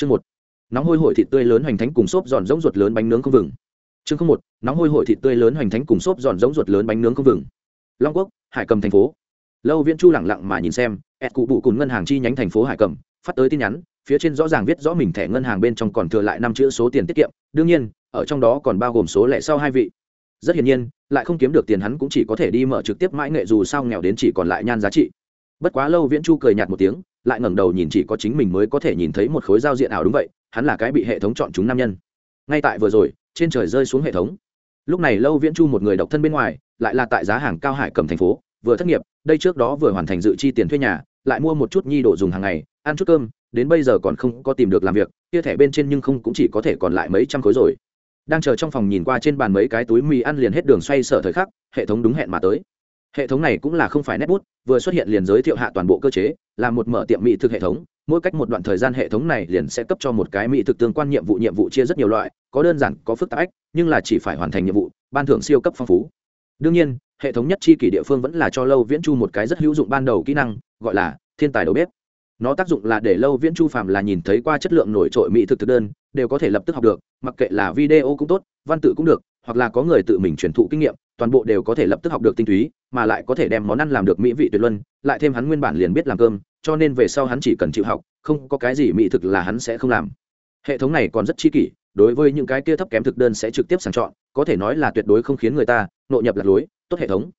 chương một, nóng hôi hổi thịt tươi lớn hoành thánh cùng xốp giòn giống ruột lớn bánh nướng không vừng. Chương không một, nóng hôi hổi thịt tươi lớn hoành thánh cùng xốp giòn giống ruột lớn bánh nướng không vừng. Long quốc, hải cầm thành phố. Lâu viễn chu lẳng lặng mà nhìn xem ed cụ bụ cùng ngân hàng chi nhánh thành phố hải cầm, phát tới tin nhắn, phía trên rõ ràng viết rõ mình thẻ ngân hàng bên trong còn thừa lại năm chữ số tiền tiết kiệm, đương nhiên, ở trong đó còn bao gồm số lẻ sau hai vị. Rất hiển nhiên, lại không kiếm được tiền hắn cũng chỉ có thể đi mở trực tiếp mãi nghệ dù sao nghèo đến chỉ còn lại nhan giá trị. Bất quá lâu viễn chu cười nhạt một tiếng lại ngẩng đầu nhìn chỉ có chính mình mới có thể nhìn thấy một khối giao diện ảo đúng vậy, hắn là cái bị hệ thống chọn chúng nam nhân. Ngay tại vừa rồi, trên trời rơi xuống hệ thống. Lúc này lâu viễn chu một người độc thân bên ngoài, lại là tại giá hàng cao hải cầm thành phố, vừa thất nghiệp, đây trước đó vừa hoàn thành dự chi tiền thuê nhà, lại mua một chút nhi đồ dùng hàng ngày, ăn chút cơm, đến bây giờ còn không có tìm được làm việc, kia thẻ bên trên nhưng không cũng chỉ có thể còn lại mấy trăm khối rồi. Đang chờ trong phòng nhìn qua trên bàn mấy cái túi mì ăn liền hết đường xoay sở thời khắc, hệ thống đúng hẹn mà tới hệ thống này cũng là không phải nét bút, vừa xuất hiện liền giới thiệu hạ toàn bộ cơ chế là một mở tiệm mỹ thực hệ thống. Mỗi cách một đoạn thời gian hệ thống này liền sẽ cấp cho một cái mỹ thực tương quan nhiệm vụ nhiệm vụ chia rất nhiều loại có đơn giản có phức tạp ách nhưng là chỉ phải hoàn thành nhiệm vụ ban thưởng siêu cấp phong phú. Đương nhiên hệ thống nhất chi kỷ địa phương vẫn là cho lâu viễn chu một cái rất hữu dụng ban đầu kỹ năng gọi là thiên tài đầu bếp. Nó tác dụng là để lâu viễn chu phạm là nhìn thấy qua chất lượng nổi trội mỹ thực thực đơn đều có thể lập tức học được mặc kệ là video cũng tốt văn tự cũng được hoặc là có người tự mình truyền thụ kinh nghiệm, toàn bộ đều có thể lập tức học được tinh túy, mà lại có thể đem món ăn làm được mỹ vị tuyệt luân, lại thêm hắn nguyên bản liền biết làm cơm, cho nên về sau hắn chỉ cần chịu học, không có cái gì mỹ thực là hắn sẽ không làm. Hệ thống này còn rất chi kỷ, đối với những cái kia thấp kém thực đơn sẽ trực tiếp sàng chọn, có thể nói là tuyệt đối không khiến người ta nội nhập lạc lối, tốt hệ thống.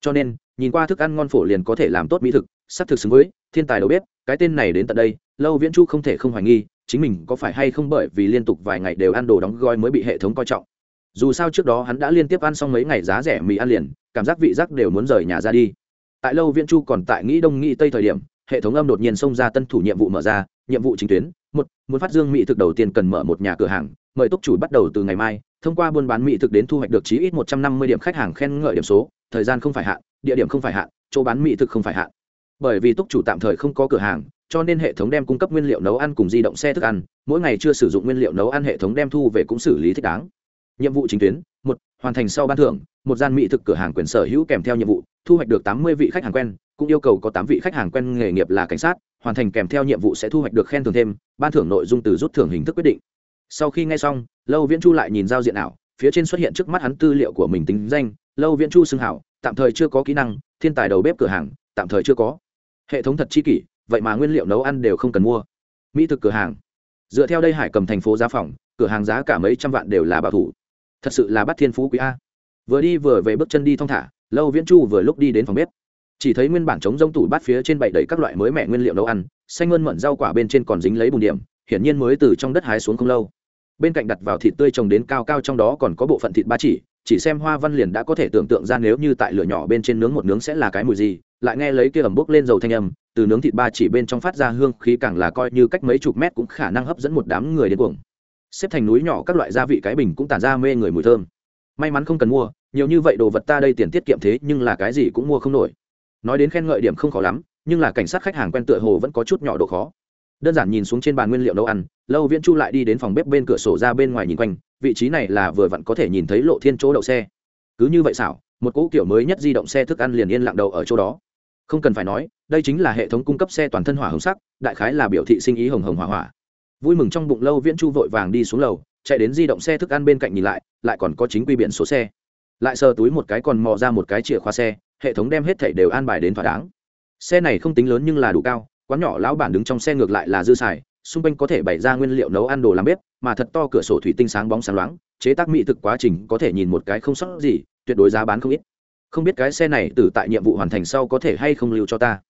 Cho nên, nhìn qua thức ăn ngon phổ liền có thể làm tốt mỹ thực, sắp thực xứng với thiên tài đầu bếp, cái tên này đến tận đây, lâu viễn chu không thể không hoài nghi, chính mình có phải hay không bởi vì liên tục vài ngày đều ăn đồ đóng gói mới bị hệ thống coi trọng dù sao trước đó hắn đã liên tiếp ăn xong mấy ngày giá rẻ mì ăn liền, cảm giác vị giác đều muốn rời nhà ra đi. Tại lâu viễn chu còn tại nghĩ đông nghĩ tây thời điểm, hệ thống âm đột nhiên xông ra tân thủ nhiệm vụ mở ra, nhiệm vụ chính tuyến, một, muốn phát dương mỹ thực đầu tiên cần mở một nhà cửa hàng, mời túc chủ bắt đầu từ ngày mai, thông qua buôn bán mỹ thực đến thu hoạch được chí ít một trăm năm mươi điểm khách hàng khen ngợi điểm số, thời gian không phải hạn, địa điểm không phải hạn, chỗ bán mỹ thực không phải hạn. Bởi vì túc chủ tạm thời không có cửa hàng, cho nên hệ thống đem cung cấp nguyên liệu nấu ăn cùng di động xe thức ăn, mỗi ngày chưa sử dụng nguyên liệu nấu ăn hệ thống đem thu về cũng xử lý thích đáng nhiệm vụ chính tuyến, một, hoàn thành sau ban thưởng, một gian mỹ thực cửa hàng quyền sở hữu kèm theo nhiệm vụ, thu hoạch được tám mươi vị khách hàng quen, cũng yêu cầu có tám vị khách hàng quen nghề nghiệp là cảnh sát, hoàn thành kèm theo nhiệm vụ sẽ thu hoạch được khen thưởng thêm, ban thưởng nội dung từ rút thưởng hình thức quyết định. Sau khi nghe xong, lâu viễn chu lại nhìn giao diện ảo, phía trên xuất hiện trước mắt hắn tư liệu của mình tính danh, lâu viễn chu xưng hảo, tạm thời chưa có kỹ năng, thiên tài đầu bếp cửa hàng, tạm thời chưa có. Hệ thống thật chi kỷ, vậy mà nguyên liệu nấu ăn đều không cần mua. Mỹ thực cửa hàng. Dựa theo đây hải cầm thành phố giá phòng, cửa hàng giá cả mấy trăm vạn đều là bảo thủ thật sự là bắt thiên phú quý a. Vừa đi vừa về bước chân đi thong thả, lâu viễn chu vừa lúc đi đến phòng bếp. Chỉ thấy nguyên bản chống rông tủ bát phía trên bậy đầy các loại mới mẹ nguyên liệu nấu ăn, xanh mơn mận rau quả bên trên còn dính lấy bùn điểm, hiển nhiên mới từ trong đất hái xuống không lâu. Bên cạnh đặt vào thịt tươi trồng đến cao cao trong đó còn có bộ phận thịt ba chỉ chỉ xem hoa văn liền đã có thể tưởng tượng ra nếu như tại lửa nhỏ bên trên nướng một nướng sẽ là cái mùi gì, lại nghe lấy kia ẩm bốc lên dầu thanh âm, từ nướng thịt ba chỉ bên trong phát ra hương khí càng là coi như cách mấy chục mét cũng khả năng hấp dẫn một đám người đến cuồng xếp thành núi nhỏ các loại gia vị cái bình cũng tản ra mê người mùi thơm. May mắn không cần mua, nhiều như vậy đồ vật ta đây tiền tiết kiệm thế nhưng là cái gì cũng mua không nổi. Nói đến khen ngợi điểm không khó lắm, nhưng là cảnh sát khách hàng quen tựa hồ vẫn có chút nhỏ độ khó. Đơn giản nhìn xuống trên bàn nguyên liệu nấu ăn, lâu viễn chu lại đi đến phòng bếp bên cửa sổ ra bên ngoài nhìn quanh, vị trí này là vừa vặn có thể nhìn thấy lộ thiên chỗ đậu xe. Cứ như vậy xảo, một cỗ kiểu mới nhất di động xe thức ăn liền yên lặng đầu ở chỗ đó. Không cần phải nói, đây chính là hệ thống cung cấp xe toàn thân hỏa hồng sắc, đại khái là biểu thị sinh ý hồng hồng hỏa hỏa vui mừng trong bụng lâu viễn chu vội vàng đi xuống lầu, chạy đến di động xe thức ăn bên cạnh nhìn lại lại còn có chính quy biển số xe. Lại sờ túi một cái còn mò ra một cái chìa khóa xe, hệ thống đem hết thảy đều an bài đến thỏa đáng. Xe này không tính lớn nhưng là đủ cao, quán nhỏ lão bản đứng trong xe ngược lại là dư xài, xung quanh có thể bày ra nguyên liệu nấu ăn đồ làm bếp, mà thật to cửa sổ thủy tinh sáng bóng sáng loáng, chế tác mỹ thực quá trình có thể nhìn một cái không sót gì, tuyệt đối giá bán không ít. Không biết cái xe này từ tại nhiệm vụ hoàn thành sau có thể hay không lưu cho ta.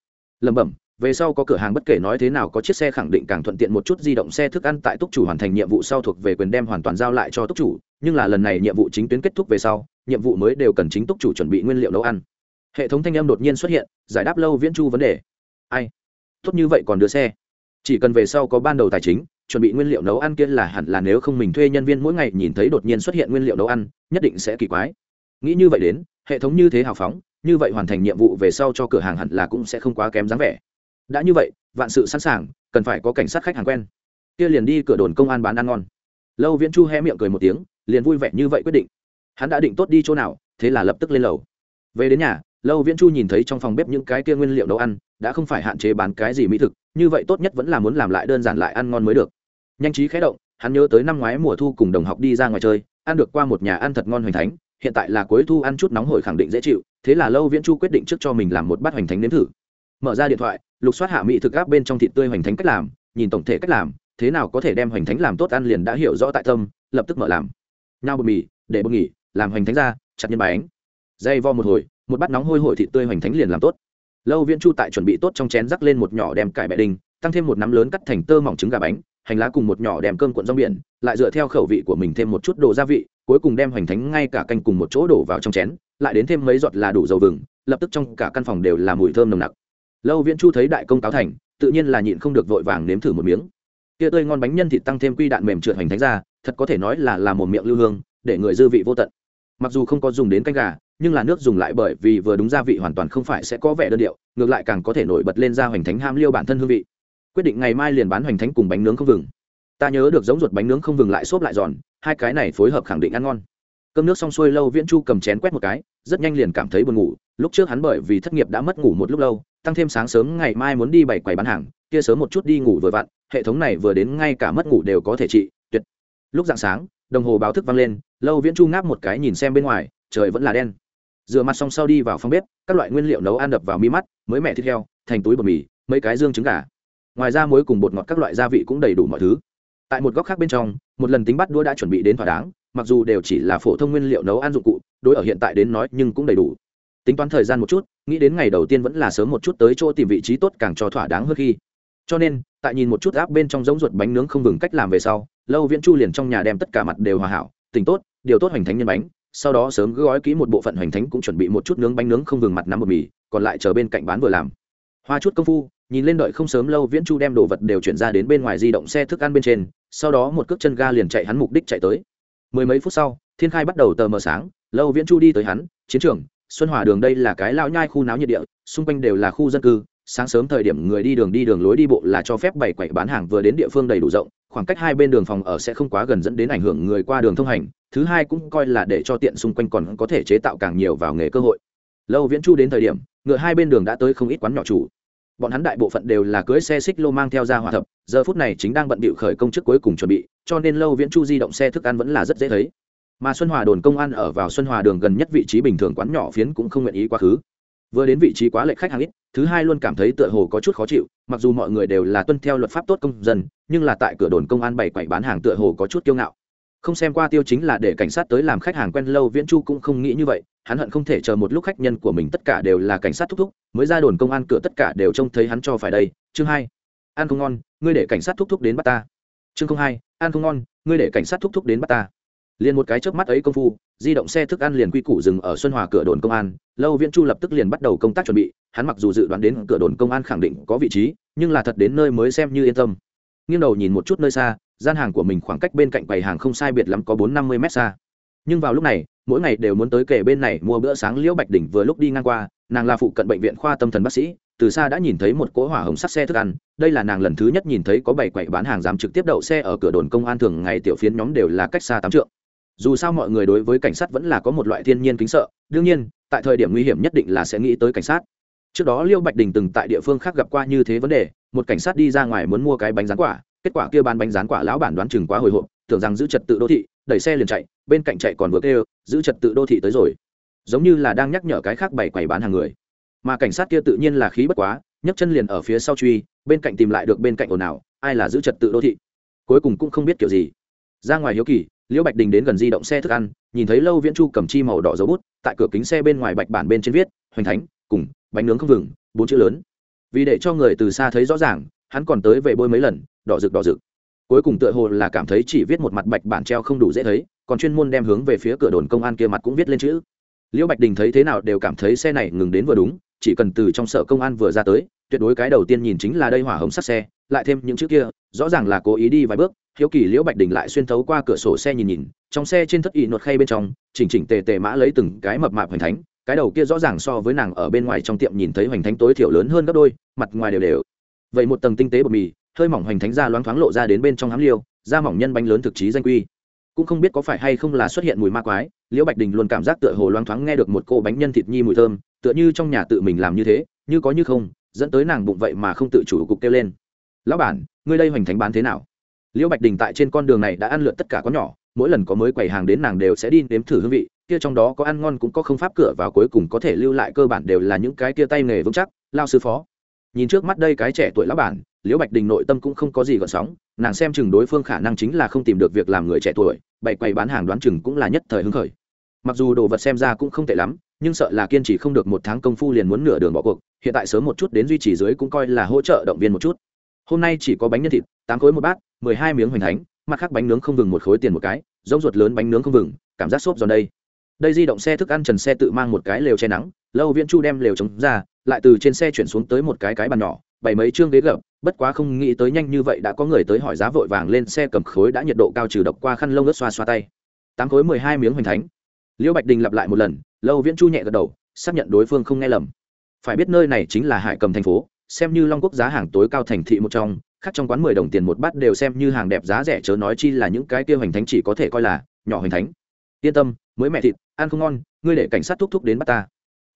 Lẩm bẩm về sau có cửa hàng bất kể nói thế nào có chiếc xe khẳng định càng thuận tiện một chút, di động xe thức ăn tại túc chủ hoàn thành nhiệm vụ sau thuộc về quyền đem hoàn toàn giao lại cho túc chủ, nhưng là lần này nhiệm vụ chính tuyến kết thúc về sau, nhiệm vụ mới đều cần chính túc chủ chuẩn bị nguyên liệu nấu ăn. Hệ thống thanh âm đột nhiên xuất hiện, giải đáp lâu viễn chu vấn đề. Ai? Tốt như vậy còn đưa xe. Chỉ cần về sau có ban đầu tài chính, chuẩn bị nguyên liệu nấu ăn kia là hẳn là nếu không mình thuê nhân viên mỗi ngày nhìn thấy đột nhiên xuất hiện nguyên liệu nấu ăn, nhất định sẽ kỳ quái. Nghĩ như vậy đến, hệ thống như thế hào phóng, như vậy hoàn thành nhiệm vụ về sau cho cửa hàng hẳn là cũng sẽ không quá kém dáng vẻ đã như vậy, vạn sự sẵn sàng, cần phải có cảnh sát khách hàng quen. Kia liền đi cửa đồn công an bán ăn ngon. Lâu viễn chu hé miệng cười một tiếng, liền vui vẻ như vậy quyết định. Hắn đã định tốt đi chỗ nào, thế là lập tức lên lầu. Về đến nhà, lâu viễn chu nhìn thấy trong phòng bếp những cái kia nguyên liệu nấu ăn, đã không phải hạn chế bán cái gì mỹ thực, như vậy tốt nhất vẫn là muốn làm lại đơn giản lại ăn ngon mới được. Nhanh trí khé động, hắn nhớ tới năm ngoái mùa thu cùng đồng học đi ra ngoài chơi, ăn được qua một nhà ăn thật ngon hoành thánh, hiện tại là cuối thu ăn chút nóng hổi khẳng định dễ chịu, thế là lâu viễn chu quyết định trước cho mình làm một bát hoành thánh nếm thử. Mở ra điện thoại lục soát hạ mỹ thực áp bên trong thịt tươi hoành thánh cách làm, nhìn tổng thể cách làm, thế nào có thể đem hoành thánh làm tốt ăn liền đã hiểu rõ tại tâm, lập tức mở làm. Nhau bột mì, để bột nghỉ, làm hoành thánh ra, chặt nhân bánh. Dây vo một hồi, một bát nóng hôi hổi thịt tươi hoành thánh liền làm tốt. Lâu viễn chu tại chuẩn bị tốt trong chén rắc lên một nhỏ đem cải bẹ đinh, tăng thêm một nắm lớn cắt thành tơ mỏng trứng gà bánh, hành lá cùng một nhỏ đem cơm cuộn rong biển, lại dựa theo khẩu vị của mình thêm một chút đồ gia vị, cuối cùng đem hoành thánh ngay cả canh cùng một chỗ đổ vào trong chén, lại đến thêm mấy giọt là đủ dầu vừng, lập tức trong cả căn phòng đều là mùi thơm nồng nặc lâu viễn chu thấy đại công cáo thành, tự nhiên là nhịn không được vội vàng nếm thử một miếng. Kia tươi ngon bánh nhân thịt tăng thêm quy đạn mềm trượt hoành thánh ra, thật có thể nói là làm một miệng lưu hương, để người dư vị vô tận. Mặc dù không có dùng đến canh gà, nhưng là nước dùng lại bởi vì vừa đúng gia vị hoàn toàn không phải sẽ có vẻ đơn điệu, ngược lại càng có thể nổi bật lên ra hoành thánh ham liêu bản thân hương vị. Quyết định ngày mai liền bán hoành thánh cùng bánh nướng không vừng. Ta nhớ được giống ruột bánh nướng không vừng lại xốp lại giòn, hai cái này phối hợp khẳng định ăn ngon. Cơm nước xong xuôi, lâu viễn chu cầm chén quét một cái, rất nhanh liền cảm thấy buồn ngủ, lúc trước hắn bởi vì thất nghiệp đã mất ngủ một lúc lâu tăng thêm sáng sớm ngày mai muốn đi bảy quầy bán hàng, kia sớm một chút đi ngủ vừa vặn, hệ thống này vừa đến ngay cả mất ngủ đều có thể trị, tuyệt. Lúc dạng sáng, đồng hồ báo thức vang lên, lâu viễn chu ngáp một cái nhìn xem bên ngoài, trời vẫn là đen. Rửa mặt xong sau đi vào phòng bếp, các loại nguyên liệu nấu ăn đập vào mi mắt, mới mẹ thịt heo, thành túi bột mì, mấy cái dương trứng gà. Ngoài ra muối cùng bột ngọt các loại gia vị cũng đầy đủ mọi thứ. Tại một góc khác bên trong, một lần tính bắt đũa đã chuẩn bị đến thỏa đáng, mặc dù đều chỉ là phổ thông nguyên liệu nấu ăn dụng cụ, đối ở hiện tại đến nói nhưng cũng đầy đủ tính toán thời gian một chút, nghĩ đến ngày đầu tiên vẫn là sớm một chút tới chỗ tìm vị trí tốt càng cho thỏa đáng hơn khi. Cho nên, tại nhìn một chút áp bên trong giống ruột bánh nướng không vừng cách làm về sau, lâu viễn chu liền trong nhà đem tất cả mặt đều hòa hảo, tỉnh tốt, điều tốt hoành thánh nhân bánh, sau đó sớm gói kỹ một bộ phận hoành thánh cũng chuẩn bị một chút nướng bánh nướng không vừng mặt nắm bột mì, còn lại chờ bên cạnh bán vừa làm. Hoa chút công phu, nhìn lên đợi không sớm lâu viễn chu đem đồ vật đều chuyển ra đến bên ngoài di động xe thức ăn bên trên, sau đó một cước chân ga liền chạy hắn mục đích chạy tới. Mười mấy phút sau, thiên khai bắt đầu tờ mờ sáng, lâu viễn chu đi tới hắn, chiến trường xuân hòa đường đây là cái lão nhai khu náo nhiệt địa, xung quanh đều là khu dân cư. Sáng sớm thời điểm người đi đường đi đường lối đi bộ là cho phép bảy quậy bán hàng vừa đến địa phương đầy đủ rộng, khoảng cách hai bên đường phòng ở sẽ không quá gần dẫn đến ảnh hưởng người qua đường thông hành. Thứ hai cũng coi là để cho tiện xung quanh còn có thể chế tạo càng nhiều vào nghề cơ hội. Lâu viễn chu đến thời điểm, ngựa hai bên đường đã tới không ít quán nhỏ chủ. Bọn hắn đại bộ phận đều là cưới xe xích lô mang theo ra hòa thập, giờ phút này chính đang bận bịu khởi công chức cuối cùng chuẩn bị, cho nên lâu viễn chu di động xe thức ăn vẫn là rất dễ thấy mà xuân hòa đồn công an ở vào xuân hòa đường gần nhất vị trí bình thường quán nhỏ phiến cũng không nguyện ý quá khứ. Vừa đến vị trí quá lệ khách hàng ít, thứ hai luôn cảm thấy tựa hồ có chút khó chịu, mặc dù mọi người đều là tuân theo luật pháp tốt công dân, nhưng là tại cửa đồn công an bày quậy bán hàng tựa hồ có chút kiêu ngạo. Không xem qua tiêu chính là để cảnh sát tới làm khách hàng quen lâu, viễn chu cũng không nghĩ như vậy, hắn hận không thể chờ một lúc khách nhân của mình tất cả đều là cảnh sát thúc thúc, mới ra đồn công an cửa tất cả đều trông thấy hắn cho phải đây. Chương hai, ăn không ngon, ngươi để cảnh sát thúc thúc đến bắt ta. Chương không hai, ăn không ngon, ngươi để cảnh sát thúc thúc đến bắt ta liền một cái chớp mắt ấy công phu, di động xe thức ăn liền quy củ dừng ở xuân hòa cửa đồn công an. Lâu viễn chu lập tức liền bắt đầu công tác chuẩn bị, hắn mặc dù dự đoán đến cửa đồn công an khẳng định có vị trí, nhưng là thật đến nơi mới xem như yên tâm. Nghiêng đầu nhìn một chút nơi xa, gian hàng của mình khoảng cách bên cạnh quầy hàng không sai biệt lắm có bốn năm mươi mét xa. Nhưng vào lúc này, mỗi ngày đều muốn tới kể bên này mua bữa sáng liễu bạch đỉnh vừa lúc đi ngang qua, nàng là phụ cận bệnh viện khoa tâm thần bác sĩ, từ xa đã nhìn thấy một cỗ hỏa hồng sắt xe thức ăn, đây là nàng lần thứ nhất nhìn thấy có bảy quầy bán hàng dám trực tiếp đậu xe ở cửa đồn công an thường ngày tiểu phiến nhóm đều là cách xa tám trượng dù sao mọi người đối với cảnh sát vẫn là có một loại thiên nhiên kính sợ, đương nhiên, tại thời điểm nguy hiểm nhất định là sẽ nghĩ tới cảnh sát. Trước đó liêu bạch đình từng tại địa phương khác gặp qua như thế vấn đề, một cảnh sát đi ra ngoài muốn mua cái bánh rán quả, kết quả kia bán bánh rán quả lão bản đoán chừng quá hồi hộp, tưởng rằng giữ trật tự đô thị, đẩy xe liền chạy, bên cạnh chạy còn vừa kêu, giữ trật tự đô thị tới rồi. Giống như là đang nhắc nhở cái khác bày quầy bán hàng người. Mà cảnh sát kia tự nhiên là khí bất quá, nhấc chân liền ở phía sau truy, bên cạnh tìm lại được bên cạnh ồn ào, ai là giữ trật tự đô thị? Cuối cùng cũng không biết kiểu gì. Ra ngoài hiếu kỳ liễu bạch đình đến gần di động xe thức ăn, nhìn thấy lâu viễn chu cầm chi màu đỏ dấu bút, tại cửa kính xe bên ngoài bạch bản bên trên viết, hoành thánh, cùng bánh nướng không vừng, bốn chữ lớn. Vì để cho người từ xa thấy rõ ràng, hắn còn tới về bôi mấy lần, đỏ rực đỏ rực. Cuối cùng tựa hồ là cảm thấy chỉ viết một mặt bạch bản treo không đủ dễ thấy, còn chuyên môn đem hướng về phía cửa đồn công an kia mặt cũng viết lên chữ. Liễu bạch đình thấy thế nào đều cảm thấy xe này ngừng đến vừa đúng, chỉ cần từ trong sở công an vừa ra tới, tuyệt đối cái đầu tiên nhìn chính là đây hỏa hồng sắt xe, lại thêm những chữ kia, rõ ràng là cố ý đi vài bước hiếu kỳ liễu bạch đình lại xuyên thấu qua cửa sổ xe nhìn nhìn, trong xe trên thất y nột khay bên trong, chỉnh chỉnh tề tề mã lấy từng cái mập mạp hoành thánh, cái đầu kia rõ ràng so với nàng ở bên ngoài trong tiệm nhìn thấy hoành thánh tối thiểu lớn hơn gấp đôi, mặt ngoài đều đều. Vậy một tầng tinh tế bột mì, hơi mỏng hoành thánh ra loáng thoáng lộ ra đến bên trong hám liêu, da mỏng nhân bánh lớn thực chí danh quy. Cũng không biết có phải hay không là xuất hiện mùi ma quái, liễu bạch đình luôn cảm giác tựa hồ loáng thoáng nghe được một cô bánh nhân thịt nhi mùi thơm, tựa như trong nhà tự mình làm như thế, như có như không, dẫn tới nàng bụng vậy mà không tự chủ cục kêu lên. Lão bản, ngươi đây hoành thánh bán thế nào? Liễu bạch đình tại trên con đường này đã ăn lượn tất cả có nhỏ, mỗi lần có mới quầy hàng đến nàng đều sẽ đi nếm thử hương vị, kia trong đó có ăn ngon cũng có không pháp cửa và cuối cùng có thể lưu lại cơ bản đều là những cái kia tay nghề vững chắc, lao sư phó. Nhìn trước mắt đây cái trẻ tuổi lão bản, liễu bạch đình nội tâm cũng không có gì gợn sóng, nàng xem chừng đối phương khả năng chính là không tìm được việc làm người trẻ tuổi bày quầy bán hàng đoán chừng cũng là nhất thời hứng khởi. Mặc dù đồ vật xem ra cũng không tệ lắm, nhưng sợ là kiên trì không được một tháng công phu liền muốn nửa đường bỏ cuộc, hiện tại sớm một chút đến duy trì dưới cũng coi là hỗ trợ động viên một chút hôm nay chỉ có bánh nhân thịt, tám khối một bát, mười hai miếng hoành thánh, mặt khác bánh nướng không vừng một khối tiền một cái, giống ruột lớn bánh nướng không vừng, cảm giác xốp giòn đây. Đây di động xe thức ăn trần xe tự mang một cái lều che nắng, lâu viễn chu đem lều chống ra, lại từ trên xe chuyển xuống tới một cái cái bàn nhỏ bảy mấy chương ghế gập, bất quá không nghĩ tới nhanh như vậy đã có người tới hỏi giá vội vàng lên xe cầm khối đã nhiệt độ cao trừ độc qua khăn lông ướt xoa xoa tay. Tám khối mười hai miếng hoành thánh. Liễu bạch đình lặp lại một lần, lâu viễn chu nhẹ gật đầu, xác nhận đối phương không nghe lầm. Phải biết nơi này chính là hải cầm thành phố xem như long quốc giá hàng tối cao thành thị một trong, khác trong quán mười đồng tiền một bát đều xem như hàng đẹp giá rẻ chớ nói chi là những cái kia hoành thánh chỉ có thể coi là nhỏ hoành thánh. Yên tâm, mới mẹ thịt, ăn không ngon, ngươi để cảnh sát thúc thúc đến bắt ta.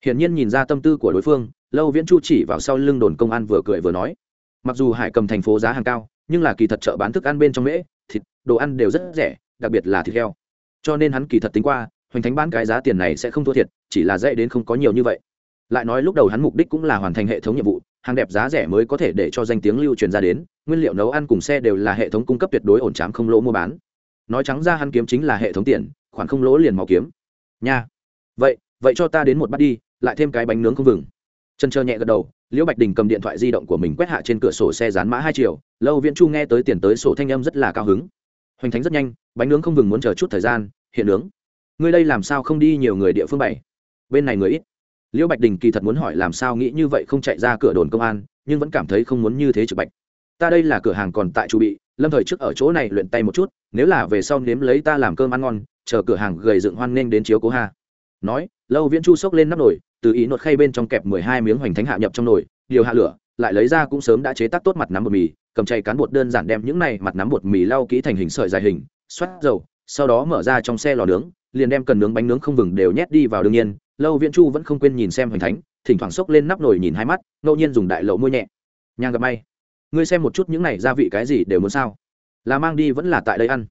Hiển nhiên nhìn ra tâm tư của đối phương, lâu viễn chu chỉ vào sau lưng đồn công an vừa cười vừa nói. Mặc dù hải cầm thành phố giá hàng cao, nhưng là kỳ thật chợ bán thức ăn bên trong mễ, thịt, đồ ăn đều rất rẻ, đặc biệt là thịt heo. Cho nên hắn kỳ thật tính qua, hoành thánh bán cái giá tiền này sẽ không thua thiệt, chỉ là dễ đến không có nhiều như vậy. Lại nói lúc đầu hắn mục đích cũng là hoàn thành hệ thống nhiệm vụ hàng đẹp giá rẻ mới có thể để cho danh tiếng lưu truyền ra đến, nguyên liệu nấu ăn cùng xe đều là hệ thống cung cấp tuyệt đối ổn trám không lỗ mua bán. Nói trắng ra hắn kiếm chính là hệ thống tiền, khoản không lỗ liền máu kiếm. Nha. Vậy vậy cho ta đến một bát đi, lại thêm cái bánh nướng không vừng. Chân trơ nhẹ gật đầu, liễu bạch đình cầm điện thoại di động của mình quét hạ trên cửa sổ xe dán mã hai triệu lâu viễn chu nghe tới tiền tới sổ thanh âm rất là cao hứng. Hoành thánh rất nhanh, bánh nướng không vừng muốn chờ chút thời gian, hiện nướng. Ngươi đây làm sao không đi nhiều người địa phương bảy bên này người ít liễu bạch đình kỳ thật muốn hỏi làm sao nghĩ như vậy không chạy ra cửa đồn công an, nhưng vẫn cảm thấy không muốn như thế trực bạch. Ta đây là cửa hàng còn tại chu bị, lâm thời trước ở chỗ này luyện tay một chút, nếu là về sau nếm lấy ta làm cơm ăn ngon, chờ cửa hàng gầy dựng hoan nghênh đến chiếu cố ha. Nói, lâu viễn chu sốc lên nắp nồi, từ ý nột khay bên trong kẹp mười hai miếng hoành thánh hạ nhập trong nồi, điều hạ lửa, lại lấy ra cũng sớm đã chế tác tốt mặt nắm bột mì, cầm chay cán bột đơn giản đem những này mặt nắm bột mì lau kỹ thành hình sợi dài hình, xoát dầu, sau đó mở ra trong xe lò nướng, liền đem cần nướng bánh nướng không vừng đều nhét đi vào đương nhiên lâu viễn chu vẫn không quên nhìn xem hoành thánh, thỉnh thoảng xốc lên nắp nồi nhìn hai mắt, ngẫu nhiên dùng đại lậu môi nhẹ. Nhang gặp may. Ngươi xem một chút những này gia vị cái gì đều muốn sao? Là mang đi vẫn là tại đây ăn.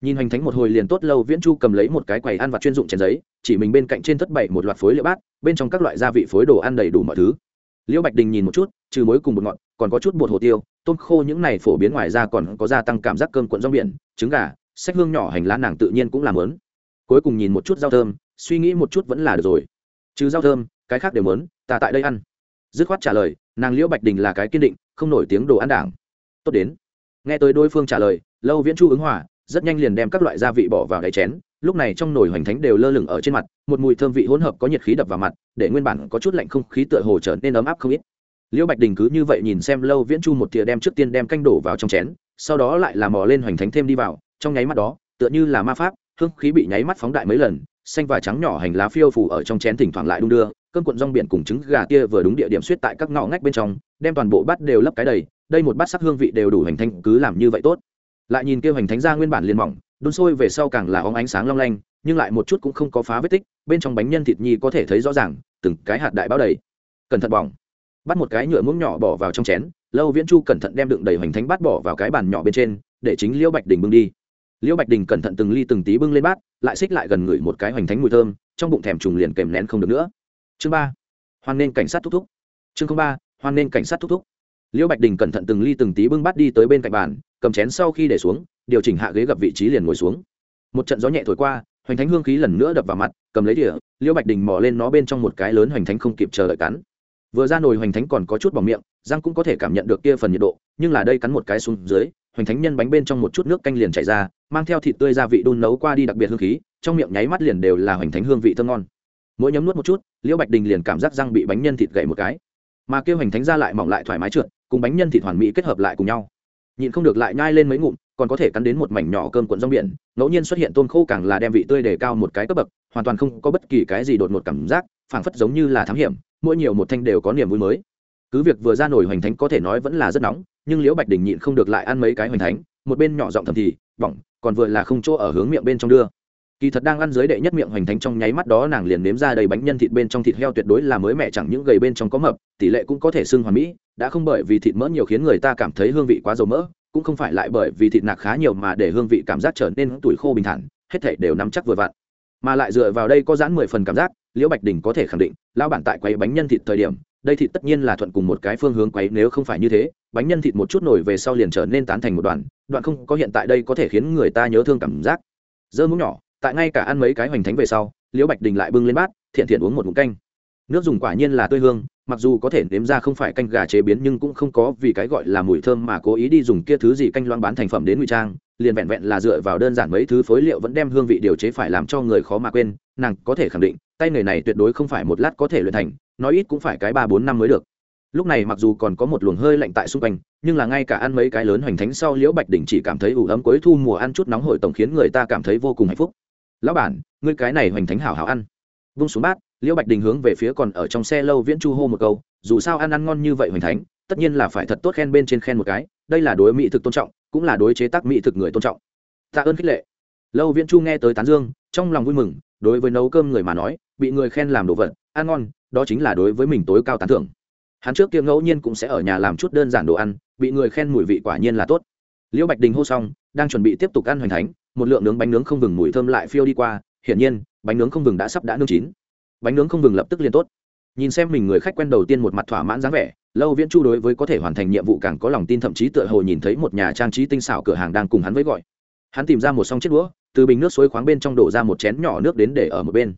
Nhìn hoành thánh một hồi liền tốt, lâu viễn chu cầm lấy một cái quầy ăn vặt chuyên dụng chén giấy, chỉ mình bên cạnh trên thất bảy một loạt phối liệu bát, bên trong các loại gia vị phối đồ ăn đầy đủ mọi thứ. Liễu bạch đình nhìn một chút, trừ muối cùng bột ngọt, còn có chút bột hồ tiêu, tôm khô những này phổ biến ngoài ra còn có gia tăng cảm giác cơm cuộn rong biển, trứng gà, sách hương nhỏ hành lá nàng tự nhiên cũng làm lớn. Cuối cùng nhìn một chút rau thơm, suy nghĩ một chút vẫn là được rồi trừ rau thơm, cái khác đều muốn, ta tại đây ăn. Dứt khoát trả lời, nàng liễu bạch đình là cái kiên định, không nổi tiếng đồ ăn đảng. Tốt đến. Nghe tới đối phương trả lời, lâu viễn chu ứng hòa, rất nhanh liền đem các loại gia vị bỏ vào đáy chén, lúc này trong nồi hoành thánh đều lơ lửng ở trên mặt, một mùi thơm vị hỗn hợp có nhiệt khí đập vào mặt, để nguyên bản có chút lạnh không khí tựa hồ trở nên ấm áp không ít. Liễu bạch đình cứ như vậy nhìn xem lâu viễn chu một tia đem trước tiên đem canh đổ vào trong chén, sau đó lại là mò lên hoành thánh thêm đi vào, trong nháy mắt đó, tựa như là ma pháp, hương khí bị nháy mắt phóng đại mấy lần xanh và trắng nhỏ hành lá phiêu phủ ở trong chén thỉnh thoảng lại đung đưa cơn cuộn rong biển cùng trứng gà kia vừa đúng địa điểm suýt tại các ngõ ngách bên trong, đem toàn bộ bát đều lấp cái đầy, đây một bát sắc hương vị đều đủ hành thanh cứ làm như vậy tốt. Lại nhìn kêu hành thánh ra nguyên bản liền mỏng, đun sôi về sau càng là óng ánh sáng long lanh, nhưng lại một chút cũng không có phá vết tích, bên trong bánh nhân thịt nhi có thể thấy rõ ràng, từng cái hạt đại bao đầy. Cẩn thận bỏng. Bắt một cái nhựa muỗng nhỏ bỏ vào trong chén, lâu viễn chu cẩn thận đem đựng đầy hoành thánh bát bỏ vào cái bàn nhỏ bên trên, để chính liễu bạch đình bưng đi liễu bạch đình cẩn thận từng ly từng tí bưng lên bát, lại xích lại gần ngửi một cái hoành thánh mùi thơm, trong bụng thèm trùng liền kèm nén không được nữa. Chương ba, hoan nên cảnh sát thúc thúc. Chương ba, hoan nên cảnh sát thúc thúc. Liễu bạch đình cẩn thận từng ly từng tí bưng bát đi tới bên cạnh bàn, cầm chén sau khi để xuống, điều chỉnh hạ ghế gặp vị trí liền ngồi xuống. Một trận gió nhẹ thổi qua, hoành thánh hương khí lần nữa đập vào mặt, cầm lấy đĩa liễu bạch đình mò lên nó bên trong một cái lớn hoành thánh không kịp chờ đợi cắn. Vừa ra nồi hoành thánh còn có chút bỏng miệng, răng cũng có thể cảm nhận được kia phần nhiệt độ, nhưng là đây cắn một cái xuống dưới, hoành thánh nhân bánh bên trong một chút nước canh liền chảy ra mang theo thịt tươi gia vị đun nấu qua đi đặc biệt hương khí, trong miệng nháy mắt liền đều là hoành thánh hương vị thơm ngon. Mỗi nhấm nuốt một chút, liễu bạch đình liền cảm giác răng bị bánh nhân thịt gậy một cái. Mà kêu hoành thánh ra lại mỏng lại thoải mái trượt, cùng bánh nhân thịt hoàn mỹ kết hợp lại cùng nhau. Nhịn không được lại nhai lên mấy ngụm, còn có thể cắn đến một mảnh nhỏ cơm cuộn rong biển, ngẫu nhiên xuất hiện tôm khô càng là đem vị tươi để cao một cái cấp bậc, hoàn toàn không có bất kỳ cái gì đột một cảm giác, phảng phất giống như là thám hiểm, mỗi nhiều một thanh đều có niềm vui mới. Cứ việc vừa ra nổi hoành thánh có thể nói vẫn là rất nóng, nhưng liễu bạch đình nhịn không được lại ăn mấy cái hoành thánh, một bên nhỏ giọng thầm thì, bỏng còn vừa là không chỗ ở hướng miệng bên trong đưa. Kỳ thật đang ăn dưới đệ nhất miệng hoành thánh trong nháy mắt đó nàng liền nếm ra đầy bánh nhân thịt bên trong thịt heo tuyệt đối là mới mẹ chẳng những gầy bên trong có mập, tỷ lệ cũng có thể xưng hoàn mỹ, đã không bởi vì thịt mỡ nhiều khiến người ta cảm thấy hương vị quá dầu mỡ, cũng không phải lại bởi vì thịt nạc khá nhiều mà để hương vị cảm giác trở nên tuổi khô bình thản, hết thể đều nắm chắc vừa vặn. Mà lại dựa vào đây có dãn mười phần cảm giác, liễu bạch đình có thể khẳng định, lão bản tại quay bánh nhân thịt thời điểm đây thịt tất nhiên là thuận cùng một cái phương hướng quấy, nếu không phải như thế, bánh nhân thịt một chút nổi về sau liền trở nên tán thành một đoạn đoạn không có hiện tại đây có thể khiến người ta nhớ thương cảm giác. Dơ mũ nhỏ, tại ngay cả ăn mấy cái hoành thánh về sau, liễu bạch đình lại bưng lên bát, thiện thiện uống một ngụm canh. Nước dùng quả nhiên là tươi hương, mặc dù có thể nếm ra không phải canh gà chế biến nhưng cũng không có vì cái gọi là mùi thơm mà cố ý đi dùng kia thứ gì canh loang bán thành phẩm đến ngụy trang, liền vẹn vẹn là dựa vào đơn giản mấy thứ phối liệu vẫn đem hương vị điều chế phải làm cho người khó mà quên, nàng có thể khẳng định tay nghề này tuyệt đối không phải một lát có thể luyện thành, nói ít cũng phải cái ba bốn năm mới được. Lúc này mặc dù còn có một luồng hơi lạnh tại xung quanh, nhưng là ngay cả ăn mấy cái lớn hoành thánh sau liễu bạch đỉnh chỉ cảm thấy ủ ấm cuối thu mùa ăn chút nóng hội tổng khiến người ta cảm thấy vô cùng hạnh phúc. Lão bản, ngươi cái này hoành thánh hảo hảo ăn. Vung xuống bát, liễu bạch đình hướng về phía còn ở trong xe lâu viễn chu hô một câu, dù sao ăn ăn ngon như vậy hoành thánh, tất nhiên là phải thật tốt khen bên trên khen một cái, đây là đối mỹ thực tôn trọng, cũng là đối chế tác mỹ thực người tôn trọng. Tạ ơn khích lệ. Lâu viễn chu nghe tới tán dương, trong lòng vui mừng đối với nấu cơm người mà nói, bị người khen làm đồ vật, ăn ngon, đó chính là đối với mình tối cao tán thưởng. Hắn trước kia ngẫu nhiên cũng sẽ ở nhà làm chút đơn giản đồ ăn, bị người khen mùi vị quả nhiên là tốt. Liễu bạch đình hô xong, đang chuẩn bị tiếp tục ăn hoành thánh, một lượng nướng bánh nướng không vừng mùi thơm lại phiêu đi qua, hiển nhiên, bánh nướng không vừng đã sắp đã nướng chín. Bánh nướng không vừng lập tức liền tốt. Nhìn xem mình người khách quen đầu tiên một mặt thỏa mãn dáng vẻ, lâu viễn chu đối với có thể hoàn thành nhiệm vụ càng có lòng tin thậm chí tựa hồ nhìn thấy một nhà trang trí tinh xảo cửa hàng đang cùng hắn với gọi. Hắn tìm ra một song chiếc đũa từ bình nước suối khoáng bên trong đổ ra một chén nhỏ nước đến để ở một bên.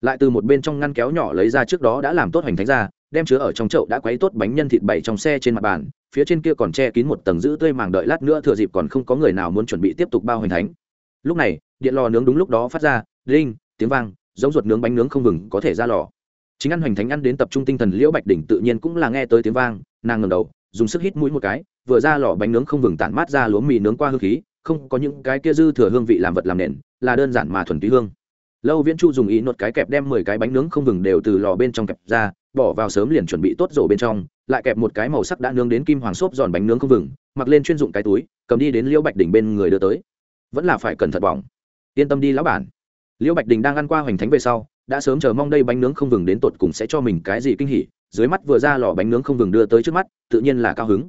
Lại từ một bên trong ngăn kéo nhỏ lấy ra trước đó đã làm tốt hoành thánh ra, đem chứa ở trong chậu đã quấy tốt bánh nhân thịt bảy trong xe trên mặt bàn, phía trên kia còn che kín một tầng giữ tươi màng đợi lát nữa thừa dịp còn không có người nào muốn chuẩn bị tiếp tục bao hoành thánh. Lúc này, điện lò nướng đúng lúc đó phát ra đinh tiếng vang, giống ruột nướng bánh nướng không ngừng có thể ra lò. Chính ăn hoành thánh ăn đến tập trung tinh thần, liễu bạch đỉnh tự nhiên cũng là nghe tới tiếng vang, nàng ngầm đầu, dùng sức hít mũi một cái, vừa ra lò bánh nướng không ngừng tản mát ra lúa mì nướng qua hương khí không có những cái kia dư thừa hương vị làm vật làm nền, là đơn giản mà thuần túy hương. Lâu viễn chu dùng ý nốt cái kẹp đem mười cái bánh nướng không vừng đều từ lò bên trong kẹp ra, bỏ vào sớm liền chuẩn bị tốt rổ bên trong, lại kẹp một cái màu sắc đã nướng đến kim hoàng xốp giòn bánh nướng không vừng mặc lên chuyên dụng cái túi, cầm đi đến liễu bạch Đình bên người đưa tới. Vẫn là phải cẩn thận bỏng. Yên tâm đi lão bản. Liễu bạch đình đang ăn qua hoành thánh về sau, đã sớm chờ mong đây bánh nướng không vừng đến tột cùng sẽ cho mình cái gì kinh hỉ, dưới mắt vừa ra lò bánh nướng không vừng đưa tới trước mắt, tự nhiên là cao hứng.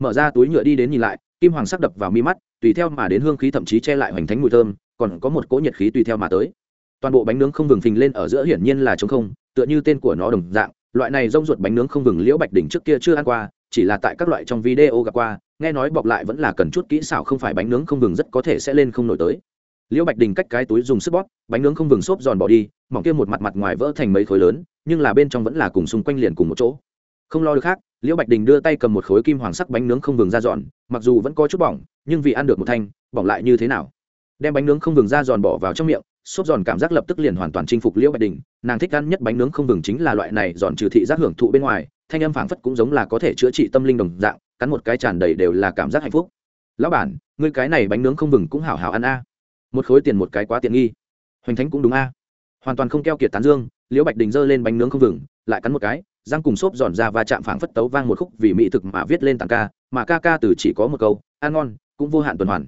Mở ra túi nhựa đi đến nhìn lại, kim hoàng sắc đập vào mi mắt tùy theo mà đến hương khí thậm chí che lại hoành thánh mùi thơm, còn có một cỗ nhiệt khí tùy theo mà tới. Toàn bộ bánh nướng không vừng phình lên ở giữa hiển nhiên là trống không, tựa như tên của nó đồng dạng, loại này rông ruột bánh nướng không vừng liễu bạch đỉnh trước kia chưa ăn qua, chỉ là tại các loại trong video gặp qua, nghe nói bọc lại vẫn là cần chút kỹ xảo không phải bánh nướng không vừng rất có thể sẽ lên không nổi tới. Liễu bạch đình cách cái túi dùng sức bóp, bánh nướng không vừng xốp giòn bỏ đi, mỏng kia một mặt mặt ngoài vỡ thành mấy khối lớn, nhưng là bên trong vẫn là cùng xung quanh liền cùng một chỗ. Không lo được khác, liễu bạch đình đưa tay cầm một khối kim hoàng sắc bánh nướng không vừng ra giòn, mặc dù vẫn có chút bỏng nhưng vì ăn được một thanh, bỏng lại như thế nào? Đem bánh nướng không vừng ra giòn bỏ vào trong miệng, xốp giòn cảm giác lập tức liền hoàn toàn chinh phục liễu bạch đình. Nàng thích ăn nhất bánh nướng không vừng chính là loại này giòn trừ thị giác hưởng thụ bên ngoài, thanh âm phảng phất cũng giống là có thể chữa trị tâm linh đồng dạng, cắn một cái tràn đầy đều là cảm giác hạnh phúc. Lão bản, ngươi cái này bánh nướng không vừng cũng hảo hảo ăn a. Một khối tiền một cái quá tiện nghi. Hoành thánh cũng đúng a. Hoàn toàn không keo kiệt tán dương, liễu bạch đình giơ lên bánh nướng không vừng lại cắn một cái, răng cùng xốp giòn ra và chạm phảng phất tấu vang một khúc vì mỹ thực mà viết lên tặng ca, mà ca ca từ chỉ có một câu, ăn ngon cũng vô hạn tuần hoàn.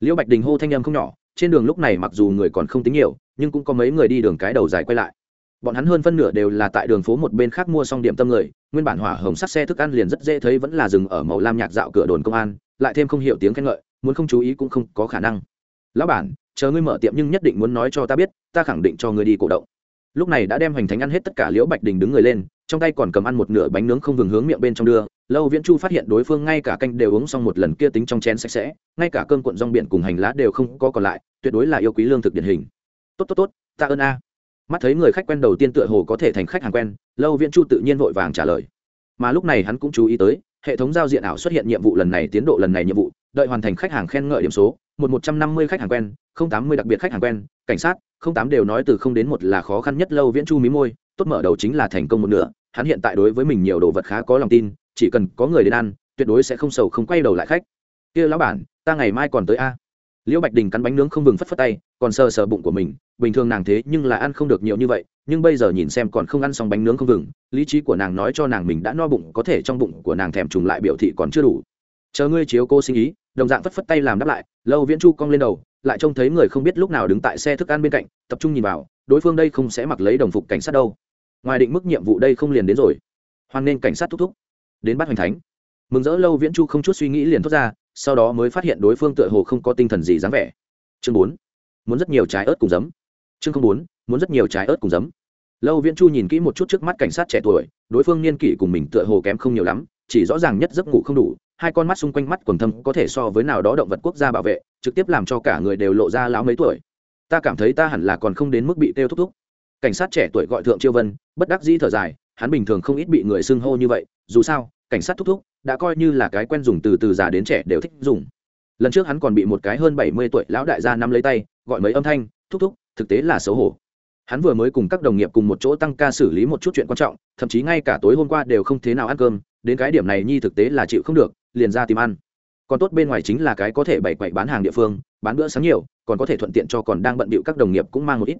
Liễu bạch đình hô thanh âm không nhỏ, trên đường lúc này mặc dù người còn không tính nhiều, nhưng cũng có mấy người đi đường cái đầu dài quay lại. Bọn hắn hơn phân nửa đều là tại đường phố một bên khác mua xong điểm tâm người, nguyên bản hỏa hồng sắt xe thức ăn liền rất dễ thấy vẫn là dừng ở màu lam nhạc dạo cửa đồn công an, lại thêm không hiểu tiếng khen ngợi, muốn không chú ý cũng không có khả năng. Lão bản, chờ ngươi mở tiệm nhưng nhất định muốn nói cho ta biết, ta khẳng định cho ngươi đi cổ động. Lúc này đã đem hoành thánh ăn hết tất cả liễu bạch đình đứng người lên trong tay còn cầm ăn một nửa bánh nướng không ngừng hướng miệng bên trong đưa. Lâu viễn chu phát hiện đối phương ngay cả canh đều uống xong một lần kia tính trong chén sạch sẽ, ngay cả cơm cuộn rong biển cùng hành lá đều không có còn lại, tuyệt đối là yêu quý lương thực điển hình. Tốt tốt tốt ta ơn a. Mắt thấy người khách quen đầu tiên tựa hồ có thể thành khách hàng quen, lâu viễn chu tự nhiên vội vàng trả lời. Mà lúc này hắn cũng chú ý tới, hệ thống giao diện ảo xuất hiện nhiệm vụ lần này tiến độ lần này nhiệm vụ, đợi hoàn thành khách hàng khen ngợi điểm số, một một trăm năm mươi khách hàng quen, không tám mươi đặc biệt khách hàng quen, cảnh sát, không tám đều nói từ không đến một là khó khăn nhất lâu viễn chu mí môi, tốt mở đầu chính là thành công một nửa hắn hiện tại đối với mình nhiều đồ vật khá có lòng tin, chỉ cần có người đến ăn, tuyệt đối sẽ không sầu không quay đầu lại khách. Kia lão bản, ta ngày mai còn tới a. Liễu bạch đình cắn bánh nướng không vừng phất phất tay, còn sờ sờ bụng của mình, bình thường nàng thế nhưng là ăn không được nhiều như vậy, nhưng bây giờ nhìn xem còn không ăn xong bánh nướng không vừng lý trí của nàng nói cho nàng mình đã no bụng, có thể trong bụng của nàng thèm trùng lại biểu thị còn chưa đủ. Chờ ngươi chiếu cô sinh ý, đồng dạng phất phất tay làm đáp lại, lâu viễn chu cong lên đầu, lại trông thấy người không biết lúc nào đứng tại xe thức ăn bên cạnh, tập trung nhìn vào, đối phương đây không sẽ mặc lấy đồng phục cảnh sát đâu ngoài định mức nhiệm vụ đây không liền đến rồi. Hoan nên cảnh sát thúc thúc. Đến bắt hoành thánh. Mừng rỡ lâu viễn chu không chút suy nghĩ liền thốt ra, sau đó mới phát hiện đối phương tựa hồ không có tinh thần gì dáng vẻ. Chương bốn. Muốn rất nhiều trái ớt cùng giấm. Chương không bốn, muốn rất nhiều trái ớt cùng giấm. Lâu viễn chu nhìn kỹ một chút trước mắt cảnh sát trẻ tuổi, đối phương niên kỷ cùng mình tựa hồ kém không nhiều lắm, chỉ rõ ràng nhất giấc ngủ không đủ, hai con mắt xung quanh mắt quần thâm có thể so với nào đó động vật quốc gia bảo vệ, trực tiếp làm cho cả người đều lộ ra lão mấy tuổi. Ta cảm thấy ta hẳn là còn không đến mức bị têu thúc thúc cảnh sát trẻ tuổi gọi thượng chiêu vân, bất đắc dĩ thở dài, hắn bình thường không ít bị người xưng hô như vậy, dù sao, cảnh sát thúc thúc đã coi như là cái quen dùng từ từ già đến trẻ đều thích dùng. Lần trước hắn còn bị một cái hơn bảy mươi tuổi lão đại gia nắm lấy tay, gọi mấy âm thanh, thúc thúc, thực tế là xấu hổ. Hắn vừa mới cùng các đồng nghiệp cùng một chỗ tăng ca xử lý một chút chuyện quan trọng, thậm chí ngay cả tối hôm qua đều không thế nào ăn cơm, đến cái điểm này nhi thực tế là chịu không được, liền ra tìm ăn. Còn tốt bên ngoài chính là cái có thể bày quậy bán hàng địa phương, bán bữa sáng nhiều, còn có thể thuận tiện cho còn đang bận bịu các đồng nghiệp cũng mang một ít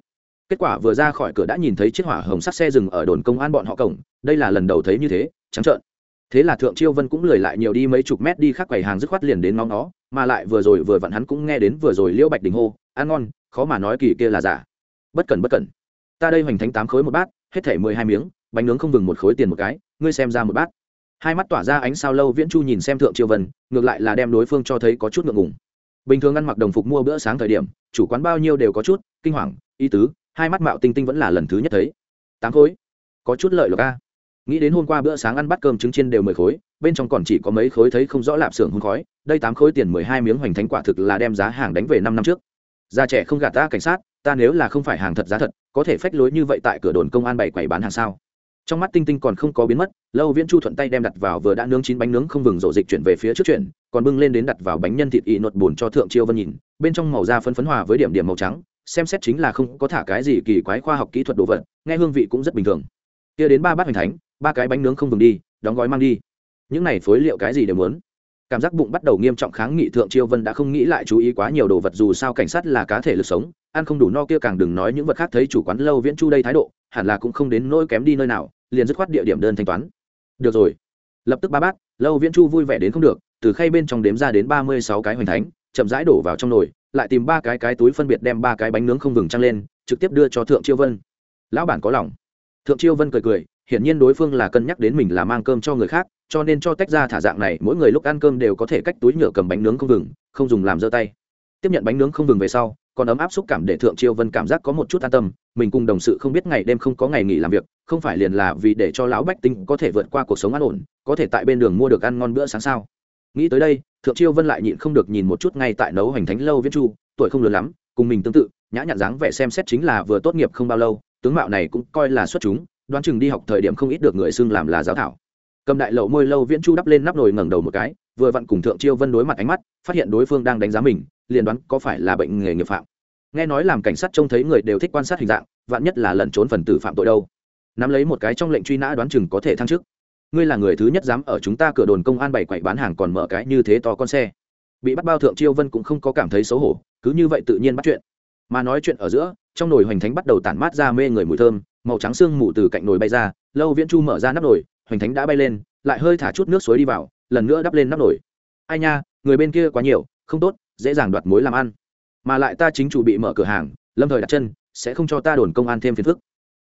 kết quả vừa ra khỏi cửa đã nhìn thấy chiếc hỏa hồng sắt xe dừng ở đồn công an bọn họ cổng, đây là lần đầu thấy như thế, trắng trợn. Thế là thượng chiêu vân cũng lười lại nhiều đi mấy chục mét đi khác quầy hàng dứt khoát liền đến ngóng nó mà lại vừa rồi vừa vặn hắn cũng nghe đến vừa rồi liễu bạch đình hô, ăn ngon, khó mà nói kỳ kia là giả. Bất cần bất cần. Ta đây hoành thánh tám khối một bát, hết thể mười hai miếng, bánh nướng không vừng một khối tiền một cái, ngươi xem ra một bát. Hai mắt tỏa ra ánh sao lâu viễn chu nhìn xem thượng triều vân, ngược lại là đem đối phương cho thấy có chút ngượng ngùng. Bình thường ăn mặc đồng phục mua bữa sáng thời điểm, chủ quán bao nhiêu đều có chút, kinh hoàng y tứ hai mắt mạo tinh tinh vẫn là lần thứ nhất thấy. Tám khối. Có chút lợi lộc a. Nghĩ đến hôm qua bữa sáng ăn bát cơm trứng chiên đều mười khối, bên trong còn chỉ có mấy khối thấy không rõ lạp xưởng hôn khói, đây tám khối tiền mười hai miếng hoành thánh quả thực là đem giá hàng đánh về năm năm trước. Già trẻ không gạt ta cảnh sát, ta nếu là không phải hàng thật giá thật, có thể phách lối như vậy tại cửa đồn công an bày quầy bán hàng sao? Trong mắt tinh tinh còn không có biến mất, lâu viễn chu thuận tay đem đặt vào vừa đã nướng chín bánh nướng không vừng rổ dịch chuyển về phía trước chuyển, còn bưng lên đến đặt vào bánh nhân thịt y nột bùn cho thượng chiêu vân nhìn, bên trong màu da phân phấn hòa với điểm điểm màu trắng xem xét chính là không có thả cái gì kỳ quái khoa học kỹ thuật đồ vật, nghe hương vị cũng rất bình thường. Kia đến ba bát hoành thánh, ba cái bánh nướng không vừng đi, đóng gói mang đi. Những này phối liệu cái gì đều muốn. Cảm giác bụng bắt đầu nghiêm trọng kháng nghị thượng chiêu vân đã không nghĩ lại chú ý quá nhiều đồ vật dù sao cảnh sát là cá thể lực sống, ăn không đủ no kia càng đừng nói những vật khác thấy chủ quán lâu viễn chu đây thái độ, hẳn là cũng không đến nỗi kém đi nơi nào, liền dứt khoát địa điểm đơn thanh toán. Được rồi. Lập tức ba bát, lâu viễn chu vui vẻ đến không được, từ khay bên trong đếm ra đến ba mươi sáu cái hoành thánh, chậm rãi đổ vào trong nồi lại tìm ba cái cái túi phân biệt đem ba cái bánh nướng không vừng trăng lên, trực tiếp đưa cho thượng chiêu vân. Lão bản có lòng. Thượng chiêu vân cười cười, hiển nhiên đối phương là cân nhắc đến mình là mang cơm cho người khác, cho nên cho tách ra thả dạng này, mỗi người lúc ăn cơm đều có thể cách túi nhựa cầm bánh nướng không vừng không dùng làm giơ tay. Tiếp nhận bánh nướng không vừng về sau, còn ấm áp xúc cảm để thượng chiêu vân cảm giác có một chút an tâm, mình cùng đồng sự không biết ngày đêm không có ngày nghỉ làm việc, không phải liền là vì để cho lão bách tinh có thể vượt qua cuộc sống an ổn, có thể tại bên đường mua được ăn ngon bữa sáng sao nghĩ tới đây, thượng chiêu vân lại nhịn không được nhìn một chút ngay tại nấu hành thánh lâu viễn chu, tuổi không lớn lắm, cùng mình tương tự, nhã nhặn dáng vẻ xem xét chính là vừa tốt nghiệp không bao lâu, tướng mạo này cũng coi là xuất chúng, đoán chừng đi học thời điểm không ít được người xưng làm là giáo thảo. Cầm đại lậu môi lâu viễn chu đắp lên nắp nồi ngẩng đầu một cái, vừa vặn cùng thượng chiêu vân đối mặt ánh mắt, phát hiện đối phương đang đánh giá mình, liền đoán có phải là bệnh nghề nghiệp phạm. Nghe nói làm cảnh sát trông thấy người đều thích quan sát hình dạng, vạn nhất là lẩn trốn phần tử phạm tội đâu. Nắm lấy một cái trong lệnh truy nã đoán chừng có thể thăng chức ngươi là người thứ nhất dám ở chúng ta cửa đồn công an bày quậy bán hàng còn mở cái như thế to con xe. Bị bắt bao thượng chiêu vân cũng không có cảm thấy xấu hổ, cứ như vậy tự nhiên bắt chuyện. Mà nói chuyện ở giữa, trong nồi hoành thánh bắt đầu tản mát ra mê người mùi thơm, màu trắng xương mù từ cạnh nồi bay ra, lâu viễn chu mở ra nắp nồi, hoành thánh đã bay lên, lại hơi thả chút nước suối đi vào, lần nữa đắp lên nắp nồi. Ai nha, người bên kia quá nhiều, không tốt, dễ dàng đoạt mối làm ăn. Mà lại ta chính chủ bị mở cửa hàng, lâm thời đặt chân, sẽ không cho ta đồn công an thêm phiền phức.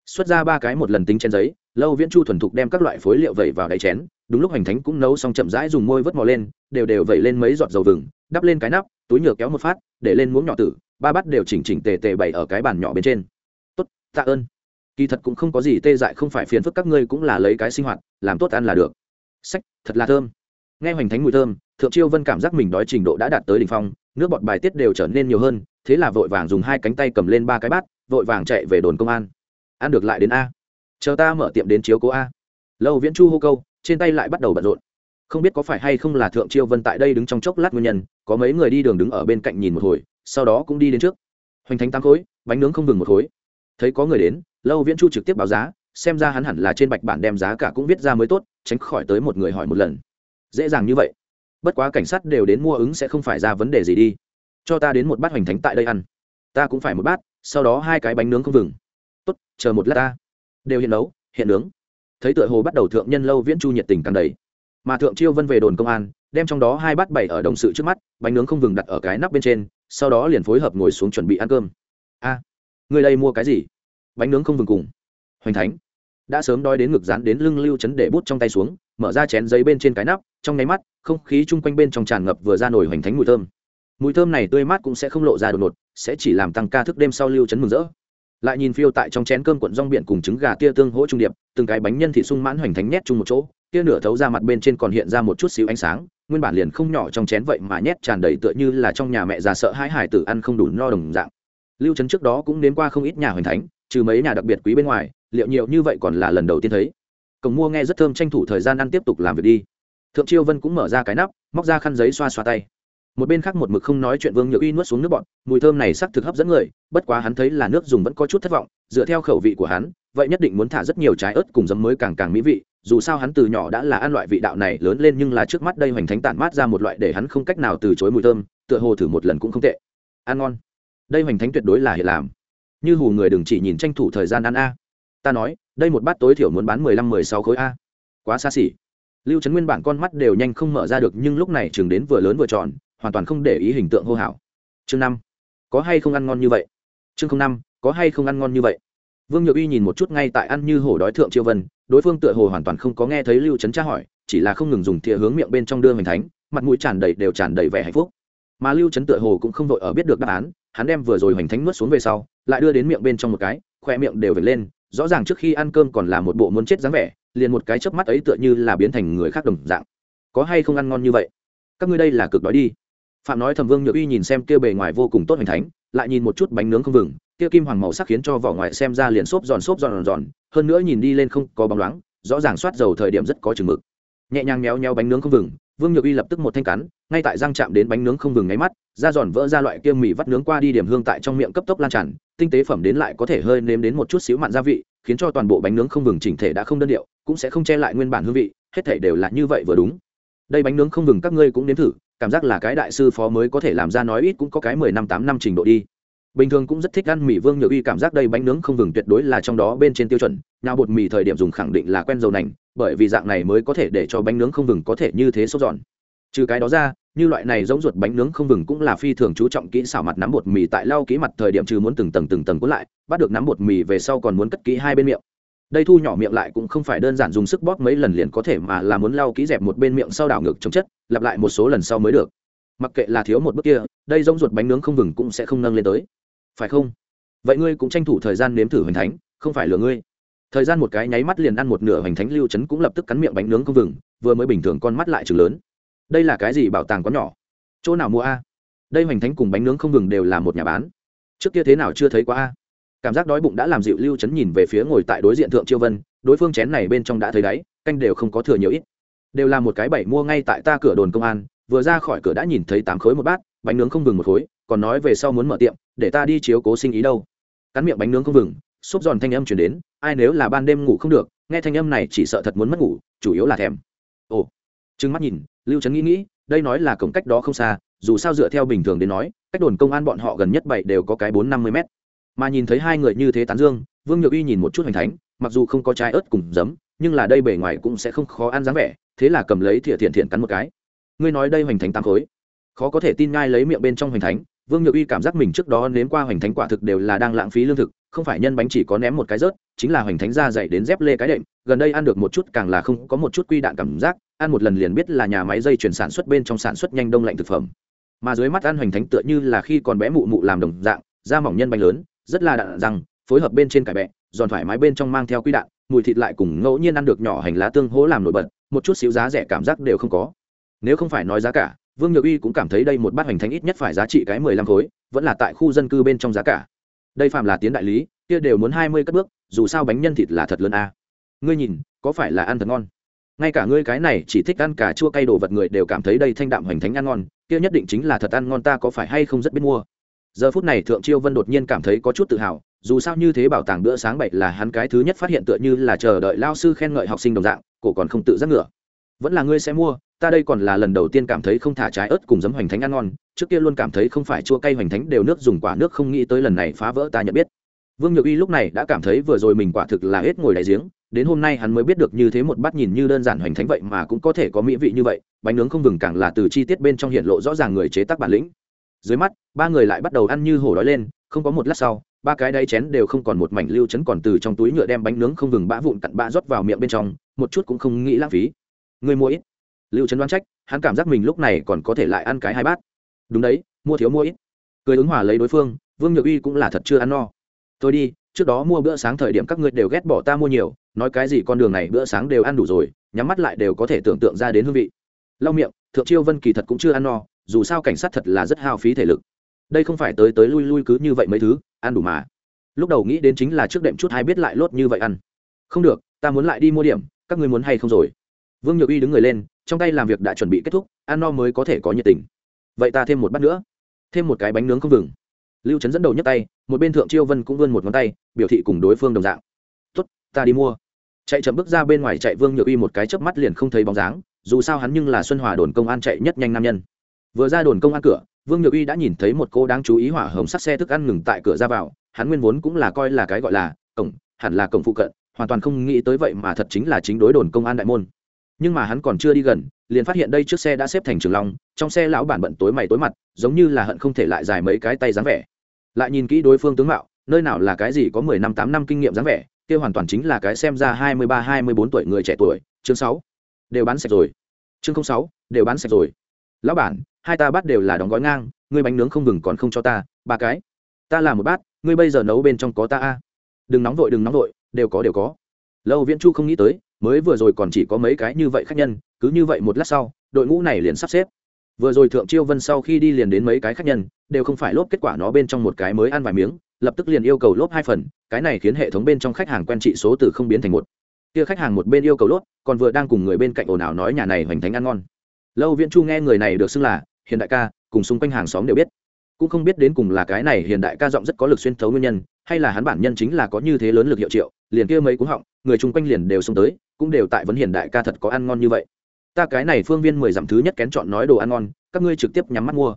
Xuất ra ba cái một lần tính trên giấy lâu viễn chu thuần thục đem các loại phối liệu vẩy vào đáy chén, đúng lúc hành thánh cũng nấu xong chậm rãi dùng môi vớt mò lên, đều đều vẩy lên mấy giọt dầu vừng, đắp lên cái nắp, túi nhựa kéo một phát, để lên muỗng nhỏ tử, ba bát đều chỉnh chỉnh tề tề bày ở cái bàn nhỏ bên trên. Tốt, tạ ơn. Kỳ thật cũng không có gì tê dại, không phải phiền phức các ngươi cũng là lấy cái sinh hoạt, làm tốt ăn là được. Sách, thật là thơm. Nghe hoành thánh mùi thơm, thượng chiêu vân cảm giác mình đói trình độ đã đạt tới đỉnh phong, nước bọt bài tiết đều trở nên nhiều hơn, thế là vội vàng dùng hai cánh tay cầm lên ba cái bát, vội vàng chạy về đồn công an. Ăn được lại đến a chờ ta mở tiệm đến chiếu cố a. Lâu viễn chu hô câu, trên tay lại bắt đầu bận rộn. Không biết có phải hay không là thượng chiêu vân tại đây đứng trong chốc lát nguyên nhân, có mấy người đi đường đứng ở bên cạnh nhìn một hồi, sau đó cũng đi đến trước. Hoành thánh tám khối, bánh nướng không vừng một khối. Thấy có người đến, lâu viễn chu trực tiếp báo giá, xem ra hắn hẳn là trên bạch bản đem giá cả cũng viết ra mới tốt, tránh khỏi tới một người hỏi một lần. Dễ dàng như vậy. Bất quá cảnh sát đều đến mua ứng sẽ không phải ra vấn đề gì đi. Cho ta đến một bát hoành thánh tại đây ăn. Ta cũng phải một bát, sau đó hai cái bánh nướng không vừng tốt, chờ một lát ta đều hiện nấu, hiện nướng. Thấy tựa hồ bắt đầu thượng nhân lâu viễn chu nhiệt tình càng đầy. Mà thượng chiêu vân về đồn công an, đem trong đó hai bát bảy ở đồng sự trước mắt, bánh nướng không vừng đặt ở cái nắp bên trên, sau đó liền phối hợp ngồi xuống chuẩn bị ăn cơm. A, người đây mua cái gì? Bánh nướng không vừng cùng. Hoành thánh, đã sớm đói đến ngực dán đến lưng lưu chấn để bút trong tay xuống, mở ra chén giấy bên trên cái nắp, trong nháy mắt, không khí chung quanh bên trong tràn ngập vừa ra nổi hoành thánh mùi thơm. Mùi thơm này tươi mát cũng sẽ không lộ ra đột ngột, sẽ chỉ làm tăng ca thức đêm sau lưu chấn mừng rỡ lại nhìn phiêu tại trong chén cơm cuộn rong biển cùng trứng gà tia tương hỗ trung điệp, từng cái bánh nhân thị sung mãn hoành thánh nhét chung một chỗ, tia nửa thấu ra mặt bên trên còn hiện ra một chút xíu ánh sáng, nguyên bản liền không nhỏ trong chén vậy mà nhét tràn đầy tựa như là trong nhà mẹ già sợ hãi hải tử ăn không đủ no đồng dạng. Lưu trấn trước đó cũng đến qua không ít nhà hoành thánh, trừ mấy nhà đặc biệt quý bên ngoài, liệu nhiều như vậy còn là lần đầu tiên thấy. Cổng mua nghe rất thơm tranh thủ thời gian ăn tiếp tục làm việc đi. Thượng chiêu vân cũng mở ra cái nắp, móc ra khăn giấy xoa xoa tay một bên khác một mực không nói chuyện vương nhược y nuốt xuống nước bọn mùi thơm này sắc thực hấp dẫn người, bất quá hắn thấy là nước dùng vẫn có chút thất vọng, dựa theo khẩu vị của hắn, vậy nhất định muốn thả rất nhiều trái ớt cùng giấm mới càng càng mỹ vị, dù sao hắn từ nhỏ đã là ăn loại vị đạo này lớn lên nhưng là trước mắt đây hoành thánh tản mát ra một loại để hắn không cách nào từ chối mùi thơm, tựa hồ thử một lần cũng không tệ. Ăn ngon. Đây hoành thánh tuyệt đối là hiện làm. Như hù người đừng chỉ nhìn tranh thủ thời gian ăn a. Ta nói, đây một bát tối thiểu muốn bán mười lăm, mười sáu khối a. Quá xa xỉ. Lưu trấn nguyên bản con mắt đều nhanh không mở ra được nhưng lúc này chừng đến vừa lớn vừa tròn hoàn toàn không để ý hình tượng hô hào. Chương năm. Có hay không ăn ngon như vậy? Chương năm, có hay không ăn ngon như vậy? Vương nhược uy nhìn một chút ngay tại ăn như hổ đói thượng chiêu vân, đối phương tựa hồ hoàn toàn không có nghe thấy lưu trấn tra hỏi, chỉ là không ngừng dùng thìa hướng miệng bên trong đưa hoành thánh, mặt mũi tràn đầy đều tràn đầy vẻ hạnh phúc. Mà lưu trấn tựa hồ cũng không vội ở biết được đáp án, hắn đem vừa rồi hoành thánh nuốt xuống về sau, lại đưa đến miệng bên trong một cái, khoe miệng đều về lên, rõ ràng trước khi ăn cơm còn là một bộ muốn chết dáng vẻ, liền một cái chớp mắt ấy tựa như là biến thành người khác đồng dạng. Có hay không ăn ngon như vậy? Các ngươi đây là cực đói đi phạm nói thầm vương nhược uy nhìn xem kia bề ngoài vô cùng tốt hoành thánh, lại nhìn một chút bánh nướng không vừng, kia kim hoàng màu sắc khiến cho vỏ ngoài xem ra liền xốp giòn xốp giòn giòn hơn nữa nhìn đi lên không có bóng loáng, rõ ràng soát dầu thời điểm rất có chừng mực. Nhẹ nhàng méo nheo bánh nướng không vừng, vương nhược uy lập tức một thanh cắn, ngay tại răng chạm đến bánh nướng không vừng nháy mắt, da giòn vỡ ra loại kia mì vắt nướng qua đi điểm hương tại trong miệng cấp tốc lan tràn, tinh tế phẩm đến lại có thể hơi nếm đến một chút xíu mặn gia vị, khiến cho toàn bộ bánh nướng không vừng chỉnh thể đã không đơn điệu, cũng sẽ không che lại nguyên bản hương vị, hết thể đều là như vậy vừa đúng. Đây bánh nướng không vừng các ngươi cũng nếm thử cảm giác là cái đại sư phó mới có thể làm ra nói ít cũng có cái mười năm tám năm trình độ đi. Bình thường cũng rất thích ăn mì vương nhược uy, cảm giác đây bánh nướng không vừng tuyệt đối là trong đó bên trên tiêu chuẩn. Nào bột mì thời điểm dùng khẳng định là quen dầu nành, bởi vì dạng này mới có thể để cho bánh nướng không vừng có thể như thế sốt giòn. Trừ cái đó ra, như loại này giống ruột bánh nướng không vừng cũng là phi thường chú trọng kỹ xảo mặt nắm bột mì tại lau kỹ mặt thời điểm trừ muốn từng tầng từng tầng cuốn lại, bắt được nắm bột mì về sau còn muốn cất kỹ hai bên miệng đây thu nhỏ miệng lại cũng không phải đơn giản dùng sức bóp mấy lần liền có thể mà là muốn lau kỹ dẹp một bên miệng sau đảo ngược chống chất, lặp lại một số lần sau mới được. Mặc kệ là thiếu một bước kia, đây giống ruột bánh nướng không vừng cũng sẽ không nâng lên tới. Phải không? Vậy ngươi cũng tranh thủ thời gian nếm thử hoành thánh, không phải lừa ngươi. Thời gian một cái nháy mắt liền ăn một nửa hoành thánh lưu chấn cũng lập tức cắn miệng bánh nướng không vừng, vừa mới bình thường con mắt lại chừng lớn. Đây là cái gì bảo tàng có nhỏ? Chỗ nào mua a? Đây hoành thánh cùng bánh nướng không vừng đều là một nhà bán. Trước kia thế nào chưa thấy qua a? Cảm giác đói bụng đã làm dịu lưu Trấn nhìn về phía ngồi tại đối diện thượng chiêu vân, đối phương chén này bên trong đã thấy đáy, canh đều không có thừa nhiều ít. Đều là một cái bảy mua ngay tại ta cửa đồn công an, vừa ra khỏi cửa đã nhìn thấy tám khối một bát, bánh nướng không vừng một khối, còn nói về sau muốn mở tiệm, để ta đi chiếu cố sinh ý đâu. Cắn miệng bánh nướng không vừng xốp giòn thanh âm chuyển đến, ai nếu là ban đêm ngủ không được, nghe thanh âm này chỉ sợ thật muốn mất ngủ, chủ yếu là thèm. Ồ. Trừng mắt nhìn, lưu trấn nghĩ nghĩ, đây nói là cổng cách đó không xa, dù sao dựa theo bình thường đến nói, cách đồn công an bọn họ gần nhất bảy đều có cái bốn năm mươi mét mà nhìn thấy hai người như thế tán dương, vương nhược uy nhìn một chút hoành thánh, mặc dù không có trái ớt cùng giấm, nhưng là đây bề ngoài cũng sẽ không khó ăn dáng vẻ, thế là cầm lấy thìa thiện thiện cắn một cái. Ngươi nói đây hoành thánh tám khối, khó có thể tin ngay lấy miệng bên trong hoành thánh, vương nhược uy cảm giác mình trước đó nếm qua hoành thánh quả thực đều là đang lãng phí lương thực, không phải nhân bánh chỉ có ném một cái rớt, chính là hoành thánh ra dậy đến dép lê cái đệm, gần đây ăn được một chút càng là không có một chút quy đạn cảm giác, ăn một lần liền biết là nhà máy dây chuyển sản xuất bên trong sản xuất nhanh đông lạnh thực phẩm. Mà dưới mắt ăn hoành thánh tựa như là khi còn bé mụ mụ làm đồng dạng, da mỏng nhân bánh lớn rất là đạn rằng, phối hợp bên trên cải bẹ, giòn thoải mái bên trong mang theo quy đạn, mùi thịt lại cùng ngẫu nhiên ăn được nhỏ hành lá tương hỗ làm nổi bật, một chút xíu giá rẻ cảm giác đều không có. Nếu không phải nói giá cả, vương nhược uy cũng cảm thấy đây một bát hoành thánh ít nhất phải giá trị cái mười lăm khối, vẫn là tại khu dân cư bên trong giá cả. Đây phạm là tiến đại lý, kia đều muốn hai mươi cất bước, dù sao bánh nhân thịt là thật lớn a. Ngươi nhìn, có phải là ăn thật ngon? Ngay cả ngươi cái này chỉ thích ăn cả chua cay đồ vật người đều cảm thấy đây thanh đạm hoành thánh ăn ngon, kia nhất định chính là thật ăn ngon ta có phải hay không rất biết mua giờ phút này thượng chiêu vân đột nhiên cảm thấy có chút tự hào, dù sao như thế bảo tàng bữa sáng bậy là hắn cái thứ nhất phát hiện tựa như là chờ đợi lao sư khen ngợi học sinh đồng dạng, cổ còn không tự giác ngựa. Vẫn là ngươi sẽ mua, ta đây còn là lần đầu tiên cảm thấy không thả trái ớt cùng giấm hoành thánh ăn ngon, trước kia luôn cảm thấy không phải chua cay hoành thánh đều nước dùng quả nước không nghĩ tới lần này phá vỡ ta nhận biết. Vương nhược y lúc này đã cảm thấy vừa rồi mình quả thực là hết ngồi đại giếng, đến hôm nay hắn mới biết được như thế một bát nhìn như đơn giản hoành thánh vậy mà cũng có thể có mỹ vị như vậy, bánh nướng không vừng càng là từ chi tiết bên trong hiện lộ rõ ràng người chế tác bản lĩnh dưới mắt, ba người lại bắt đầu ăn như hổ đói lên, không có một lát sau, ba cái đáy chén đều không còn một mảnh lưu chấn còn từ trong túi nhựa đem bánh nướng không vừng bã vụn cặn bã rót vào miệng bên trong, một chút cũng không nghĩ lãng phí. Người mua ít. Lưu chấn đoán trách, hắn cảm giác mình lúc này còn có thể lại ăn cái hai bát. Đúng đấy, mua thiếu mua ít. Cười ứng hòa lấy đối phương, vương nhược uy cũng là thật chưa ăn no. Thôi đi, trước đó mua bữa sáng thời điểm các ngươi đều ghét bỏ ta mua nhiều, nói cái gì con đường này bữa sáng đều ăn đủ rồi, nhắm mắt lại đều có thể tưởng tượng ra đến hương vị. Lau miệng, thượng chiêu vân kỳ thật cũng chưa ăn no dù sao cảnh sát thật là rất hao phí thể lực. Đây không phải tới tới lui lui cứ như vậy mấy thứ, ăn đủ mà. Lúc đầu nghĩ đến chính là trước đệm chút hay biết lại lốt như vậy ăn. Không được, ta muốn lại đi mua điểm, các ngươi muốn hay không rồi? Vương nhược uy đứng người lên, trong tay làm việc đã chuẩn bị kết thúc, ăn no mới có thể có nhiệt tình. Vậy ta thêm một bát nữa. Thêm một cái bánh nướng không vừng. Lưu trấn dẫn đầu nhấc tay, một bên thượng chiêu vân cũng vươn một ngón tay, biểu thị cùng đối phương đồng dạng. Tuất ta đi mua. Chạy chậm bước ra bên ngoài chạy vương nhược uy một cái chớp mắt liền không thấy bóng dáng, dù sao hắn nhưng là xuân hòa đồn công an chạy nhất nhanh nam nhân vừa ra đồn công an cửa, vương nhược uy đã nhìn thấy một cô đáng chú ý hỏa hồng sắt xe thức ăn ngừng tại cửa ra vào, hắn nguyên vốn cũng là coi là cái gọi là cổng, hẳn là cổng phụ cận, hoàn toàn không nghĩ tới vậy mà thật chính là chính đối đồn công an đại môn. Nhưng mà hắn còn chưa đi gần, liền phát hiện đây chiếc xe đã xếp thành trường long, trong xe lão bản bận tối mày tối mặt, giống như là hận không thể lại dài mấy cái tay dáng vẻ. Lại nhìn kỹ đối phương tướng mạo, nơi nào là cái gì có mười năm tám năm kinh nghiệm dáng vẻ, kia hoàn toàn chính là cái xem ra hai mươi ba, hai mươi bốn tuổi người trẻ tuổi, chương sáu. Đều bán sạch rồi. Chương sáu, đều bán sạch rồi lão bản, hai ta bát đều là đóng gói ngang, ngươi bánh nướng không ngừng còn không cho ta, ba cái. Ta làm một bát, ngươi bây giờ nấu bên trong có ta a. Đừng nóng vội, đừng nóng vội, đều có đều có. Lâu viễn chu không nghĩ tới, mới vừa rồi còn chỉ có mấy cái như vậy khách nhân, cứ như vậy một lát sau, đội ngũ này liền sắp xếp. Vừa rồi thượng chiêu vân sau khi đi liền đến mấy cái khách nhân, đều không phải lốp kết quả nó bên trong một cái mới ăn vài miếng, lập tức liền yêu cầu lốp hai phần, cái này khiến hệ thống bên trong khách hàng quen trị số từ không biến thành một. Kia khách hàng một bên yêu cầu lốp, còn vừa đang cùng người bên cạnh ồn ào nói nhà này hoành thánh ăn ngon lâu viễn chu nghe người này được xưng là hiện đại ca, cùng xung quanh hàng xóm đều biết. Cũng không biết đến cùng là cái này hiện đại ca giọng rất có lực xuyên thấu nguyên nhân, hay là hắn bản nhân chính là có như thế lớn lực hiệu triệu, liền kia mấy cú họng, người chung quanh liền đều xông tới, cũng đều tại vấn hiện đại ca thật có ăn ngon như vậy. Ta cái này phương viên mười dặm thứ nhất kén chọn nói đồ ăn ngon, các ngươi trực tiếp nhắm mắt mua.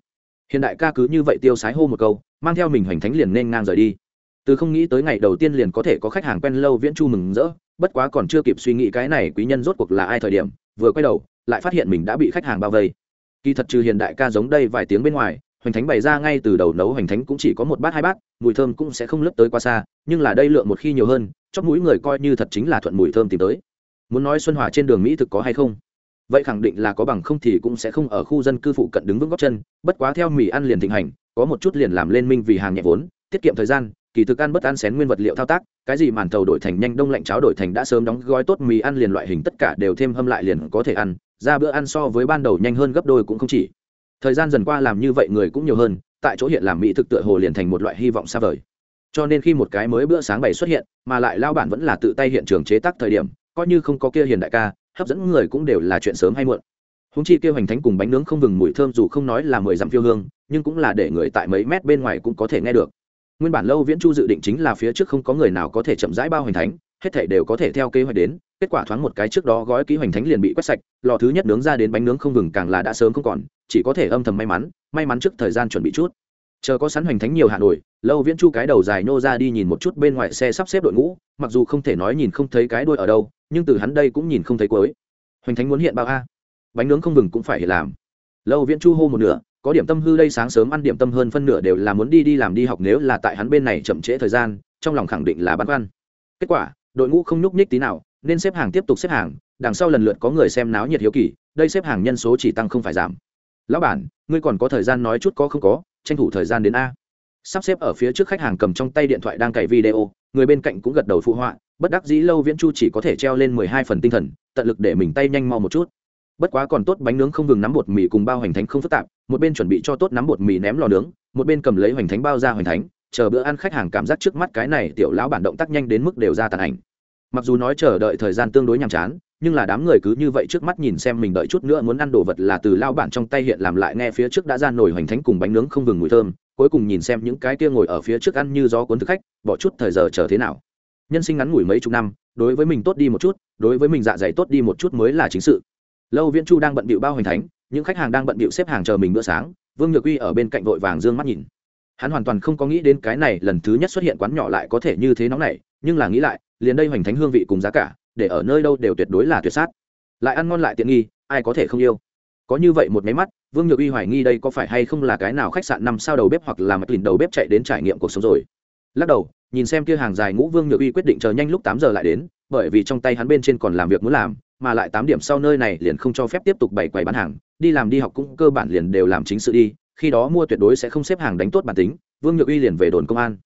Hiện đại ca cứ như vậy tiêu sái hô một câu, mang theo mình hoành thánh liền nên ngang rời đi. Từ không nghĩ tới ngày đầu tiên liền có thể có khách hàng quen lâu viễn chu mừng rỡ, bất quá còn chưa kịp suy nghĩ cái này quý nhân rốt cuộc là ai thời điểm, vừa quay đầu lại phát hiện mình đã bị khách hàng bao vây. Kỳ thật trừ hiện đại ca giống đây vài tiếng bên ngoài, hoành thánh bày ra ngay từ đầu nấu hoành thánh cũng chỉ có một bát, hai bát, mùi thơm cũng sẽ không lướt tới quá xa, nhưng là đây lượng một khi nhiều hơn, chót mũi người coi như thật chính là thuận mùi thơm tìm tới. Muốn nói xuân hòa trên đường mỹ thực có hay không? Vậy khẳng định là có bằng không thì cũng sẽ không ở khu dân cư phụ cận đứng vững góc chân, bất quá theo mì ăn liền thịnh hành, có một chút liền làm lên minh vì hàng nhẹ vốn, tiết kiệm thời gian, kỳ thực ăn bất ăn xén nguyên vật liệu thao tác, cái gì màn thầu đổi thành nhanh đông lạnh cháo đổi thành đã sớm đóng gói tốt mì ăn liền loại hình tất cả đều thêm hâm lại liền có thể ăn ra bữa ăn so với ban đầu nhanh hơn gấp đôi cũng không chỉ. Thời gian dần qua làm như vậy người cũng nhiều hơn, tại chỗ hiện làm mỹ thực tựa hồ liền thành một loại hy vọng xa vời. Cho nên khi một cái mới bữa sáng bày xuất hiện, mà lại lao bản vẫn là tự tay hiện trường chế tác thời điểm, coi như không có kia hiền đại ca, hấp dẫn người cũng đều là chuyện sớm hay muộn. Húng chi kia hành thánh cùng bánh nướng không vừng mùi thơm dù không nói là mười dặm phiêu hương, nhưng cũng là để người tại mấy mét bên ngoài cũng có thể nghe được. Nguyên bản lâu viễn chu dự định chính là phía trước không có người nào có thể chậm rãi bao hành thánh, hết thể đều có thể theo kế hoạch đến kết quả thoáng một cái trước đó gói ký hoành thánh liền bị quét sạch, lò thứ nhất nướng ra đến bánh nướng không vừng càng là đã sớm không còn, chỉ có thể âm thầm may mắn may mắn trước thời gian chuẩn bị chút. Chờ có sẵn hoành thánh nhiều hà nội lâu viễn chu cái đầu dài nô ra đi nhìn một chút bên ngoài xe sắp xếp đội ngũ, mặc dù không thể nói nhìn không thấy cái đuôi ở đâu, nhưng từ hắn đây cũng nhìn không thấy cuối. Hoành thánh muốn hiện bao a? Bánh nướng không vừng cũng phải làm. Lâu viễn chu hô một nửa, có điểm tâm hư đây sáng sớm ăn điểm tâm hơn phân nửa đều là muốn đi đi làm đi học nếu là tại hắn bên này chậm trễ thời gian, trong lòng khẳng định là băn khoăn. Kết quả, đội ngũ không nhúc nhích tí nào nên xếp hàng tiếp tục xếp hàng, đằng sau lần lượt có người xem náo nhiệt hiếu kỳ, đây xếp hàng nhân số chỉ tăng không phải giảm. Lão bản, ngươi còn có thời gian nói chút có không có, tranh thủ thời gian đến a. Sắp xếp ở phía trước khách hàng cầm trong tay điện thoại đang cày video, người bên cạnh cũng gật đầu phụ họa, bất đắc dĩ lâu viễn chu chỉ có thể treo lên mười hai phần tinh thần, tận lực để mình tay nhanh mau một chút. Bất quá còn tốt bánh nướng không ngừng nắm bột mì cùng bao hoành thánh không phức tạp, một bên chuẩn bị cho tốt nắm bột mì ném lò nướng, một bên cầm lấy hoành thánh bao ra hoành thánh, chờ bữa ăn khách hàng cảm giác trước mắt cái này tiểu lão bản động tác nhanh đến mức đều ra tàn ảnh mặc dù nói chờ đợi thời gian tương đối nhàm chán, nhưng là đám người cứ như vậy trước mắt nhìn xem mình đợi chút nữa muốn ăn đồ vật là từ lao bản trong tay hiện làm lại nghe phía trước đã ra nổi hoành thánh cùng bánh nướng không vừng mùi thơm, cuối cùng nhìn xem những cái kia ngồi ở phía trước ăn như gió cuốn thực khách, bỏ chút thời giờ chờ thế nào. Nhân sinh ngắn ngủi mấy chục năm, đối với mình tốt đi một chút, đối với mình dạ dày tốt đi một chút mới là chính sự. Lâu viễn chu đang bận bịu bao hoành thánh, những khách hàng đang bận bịu xếp hàng chờ mình bữa sáng, vương nhược uy ở bên cạnh vội vàng d ư ơ n g mắt nhìn. Hắn hoàn toàn không có nghĩ đến cái này lần thứ nhất xuất hiện quán nhỏ lại có thể như thế nóng này nhưng là nghĩ lại liền đây hoành thánh hương vị cùng giá cả, để ở nơi đâu đều tuyệt đối là tuyệt sát. Lại ăn ngon lại tiện nghi, ai có thể không yêu. Có như vậy một máy mắt, vương nhược uy hoài nghi đây có phải hay không là cái nào khách sạn năm sao đầu bếp hoặc là mạch lìn đầu bếp chạy đến trải nghiệm cuộc sống rồi. Lắc đầu, nhìn xem kia hàng dài ngũ vương nhược uy quyết định chờ nhanh lúc tám giờ lại đến, bởi vì trong tay hắn bên trên còn làm việc muốn làm, mà lại tám điểm sau nơi này liền không cho phép tiếp tục bày quầy bán hàng, đi làm đi học cũng cơ bản liền đều làm chính sự đi, khi đó mua tuyệt đối sẽ không xếp hàng đánh tốt bản tính, vương nhược uy liền về đồn công an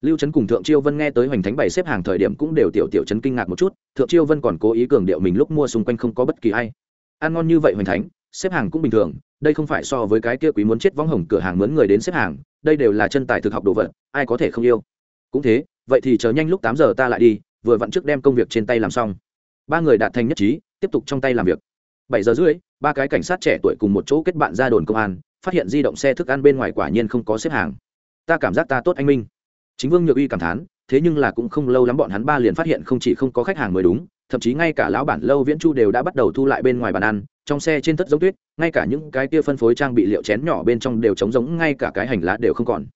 lưu trấn cùng thượng chiêu vân nghe tới hoành thánh bày xếp hàng thời điểm cũng đều tiểu tiểu trấn kinh ngạc một chút, thượng chiêu vân còn cố ý cường điệu mình lúc mua xung quanh không có bất kỳ ai. Ăn ngon như vậy hoành thánh, xếp hàng cũng bình thường, đây không phải so với cái kia quý muốn chết võng hồng cửa hàng mướn người đến xếp hàng, đây đều là chân tài thực học đồ vật, ai có thể không yêu. Cũng thế, vậy thì chờ nhanh lúc tám giờ ta lại đi, vừa vặn trước đem công việc trên tay làm xong. Ba người đạt thành nhất trí, tiếp tục trong tay làm việc. Bảy giờ rưỡi, ba cái cảnh sát trẻ tuổi cùng một chỗ kết bạn ra đồn công an, phát hiện di động xe thức ăn bên ngoài quả nhiên không có xếp hàng. Ta cảm giác ta tốt anh minh chính vương nhược uy cảm thán, thế nhưng là cũng không lâu lắm bọn hắn ba liền phát hiện không chỉ không có khách hàng mới đúng, thậm chí ngay cả lão bản lâu viễn chu đều đã bắt đầu thu lại bên ngoài bàn ăn, trong xe trên tất giống tuyết, ngay cả những cái kia phân phối trang bị liệu chén nhỏ bên trong đều trống giống, ngay cả cái hành lá đều không còn.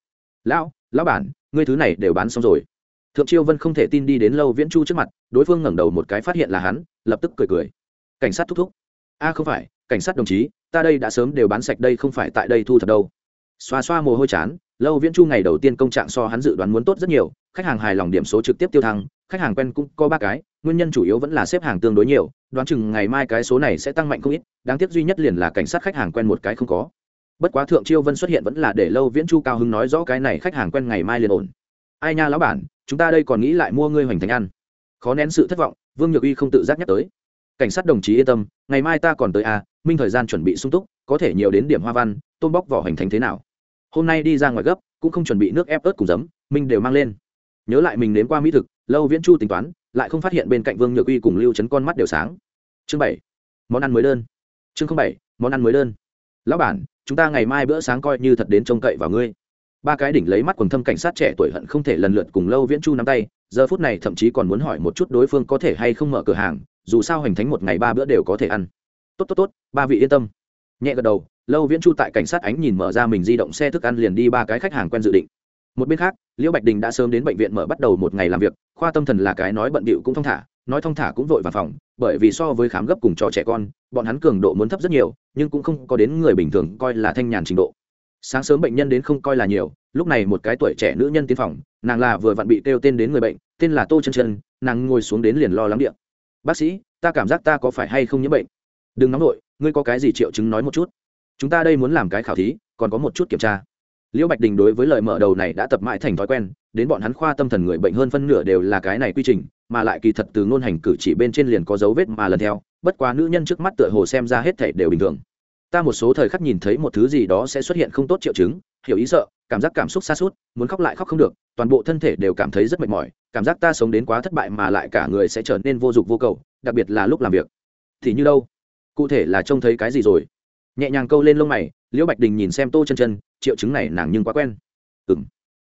Lão lão bản, ngươi thứ này đều bán xong rồi. Thượng chiêu vân không thể tin đi đến lâu viễn chu trước mặt, đối phương ngẩng đầu một cái phát hiện là hắn, lập tức cười cười. Cảnh sát thúc thúc. A, không phải, cảnh sát đồng chí, ta đây đã sớm đều bán sạch đây không phải tại đây thu thật đâu. Xoa xoa mồ hôi chán lâu viễn chu ngày đầu tiên công trạng so hắn dự đoán muốn tốt rất nhiều khách hàng hài lòng điểm số trực tiếp tiêu thăng khách hàng quen cũng có ba cái nguyên nhân chủ yếu vẫn là xếp hàng tương đối nhiều đoán chừng ngày mai cái số này sẽ tăng mạnh không ít đáng tiếc duy nhất liền là cảnh sát khách hàng quen một cái không có. Bất quá thượng chiêu vân xuất hiện vẫn là để lâu viễn chu cao Hưng nói rõ cái này khách hàng quen ngày mai liền ổn. Ai nha lão bản chúng ta đây còn nghĩ lại mua ngươi hoành thành ăn. Khó nén sự thất vọng vương nhược uy không tự giác nhắc tới. Cảnh sát đồng chí yên tâm ngày mai ta còn tới a à, minh thời gian chuẩn bị sung túc có thể nhiều đến điểm hoa văn tôm bóc vỏ hoành thành thế nào? Hôm nay đi ra ngoài gấp, cũng không chuẩn bị nước ép ớt cùng giấm, minh đều mang lên. Nhớ lại mình đến qua mỹ thực, lâu viễn chu tính toán, lại không phát hiện bên cạnh vương nhược uy cùng lưu chấn con mắt đều sáng. Chương bảy, món ăn mới đơn. Chương bảy, món ăn mới đơn. Lão bản, chúng ta ngày mai bữa sáng coi như thật đến trông cậy vào ngươi. Ba cái đỉnh lấy mắt quần thâm cảnh sát trẻ tuổi hận không thể lần lượt cùng lâu viễn chu nắm tay, giờ phút này thậm chí còn muốn hỏi một chút đối phương có thể hay không mở cửa hàng, dù sao hoành thánh một ngày ba bữa đều có thể ăn. Tốt tốt tốt, ba vị yên tâm. Nhẹ gật đầu lâu viễn chu tại cảnh sát ánh nhìn mở ra mình di động xe thức ăn liền đi ba cái khách hàng quen dự định. Một bên khác, liễu bạch đình đã sớm đến bệnh viện mở bắt đầu một ngày làm việc, khoa tâm thần là cái nói bận bịu cũng thong thả, nói thong thả cũng vội vào phòng, bởi vì so với khám gấp cùng cho trẻ con, bọn hắn cường độ muốn thấp rất nhiều, nhưng cũng không có đến người bình thường coi là thanh nhàn trình độ. Sáng sớm bệnh nhân đến không coi là nhiều, lúc này một cái tuổi trẻ nữ nhân tiến phòng, nàng là vừa vặn bị kêu tên đến người bệnh, tên là tô chân chân, nàng ngồi xuống đến liền lo lắng điện. Bác sĩ, ta cảm giác ta có phải hay không nhiễm bệnh? Đừng nóng nổi ngươi có cái gì triệu chứng nói một chút? Chúng ta đây muốn làm cái khảo thí, còn có một chút kiểm tra. Liễu bạch đình đối với lời mở đầu này đã tập mãi thành thói quen, đến bọn hắn khoa tâm thần người bệnh hơn phân nửa đều là cái này quy trình, mà lại kỳ thật từ ngôn hành cử chỉ bên trên liền có dấu vết mà lần theo, bất quá nữ nhân trước mắt tựa hồ xem ra hết thể đều bình thường. Ta một số thời khắc nhìn thấy một thứ gì đó sẽ xuất hiện không tốt triệu chứng, hiểu ý sợ, cảm giác cảm xúc xa suốt muốn khóc lại khóc không được, toàn bộ thân thể đều cảm thấy rất mệt mỏi, cảm giác ta sống đến quá thất bại mà lại cả người sẽ trở nên vô dụng vô cầu, đặc biệt là lúc làm việc. Thì như đâu? Cụ thể là trông thấy cái gì rồi? Nhẹ nhàng câu lên lông mày, liễu bạch đình nhìn xem tô chân chân, triệu chứng này nàng nhưng quá quen. Ừ m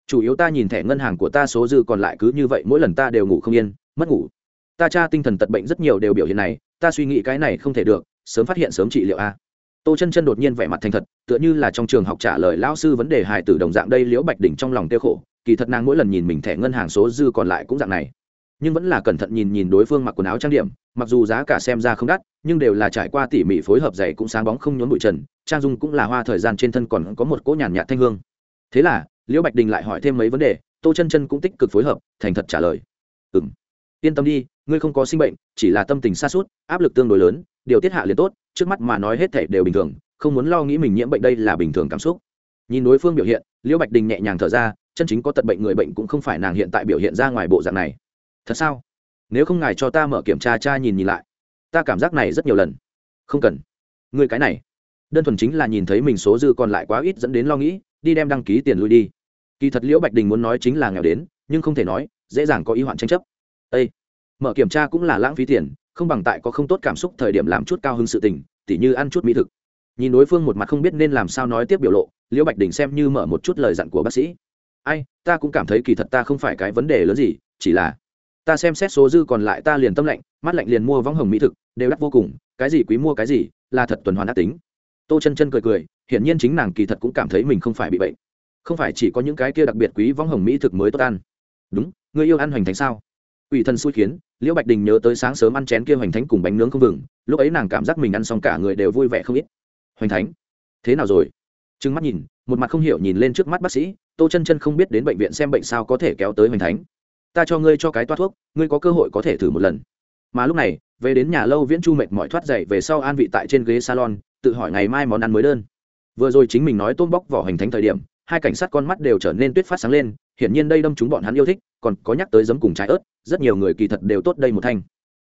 chủ yếu ta nhìn thẻ ngân hàng của ta số dư còn lại cứ như vậy, mỗi lần ta đều ngủ không yên, mất ngủ. Ta tra tinh thần tật bệnh rất nhiều đều biểu hiện này, ta suy nghĩ cái này không thể được, sớm phát hiện sớm trị liệu a. Tô chân chân đột nhiên vẻ mặt thành thật, tựa như là trong trường học trả lời lão sư vấn đề hài tử đồng dạng, đây liễu bạch đỉnh trong lòng tiêu khổ, kỳ thật nàng mỗi lần nhìn mình thẻ ngân hàng số dư còn lại cũng dạng này nhưng vẫn là cẩn thận nhìn nhìn đối phương mặc quần áo trang điểm, mặc dù giá cả xem ra không đắt, nhưng đều là trải qua tỉ mỉ phối hợp dày cũng sáng bóng không nhốn bụi trần, trang dung cũng là hoa thời gian trên thân còn có một cỗ nhàn nhạt thanh hương. Thế là, liễu bạch đình lại hỏi thêm mấy vấn đề, tô chân chân cũng tích cực phối hợp, thành thật trả lời. Ừ m yên tâm đi, ngươi không có sinh bệnh, chỉ là tâm tình xa suốt áp lực tương đối lớn, điều tiết hạ liền tốt, trước mắt mà nói hết thể đều bình thường, không muốn lo nghĩ mình nhiễm bệnh đây là bình thường cảm xúc. Nhìn đối phương biểu hiện, liễu bạch đình nhẹ nhàng thở ra, chân chính có tật bệnh người bệnh cũng không phải nàng hiện tại biểu hiện ra ngoài bộ dạng này thật sao? Nếu không ngài cho ta mở kiểm tra cha nhìn nhìn lại. Ta cảm giác này rất nhiều lần. Không cần. Người cái này. Đơn thuần chính là nhìn thấy mình số dư còn lại quá ít dẫn đến lo nghĩ, đi đem đăng ký tiền lui đi. Kỳ thật liễu bạch đình muốn nói chính là nghèo đến, nhưng không thể nói, dễ dàng có ý hoạn tranh chấp. Â mở kiểm tra cũng là lãng phí tiền, không bằng tại có không tốt cảm xúc thời điểm làm chút cao hơn sự tình, tỉ như ăn chút mỹ thực. Nhìn đối phương một mặt không biết nên làm sao nói tiếp biểu lộ, liễu bạch đình xem như mở một chút lời dặn của bác sĩ. Ai, ta cũng cảm thấy kỳ thật ta không phải cái vấn đề lớn gì, chỉ là ta xem xét số dư còn lại ta liền tâm lạnh mắt lạnh liền mua võng hồng mỹ thực, đều đắt vô cùng, cái gì quý mua cái gì, là thật tuần hoàn ác tính. Tô chân chân cười cười, hiển nhiên chính nàng kỳ thật cũng cảm thấy mình không phải bị bệnh. Không phải chỉ có những cái kia đặc biệt quý võng hồng mỹ thực mới tốt ăn. Đúng, người yêu ăn hoành thánh sao? Ủy thân xui khiến, liễu bạch đình nhớ tới sáng sớm ăn chén kia hoành thánh cùng bánh nướng không vừng, lúc ấy nàng cảm giác mình ăn xong cả người đều vui vẻ không ít. Hoành thánh? Thế nào rồi? Trừng mắt nhìn, một mặt không hiểu nhìn lên trước mắt bác sĩ, tô chân chân không biết đến bệnh viện xem bệnh sao có thể kéo tới hoành thánh ta cho ngươi cho cái toa thuốc, ngươi có cơ hội có thể thử một lần. Mà lúc này, về đến nhà lâu viễn chu mệt mỏi thoát dậy về sau an vị tại trên ghế salon, tự hỏi ngày mai món ăn mới đơn. Vừa rồi chính mình nói tôm bóc vỏ hành thánh thời điểm, hai cảnh sát con mắt đều trở nên tuyết phát sáng lên, hiển nhiên đây đâm chúng bọn hắn yêu thích, còn có nhắc tới giấm cùng trái ớt, rất nhiều người kỳ thật đều tốt đây một thanh.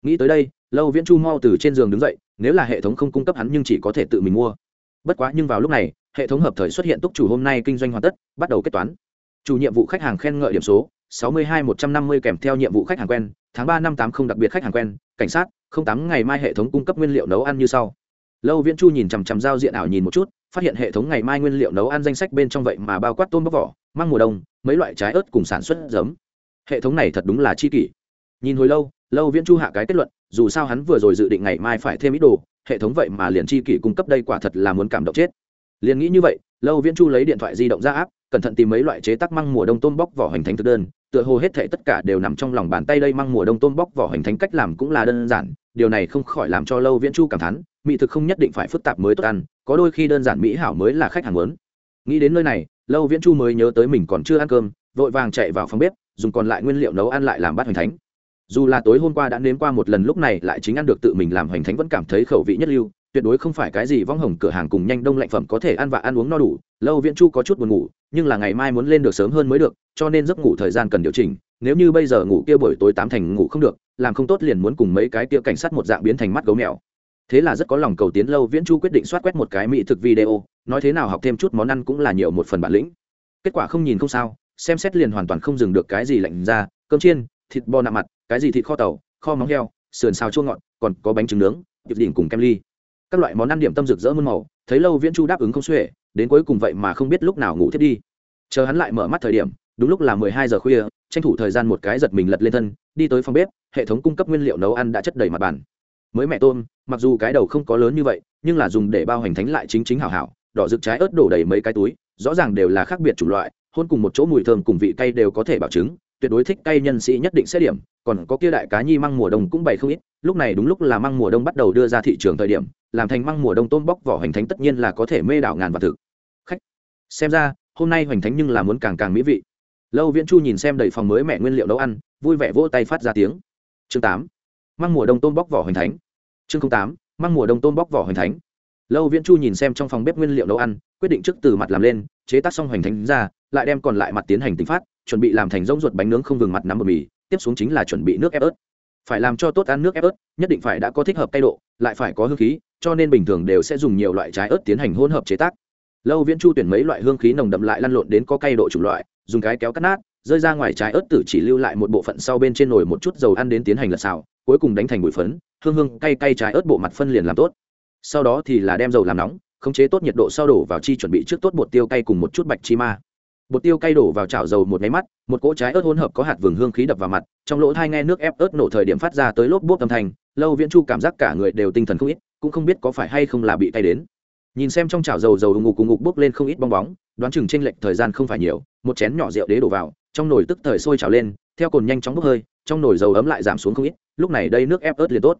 Nghĩ tới đây, lâu viễn chu mau từ trên giường đứng dậy, nếu là hệ thống không cung cấp hắn nhưng chỉ có thể tự mình mua. Bất quá nhưng vào lúc này, hệ thống hợp thời xuất hiện túc chủ hôm nay kinh doanh hoàn tất, bắt đầu kết toán chủ nhiệm vụ khách hàng khen ngợi điểm số, sáu mươi hai một trăm năm mươi kèm theo nhiệm vụ khách hàng quen, tháng ba năm tám không đặc biệt khách hàng quen, cảnh sát, không tám ngày mai hệ thống cung cấp nguyên liệu nấu ăn như sau. Lâu viễn chu nhìn chằm chằm giao diện ảo nhìn một chút, phát hiện hệ thống ngày mai nguyên liệu nấu ăn danh sách bên trong vậy mà bao quát tôm bóc vỏ, măng mùa đông, mấy loại trái ớt cùng sản xuất giấm. Hệ thống này thật đúng là chi kỷ. Nhìn hồi lâu lâu viễn chu hạ cái kết luận, dù sao hắn vừa rồi dự định ngày mai phải thêm ít đồ, hệ thống vậy mà liền chi kỷ cung cấp đây quả thật là muốn cảm động chết. Liền nghĩ như vậy, lâu viễn chu lấy điện thoại di động ra áp cẩn thận tìm mấy loại chế tác măng mùa đông tôm bóc vỏ hoành thánh thực đơn, tựa hồ hết thể tất cả đều nằm trong lòng bàn tay đây măng mùa đông tôm bóc vỏ hoành thánh cách làm cũng là đơn giản, điều này không khỏi làm cho lâu viễn chu cảm thán, mỹ thực không nhất định phải phức tạp mới tốt ăn, có đôi khi đơn giản mỹ hảo mới là khách hàng lớn nghĩ đến nơi này, lâu viễn chu mới nhớ tới mình còn chưa ăn cơm, vội vàng chạy vào phòng bếp, dùng còn lại nguyên liệu nấu ăn lại làm bát hoành thánh. Dù là tối hôm qua đã nếm qua một lần lúc này lại chính ăn được tự mình làm hoành thánh vẫn cảm thấy khẩu vị nhất lưu tuyệt đối không phải cái gì vong hồng cửa hàng cùng nhanh đông lạnh phẩm có thể ăn và ăn uống no đủ, lâu viễn chu có chút buồn ngủ, nhưng là ngày mai muốn lên được sớm hơn mới được, cho nên giấc ngủ thời gian cần điều chỉnh, nếu như bây giờ ngủ kia buổi tối tám thành ngủ không được, làm không tốt liền muốn cùng mấy cái kia cảnh sát một dạng biến thành mắt gấu mèo. Thế là rất có lòng cầu tiến lâu viễn chu quyết định soát quét một cái mỹ thực video, nói thế nào học thêm chút món ăn cũng là nhiều một phần bản lĩnh. Kết quả không nhìn không sao, xem xét liền hoàn toàn không dừng được cái gì lạnh ra cơm chiên, thịt bò nạm mặt, cái gì thịt kho tàu, kho móng heo, sườn xào chua ngọt, còn có bánh trứng nướng tiệp đỉnh cùng kem ly các loại món ăn điểm tâm rực rỡ muôn màu, thấy lâu viễn chu đáp ứng không xuể, đến cuối cùng vậy mà không biết lúc nào ngủ thiết đi. Chờ hắn lại mở mắt thời điểm, đúng lúc là mười hai giờ khuya, tranh thủ thời gian một cái giật mình lật lên thân, đi tới phòng bếp, hệ thống cung cấp nguyên liệu nấu ăn đã chất đầy mặt bàn. Mới mẹ tôm, mặc dù cái đầu không có lớn như vậy, nhưng là dùng để bao hành thánh lại chính chính hảo hảo, đỏ rực trái ớt đổ đầy mấy cái túi, rõ ràng đều là khác biệt chủng loại, hôn cùng một chỗ mùi thơm cùng vị cay đều có thể bảo chứng, tuyệt đối thích cay nhân sĩ nhất định sẽ điểm, còn có kia đại cá nhi măng mùa đông cũng bày không ít, lúc này đúng lúc là măng mùa đông bắt đầu đưa ra thị trường thời điểm làm thành măng mùa đông tôm bóc vỏ hoành thánh tất nhiên là có thể mê đảo ngàn và thực. Khách, xem ra, hôm nay hoành thánh nhưng là muốn càng càng mỹ vị. Lâu viễn chu nhìn xem đầy phòng mới mẹ nguyên liệu nấu ăn, vui vẻ vỗ tay phát ra tiếng. Chương tám, măng mùa đông tôm bóc vỏ hoành thánh. Chương tám, măng mùa đông tôm bóc vỏ hoành thánh. Lâu viễn chu nhìn xem trong phòng bếp nguyên liệu nấu ăn, quyết định trước từ mặt làm lên, chế tác xong hoành thánh ra, lại đem còn lại mặt tiến hành tính phát, chuẩn bị làm thành rỗng ruột bánh nướng không vừng mặt nắm bờ mì, tiếp xuống chính là chuẩn bị nước ép ớt. Phải làm cho tốt ăn nước ép ớt, nhất định phải đã có thích hợp cay độ, lại phải có hương khí cho nên bình thường đều sẽ dùng nhiều loại trái ớt tiến hành hỗn hợp chế tác. Lâu viễn chu tuyển mấy loại hương khí nồng đậm lại lăn lộn đến có cay độ chủng loại, dùng cái kéo cắt nát, rơi ra ngoài trái ớt tử chỉ lưu lại một bộ phận sau bên trên nồi một chút dầu ăn đến tiến hành lật xào, cuối cùng đánh thành bụi phấn, hương hương cay cay trái ớt bộ mặt phân liền làm tốt. Sau đó thì là đem dầu làm nóng, khống chế tốt nhiệt độ sau đổ vào chi chuẩn bị trước tốt bột tiêu cay cùng một chút bạch chi ma. Bột tiêu cay đổ vào chảo dầu một máy mắt, một cỗ trái ớt hỗn hợp có hạt vừng hương khí đập vào mặt, trong lỗ thai nghe nước ép ớt nổ thời điểm phát ra tới lốp bốp âm thanh, lâu viễn chu cảm giác cả người đều tinh thần không ít cũng không biết có phải hay không là bị tay đến. Nhìn xem trong chảo dầu dầu ngục cùng ngục bốc lên không ít bong bóng, đoán chừng tranh lệch thời gian không phải nhiều, một chén nhỏ rượu đế đổ vào, trong nồi tức thời sôi trào lên, theo cồn nhanh chóng bốc hơi, trong nồi dầu ấm lại giảm xuống không ít, lúc này đây nước ép ớt liền tốt.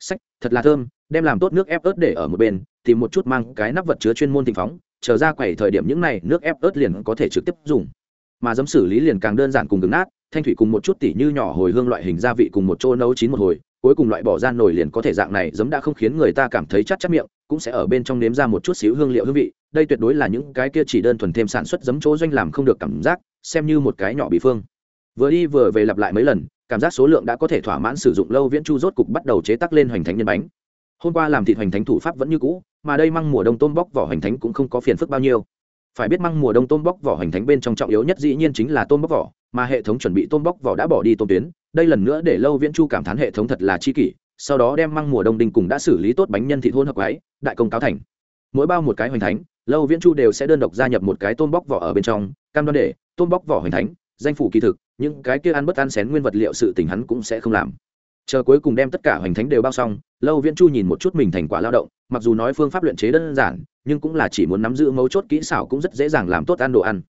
Sách, thật là thơm, đem làm tốt nước ép ớt để ở một bên, tìm một chút mang cái nắp vật chứa chuyên môn tình phóng, chờ ra quẩy thời điểm những này nước ép ớt liền có thể trực tiếp dùng. Mà giấm xử lý liền càng đơn giản cùng cứng nát, thanh thủy cùng một chút tỉ như nhỏ hồi hương loại hình gia vị cùng một chỗ nấu chín một hồi cuối cùng loại bỏ ra nồi liền có thể dạng này, giấm đã không khiến người ta cảm thấy chắc chắc miệng, cũng sẽ ở bên trong nếm ra một chút xíu hương liệu hương vị. Đây tuyệt đối là những cái kia chỉ đơn thuần thêm sản xuất giấm chỗ doanh làm không được cảm giác, xem như một cái nhỏ bị phương. Vừa đi vừa về lặp lại mấy lần, cảm giác số lượng đã có thể thỏa mãn sử dụng lâu viễn chu rốt cục bắt đầu chế tác lên hoành thánh nhân bánh. Hôm qua làm thịt hoành thánh thủ pháp vẫn như cũ, mà đây măng mùa đông tôm bóc vỏ hoành thánh cũng không có phiền phức bao nhiêu. Phải biết măng mùa đông tôm bóc vỏ hoành thánh bên trong trọng yếu nhất dĩ nhiên chính là tôm bóc vỏ, mà hệ thống chuẩn bị tôm bóc vỏ đã bỏ đi tôm tuyến đây lần nữa để lâu viễn chu cảm thán hệ thống thật là chi kỷ, sau đó đem măng mùa đông đinh cùng đã xử lý tốt bánh nhân thịt hôn hợp ấy, đại công cáo thành. Mỗi bao một cái hoành thánh, lâu viễn chu đều sẽ đơn độc gia nhập một cái tôm bóc vỏ ở bên trong, cam đoan để, tôm bóc vỏ hoành thánh, danh phủ kỳ thực, những cái kia ăn bất ăn xén nguyên vật liệu sự tình hắn cũng sẽ không làm. Chờ cuối cùng đem tất cả hoành thánh đều bao xong, lâu viễn chu nhìn một chút mình thành quả lao động, mặc dù nói phương pháp luyện chế đơn giản, nhưng cũng là chỉ muốn nắm giữ mấu chốt kỹ xảo cũng rất dễ dàng làm tốt ăn đồ ăn.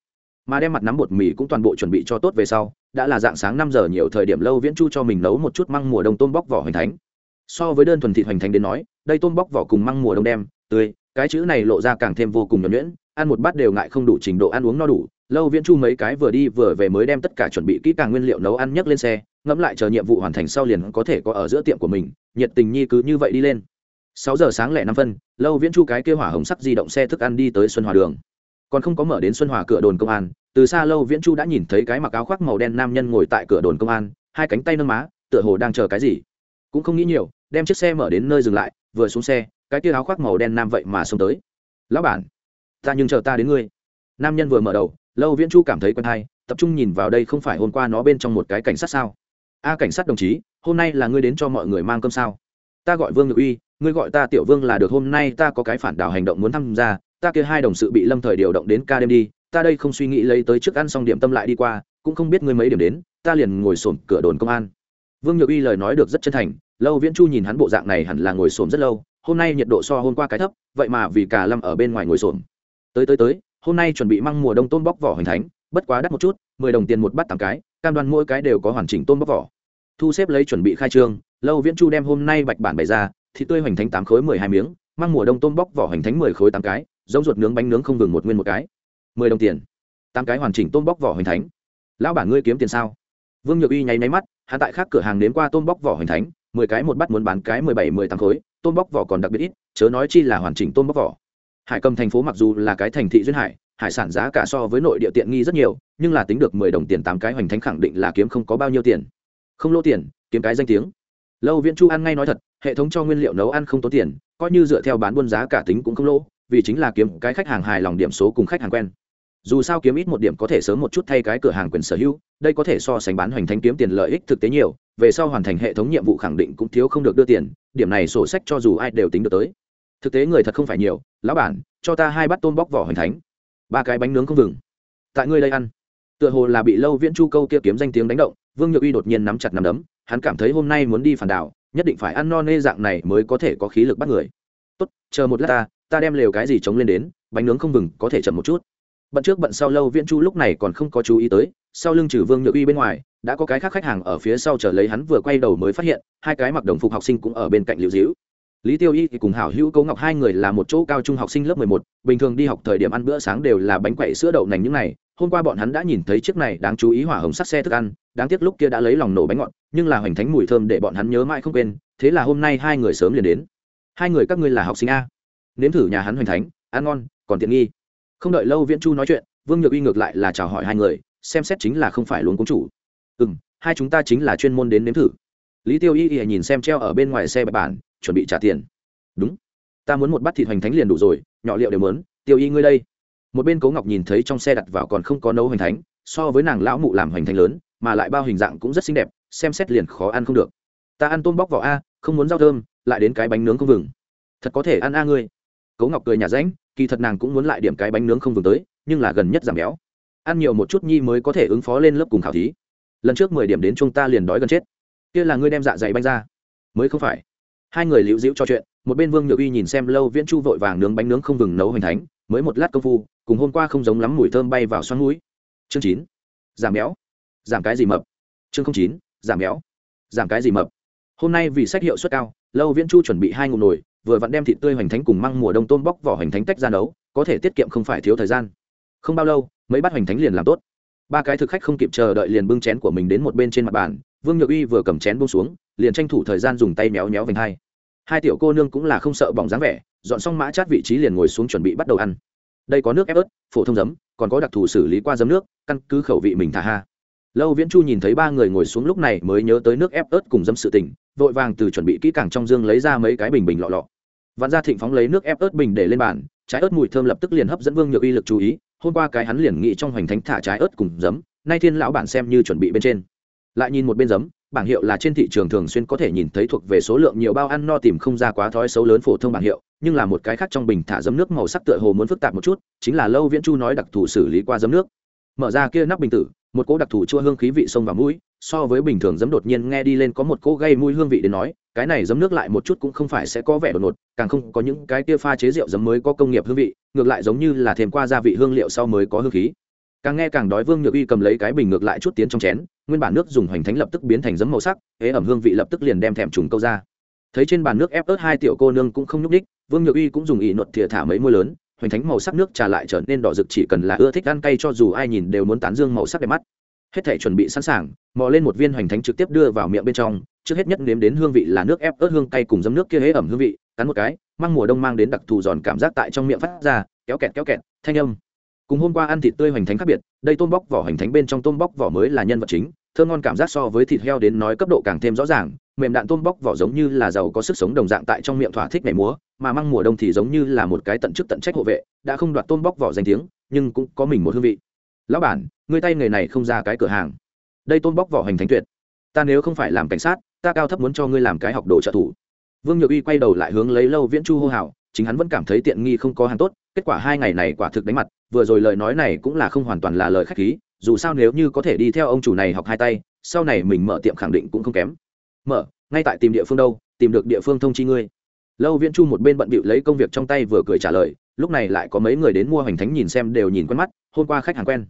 Mà đem mặt nắm bột mì cũng toàn bộ chuẩn bị cho tốt về sau đã là dạng sáng năm giờ nhiều thời điểm lâu viễn chu cho mình nấu một chút măng mùa đông tôm bóc vỏ hoành thánh. So với đơn thuần thịt hoành thánh đến nói, đây tôm bóc vỏ cùng măng mùa đông đem, tươi, cái chữ này lộ ra càng thêm vô cùng nhuẩn nhuyễn, ăn một bát đều ngại không đủ trình độ ăn uống no đủ. Lâu viễn chu mấy cái vừa đi vừa về mới đem tất cả chuẩn bị kỹ càng nguyên liệu nấu ăn nhấc lên xe, ngẫm lại chờ nhiệm vụ hoàn thành sau liền có thể có ở giữa tiệm của mình, nhiệt tình nhi cứ như vậy đi lên. Sáu giờ sáng lẻ năm phân, lâu viễn chu cái kêu hỏa hồng sắc di động xe thức ăn đi tới xuân hòa đường. Còn không có mở đến xuân hòa cửa đồn công an từ xa lâu viễn chu đã nhìn thấy cái mặc áo khoác màu đen nam nhân ngồi tại cửa đồn công an, hai cánh tay nâng má, tựa hồ đang chờ cái gì. Cũng không nghĩ nhiều, đem chiếc xe mở đến nơi dừng lại, vừa xuống xe, cái kia áo khoác màu đen nam vậy mà xông tới. Lão bản, ta nhưng chờ ta đến ngươi. Nam nhân vừa mở đầu, lâu viễn chu cảm thấy quen thai tập trung nhìn vào đây không phải hôm qua nó bên trong một cái cảnh sát sao? A, cảnh sát đồng chí, hôm nay là ngươi đến cho mọi người mang cơm sao? Ta gọi vương ngự uy, ngươi gọi ta tiểu vương là được, hôm nay ta có cái phản đảo hành động muốn tham gia, ta kia hai đồng sự bị lâm thời điều động đến ca đêm đi ta đây không suy nghĩ lấy tới trước ăn xong điểm tâm lại đi qua, cũng không biết ngươi mấy điểm đến, ta liền ngồi sổm cửa đồn công an. Vương nhược uy lời nói được rất chân thành, lâu viễn chu nhìn hắn bộ dạng này hẳn là ngồi sổm rất lâu, hôm nay nhiệt độ so hôm qua cái thấp, vậy mà vì cả lâm ở bên ngoài ngồi sổm tới tới tới, hôm nay chuẩn bị măng mùa đông tôm bóc vỏ hoành thánh, bất quá đắt một chút, mười đồng tiền một bát tám cái, cam đoan mỗi cái đều có hoàn chỉnh tôm bóc vỏ. Thu xếp lấy chuẩn bị khai trương, lâu viễn chu đem hôm nay bạch bản bày ra thịt tươi hoành thánh tám khối mười hai miếng, mang mùa đông tôm bóc vỏ hoành thánh mười khối tám cái, giống ruột nướng bánh nướng không vừng một nguyên một cái mười đồng tiền. Tám cái hoàn chỉnh tôm bóc vỏ hoành thánh. Lão bản ngươi kiếm tiền sao? Vương nhược uy nháy máy mắt hạ tại khác cửa hàng đến qua tôm bóc vỏ hoành thánh, mười cái một bắt muốn bán cái mười bảy, mười tám khối, tôm bóc vỏ còn đặc biệt ít, chớ nói chi là hoàn chỉnh tôm bóc vỏ. Hải cầm thành phố mặc dù là cái thành thị duyên hải hải sản giá cả so với nội địa tiện nghi rất nhiều, nhưng là tính được mười đồng tiền tám cái hoành thánh khẳng định là kiếm không có bao nhiêu tiền. Không lỗ tiền, kiếm cái danh tiếng. Lâu viễn chu ăn ngay nói thật, hệ thống cho nguyên liệu nấu ăn không tốn tiền, coi như dựa theo bán buôn giá cả tính cũng không lỗ, vì chính là kiếm cái khách hàng hài lòng điểm số cùng khách hàng quen dù sao kiếm ít một điểm có thể sớm một chút thay cái cửa hàng quyền sở hữu, đây có thể so sánh bán hoành thánh kiếm tiền lợi ích thực tế nhiều, về sau hoàn thành hệ thống nhiệm vụ khẳng định cũng thiếu không được đưa tiền, điểm này sổ sách cho dù ai đều tính được tới. Thực tế người thật không phải nhiều, lão bản, cho ta hai bát tôm bóc vỏ hoành thánh. Ba cái bánh nướng không vừng. Tại ngươi đây ăn. Tựa hồ là bị lâu viễn chu câu kia kiếm danh tiếng đánh động, vương nhược uy đột nhiên nắm chặt nắm đấm, hắn cảm thấy hôm nay muốn đi phản đảo, nhất định phải ăn no nê dạng này mới có thể có khí lực bắt người. Tốt, chờ một lát ta ta đem lều cái gì chống lên đến, bánh nướng không vừng, có thể chậm một chút bận trước bận sau lâu viễn chu lúc này còn không có chú ý tới, sau lưng trừ vương nhược uy bên ngoài, đã có cái khác khách hàng ở phía sau chờ lấy hắn vừa quay đầu mới phát hiện, hai cái mặc đồng phục học sinh cũng ở bên cạnh liệu dĩu lý tiêu y thì cùng hảo hữu cấu ngọc hai người là một chỗ cao trung học sinh lớp mười một, bình thường đi học thời điểm ăn bữa sáng đều là bánh quậy sữa đậu nành những này, hôm qua bọn hắn đã nhìn thấy chiếc này đáng chú ý hỏa hồng sắt xe thức ăn, đáng tiếc lúc kia đã lấy lòng nổ bánh ngọt, nhưng là hoành thánh mùi thơm để bọn hắn nhớ mãi không quên, thế là hôm nay hai người sớm liền đến. Hai người các ngươi là học sinh a. Nếm thử nhà hắn hoành thánh, ăn ngon, còn tiện nghi không đợi lâu viễn chu nói chuyện, vương nhược uy ngược lại là chào hỏi hai người, xem xét chính là không phải luôn công chủ. Ừ m hai chúng ta chính là chuyên môn đến nếm thử. Lý tiêu y y nhìn xem treo ở bên ngoài xe bạch bản, chuẩn bị trả tiền. Đúng, ta muốn một bát thịt hoành thánh liền đủ rồi, nhỏ liệu đều mớn tiêu y ngươi đây. Một bên cố ngọc nhìn thấy trong xe đặt vào còn không có nấu hoành thánh, so với nàng lão mụ làm hoành thánh lớn, mà lại bao hình dạng cũng rất xinh đẹp, xem xét liền khó ăn không được. Ta ăn tôm bóc vỏ a, không muốn rau thơm, lại đến cái bánh nướng không vừng. Thật có thể ăn a ngươi cố ngọc cười nhà ránh, kỳ thật nàng cũng muốn lại điểm cái bánh nướng không vừng tới, nhưng là gần nhất giảm béo. Ăn nhiều một chút nhi mới có thể ứng phó lên lớp cùng khảo thí. Lần trước mười điểm đến chúng ta liền đói gần chết. Kia là ngươi đem dạ dày banh ra. Mới không phải. Hai người liễu dĩu cho chuyện, một bên vương nhược uy nhìn xem lâu viễn chu vội vàng nướng bánh nướng không vừng nấu hoành thánh, mới một lát công phu, cùng hôm qua không giống lắm mùi thơm bay vào xoắn mũi. Chương chín. Giảm béo. Giảm cái gì mập? Chương chín. Giảm béo. Giảm cái gì mập? Hôm nay vì sách hiệu suất cao, lâu viễn chu chuẩn bị hai ngụm nồi vừa vặn đem thịt tươi hoành thánh cùng măng mùa đông tôm bóc vỏ hoành thánh tách ra nấu, có thể tiết kiệm không phải thiếu thời gian. Không bao lâu, mấy bát hoành thánh liền làm tốt. Ba cái thực khách không kịp chờ đợi liền bưng chén của mình đến một bên trên mặt bàn, vương nhược uy vừa cầm chén bông xuống, liền tranh thủ thời gian dùng tay méo méo vành hai. Hai tiểu cô nương cũng là không sợ bỏng dáng vẻ, dọn xong mã chát vị trí liền ngồi xuống chuẩn bị bắt đầu ăn. Đây có nước ép ớt, phổ thông giấm, còn có đặc thù xử lý qua giấm nước, căn cứ khẩu vị mình thả ha. Lâu viễn chu nhìn thấy ba người ngồi xuống lúc này mới nhớ tới nước ép ớt cùng dấm sự tình, vội vàng từ chuẩn bị kỹ càng trong dương lấy ra mấy cái bình bình lọ lọ vạn gia thịnh phóng lấy nước ép ớt bình để lên bàn, trái ớt mùi thơm lập tức liền hấp dẫn vương nhược uy lực chú ý, hôm qua cái hắn liền nghĩ trong hoành thánh thả trái ớt cùng giấm, nay thiên lão bản xem như chuẩn bị bên trên. Lại nhìn một bên giấm, bảng hiệu là trên thị trường thường xuyên có thể nhìn thấy thuộc về số lượng nhiều bao ăn no tìm không ra quá thói xấu lớn phổ thông bảng hiệu, nhưng là một cái khác trong bình thả giấm nước màu sắc tựa hồ muốn phức tạp một chút, chính là lâu viễn chu nói đặc thù xử lý qua giấm nước. Mở ra kia nắp bình tử một cỗ đặc thù chua hương khí vị sông vào mũi, so với bình thường giấm đột nhiên nghe đi lên có một cỗ gây mùi hương vị đến nói, cái này giấm nước lại một chút cũng không phải sẽ có vẻ đột ngột, càng không có những cái kia pha chế rượu giấm mới có công nghiệp hương vị, ngược lại giống như là thêm qua gia vị hương liệu sau mới có hương khí. Càng nghe càng đói, vương nhược uy cầm lấy cái bình ngược lại chút tiến trong chén, nguyên bản nước dùng hoành thánh lập tức biến thành giấm màu sắc, ế ẩm hương vị lập tức liền đem thèm trùng câu ra. Thấy trên bàn nước ép ớt hai tiểu cô nương cũng không nhúc đích vương nhược uy cũng dùng ỉ nuột thìa thả mấy môi lớn hoành thánh màu sắc nước trà lại trở nên đỏ rực, chỉ cần là ưa thích ăn cay cho dù ai nhìn đều muốn tán dương màu sắc đẹp mắt. Hết thể chuẩn bị sẵn sàng, mò lên một viên hoành thánh trực tiếp đưa vào miệng bên trong, trước hết nhất nếm đến hương vị là nước ép ớt hương cay cùng dấm nước kia hế ẩm hương vị, cắn một cái, mang mùa đông mang đến đặc thù giòn cảm giác tại trong miệng phát ra, kéo kẹt kéo kẹt, thanh âm. Cùng hôm qua ăn thịt tươi hoành thánh khác biệt, đây tôm bóc vỏ hoành thánh bên trong tôm bóc vỏ mới là nhân vật chính, thơm ngon cảm giác so với thịt heo đến nói cấp độ càng thêm rõ ràng mềm đạn tôm bóc vỏ giống như là giàu có sức sống đồng dạng tại trong miệng thỏa thích nhảy múa, mà măng mùa đông thì giống như là một cái tận chức tận trách hộ vệ, đã không đoạt tôm bóc vỏ danh tiếng, nhưng cũng có mình một hương vị. Lão bản, người tay nghề này không ra cái cửa hàng. Đây tôm bóc vỏ hành thánh tuyệt. Ta nếu không phải làm cảnh sát, ta cao thấp muốn cho ngươi làm cái học đồ trợ thủ. Vương nhược uy quay đầu lại hướng lấy lâu viễn chu hô hào, chính hắn vẫn cảm thấy tiện nghi không có hàng tốt, kết quả hai ngày này quả thực đánh mặt, vừa rồi lời nói này cũng là không hoàn toàn là lời khách khí, dù sao nếu như có thể đi theo ông chủ này học hai tay, sau này mình mở tiệm khẳng định cũng không kém mở, ngay tại tìm địa phương đâu, tìm được địa phương thông chi ngươi. Lâu viễn chu một bên bận bịu lấy công việc trong tay vừa cười trả lời, lúc này lại có mấy người đến mua hoành thánh nhìn xem đều nhìn quen mắt, hôm qua khách hàng quen.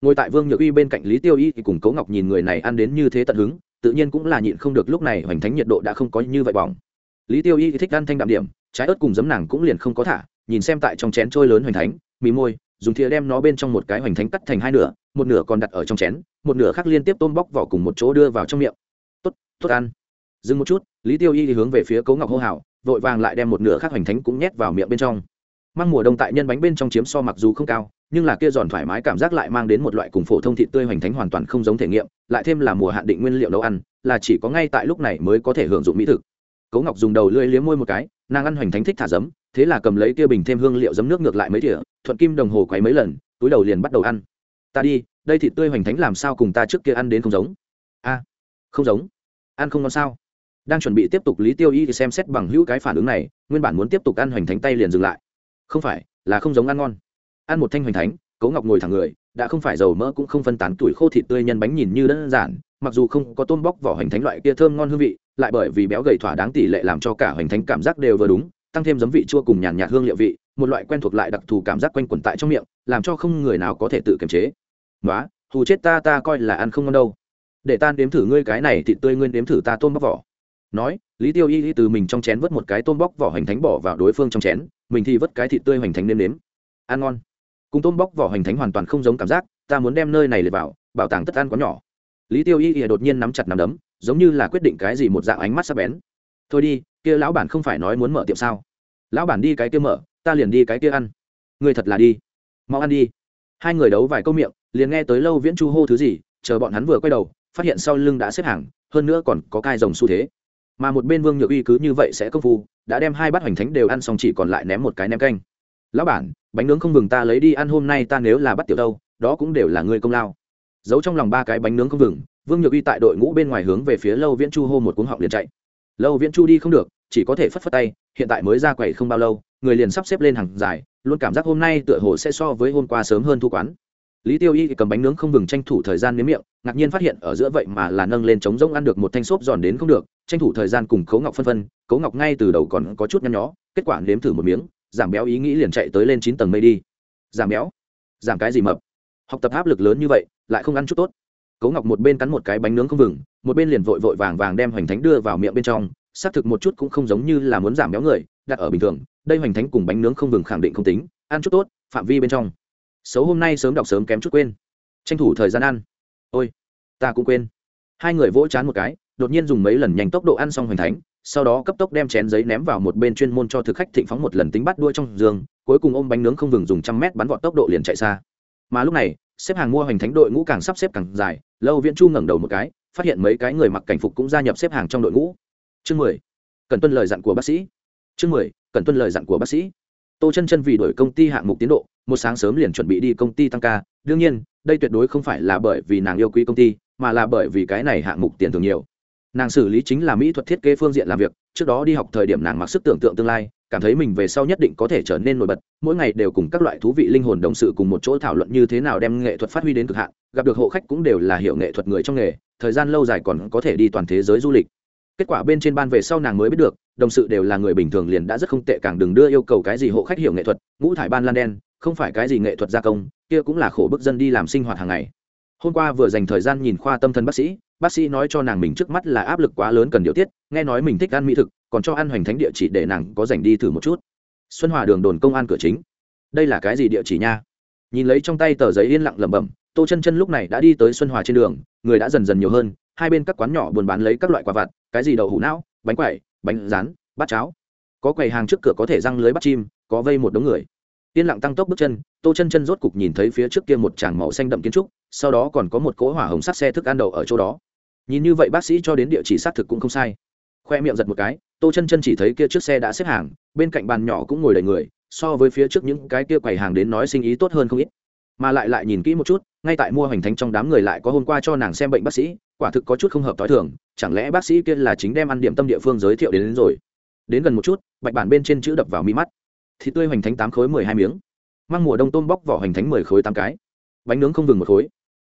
Ngồi tại vương nhược uy bên cạnh lý tiêu y thì cùng cấu ngọc nhìn người này ăn đến như thế tận hứng, tự nhiên cũng là nhịn không được lúc này hoành thánh nhiệt độ đã không có như vậy bỏng. Lý tiêu y thì thích ăn thanh đạm điểm, trái ớt cùng giấm nàng cũng liền không có thả, nhìn xem tại trong chén trôi lớn hoành thánh mì môi, dùng thìa đem nó bên trong một cái hoành thánh cắt thành hai nửa, một nửa còn đặt ở trong chén, một nửa khác liên tiếp tôm bóc vỏ cùng một chỗ đưa vào trong miệng. Tốt tốt ăn dừng một chút, lý tiêu y thì hướng về phía cấu ngọc hô hào, vội vàng lại đem một nửa khác hoành thánh cũng nhét vào miệng bên trong. Mang mùa đông tại nhân bánh bên trong chiếm so mặc dù không cao, nhưng là kia giòn thoải mái cảm giác lại mang đến một loại cùng phổ thông thịt tươi hoành thánh hoàn toàn không giống thể nghiệm, lại thêm là mùa hạn định nguyên liệu nấu ăn, là chỉ có ngay tại lúc này mới có thể hưởng dụng mỹ thực. Cấu ngọc dùng đầu lưỡi liếm môi một cái, nàng ăn hoành thánh thích thả giấm, thế là cầm lấy kia bình thêm hương liệu giấm nước ngược lại mấy thìa, thuận kim đồng hồ quấy mấy lần, túi đầu liền bắt đầu ăn. Ta đi, đây thịt tươi hoành thánh làm sao cùng ta trước kia ăn đến không giống? A, không giống. Ăn không ngon sao? Đang chuẩn bị tiếp tục lý tiêu y thì xem xét bằng hữu cái phản ứng này, nguyên bản muốn tiếp tục ăn hoành thánh tay liền dừng lại. Không phải, là không giống ăn ngon. Ăn một thanh hoành thánh cấu ngọc ngồi thẳng người, đã không phải dầu mỡ cũng không phân tán tuổi khô thịt tươi nhân bánh nhìn như đơn giản, mặc dù không có tôm bóc vỏ hoành thánh loại kia thơm ngon hương vị, lại bởi vì béo gầy thỏa đáng tỷ lệ làm cho cả hoành thánh cảm giác đều vừa đúng, tăng thêm giấm vị chua cùng nhàn nhạt hương liệu vị, một loại quen thuộc lại đặc thù cảm giác quanh quẩn tại trong miệng, làm cho không người nào có thể tự kiềm chế. Nói hù chết ta ta coi là ăn không ngon đâu. Để ta đếm thử ngươi cái này thịt tươi, ngươi đếm thử ta tôm bóc vỏ nói, lý tiêu y từ mình trong chén vớt một cái tôm bóc vỏ hoành thánh bỏ vào đối phương trong chén, mình thì vớt cái thịt tươi hoành thánh nêm nếm. Ăn ngon. Cùng tôm bóc vỏ hoành thánh hoàn toàn không giống cảm giác, ta muốn đem nơi này liệt vào, bảo tàng tất ăn quá nhỏ. Lý tiêu y đột nhiên nắm chặt nắm đấm, giống như là quyết định cái gì một dạng ánh mắt sắp bén. Thôi đi, kia lão bản không phải nói muốn mở tiệm sao? Lão bản đi cái kia mở, ta liền đi cái kia ăn. Người thật là đi. Mau ăn đi. Hai người đấu vài câu miệng, liền nghe tới lâu viễn chu hô thứ gì, chờ bọn hắn vừa quay đầu, phát hiện sau lưng đã xếp hàng, hơn nữa còn có cai rồng xu thế mà một bên vương nhược uy cứ như vậy sẽ công phu, đã đem hai bát hoành thánh đều ăn xong chỉ còn lại ném một cái ném canh. Lão bản, bánh nướng không vừng ta lấy đi ăn hôm nay ta nếu là bắt tiểu đâu, đó cũng đều là người công lao. Giấu trong lòng ba cái bánh nướng không vừng, vương nhược uy tại đội ngũ bên ngoài hướng về phía lâu viễn chu hô một cuống họng liền chạy. Lâu viễn chu đi không được, chỉ có thể phất phất tay, hiện tại mới ra quầy không bao lâu, người liền sắp xếp lên hàng dài, luôn cảm giác hôm nay tựa hồ sẽ so với hôm qua sớm hơn thu quán lý tiêu y cầm bánh nướng không vừng tranh thủ thời gian nếm miệng, ngạc nhiên phát hiện ở giữa vậy mà là nâng lên trống rỗng ăn được một thanh xốp giòn đến không được, tranh thủ thời gian cùng cấu ngọc phân phân cấu ngọc ngay từ đầu còn có chút nhăn nhó, kết quả nếm thử một miếng, giảm béo ý nghĩ liền chạy tới lên chín tầng mây đi. Giảm béo? Giảm cái gì mập? Học tập áp lực lớn như vậy, lại không ăn chút tốt. Cấu ngọc một bên cắn một cái bánh nướng không vừng, một bên liền vội vội vàng vàng đem hoành thánh đưa vào miệng bên trong, xác thực một chút cũng không giống như là muốn giảm béo người, đặt ở bình thường, đây hoành thánh cùng bánh nướng không vừng khẳng định không tính, ăn chút tốt, phạm vi bên trong xấu hôm nay sớm đọc sớm kém chút quên. Tranh thủ thời gian ăn. Ôi, ta cũng quên. Hai người vỗ chán một cái, đột nhiên dùng mấy lần nhanh tốc độ ăn xong hoành thánh, sau đó cấp tốc đem chén giấy ném vào một bên chuyên môn cho thực khách thịnh phóng một lần tính bắt đua trong giường, cuối cùng ôm bánh nướng không vừng dùng trăm mét bắn vọt tốc độ liền chạy xa. Mà lúc này, xếp hàng mua hoành thánh đội ngũ càng sắp xếp càng dài, lâu viễn chu ngẩng đầu một cái, phát hiện mấy cái người mặc cảnh phục cũng gia nhập xếp hàng trong đội ngũ. Chương mười, cần tuân lời dặn của bác sĩ. Chương mười, cần tuân lời dặn của bác sĩ tô chân chân vì đổi công ty hạng mục tiến độ, một sáng sớm liền chuẩn bị đi công ty tăng ca. Đương nhiên, đây tuyệt đối không phải là bởi vì nàng yêu quý công ty, mà là bởi vì cái này hạng mục tiền thường nhiều. Nàng xử lý chính là mỹ thuật thiết kế phương diện làm việc, trước đó đi học thời điểm nàng mặc sức tưởng tượng tương lai, cảm thấy mình về sau nhất định có thể trở nên nổi bật, mỗi ngày đều cùng các loại thú vị linh hồn đồng sự cùng một chỗ thảo luận như thế nào đem nghệ thuật phát huy đến cực hạn, gặp được hộ khách cũng đều là hiểu nghệ thuật người trong nghề, thời gian lâu dài còn có thể đi toàn thế giới du lịch kết quả bên trên ban về sau nàng mới biết được, đồng sự đều là người bình thường liền đã rất không tệ càng đừng đưa yêu cầu cái gì hộ khách hiểu nghệ thuật, ngũ thải ban lan đen, không phải cái gì nghệ thuật gia công, kia cũng là khổ bức dân đi làm sinh hoạt hàng ngày. Hôm qua vừa dành thời gian nhìn khoa tâm thần bác sĩ bác sĩ nói cho nàng mình trước mắt là áp lực quá lớn cần điều tiết, nghe nói mình thích ăn mỹ thực, còn cho ăn hoành thánh địa chỉ để nàng có dành đi thử một chút. Xuân hòa đường đồn công an cửa chính. Đây là cái gì địa chỉ nha? Nhìn lấy trong tay tờ giấy yên lặng lẩm bẩm, tô chân chân lúc này đã đi tới xuân hòa trên đường, người đã dần dần nhiều hơn, hai bên các quán nhỏ buôn bán lấy các loại quả vặt cái gì đậu hũ não, bánh quẩy, bánh rán, bát cháo. Có quầy hàng trước cửa có thể răng lưới bắt chim, có vây một đống người. Yên lặng tăng tốc bước chân, tô chân chân rốt cục nhìn thấy phía trước kia một tràng màu xanh đậm kiến trúc, sau đó còn có một cỗ hỏa hồng sắt xe thức ăn đậu ở chỗ đó. Nhìn như vậy bác sĩ cho đến địa chỉ xác thực cũng không sai. Khoe miệng giật một cái, tô chân chân chỉ thấy kia chiếc xe đã xếp hàng, bên cạnh bàn nhỏ cũng ngồi đầy người, so với phía trước những cái kia quầy hàng đến nói sinh ý tốt hơn không ít. Mà lại lại nhìn kỹ một chút, ngay tại mua hoành thánh trong đám người lại có hôm qua cho nàng xem bệnh bác sĩ, quả thực có chút không hợp t h o i thường chẳng lẽ bác sĩ kia là chính đem ăn điểm tâm địa phương giới thiệu đến, đến rồi? Đến gần một chút bạch bản bên trên chữ đập vào mi mắt. Thì tươi hoành thánh tám khối mười hai miếng. Mang mùa đông tôm bóc vỏ hoành thánh mười khối tám cái. Bánh nướng không vừng một khối.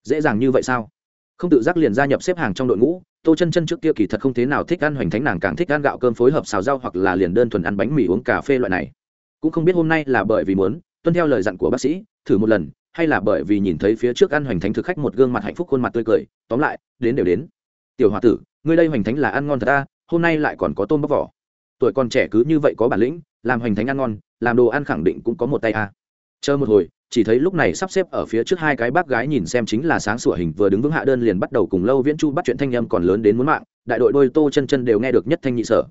Dễ dàng như vậy sao? Không tự giác liền gia nhập xếp hàng trong đội ngũ tô chân chân trước kia kỳ thật không thế nào thích ăn hoành thánh nàng càng thích ăn gạo cơm phối hợp xào rau hoặc là liền đơn thuần ăn bánh mì uống cà phê loại này. Cũng không biết hôm nay là bởi vì muốn tuân theo lời dặn của bác sĩ thử một lần hay là bởi vì nhìn thấy phía trước ăn hoành thánh thực khách một gương mặt hạnh phúc khuôn mặt tươi cười tóm lại đến đều đến. Tiểu h o a tử ngươi đây hoành thánh là ăn ngon thật ta, hôm nay lại còn có tôm bóc vỏ. Tuổi còn trẻ cứ như vậy có bản lĩnh, làm hoành thánh ăn ngon, làm đồ ăn khẳng định cũng có một tay a. Chờ một hồi, chỉ thấy lúc này sắp xếp ở phía trước hai cái bác gái nhìn xem chính là sáng sủa hình vừa đứng vững hạ đơn liền bắt đầu cùng lâu viễn chu bắt chuyện thanh â còn lớn đến muốn mạng, đại đội đôi tô chân chân đều nghe được nhất thanh nhị sở.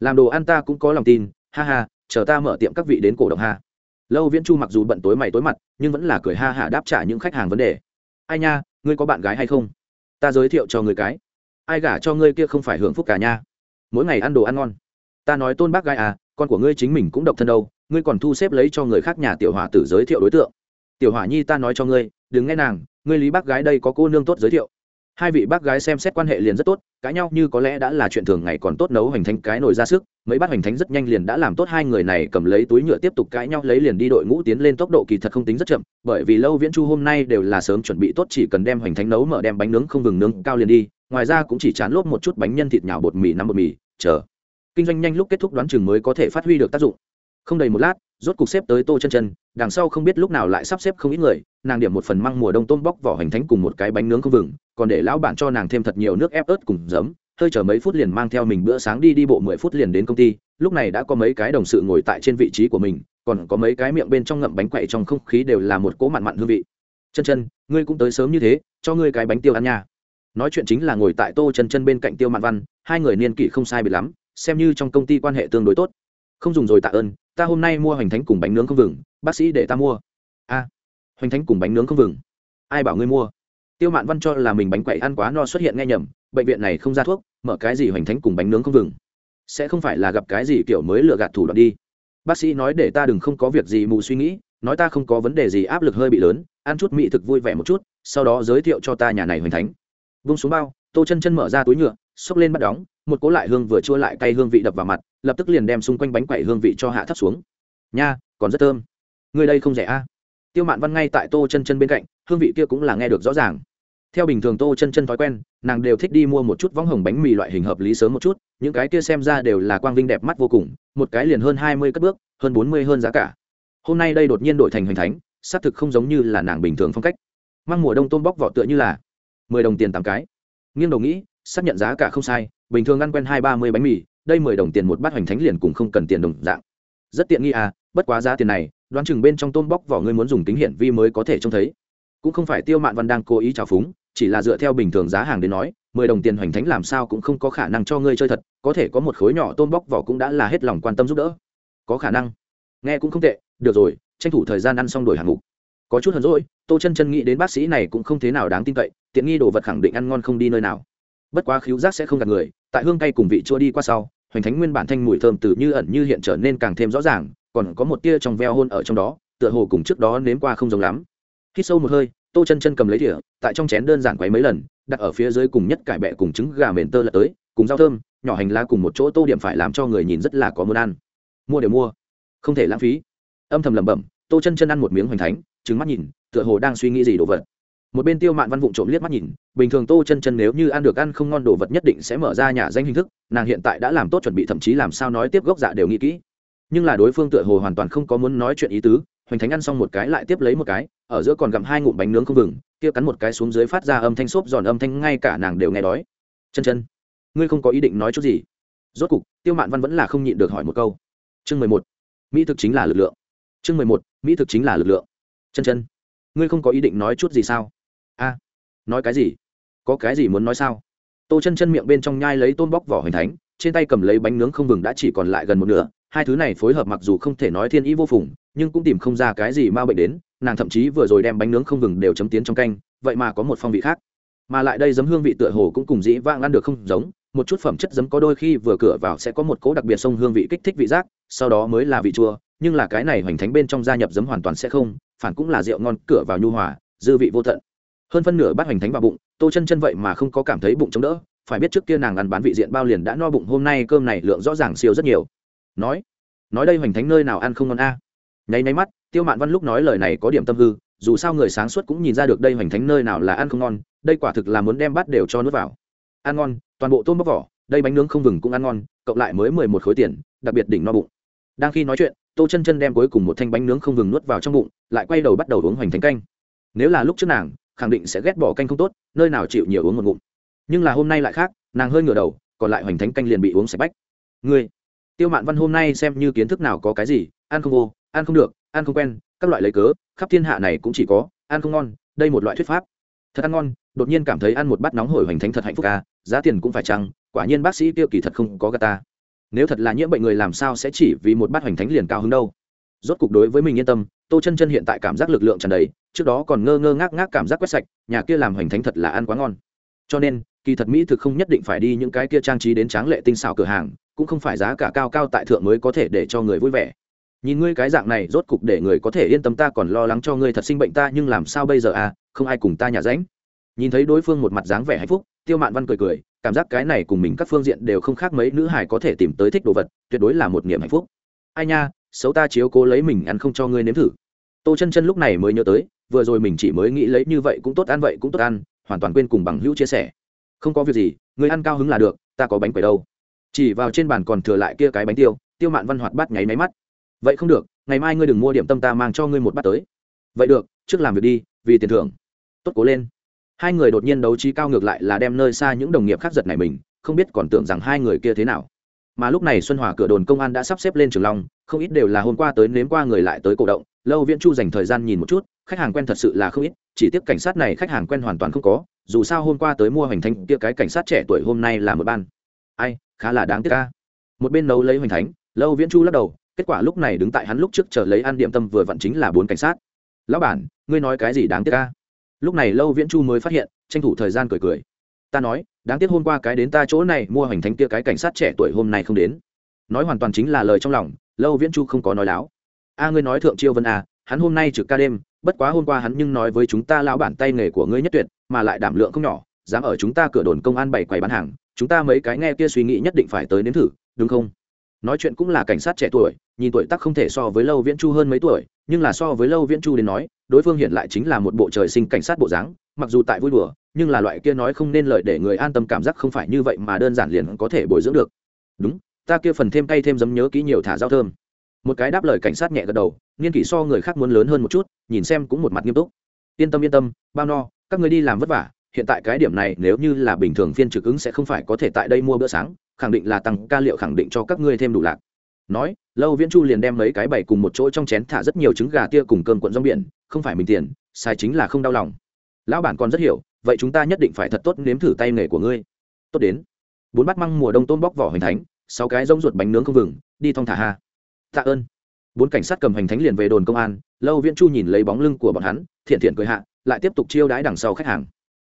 Làm đồ ăn ta cũng có lòng tin, ha ha, chờ ta mở tiệm các vị đến cổ động ha. Lâu viễn chu mặc dù bận tối mày tối mặt, nhưng vẫn là cười ha hả đáp trả những khách hàng vấn đề. Ai nha, ngươi có bạn gái hay không? Ta giới thiệu cho người cái ai gả cho ngươi kia không phải hưởng phúc cả nha mỗi ngày ăn đồ ăn ngon. Ta nói tôn bác gái à con của ngươi chính mình cũng độc thân đâu, ngươi còn thu xếp lấy cho người khác nhà tiểu hỏa tử giới thiệu đối tượng. Tiểu hỏa nhi ta nói cho ngươi, đừng nghe nàng, ngươi lý bác gái đây có cô nương tốt giới thiệu. Hai vị bác gái xem xét quan hệ liền rất tốt, cãi nhau như có lẽ đã là chuyện thường ngày còn tốt nấu hoành thánh cái nồi ra sức, mấy bát hoành thánh rất nhanh liền đã làm tốt hai người này cầm lấy túi nhựa tiếp tục cãi nhau lấy liền đi đội ngũ tiến lên tốc độ kỳ thật không tính rất chậm, bởi vì lâu viễn chu hôm nay đều là sớm chuẩn bị tốt chỉ cần đem hoành thánh nấu mở đem bánh nướng không vừng nướng cao liền đi ngoài ra cũng chỉ chán lốp một chút bánh nhân thịt nhào bột mì nắm bột mì, chờ. Kinh doanh nhanh lúc kết thúc đoán chừng mới có thể phát huy được tác dụng. Không đầy một lát, rốt cục xếp tới tô chân chân, đằng sau không biết lúc nào lại sắp xếp không ít người, nàng điểm một phần măng mùa đông tôm bóc vỏ hành thánh cùng một cái bánh nướng không vừng, còn để lão bạn cho nàng thêm thật nhiều nước ép ớt cùng giấm, hơi chờ mấy phút liền mang theo mình bữa sáng đi đi bộ mười phút liền đến công ty, lúc này đã có mấy cái đồng sự ngồi tại trên vị trí của mình, còn có mấy cái miệng bên trong ngậm bánh quậy trong không khí đều là một cỗ mặn mặn hương vị. Chân chân, ngươi cũng tới sớm như thế, cho ngươi cái bánh tiêu ăn nha nói chuyện chính là ngồi tại tô chân chân bên cạnh tiêu mạn văn, hai người niên kỷ không sai biệt lắm, xem như trong công ty quan hệ tương đối tốt. Không dùng rồi tạ ơn, ta hôm nay mua hoành thánh cùng bánh nướng không vừng, bác sĩ để ta mua. A, hoành thánh cùng bánh nướng không vừng. Ai bảo ngươi mua? Tiêu mạn văn cho là mình bánh quậy ăn quá no xuất hiện nghe nhầm, bệnh viện này không ra thuốc, mở cái gì hoành thánh cùng bánh nướng không vừng? Sẽ không phải là gặp cái gì kiểu mới lừa gạt thủ đoạn đi. Bác sĩ nói để ta đừng không có việc gì mù suy nghĩ, nói ta không có vấn đề gì áp lực hơi bị lớn, ăn chút mỹ thực vui vẻ một chút, sau đó giới thiệu cho ta nhà này hoành thánh vung xuống bao, tô chân chân mở ra túi nhựa, xốc lên bắt đóng, một cố lại hương vừa chua lại cay hương vị đập vào mặt, lập tức liền đem xung quanh bánh quậy hương vị cho hạ thấp xuống. Nha, còn rất thơm. Người đây không rẻ a. Tiêu mạn văn ngay tại tô chân chân bên cạnh, hương vị kia cũng là nghe được rõ ràng. Theo bình thường tô chân chân thói quen, nàng đều thích đi mua một chút võng hồng bánh mì loại hình hợp lý sớm một chút, những cái kia xem ra đều là quang vinh đẹp mắt vô cùng, một cái liền hơn hai mươi cất bước, hơn bốn mươi hơn giá cả. Hôm nay đây đột nhiên đổi thành hoành thánh, xác thực không giống như là nàng bình thường phong cách. Mang mùa đông tôm bóc vỏ tựa như là mười đồng tiền tám cái. Nghiêng đầu nghĩ, xác nhận giá cả không sai, bình thường ăn quen hai ba mươi bánh mì, đây mười đồng tiền một bát hoành thánh liền cùng không cần tiền đồng dạng. Rất tiện nghi à bất quá giá tiền này, đoán chừng bên trong tôm bóc vỏ ngươi muốn dùng tính hiển vi mới có thể trông thấy. Cũng không phải tiêu mạn văn đang cố ý trào phúng, chỉ là dựa theo bình thường giá hàng đến nói, mười đồng tiền hoành thánh làm sao cũng không có khả năng cho ngươi chơi thật, có thể có một khối nhỏ tôm bóc vỏ cũng đã là hết lòng quan tâm giúp đỡ. Có khả năng. Nghe cũng không tệ, được rồi, tranh thủ thời gian ăn xong đổi hàng ngủ. có chút hờn rỗi tô chân chân nghĩ đến bác sĩ này cũng không thế nào đáng tin cậy, tiện nghi đồ vật khẳng định ăn ngon không đi nơi nào. Bất quá khíu giác sẽ không gạt người, tại hương cay cùng vị chua đi qua sau, hoành thánh nguyên bản thanh mùi thơm từ như ẩn như hiện trở nên càng thêm rõ ràng, còn có một tia trong veo hôn ở trong đó, tựa hồ cùng trước đó nếm qua không giống lắm. Khi sâu một hơi, tô chân chân cầm lấy đĩa tại trong chén đơn giản quấy mấy lần, đặt ở phía dưới cùng nhất cải bẹ cùng trứng gà mền tơ lật tới, cùng rau thơm, nhỏ hành lá cùng một chỗ tô điểm phải làm cho người nhìn rất là có muốn ăn. Mua đều mua, không thể lãng phí. Âm thầm lẩm bẩm, tô chân chân ăn một miếng hoành thánh trứng mắt nhìn, tựa hồ đang suy nghĩ gì đồ vật. Một bên tiêu mạn văn vụng trộm liếc mắt nhìn, bình thường tô chân chân nếu như ăn được ăn không ngon đồ vật nhất định sẽ mở ra nhà danh hình thức, nàng hiện tại đã làm tốt chuẩn bị thậm chí làm sao nói tiếp gốc dạ đều nghĩ kỹ. Nhưng là đối phương tựa hồ hoàn toàn không có muốn nói chuyện ý tứ, hoành thánh ăn xong một cái lại tiếp lấy một cái, ở giữa còn gặm hai ngụm bánh nướng không vừng kia cắn một cái xuống dưới phát ra âm thanh xốp giòn âm thanh ngay cả nàng đều nghe đói. Chân chân, ngươi không có ý định nói chút gì? Rốt cục, tiêu mạn văn vẫn là không nhịn được hỏi một câu. Chương mười một, mỹ thực chính là lực lượng. Chương mười một, mỹ thực chính là lực lượng chân chân. Ngươi không có ý định nói chút gì sao? A, nói cái gì? Có cái gì muốn nói sao? Tô chân chân miệng bên trong nhai lấy tôm bóc vỏ hoành thánh, trên tay cầm lấy bánh nướng không vừng đã chỉ còn lại gần một nửa. Hai thứ này phối hợp mặc dù không thể nói thiên ý vô phùng, nhưng cũng tìm không ra cái gì ma bệnh đến. Nàng thậm chí vừa rồi đem bánh nướng không vừng đều chấm tiến trong canh, vậy mà có một phong vị khác. Mà lại đây giấm hương vị tựa hồ cũng cùng dĩ vang ăn được không giống, một chút phẩm chất giấm có đôi khi vừa cửa vào sẽ có một cỗ đặc biệt sông hương vị kích thích vị giác, sau đó mới là vị chua, nhưng là cái này hoành thánh bên trong gia nhập giấm hoàn toàn sẽ không phản cũng là rượu ngon, cửa vào nhu hòa, dư vị vô tận. Hơn phân nửa bát hoành thánh vào bụng, tô chân chân vậy mà không có cảm thấy bụng chống đỡ. Phải biết trước kia nàng ăn bán vị diện bao liền đã no bụng, hôm nay cơm này lượng rõ ràng siêu rất nhiều. Nói nói đây hoành thánh nơi nào ăn không ngon a? À. nháy nháy mắt, tiêu mạn văn lúc nói lời này có điểm tâm hư, dù sao người sáng suốt cũng nhìn ra được đây hoành thánh nơi nào là ăn không ngon, đây quả thực là muốn đem bát đều cho nước vào. Ăn ngon, toàn bộ tôm bóc vỏ, đây bánh nướng không vừng cũng ăn ngon, cộng lại mới mười một khối tiền, đặc biệt đỉnh no bụng. Đang khi nói chuyện tô chân chân đem cuối cùng một thanh bánh nướng không ngừng nuốt vào trong bụng, lại quay đầu bắt đầu uống hoành thánh canh. Nếu là lúc trước nàng, khẳng định sẽ ghét bỏ canh không tốt, nơi nào chịu nhiều uống một ngụm. Nhưng là hôm nay lại khác, nàng hơi ngửa đầu, còn lại hoành thánh canh liền bị uống sạch bách. Ngươi, tiêu mạn văn hôm nay xem như kiến thức nào có cái gì, ăn không vô, ăn không được, ăn không quen, các loại lấy cớ, khắp thiên hạ này cũng chỉ có, ăn không ngon, đây một loại thuyết pháp. Thật ăn ngon, đột nhiên cảm thấy ăn một bát nóng hổi hoành thánh thật hạnh phúc à? giá tiền cũng phải chăng, quả nhiên bác sĩ tiêu kỳ thật không có gà ta nếu thật là nhiễm bệnh người làm sao sẽ chỉ vì một bát hoành thánh liền cao hứng đâu? Rốt cục đối với mình yên tâm, tô chân chân hiện tại cảm giác lực lượng tràn đầy, trước đó còn ngơ ngơ ngác ngác cảm giác quét sạch, nhà kia làm hoành thánh thật là ăn quá ngon. Cho nên, kỳ thật mỹ thực không nhất định phải đi những cái kia trang trí đến tráng lệ tinh xảo cửa hàng, cũng không phải giá cả cao cao tại thượng mới có thể để cho người vui vẻ. Nhìn ngươi cái dạng này, rốt cục để người có thể yên tâm ta còn lo lắng cho ngươi thật sinh bệnh ta, nhưng làm sao bây giờ à? Không ai cùng ta nhà ránh nhìn thấy đối phương một mặt dáng vẻ hạnh phúc, tiêu mạn văn cười cười, cảm giác cái này cùng mình các phương diện đều không khác mấy nữ hải có thể tìm tới thích đồ vật, tuyệt đối là một niềm hạnh phúc. Ai nha, xấu ta chiếu cố lấy mình ăn không cho ngươi nếm thử. Tô chân chân lúc này mới nhớ tới, vừa rồi mình chỉ mới nghĩ lấy như vậy cũng tốt ăn vậy cũng tốt ăn, hoàn toàn quên cùng bằng hữu chia sẻ. Không có việc gì người ăn cao hứng là được, ta có bánh quẩy đâu. Chỉ vào trên bàn còn thừa lại kia cái bánh tiêu tiêu mạn văn hoạt bát nháy máy mắt. Vậy không được, ngày mai ngươi đừng mua điểm tâm ta mang cho ngươi một bát tới. Vậy được, trước làm việc đi, vì tiền thưởng. Tốt cố lên hai người đột nhiên đấu trí cao ngược lại là đem nơi xa những đồng nghiệp khác giật này mình, không biết còn tưởng rằng hai người kia thế nào. Mà lúc này xuân hòa cửa đồn công an đã sắp xếp lên trường long, không ít đều là hôm qua tới nếm qua người lại tới cổ động. Lâu viễn chu dành thời gian nhìn một chút, khách hàng quen thật sự là không ít, chỉ tiếc cảnh sát này khách hàng quen hoàn toàn không có, dù sao hôm qua tới mua hoành thánh kia cái cảnh sát trẻ tuổi hôm nay là một ban. Ai, khá là đáng tiếc ca một bên nấu lấy hoành thánh, lâu viễn chu lắc đầu, kết quả lúc này đứng tại hắn lúc trước chờ lấy ăn điểm tâm vừa vặn chính là bốn cảnh sát. Lão bản, ngươi nói cái gì đáng tiếc ca lúc này lâu viễn chu mới phát hiện, tranh thủ thời gian cười cười. Ta nói, đáng tiếc hôm qua cái đến ta chỗ này, mua hoành thánh kia cái cảnh sát trẻ tuổi hôm nay không đến. Nói hoàn toàn chính là lời trong lòng, lâu viễn chu không có nói láo. A, ngươi nói thượng chiêu vân à hắn hôm nay trực ca đêm, bất quá hôm qua hắn nhưng nói với chúng ta lão bản tay nghề của ngươi nhất tuyệt, mà lại đảm lượng không nhỏ, dám ở chúng ta cửa đồn công an bảy quầy bán hàng, chúng ta mấy cái nghe kia suy nghĩ nhất định phải tới nếm thử, đúng không? Nói chuyện cũng là cảnh sát trẻ tuổi, nhìn tuổi tác không thể so với lâu viễn chu hơn mấy tuổi nhưng là so với lâu viễn chu đến nói, đối phương hiện lại chính là một bộ trời sinh cảnh sát bộ dáng, mặc dù tại vui đùa, nhưng là loại kia nói không nên lời để người an tâm cảm giác không phải như vậy mà đơn giản liền có thể bồi dưỡng được. Đúng, ta kia phần thêm tay thêm dấm nhớ kỹ nhiều thả giao thơm. Một cái đáp lời cảnh sát nhẹ gật đầu niên kỷ so người khác muốn lớn hơn một chút, nhìn xem cũng một mặt nghiêm túc. Yên tâm yên tâm, bao no, các người đi làm vất vả, hiện tại cái điểm này nếu như là bình thường phiên trực ứng sẽ không phải có thể tại đây mua bữa sáng, khẳng định là tăng ca liệu khẳng định cho các ngươi thêm đủ lạc nói, lâu viễn chu liền đem mấy cái bày cùng một chỗ trong chén thả rất nhiều trứng gà tia cùng cơm cuộn rong biển, không phải mình tiền, sai chính là không đau lòng. Lão bản còn rất hiểu, vậy chúng ta nhất định phải thật tốt nếm thử tay nghề của ngươi. Tốt đến. Bốn bát măng mùa đông tôm bóc vỏ hoành thánh, sáu cái rông ruột bánh nướng không vừng, đi thong thả ha. Tạ ơn. Bốn cảnh sát cầm hành thánh liền về đồn công an, lâu viễn chu nhìn lấy bóng lưng của bọn hắn, thiện thiện cười hạ, lại tiếp tục chiêu đãi đằng sau khách hàng.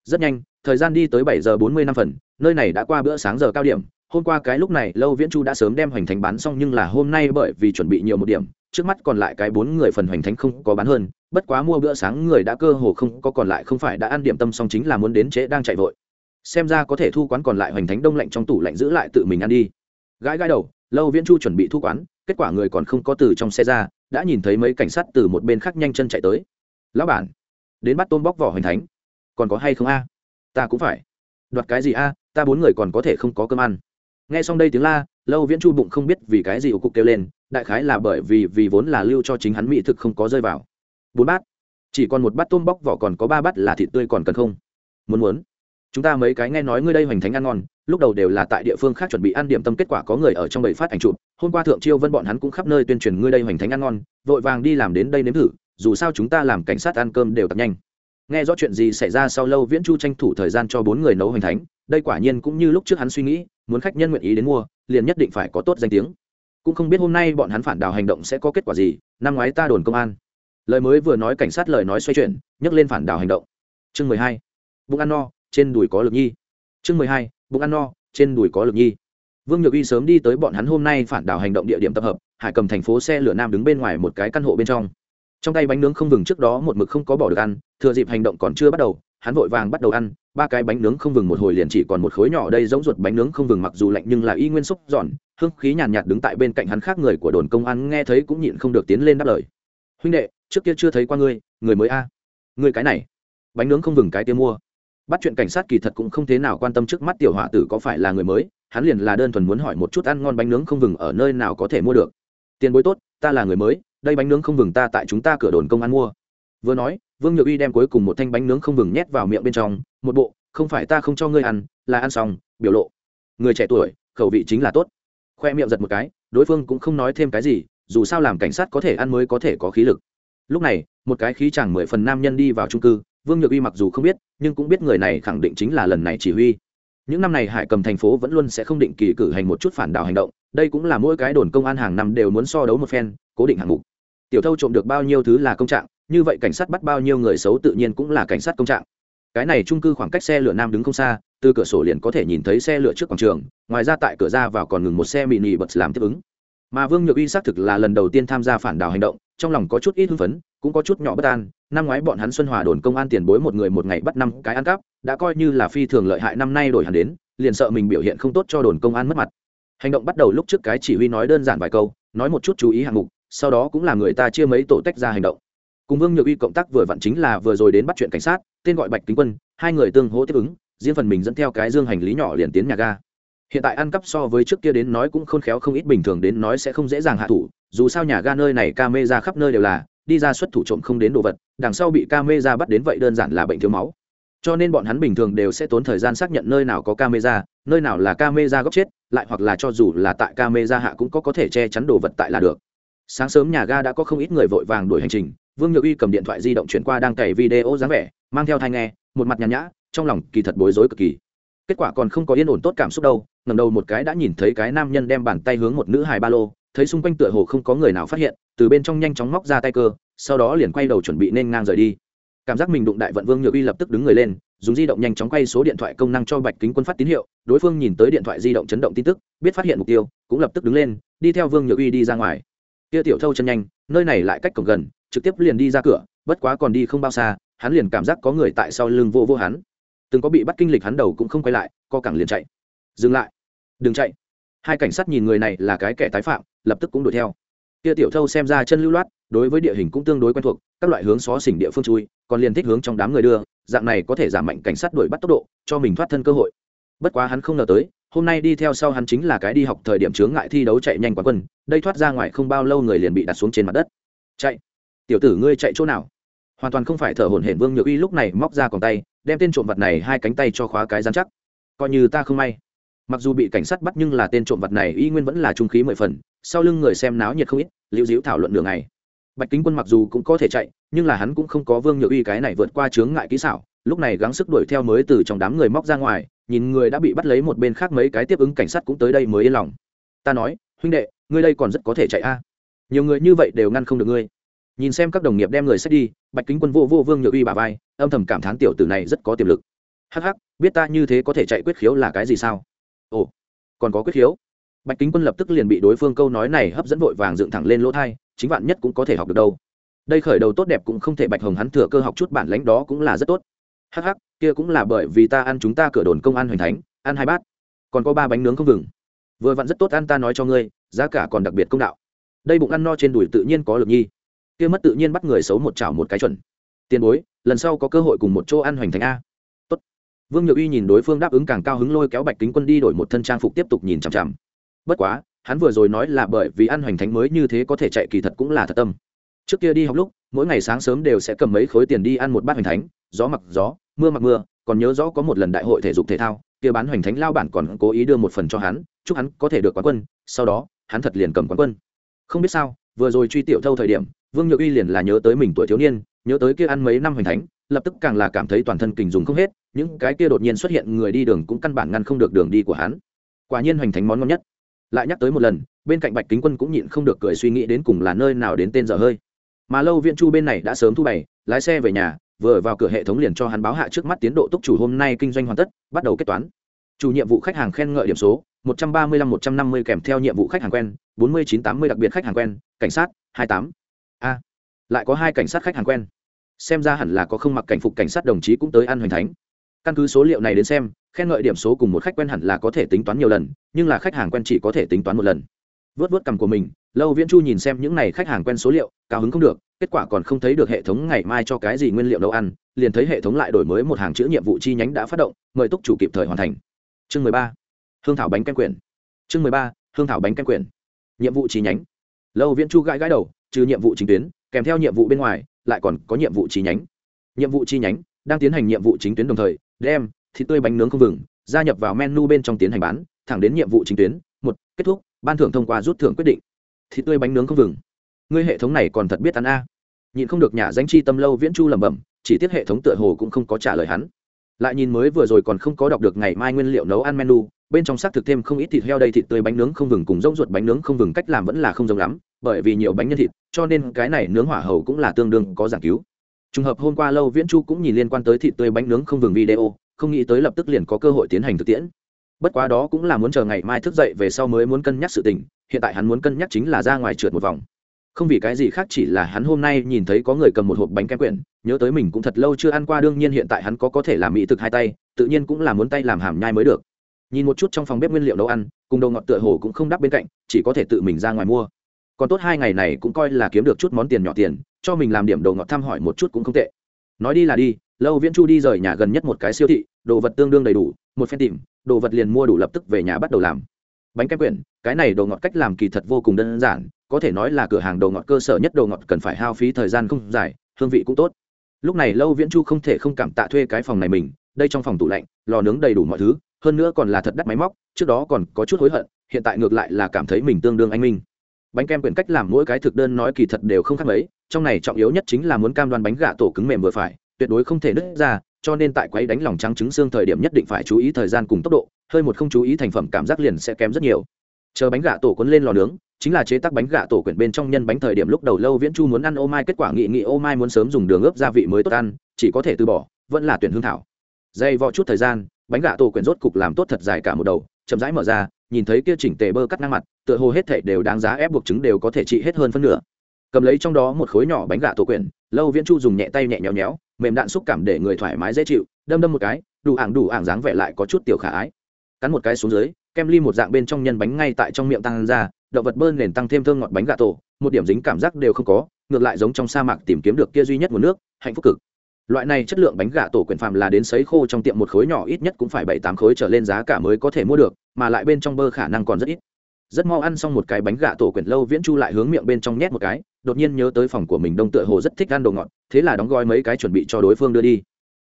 Rất nhanh, thời gian đi tới bảy giờ bốn mươi năm phần, nơi này đã qua bữa sáng giờ cao điểm hôm qua cái lúc này lâu viễn chu đã sớm đem hoành thánh bán xong, nhưng là hôm nay bởi vì chuẩn bị nhiều một điểm, trước mắt còn lại cái bốn người phần hoành thánh không có bán hơn, bất quá mua bữa sáng người đã cơ hồ không có, còn lại không phải đã ăn điểm tâm xong chính là muốn đến trễ đang chạy vội. Xem ra có thể thu quán còn lại hoành thánh đông lạnh trong tủ lạnh giữ lại tự mình ăn đi. Gãi gãi đầu, lâu viễn chu chuẩn bị thu quán, kết quả người còn không có từ trong xe ra, đã nhìn thấy mấy cảnh sát từ một bên khác nhanh chân chạy tới. Lão bản, đến bắt tôm bóc vỏ hoành thánh, còn có hay không a? Ta cũng phải. Đoạt cái gì a? Ta bốn người còn có thể không có cơm ăn nghe xong đây tiếng la, lâu viễn chu bụng không biết vì cái gì ủ cục kêu lên, đại khái là bởi vì vì vốn là lưu cho chính hắn mỹ thực không có rơi vào. Bốn bát. Chỉ còn một bát tôm bóc vỏ còn có ba bát là thịt tươi còn cần không? Muốn muốn. Chúng ta mấy cái nghe nói ngươi đây hoành thánh ăn ngon, lúc đầu đều là tại địa phương khác chuẩn bị ăn điểm tâm kết quả có người ở trong bầy phát ảnh chụp, hôm qua thượng chiêu vân bọn hắn cũng khắp nơi tuyên truyền ngươi đây hoành thánh ăn ngon, vội vàng đi làm đến đây nếm thử, dù sao chúng ta làm cảnh sát ăn cơm đều tập nhanh nghe rõ chuyện gì xảy ra sau lâu viễn chu tranh thủ thời gian cho bốn người nấu hoành thánh, đây quả nhiên cũng như lúc trước hắn suy nghĩ, muốn khách nhân nguyện ý đến mua, liền nhất định phải có tốt danh tiếng. Cũng không biết hôm nay bọn hắn phản đào hành động sẽ có kết quả gì, năm ngoái ta đồn công an. Lời mới vừa nói cảnh sát lời nói xoay chuyển nhắc lên phản đào hành động. Chương mười hai, bụng ăn no, trên đùi có lực nhi. Chương mười hai, bụng ăn no, trên đùi có lực nhi. Vương nhược uy sớm đi tới bọn hắn hôm nay phản đảo hành động địa điểm tập hợp, hải cầm thành phố xe lửa nam đứng bên ngoài một cái căn hộ bên trong trong tay bánh nướng không vừng trước đó một mực không có bỏ được ăn thừa dịp hành động còn chưa bắt đầu hắn vội vàng bắt đầu ăn ba cái bánh nướng không vừng một hồi liền chỉ còn một khối nhỏ đây giống ruột bánh nướng không vừng mặc dù lạnh nhưng là y nguyên xúc giòn hương khí nhàn nhạt, nhạt đứng tại bên cạnh hắn khác người của đồn công an nghe thấy cũng nhịn không được tiến lên đáp lời. Huynh đệ trước kia chưa thấy qua ngươi người mới a. À. người cái này bánh nướng không vừng cái kia mua. Bắt chuyện cảnh sát kỳ thật cũng không thế nào quan tâm trước mắt tiểu họa tử có phải là người mới hắn liền là đơn thuần muốn hỏi một chút ăn ngon bánh nướng không vừng ở nơi nào có thể mua được. Tiền bối tốt ta là người mới đây bánh nướng không vừng ta tại chúng ta cửa đồn công an mua. Vừa nói, vương nhược uy đem cuối cùng một thanh bánh nướng không vừng nhét vào miệng bên trong, một bộ, không phải ta không cho ngươi ăn, là ăn xong, biểu lộ. Người trẻ tuổi, khẩu vị chính là tốt. Khoe miệng giật một cái, đối phương cũng không nói thêm cái gì, dù sao làm cảnh sát có thể ăn mới có thể có khí lực. Lúc này, một cái khí chẳng mười phần nam nhân đi vào trung cư, vương nhược uy mặc dù không biết, nhưng cũng biết người này khẳng định chính là lần này chỉ huy. Những năm này hải cầm thành phố vẫn luôn sẽ không định kỳ cử hành một chút phản đảo hành động, đây cũng là mỗi cái đồn công an hàng năm đều muốn so đấu một phen, cố định hạng mục tiểu thâu trộm được bao nhiêu thứ là công trạng, như vậy cảnh sát bắt bao nhiêu người xấu tự nhiên cũng là cảnh sát công trạng. Cái này trung cư khoảng cách xe lửa nam đứng không xa, từ cửa sổ liền có thể nhìn thấy xe lửa trước quảng trường, ngoài ra tại cửa ra vào còn ngừng một xe mini bật làm tiếp ứng. Mà vương nhược uy xác thực là lần đầu tiên tham gia phản đảo hành động, trong lòng có chút ít hưng phấn, cũng có chút nhỏ bất an, năm ngoái bọn hắn xuân hòa đồn công an tiền bối một người một ngày bắt năm cái ăn cắp, đã coi như là phi thường lợi hại năm nay đổi hẳn đến, liền sợ mình biểu hiện không tốt cho đồn công an mất mặt. Hành động bắt đầu lúc trước cái chỉ huy nói đơn giản vài câu, nói một chút chú ý hạng mục sau đó cũng là người ta chia mấy tổ tách ra hành động. Cùng vương nhược uy cộng tác vừa vặn chính là vừa rồi đến bắt chuyện cảnh sát, tên gọi bạch kính quân, hai người tương hỗ tiếp ứng, riêng phần mình dẫn theo cái dương hành lý nhỏ liền tiến nhà ga. Hiện tại ăn cắp so với trước kia đến nói cũng khôn khéo không ít bình thường đến nói sẽ không dễ dàng hạ thủ, dù sao nhà ga nơi này ca mê ra khắp nơi đều là, đi ra xuất thủ trộm không đến đồ vật, đằng sau bị ca mê ra bắt đến vậy đơn giản là bệnh thiếu máu. Cho nên bọn hắn bình thường đều sẽ tốn thời gian xác nhận nơi nào có ca mê ra, nơi nào là ca mê ra góc chết, lại hoặc là cho dù là tại ca mê ra hạ cũng có có thể che chắn đồ vật tại là được sáng sớm nhà ga đã có không ít người vội vàng đuổi hành trình. Vương nhược uy cầm điện thoại di động chuyển qua đang cày video dáng vẻ, mang theo thai nghe, một mặt nhàn nhã, trong lòng kỳ thật bối rối cực kỳ. Kết quả còn không có yên ổn tốt cảm xúc đâu ngầm đầu một cái đã nhìn thấy cái nam nhân đem bàn tay hướng một nữ hài ba lô, thấy xung quanh tựa hồ không có người nào phát hiện, từ bên trong nhanh chóng móc ra tay cơ, sau đó liền quay đầu chuẩn bị nên ngang rời đi. Cảm giác mình đụng đại vận vương nhược uy lập tức đứng người lên, dùng di động nhanh chóng quay số điện thoại công năng cho bạch kính quân phát tín hiệu, đối phương nhìn tới điện thoại di động chấn động tin tức, biết phát hiện mục tiêu, cũng lập tức đứng lên, đi theo vương nhược uy đi ra ngoài kia tiểu thâu chân nhanh, nơi này lại cách cổng gần, trực tiếp liền đi ra cửa, bất quá còn đi không bao xa, hắn liền cảm giác có người tại sau lưng vô vô hắn. Từng có bị bắt kinh lịch hắn đầu cũng không quay lại, co cẳng liền chạy. Dừng lại. Đừng chạy. Hai cảnh sát nhìn người này là cái kẻ tái phạm, lập tức cũng đuổi theo. Kia tiểu thâu xem ra chân lưu loát, đối với địa hình cũng tương đối quen thuộc, các loại hướng xó xỉnh địa phương chui, còn liền thích hướng trong đám người đưa, dạng này có thể giảm mạnh cảnh sát đuổi bắt tốc độ, cho mình thoát thân cơ hội. Bất quá hắn không ngờ tới hôm nay đi theo sau hắn chính là cái đi học thời điểm chướng ngại thi đấu chạy nhanh quá quân, đây thoát ra ngoài không bao lâu người liền bị đặt xuống trên mặt đất. Chạy. Tiểu tử ngươi chạy chỗ nào? Hoàn toàn không phải thở hổn hển vương nhược uy lúc này móc ra còn tay, đem tên trộm vật này hai cánh tay cho khóa cái dán chắc. Coi như ta không may. Mặc dù bị cảnh sát bắt nhưng là tên trộm vật này y nguyên vẫn là trung khí mười phần, sau lưng người xem náo nhiệt không ít, liễu diễu thảo luận đường này. Bạch kính quân mặc dù cũng có thể chạy, nhưng là hắn cũng không có vương nhược uy cái này vượt qua chướng ngại kỹ xảo, lúc này gắng sức đuổi theo mới từ trong đám người móc ra ngoài nhìn người đã bị bắt lấy một bên khác mấy cái tiếp ứng cảnh sát cũng tới đây mới yên lòng. Ta nói, huynh đệ, ngươi đây còn rất có thể chạy a. Nhiều người như vậy đều ngăn không được ngươi. Nhìn xem các đồng nghiệp đem người xét đi, bạch kính quân vô vô vương nhược uy bà vai, âm thầm cảm thán tiểu tử này rất có tiềm lực. Hắc hắc, biết ta như thế có thể chạy quyết khiếu là cái gì sao? Ồ, còn có quyết khiếu? Bạch kính quân lập tức liền bị đối phương câu nói này hấp dẫn vội vàng dựng thẳng lên lỗ thai, chính bạn nhất cũng có thể học được đâu. Đây khởi đầu tốt đẹp cũng không thể bạch hồng hắn thừa cơ học chút bản lãnh đó cũng là rất tốt hắc hắc, kia cũng là bởi vì ta ăn chúng ta cửa đồn công an hoành thánh, ăn hai bát. Còn có ba bánh nướng không vừng vừa vặn rất tốt ăn ta nói cho ngươi, giá cả còn đặc biệt công đạo. Đây bụng ăn no trên đùi tự nhiên có lực nhi. Kia mất tự nhiên bắt người xấu một chảo một cái chuẩn. Tiền bối, lần sau có cơ hội cùng một chỗ ăn hoành thánh a. Tốt. vương nhược uy nhìn đối phương đáp ứng càng cao hứng lôi kéo bạch kính quân đi đổi một thân trang phục tiếp tục nhìn chằm chằm. Bất quá, hắn vừa rồi nói là bởi vì ăn hoành thánh mới như thế có thể chạy kỳ thật cũng là thật tâm. Trước kia đi học lúc, mỗi ngày sáng sớm đều sẽ cầm mấy khối tiền đi ăn một bát hoành thánh gió mặc gió, mưa mặc mưa, còn nhớ rõ có một lần đại hội thể dục thể thao, kia bán hoành thánh lao bản còn cố ý đưa một phần cho hắn, chúc hắn có thể được quán quân, sau đó, hắn thật liền cầm quán quân. Không biết sao, vừa rồi truy tiểu thâu thời điểm, vương nhược uy liền là nhớ tới mình tuổi thiếu niên, nhớ tới kia ăn mấy năm hoành thánh, lập tức càng là cảm thấy toàn thân kình dùng không hết, những cái kia đột nhiên xuất hiện người đi đường cũng căn bản ngăn không được đường đi của hắn. Quả nhiên hoành thánh món ngon nhất. Lại nhắc tới một lần, bên cạnh bạch kính quân cũng nhịn không được cười suy nghĩ đến cùng là nơi nào đến tên dở hơi. Mà lâu viện chu bên này đã sớm thu bày, lái xe về nhà vừa vào cửa hệ thống liền cho hắn báo hạ trước mắt tiến độ túc chủ hôm nay kinh doanh hoàn tất, bắt đầu kết toán. Chủ nhiệm vụ khách hàng khen ngợi điểm số, một trăm ba mươi lăm, một trăm năm mươi kèm theo nhiệm vụ khách hàng quen, bốn mươi chín, tám mươi đặc biệt khách hàng quen, cảnh sát, hai tám. A, lại có hai cảnh sát khách hàng quen. Xem ra hẳn là có không mặc cảnh phục cảnh sát đồng chí cũng tới ăn hoành thánh. Căn cứ số liệu này đến xem, khen ngợi điểm số cùng một khách quen hẳn là có thể tính toán nhiều lần, nhưng là khách hàng quen chỉ có thể tính toán một lần. Vớt vớt cằm của mình lâu viễn chu nhìn xem những n à y khách hàng quen số liệu, cao hứng không được, kết quả còn không thấy được hệ thống ngày mai cho cái gì nguyên liệu nấu ăn, liền thấy hệ thống lại đổi mới một hàng chữ nhiệm vụ chi nhánh đã phát động, mời túc chủ kịp thời hoàn thành. Chương mười ba, hương thảo bánh canh quyển. Chương mười ba, hương thảo bánh canh quyển. Nhiệm vụ chi nhánh. Lâu viễn chu gãi gãi đầu, trừ nhiệm vụ chính tuyến, kèm theo nhiệm vụ bên ngoài, lại còn có nhiệm vụ chi nhánh. Nhiệm vụ chi nhánh đang tiến hành nhiệm vụ chính tuyến đồng thời, đem thịt tươi bánh nướng không vừng, gia nhập vào menu bên trong tiến hành bán, thẳng đến nhiệm vụ chính tuyến, một, kết thúc, ban thưởng thông qua rút thưởng quyết định thịt tươi bánh nướng không vừng. Ngươi hệ thống này còn thật biết ăn a. À. nhìn không được nhà danh chi tâm lâu viễn chu lẩm bẩm, chỉ tiếc hệ thống tựa hồ cũng không có trả lời hắn. Lại nhìn mới vừa rồi còn không có đọc được ngày mai nguyên liệu nấu ăn menu, bên trong xác thực thêm không ít thịt heo đây thịt tươi bánh nướng không vừng cùng rỗng ruột bánh nướng không vừng cách làm vẫn là không giống lắm, bởi vì nhiều bánh nhân thịt, cho nên cái này nướng hỏa hầu cũng là tương đương có giảng cứu. Trùng hợp hôm qua lâu viễn chu cũng nhìn liên quan tới thịt tươi bánh nướng không vừng video, không nghĩ tới lập tức liền có cơ hội tiến hành thực tiễn. Bất quá đó cũng là muốn chờ ngày mai thức dậy về sau mới muốn cân nhắc sự tình hiện tại hắn muốn cân nhắc chính là ra ngoài trượt một vòng. Không vì cái gì khác chỉ là hắn hôm nay nhìn thấy có người cầm một hộp bánh kem quyển, nhớ tới mình cũng thật lâu chưa ăn qua, đương nhiên hiện tại hắn có có thể làm mỹ thực hai tay, tự nhiên cũng là muốn tay làm hàm nhai mới được. Nhìn một chút trong phòng bếp nguyên liệu nấu ăn, cùng đồ ngọt tựa hồ cũng không đắp bên cạnh, chỉ có thể tự mình ra ngoài mua. Còn tốt hai ngày này cũng coi là kiếm được chút món tiền nhỏ tiền, cho mình làm điểm đồ ngọt thăm hỏi một chút cũng không tệ. Nói đi là đi, lâu viễn chu đi rời nhà gần nhất một cái siêu thị, đồ vật tương đương đầy đủ, một phen tìm, đồ vật liền mua đủ lập tức về nhà bắt đầu làm. Bánh kem quyển cái này đồ ngọt cách làm kỳ thật vô cùng đơn giản, có thể nói là cửa hàng đồ ngọt cơ sở nhất đồ ngọt cần phải hao phí thời gian không dài, hương vị cũng tốt. Lúc này lâu viễn chu không thể không cảm tạ thuê cái phòng này mình, đây trong phòng tủ lạnh, lò nướng đầy đủ mọi thứ, hơn nữa còn là thật đắt máy móc, trước đó còn có chút hối hận, hiện tại ngược lại là cảm thấy mình tương đương anh minh. Bánh kem quyển cách làm mỗi cái thực đơn nói kỳ thật đều không khác mấy, trong này trọng yếu nhất chính là muốn cam đoan bánh gà tổ cứng mềm vừa phải, tuyệt đối không thể nứt ra, cho nên tại quấy đánh lòng trắng trứng xương thời điểm nhất định phải chú ý thời gian cùng tốc độ, hơi một không chú ý thành phẩm cảm giác liền sẽ kém rất nhiều chờ bánh gà tổ cuốn lên lò nướng, chính là chế tác bánh gà tổ quyển bên trong nhân bánh thời điểm lúc đầu lâu viễn chu muốn ăn ô mai, kết quả nghị nghị ô mai muốn sớm dùng đường ướp gia vị mới tốt ăn, chỉ có thể từ bỏ, vẫn là tuyển hương thảo. Dây vò chút thời gian, bánh gà tổ quyển rốt cục làm tốt thật dài cả một đầu, chậm rãi mở ra, nhìn thấy kia chỉnh tề bơ cắt ngang mặt, tựa hồ hết thể đều đáng giá ép buộc trứng đều có thể trị hết hơn phân nửa. Cầm lấy trong đó một khối nhỏ bánh gà tổ quyển, lâu viễn chu dùng nhẹ tay nhẹ nhéo nhéo, mềm đạn xúc cảm để người thoải mái dễ chịu, đâm đâm một cái, đủ ảng đủ ảng dáng vẻ lại có chút tiểu khả ái. Cắn một cái xuống dưới kem ly một dạng bên trong nhân bánh ngay tại trong miệng tăng ra, động vật bơn nền tăng thêm thơm ngọt bánh gà tổ, một điểm dính cảm giác đều không có, ngược lại giống trong sa mạc tìm kiếm được kia duy nhất nguồn nước, hạnh phúc cực. Loại này chất lượng bánh gà tổ quyển phàm là đến sấy khô trong tiệm một khối nhỏ ít nhất cũng phải bảy tám khối trở lên giá cả mới có thể mua được, mà lại bên trong bơ khả năng còn rất ít. Rất mau ăn xong một cái bánh gà tổ quyển lâu viễn chu lại hướng miệng bên trong nhét một cái, đột nhiên nhớ tới phòng của mình đông tựa hồ rất thích ăn đồ ngọt, thế là đóng gói mấy cái chuẩn bị cho đối phương đưa đi.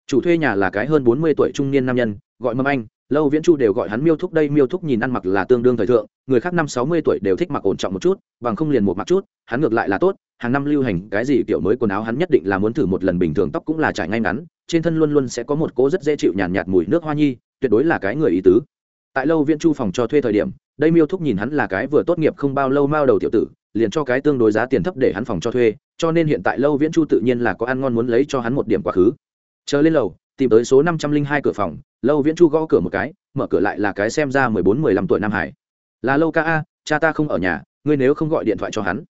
Chủ thuê nhà là cái hơn bốn mươi tuổi trung niên nam nhân, gọi mâm anh lâu viễn chu đều gọi hắn miêu thúc đây miêu thúc nhìn ăn mặc là tương đương thời thượng người khác năm sáu mươi tuổi đều thích mặc ổn trọng một chút bằng không liền một mặc chút hắn ngược lại là tốt hàng năm lưu hành cái gì kiểu mới quần áo hắn nhất định là muốn thử một lần bình thường tóc cũng là trải ngay ngắn trên thân luôn luôn sẽ có một cỗ rất dễ chịu nhàn nhạt, nhạt mùi nước hoa nhi tuyệt đối là cái người ý tứ. Tại lâu viễn chu phòng cho thuê thời điểm đây miêu thúc nhìn hắn là cái vừa tốt nghiệp không bao lâu mao đầu tiểu tử liền cho cái tương đối giá tiền thấp để hắn phòng cho thuê cho nên hiện tại lâu viễn chu tự nhiên là có ăn ngon muốn lấy cho hắn một điểm quá khứ. Chờ lên lầu tìm tới số năm trăm linh hai cửa phòng lâu viễn chu gõ cửa một cái, mở cửa lại là cái xem ra mười bốn, mười lăm tuổi nam hải. Là lâu ca a, cha ta không ở nhà, ngươi nếu không gọi điện thoại cho hắn.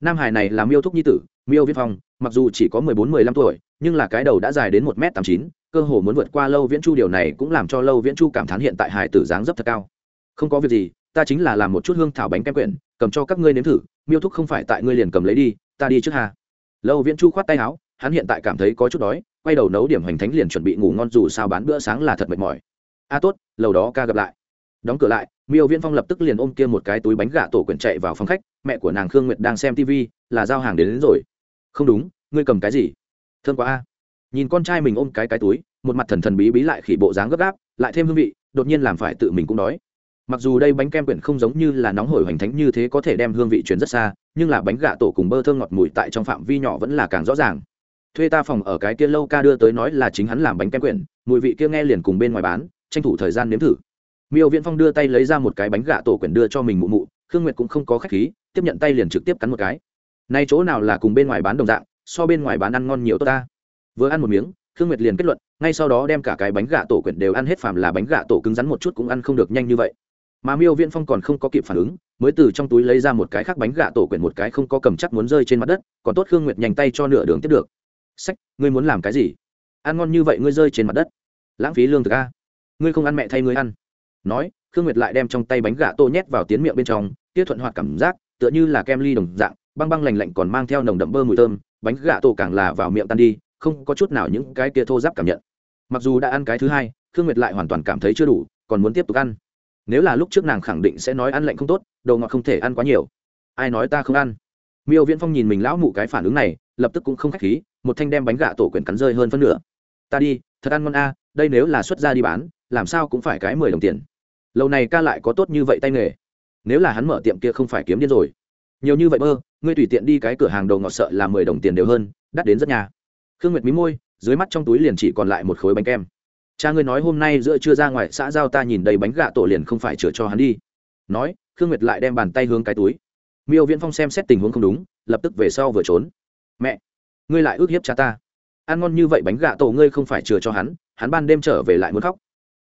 Nam hải này là miêu thúc nhi tử, miêu viễn phong, mặc dù chỉ có mười bốn, mười lăm tuổi, nhưng là cái đầu đã dài đến một m tám chín, cơ hồ muốn vượt qua lâu viễn chu điều này cũng làm cho lâu viễn chu cảm thán hiện tại hải tử dáng dấp thật cao. Không có việc gì, ta chính là làm một chút hương thảo bánh kem quyển, cầm cho các ngươi nếm thử, miêu thúc không phải tại ngươi liền cầm lấy đi, ta đi trước hà lâu viễn chu khoát tay áo hắn hiện tại cảm thấy có chút đói quay đầu nấu điểm hoành thánh liền chuẩn bị ngủ ngon dù sao bán bữa sáng là thật mệt mỏi. A tốt lầu đó ca gặp lại. Đóng cửa lại miêu viễn phong lập tức liền ôm kia một cái túi bánh gà tổ quyển chạy vào phòng khách mẹ của nàng khương nguyệt đang xem tv là giao hàng đến, đến rồi. Không đúng ngươi cầm cái gì? Thương quá a. Nhìn con trai mình ôm cái cái túi một mặt thần thần bí bí lại khỉ bộ dáng gấp gáp lại thêm hương vị đột nhiên làm phải tự mình cũng đói. Mặc dù đây bánh kem quyển không giống như là nóng hổi hoành thánh như thế có thể đem hương vị chuyển rất xa nhưng là bánh gà tổ cùng bơ thơm ngọt mùi tại trong phạm vi nhỏ vẫn là càng rõ ràng thuê ta phòng ở cái kia lâu ca đưa tới nói là chính hắn làm bánh kem quyển, mùi vị kia nghe liền cùng bên ngoài bán, tranh thủ thời gian nếm thử. Miêu viễn phong đưa tay lấy ra một cái bánh gà tổ quyển đưa cho mình mụ mụ, khương nguyệt cũng không có khách khí, tiếp nhận tay liền trực tiếp cắn một cái. Nay chỗ nào là cùng bên ngoài bán đồng dạng, so bên ngoài bán ăn ngon nhiều tốt ta. Vừa ăn một miếng, khương nguyệt liền kết luận, ngay sau đó đem cả cái bánh gà tổ quyển đều ăn hết phàm là bánh gà tổ cứng rắn một chút cũng ăn không được nhanh như vậy. Mà miêu viễn phong còn không có kịp phản ứng, mới từ trong túi lấy ra một cái khác bánh gà tổ quyển một cái không có cầm chắc muốn rơi trên mặt đất, còn tốt khương nguyệt nhanh tay cho nửa đường tiếp được sách, ngươi muốn làm cái gì? Ăn ngon như vậy ngươi rơi trên mặt đất. Lãng phí lương thực a. Ngươi không ăn mẹ thay ngươi ăn. Nói, khương nguyệt lại đem trong tay bánh gà tô nhét vào tiến miệng bên trong tiết thuận hoạt cảm giác, tựa như là kem ly đồng dạng, băng băng lành lạnh còn mang theo nồng đậm bơ mùi thơm, bánh gà tô càng là vào miệng tan đi, không có chút nào những cái kia thô giáp cảm nhận. Mặc dù đã ăn cái thứ hai, khương nguyệt lại hoàn toàn cảm thấy chưa đủ, còn muốn tiếp tục ăn. Nếu là lúc trước nàng khẳng định sẽ nói ăn lạnh không tốt, đồ ngọt không thể ăn quá nhiều. Ai nói ta không ăn? Miêu viễn phong nhìn mình lão mụ cái phản ứng này, lập tức cũng không k h á c h khí một thanh đem bánh gà tổ quyển cắn rơi hơn phân nửa. Ta đi, thật ăn ngon a, đây nếu là xuất ra đi bán, làm sao cũng phải cái mười đồng tiền. Lâu này ca lại có tốt như vậy tay nghề. Nếu là hắn mở tiệm kia không phải kiếm điên rồi. Nhiều như vậy mơ ngươi tùy tiện đi cái cửa hàng đầu ngọt sợ là mười đồng tiền đều hơn, đắt đến rất nhà. Khương nguyệt mí môi, dưới mắt trong túi liền chỉ còn lại một khối bánh kem. Cha ngươi nói hôm nay giữa trưa ra ngoài xã giao ta nhìn đầy bánh gà tổ liền không phải chữa cho hắn đi. Nói, khương nguyệt lại đem bàn tay hướng cái túi. Miêu viễn phong xem xét tình huống không đúng, lập tức về sau vừa trốn. Mẹ ngươi lại ước hiếp cha ta. Ăn ngon như vậy bánh gà tổ ngươi không phải chừa cho hắn hắn ban đêm trở về lại muốn khóc.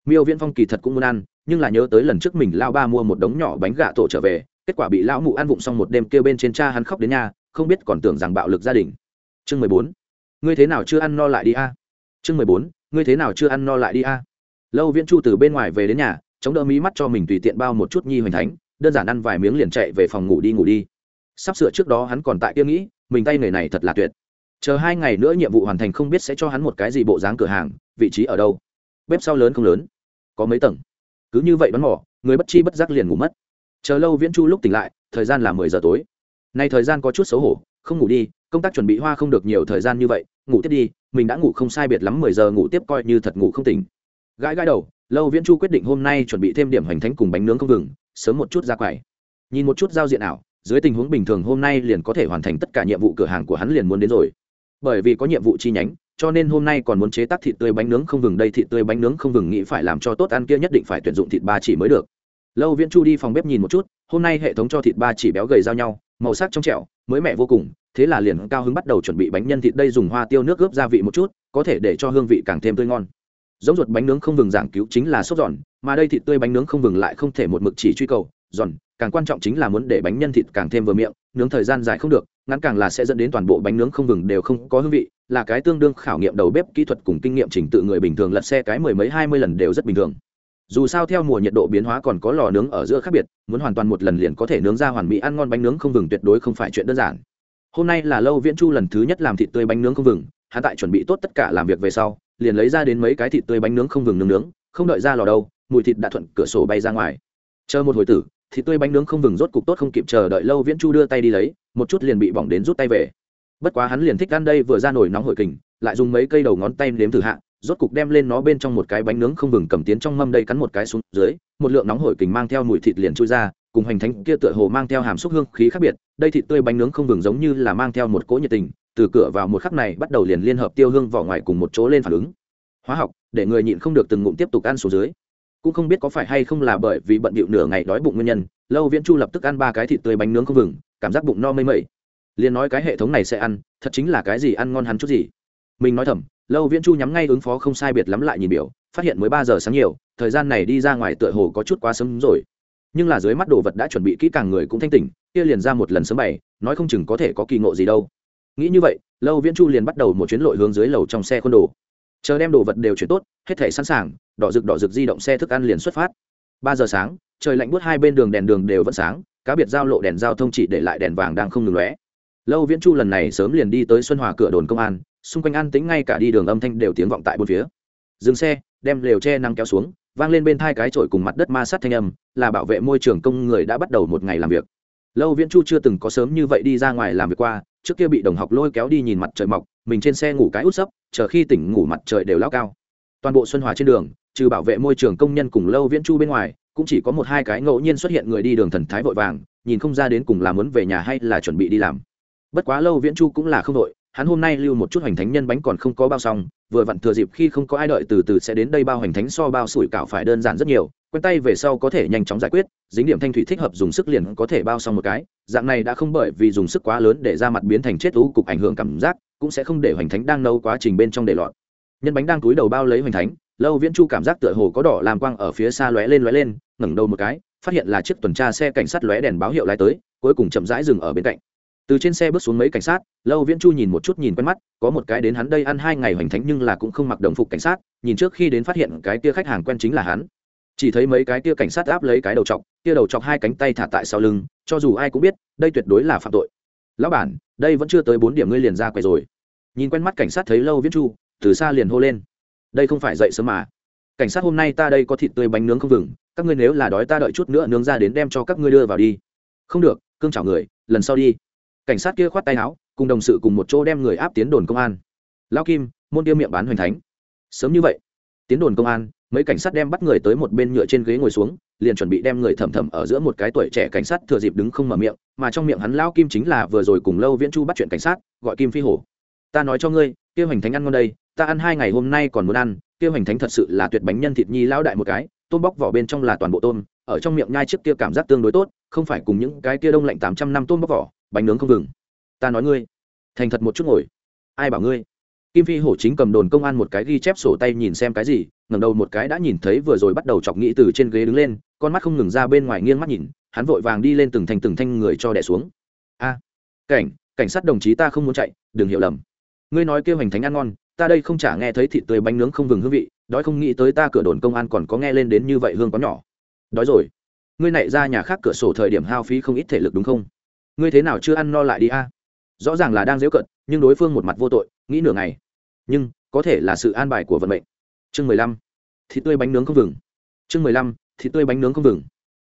Miêu viễn phong kỳ thật cũng muốn ăn, nhưng là nhớ tới lần trước mình lao ba mua một đống nhỏ bánh gà tổ trở về, kết quả bị lão mụ ăn vụng xong một đêm kêu bên trên cha hắn khóc đến nhà, không biết còn tưởng rằng bạo lực gia đình. Chương mười bốn, ngươi thế nào chưa ăn no lại đi a? Chương mười bốn, ngươi thế nào chưa ăn no lại đi a? Lâu viễn chu từ bên ngoài về đến nhà, chống đỡ mí mắt cho mình tùy tiện bao một chút nhi hoành thánh, đơn giản ăn vài miếng liền chạy về phòng ngủ đi ngủ đi. Sắp sửa trước đó hắn còn tại kia nghĩ, mình tay người này thật là tuyệt chờ hai ngày nữa nhiệm vụ hoàn thành không biết sẽ cho hắn một cái gì bộ dáng cửa hàng, vị trí ở đâu? Bếp sau lớn không lớn? Có mấy tầng? Cứ như vậy bắn mỏ, người bất chi bất giác liền ngủ mất. Chờ lâu viễn chu lúc tỉnh lại, thời gian là mười giờ tối. Nay thời gian có chút xấu hổ, không ngủ đi, công tác chuẩn bị hoa không được nhiều thời gian như vậy, ngủ tiếp đi, mình đã ngủ không sai biệt lắm mười giờ ngủ tiếp coi như thật ngủ không tỉnh. Gãi gãi đầu, lâu viễn chu quyết định hôm nay chuẩn bị thêm điểm hoành thánh cùng bánh nướng không vừng sớm một chút ra quầy. Nhìn một chút giao diện ảo, dưới tình huống bình thường hôm nay liền có thể hoàn thành tất cả nhiệm vụ cửa hàng của hắn liền muốn đến rồi bởi vì có nhiệm vụ chi nhánh, cho nên hôm nay còn muốn chế tác thịt tươi bánh nướng không vừng, đây thịt tươi bánh nướng không vừng nghĩ phải làm cho tốt ăn kia nhất định phải tuyển dụng thịt ba chỉ mới được. Lâu viễn chu đi phòng bếp nhìn một chút, hôm nay hệ thống cho thịt ba chỉ béo gầy giao nhau, màu sắc trong trẻo, mới mẹ vô cùng, thế là liền cao hứng bắt đầu chuẩn bị bánh nhân thịt đây dùng hoa tiêu nước ướp gia vị một chút, có thể để cho hương vị càng thêm tươi ngon. Giống ruột bánh nướng không vừng giảng cứu chính là sốt giòn, mà đây thịt tươi bánh nướng không vừng lại không thể một mực chỉ truy cầu giòn, càng quan trọng chính là muốn để bánh nhân thịt càng thêm vừa miệng, nướng thời gian dài không được, ngắn càng là sẽ dẫn đến toàn bộ bánh nướng không vừng đều không có hương vị, là cái tương đương khảo nghiệm đầu bếp kỹ thuật cùng kinh nghiệm trình tự người bình thường lật xe cái mười mấy hai mươi lần đều rất bình thường. Dù sao theo mùa nhiệt độ biến hóa còn có lò nướng ở giữa khác biệt, muốn hoàn toàn một lần liền có thể nướng ra hoàn mỹ ăn ngon bánh nướng không vừng tuyệt đối không phải chuyện đơn giản. Hôm nay là lâu viễn chu lần thứ nhất làm thịt tươi bánh nướng không vừng hắn tại chuẩn bị tốt tất cả làm việc về sau, liền lấy ra đến mấy cái thịt tươi bánh nướng không vừng nướng nướng, không đợi ra lò đâu, mùi thịt đã thuận cửa sổ bay ra ngoài. Chờ một hồi tử thì tươi bánh nướng không vừng rốt cục tốt không kịp chờ đợi lâu viễn chu đưa tay đi lấy, một chút liền bị bỏng đến rút tay về. Bất quá hắn liền thích ăn đây vừa ra nổi nóng hổi kình, lại dùng mấy cây đầu ngón tay nếm thử hạ, rốt cục đem lên nó bên trong một cái bánh nướng không vừng cầm tiến trong mâm đây cắn một cái xuống dưới, một lượng nóng hổi kình mang theo mùi thịt liền chui ra, cùng hành thánh kia tựa hồ mang theo hàm xúc hương khí khác biệt, đây thịt tươi bánh nướng không vừng giống như là mang theo một cỗ nhiệt tình, từ cửa vào một khắc này bắt đầu liền liên hợp tiêu hương vỏ ngoài cùng một chỗ lên phản ứng. Hóa học, để người nhịn không được từng ngụm tiếp tục ăn xuống dưới cũng không biết có phải hay không là bởi vì bận bịu nửa ngày đói bụng nguyên nhân, lâu viễn chu lập tức ăn ba cái thịt tươi bánh nướng không vừng cảm giác bụng no mây mẩy. Liền nói cái hệ thống này sẽ ăn, thật chính là cái gì ăn ngon hắn chút gì. Mình nói thầm, lâu viễn chu nhắm ngay ứng phó không sai biệt lắm lại nhìn biểu, phát hiện mới ba giờ sáng nhiều, thời gian này đi ra ngoài tựa hồ có chút quá sớm rồi. Nhưng là dưới mắt đồ vật đã chuẩn bị kỹ càng người cũng thanh tỉnh, kia liền ra một lần sớm bày, nói không chừng có thể có kỳ ngộ gì đâu. Nghĩ như vậy, lâu viễn chu liền bắt đầu một chuyến lội hướng dưới lầu trong xe khuôn đồ chờ đem đồ vật đều chuyển tốt, hết thể sẵn sàng, đỏ rực đỏ rực di động xe thức ăn liền xuất phát. Ba giờ sáng, trời lạnh buốt hai bên đường đèn đường đều vẫn sáng, cá biệt giao lộ đèn giao thông chỉ để lại đèn vàng đang không ngừng lóe. Lâu viễn chu lần này sớm liền đi tới xuân hòa cửa đồn công an, xung quanh an tính ngay cả đi đường âm thanh đều tiếng vọng tại bốn phía. Dừng xe, đem lều che năng kéo xuống, vang lên bên thai cái trội cùng mặt đất ma sát thanh âm, là bảo vệ môi trường công người đã bắt đầu một ngày làm việc. Lâu viễn chu chưa từng có sớm như vậy đi ra ngoài làm việc qua trước kia bị đồng học lôi kéo đi nhìn mặt trời mọc, mình trên xe ngủ cái út sấp, chờ khi tỉnh ngủ mặt trời đều lao cao. Toàn bộ xuân hòa trên đường, trừ bảo vệ môi trường công nhân cùng lâu viễn chu bên ngoài, cũng chỉ có một hai cái ngẫu nhiên xuất hiện người đi đường thần thái vội vàng, nhìn không ra đến cùng là muốn về nhà hay là chuẩn bị đi làm. Bất quá lâu viễn chu cũng là không đội hắn hôm nay lưu một chút hoành thánh nhân bánh còn không có bao xong, vừa vặn thừa dịp khi không có ai đợi từ từ sẽ đến đây bao hoành thánh so bao sủi cảo phải đơn giản rất nhiều quen tay về sau có thể nhanh chóng giải quyết, dính điểm thanh thủy thích hợp dùng sức liền có thể bao xong một cái. Dạng này đã không bởi vì dùng sức quá lớn để ra mặt biến thành chết u cục ảnh hưởng cảm giác, cũng sẽ không để hoành thánh đang nấu quá trình bên trong để lọt. Nhân bánh đang túi đầu bao lấy hoành thánh, lâu viễn chu cảm giác tựa hồ có đỏ làm quang ở phía xa lóe lên lóe lên, ngẩng đầu một cái, phát hiện là chiếc tuần tra xe cảnh sát lóe đèn báo hiệu lái tới, cuối cùng chậm rãi dừng ở bên cạnh. Từ trên xe bước xuống mấy cảnh sát, lâu viễn chu nhìn một chút nhìn quen mắt, có một cái đến hắn đây ăn hai ngày hoành thánh nhưng là cũng không mặc đồng phục cảnh sát, nhìn trước khi đến phát hiện cái kia khách hàng quen chính là hắn chỉ thấy mấy cái kia cảnh sát áp lấy cái đầu chọc kia đầu chọc hai cánh tay thả tại sau lưng, cho dù ai cũng biết, đây tuyệt đối là phạm tội. Lão bản, đây vẫn chưa tới bốn điểm ngươi liền ra quay rồi. Nhìn quen mắt cảnh sát thấy lâu viễn chu, từ xa liền hô lên. Đây không phải dậy sớm mà. Cảnh sát hôm nay ta đây có thịt tươi bánh nướng không vừng, các ngươi nếu là đói ta đợi chút nữa nướng ra đến đem cho các ngươi đưa vào đi. Không được, cương chảo người, lần sau đi. Cảnh sát kia khoát tay áo, cùng đồng sự cùng một chỗ đem người áp tiến đồn công an. Lao kim, môn tiêu miệng bán hoành thánh. Sớm như vậy, tiến đồn công an mấy cảnh sát đem bắt người tới một bên nhựa trên ghế ngồi xuống, liền chuẩn bị đem người thầm thầm ở giữa một cái tuổi trẻ cảnh sát thừa dịp đứng không mở miệng, mà trong miệng hắn Lão kim chính là vừa rồi cùng lâu viễn chu bắt chuyện cảnh sát, gọi kim phi hổ. Ta nói cho ngươi kêu Hành thánh ăn ngon đây, ta ăn hai ngày hôm nay còn muốn ăn. Kêu Hành thánh thật sự là tuyệt bánh nhân thịt nhi lão đại một cái, tôm bóc vỏ bên trong là toàn bộ tôm, ở trong miệng nhai trước kia cảm giác tương đối tốt, không phải cùng những cái kia đông lạnh tám trăm năm tôm bóc vỏ, bánh nướng không vừng ta nói ngươi, thành thật một chút ngồi, ai bảo ngươi? Kim phi hổ chính cầm đồn công an một cái ghi chép sổ tay nhìn xem cái gì ngẩng đầu một cái đã nhìn thấy vừa rồi bắt đầu chọc nghĩ từ trên ghế đứng lên, con mắt không ngừng ra bên ngoài nghiêng mắt nhìn, hắn vội vàng đi lên từng thành từng thanh người cho đẻ xuống. A, cảnh cảnh sát đồng chí ta không muốn chạy, đừng hiểu lầm. Ngươi nói kêu hành thánh ăn ngon, ta đây không chả nghe thấy thịt tươi bánh nướng không vừng hương vị, đói không nghĩ tới ta cửa đồn công an còn có nghe lên đến như vậy hương có nhỏ. Đói rồi. Ngươi nảy ra nhà khác cửa sổ thời điểm hao phí không ít thể lực đúng không? Ngươi thế nào chưa ăn no lại đi a? Rõ ràng là đang dễu cận nhưng đối phương một mặt vô tội, nghĩ nửa ngày. Nhưng, có thể là sự an bài của vận mệnh chương mười lăm, thịt tươi bánh nướng không vừng. Chương mười lăm, thịt tươi bánh nướng không vừng.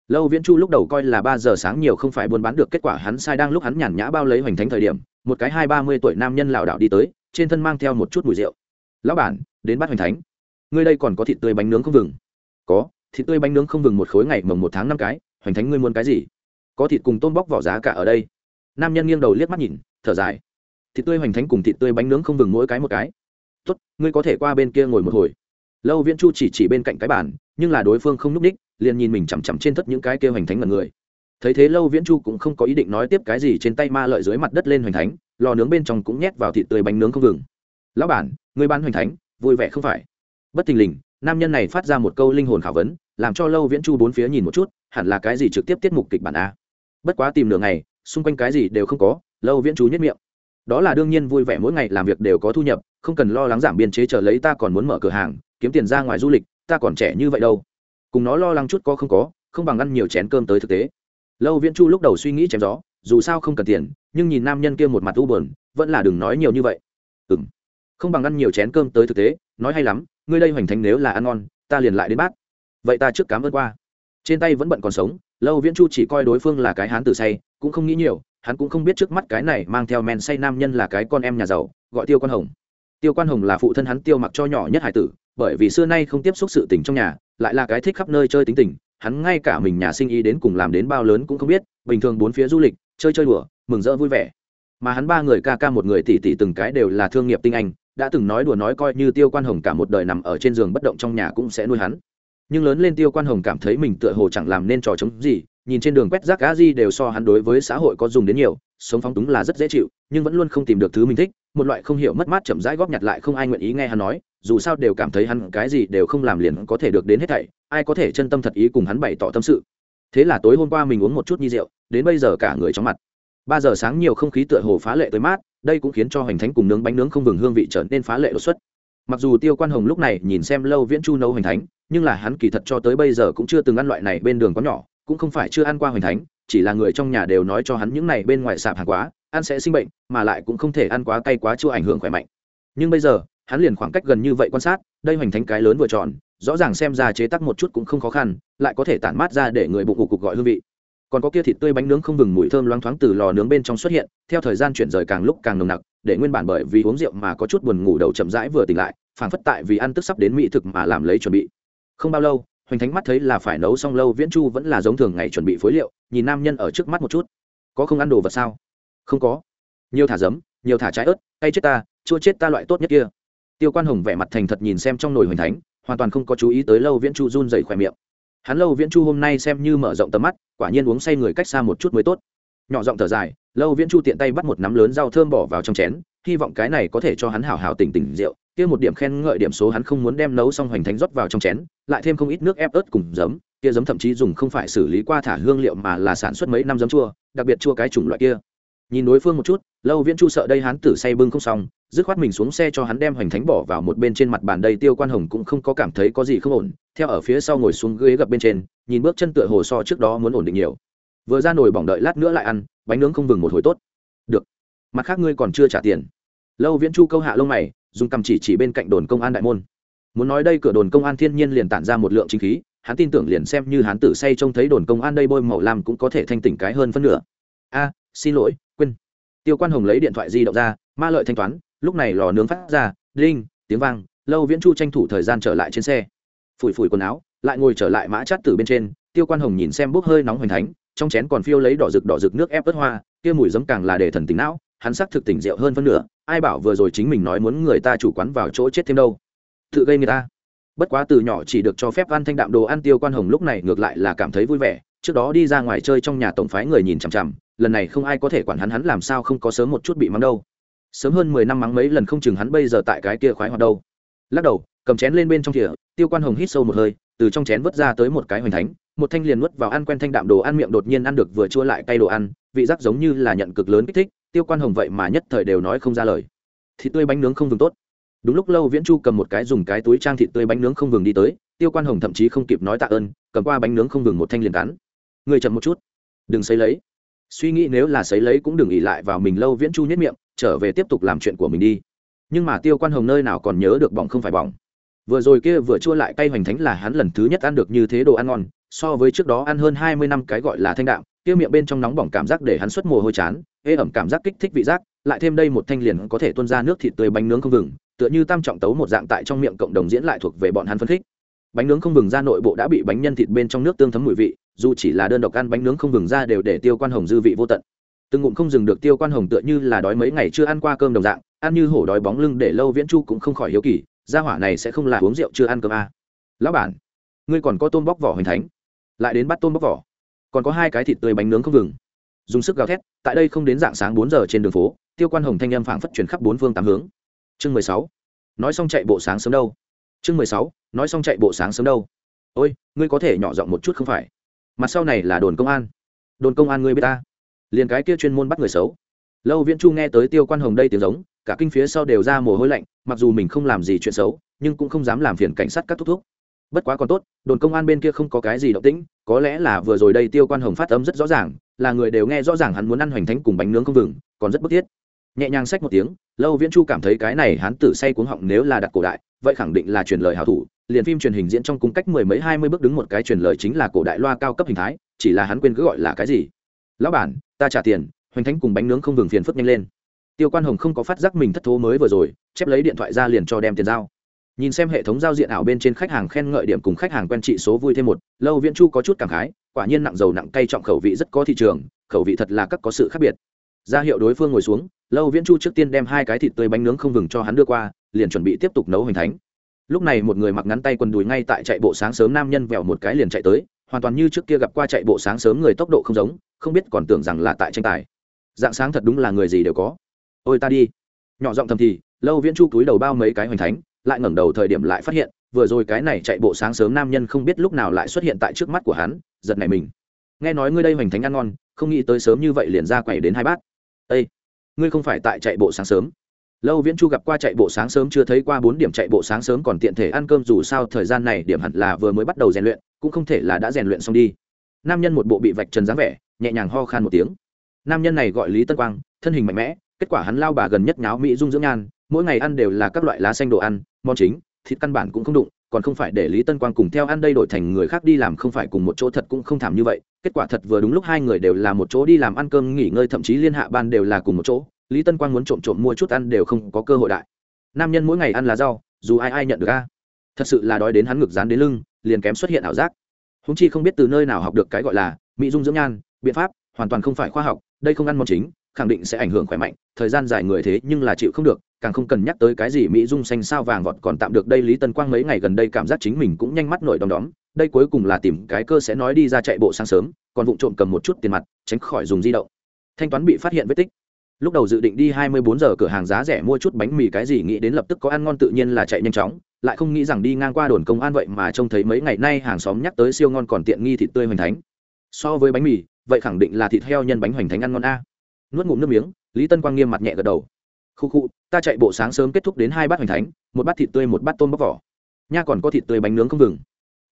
Lâu viễn chu lúc đầu coi là ba giờ sáng nhiều không phải buôn bán được kết quả hắn sai đang lúc hắn nhàn nhã bao lấy hoành thánh thời điểm, một cái hai ba mươi tuổi nam nhân lảo đảo đi tới, trên thân mang theo một chút mùi rượu. Lão bản, đến bắt hoành thánh. Ngươi đây còn có thịt tươi bánh nướng không vừng? Có, thịt tươi bánh nướng không vừng một khối ngày mồng một tháng năm cái, hoành thánh ngươi muốn cái gì? Có thịt cùng tôm bóc vỏ giá cả ở đây. Nam nhân nghiêng đầu liếc mắt nhìn, thở dài. Thịt tươi hoành thánh cùng thịt tươi bánh nướng không vừng mỗi cái một cái. Tốt, ngươi có thể qua bên kia ngồi một hồi lâu viễn chu chỉ chỉ bên cạnh cái bàn, nhưng là đối phương không n ú c ních, liền nhìn mình chằm chằm trên thất những cái kêu hoành thánh mật người. Thấy thế lâu viễn chu cũng không có ý định nói tiếp cái gì, trên tay ma lợi dưới mặt đất lên hoành thánh, lò nướng bên trong cũng nhét vào thịt tươi bánh nướng không ngừng. lão bản, người bán hoành thánh, vui vẻ không phải? Bất thình lình, nam nhân này phát ra một câu linh hồn khảo vấn, làm cho lâu viễn chu bốn phía nhìn một chút, hẳn là cái gì trực tiếp tiết mục kịch bản a? Bất quá tìm nửa ngày, xung quanh cái gì đều không có, lâu viễn chú nhất miệng. Đó là đương nhiên vui vẻ mỗi ngày làm việc đều có thu nhập, không cần lo lắng giảm biên chế chờ lấy ta còn muốn mở cửa hàng kiếm tiền ra ngoài du lịch, ta còn trẻ như vậy đâu. Cùng nó lo lắng chút có không có, không bằng ăn nhiều chén cơm tới thực tế. Lâu viễn chu lúc đầu suy nghĩ chém gió, dù sao không cần tiền, nhưng nhìn nam nhân kia một mặt u bờn vẫn là đừng nói nhiều như vậy. Ừ m không bằng ăn nhiều chén cơm tới thực tế, nói hay lắm, ngươi đây hoành thành nếu là ăn ngon, ta liền lại đến bát. Vậy ta trước cám ơn qua. Trên tay vẫn bận còn sống, lâu viễn chu chỉ coi đối phương là cái hán tử say, cũng không nghĩ nhiều, hắn cũng không biết trước mắt cái này mang theo men say nam nhân là cái con em nhà giàu, gọi tiêu quan hồng. Tiêu quan hồng là phụ thân hắn tiêu mặc cho nhỏ nhất hải tử bởi vì xưa nay không tiếp xúc sự tình trong nhà, lại là cái thích khắp nơi chơi tính tình, hắn ngay cả mình nhà sinh ý đến cùng làm đến bao lớn cũng không biết, bình thường bốn phía du lịch, chơi chơi đùa, mừng rỡ vui vẻ. Mà hắn ba người ca ca một người tỷ tỷ từng cái đều là thương nghiệp tinh anh, đã từng nói đùa nói coi như tiêu quan hồng cả một đời nằm ở trên giường bất động trong nhà cũng sẽ nuôi hắn. Nhưng lớn lên tiêu quan hồng cảm thấy mình tựa hồ chẳng làm nên trò chống gì, nhìn trên đường quét rác cá di đều so hắn đối với xã hội có dùng đến nhiều, sống phóng túng là rất dễ chịu, nhưng vẫn luôn không tìm được thứ mình thích một loại không hiểu mất mát chậm rãi góp nhặt lại không ai nguyện ý nghe hắn nói, dù sao đều cảm thấy hắn cái gì đều không làm liền có thể được đến hết thảy, ai có thể chân tâm thật ý cùng hắn bày tỏ tâm sự. Thế là tối hôm qua mình uống một chút nhi rượu, đến bây giờ cả người chóng mặt. Ba giờ sáng nhiều không khí tựa hồ phá lệ tới mát, đây cũng khiến cho hoành thánh cùng nướng bánh nướng không vừng hương vị trở nên phá lệ đột xuất. Mặc dù tiêu quan hồng lúc này nhìn xem lâu viễn chu nấu hoành thánh, nhưng là hắn kỳ thật cho tới bây giờ cũng chưa từng ăn loại này bên đường có nhỏ, cũng không phải chưa ăn qua hoành thánh, chỉ là người trong nhà đều nói cho hắn những này bên ngoài sạp hàng quá ăn sẽ sinh bệnh, mà lại cũng không thể ăn quá cay quá chua ảnh hưởng khỏe mạnh. Nhưng bây giờ, hắn liền khoảng cách gần như vậy quan sát, đây hoành thánh cái lớn vừa tròn, rõ ràng xem ra chế tác một chút cũng không khó khăn, lại có thể tản mát ra để người bụng cục cục gọi hương vị. Còn có kia thịt tươi bánh nướng không ngừng mùi thơm loáng thoáng từ lò nướng bên trong xuất hiện, theo thời gian chuyển rời càng lúc càng nồng nặc, để nguyên bản bởi vì uống rượu mà có chút buồn ngủ đầu chậm rãi vừa tỉnh lại, phảng phất tại vì ăn tức sắp đến mỹ thực mà làm lấy chuẩn bị. Không bao lâu, hoành thánh mắt thấy là phải nấu xong lâu viễn chu vẫn là giống thường ngày chuẩn bị phối liệu, nhìn nam nhân ở trước mắt một chút. Có không ăn đồ vật sao? Không có. Nhiều thả giấm, nhiều thả trái ớt, cay chết ta, chua chết ta loại tốt nhất kia. Tiêu quan hồng vẻ mặt thành thật nhìn xem trong nồi hoành thánh, hoàn toàn không có chú ý tới lâu viễn chu run dày khỏe miệng. Hắn lâu viễn chu hôm nay xem như mở rộng tầm mắt, quả nhiên uống say người cách xa một chút mới tốt. Nhỏ giọng thở dài, lâu viễn chu tiện tay bắt một nắm lớn rau thơm bỏ vào trong chén, hy vọng cái này có thể cho hắn hảo hảo tỉnh tỉnh rượu. Kia một điểm khen ngợi điểm số hắn không muốn đem nấu xong hoành thánh rót vào trong chén, lại thêm không ít nước ép ớt cùng giấm. Kia giấm thậm chí dùng không phải xử lý qua thả hương liệu mà là sản xuất mấy năm giấm chua, đặc biệt chua cái chủng loại kia nhìn đối phương một chút, lâu viễn chu sợ đây hắn tử say bưng không xong, dứt khoát mình xuống xe cho hắn đem hoành thánh bỏ vào một bên trên mặt bàn đây tiêu quan hồng cũng không có cảm thấy có gì không ổn, theo ở phía sau ngồi xuống ghế gập bên trên, nhìn bước chân tựa hồ so trước đó muốn ổn định nhiều. Vừa ra nồi bỏng đợi lát nữa lại ăn, bánh nướng không vừng một hồi tốt. Được. Mặt khác ngươi còn chưa trả tiền. Lâu viễn chu câu hạ lông mày, dùng cầm chỉ chỉ bên cạnh đồn công an đại môn. Muốn nói đây cửa đồn công an thiên nhiên liền tản ra một lượng chính khí, hắn tin tưởng liền xem như hắn tử say trông thấy đồn công an đây bôi màu làm cũng có thể thanh tỉnh cái hơn phân nửa. A, xin lỗi tiêu quan hồng lấy điện thoại di động ra, ma lợi thanh toán, lúc này lò nướng phát ra đinh tiếng vang, lâu viễn chu tranh thủ thời gian trở lại trên xe. Phủi phủi quần áo, lại ngồi trở lại mã chát từ bên trên, tiêu quan hồng nhìn xem bốc hơi nóng hoành thánh, trong chén còn phiêu lấy đỏ rực đỏ rực nước ép ớt hoa, kia mùi giấm càng là để thần tính não, hắn sắc thực tỉnh rượu hơn phân nửa, ai bảo vừa rồi chính mình nói muốn người ta chủ quán vào chỗ chết thêm đâu. Tự gây người ta. Bất quá từ nhỏ chỉ được cho phép ăn thanh đạm đồ ăn, tiêu quan hồng lúc này ngược lại là cảm thấy vui vẻ trước đó đi ra ngoài chơi trong nhà tổng phái người nhìn chằm chằm, lần này không ai có thể quản hắn hắn làm sao không có sớm một chút bị mắng đâu. Sớm hơn mười năm mắng mấy lần không chừng hắn bây giờ tại cái kia khoái hoạt đâu. Lắc đầu, cầm chén lên bên trong thìa, tiêu quan hồng hít sâu một hơi, từ trong chén vớt ra tới một cái hoành thánh, một thanh liền nuốt vào ăn quen thanh đạm đồ ăn miệng đột nhiên ăn được vừa chua lại cay đồ ăn, vị giác giống như là nhận cực lớn kích thích, tiêu quan hồng vậy mà nhất thời đều nói không ra lời. Thịt tươi bánh nướng không vừng tốt. Đúng lúc lâu viễn chu cầm một cái dùng cái túi trang thịt tươi bánh nướng không vừng đi tới, tiêu quan hồng thậm chí không kịp nói tạ ơn, cầm qua bánh nướng không vừng một thanh liền cắn người chậm một chút, đừng xấy lấy. Suy nghĩ nếu là xấy lấy cũng đừng ỉ lại vào mình lâu viễn chu nhất miệng, trở về tiếp tục làm chuyện của mình đi. Nhưng mà tiêu quan hồng nơi nào còn nhớ được bỏng không phải bỏng. Vừa rồi kia vừa chua lại cay hoành thánh là hắn lần thứ nhất ăn được như thế đồ ăn ngon, so với trước đó ăn hơn hai mươi năm cái gọi là thanh đạm, kia miệng bên trong nóng bỏng cảm giác để hắn xuất mồ hôi chán, ê ẩm cảm giác kích thích vị giác, lại thêm đây một thanh liền có thể tuôn ra nước thịt tươi bánh nướng không vừng tựa như tam trọng tấu một dạng tại trong miệng cộng đồng diễn lại thuộc về bọn hắn phân khích. Bánh nướng không vừng ra nội bộ đã bị bánh nhân thịt bên trong nước tương thấm mùi vị dù chỉ là đơn độc ăn bánh nướng không ngừng ra đều để tiêu quan hồng dư vị vô tận. Từng ngụm không dừng được tiêu quan hồng tựa như là đói mấy ngày chưa ăn qua cơm đồng dạng, ăn như hổ đói bóng lưng để lâu viễn chu cũng không khỏi hiếu kỳ, gia hỏa này sẽ không là uống rượu chưa ăn cơm à. lão bản, ngươi còn có tôm bóc vỏ hoành thánh, lại đến bắt tôm bóc vỏ. Còn có hai cái thịt tươi bánh nướng không vừng. Dùng sức gào thét, tại đây không đến dạng sáng bốn giờ trên đường phố, tiêu quan hồng thanh âm phảng phất chuyển khắp bốn phương tám hướng. Chương mười sáu, nói xong chạy bộ sáng sớm đâu. Chương mười sáu, nói xong chạy bộ sáng sớm đâu. Ôi, ngươi có thể nhỏ giọng một chút không phải? Mặt sau này là đồn công an. Đồn công an ngươi biết ta. Liền cái kia chuyên môn bắt người xấu. Lâu viễn chu nghe tới tiêu quan hồng đây tiếng giống, cả kinh phía sau đều ra mồ hôi lạnh, mặc dù mình không làm gì chuyện xấu, nhưng cũng không dám làm phiền cảnh sát các thúc thúc. Bất quá còn tốt, đồn công an bên kia không có cái gì động tĩnh, có lẽ là vừa rồi đây tiêu quan hồng phát âm rất rõ ràng, là người đều nghe rõ ràng hắn muốn ăn hoành thánh cùng bánh nướng không vừng, còn rất bức thiết. Nhẹ nhàng xách một tiếng, lâu viễn chu cảm thấy cái này hắn tử say cuống họng nếu là đặt cổ đại, vậy khẳng định là truyền lời hảo thủ liền phim truyền hình diễn trong cung cách mười mấy, hai mươi bước đứng một cái truyền lời chính là cổ đại loa cao cấp hình thái, chỉ là hắn quên cứ gọi là cái gì. Lão bản, ta trả tiền, hoành thánh cùng bánh nướng không vừng phiền phức nhanh lên. Tiêu quan hồng không có phát giác mình thất thố mới vừa rồi, chép lấy điện thoại ra liền cho đem tiền giao. Nhìn xem hệ thống giao diện ảo bên trên khách hàng khen ngợi điểm cùng khách hàng quen trị số vui thêm một, lâu viễn chu có chút cảm khái, quả nhiên nặng dầu nặng cay trọng khẩu vị rất có thị trường, khẩu vị thật là các có sự khác biệt. Ra hiệu đối phương ngồi xuống, lâu viễn chu trước tiên đem hai cái thịt tươi bánh nướng không vừng cho hắn đưa qua, liền chuẩn bị tiếp tục nấu hoành thánh lúc này một người mặc ngắn tay quần đùi ngay tại chạy bộ sáng sớm nam nhân vèo một cái liền chạy tới, hoàn toàn như trước kia gặp qua chạy bộ sáng sớm người tốc độ không giống, không biết còn tưởng rằng là tại tranh tài. Dạng sáng thật đúng là người gì đều có. Ôi ta đi. Nhỏ giọng thầm thì, lâu viễn chu túi đầu bao mấy cái hoành thánh, lại ngẩng đầu thời điểm lại phát hiện, vừa rồi cái này chạy bộ sáng sớm nam nhân không biết lúc nào lại xuất hiện tại trước mắt của hắn, giật này mình. Nghe nói ngươi đây hoành thánh ăn ngon, không nghĩ tới sớm như vậy liền ra quẩy đến hai bát. Ây ngươi không phải tại chạy bộ sáng sớm lâu viễn chu gặp qua chạy bộ sáng sớm chưa thấy qua bốn điểm chạy bộ sáng sớm còn tiện thể ăn cơm dù sao thời gian này điểm hẳn là vừa mới bắt đầu rèn luyện, cũng không thể là đã rèn luyện xong đi. Nam nhân một bộ bị vạch trần dáng vẻ, nhẹ nhàng ho khan một tiếng. Nam nhân này gọi lý tân quang, thân hình mạnh mẽ, kết quả hắn lao bà gần nhất nháo mỹ dung dưỡng nhan, mỗi ngày ăn đều là các loại lá xanh đồ ăn, món chính, thịt căn bản cũng không đụng, còn không phải để lý tân quang cùng theo ăn đây đổi thành người khác đi làm không phải cùng một chỗ thật cũng không thảm như vậy, kết quả thật vừa đúng lúc hai người đều là một chỗ đi làm ăn cơm nghỉ ngơi, thậm chí liên hạ ban đều là cùng một chỗ lý tân quang muốn trộm trộm mua chút ăn đều không có cơ hội đại. Nam nhân mỗi ngày ăn lá rau, dù ai ai nhận được a. Thật sự là đói đến hắn ngực dán đến lưng, liền kém xuất hiện ảo giác. Húng chi không biết từ nơi nào học được cái gọi là mỹ dung dưỡng nhan, biện pháp, hoàn toàn không phải khoa học, đây không ăn món chính, khẳng định sẽ ảnh hưởng khỏe mạnh, thời gian dài người thế nhưng là chịu không được, càng không cần nhắc tới cái gì mỹ dung xanh sao vàng vọt còn tạm được đây lý tân quang mấy ngày gần đây cảm giác chính mình cũng nhanh mắt nổi đom đóm, đây cuối cùng là tìm cái cơ sẽ nói đi ra chạy bộ sáng sớm, còn vụ trộm cầm một chút tiền mặt, tránh khỏi dùng di động. Thanh toán bị phát hiện vết tích lúc đầu dự định đi 24 giờ cửa hàng giá rẻ mua chút bánh mì cái gì, nghĩ đến lập tức có ăn ngon tự nhiên là chạy nhanh chóng, lại không nghĩ rằng đi ngang qua đồn công an vậy mà trông thấy mấy ngày nay hàng xóm nhắc tới siêu ngon còn tiện nghi thịt tươi hoành thánh. So với bánh mì, vậy khẳng định là thịt heo nhân bánh hoành thánh ăn ngon a. Nuốt ngụm nước miếng, lý tân quang nghiêm mặt nhẹ gật đầu. Khu khu, ta chạy bộ sáng sớm kết thúc đến hai bát hoành thánh, một bát thịt tươi, một bát tôm bóc vỏ. Nha còn có thịt tươi bánh nướng không vừng.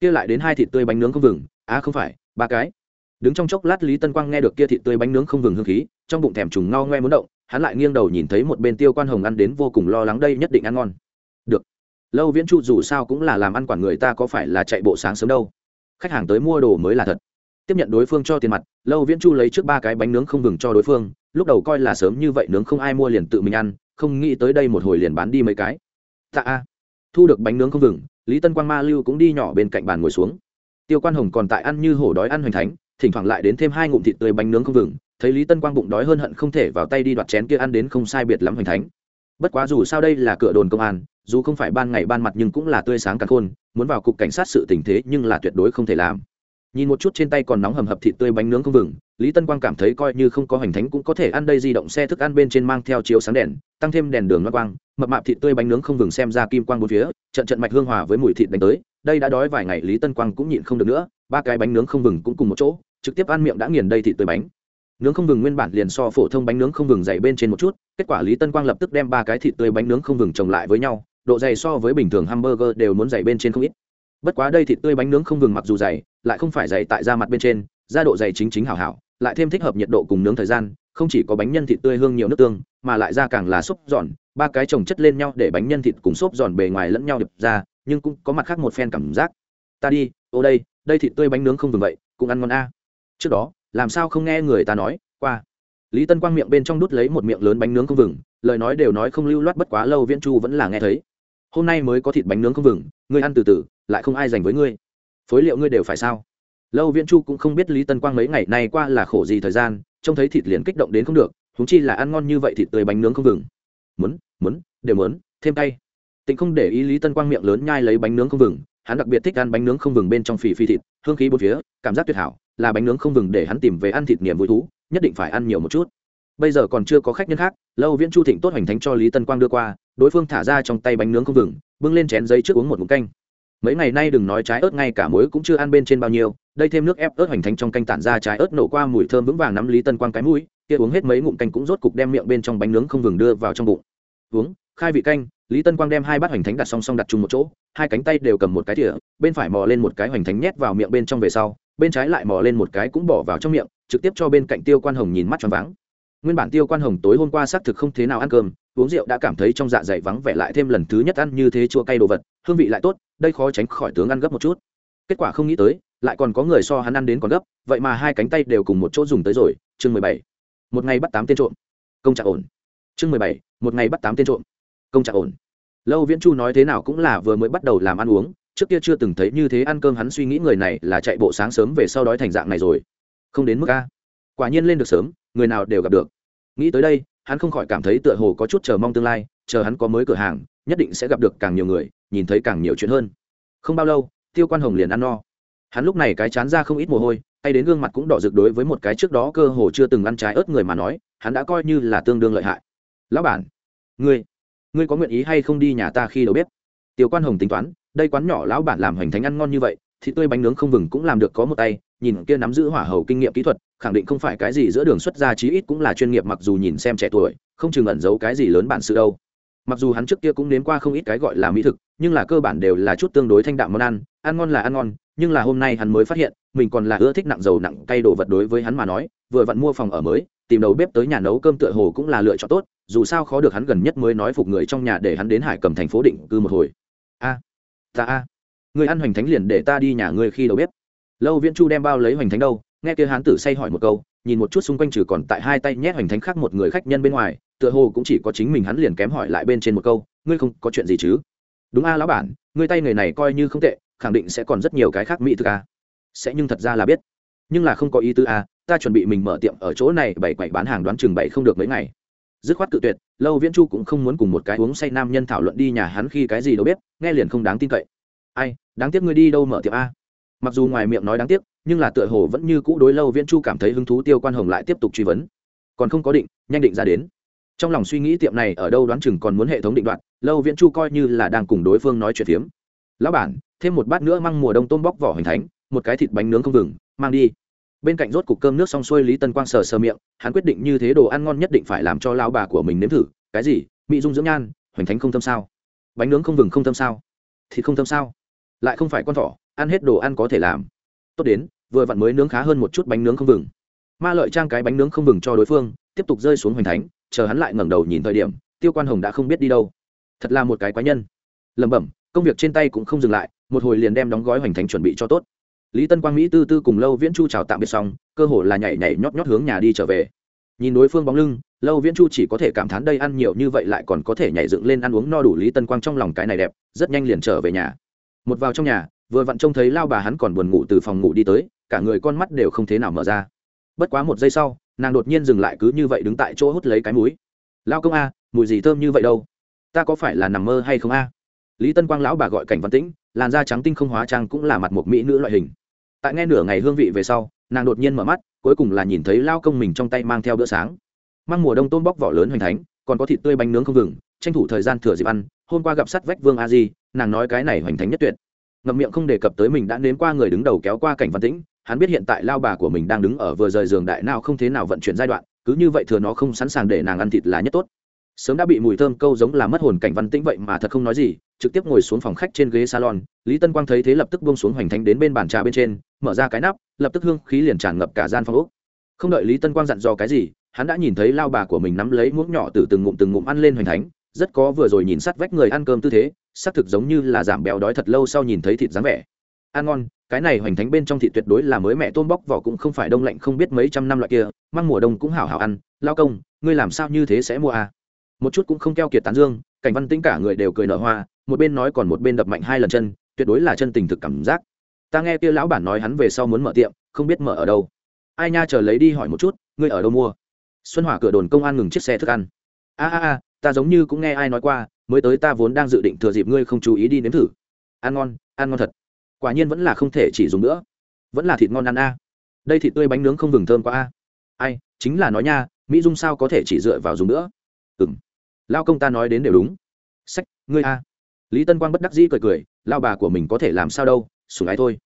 Kia lại đến hai thịt tươi bánh nướng không vừng. Á không phải, ba cái đứng trong chốc lát lý tân quang nghe được kia thịt tươi bánh nướng không vừng hương khí, trong bụng thèm trùng ngao ngoe muốn động, hắn lại nghiêng đầu nhìn thấy một bên tiêu quan hồng ăn đến vô cùng lo lắng đây nhất định ăn ngon. Được. Lâu viễn chu dù sao cũng là làm ăn quản người ta có phải là chạy bộ sáng sớm đâu. Khách hàng tới mua đồ mới là thật. Tiếp nhận đối phương cho tiền mặt, lâu viễn chu lấy trước ba cái bánh nướng không vừng cho đối phương, lúc đầu coi là sớm như vậy nướng không ai mua liền tự mình ăn, không nghĩ tới đây một hồi liền bán đi mấy cái. Tạ a. Thu được bánh nướng không vừng lý tân quang ma lưu cũng đi nhỏ bên cạnh bàn ngồi xuống. Tiêu quan hồng còn tại ăn như hổ đói ăn hoành thánh thỉnh thoảng lại đến thêm hai ngụm thịt tươi bánh nướng không vừng, thấy lý tân quang bụng đói hơn hận không thể vào tay đi đoạt chén kia ăn đến không sai biệt lắm hoành thánh. Bất quá dù sao đây là cửa đồn công an, dù không phải ban ngày ban mặt nhưng cũng là tươi sáng cả khôn, muốn vào cục cảnh sát sự tình thế nhưng là tuyệt đối không thể làm. Nhìn một chút trên tay còn nóng hầm hập thịt tươi bánh nướng không vừng, lý tân quang cảm thấy coi như không có hoành thánh cũng có thể ăn đây di động xe thức ăn bên trên mang theo chiếu sáng đèn, tăng thêm đèn đường loa quang, mập mạp thịt tươi bánh nướng không vừng xem ra kim quang bốn phía, trận trận mạch hương hòa với mùi thịt đánh tới, đây đã đói vài ngày lý tân quang cũng nhịn không được nữa, ba cái bánh nướng không vừng cũng cùng một chỗ trực tiếp ăn miệng đã nghiền đây thịt tươi bánh. Nướng không vừng nguyên bản liền so phổ thông bánh nướng không vừng dày bên trên một chút, kết quả lý tân quang lập tức đem ba cái thịt tươi bánh nướng không vừng chồng lại với nhau, độ dày so với bình thường hamburger đều muốn dày bên trên không ít. Bất quá đây thịt tươi bánh nướng không vừng mặc dù dày, lại không phải dày tại da mặt bên trên, da độ dày chính chính hảo hảo, lại thêm thích hợp nhiệt độ cùng nướng thời gian, không chỉ có bánh nhân thịt tươi hương nhiều nước tương, mà lại da càng là xốp giòn, ba cái chồng chất lên nhau để bánh nhân thịt cùng xốp giòn bề ngoài lẫn nhau đập ra, nhưng cũng có mặt khác một phen cảm giác. Ta đi, ô đây đây thịt tươi bánh nướng không vừng vậy, cũng ăn ngon a trước đó, làm sao không nghe người ta nói? Qua. Lý tân quang miệng bên trong đút lấy một miệng lớn bánh nướng không vừng, lời nói đều nói không lưu loát bất quá lâu viễn chu vẫn là nghe thấy. Hôm nay mới có thịt bánh nướng không vừng, ngươi ăn từ từ, lại không ai dành với ngươi. Phối liệu ngươi đều phải sao? Lâu viễn chu cũng không biết lý tân quang mấy ngày nay qua là khổ gì thời gian, trông thấy thịt liền kích động đến không được húng chi là ăn ngon như vậy thịt tươi bánh nướng không vừng. Muốn muốn, đều muốn, thêm tay tịnh không để ý lý tân quang miệng lớn nhai lấy bánh nướng không vừng hắn đặc biệt thích ăn bánh nướng không vừng bên trong phì phi thịt, hương khí bốn phía, cảm giác tuyệt hảo, là bánh nướng không vừng để hắn tìm về ăn thịt niềm vui thú, nhất định phải ăn nhiều một chút. Bây giờ còn chưa có khách nhân khác, lâu viễn chu thịnh tốt hoành thánh cho lý tân quang đưa qua, đối phương thả ra trong tay bánh nướng không vừng, bưng lên chén giấy trước uống một ngụm canh. Mấy ngày nay đừng nói trái ớt, ngay cả muối cũng chưa ăn bên trên bao nhiêu, đây thêm nước ép ớt hoành thánh trong canh tản ra trái ớt nổ qua mùi thơm vững vàng nắm lý tân quang cái mũi, kia uống hết mấy ngụm canh cũng rốt cục đem miệng bên trong bánh nướng không vừng đưa vào trong bụng. Uống, khai vị canh, lý tân quang đem hai bát hoành thánh đặt song song đặt chung một chỗ hai cánh tay đều cầm một cái thìa, bên phải mò lên một cái hoành thánh nhét vào miệng bên trong về sau, bên trái lại mò lên một cái cũng bỏ vào trong miệng, trực tiếp cho bên cạnh tiêu quan hồng nhìn mắt tròn váng. Nguyên bản tiêu quan hồng tối hôm qua xác thực không thế nào ăn cơm, uống rượu đã cảm thấy trong dạ dày vắng vẻ lại thêm lần thứ nhất ăn như thế chua cay đồ vật, hương vị lại tốt, đây khó tránh khỏi tướng ăn gấp một chút. Kết quả không nghĩ tới, lại còn có người so hắn ăn đến còn gấp, vậy mà hai cánh tay đều cùng một chỗ dùng tới rồi, chương mười bảy. Một ngày bắt tám tên trộm. Công trạng ổn. Chương mười bảy, một ngày bắt tám tên trộm. Công trạng ổn lâu viễn chu nói thế nào cũng là vừa mới bắt đầu làm ăn uống, trước kia chưa từng thấy như thế ăn cơm hắn suy nghĩ người này là chạy bộ sáng sớm về sau đói thành dạng này rồi. Không đến mức a. Quả nhiên lên được sớm, người nào đều gặp được. Nghĩ tới đây, hắn không khỏi cảm thấy tựa hồ có chút chờ mong tương lai, chờ hắn có mới cửa hàng, nhất định sẽ gặp được càng nhiều người, nhìn thấy càng nhiều chuyện hơn. Không bao lâu, tiêu quan hồng liền ăn no. Hắn lúc này cái chán ra không ít mồ hôi hay đến gương mặt cũng đỏ rực đối với một cái trước đó cơ hồ chưa từng ăn trái ớt người mà nói, hắn đã coi như là tương đương lợi hại. Lão bản, ngươi ngươi có nguyện ý hay không đi nhà ta khi đầu bếp? Tiểu quan hồng tính toán, đây quán nhỏ lão bản làm hoành thánh ăn ngon như vậy thì tươi bánh nướng không vừng cũng làm được có một tay, nhìn kia nắm giữ hỏa hầu kinh nghiệm kỹ thuật, khẳng định không phải cái gì giữa đường xuất ra chí ít cũng là chuyên nghiệp mặc dù nhìn xem trẻ tuổi, không chừng ẩn giấu cái gì lớn bản sự đâu. Mặc dù hắn trước kia cũng nếm qua không ít cái gọi là mỹ thực, nhưng là cơ bản đều là chút tương đối thanh đạm món ăn ăn ngon là ăn ngon, nhưng là hôm nay hắn mới phát hiện, mình còn là ưa thích nặng dầu nặng cay đồ vật đối với hắn mà nói, vừa vặn mua phòng ở mới, tìm đầu bếp tới nhà nấu cơm tựa hồ cũng là lựa chọn tốt dù sao khó được hắn gần nhất mới nói phục người trong nhà để hắn đến hải cầm thành phố định cư một hồi. A, ta a, người ăn hoành thánh liền để ta đi nhà ngươi khi đầu bếp. Lâu viễn chu đem bao lấy hoành thánh đâu, nghe kia hán tử say hỏi một câu, nhìn một chút xung quanh trừ còn tại hai tay nhét hoành thánh khác một người khách nhân bên ngoài, tựa hồ cũng chỉ có chính mình hắn liền kém hỏi lại bên trên một câu, ngươi không có chuyện gì chứ? Đúng a, lão bản, ngươi tay người này coi như không tệ, khẳng định sẽ còn rất nhiều cái khác mỹ thực a. Sẽ nhưng thật ra là biết. Nhưng là không có ý tư a. ta chuẩn bị mình mở tiệm ở chỗ này, bảy quậy bán hàng đoán chừng bảy không được mấy ngày dứt khoát cự tuyệt, lâu viễn chu cũng không muốn cùng một cái uống say nam nhân thảo luận đi nhà hắn khi cái gì đâu biết, nghe liền không đáng tin cậy. Ai, đáng tiếc ngươi đi đâu mở tiệm a? Mặc dù ngoài miệng nói đáng tiếc, nhưng là tựa hồ vẫn như cũ đối lâu viễn chu cảm thấy hứng thú tiêu quan hồng lại tiếp tục truy vấn. Còn không có định, nhanh định ra đến. Trong lòng suy nghĩ tiệm này ở đâu đoán chừng còn muốn hệ thống định đoạn lâu viễn chu coi như là đang cùng đối phương nói chuyện phiếm. Lão bản, thêm một bát nữa măng mùa đông tôm bóc vỏ hoành thánh, một cái thịt bánh nướng không vừng mang đi bên cạnh rốt cục cơm nước xong xuôi lý tân quang sờ sờ miệng, hắn quyết định như thế đồ ăn ngon nhất định phải làm cho lao bà của mình nếm thử. Cái gì? Mỹ dung dưỡng nhan, hoành thánh không thâm sao? Bánh nướng không vừng không thâm sao? Thịt không thâm sao? Lại không phải con thỏ, ăn hết đồ ăn có thể làm. Tốt đến, vừa vặn mới nướng khá hơn một chút bánh nướng không vừng. Ma lợi trang cái bánh nướng không vừng cho đối phương, tiếp tục rơi xuống hoành thánh, chờ hắn lại ngẩng đầu nhìn thời điểm, tiêu quan hồng đã không biết đi đâu. Thật là một cái quái nhân. Lẩm bẩm, công việc trên tay cũng không dừng lại, một hồi liền đem đóng gói hoành thánh chuẩn bị cho tốt lý tân quang mỹ tư tư cùng lâu viễn chu chào tạm biệt xong, cơ hồ là nhảy nhảy nhót nhót hướng nhà đi trở về. Nhìn đối phương bóng lưng, lâu viễn chu chỉ có thể cảm thán đây ăn nhiều như vậy lại còn có thể nhảy dựng lên ăn uống no đủ lý tân quang trong lòng cái này đẹp, rất nhanh liền trở về nhà. Một vào trong nhà, vừa vặn trông thấy lao bà hắn còn buồn ngủ từ phòng ngủ đi tới, cả người con mắt đều không thế nào mở ra. Bất quá một giây sau, nàng đột nhiên dừng lại cứ như vậy đứng tại chỗ hút lấy cái mũi. Lao công a, mùi gì thơm như vậy đâu? Ta có phải là nằm mơ hay không a? Lý tân quang lão bà gọi cảnh văn tĩnh, làn da trắng tinh không hóa trang cũng là mặt một mỹ nữ loại hình tại nghe nửa ngày hương vị về sau, nàng đột nhiên mở mắt, cuối cùng là nhìn thấy lao công mình trong tay mang theo bữa sáng. Mang mùa đông tôm bóc vỏ lớn hoành thánh, còn có thịt tươi bánh nướng không vừng, tranh thủ thời gian thừa dịp ăn, hôm qua gặp sắt vách vương a di, nàng nói cái này hoành thánh nhất tuyệt. Ngậm miệng không đề cập tới mình đã nếm qua người đứng đầu kéo qua cảnh văn tĩnh, hắn biết hiện tại lao bà của mình đang đứng ở vừa rời giường đại nào không thế nào vận chuyển giai đoạn, cứ như vậy thừa nó không sẵn sàng để nàng ăn thịt là nhất tốt sớm đã bị mùi thơm câu giống là mất hồn cảnh văn tĩnh vậy mà thật không nói gì, trực tiếp ngồi xuống phòng khách trên ghế salon, lý tân quang thấy thế lập tức buông xuống hoành thánh đến bên bàn trà bên trên, mở ra cái nắp, lập tức hương khí liền tràn ngập cả gian phòng úc không đợi lý tân quang dặn dò cái gì, hắn đã nhìn thấy lao bà của mình nắm lấy muỗng nhỏ từ từng ngụm từng ngụm ăn lên hoành thánh, rất có vừa rồi nhìn sắt vách người ăn cơm tư thế, xác thực giống như là giảm béo đói thật lâu sau nhìn thấy thịt dáng vẻ. Ăn ngon, cái này hoành thánh bên trong thịt tuyệt đối là mới mẹ tôm bóc vỏ cũng không phải đông lạnh không biết mấy trăm năm loại kia, mang mùa đông cũng hảo hảo ăn. Lao công, ngươi làm sao như thế sẽ mua à? Một chút cũng không keo kiệt tán dương, cảnh văn tĩnh cả người đều cười nở hoa, một bên nói còn một bên đập mạnh hai lần chân, tuyệt đối là chân tình thực cảm giác. Ta nghe kia lão bản nói hắn về sau muốn mở tiệm, không biết mở ở đâu. Ai nha, chờ lấy đi hỏi một chút, ngươi ở đâu mua? Xuân hỏa cửa đồn công an ngừng chiếc xe thức ăn. A a a, ta giống như cũng nghe ai nói qua, mới tới ta vốn đang dự định thừa dịp ngươi không chú ý đi nếm thử. Ăn ngon ăn ngon thật. Quả nhiên vẫn là không thể chỉ dùng nữa. Vẫn là thịt ngon ăn a. Đây thịt tươi bánh nướng không vừng thơm quá a. Ai, chính là nói nha, mỹ dung sao có thể chỉ dựa vào dùng nữa? Ừng lao công ta nói đến đều đúng. Sách, ngươi a. Lý tân quang bất đắc dĩ cười cười, lao bà của mình có thể làm sao đâu, sủng ái thôi.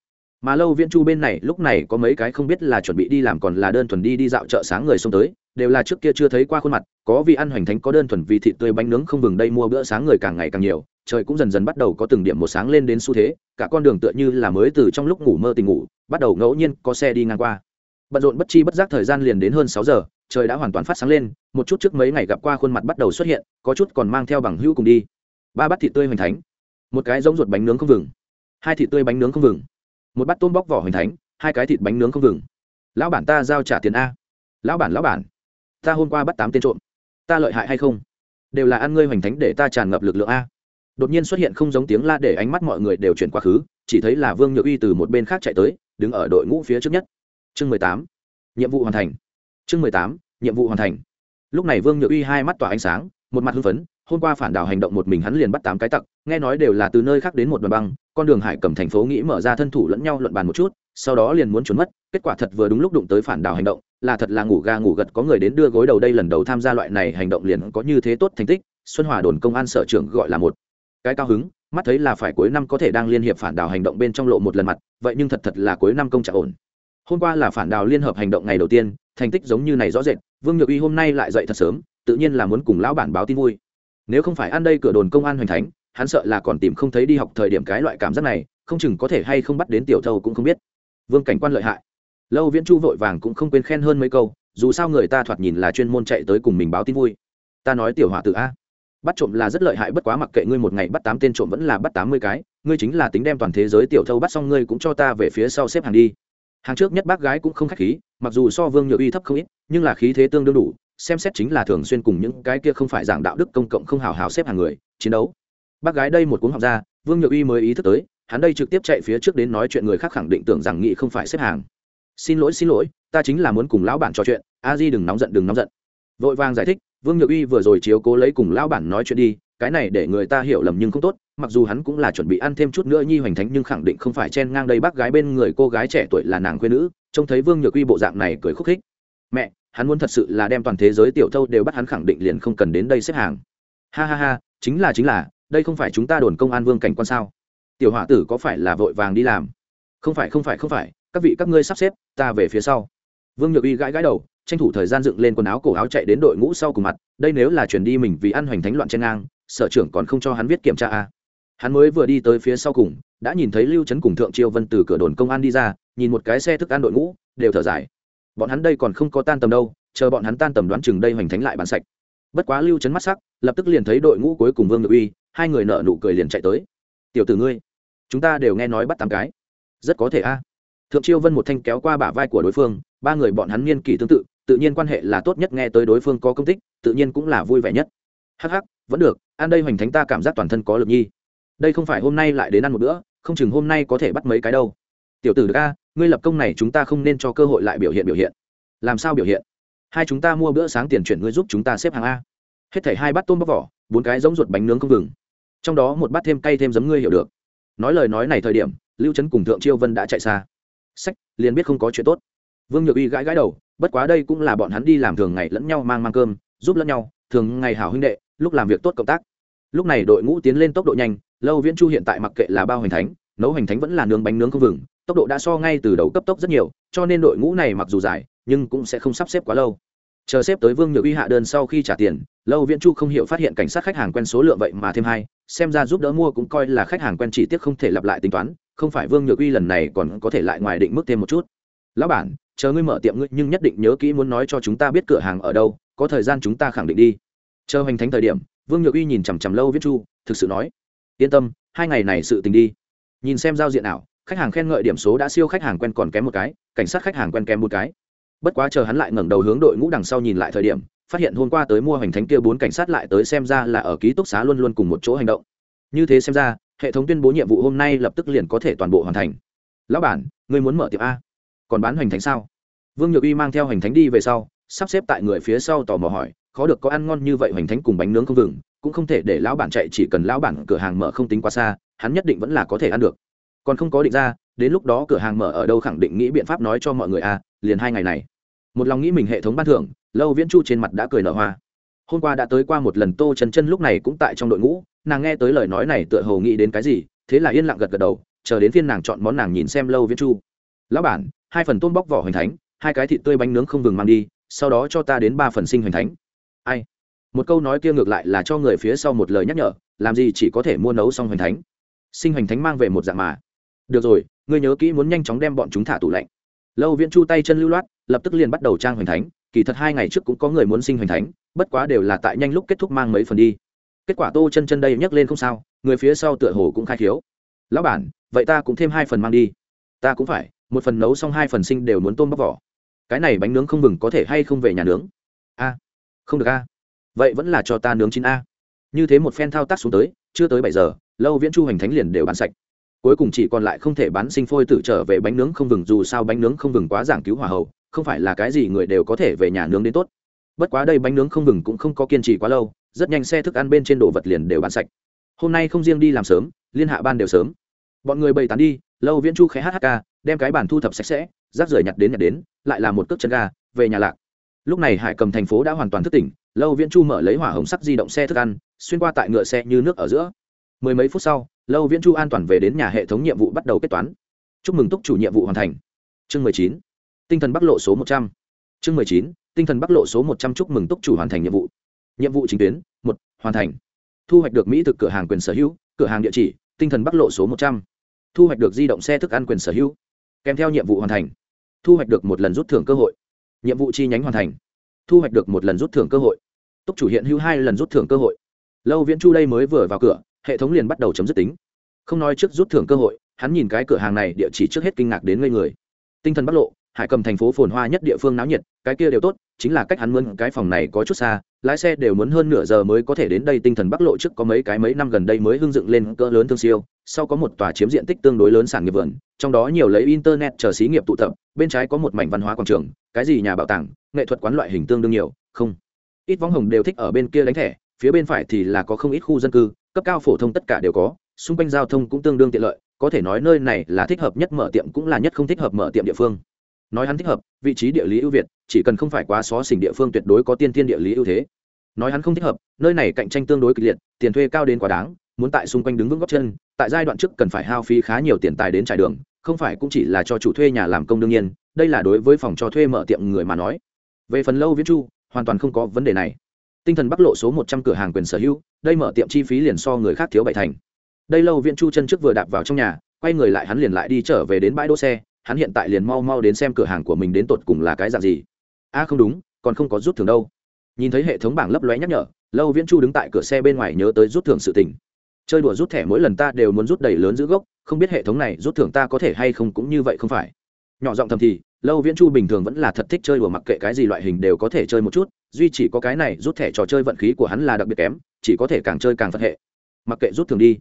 Mà lâu viễn chu bên này, lúc này có mấy cái không biết là chuẩn bị đi làm còn là đơn thuần đi đi dạo chợ sáng người xông tới, đều là trước kia chưa thấy qua khuôn mặt, có vì ăn hoành thánh, có đơn thuần vì thịt tươi bánh nướng không vừng đây mua bữa sáng người càng ngày càng nhiều, trời cũng dần dần bắt đầu có từng điểm một sáng lên đến xu thế, cả con đường tựa như là mới từ trong lúc ngủ mơ tình ngủ, bắt đầu ngẫu nhiên có xe đi ngang qua. Bận rộn bất chi bất giác thời gian liền đến hơn sáu giờ trời đã hoàn toàn phát sáng lên, một chút trước mấy ngày gặp qua khuôn mặt bắt đầu xuất hiện, có chút còn mang theo bằng hữu cùng đi. Ba bát thịt tươi hoành thánh, một cái giống ruột bánh nướng không vừng, hai thịt tươi bánh nướng không vừng, một bát tôm bóc vỏ hoành thánh, hai cái thịt bánh nướng không vừng. Lão bản ta giao trả tiền a. Lão bản lão bản, ta hôm qua bắt tám tên trộm, ta lợi hại hay không? Đều là ăn ngươi hoành thánh để ta tràn ngập lực lượng a. Đột nhiên xuất hiện không giống tiếng la để ánh mắt mọi người đều chuyển quá khứ, chỉ thấy là vương nhược uy từ một bên khác chạy tới, đứng ở đội ngũ phía trước nhất. Chương mười tám, nhiệm vụ hoàn thành chương mười tám, nhiệm vụ hoàn thành. Lúc này vương nhược uy hai mắt tỏa ánh sáng, một mặt hưng phấn, hôm qua phản đảo hành động một mình hắn liền bắt tám cái tặc, nghe nói đều là từ nơi khác đến một đoàn băng, con đường hải cầm thành phố nghĩ mở ra thân thủ lẫn nhau luận bàn một chút, sau đó liền muốn trốn mất, kết quả thật vừa đúng lúc đụng tới phản đảo hành động, là thật là ngủ ga ngủ gật có người đến đưa gối đầu đây lần đầu tham gia loại này hành động liền có như thế tốt thành tích, xuân hòa đồn công an sở trưởng gọi là một. Cái cao hứng, mắt thấy là phải cuối năm có thể đang liên hiệp phản đảo hành động bên trong lộ một lần mặt, vậy nhưng thật thật là cuối năm công trạng ổn hôm qua là phản đảo liên hợp hành động ngày đầu tiên, thành tích giống như này rõ rệt, vương nhược uy hôm nay lại dậy thật sớm, tự nhiên là muốn cùng lão bản báo tin vui. Nếu không phải ăn đây cửa đồn công an hoành thánh, hắn sợ là còn tìm không thấy đi học thời điểm cái loại cảm giác này, không chừng có thể hay không bắt đến tiểu thâu cũng không biết. Vương cảnh quan lợi hại. Lâu viễn chu vội vàng cũng không quên khen hơn mấy câu, dù sao người ta thoạt nhìn là chuyên môn chạy tới cùng mình báo tin vui. Ta nói tiểu hỏa tự a, bắt trộm là rất lợi hại bất quá mặc kệ ngươi một ngày bắt tám tên trộm vẫn là bắt tám mươi cái, ngươi chính là tính đem toàn thế giới tiểu thâu bắt xong ngươi cũng cho ta về phía sau xếp hàng đi hàng trước nhất bác gái cũng không khách khí, mặc dù so vương nhược uy thấp không ít, nhưng là khí thế tương đương đủ, xem xét chính là thường xuyên cùng những cái kia không phải giảng đạo đức công cộng không hào hào xếp hàng người, chiến đấu. Bác gái đây một cuốn học ra, vương nhược uy mới ý thức tới, hắn đây trực tiếp chạy phía trước đến nói chuyện người khác khẳng định tưởng rằng nghị không phải xếp hàng. Xin lỗi xin lỗi, ta chính là muốn cùng lão bản trò chuyện, a di đừng nóng giận, đừng nóng giận. Vội vàng giải thích, vương nhược uy vừa rồi chiếu cố lấy cùng lão bản nói chuyện đi, cái này để người ta hiểu lầm nhưng không tốt mặc dù hắn cũng là chuẩn bị ăn thêm chút nữa nhi hoành thánh nhưng khẳng định không phải chen ngang đây bác gái bên người cô gái trẻ tuổi là nàng quê nữ, trông thấy vương nhược uy bộ dạng này cười khúc khích. Mẹ, hắn muốn thật sự là đem toàn thế giới tiểu thâu đều bắt hắn khẳng định liền không cần đến đây xếp hàng. Ha ha ha, chính là chính là, đây không phải chúng ta đồn công an vương cảnh quan sao? Tiểu hỏa tử có phải là vội vàng đi làm? Không phải không phải không phải, các vị các ngươi sắp xếp, ta về phía sau. Vương nhược uy gãi gãi đầu, tranh thủ thời gian dựng lên quần áo cổ áo chạy đến đội ngũ sau cùng mặt, đây nếu là chuyển đi mình vì ăn hoành thánh loạn trên ngang, sở trưởng còn không cho hắn viết kiểm tra a à hắn mới vừa đi tới phía sau cùng, đã nhìn thấy lưu trấn cùng thượng triều vân từ cửa đồn công an đi ra, nhìn một cái xe thức ăn đội ngũ, đều thở dài. Bọn hắn đây còn không có tan tầm đâu, chờ bọn hắn tan tầm đoán chừng đây hoành thánh lại bán sạch. Bất quá lưu trấn mắt sắc, lập tức liền thấy đội ngũ cuối cùng vương ngự uy, hai người nợ nụ cười liền chạy tới. Tiểu tử ngươi, chúng ta đều nghe nói bắt tám cái. Rất có thể a. Thượng triều vân một thanh kéo qua bả vai của đối phương, ba người bọn hắn niên kỷ tương tự tự nhiên quan hệ là tốt nhất nghe tới đối phương có công tích, tự nhiên cũng là vui vẻ nhất. Hắc hắc, vẫn được, ăn đây hoành thánh ta cảm giác toàn thân có lực nhi đây không phải hôm nay lại đến ăn một bữa, không chừng hôm nay có thể bắt mấy cái đâu. Tiểu tử được a, ngươi lập công này chúng ta không nên cho cơ hội lại biểu hiện biểu hiện. Làm sao biểu hiện? Hai chúng ta mua bữa sáng tiền chuyển ngươi giúp chúng ta xếp hàng a. Hết thảy hai bát tôm bóc vỏ, bốn cái giống ruột bánh nướng không vừng trong đó một bát thêm cay thêm giấm ngươi hiểu được. Nói lời nói này thời điểm, lưu trấn cùng thượng chiêu vân đã chạy xa. Sách, liền biết không có chuyện tốt. Vương nhược uy gãi gãi đầu, bất quá đây cũng là bọn hắn đi làm thường ngày lẫn nhau mang mang cơm, giúp lẫn nhau, thường ngày hảo huynh đệ, lúc làm việc tốt cộng tác lúc này đội ngũ tiến lên tốc độ nhanh, lâu viễn chu hiện tại mặc kệ là bao hành thánh, nấu hành thánh vẫn là nướng bánh nướng không vừng, tốc độ đã so ngay từ đầu cấp tốc rất nhiều, cho nên đội ngũ này mặc dù dài, nhưng cũng sẽ không sắp xếp quá lâu. Chờ xếp tới vương nhược uy hạ đơn sau khi trả tiền, lâu viễn chu không hiểu phát hiện cảnh sát khách hàng quen số lượng vậy mà thêm hai, xem ra giúp đỡ mua cũng coi là khách hàng quen chỉ tiếc không thể lặp lại tính toán, không phải vương nhược uy lần này còn có thể lại ngoài định mức thêm một chút. Lão bản, chờ ngươi mở tiệm ngươi nhưng nhất định nhớ kỹ muốn nói cho chúng ta biết cửa hàng ở đâu, có thời gian chúng ta khẳng định đi chờ hoành thánh thời điểm, vương nhược uy nhìn chằm chằm lâu viết chu, thực sự nói, yên tâm, hai ngày này sự tình đi. Nhìn xem giao diện nào khách hàng khen ngợi điểm số đã siêu khách hàng quen còn kém một cái, cảnh sát khách hàng quen kém một cái. Bất quá chờ hắn lại ngẩng đầu hướng đội ngũ đằng sau nhìn lại thời điểm, phát hiện hôm qua tới mua hoành thánh kia bốn cảnh sát lại tới xem ra là ở ký túc xá luôn luôn cùng một chỗ hành động. Như thế xem ra, hệ thống tuyên bố nhiệm vụ hôm nay lập tức liền có thể toàn bộ hoàn thành. Lão bản người muốn mở tiệm a? Còn bán hoành thánh sao? Vương nhược uy mang theo hoành thánh đi về sau, sắp xếp tại người phía sau tò mò hỏi khó được có ăn ngon như vậy hoành thánh cùng bánh nướng không vừng cũng không thể để lão bản chạy, chỉ cần lão bản cửa hàng mở không tính quá xa, hắn nhất định vẫn là có thể ăn được. Còn không có định ra, đến lúc đó cửa hàng mở ở đâu khẳng định nghĩ biện pháp nói cho mọi người a liền hai ngày này. Một lòng nghĩ mình hệ thống ban thưởng, lâu viễn chu trên mặt đã cười nở hoa. Hôm qua đã tới qua một lần tô chân chân lúc này cũng tại trong đội ngũ, nàng nghe tới lời nói này tựa hồ nghĩ đến cái gì, thế là yên lặng gật gật đầu, chờ đến phiên nàng chọn món nàng nhìn xem lâu viễn chu. Lão bản, hai phần tôm bóc vỏ hoành thánh, hai cái thịt tươi bánh nướng không vừng mang đi, sau đó cho ta đến ba phần sinh hoành thánh ai? Một câu nói kia ngược lại là cho người phía sau một lời nhắc nhở, làm gì chỉ có thể mua nấu xong hoành thánh. Sinh hoành thánh mang về một dạng mà. Được rồi, ngươi nhớ kỹ muốn nhanh chóng đem bọn chúng thả tủ lạnh. Lâu viễn chu tay chân lưu loát, lập tức liền bắt đầu trang hoành thánh, kỳ thật hai ngày trước cũng có người muốn sinh hoành thánh, bất quá đều là tại nhanh lúc kết thúc mang mấy phần đi. Kết quả tô chân chân đây nhấc lên không sao, người phía sau tựa hồ cũng khai khiếu lão bản, vậy ta cũng thêm hai phần mang đi. Ta cũng phải, một phần nấu xong hai phần sinh đều muốn tôm bóc vỏ. Cái này bánh nướng không vừng có thể hay không về nhà nướng? A không được a. Vậy vẫn là cho ta nướng chín a. Như thế một phen thao tác xuống tới, chưa tới bảy giờ, lâu viễn chu hành thánh liền đều bán sạch. Cuối cùng chỉ còn lại không thể bán sinh phôi tự trở về bánh nướng không vừng, dù sao bánh nướng không vừng quá giảng cứu hỏa hậu, không phải là cái gì người đều có thể về nhà nướng đến tốt. Bất quá đây bánh nướng không vừng cũng không có kiên trì quá lâu, rất nhanh xe thức ăn bên trên đồ vật liền đều bán sạch. Hôm nay không riêng đi làm sớm, liên hạ ban đều sớm. Bọn người bày tán đi, lâu viễn chu khé hhk đem cái bản thu thập sạch sẽ, rác rưởi nhặt đến nhặt đến, lại là một cước chân ga, về nhà lạc lúc này hải cầm thành phố đã hoàn toàn thức tỉnh, lâu viễn chu mở lấy hỏa hồng sắc di động xe thức ăn, xuyên qua tại ngựa xe như nước ở giữa. Mười mấy phút sau, lâu viễn chu an toàn về đến nhà hệ thống nhiệm vụ bắt đầu kết toán. Chúc mừng túc chủ nhiệm vụ hoàn thành. Chương mười chín, tinh thần bắc lộ số một trăm. Chương mười chín, tinh thần bắc lộ số một trăm chúc mừng túc chủ hoàn thành nhiệm vụ. Nhiệm vụ chính tuyến, một, hoàn thành. Thu hoạch được mỹ thực cửa hàng quyền sở hữu, cửa hàng địa chỉ, tinh thần bắc lộ số một trăm. Thu hoạch được di động xe thức ăn quyền sở hữu. Kèm theo nhiệm vụ hoàn thành. Thu hoạch được một lần rút thưởng cơ hội nhiệm vụ chi nhánh hoàn thành. Thu hoạch được một lần rút thưởng cơ hội. Túc chủ hiện hữu hai lần rút thưởng cơ hội. Lâu viễn chu đây mới vừa vào cửa, hệ thống liền bắt đầu chấm dứt tính. Không nói trước rút thưởng cơ hội, hắn nhìn cái cửa hàng này địa chỉ trước hết kinh ngạc đến ngây người. Tinh thần bắt lộ, hải cầm thành phố phồn hoa nhất địa phương náo nhiệt, cái kia đều tốt, chính là cách hắn mướn cái phòng này có chút xa, lái xe đều muốn hơn nửa giờ mới có thể đến đây tinh thần bắc lộ trước có mấy cái mấy năm gần đây mới hưng dựng lên cỡ lớn thương siêu sau có một tòa chiếm diện tích tương đối lớn sản nghiệp vườn, trong đó nhiều lấy internet chờ xí nghiệp tụ tập, bên trái có một mảnh văn hóa quảng trường, cái gì nhà bảo tàng, nghệ thuật quán loại hình tương đương nhiều, không. Ít võng hồng đều thích ở bên kia đánh thẻ, phía bên phải thì là có không ít khu dân cư, cấp cao phổ thông tất cả đều có, xung quanh giao thông cũng tương đương tiện lợi, có thể nói nơi này là thích hợp nhất mở tiệm cũng là nhất không thích hợp mở tiệm địa phương. Nói hắn thích hợp, vị trí địa lý ưu việt, chỉ cần không phải quá xó xỉnh địa phương tuyệt đối có tiên thiên địa lý ưu thế. Nói hắn không thích hợp, nơi này cạnh tranh tương đối kịch liệt, tiền thuê cao đến quá đáng muốn tại xung quanh đứng vững góc chân, tại giai đoạn trước cần phải hao phí khá nhiều tiền tài đến trải đường, không phải cũng chỉ là cho chủ thuê nhà làm công đương nhiên, đây là đối với phòng cho thuê mở tiệm người mà nói. Về phần lâu viễn chu, hoàn toàn không có vấn đề này. Tinh thần bắc lộ số một trăm cửa hàng quyền sở hữu, đây mở tiệm chi phí liền so người khác thiếu bảy thành. Đây lâu viễn chu chân trước vừa đạp vào trong nhà, quay người lại hắn liền lại đi trở về đến bãi đỗ xe, hắn hiện tại liền mau mau đến xem cửa hàng của mình đến tột cùng là cái dạng gì. A, không đúng, còn không có rút thưởng đâu. Nhìn thấy hệ thống bảng lấp lóe nhắc nhở, lâu viễn chu đứng tại cửa xe bên ngoài nhớ tới rút thưởng sự tình chơi đùa rút thẻ mỗi lần ta đều muốn rút đầy lớn giữ gốc, không biết hệ thống này rút thưởng ta có thể hay không cũng như vậy không phải. Nhỏ giọng thầm thì, lâu viễn chu bình thường vẫn là thật thích chơi đùa mặc kệ cái gì loại hình đều có thể chơi một chút, duy chỉ có cái này rút thẻ trò chơi vận khí của hắn là đặc biệt kém, chỉ có thể càng chơi càng phật hệ. Mặc kệ rút thưởng đi.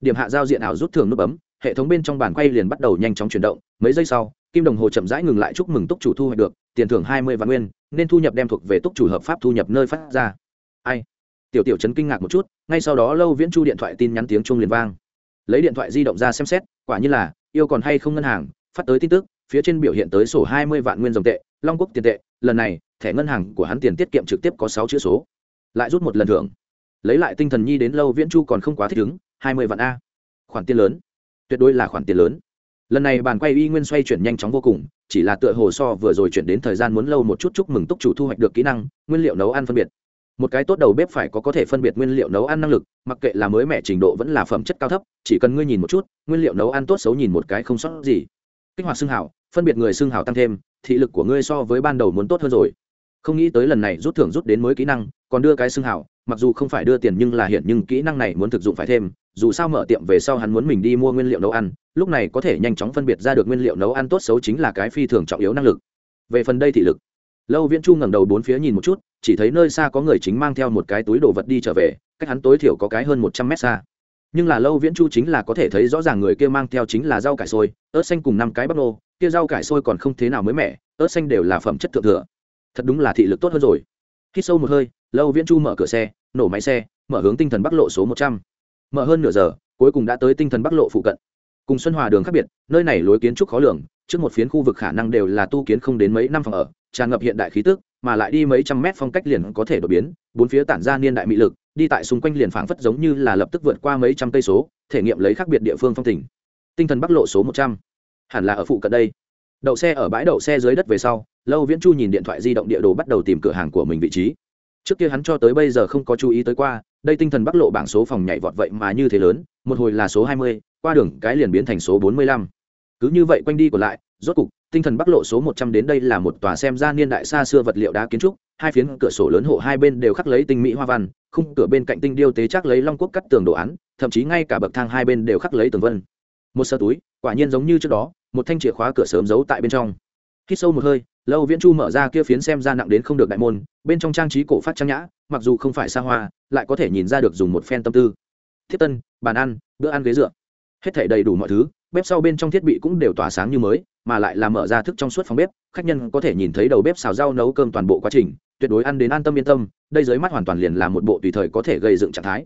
Điểm hạ giao diện ảo rút thưởng nút bấm, hệ thống bên trong bàn quay liền bắt đầu nhanh chóng chuyển động, mấy giây sau, kim đồng hồ chậm rãi ngừng lại chúc mừng túc chủ thu hoạch được, tiền thưởng hai mươi vạn nguyên, nên thu nhập đem thuộc về túc chủ hợp pháp thu nhập nơi phát ra. Ai? Tiểu tiểu chấn kinh ngạc một chút, ngay sau đó lâu viễn chu điện thoại tin nhắn tiếng chuông liền vang. Lấy điện thoại di động ra xem xét, quả như là, yêu còn hay không ngân hàng, phát tới tin tức, phía trên biểu hiện tới sổ hai mươi vạn nguyên dòng tệ, long quốc tiền tệ, lần này, thẻ ngân hàng của hắn tiền tiết kiệm trực tiếp có sáu chữ số. Lại rút một lần thưởng. Lấy lại tinh thần nhi đến lâu viễn chu còn không quá thích ứng, hai mươi vạn a. Khoản tiền lớn. Tuyệt đối là khoản tiền lớn. Lần này bàn quay y nguyên xoay chuyển nhanh chóng vô cùng, chỉ là tựa hồ so vừa rồi chuyển đến thời gian muốn lâu một chút chúc mừng túc chủ thu hoạch được kỹ năng, nguyên liệu nấu ăn phân biệt một cái tốt đầu bếp phải có có thể phân biệt nguyên liệu nấu ăn năng lực, mặc kệ là mới mẻ trình độ vẫn là phẩm chất cao thấp, chỉ cần ngươi nhìn một chút, nguyên liệu nấu ăn tốt xấu nhìn một cái không sót gì. Kích hoạt xương hảo phân biệt người xương hảo tăng thêm, thị lực của ngươi so với ban đầu muốn tốt hơn rồi. Không nghĩ tới lần này rút thưởng rút đến mới kỹ năng, còn đưa cái xương hảo mặc dù không phải đưa tiền nhưng là hiện nhưng kỹ năng này muốn thực dụng phải thêm, dù sao mở tiệm về sau hắn muốn mình đi mua nguyên liệu nấu ăn, lúc này có thể nhanh chóng phân biệt ra được nguyên liệu nấu ăn tốt xấu chính là cái phi thường trọng yếu năng lực. Về phần đây thị lực lâu viễn chu ngẩng đầu bốn phía nhìn một chút, chỉ thấy nơi xa có người chính mang theo một cái túi đồ vật đi trở về, cách hắn tối thiểu có cái hơn một trăm mét xa. Nhưng là lâu viễn chu chính là có thể thấy rõ ràng người kia mang theo chính là rau cải sôi ớt xanh cùng năm cái bắp nô, kia rau cải sôi còn không thế nào mới mẻ, ớt xanh đều là phẩm chất thượng thừa. Thật đúng là thị lực tốt hơn rồi. Khi sâu một hơi, lâu viễn chu mở cửa xe, nổ máy xe, mở hướng tinh thần bắc lộ số một trăm. Mở hơn nửa giờ, cuối cùng đã tới tinh thần bắc lộ phụ cận. Cùng xuân hòa đường khác biệt, nơi này lối kiến trúc khó lường, trước một phiến khu vực khả năng đều là tu kiến không đến mấy năm phòng ở tràn ngập hiện đại khí tức, mà lại đi mấy trăm mét phong cách liền có thể đột biến, bốn phía tản ra niên đại mỹ lực, đi tại xung quanh liền phảng phất giống như là lập tức vượt qua mấy trăm cây số, thể nghiệm lấy khác biệt địa phương phong tỉnh tinh thần bắc lộ số một trăm. Hẳn là ở phụ cận đây. Đậu xe ở bãi đậu xe dưới đất về sau, lâu viễn chu nhìn điện thoại di động địa đồ bắt đầu tìm cửa hàng của mình vị trí. Trước kia hắn cho tới bây giờ không có chú ý tới qua, đây tinh thần bắc lộ bảng số phòng nhảy vọt vậy mà như thế lớn, một hồi là số hai mươi, qua đường cái liền biến thành số bốn mươi lăm. Cứ như vậy quanh đi còn lại rốt cục, tinh thần bắc lộ số một trăm đến đây là một tòa xem ra niên đại xa xưa vật liệu đá kiến trúc, hai phiến cửa sổ lớn hộ hai bên đều khắc lấy tinh mỹ hoa văn, khung cửa bên cạnh tinh điêu tế chắc lấy long quốc cắt tường đồ án, thậm chí ngay cả bậc thang hai bên đều khắc lấy tường vân. Một sơ túi, quả nhiên giống như trước đó, một thanh chìa khóa cửa sớm giấu tại bên trong. Khi sâu một hơi, lâu viễn chu mở ra kia phiến xem ra nặng đến không được đại môn, bên trong trang trí cổ phát trang nhã, mặc dù không phải xa hoa, lại có thể nhìn ra được dùng một phen tâm tư. Thiết tân, bàn ăn, bữa ăn ghế dựa. Hết thể đầy đủ mọi thứ, bếp sau bên trong thiết bị cũng đều tỏa sáng như mới mà lại là mở ra thức trong suốt phòng bếp, khách nhân có thể nhìn thấy đầu bếp xào rau nấu cơm toàn bộ quá trình, tuyệt đối ăn đến an tâm yên tâm, đây dưới mắt hoàn toàn liền là một bộ tùy thời có thể gây dựng trạng thái.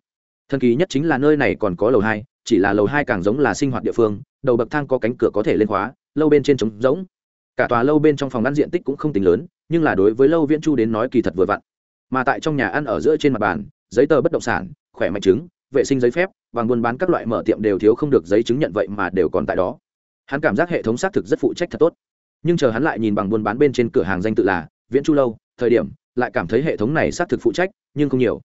Thần kỳ nhất chính là nơi này còn có lầu hai, chỉ là lầu hai càng giống là sinh hoạt địa phương, đầu bậc thang có cánh cửa có thể lên khóa, lâu bên trên trống rỗng. Cả tòa lâu bên trong phòng ăn diện tích cũng không tính lớn, nhưng là đối với lâu viễn chu đến nói kỳ thật vừa vặn. Mà tại trong nhà ăn ở giữa trên mặt bàn, giấy tờ bất động sản, khỏe mạnh chứng, vệ sinh giấy phép bằng buôn bán các loại mở tiệm đều thiếu không được giấy chứng nhận vậy mà đều còn tại đó hắn cảm giác hệ thống xác thực rất phụ trách thật tốt. Nhưng chờ hắn lại nhìn bằng buôn bán bên trên cửa hàng danh tự là viễn chu lâu, thời điểm, lại cảm thấy hệ thống này xác thực phụ trách, nhưng không nhiều.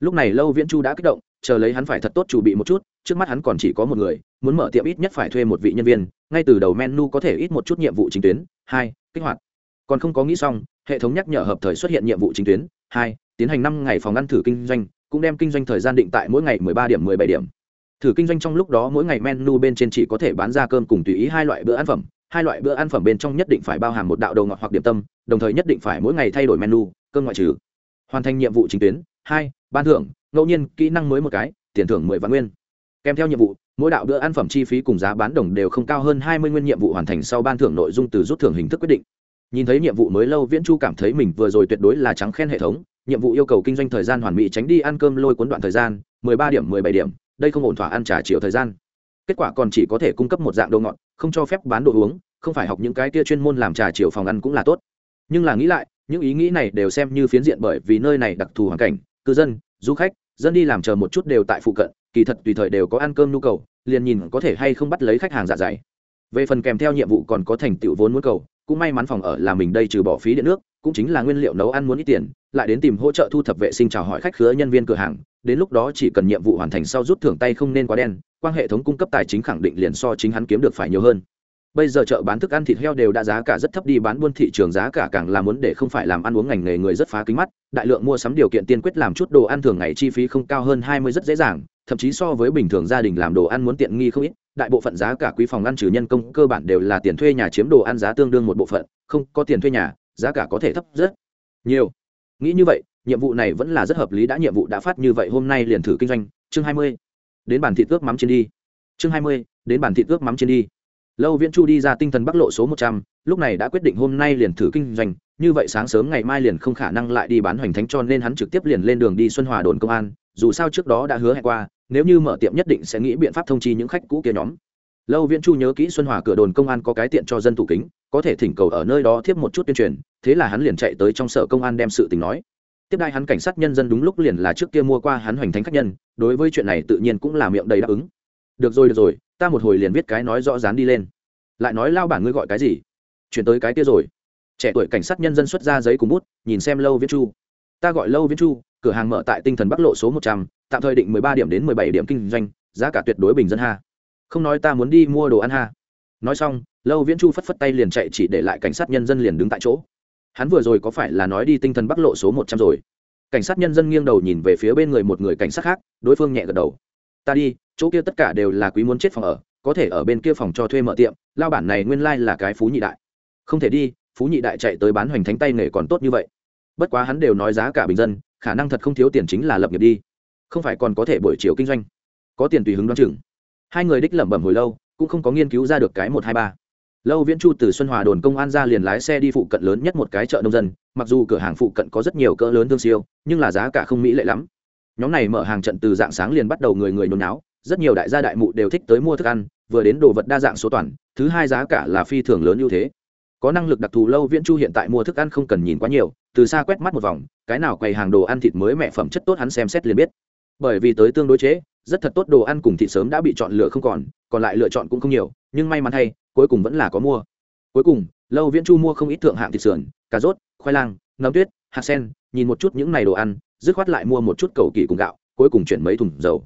Lúc này lâu viễn chu đã kích động, chờ lấy hắn phải thật tốt chuẩn bị một chút, trước mắt hắn còn chỉ có một người, muốn mở tiệm ít nhất phải thuê một vị nhân viên, ngay từ đầu menu có thể ít một chút nhiệm vụ chính tuyến. Hai, kích hoạt. Còn không có nghĩ xong, hệ thống nhắc nhở hợp thời xuất hiện nhiệm vụ chính tuyến. Hai, tiến hành năm ngày phòng ăn thử kinh doanh, cũng đem kinh doanh thời gian định tại mỗi ngày mười ba điểm, mười bảy điểm thử kinh doanh trong lúc đó mỗi ngày menu bên trên chỉ có thể bán ra cơm cùng tùy ý hai loại bữa ăn phẩm. Hai loại bữa ăn phẩm bên trong nhất định phải bao hàm một đạo đầu ngọt hoặc điểm tâm, đồng thời nhất định phải mỗi ngày thay đổi menu, cơm ngoại trừ. Hoàn thành nhiệm vụ chính tuyến, hai, ban thưởng, ngẫu nhiên, kỹ năng mới một cái, tiền thưởng mười vạn nguyên. Kèm theo nhiệm vụ, mỗi đạo bữa ăn phẩm chi phí cùng giá bán đồng đều không cao hơn hai mươi nguyên nhiệm vụ hoàn thành sau ban thưởng nội dung từ rút thưởng hình thức quyết định. Nhìn thấy nhiệm vụ mới lâu, viễn chu cảm thấy mình vừa rồi tuyệt đối là trắng khen hệ thống. Nhiệm vụ yêu cầu kinh doanh thời gian hoàn mỹ tránh đi ăn cơm lôi cuốn đoạn thời gian, mười ba điểm, mười bảy điểm đây không ổn thỏa ăn trả chiều thời gian. Kết quả còn chỉ có thể cung cấp một dạng đồ ngọt, không cho phép bán đồ uống, không phải học những cái kia chuyên môn làm trà chiều phòng ăn cũng là tốt. Nhưng là nghĩ lại, những ý nghĩ này đều xem như phiến diện bởi vì nơi này đặc thù hoàn cảnh, cư dân, du khách, dân đi làm chờ một chút đều tại phụ cận, kỳ thật tùy thời đều có ăn cơm nhu cầu, liền nhìn có thể hay không bắt lấy khách hàng dạ dày. Về phần kèm theo nhiệm vụ còn có thành tựu vốn muốn cầu, cũng may mắn phòng ở là mình đây trừ bỏ phí điện nước cũng chính là nguyên liệu nấu ăn muốn ít tiền, lại đến tìm hỗ trợ thu thập vệ sinh chào hỏi khách khứa nhân viên cửa hàng, đến lúc đó chỉ cần nhiệm vụ hoàn thành sau rút thưởng tay không nên quá đen, quan hệ thống cung cấp tài chính khẳng định liền so chính hắn kiếm được phải nhiều hơn. Bây giờ chợ bán thức ăn thịt heo đều đã giá cả rất thấp đi, bán buôn thị trường giá cả càng là muốn để không phải làm ăn uống ngành nghề người rất phá kính mắt, đại lượng mua sắm điều kiện tiên quyết làm chút đồ ăn thường ngày chi phí không cao hơn hai mươi rất dễ dàng, thậm chí so với bình thường gia đình làm đồ ăn muốn tiện nghi không ít, đại bộ phận giá cả quý phòng ăn trừ nhân công cơ bản đều là tiền thuê nhà chiếm đồ ăn giá tương đương một bộ phận, không có tiền thuê nhà giá cả có thể thấp rất nhiều. Nghĩ như vậy, nhiệm vụ này vẫn là rất hợp lý đã nhiệm vụ đã phát như vậy hôm nay liền thử kinh doanh. Chương hai mươi, đến bàn thịt ướp mắm trên đi. Chương hai mươi, đến bàn thịt ướp mắm trên đi. Lâu viễn chu đi ra tinh thần bắc lộ số một trăm, lúc này đã quyết định hôm nay liền thử kinh doanh. Như vậy sáng sớm ngày mai liền không khả năng lại đi bán hoành thánh cho nên hắn trực tiếp liền lên đường đi xuân hòa đồn công an. Dù sao trước đó đã hứa hẹn qua, nếu như mở tiệm nhất định sẽ nghĩ biện pháp thông chi những khách cũ kia nhóm. Lâu viễn chu nhớ kỹ xuân hòa cửa đồn công an có cái tiện cho dân thủ kính có thể thỉnh cầu ở nơi đó tiếp một chút tuyên truyền, thế là hắn liền chạy tới trong sở công an đem sự tình nói. Tiếp đai hắn cảnh sát nhân dân đúng lúc liền là trước kia mua qua hắn hoành thánh khách nhân, đối với chuyện này tự nhiên cũng là miệng đầy đáp ứng. Được rồi được rồi, ta một hồi liền viết cái nói rõ rán đi lên. Lại nói lao bản ngươi gọi cái gì? Chuyển tới cái kia rồi. Trẻ tuổi cảnh sát nhân dân xuất ra giấy cùng bút, nhìn xem lâu viễn chu. Ta gọi lâu viễn chu, cửa hàng mở tại tinh thần bắc lộ số một trăm, tạm thời định mười ba điểm đến mười bảy điểm kinh doanh, giá cả tuyệt đối bình dân ha. Không nói ta muốn đi mua đồ ăn ha nói xong, lâu viễn chu phất phất tay liền chạy chỉ để lại cảnh sát nhân dân liền đứng tại chỗ. Hắn vừa rồi có phải là nói đi tinh thần bắc lộ số một trăm rồi? Cảnh sát nhân dân nghiêng đầu nhìn về phía bên người một người cảnh sát khác, đối phương nhẹ gật đầu. Ta đi, chỗ kia tất cả đều là quý muốn chết phòng ở, có thể ở bên kia phòng cho thuê mở tiệm, lao bản này nguyên lai、like、là cái phú nhị đại. Không thể đi, phú nhị đại chạy tới bán hoành thánh tay nghề còn tốt như vậy. Bất quá hắn đều nói giá cả bình dân, khả năng thật không thiếu tiền chính là lập nghiệp đi. Không phải còn có thể buổi chiều kinh doanh. Có tiền tùy hứng đoán chừng. Hai người đích lẩm bẩm hồi lâu cũng không có nghiên cứu ra được cái một hai ba. Lâu viễn chu từ xuân hòa đồn công an ra liền lái xe đi phụ cận lớn nhất một cái chợ nông dân, mặc dù cửa hàng phụ cận có rất nhiều cỡ lớn thương siêu, nhưng là giá cả không mỹ lệ lắm. Nhóm này mở hàng trận từ dạng sáng liền bắt đầu người người nôn náo, rất nhiều đại gia đại mụ đều thích tới mua thức ăn, vừa đến đồ vật đa dạng số toàn, thứ hai giá cả là phi thường lớn ưu thế. Có năng lực đặc thù lâu viễn chu hiện tại mua thức ăn không cần nhìn quá nhiều, từ xa quét mắt một vòng, cái nào quầy hàng đồ ăn thịt mới mẹ phẩm chất tốt hắn xem xét liền biết bởi vì tới tương đối chế, rất thật tốt đồ ăn cùng thịt sớm đã bị chọn lựa không còn còn lại lựa chọn cũng không nhiều, nhưng may mắn thay, cuối cùng vẫn là có mua. Cuối cùng, lâu viễn chu mua không ít thượng hạng thịt sườn, cà rốt, khoai lang, nấm tuyết, hạt sen, nhìn một chút những này đồ ăn, dứt khoát lại mua một chút cầu kỳ cùng gạo, cuối cùng chuyển mấy thùng dầu.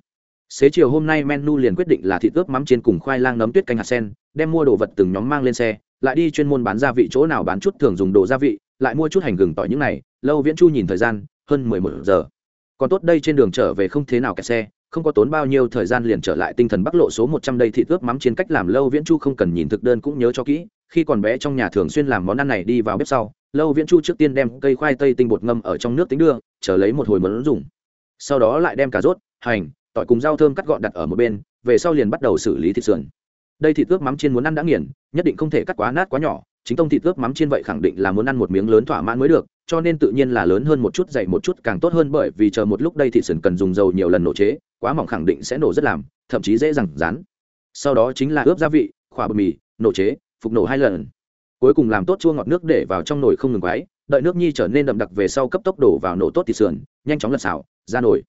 Xế chiều hôm nay menu liền quyết định là thịt ướp mắm trên cùng khoai lang nấm tuyết canh hạt sen, đem mua đồ vật từng nhóm mang lên xe, lại đi chuyên môn bán gia vị chỗ nào bán chút thường dùng đồ gia vị, lại mua chút hành gừng tỏi những này. Lâu viễn chu nhìn thời gian, hơn mười một giờ còn tốt đây trên đường trở về không thế nào kẹt xe, không có tốn bao nhiêu thời gian liền trở lại tinh thần bắc lộ số một trăm đây thịt ướp mắm trên cách làm lâu viễn chu không cần nhìn thực đơn cũng nhớ cho kỹ, khi còn bé trong nhà thường xuyên làm món ăn này đi vào bếp sau, lâu viễn chu trước tiên đem cây khoai tây tinh bột ngâm ở trong nước tính đưa, chờ lấy một hồi món dùng. Sau đó lại đem cà rốt, hành, tỏi cùng rau thơm cắt gọn đặt ở một bên, về sau liền bắt đầu xử lý thịt sườn. Đây thịt ướp mắm chiên muốn ăn đã nghiền, nhất định không thể cắt quá nát quá nhỏ chính tông thịt ướp mắm chiên vậy khẳng định là muốn ăn một miếng lớn thỏa mãn mới được, cho nên tự nhiên là lớn hơn một chút dày một chút càng tốt hơn bởi vì chờ một lúc đây thịt sườn cần dùng dầu nhiều lần nổ chế, quá mỏng khẳng định sẽ nổ rất làm, thậm chí dễ dàng rán. Sau đó chính là ướp gia vị, khỏa bờ mì, nổ chế, phục nổ hai lần. Cuối cùng làm tốt chua ngọt nước để vào trong nồi không ngừng quái đợi nước nhi trở nên đậm đặc về sau cấp tốc đổ vào nổ tốt thịt sườn, nhanh chóng lật xào, ra nồi.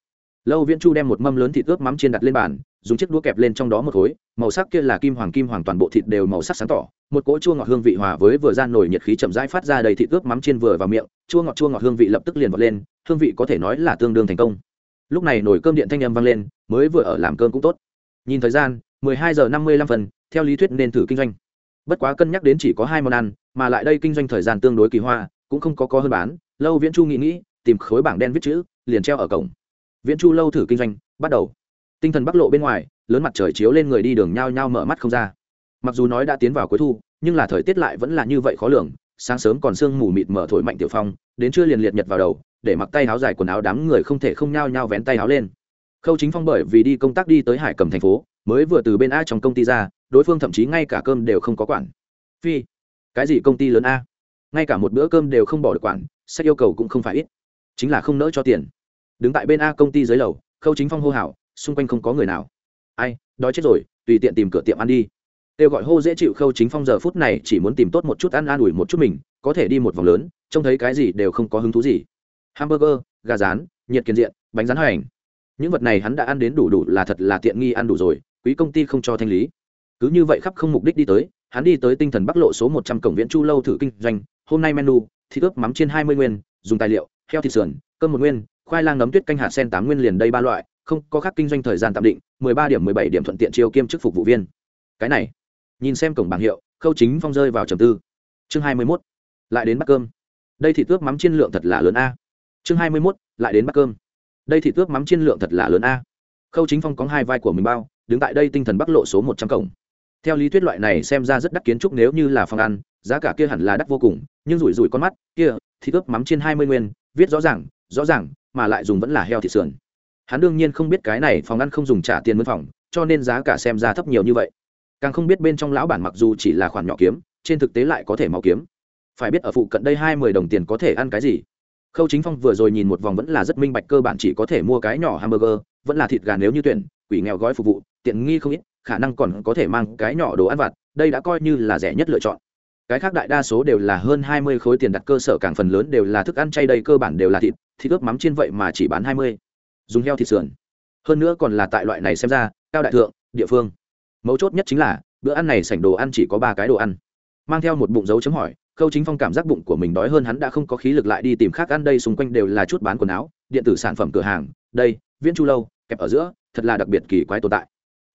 Lâu viễn chu đem một mâm lớn thịt ướp mắm chiên đặt lên bàn dùng chiếc đũa kẹp lên trong đó một khối, màu sắc kia là kim hoàng kim hoàng toàn bộ thịt đều màu sắc sáng tỏ, một cỗ chua ngọt hương vị hòa với vừa ra nổi nhiệt khí chậm rãi phát ra đầy thịt ướp mắm chiên vừa vào miệng, chua ngọt chua ngọt hương vị lập tức liền vọt lên, hương vị có thể nói là tương đương thành công. Lúc này nồi cơm điện thanh âm vang lên, mới vừa ở làm cơm cũng tốt. Nhìn thời gian 12 giờ 55 phần, theo lý thuyết nên thử kinh doanh. Bất quá cân nhắc đến chỉ có hai món ăn, mà lại đây kinh doanh thời gian tương đối kỳ hoa, cũng không có có hơn bán, lâu viễn chu nghĩ nghĩ, tìm khối bảng đen viết chữ, liền treo ở cổng. Viễn chu lâu thử kinh doanh, bắt đầu tinh thần bắc lộ bên ngoài, lớn mặt trời chiếu lên người đi đường nhao nhao mở mắt không ra. Mặc dù nói đã tiến vào cuối thu, nhưng là thời tiết lại vẫn là như vậy khó lường. Sáng sớm còn sương mù mịt mở thổi mạnh tiểu phong, đến trưa liền liệt nhật vào đầu, để mặc tay áo dài quần áo đám người không thể không nhao nhao vén tay áo lên. Khâu chính phong bởi vì đi công tác đi tới hải cầm thành phố, mới vừa từ bên a trong công ty ra, đối phương thậm chí ngay cả cơm đều không có quản. Phi, cái gì công ty lớn a? Ngay cả một bữa cơm đều không bỏ được quản, sách yêu cầu cũng không phải ít. Chính là không nỡ cho tiền. Đứng tại bên a công ty dưới lầu, khâu chính phong hô hào xung quanh không có người nào. Ai, đói chết rồi, tùy tiện tìm cửa tiệm ăn đi. Kêu gọi hô dễ chịu khâu chính phong giờ phút này chỉ muốn tìm tốt một chút ăn an ủi một chút mình, có thể đi một vòng lớn, trông thấy cái gì đều không có hứng thú gì. Hamburger, gà rán, nhiệt kiến diện, bánh rán hoành. những vật này hắn đã ăn đến đủ đủ là thật là tiện nghi ăn đủ rồi, quý công ty không cho thanh lý. Cứ như vậy khắp không mục đích đi tới, hắn đi tới tinh thần bắc lộ số một trăm cổng viễn chu lâu thử kinh doanh, hôm nay menu, thịt ướp mắm trên hai mươi nguyên, dùng tài liệu, heo thịt sườn, cơm một nguyên, khoai lang nấm tuyết canh hạt sen tám nguyên liền đây ba loại không có khác kinh doanh thời gian tạm định, mười ba điểm, mười bảy điểm thuận tiện chiêu kiêm chức phục vụ viên. Cái này, nhìn xem cổng bảng hiệu, khâu chính phong rơi vào trầm tư. Chương hai mươi mốt, lại đến bắt cơm. Đây thì tước mắm chiên lượng thật là lớn a. Chương hai mươi mốt, lại đến bắt cơm. Đây thì tước mắm chiên lượng thật là lớn a. Khâu chính phong có hai vai của mình bao, đứng tại đây tinh thần bắc lộ số một trăm cổng. Theo lý thuyết loại này xem ra rất đắt kiến trúc nếu như là phòng ăn, giá cả kia hẳn là đắt vô cùng, nhưng rủi rủi con mắt, kia thì tước mắm trên hai mươi nguyên, viết rõ ràng rõ ràng, mà lại dùng vẫn là heo thịt sườn hắn đương nhiên không biết cái này phòng ăn không dùng trả tiền mướn phòng, cho nên giá cả xem ra thấp nhiều như vậy. Càng không biết bên trong lão bản mặc dù chỉ là khoản nhỏ kiếm, trên thực tế lại có thể máu kiếm. Phải biết ở phụ cận đây hai mươi đồng tiền có thể ăn cái gì? Khâu chính phong vừa rồi nhìn một vòng vẫn là rất minh bạch cơ bản chỉ có thể mua cái nhỏ hamburger, vẫn là thịt gà nếu như tuyển, quỷ nghèo gói phục vụ, tiện nghi không ít, khả năng còn có thể mang cái nhỏ đồ ăn vặt, đây đã coi như là rẻ nhất lựa chọn. Cái khác đại đa số đều là hơn hai mươi khối tiền đặt cơ sở, càng phần lớn đều là thức ăn chay đây, cơ bản đều là thịt thịt ướp mắm trên vậy mà chỉ bán hai mươi dùng heo thịt sườn. Hơn nữa còn là tại loại này xem ra, cao đại thượng, địa phương. Mấu chốt nhất chính là, bữa ăn này sảnh đồ ăn chỉ có ba cái đồ ăn. Mang theo một bụng dấu chấm hỏi, khâu chính phong cảm giác bụng của mình đói hơn hắn đã không có khí lực lại đi tìm khác ăn đây, xung quanh đều là chút bán quần áo, điện tử sản phẩm cửa hàng, đây, viễn chu lâu, kẹp ở giữa, thật là đặc biệt kỳ quái tồn tại.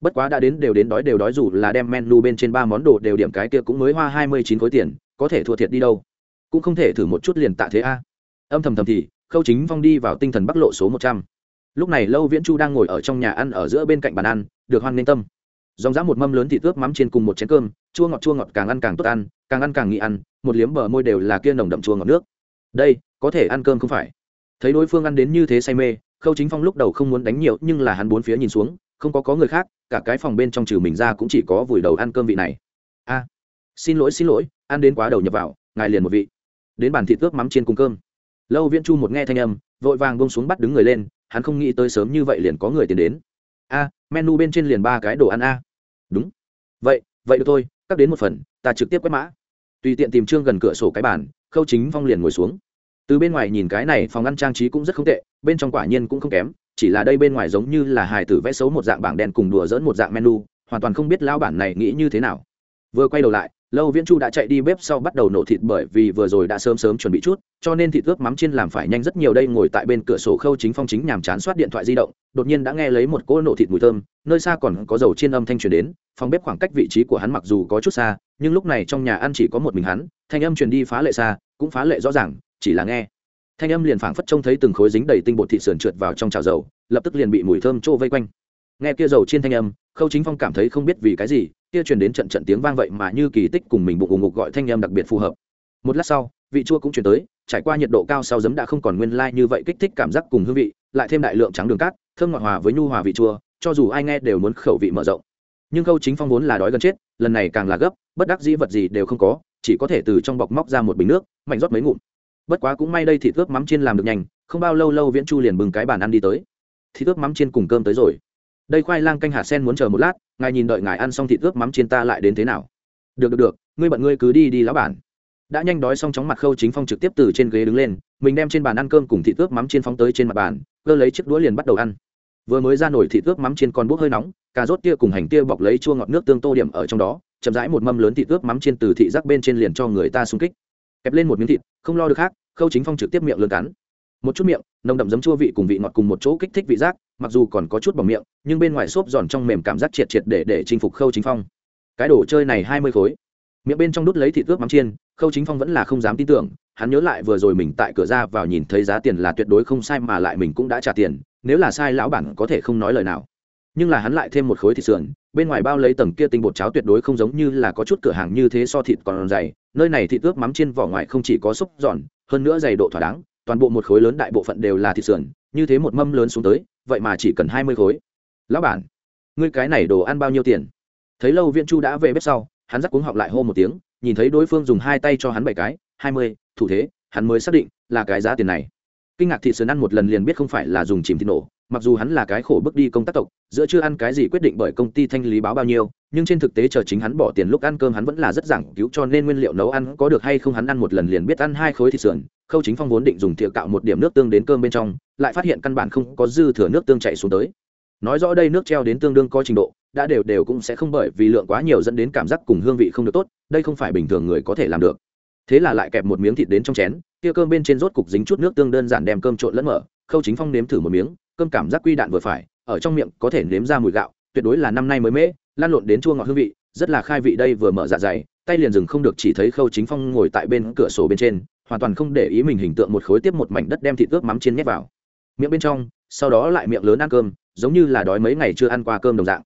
Bất quá đã đến đều đến đói đều đói dù là đem menu bên trên ba món đồ đều điểm cái kia cũng mới hoa hai mươi chín khối tiền, có thể thua thiệt đi đâu. Cũng không thể thử một chút liền tạ thế a. Âm thầm thầm thì, khâu chính phong đi vào tinh thần bắc lộ số một trăm lúc này lâu viễn chu đang ngồi ở trong nhà ăn ở giữa bên cạnh bàn ăn, được hoan nghênh tâm. Dòng dã một mâm lớn thịt ướp mắm trên cùng một chén cơm, chua ngọt chua ngọt càng ăn càng tốt ăn, càng ăn càng nghĩ ăn, một liếm bờ môi đều là kia nồng đậm chua ngọt nước. Đây, có thể ăn cơm không phải? Thấy đối phương ăn đến như thế say mê, khâu chính phong lúc đầu không muốn đánh nhiều, nhưng là hắn bốn phía nhìn xuống, không có có người khác, cả cái phòng bên trong trừ mình ra cũng chỉ có vùi đầu ăn cơm vị này. A, xin lỗi xin lỗi, ăn đến quá đầu nhập vào, ngài liền một vị. Đến bàn thịt ướp mắm trên cùng cơm. Lâu viễn chu một nghe thanh âm, vội vàng bông xuống bắt đứng người lên hắn không nghĩ tới sớm như vậy liền có người tiến đến. A, menu bên trên liền ba cái đồ ăn a. Đúng. Vậy vậy được thôi, cắt đến một phần, ta trực tiếp quét mã. Tùy tiện tìm trương gần cửa sổ cái bàn, khâu chính phong liền ngồi xuống. Từ bên ngoài nhìn cái này phòng ăn trang trí cũng rất không tệ, bên trong quả nhiên cũng không kém, chỉ là đây bên ngoài giống như là hài tử vẽ xấu một dạng bảng đen cùng đùa dỡn một dạng menu, hoàn toàn không biết lao bản này nghĩ như thế nào. Vừa quay đầu lại lâu viễn chu đã chạy đi bếp sau bắt đầu nổ thịt bởi vì vừa rồi đã sớm sớm chuẩn bị chút, cho nên thịt ướp mắm chiên làm phải nhanh rất nhiều đây ngồi tại bên cửa sổ khâu chính phong chính nhàm chán soát điện thoại di động, đột nhiên đã nghe lấy một cỗ nổ thịt mùi thơm, nơi xa còn có dầu chiên âm thanh truyền đến, phòng bếp khoảng cách vị trí của hắn mặc dù có chút xa, nhưng lúc này trong nhà ăn chỉ có một mình hắn, thanh âm truyền đi phá lệ xa, cũng phá lệ rõ ràng, chỉ là nghe. Thanh âm liền phảng phất trông thấy từng khối dính đầy tinh bột thịt sườn trượt vào trong chảo dầu, lập tức liền bị mùi thơm trô vây quanh. Nghe kia dầu chiên thanh âm, khâu chính phong cảm thấy không biết vì cái gì kia truyền đến trận trận tiếng vang vậy mà như kỳ tích cùng mình bụng ủng ngục gọi thanh em đặc biệt phù hợp. Một lát sau, vị chua cũng truyền tới, trải qua nhiệt độ cao sau giấm đã không còn nguyên lai như vậy kích thích cảm giác cùng hương vị, lại thêm đại lượng trắng đường cát, thơm ngọt hòa với nhu hòa vị chua, cho dù ai nghe đều muốn khẩu vị mở rộng. Nhưng khâu chính phong vốn là đói gần chết, lần này càng là gấp, bất đắc dĩ vật gì đều không có, chỉ có thể từ trong bọc móc ra một bình nước, mạnh rót mấy ngụm. Bất quá cũng may đây thịt ướp mắm chiên làm được nhanh, không bao lâu lâu viễn chu liền bừng cái bàn ăn đi tới. Thịt ướp mắm chiên cùng cơm tới rồi. Đây khoai lang canh hạt sen muốn chờ một lát ngài nhìn đợi ngài ăn xong thịt ướp mắm chiên ta lại đến thế nào? Được được được, ngươi bận ngươi cứ đi đi lão bản. Đã nhanh đói xong chóng mặt khâu chính phong trực tiếp từ trên ghế đứng lên, mình đem trên bàn ăn cơm cùng thịt ướp mắm chiên phóng tới trên mặt bàn, cơ lấy chiếc đũa liền bắt đầu ăn. Vừa mới ra nổi thịt ướp mắm chiên còn bốc hơi nóng, cà rốt tia cùng hành tia bọc lấy chua ngọt nước tương tô điểm ở trong đó, chậm rãi một mâm lớn thịt ướp mắm chiên từ thị giác bên trên liền cho người ta xung kích. Kẹp lên một miếng thịt, không lo được khác, khâu chính phong trực tiếp miệng lươn cắn một chút miệng, nồng đậm giấm chua vị cùng vị ngọt cùng một chỗ kích thích vị giác, mặc dù còn có chút bỏng miệng, nhưng bên ngoài xốp giòn trong mềm cảm giác triệt triệt để để chinh phục khâu chính phong. Cái đồ chơi này hai mươi khối. Miệng bên trong đút lấy thịt ướp mắm chiên, khâu chính phong vẫn là không dám tin tưởng, hắn nhớ lại vừa rồi mình tại cửa ra vào nhìn thấy giá tiền là tuyệt đối không sai mà lại mình cũng đã trả tiền, nếu là sai lão bản có thể không nói lời nào. Nhưng là hắn lại thêm một khối thịt sườn, bên ngoài bao lấy tầng kia tinh bột cháo tuyệt đối không giống như là có chút cửa hàng như thế so thịt còn dày, nơi này thịt ướp mắm trên vỏ ngoài không chỉ có xúc giòn, hơn nữa dày độ thỏa đáng toàn bộ một khối lớn đại bộ phận đều là thịt sườn, như thế một mâm lớn xuống tới, vậy mà chỉ cần hai mươi khối. Lão bản, ngươi cái này đồ ăn bao nhiêu tiền? Thấy lâu viễn chu đã về bếp sau, hắn dắt cuống họng lại hô một tiếng, nhìn thấy đối phương dùng hai tay cho hắn bảy cái, hai mươi, thủ thế, hắn mới xác định là cái giá tiền này. Kinh ngạc thịt sườn ăn một lần liền biết không phải là dùng chìm thịt nổ mặc dù hắn là cái khổ bước đi công tác tộc, giữa chưa ăn cái gì quyết định bởi công ty thanh lý báo bao nhiêu, nhưng trên thực tế chờ chính hắn bỏ tiền lúc ăn cơm hắn vẫn là rất giảng cứu cho nên nguyên liệu nấu ăn có được hay không hắn ăn một lần liền biết ăn hai khối thịt sườn, khâu chính phong vốn định dùng thìa cạo một điểm nước tương đến cơm bên trong, lại phát hiện căn bản không có dư thừa nước tương chạy xuống tới. Nói rõ đây nước treo đến tương đương có trình độ, đã đều đều cũng sẽ không bởi vì lượng quá nhiều dẫn đến cảm giác cùng hương vị không được tốt, đây không phải bình thường người có thể làm được. Thế là lại kẹp một miếng thịt đến trong chén, kia cơm bên trên rốt cục dính chút nước tương đơn giản đem cơm trộn lẫn mở, khâu chính phong nếm thử một miếng cơm cảm giác quy đạn vừa phải, ở trong miệng có thể nếm ra mùi gạo, tuyệt đối là năm nay mới mễ, lan lộn đến chua ngọt hương vị, rất là khai vị đây vừa mở dạ dày, tay liền dừng không được chỉ thấy khâu chính phong ngồi tại bên cửa sổ bên trên, hoàn toàn không để ý mình hình tượng một khối tiếp một mảnh đất đem thịt ướp mắm chiên nhét vào. Miệng bên trong, sau đó lại miệng lớn ăn cơm, giống như là đói mấy ngày chưa ăn qua cơm đồng dạng.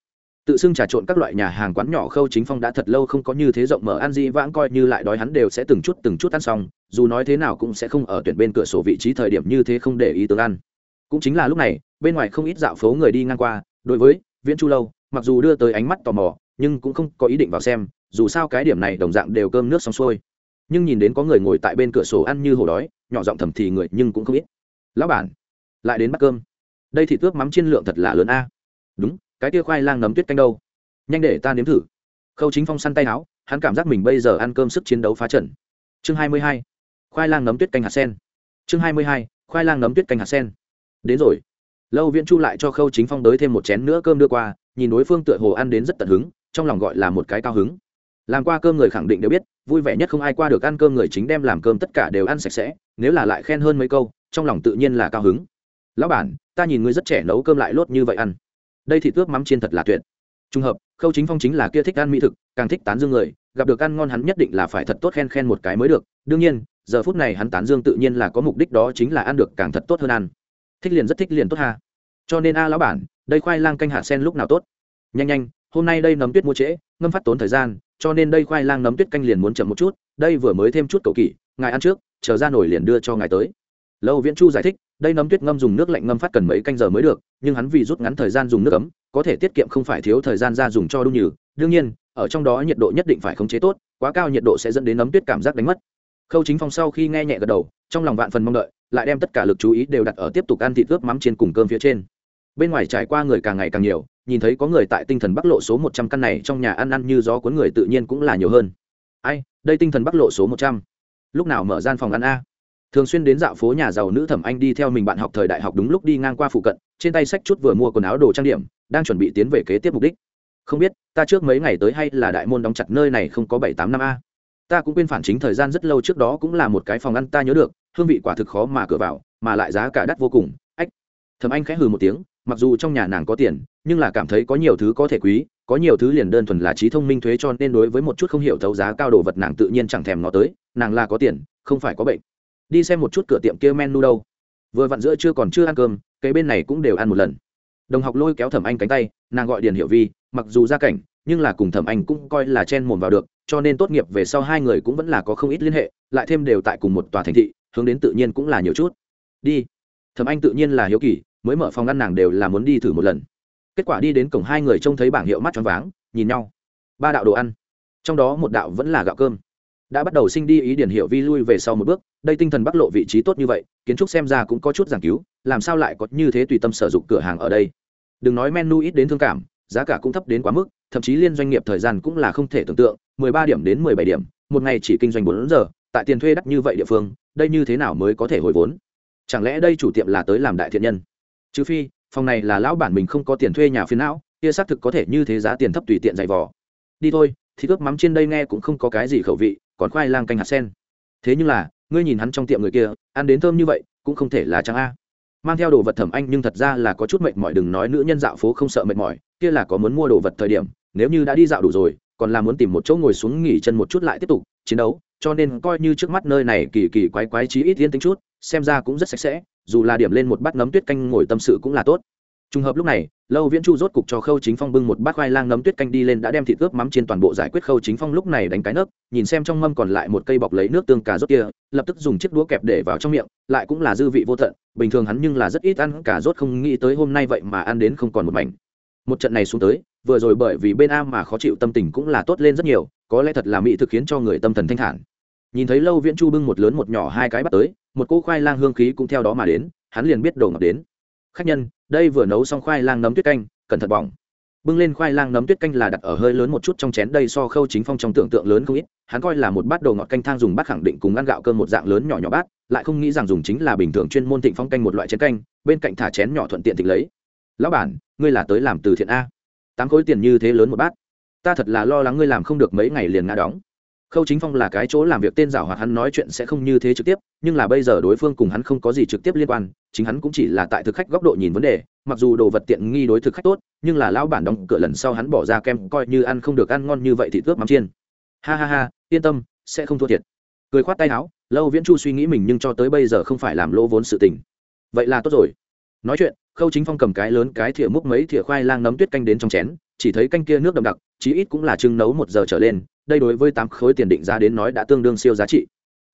Tự xưng trà trộn các loại nhà hàng quán nhỏ khâu chính phong đã thật lâu không có như thế rộng mở ăn gì vãng coi như lại đói hắn đều sẽ từng chút từng chút ăn xong, dù nói thế nào cũng sẽ không ở tuyển bên cửa sổ vị trí thời điểm như thế không để ý tướng ăn cũng chính là lúc này, bên ngoài không ít dạo phố người đi ngang qua, đối với viễn chu lâu, mặc dù đưa tới ánh mắt tò mò, nhưng cũng không có ý định vào xem, dù sao cái điểm này đồng dạng đều cơm nước xong xuôi. Nhưng nhìn đến có người ngồi tại bên cửa sổ ăn như hổ đói, nhỏ giọng thầm thì người nhưng cũng không ít. Lão bản, lại đến bắt cơm. Đây thì tước mắm chiên lượng thật là lớn a. Đúng, cái tia khoai lang nấm tuyết canh đâu? Nhanh để ta nếm thử. Khâu chính phong săn tay áo, hắn cảm giác mình bây giờ ăn cơm sức chiến đấu phá trận. Chương hai mươi hai, khoai lang nấm tuyết canh hạt sen. Chương hai mươi hai, khoai lang nấm tuyết canh hạt sen đến rồi. Lâu viễn chu lại cho khâu chính phong đới thêm một chén nữa cơm đưa qua, nhìn đối phương tựa hồ ăn đến rất tận hứng, trong lòng gọi là một cái cao hứng. Làm qua cơm người khẳng định đều biết, vui vẻ nhất không ai qua được ăn cơm người chính đem làm cơm tất cả đều ăn sạch sẽ, nếu là lại khen hơn mấy câu, trong lòng tự nhiên là cao hứng. Lão bản, ta nhìn ngươi rất trẻ nấu cơm lại lốt như vậy ăn. Đây thì tước mắm chiên thật là tuyệt. Trùng hợp, khâu chính phong chính là kia thích ăn mỹ thực, càng thích tán dương người, gặp được ăn ngon hắn nhất định là phải thật tốt khen khen một cái mới được. Đương nhiên, giờ phút này hắn tán dương tự nhiên là có mục đích đó chính là ăn được càng thật tốt hơn ăn thích liền rất thích liền tốt ha. Cho nên a lão bản, đây khoai lang canh hạ sen lúc nào tốt? Nhanh nhanh, hôm nay đây nấm tuyết mua trễ, ngâm phát tốn thời gian, cho nên đây khoai lang nấm tuyết canh liền muốn chậm một chút, đây vừa mới thêm chút cầu kỳ, ngài ăn trước, chờ ra nổi liền đưa cho ngài tới. Lâu viễn chu giải thích, đây nấm tuyết ngâm dùng nước lạnh ngâm phát cần mấy canh giờ mới được, nhưng hắn vì rút ngắn thời gian dùng nước ấm, có thể tiết kiệm không phải thiếu thời gian ra dùng cho đun nhừ. Đương nhiên, ở trong đó nhiệt độ nhất định phải khống chế tốt, quá cao nhiệt độ sẽ dẫn đến nấm tuyết cảm giác đánh mất. Khâu chính phong sau khi nghe nhẹ gật đầu, trong lòng vạn phần mong đợi lại đem tất cả lực chú ý đều đặt ở tiếp tục ăn thịt ướp mắm trên cùng cơm phía trên. Bên ngoài trải qua người càng ngày càng nhiều, nhìn thấy có người tại tinh thần bắc lộ số một trăm căn này trong nhà ăn ăn như gió cuốn người tự nhiên cũng là nhiều hơn. Ai, đây tinh thần bắc lộ số một trăm. Lúc nào mở gian phòng ăn a? Thường xuyên đến dạo phố nhà giàu nữ thẩm anh đi theo mình bạn học thời đại học đúng lúc đi ngang qua phụ cận, trên tay sách chút vừa mua quần áo đồ trang điểm, đang chuẩn bị tiến về kế tiếp mục đích. Không biết, ta trước mấy ngày tới hay là đại môn đóng chặt nơi này không có bảy tám năm a? Ta cũng quên phản chính thời gian rất lâu trước đó cũng là một cái phòng ăn ta nhớ được, hương vị quả thực khó mà cửa vào, mà lại giá cả đắt vô cùng, ách. Thẩm anh khẽ hừ một tiếng, mặc dù trong nhà nàng có tiền, nhưng là cảm thấy có nhiều thứ có thể quý, có nhiều thứ liền đơn thuần là trí thông minh thuế cho nên đối với một chút không hiểu thấu giá cao đồ vật nàng tự nhiên chẳng thèm nó tới, nàng là có tiền, không phải có bệnh. Đi xem một chút cửa tiệm kia menu đâu. Vừa vặn giữa chưa còn chưa ăn cơm, cái bên này cũng đều ăn một lần. Đồng học lôi kéo thẩm anh cánh tay, nàng gọi điền hiệu vi, mặc dù gia cảnh, nhưng là cùng thẩm anh cũng coi là chen mồm vào được cho nên tốt nghiệp về sau hai người cũng vẫn là có không ít liên hệ, lại thêm đều tại cùng một tòa thành thị, hướng đến tự nhiên cũng là nhiều chút. Đi. Thẩm anh tự nhiên là hiếu kỳ, mới mở phòng ngăn nàng đều là muốn đi thử một lần. Kết quả đi đến cổng hai người trông thấy bảng hiệu mắt choáng váng, nhìn nhau. Ba đạo đồ ăn. Trong đó một đạo vẫn là gạo cơm. Đã bắt đầu sinh đi ý điển hiệu vi lui về sau một bước, đây tinh thần bắc lộ vị trí tốt như vậy, kiến trúc xem ra cũng có chút giảng cứu, làm sao lại có như thế tùy tâm sử dụng cửa hàng ở đây. Đừng nói menu ít đến thương cảm, giá cả cũng thấp đến quá mức thậm chí liên doanh nghiệp thời gian cũng là không thể tưởng tượng 13 điểm đến 17 điểm, một ngày chỉ kinh doanh 4 giờ, tại tiền thuê đắt như vậy địa phương, đây như thế nào mới có thể hồi vốn? Chẳng lẽ đây chủ tiệm là tới làm đại thiện nhân? Trừ phi, phòng này là lão bản mình không có tiền thuê nhà phiền não, kia xác thực có thể như thế giá tiền thấp tùy tiện dày vò. Đi thôi thì cướp mắm trên đây nghe cũng không có cái gì khẩu vị, còn khoai lang canh hạt sen. Thế nhưng là, ngươi nhìn hắn trong tiệm người kia, ăn đến thơm như vậy, cũng không thể là trắng a. Mang theo đồ vật thẩm anh nhưng thật ra là có chút mệt mỏi, đừng nói nữ nhân dạo phố không sợ mệt mỏi kia là có muốn mua đồ vật thời điểm, nếu như đã đi dạo đủ rồi, còn là muốn tìm một chỗ ngồi xuống nghỉ chân một chút lại tiếp tục chiến đấu, cho nên coi như trước mắt nơi này kỳ kỳ quái quái chí ít yên tính chút, xem ra cũng rất sạch sẽ, dù là điểm lên một bát nấm tuyết canh ngồi tâm sự cũng là tốt. Trùng hợp lúc này, lâu viễn chu rốt cục cho khâu chính phong bưng một bát khoai lang nấm tuyết canh đi lên đã đem thịt ướp mắm trên toàn bộ giải quyết. Khâu chính phong lúc này đánh cái nấc, nhìn xem trong mâm còn lại một cây bọc lấy nước tương cà rốt kia, lập tức dùng chiếc đũa kẹp để vào trong miệng, lại cũng là dư vị vô tận, bình thường hắn nhưng là rất ít ăn cà rốt, không nghĩ tới hôm nay vậy mà ăn đến không còn một mảnh một trận này xuống tới, vừa rồi bởi vì bên a mà khó chịu tâm tình cũng là tốt lên rất nhiều, có lẽ thật là mỹ thực khiến cho người tâm thần thanh thản. Nhìn thấy lâu viễn chu bưng một lớn một nhỏ hai cái bắt tới, một cỗ khoai lang hương khí cũng theo đó mà đến, hắn liền biết đồ ngọc đến. Khách nhân, đây vừa nấu xong khoai lang nấm tuyết canh, cẩn thận bỏng. Bưng lên khoai lang nấm tuyết canh là đặt ở hơi lớn một chút trong chén, đây so khâu chính phong trong tưởng tượng lớn không ít, hắn coi là một bát đồ ngọt canh thang dùng bát khẳng định cùng ăn gạo cơm một dạng lớn nhỏ nhỏ bát, lại không nghĩ rằng dùng chính là bình thường chuyên môn thịnh phong canh một loại chén canh, bên cạnh thả chén nhỏ thuận tiện thịnh lấy. Lão bản ngươi là tới làm từ thiện a. Tám khối tiền như thế lớn một bát. Ta thật là lo lắng ngươi làm không được mấy ngày liền ngã đóng. Khâu chính phong là cái chỗ làm việc tên giảo hoạt, hắn nói chuyện sẽ không như thế trực tiếp, nhưng là bây giờ đối phương cùng hắn không có gì trực tiếp liên quan, chính hắn cũng chỉ là tại thực khách góc độ nhìn vấn đề, mặc dù đồ vật tiện nghi đối thực khách tốt, nhưng là lão bản đóng cửa lần sau hắn bỏ ra kem coi như ăn không được ăn ngon như vậy thì tước mắm chiên. Ha ha ha, yên tâm, sẽ không thua thiệt. Cười khoát tay áo, lâu viễn chu suy nghĩ mình nhưng cho tới bây giờ không phải làm lỗ vốn sự tình. Vậy là tốt rồi. Nói chuyện khâu chính phong cầm cái lớn cái thìa múc mấy thìa khoai lang nấm tuyết canh đến trong chén, chỉ thấy canh kia nước đậm đặc, chí ít cũng là chưng nấu một giờ trở lên, đây đối với tám khối tiền định giá đến nói đã tương đương siêu giá trị.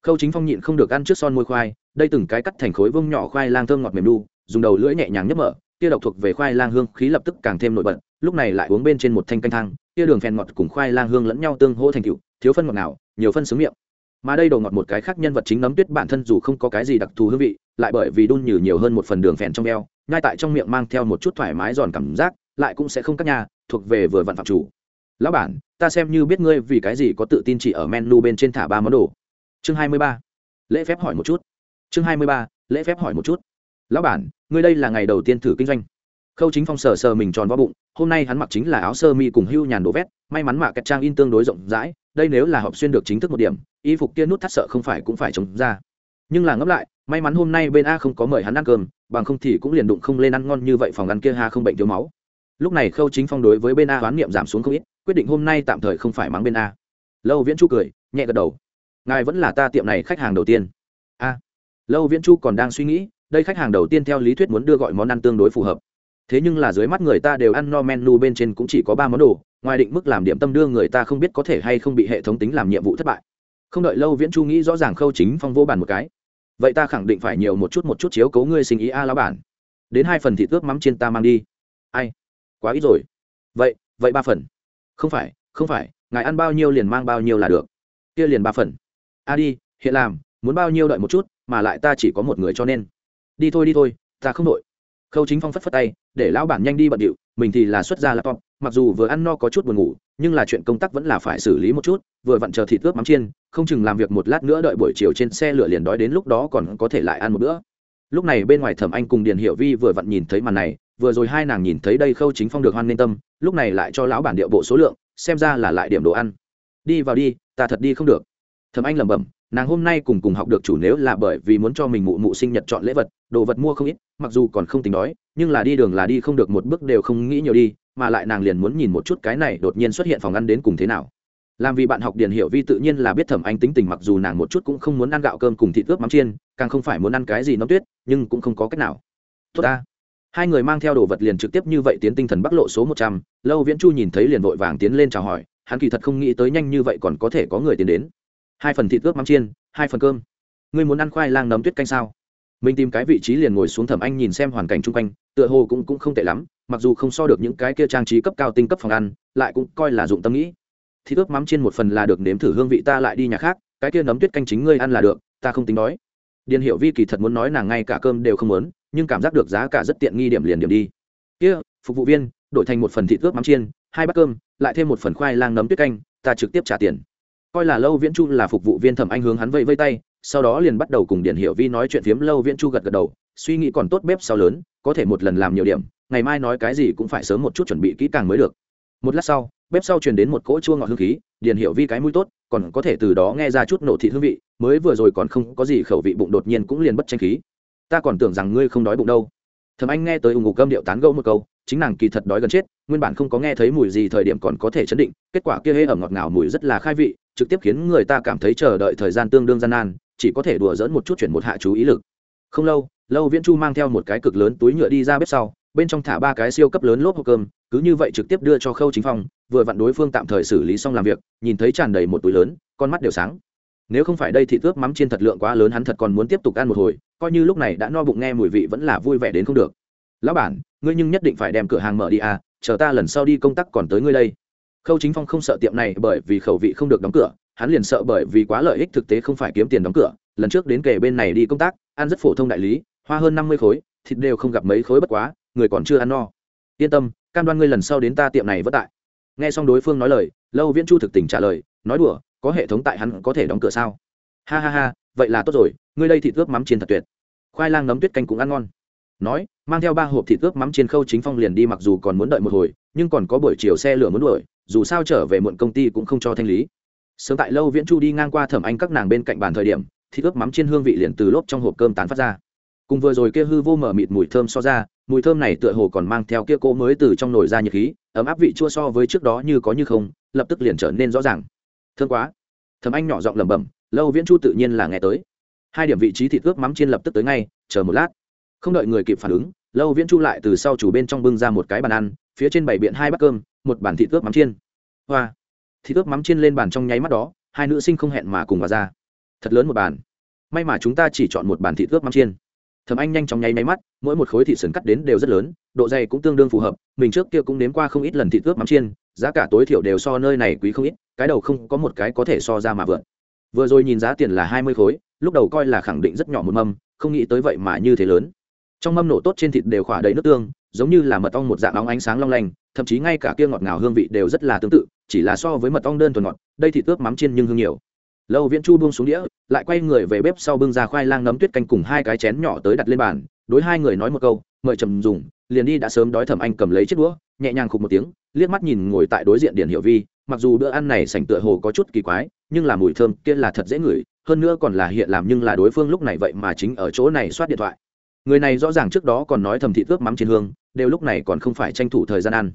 Khâu chính phong nhịn không được ăn trước son môi khoai, đây từng cái cắt thành khối vông nhỏ khoai lang thơm ngọt mềm đu dùng đầu lưỡi nhẹ nhàng nhấp mở, kia độc thuộc về khoai lang hương khí lập tức càng thêm nổi bật, lúc này lại uống bên trên một thanh canh thang, kia đường phèn ngọt cùng khoai lang hương lẫn nhau tương hỗ thành cựu thiếu phân ngọt nào, nhiều phân xứng miệng. Mà đây đồ ngọt một cái khác nhân vật chính nấm tuyết bản thân dù không có cái gì đặc thù hương vị, lại bởi vì đun nhừ nhiều hơn một phần đường phèn trong eo ngay tại trong miệng mang theo một chút thoải mái giòn cảm giác, lại cũng sẽ không cắt nhà thuộc về vừa vặn phạm chủ. Lão bản, ta xem như biết ngươi vì cái gì có tự tin chỉ ở menu bên trên thả ba món đồ. Chương hai mươi ba. Lễ phép hỏi một chút. Chương hai mươi ba, lễ phép hỏi một chút. Lão bản, ngươi đây là ngày đầu tiên thử kinh doanh. Khâu chính phong sờ sờ mình tròn vo bụng, hôm nay hắn mặc chính là áo sơ mi cùng hưu nhàn đồ vét, may mắn mà kẹt trang in tương đối rộng rãi, đây nếu là học xuyên được chính thức một điểm, y phục kia nút thắt sợ không phải cũng phải chống ra. Nhưng là ngẫm lại may mắn hôm nay bên a không có mời hắn ăn cơm, bằng không thì cũng liền đụng không lên ăn ngon như vậy phòng ăn kia ha không bệnh thiếu máu. Lúc này khâu chính phong đối với bên a hoán niệm giảm xuống không ít, quyết định hôm nay tạm thời không phải mắng bên a. Lâu viễn chu cười, nhẹ gật đầu. Ngài vẫn là ta tiệm này khách hàng đầu tiên. A. Lâu viễn chu còn đang suy nghĩ, đây khách hàng đầu tiên theo lý thuyết muốn đưa gọi món ăn tương đối phù hợp. Thế nhưng là dưới mắt người ta đều ăn no menu bên trên cũng chỉ có ba món đồ, ngoài định mức làm điểm tâm đưa người ta không biết có thể hay không bị hệ thống tính làm nhiệm vụ thất bại. Không đợi lâu viễn chu nghĩ rõ ràng khâu chính phong vô bàn một cái vậy ta khẳng định phải nhiều một chút một chút chiếu cố ngươi sinh ý a lão bản. Đến hai phần thịt ướp mắm trên ta mang đi. Ai? Quá ít rồi. Vậy vậy ba phần. Không phải không phải, ngài ăn bao nhiêu liền mang bao nhiêu là được. Kia liền ba phần. A đi, hiện làm, muốn bao nhiêu đợi một chút, mà lại ta chỉ có một người cho nên. Đi thôi đi thôi, ta không đội khâu chính phong phất phất tay, để lão bản nhanh đi bận điệu, mình thì là xuất ra laptop, mặc dù vừa ăn no có chút buồn ngủ, nhưng là chuyện công tác vẫn là phải xử lý một chút, vừa vặn chờ thịt ướp mắm chiên, không chừng làm việc một lát nữa đợi buổi chiều trên xe lửa liền đói đến lúc đó còn có thể lại ăn một bữa. Lúc này bên ngoài thẩm anh cùng điền hiệu vi vừa vặn nhìn thấy màn này, vừa rồi hai nàng nhìn thấy đây khâu chính phong được hoan nên tâm, lúc này lại cho lão bản điệu bộ số lượng, xem ra là lại điểm đồ ăn. Đi vào đi, ta thật đi không được thẩm anh lẩm bẩm, nàng hôm nay cùng cùng học được chủ nếu là bởi vì muốn cho mình mụ mụ sinh nhật chọn lễ vật, đồ vật mua không ít, mặc dù còn không tính đói, nhưng là đi đường là đi không được một bước đều không nghĩ nhiều đi, mà lại nàng liền muốn nhìn một chút cái này đột nhiên xuất hiện phòng ăn đến cùng thế nào. Làm vì bạn học điền hiểu vi tự nhiên là biết thẩm anh tính tình mặc dù nàng một chút cũng không muốn ăn gạo cơm cùng thịt ướp mắm chiên, càng không phải muốn ăn cái gì nóng tuyết, nhưng cũng không có cách nào. Tốt ta. Hai người mang theo đồ vật liền trực tiếp như vậy tiến tinh thần bắc lộ số một trăm, lâu viễn chu nhìn thấy liền vội vàng tiến lên chào hỏi, hắn kỳ thật không nghĩ tới nhanh như vậy còn có thể có người tiến đến hai phần thịt ướp mắm chiên, hai phần cơm. Ngươi muốn ăn khoai lang nấm tuyết canh sao? Mình tìm cái vị trí liền ngồi xuống thẩm anh nhìn xem hoàn cảnh chung quanh, tựa hồ cũng cũng không tệ lắm, mặc dù không so được những cái kia trang trí cấp cao tinh cấp phòng ăn, lại cũng coi là dụng tâm nghĩ. Thịt ướp mắm chiên một phần là được nếm thử hương vị ta lại đi nhà khác, cái kia nấm tuyết canh chính ngươi ăn là được, ta không tính đói. Điền hiệu vi kỳ thật muốn nói nàng ngay cả cơm đều không muốn, nhưng cảm giác được giá cả rất tiện nghi điểm liền điểm đi. Kia, phục vụ viên, đổi thành một phần thịt ướp mắm chiên, hai bát cơm, lại thêm một phần khoai lang nấm tuyết canh, ta trực tiếp trả tiền coi là lâu viễn chu là phục vụ viên thẩm anh hướng hắn vây vây tay, sau đó liền bắt đầu cùng điển hiểu vi nói chuyện phiếm, lâu viễn chu gật gật đầu, suy nghĩ còn tốt bếp sau lớn, có thể một lần làm nhiều điểm, ngày mai nói cái gì cũng phải sớm một chút chuẩn bị kỹ càng mới được. Một lát sau, bếp sau truyền đến một cỗ chua ngọt hương khí điền hiểu vi cái mũi tốt, còn có thể từ đó nghe ra chút nổ thị hương vị, mới vừa rồi còn không có gì khẩu vị bụng đột nhiên cũng liền bất tranh khí. Ta còn tưởng rằng ngươi không đói bụng đâu. Thầm anh nghe tới ủng ngục cơm điệu tán gẫu một câu, chính nàng kỳ thật đói gần chết, nguyên bản không có nghe thấy mùi gì thời điểm còn có thể chấn định, kết quả kia hê ẩm ngọt ngào mùi rất là khai vị trực tiếp khiến người ta cảm thấy chờ đợi thời gian tương đương gian nan, chỉ có thể đùa dỡn một chút chuyển một hạ chú ý lực. Không lâu lâu viễn chu mang theo một cái cực lớn túi nhựa đi ra bếp sau, bên trong thả ba cái siêu cấp lớn lốp hộp cơm, cứ như vậy trực tiếp đưa cho khâu chính phong, vừa vặn đối phương tạm thời xử lý xong làm việc, nhìn thấy tràn đầy một túi lớn, con mắt đều sáng. Nếu không phải đây thì tước mắm chiên thật lượng quá lớn hắn thật còn muốn tiếp tục ăn một hồi, coi như lúc này đã no bụng nghe mùi vị vẫn là vui vẻ đến không được. Lão bản, ngươi nhưng nhất định phải đem cửa hàng mở đi à chờ ta lần sau đi công tác còn tới ngươi đây khâu chính phong không sợ tiệm này bởi vì khẩu vị không được đóng cửa, hắn liền sợ bởi vì quá lợi ích thực tế không phải kiếm tiền đóng cửa. Lần trước đến kề bên này đi công tác, ăn rất phổ thông đại lý, hoa hơn năm mươi khối, thịt đều không gặp mấy khối bất quá, người còn chưa ăn no. Yên tâm, cam đoan ngươi lần sau đến ta tiệm này vất tại. Nghe xong đối phương nói lời, lâu viễn chu thực tình trả lời, nói đùa, có hệ thống tại hắn có thể đóng cửa sao? Ha ha ha, vậy là tốt rồi, ngươi đây thịt ướp mắm chiên thật tuyệt. Khoai lang nấm tuyết canh cũng ăn ngon. Nói, mang theo ba hộp thịt ướp mắm chiên khâu chính phong liền đi mặc dù còn muốn đợi một hồi, nhưng còn có buổi chiều xe lửa muốn đuổi dù sao trở về muộn công ty cũng không cho thanh lý. Sớm tại lâu viễn chu đi ngang qua thẩm anh các nàng bên cạnh bàn thời điểm, thì ướp mắm chiên hương vị liền từ lốp trong hộp cơm tán phát ra. Cùng vừa rồi kia hư vô mở mịt mùi thơm so ra, mùi thơm này tựa hồ còn mang theo kia cỗ mới từ trong nồi ra nhiệt khí, ấm áp vị chua so với trước đó như có như không, lập tức liền trở nên rõ ràng. Thương quá. Thầm anh nhỏ giọng lẩm bẩm, lâu viễn chu tự nhiên là nghe tới. Hai điểm vị trí thịt ướp mắm chiên lập tức tới ngay, chờ một lát. Không đợi người kịp phản ứng, lâu viễn chu lại từ sau chủ bên trong bưng ra một cái bàn ăn, phía trên bảy biện hai bát cơm một bàn thịt ướp mắm chiên. Hoa. Thịt ướp mắm chiên lên bàn trong nháy mắt đó, hai nữ sinh không hẹn mà cùng vào ra. Thật lớn một bàn. May mà chúng ta chỉ chọn một bàn thịt ướp mắm chiên. Thầm anh nhanh chóng nháy máy mắt, mỗi một khối thịt sườn cắt đến đều rất lớn, độ dày cũng tương đương phù hợp, mình trước kia cũng nếm qua không ít lần thịt ướp mắm chiên, giá cả tối thiểu đều so nơi này quý không ít, cái đầu không có một cái có thể so ra mà vượt vừa rồi nhìn giá tiền là hai mươi khối, lúc đầu coi là khẳng định rất nhỏ một mâm, không nghĩ tới vậy mà như thế lớn. Trong mâm nổ tốt trên thịt đều khỏa đầy nước tương giống như là mật ong một dạng óng ánh sáng long lanh, thậm chí ngay cả kia ngọt ngào hương vị đều rất là tương tự, chỉ là so với mật ong đơn thuần ngọt, đây thì ướp mắm chiên nhưng hương nhiều. Lâu viễn chu buông xuống đĩa, lại quay người về bếp sau bưng ra khoai lang nấm tuyết canh cùng hai cái chén nhỏ tới đặt lên bàn, đối hai người nói một câu, mời trầm dùng, liền đi đã sớm đói thẩm anh cầm lấy chiếc đũa, nhẹ nhàng khục một tiếng, liếc mắt nhìn ngồi tại đối diện điển hiệu vi, mặc dù bữa ăn này sành tựa hồ có chút kỳ quái, nhưng là mùi thơm kia là thật dễ ngửi, hơn nữa còn là hiện làm nhưng là đối phương lúc này vậy mà chính ở chỗ này soát điện thoại người này rõ ràng trước đó còn nói thầm thị tước mắm trên hương, đều lúc này còn không phải tranh thủ thời gian ăn.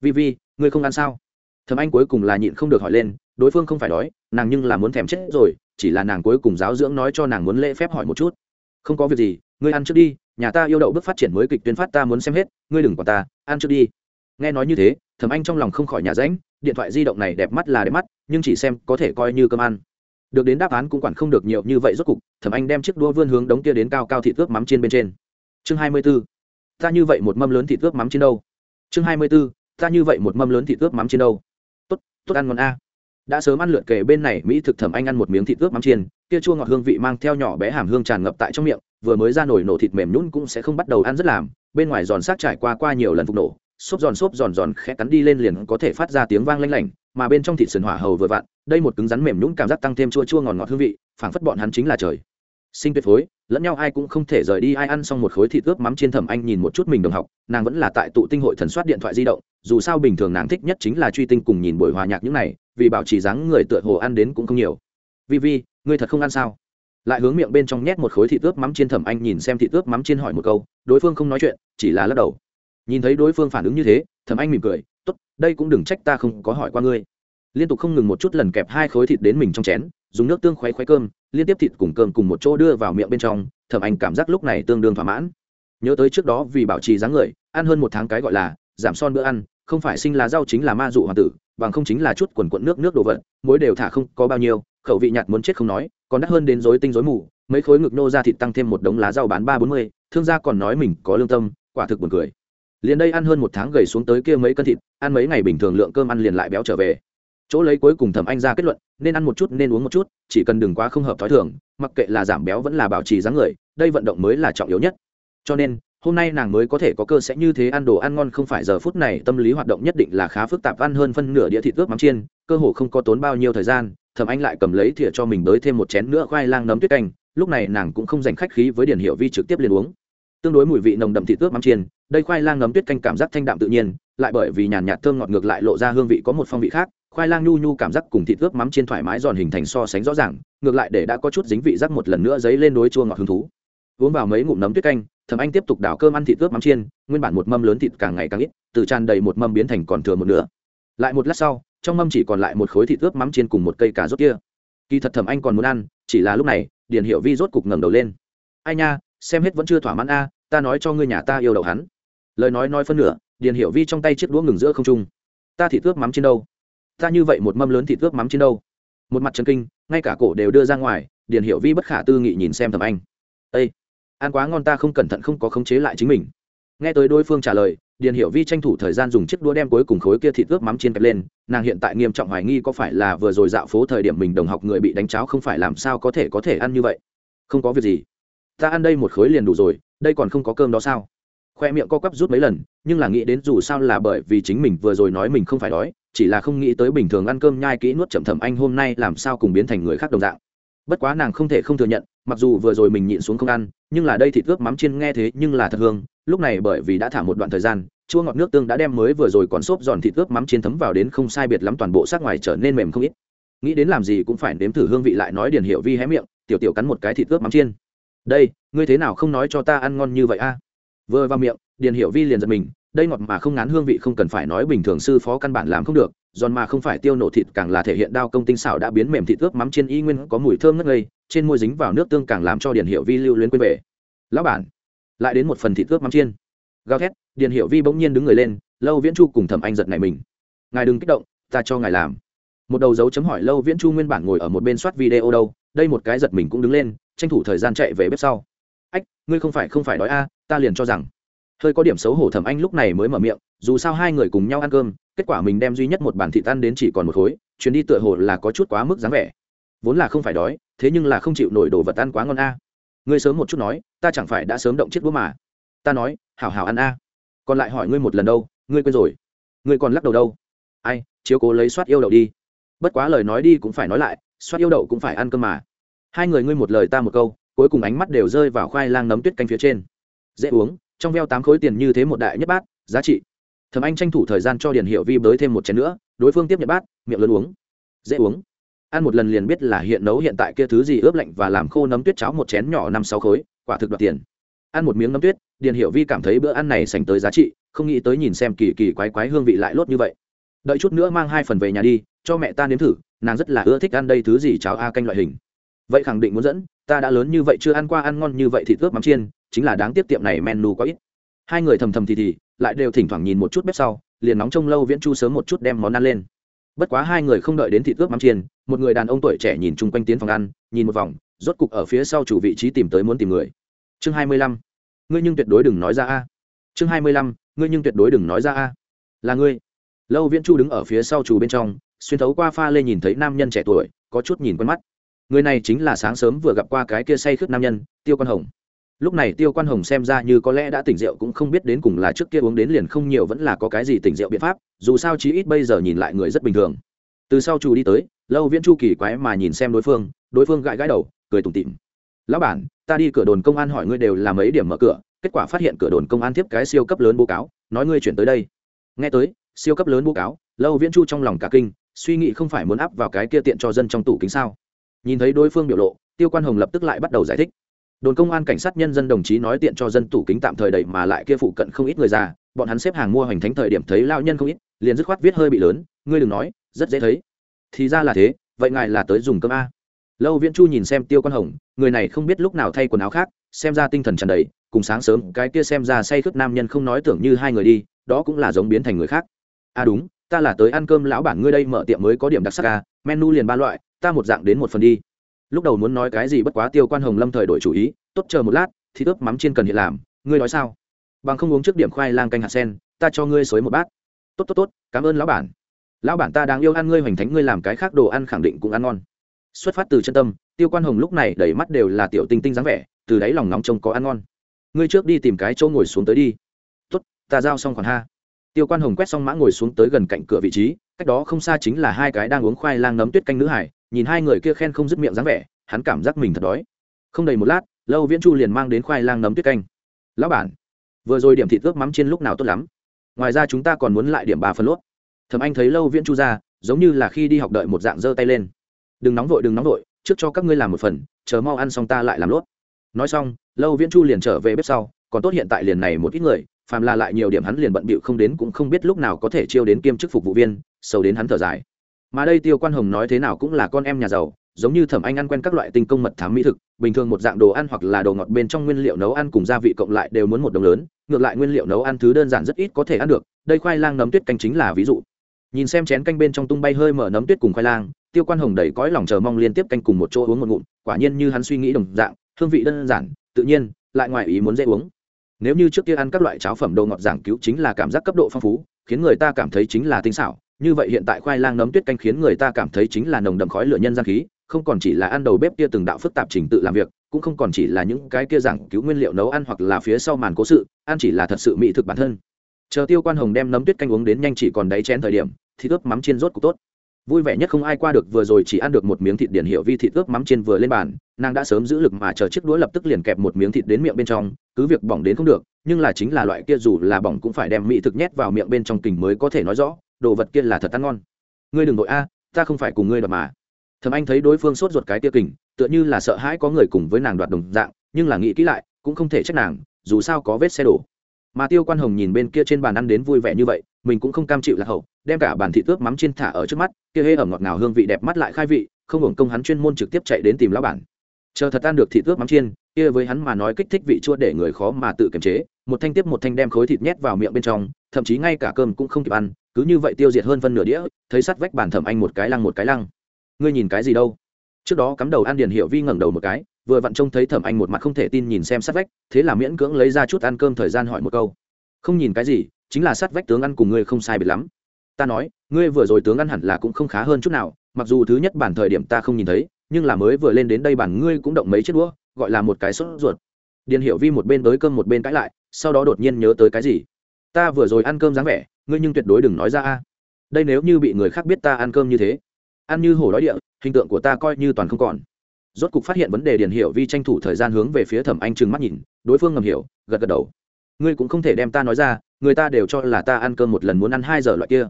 Vi vi, ngươi không ăn sao? Thầm anh cuối cùng là nhịn không được hỏi lên, đối phương không phải đói, nàng nhưng là muốn thèm chết rồi, chỉ là nàng cuối cùng giáo dưỡng nói cho nàng muốn lễ phép hỏi một chút. Không có việc gì, ngươi ăn trước đi, nhà ta yêu đậu bước phát triển mới kịch tuyến phát ta muốn xem hết, ngươi đừng quản ta, ăn trước đi. Nghe nói như thế thầm anh trong lòng không khỏi nhà ránh, điện thoại di động này đẹp mắt là đẹp mắt, nhưng chỉ xem có thể coi như cơm ăn được đến đáp án cũng quản không được nhiều như vậy rốt cục, thẩm anh đem chiếc đua vươn hướng đống kia đến cao cao thịt ướp mắm trên bên trên. Chương hai mươi b ố ta như vậy một mâm lớn thịt ướp mắm trên đâu? Chương hai mươi b ố ta như vậy một mâm lớn thịt ướp mắm trên đâu? Tốt tốt ăn ngon a. Đã sớm ăn lượn kề bên này, mỹ thực thẩm anh ăn một miếng thịt ướp mắm chiên, kia chua ngọt hương vị mang theo nhỏ bé hàm hương tràn ngập tại trong miệng, vừa mới ra nổi nổ thịt mềm nhún cũng sẽ không bắt đầu ăn rất làm, bên ngoài giòn sát trải qua qua nhiều lần phục nổ, xốp giòn xốp giòn giòn khẽ cắn đi lên liền có thể phát ra tiếng vang lanh lảnh, mà bên trong thịt sườn hỏa hầu vừa vặn đây một cứng rắn mềm nhũng cảm giác tăng thêm chua chua ngọt ngọt hương vị, phảng phất bọn hắn chính là trời. Sinh tuyệt phối, lẫn nhau ai cũng không thể rời đi, ai ăn xong một khối thịt ướp mắm chiên thẩm anh nhìn một chút mình đồng học, nàng vẫn là tại tụ tinh hội thần soát điện thoại di động, dù sao bình thường nàng thích nhất chính là truy tinh cùng nhìn buổi hòa nhạc những này, vì bảo trì dáng người tựa hồ ăn đến cũng không nhiều. Vi vi, ngươi thật không ăn sao? Lại hướng miệng bên trong nhét một khối thịt ướp mắm chiên thẩm anh nhìn xem thịt ướp mắm chiên hỏi một câu, đối phương không nói chuyện, chỉ là lắc đầu. Nhìn thấy đối phương phản ứng như thế, thẩm anh mỉm cười, tốt, đây cũng đừng trách ta không có hỏi qua ngươi liên tục không ngừng một chút lần kẹp hai khối thịt đến mình trong chén, dùng nước tương khoáy khoáy cơm, liên tiếp thịt cùng cơm cùng một chỗ đưa vào miệng bên trong, thẩm anh cảm giác lúc này tương đương thỏa mãn. Nhớ tới trước đó vì bảo trì dáng người, ăn hơn một tháng cái gọi là giảm son bữa ăn, không phải sinh lá rau chính là ma dụ hoàng tử, bằng không chính là chút quần quận nước nước đồ vật, muối đều thả không có bao nhiêu, khẩu vị nhạt muốn chết không nói, còn đắt hơn đến dối tinh dối mù, mấy khối ngực nô ra thịt tăng thêm một đống lá rau bán ba bốn mươi, thương gia còn nói mình có lương tâm, quả thực buồn cười. Liền đây ăn hơn một tháng gầy xuống tới kia mấy cân thịt, ăn mấy ngày bình thường lượng cơm ăn liền lại béo trở về chỗ lấy cuối cùng thẩm anh ra kết luận, nên ăn một chút, nên uống một chút, chỉ cần đừng quá không hợp t h ó i thường, mặc kệ là giảm béo vẫn là bảo trì dáng người, đây vận động mới là trọng yếu nhất. Cho nên, hôm nay nàng mới có thể có cơ sẽ như thế ăn đồ ăn ngon, không phải giờ phút này, tâm lý hoạt động nhất định là khá phức tạp, ăn hơn phân nửa đĩa thịt ướp mắm chiên, cơ hồ không có tốn bao nhiêu thời gian, thẩm anh lại cầm lấy thìa cho mình tới thêm một chén nữa khoai lang nấm tuyết canh, lúc này nàng cũng không dành khách khí với điển hiệu vi trực tiếp liền uống. Tương đối mùi vị nồng đậm thịt ướp mắm chiên, đây khoai lang nấm tuyết canh cảm giác thanh đạm tự nhiên, lại bởi vì nhàn nhạt thơm ngọt ngược lại lộ ra hương vị có một phong vị khác khoai lang nhu nhu cảm giác cùng thịt ướp mắm chiên thoải mái giòn hình thành so sánh rõ ràng, ngược lại để đã có chút dính vị rắc một lần nữa dấy lên đối chua ngọt hứng thú. Uống vào mấy ngụm nấm tuyết canh thầm anh tiếp tục đảo cơm ăn thịt ướp mắm chiên, nguyên bản một mâm lớn thịt càng ngày càng ít, từ tràn đầy một mâm biến thành còn thừa một nửa. Lại một lát sau, trong mâm chỉ còn lại một khối thịt ướp mắm chiên cùng một cây cà rốt kia. Kỳ thật thầm anh còn muốn ăn, chỉ là lúc này, điền hiệu vi rốt cục ngẩng đầu lên. Ai nha, xem hết vẫn chưa thỏa mãn a, ta nói cho ngươi nhà ta yêu đầu hắn. Lời nói nói phân nửa, điền hiệu vi trong tay chiếc đũa ngừng giữa không trung. Ta thịt ướp mắm trên đâu? Ta như vậy một mâm lớn thịt ướp mắm trên đâu. Một mặt trần kinh, ngay cả cổ đều đưa ra ngoài, điền hiệu vi bất khả tư nghị nhìn xem thầm anh. Ây ăn quá ngon ta không cẩn thận không có khống chế lại chính mình. Nghe tới đối phương trả lời, điền hiểu vi tranh thủ thời gian dùng chiếc đũa đem cuối cùng khối kia thịt ướp mắm trên kẹp lên, nàng hiện tại nghiêm trọng hoài nghi có phải là vừa rồi dạo phố thời điểm mình đồng học người bị đánh cháo không phải làm sao có thể có thể ăn như vậy. Không có việc gì. Ta ăn đây một khối liền đủ rồi, đây còn không có cơm đó sao? Khoe miệng co quắp rút mấy lần, nhưng là nghĩ đến dù sao là bởi vì chính mình vừa rồi nói mình không phải đói chỉ là không nghĩ tới bình thường ăn cơm nhai kỹ nuốt chậm thầm anh hôm nay làm sao cùng biến thành người khác đồng dạng. Bất quá nàng không thể không thừa nhận, mặc dù vừa rồi mình nhịn xuống không ăn, nhưng là đây thịt ướp mắm chiên nghe thế nhưng là thật hương, lúc này bởi vì đã thả một đoạn thời gian, chua ngọt nước tương đã đem mới vừa rồi còn xốp giòn thịt ướp mắm chiên thấm vào đến không sai biệt lắm toàn bộ sắc ngoài trở nên mềm không ít. Nghĩ đến làm gì cũng phải nếm thử hương vị lại nói điển hiệu vi hé miệng, tiểu tiểu cắn một cái thịt ướp mắm chiên. Đây, ngươi thế nào không nói cho ta ăn ngon như vậy a? Vừa vào miệng, điền hiệu vi liền giật mình đây ngọt mà không ngán hương vị không cần phải nói bình thường sư phó căn bản làm không được, giòn mà không phải tiêu nổ thịt càng là thể hiện đao công tinh xảo đã biến mềm thịt ướp mắm chiên y nguyên có mùi thơm ngất ngây, trên môi dính vào nước tương càng làm cho điển hiệu vi lưu luyến quên về. Lão bản. Lại đến một phần thịt ướp mắm chiên. Gào thét điển hiệu vi bỗng nhiên đứng người lên, lâu viễn chu cùng thẩm anh giật này mình. Ngài đừng kích động, ta cho ngài làm. Một đầu dấu chấm hỏi lâu viễn chu nguyên bản ngồi ở một bên soát video đâu, đây một cái giật mình cũng đứng lên, tranh thủ thời gian chạy về bếp sau. Ách, ngươi không phải không phải đói a, ta liền cho rằng hơi có điểm xấu hổ thẩm anh lúc này mới mở miệng, dù sao hai người cùng nhau ăn cơm, kết quả mình đem duy nhất một bản thịt tan đến chỉ còn một khối, chuyến đi tựa hồ là có chút quá mức dáng vẻ. Vốn là không phải đói, thế nhưng là không chịu nổi đồ vật ăn quá ngon a. Ngươi sớm một chút nói, ta chẳng phải đã sớm động chiếc búa mà. Ta nói, hảo hảo ăn a. Còn lại hỏi ngươi một lần đâu, ngươi quên rồi. Ngươi còn lắc đầu đâu? Ai, chiếu cố lấy soát yêu đậu đi. Bất quá lời nói đi cũng phải nói lại, soát yêu đậu cũng phải ăn cơm mà. Hai người ngươi một lời ta một câu, cuối cùng ánh mắt đều rơi vào khoai lang nấm tuyết canh phía trên. Dễ uống trong veo tám khối tiền như thế một đại nhất bát, giá trị. Thầm anh tranh thủ thời gian cho điền hiệu vi bới thêm một chén nữa, đối phương tiếp nhận bát, miệng lớn uống. Dễ uống. Ăn một lần liền biết là hiện nấu hiện tại kia thứ gì ướp lạnh và làm khô nấm tuyết cháo một chén nhỏ năm sáu khối, quả thực đoạt tiền. Ăn một miếng nấm tuyết, điền hiệu vi cảm thấy bữa ăn này sành tới giá trị, không nghĩ tới nhìn xem kỳ kỳ quái quái hương vị lại lốt như vậy. Đợi chút nữa mang hai phần về nhà đi, cho mẹ ta nếm thử, nàng rất là ưa thích ăn đây thứ gì cháo a canh loại hình. Vậy khẳng định muốn dẫn, ta đã lớn như vậy chưa ăn qua ăn ngon như vậy thì ướp mắm chiên chính là đáng tiếc tiệm này menu có ít. Hai người thầm thầm thì thì, lại đều thỉnh thoảng nhìn một chút bếp sau, liền nóng trông lâu viễn chu sớm một chút đem món ăn lên. Bất quá hai người không đợi đến thịt ướp mắm chiên, một người đàn ông tuổi trẻ nhìn chung quanh tiến phòng ăn, nhìn một vòng, rốt cục ở phía sau chủ vị trí tìm tới muốn tìm người. Chương hai mươi lăm. Ngươi nhưng tuyệt đối đừng nói ra a. Chương hai mươi lăm. Ngươi nhưng tuyệt đối đừng nói ra a. Là ngươi. Lâu viễn chu đứng ở phía sau chủ bên trong, xuyên thấu qua pha lê nhìn thấy nam nhân trẻ tuổi, có chút nhìn quen mắt. Người này chính là sáng sớm vừa gặp qua cái kia say khướt nam nhân, tiêu quan hồng lúc này tiêu quan hồng xem ra như có lẽ đã tỉnh rượu cũng không biết đến cùng là trước kia uống đến liền không nhiều vẫn là có cái gì tỉnh rượu biện pháp, dù sao chí ít bây giờ nhìn lại người rất bình thường. Từ sau chủ đi tới, lâu viễn chu kỳ quái mà nhìn xem đối phương đối phương gãi gãi đầu, cười tủm tỉm. Lão bản, ta đi cửa đồn công an hỏi ngươi đều làm mấy điểm mở cửa, kết quả phát hiện cửa đồn công an tiếp cái siêu cấp lớn bố cáo, nói ngươi chuyển tới đây. Nghe tới, siêu cấp lớn bố cáo, lâu viễn chu trong lòng cả kinh, suy nghĩ không phải muốn áp vào cái kia tiện cho dân trong tủ kính sao? Nhìn thấy đối phương biểu lộ, tiêu quan hồng lập tức lại bắt đầu giải thích đồn công an cảnh sát nhân dân đồng chí nói tiện cho dân tủ kính tạm thời đẩy mà lại kia phụ cận không ít người già, bọn hắn xếp hàng mua hoành thánh thời điểm thấy lao nhân không ít, liền dứt khoát viết hơi bị lớn, ngươi đừng nói, rất dễ thấy. Thì ra là thế, vậy ngài là tới dùng cơm a. Lâu viễn chu nhìn xem tiêu quan hồng, người này không biết lúc nào thay quần áo khác, xem ra tinh thần tràn đầy, cùng sáng sớm, cái kia xem ra say khướt nam nhân không nói tưởng như hai người đi, đó cũng là giống biến thành người khác. À đúng, ta là tới ăn cơm lão bản ngươi đây mở tiệm mới có điểm đặc sắc à menu liền ba loại, ta một dạng đến một phần đi lúc đầu muốn nói cái gì bất quá tiêu quan hồng lâm thời đổi chủ ý, tốt chờ một lát, thì ướp mắm chiên cần hiện làm, ngươi nói sao? Bằng không uống trước điểm khoai lang canh hạt sen, ta cho ngươi xới một bát. Tốt tốt tốt, cảm ơn lão bản. Lão bản ta đang yêu ăn ngươi hoành thánh, ngươi làm cái khác đồ ăn khẳng định cũng ăn ngon. Xuất phát từ chân tâm, tiêu quan hồng lúc này đầy mắt đều là tiểu tinh tinh dáng vẻ, từ đáy lòng nóng trông có ăn ngon. Ngươi trước đi tìm cái chỗ ngồi xuống tới đi. Tốt, ta giao xong còn ha. Tiêu quan hồng quét xong mã ngồi xuống tới gần cạnh cửa vị trí, cách đó không xa chính là hai cái đang uống khoai lang nấm tuyết canh nữ hải nhìn hai người kia khen không dứt miệng dáng vẻ, hắn cảm giác mình thật đói. Không đầy một lát, lâu viễn chu liền mang đến khoai lang nấm tuyết canh. Lão bản, vừa rồi điểm thịt ướp mắm trên lúc nào tốt lắm? Ngoài ra chúng ta còn muốn lại điểm bà phần lốt. Thầm anh thấy lâu viễn chu ra, giống như là khi đi học đợi một dạng giơ tay lên. Đừng nóng vội, đừng nóng vội, trước cho các ngươi làm một phần, chờ mau ăn xong ta lại làm lốt. Nói xong, lâu viễn chu liền trở về bếp sau, còn tốt hiện tại liền này một ít người, phàm là lại nhiều điểm hắn liền bận bịu không đến cũng không biết lúc nào có thể chiêu đến kiêm chức phục vụ viên sâu đến hắn thở dài mà đây tiêu quan hồng nói thế nào cũng là con em nhà giàu, giống như thẩm anh ăn quen các loại tinh công mật thám mỹ thực, bình thường một dạng đồ ăn hoặc là đồ ngọt bên trong nguyên liệu nấu ăn cùng gia vị cộng lại đều muốn một đồng lớn, ngược lại nguyên liệu nấu ăn thứ đơn giản rất ít có thể ăn được, đây khoai lang nấm tuyết canh chính là ví dụ. Nhìn xem chén canh bên trong tung bay hơi mở nấm tuyết cùng khoai lang, tiêu quan hồng đầy cõi lòng chờ mong liên tiếp canh cùng một chỗ uống một ngụm, quả nhiên như hắn suy nghĩ đồng dạng, hương vị đơn giản, tự nhiên, lại ngoài ý muốn dễ uống. Nếu như trước kia ăn các loại cháo phẩm đồ ngọt giảng cứu chính là cảm giác cấp độ phong phú, khiến người ta cảm thấy chính là tinh xảo như vậy hiện tại khoai lang nấm tuyết canh khiến người ta cảm thấy chính là nồng đậm khói lửa nhân gian khí, không còn chỉ là ăn đầu bếp kia từng đạo phức tạp trình tự làm việc, cũng không còn chỉ là những cái kia giảng cứu nguyên liệu nấu ăn hoặc là phía sau màn cố sự, ăn chỉ là thật sự mỹ thực bản thân. Chờ tiêu quan hồng đem nấm tuyết canh uống đến nhanh chỉ còn đáy chén thời điểm thì ướp mắm chiên rốt cũng tốt. Vui vẻ nhất không ai qua được vừa rồi chỉ ăn được một miếng thịt điển hiệu vi thịt ướp mắm chiên vừa lên bàn, nàng đã sớm giữ lực mà chờ chiếc đũa lập tức liền kẹp một miếng thịt đến miệng bên trong, cứ việc bỏng đến không được, nhưng là chính là loại kia dù là bỏng cũng phải đem mỹ thực nhét vào miệng bên trong kình mới có thể nói rõ đồ vật kia là thật ăn ngon. Ngươi đừng đội a, ta không phải cùng ngươi đoạt mà. Thầm anh thấy đối phương sốt ruột cái tia kình, tựa như là sợ hãi có người cùng với nàng đoạt đồng dạng, nhưng là nghĩ kỹ lại, cũng không thể trách nàng, dù sao có vết xe đổ. Mà tiêu quan hồng nhìn bên kia trên bàn ăn đến vui vẻ như vậy, mình cũng không cam chịu lạc hậu, đem cả bàn thịt tước mắm chiên thả ở trước mắt, kia hê ở ngọt ngào hương vị đẹp mắt lại khai vị, không hưởng công hắn chuyên môn trực tiếp chạy đến tìm lão bản. Chờ thật ăn được thịt tước mắm chiên, kia với hắn mà nói kích thích vị chua để người khó mà tự kiềm chế, một thanh tiếp một thanh đem khối thịt nhét vào miệng bên trong, thậm chí ngay cả cơm cũng không kịp ăn cứ như vậy tiêu diệt hơn phân nửa đĩa, thấy sắt vách bàn thẩm anh một cái lăng một cái lăng. Ngươi nhìn cái gì đâu? Trước đó cắm đầu ăn điền hiệu vi ngẩng đầu một cái, vừa vặn trông thấy thẩm anh một mặt không thể tin nhìn xem sát vách, thế là miễn cưỡng lấy ra chút ăn cơm thời gian hỏi một câu. Không nhìn cái gì, chính là sát vách tướng ăn cùng ngươi không sai biệt lắm. Ta nói, ngươi vừa rồi tướng ăn hẳn là cũng không khá hơn chút nào, mặc dù thứ nhất bản thời điểm ta không nhìn thấy, nhưng là mới vừa lên đến đây bản ngươi cũng động mấy chiếc đũa, gọi là một cái sốt ruột. Điền hiệu vi một bên tới cơm một bên cãi lại, sau đó đột nhiên nhớ tới cái gì. Ta vừa rồi ăn cơm dáng vẻ ngươi nhưng tuyệt đối đừng nói ra a. Đây nếu như bị người khác biết ta ăn cơm như thế, ăn như hổ đói địa, hình tượng của ta coi như toàn không còn. Rốt cục phát hiện vấn đề điển hiểu vi tranh thủ thời gian hướng về phía thẩm anh trừng mắt nhìn, đối phương ngầm hiểu, gật gật đầu. Ngươi cũng không thể đem ta nói ra, người ta đều cho là ta ăn cơm một lần muốn ăn hai giờ loại kia.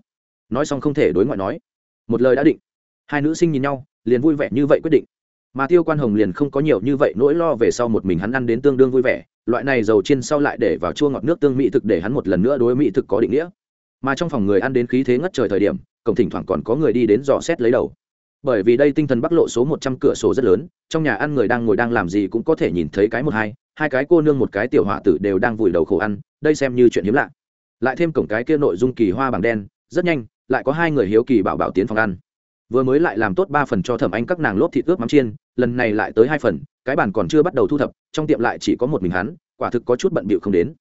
Nói xong không thể đối ngoại nói. Một lời đã định. Hai nữ sinh nhìn nhau, liền vui vẻ như vậy quyết định. Mà tiêu quan hồng liền không có nhiều như vậy nỗi lo về sau một mình hắn ăn đến tương đương vui vẻ, loại này dầu chiên sau lại để vào chua ngọt nước tương mỹ thực để hắn một lần nữa đối mỹ thực có định nghĩa mà trong phòng người ăn đến khí thế ngất trời thời điểm, cổng thỉnh thoảng còn có người đi đến dò xét lấy đầu. Bởi vì đây tinh thần bắc lộ số một trăm cửa sổ rất lớn, trong nhà ăn người đang ngồi đang làm gì cũng có thể nhìn thấy cái một hai hai cái cô nương một cái tiểu họa tử đều đang vùi đầu khổ ăn, đây xem như chuyện hiếm lạ. Lại thêm cổng cái kia nội dung kỳ hoa bằng đen, rất nhanh, lại có hai người hiếu kỳ bảo bảo tiến phòng ăn. Vừa mới lại làm tốt ba phần cho thẩm anh các nàng lốp thịt ướp mắm chiên, lần này lại tới hai phần, cái bàn còn chưa bắt đầu thu thập, trong tiệm lại chỉ có một mình hắn, quả thực có chút bận bịu không đến.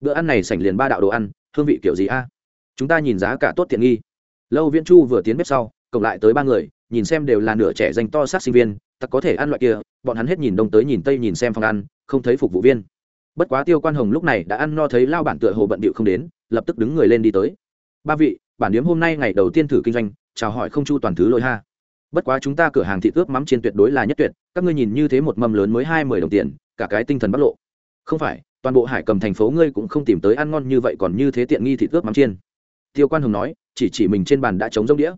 Bữa ăn này sảnh liền ba đạo đồ ăn, hương vị kiểu gì a? Chúng ta nhìn giá cả tốt tiện nghi. Lâu viễn chu vừa tiến bếp sau, cộng lại tới ba người, nhìn xem đều là nửa trẻ dành to sát sinh viên tặc có thể ăn loại kia, bọn hắn hết nhìn đông tới nhìn tây nhìn xem phòng ăn, không thấy phục vụ viên. Bất quá tiêu quan hồng lúc này đã ăn no thấy lao bản tựa hồ bận bịu không đến, lập tức đứng người lên đi tới. Ba vị, bản điếm hôm nay ngày đầu tiên thử kinh doanh, chào hỏi không chu toàn thứ lỗi ha. Bất quá chúng ta cửa hàng thịt ướp mắm trên tuyệt đối là nhất tuyệt, các ngươi nhìn như thế một mâm lớn mới hai mươi đồng tiền, cả cái tinh thần bắt lộ. Không phải, toàn bộ hải cầm thành phố ngươi cũng không tìm tới ăn ngon như vậy còn như thế tiện nghi thịt ướp mắm chiên tiêu quan hồng nói, chỉ chỉ mình trên bàn đã trống rông đĩa.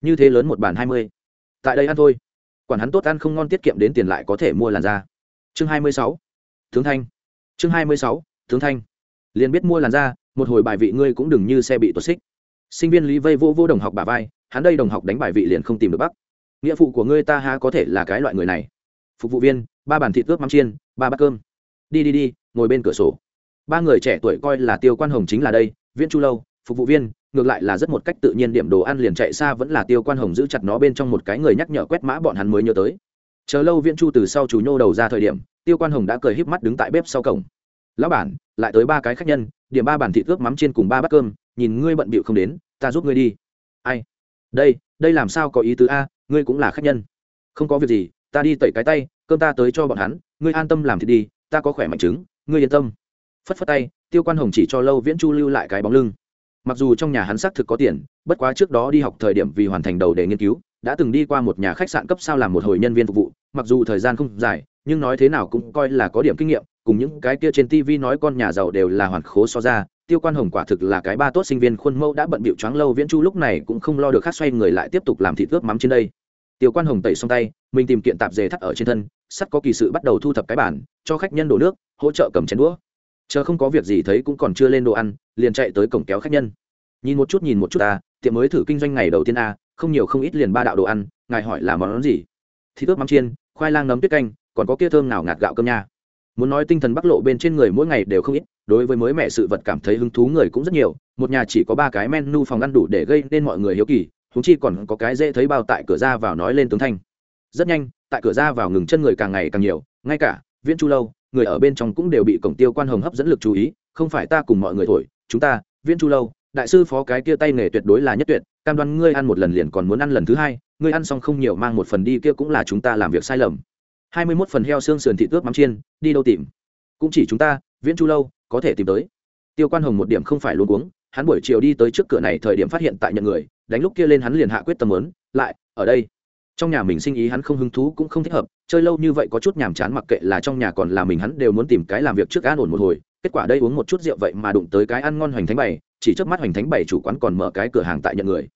Như thế lớn một bàn hai mươi. Tại đây ăn thôi. Quản hắn tốt ăn không ngon tiết kiệm đến tiền lại có thể mua làn da. Chương hai mươi sáu. Tướng thanh. Chương hai mươi sáu tướng thanh. Liền biết mua làn da, một hồi bài vị ngươi cũng đừng như xe bị tuột xích. Sinh viên lý vây vô vô đồng học bà vai, hắn đây đồng học đánh bài vị liền không tìm được bắc nghĩa phụ của ngươi ta há có thể là cái loại người này. Phục vụ viên, ba bàn thịt ướp mắm chiên, ba bát cơm. Đi đi đi, ngồi bên cửa sổ. Ba người trẻ tuổi coi là tiêu quan hồng chính là đây, Viễn chu lâu, phục vụ viên ngược lại là rất một cách tự nhiên, điểm đồ ăn liền chạy xa vẫn là tiêu quan hồng giữ chặt nó bên trong một cái người nhắc nhở quét mã bọn hắn mới nhớ tới. Chờ lâu viễn chu từ sau chú nhô đầu ra thời điểm, tiêu quan hồng đã cười híp mắt đứng tại bếp sau cổng. Lão bản, lại tới ba cái khách nhân, điểm ba bản thịt ướp mắm trên cùng ba bát cơm, nhìn ngươi bận bịu không đến, ta giúp ngươi đi. Ai? Đây đây làm sao có ý tứ a, ngươi cũng là khách nhân. Không có việc gì, ta đi tẩy cái tay, cơm ta tới cho bọn hắn, ngươi an tâm làm thì đi, ta có khỏe mạnh chứng ngươi yên tâm. Phất phất tay, tiêu quan hồng chỉ cho lâu viễn chu lưu lại cái bóng lưng mặc dù trong nhà hắn xác thực có tiền, bất quá trước đó đi học thời điểm vì hoàn thành đầu để nghiên cứu, đã từng đi qua một nhà khách sạn cấp sao làm một hồi nhân viên phục vụ, mặc dù thời gian không dài, nhưng nói thế nào cũng coi là có điểm kinh nghiệm, cùng những cái kia trên tv nói con nhà giàu đều là hoàn khố so ra, tiêu quan hồng quả thực là cái ba tốt sinh viên khuôn mẫu đã bận bịu choáng lâu viễn chu lúc này cũng không lo được khác xoay người lại tiếp tục làm thịt ướp mắm trên đây. Tiêu quan hồng tẩy xong tay, mình tìm kiện tạp dề thắt ở trên thân, sắt có kỳ sự bắt đầu thu thập cái bản cho khách nhân đổ nước, hỗ trợ cầm chén đũa chờ không có việc gì thấy cũng còn chưa lên đồ ăn, liền chạy tới cổng kéo khách nhân. Nhìn một chút, nhìn một chút ta tiệm mới thử kinh doanh ngày đầu tiên a không nhiều không ít liền ba đạo đồ ăn, ngài hỏi là món gì? Thì ướp mắm chiên, khoai lang nấm tuyết canh, còn có kia thơm nào ngạt gạo cơm nha. Muốn nói tinh thần bắc lộ bên trên người mỗi ngày đều không ít, đối với mới mẹ sự vật cảm thấy hứng thú người cũng rất nhiều, một nhà chỉ có ba cái menu phòng ăn đủ để gây nên mọi người hiếu kỳ húng chi còn có cái dễ thấy bao tại cửa ra vào nói lên tướng thanh. Rất nhanh, tại cửa ra vào ngừng chân người càng ngày càng nhiều, ngay cả viễn chu lâu người ở bên trong cũng đều bị cổng tiêu quan hồng hấp dẫn lực chú ý, không phải ta cùng mọi người thổi, chúng ta, viễn chu lâu, đại sư phó cái kia tay nghề tuyệt đối là nhất tuyệt, cam đoan ngươi ăn một lần liền còn muốn ăn lần thứ hai, ngươi ăn xong không nhiều mang một phần đi kia cũng là chúng ta làm việc sai lầm. Hai mươi mốt phần heo xương sườn thị tước mắm chiên, đi đâu tìm? Cũng chỉ chúng ta, viễn chu lâu, có thể tìm tới. Tiêu quan hồng một điểm không phải luôn uống hắn buổi chiều đi tới trước cửa này thời điểm phát hiện tại nhận người, đánh lúc kia lên hắn liền hạ quyết tâm lớn lại, ở đây trong nhà mình sinh ý hắn không hứng thú cũng không thích hợp, chơi lâu như vậy có chút nhàm chán mặc kệ là trong nhà còn là mình hắn đều muốn tìm cái làm việc trước an ổn một hồi. Kết quả đây uống một chút rượu vậy mà đụng tới cái ăn ngon hoành thánh bảy chỉ trước mắt hoành thánh bảy chủ quán còn mở cái cửa hàng tại nhận người.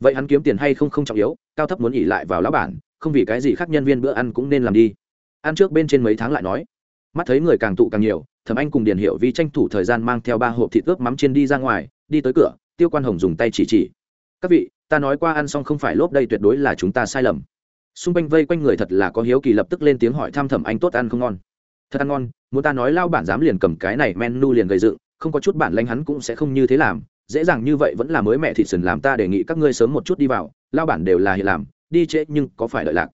Vậy hắn kiếm tiền hay không không trọng yếu, cao thấp muốn ỉ lại vào lão bản, không vì cái gì khác nhân viên bữa ăn cũng nên làm đi. Ăn trước bên trên mấy tháng lại nói. Mắt thấy người càng tụ càng nhiều, thẩm anh cùng điền hiệu vi tranh thủ thời gian mang theo ba hộp thịt ướp mắm chiên đi ra ngoài, đi tới cửa, tiêu quan hồng dùng tay chỉ chỉ. Các vị ta nói qua ăn xong không phải lốp đây tuyệt đối là chúng ta sai lầm. Xung quanh vây quanh người thật là có hiếu kỳ lập tức lên tiếng hỏi thăm thẩm anh tốt ăn không ngon. Thật ăn ngon, muốn ta nói lao bản dám liền cầm cái này menu liền gây dựng, không có chút bản lanh hắn cũng sẽ không như thế làm. Dễ dàng như vậy vẫn là mới mẹ thịt sườn làm ta đề nghị các ngươi sớm một chút đi vào, lao bản đều là hiện làm, đi trễ nhưng có phải lợi lạc.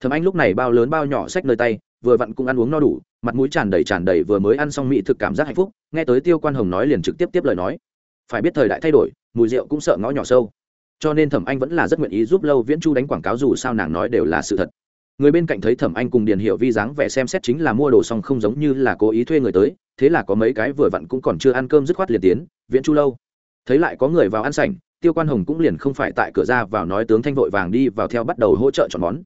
Thầm anh lúc này bao lớn bao nhỏ xách nơi tay, vừa vặn cũng ăn uống no đủ, mặt mũi tràn đầy tràn đầy vừa mới ăn xong mỹ thực cảm giác hạnh phúc, nghe tới tiêu quan hồng nói liền trực tiếp tiếp lời nói. Phải biết thời đại thay đổi, mùi rượu cũng sợ ngõ nhỏ sâu cho nên thẩm anh vẫn là rất nguyện ý giúp lâu viễn chu đánh quảng cáo dù sao nàng nói đều là sự thật người bên cạnh thấy thẩm anh cùng điền hiệu vi dáng vẻ xem xét chính là mua đồ xong không giống như là cố ý thuê người tới thế là có mấy cái vừa vặn cũng còn chưa ăn cơm dứt khoát liền tiến viễn chu lâu thấy lại có người vào ăn sảnh tiêu quan hồng cũng liền không phải tại cửa ra vào nói tướng thanh vội vàng đi vào theo bắt đầu hỗ trợ chọn món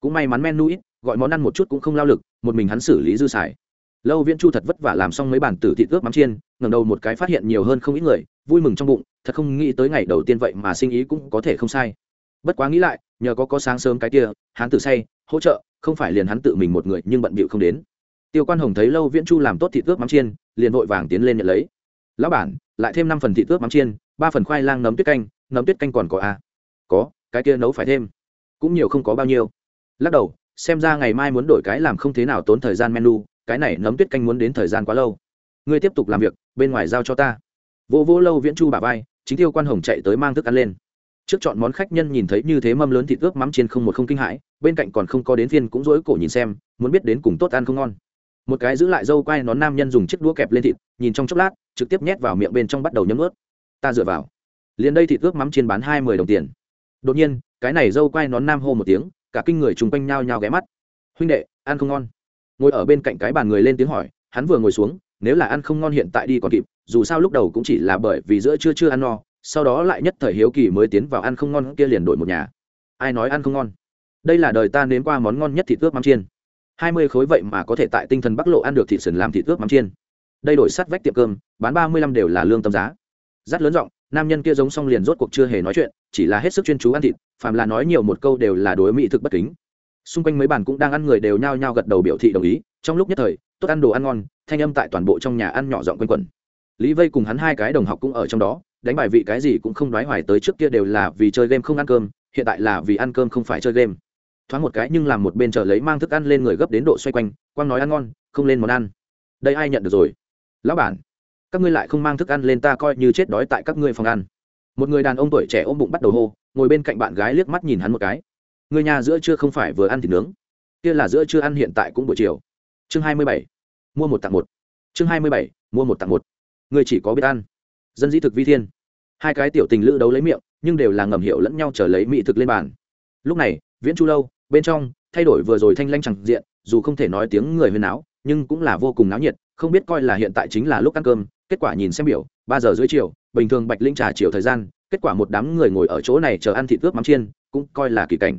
cũng may mắn men ít gọi món ăn một chút cũng không lao lực một mình hắn xử lý dư xài lâu viễn chu thật vất vả làm xong mấy bản tử thịt ướp mắm chiên ngẩng đầu một cái phát hiện nhiều hơn không ít người vui mừng trong bụng, thật không nghĩ tới ngày đầu tiên vậy mà sinh ý cũng có thể không sai. Bất quá nghĩ lại, nhờ có có sáng sớm cái kia, hắn tự say, hỗ trợ, không phải liền hắn tự mình một người nhưng bận bịu không đến. Tiêu quan hồng thấy lâu viễn chu làm tốt thịt ướp mắm chiên, liền vội vàng tiến lên nhận lấy. Lão bản, lại thêm năm phần thịt ướp mắm chiên, ba phần khoai lang nấm tuyết canh, nấm tuyết canh còn có à? có, cái kia nấu phải thêm, cũng nhiều không có bao nhiêu. Lắc đầu, xem ra ngày mai muốn đổi cái làm không thế nào tốn thời gian menu, cái này nấm tuyết canh muốn đến thời gian quá lâu. Ngươi tiếp tục làm việc, bên ngoài giao cho ta vô vô lâu viễn chu bà vai, chính tiêu quan hồng chạy tới mang thức ăn lên. Trước chọn món khách nhân nhìn thấy như thế mâm lớn thịt ướp mắm chiên không một không kinh hãi, bên cạnh còn không có đến phiên cũng dối cổ nhìn xem, muốn biết đến cùng tốt ăn không ngon. Một cái giữ lại dâu quai nón nam nhân dùng chiếc đũa kẹp lên thịt, nhìn trong chốc lát, trực tiếp nhét vào miệng bên trong bắt đầu nhấm ướt. Ta dựa vào. Liền đây thịt ướp mắm chiên bán hai mươi đồng tiền. Đột nhiên, cái này dâu quai nón nam hô một tiếng, cả kinh người chung quanh nhao nhao ghé mắt. Huynh đệ, ăn không ngon. Ngồi ở bên cạnh cái bàn người lên tiếng hỏi, hắn vừa ngồi xuống nếu là ăn không ngon hiện tại đi còn kịp, dù sao lúc đầu cũng chỉ là bởi vì giữa chưa chưa ăn no, sau đó lại nhất thời hiếu kỳ mới tiến vào ăn không ngon kia liền đổi một nhà. Ai nói ăn không ngon? Đây là đời ta nếm qua món ngon nhất thịt ướp mắm chiên. Hai mươi khối vậy mà có thể tại tinh thần bắc lộ ăn được thịt sườn làm thịt ướp mắm chiên. Đây đổi sắt vách tiệm cơm, bán ba mươi lăm đều là lương tâm giá. Rất lớn giọng, nam nhân kia giống xong liền rốt cuộc chưa hề nói chuyện, chỉ là hết sức chuyên chú ăn thịt, phàm là nói nhiều một câu đều là đối mỹ thực bất kính. Xung quanh mấy bàn cũng đang ăn người đều nhao nhao gật đầu biểu thị đồng ý, trong lúc nhất thời, tốt ăn đồ ăn ngon thanh âm tại toàn bộ trong nhà ăn nhỏ giọng quanh quẩn. Lý vây cùng hắn hai cái đồng học cũng ở trong đó, đánh bài vị cái gì cũng không đoái hoài tới trước kia đều là vì chơi game không ăn cơm, hiện tại là vì ăn cơm không phải chơi game. Thoáng một cái nhưng làm một bên chờ lấy mang thức ăn lên người gấp đến độ xoay quanh, quang nói ăn ngon, không lên món ăn. Đây ai nhận được rồi? Lão bản, các ngươi lại không mang thức ăn lên ta coi như chết đói tại các ngươi phòng ăn. Một người đàn ông tuổi trẻ ôm bụng bắt đầu hô, ngồi bên cạnh bạn gái liếc mắt nhìn hắn một cái. Người nhà giữa trưa không phải vừa ăn thịt nướng. Kia là giữa trưa ăn hiện tại cũng buổi chiều. Chương hai mươi bảy mua một tặng một. Chương hai mươi bảy, mua một tặng một. Người chỉ có biết ăn. Dân dĩ thực vi thiên. Hai cái tiểu tình lữ đấu lấy miệng, nhưng đều là ngầm hiệu lẫn nhau trở lấy mỹ thực lên bàn. Lúc này, viễn chu lâu, bên trong, thay đổi vừa rồi thanh lanh chẳng diện, dù không thể nói tiếng người huyền áo nhưng cũng là vô cùng náo nhiệt, không biết coi là hiện tại chính là lúc ăn cơm, kết quả nhìn xem biểu, ba giờ dưới chiều, bình thường bạch linh trà chiều thời gian, kết quả một đám người ngồi ở chỗ này chờ ăn thịt ướp mắm chiên, cũng coi là kỳ cảnh.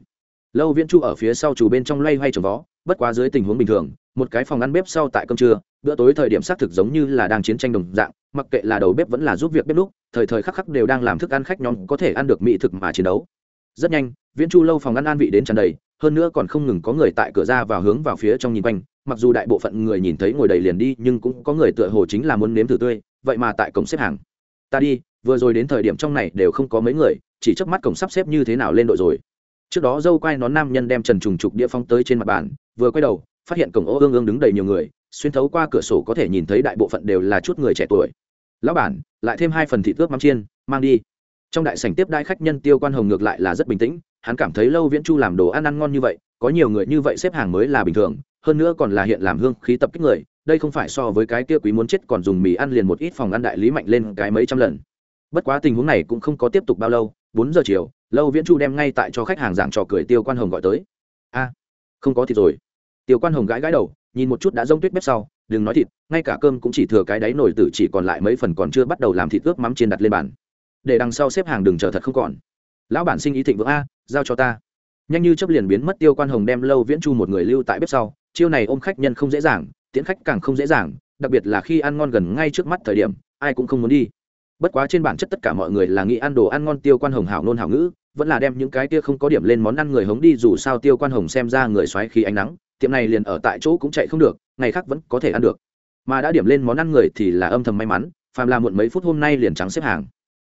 Lâu viễn chu ở phía sau chủ bên trong loay hoay trồng vó bất quá dưới tình huống bình thường, một cái phòng ăn bếp sau tại cơm trưa, bữa tối thời điểm xác thực giống như là đang chiến tranh đồng dạng, mặc kệ là đầu bếp vẫn là giúp việc bếp lúc, thời thời khắc khắc đều đang làm thức ăn khách nhóm có thể ăn được mỹ thực mà chiến đấu. Rất nhanh, viễn chu lâu phòng ăn an vị đến tràn đầy, hơn nữa còn không ngừng có người tại cửa ra vào hướng vào phía trong nhìn quanh, mặc dù đại bộ phận người nhìn thấy ngồi đầy liền đi, nhưng cũng có người tựa hồ chính là muốn nếm thử tươi, vậy mà tại cổng xếp hàng. Ta đi, vừa rồi đến thời điểm trong này đều không có mấy người, chỉ trước mắt cổng sắp xếp như thế nào lên đội rồi trước đó dâu quai nón nam nhân đem trần trùng trục địa phong tới trên mặt bàn, vừa quay đầu, phát hiện cổng ô ương ương đứng đầy nhiều người, xuyên thấu qua cửa sổ có thể nhìn thấy đại bộ phận đều là chút người trẻ tuổi. Lão bản, lại thêm hai phần thịt ướp mắm chiên, mang đi. Trong đại sảnh tiếp đai khách nhân tiêu quan hồng ngược lại là rất bình tĩnh, hắn cảm thấy lâu viễn chu làm đồ ăn ăn ngon như vậy, có nhiều người như vậy xếp hàng mới là bình thường, hơn nữa còn là hiện làm hương khí tập kích người, đây không phải so với cái kia quý muốn chết còn dùng mì ăn liền một ít phòng ăn đại lý mạnh lên cái mấy trăm lần. Bất quá tình huống này cũng không có tiếp tục bao lâu bốn giờ chiều, lâu viễn chu đem ngay tại cho khách hàng giảng trò cười tiêu quan hồng gọi tới. A, không có thịt rồi. Tiêu quan hồng gãi gãi đầu, nhìn một chút đã rông tuyết bếp sau, đừng nói thịt, ngay cả cơm cũng chỉ thừa cái đáy nồi tử chỉ còn lại mấy phần còn chưa bắt đầu làm thịt ướp mắm chiên đặt lên bàn. Để đằng sau xếp hàng đừng chờ thật không còn. Lão bản sinh ý thịnh vượng a, giao cho ta. Nhanh như chấp liền biến mất, tiêu quan hồng đem lâu viễn chu một người lưu tại bếp sau. Chiêu này ôm khách nhân không dễ dàng, tiễn khách càng không dễ dàng, đặc biệt là khi ăn ngon gần ngay trước mắt thời điểm, ai cũng không muốn đi bất quá trên bản chất tất cả mọi người là nghĩ ăn đồ ăn ngon tiêu quan hồng hảo nôn hảo ngữ, vẫn là đem những cái kia không có điểm lên món ăn người hống đi, dù sao tiêu quan hồng xem ra người xoáy khi ánh nắng, tiệm này liền ở tại chỗ cũng chạy không được, ngày khác vẫn có thể ăn được. Mà đã điểm lên món ăn người thì là âm thầm may mắn, phàm là muộn mấy phút hôm nay liền trắng xếp hàng.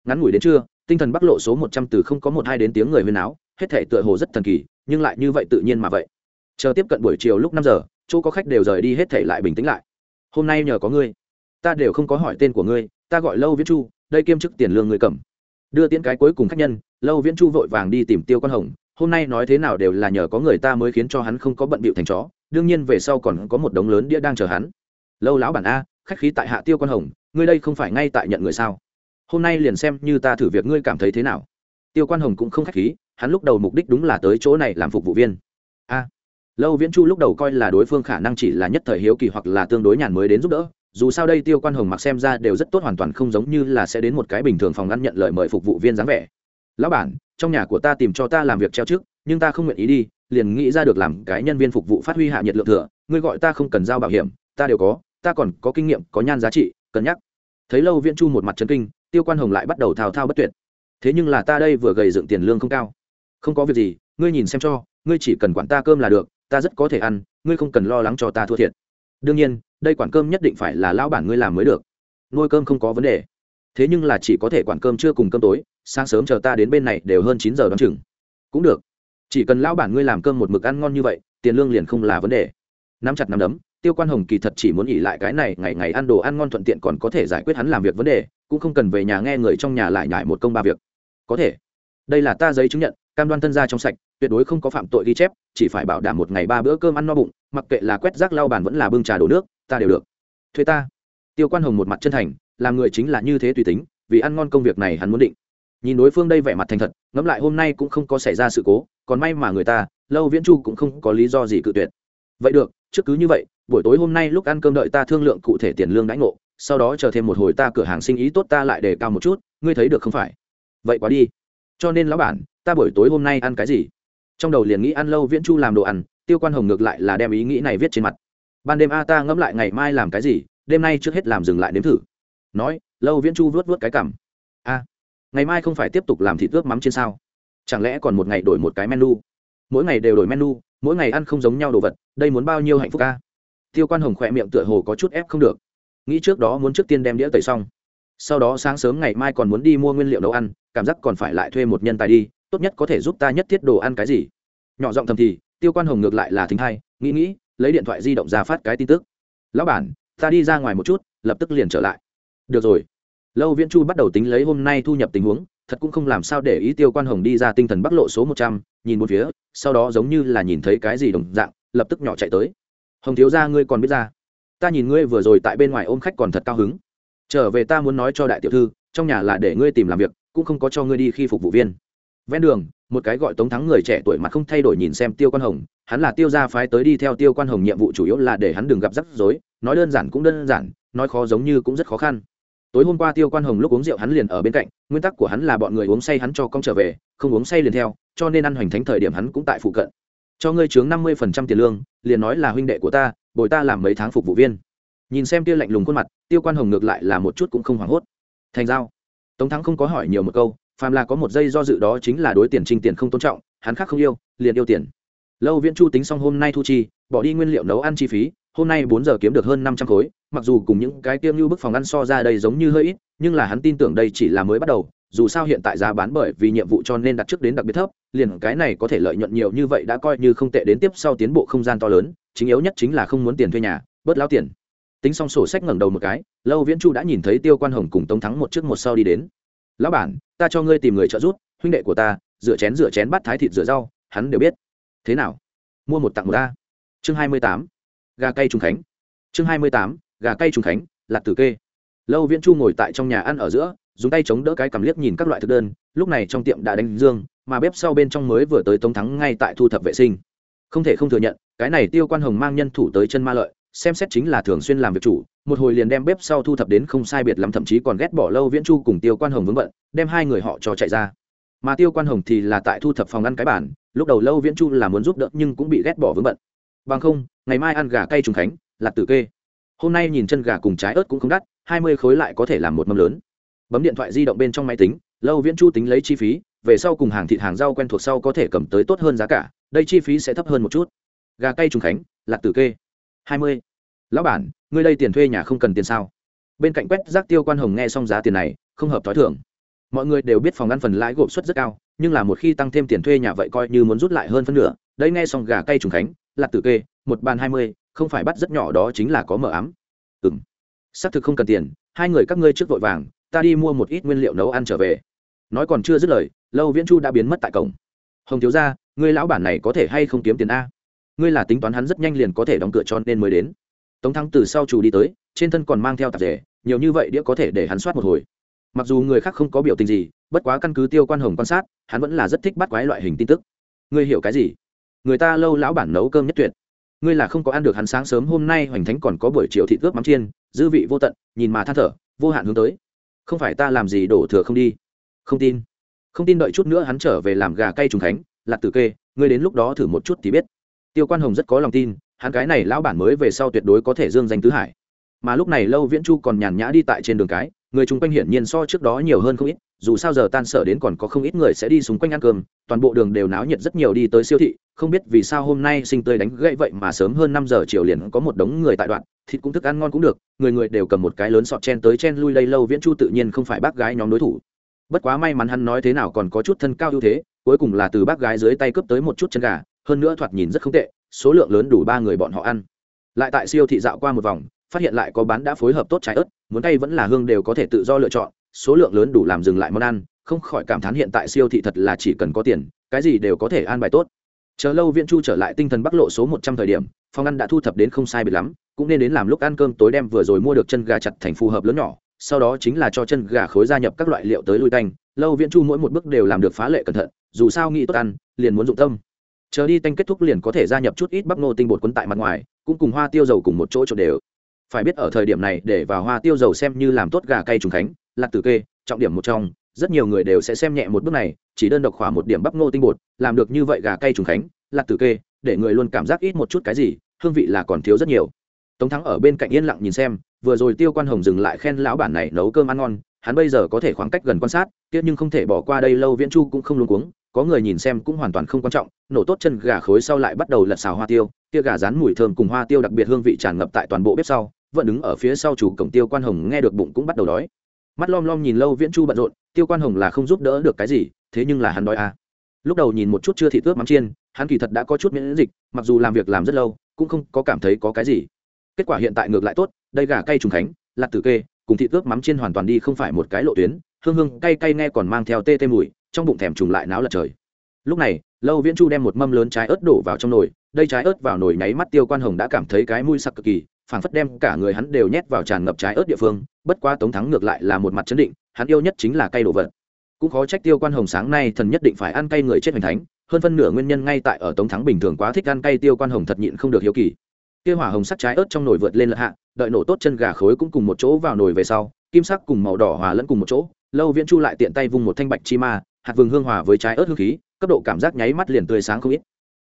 Ngắn ngủi đến trưa, tinh thần bắc lộ số một trăm từ không có một hai đến tiếng người huyên áo hết thể tựa hồ rất thần kỳ, nhưng lại như vậy tự nhiên mà vậy. Chờ tiếp cận buổi chiều lúc năm giờ, chỗ có khách đều rời đi hết thể lại bình tĩnh lại. Hôm nay nhờ có ngươi, ta đều không có hỏi tên của ngươi, ta gọi lâu viết chu đây kiêm chức tiền lương người cầm. Đưa tiễn cái cuối cùng khách nhân, lâu viễn chu vội vàng đi tìm tiêu Quan hồng, hôm nay nói thế nào đều là nhờ có người ta mới khiến cho hắn không có bận bịu thành chó, đương nhiên về sau còn có một đống lớn đĩa đang chờ hắn. Lâu lão bản a, khách khí tại hạ tiêu Quan hồng, ngươi đây không phải ngay tại nhận người sao? Hôm nay liền xem như ta thử việc ngươi cảm thấy thế nào? Tiêu quan hồng cũng không khách khí, hắn lúc đầu mục đích đúng là tới chỗ này làm phục vụ viên. A. Lâu viễn chu lúc đầu coi là đối phương khả năng chỉ là nhất thời hiếu kỳ hoặc là tương đối nhàn mới đến giúp đỡ dù sao đây tiêu quan hồng mặc xem ra đều rất tốt hoàn toàn không giống như là sẽ đến một cái bình thường phòng ăn nhận lời mời phục vụ viên dáng vẻ. Lão bản, trong nhà của ta tìm cho ta làm việc treo trước, nhưng ta không nguyện ý đi, liền nghĩ ra được làm cái nhân viên phục vụ phát huy hạ nhiệt lượng thừa, ngươi gọi ta không cần giao bảo hiểm, ta đều có, ta còn có kinh nghiệm, có nhan giá trị, cân nhắc. Thấy lâu viễn chu một mặt chân kinh, tiêu quan hồng lại bắt đầu thao thao bất tuyệt. Thế nhưng là ta đây vừa gầy dựng tiền lương không cao. Không có việc gì, ngươi nhìn xem cho, ngươi chỉ cần quản ta cơm là được, ta rất có thể ăn, ngươi không cần lo lắng cho ta thua thiệt. Đương nhiên đây quản cơm nhất định phải là lão bản ngươi làm mới được. Nuôi cơm không có vấn đề. Thế nhưng là chỉ có thể quản cơm chưa cùng cơm tối, sáng sớm chờ ta đến bên này đều hơn chín giờ đón chừng. Cũng được. Chỉ cần lão bản ngươi làm cơm một mực ăn ngon như vậy, tiền lương liền không là vấn đề. Nắm chặt nắm đấm, tiêu quan hồng kỳ thật chỉ muốn nghỉ lại cái này, ngày ngày ăn đồ ăn ngon thuận tiện còn có thể giải quyết hắn làm việc vấn đề, cũng không cần về nhà nghe người trong nhà lại nhải một công ba việc. Có thể. Đây là ta giấy chứng nhận, cam đoan thân gia trong sạch, tuyệt đối không có phạm tội ghi chép, chỉ phải bảo đảm một ngày ba bữa cơm ăn no bụng, mặc kệ là quét rác lau bàn vẫn là bưng trà đổ nước ta đều được. Thuê ta. Tiêu quan hồng một mặt chân thành, làm người chính là như thế tùy tính, vì ăn ngon công việc này hắn muốn định. Nhìn đối phương đây vẻ mặt thành thật, ngẫm lại hôm nay cũng không có xảy ra sự cố, còn may mà người ta, lâu viễn chu cũng không có lý do gì cự tuyệt. Vậy được, trước cứ như vậy, buổi tối hôm nay lúc ăn cơm đợi ta thương lượng cụ thể tiền lương đãi ngộ, sau đó chờ thêm một hồi ta cửa hàng sinh ý tốt ta lại đề cao một chút, ngươi thấy được không phải? Vậy quá đi. Cho nên lão bản, ta buổi tối hôm nay ăn cái gì? Trong đầu liền nghĩ ăn lâu viễn chu làm đồ ăn, tiêu quan hồng ngược lại là đem ý nghĩ này viết trên mặt ban đêm a ta ngẫm lại ngày mai làm cái gì, đêm nay trước hết làm dừng lại nếm thử. Nói, lâu viễn chu vớt vớt cái cảm a, ngày mai không phải tiếp tục làm thịt ướp mắm trên sao? Chẳng lẽ còn một ngày đổi một cái menu? Mỗi ngày đều đổi menu, mỗi ngày ăn không giống nhau đồ vật, đây muốn bao nhiêu hạnh phúc ca tiêu quan hồng khỏe miệng tựa hồ có chút ép không được. Nghĩ trước đó muốn trước tiên đem đĩa tẩy xong. Sau đó sáng sớm ngày mai còn muốn đi mua nguyên liệu nấu ăn, cảm giác còn phải lại thuê một nhân tài đi, tốt nhất có thể giúp ta nhất thiết đồ ăn cái gì. Nhỏ giọng thầm thì, tiêu quan hồng ngược lại là thính hay nghĩ nghĩ lấy điện thoại di động ra phát cái tin tức. Lão bản, ta đi ra ngoài một chút, lập tức liền trở lại. Được rồi. Lâu viễn chu bắt đầu tính lấy hôm nay thu nhập tình huống, thật cũng không làm sao để ý tiêu quan hồng đi ra tinh thần bắc lộ số một trăm, nhìn một phía, sau đó giống như là nhìn thấy cái gì đồng dạng, lập tức nhỏ chạy tới. Hồng thiếu ra ngươi còn biết ra? Ta nhìn ngươi vừa rồi tại bên ngoài ôm khách còn thật cao hứng. Trở về ta muốn nói cho đại tiểu thư, trong nhà là để ngươi tìm làm việc, cũng không có cho ngươi đi khi phục vụ viên. Ven đường, một cái gọi tống thắng người trẻ tuổi mà không thay đổi nhìn xem tiêu quan hồng hắn là tiêu gia phái tới đi theo tiêu quan hồng nhiệm vụ chủ yếu là để hắn đừng gặp rắc rối, nói đơn giản cũng đơn giản, nói khó giống như cũng rất khó khăn. Tối hôm qua tiêu quan hồng lúc uống rượu hắn liền ở bên cạnh, nguyên tắc của hắn là bọn người uống say hắn cho công trở về, không uống say liền theo, cho nên ăn hoành thánh thời điểm hắn cũng tại phụ cận. Cho ngươi chướng năm mươi phần trăm tiền lương, liền nói là huynh đệ của ta, bồi ta làm mấy tháng phục vụ viên. Nhìn xem tiêu lạnh lùng khuôn mặt, tiêu quan hồng ngược lại là một chút cũng không hoảng hốt. Thành giao. Tống thắng không có hỏi nhiều một câu, phàm là có một giây do dự đó chính là đối tiền trinh tiền không tôn trọng, hắn khác không yêu, liền yêu tiền lâu viễn chu tính xong hôm nay thu chi, bỏ đi nguyên liệu nấu ăn chi phí, hôm nay bốn giờ kiếm được hơn năm trăm khối, mặc dù cùng những cái tiêm như bức phòng ăn so ra đây giống như hơi ít, nhưng là hắn tin tưởng đây chỉ là mới bắt đầu, dù sao hiện tại giá bán bởi vì nhiệm vụ cho nên đặt trước đến đặc biệt thấp, liền cái này có thể lợi nhuận nhiều như vậy đã coi như không tệ đến tiếp sau tiến bộ không gian to lớn, chính yếu nhất chính là không muốn tiền thuê nhà, bớt lao tiền. Tính xong sổ sách ngẩng đầu một cái, lâu viễn chu đã nhìn thấy tiêu quan hồng cùng tống thắng một trước một sau đi đến. Lão bản, ta cho ngươi tìm người trợ giúp, huynh đệ của ta, rửa chén rửa chén bắt thái thịt rửa rau, hắn đều biết thế nào? Mua một tặng một ta chương hai mươi tám. Gà cây trùng khánh. Chương hai mươi tám. Gà cây trùng khánh lạt tử kê. Lâu viễn chu ngồi tại trong nhà ăn ở giữa, dùng tay chống đỡ cái cầm liếc nhìn các loại thực đơn, lúc này trong tiệm đã đánh dương, mà bếp sau bên trong mới vừa tới tống thắng ngay tại thu thập vệ sinh. Không thể không thừa nhận, cái này tiêu quan hồng mang nhân thủ tới chân ma lợi, xem xét chính là thường xuyên làm việc chủ, một hồi liền đem bếp sau thu thập đến không sai biệt lắm, thậm chí còn ghét bỏ lâu viễn chu cùng tiêu quan hồng vướng bận, đem hai người họ cho chạy ra. Mà tiêu quan hồng thì là tại thu thập phòng ăn cái bản lúc đầu lâu viễn chu là muốn giúp đỡ nhưng cũng bị ghét bỏ vướng bận. Bằng không, ngày mai ăn gà cay trùng khánh, lạc tử kê. Hôm nay nhìn chân gà cùng trái ớt cũng không đắt, hai mươi khối lại có thể làm một mâm lớn. Bấm điện thoại di động bên trong máy tính, lâu viễn chu tính lấy chi phí, về sau cùng hàng thịt hàng rau quen thuộc sau có thể cầm tới tốt hơn giá cả, đây chi phí sẽ thấp hơn một chút. Gà cay trùng khánh, lạc tử kê. Hai mươi. Lão bản, ngươi đây tiền thuê nhà không cần tiền sao? Bên cạnh quét rác tiêu quan hồng nghe xong giá tiền này, không hợp t h ó i thưởng mọi người đều biết phòng ăn phần lãi gộp suất rất cao nhưng là một khi tăng thêm tiền thuê nhà vậy coi như muốn rút lại hơn phân nửa. Đây nghe xong gà cay trùng khánh, lạc tử kê, một bàn hai mươi, không phải bắt rất nhỏ đó chính là có mở ấm ừ m xác thực không cần tiền, hai người các ngươi trước vội vàng, ta đi mua một ít nguyên liệu nấu ăn trở về. Nói còn chưa dứt lời, lâu viễn chu đã biến mất tại cổng. Hồng thiếu ra ngươi lão bản này có thể hay không kiếm tiền a? Ngươi là tính toán hắn rất nhanh liền có thể đóng cửa cho nên mới đến. Tống thắng từ sau chủ đi tới, trên thân còn mang theo tạp rể nhiều như vậy đĩa có thể để hắn soát một hồi. Mặc dù người khác không có biểu tình gì bất quá căn cứ tiêu quan hồng quan sát, hắn vẫn là rất thích bắt quái loại hình tin tức. Ngươi hiểu cái gì? Người ta lâu lão bản nấu cơm nhất tuyệt. Ngươi là không có ăn được hắn sáng sớm hôm nay hoành thánh còn có buổi chiều thị ướp mắm chiên, dư vị vô tận, nhìn mà than thở, vô hạn hướng tới. Không phải ta làm gì đổ thừa không đi? Không tin. Không tin đợi chút nữa hắn trở về làm gà cay trùng khánh, lạc tử kê, ngươi đến lúc đó thử một chút thì biết. Tiêu quan hồng rất có lòng tin, hắn cái này lão bản mới về sau tuyệt đối có thể dương danh tứ hải. Mà lúc này lâu viễn chu còn nhàn nhã đi tại trên đường cái, người chung quanh hiển nhiên so trước đó nhiều hơn không ít dù sao giờ tan sở đến còn có không ít người sẽ đi xung quanh ăn cơm, toàn bộ đường đều náo nhiệt rất nhiều đi tới siêu thị, không biết vì sao hôm nay sinh tươi đánh gãy vậy mà sớm hơn năm giờ chiều liền có một đống người tại đoạn, thịt cũng thức ăn ngon cũng được, người người đều cầm một cái lớn sọt chen tới chen lui lây lâu viễn chu tự nhiên không phải bác gái nhóm đối thủ. Bất quá may mắn hắn nói thế nào còn có chút thân cao ưu thế, cuối cùng là từ bác gái dưới tay cướp tới một chút chân gà, hơn nữa thoạt nhìn rất không tệ, số lượng lớn đủ ba người bọn họ ăn. Lại tại siêu thị dạo qua một vòng, phát hiện lại có bán đã phối hợp tốt trái ớt, muốn tay vẫn là hương đều có thể tự do lựa chọn số lượng lớn đủ làm dừng lại món ăn, không khỏi cảm thán hiện tại siêu thị thật là chỉ cần có tiền, cái gì đều có thể an bài tốt. Chờ lâu viễn chu trở lại tinh thần bắc lộ số một trăm thời điểm, phòng ăn đã thu thập đến không sai biệt lắm, cũng nên đến làm lúc ăn cơm tối đem vừa rồi mua được chân gà chặt thành phù hợp lớn nhỏ, sau đó chính là cho chân gà khối gia nhập các loại liệu tới lui tanh. Lâu viễn chu mỗi một bước đều làm được phá lệ cẩn thận, dù sao nghĩ tốt ăn, liền muốn dụng tâm. Chờ đi tanh kết thúc liền có thể gia nhập chút ít bắp nô tinh bột quấn tại mặt ngoài, cũng cùng hoa tiêu dầu cùng một chỗ trộn đều. Phải biết ở thời điểm này, để vào hoa tiêu dầu xem như làm tốt gà cay trùng khánh lạc tử kê, trọng điểm một trong, rất nhiều người đều sẽ xem nhẹ một bước này, chỉ đơn độc khỏa một điểm bắp ngô tinh bột, làm được như vậy gà cay trùng khánh, lạc tử kê, để người luôn cảm giác ít một chút cái gì, hương vị là còn thiếu rất nhiều. Tống thắng ở bên cạnh yên lặng nhìn xem, vừa rồi tiêu quan hồng dừng lại khen lão bản này nấu cơm ăn ngon, hắn bây giờ có thể khoảng cách gần quan sát tiếc nhưng không thể bỏ qua đây, lâu viễn chu cũng không luôn cuống, có người nhìn xem cũng hoàn toàn không quan trọng, nổ tốt chân gà khối sau lại bắt đầu lật xào hoa tiêu tia gà rán mùi thơm cùng hoa tiêu đặc biệt hương vị tràn ngập tại toàn bộ bếp sau, vẫn đứng ở phía sau chủ cổng tiêu quan hồng nghe được bụng cũng bắt đầu đói mắt lom lom nhìn lâu viễn chu bận rộn, tiêu quan hồng là không giúp đỡ được cái gì, thế nhưng là hắn đói à. lúc đầu nhìn một chút chưa thị tước mắm chiên, hắn kỳ thật đã có chút miễn dịch, mặc dù làm việc làm rất lâu, cũng không có cảm thấy có cái gì kết quả hiện tại ngược lại tốt, đây gà cay trùng khánh, lạc tử kê, cùng thị tước mắm chiên hoàn toàn đi không phải một cái lộ tuyến, hương hương cay cay nghe còn mang theo tê tê mùi, trong bụng thèm trùng lại náo lật trời lúc này, lâu viễn chu đem một mâm lớn trái ớt đổ vào trong nồi, đây trái ớt vào nồi nháy mắt tiêu quan hồng đã cảm thấy cái mũi sặc cực kỳ phảng phất đem cả người hắn đều nhét vào tràn ngập trái ớt địa phương, bất quá tống thắng ngược lại là một mặt chấn định, hắn yêu nhất chính là cây đồ vật. Cũng khó trách tiêu quan hồng sáng nay thần nhất định phải ăn cay người chết hoành thánh, hơn phân nửa nguyên nhân ngay tại ở tống thắng bình thường quá thích ăn cay tiêu quan hồng thật nhịn không được hiếu kỳ. Kia hỏa hồng sắc trái ớt trong nồi vượt lên lật hạ, đợi nổ tốt chân gà khối cũng cùng một chỗ vào nồi về sau, kim sắc cùng màu đỏ hòa lẫn cùng một chỗ, lâu viễn chu lại tiện tay vung một thanh bạch chi ma, hạt vừng hương hòa với trái ớt hương khí, cấp độ cảm giác nháy mắt liền tươi sáng không ít.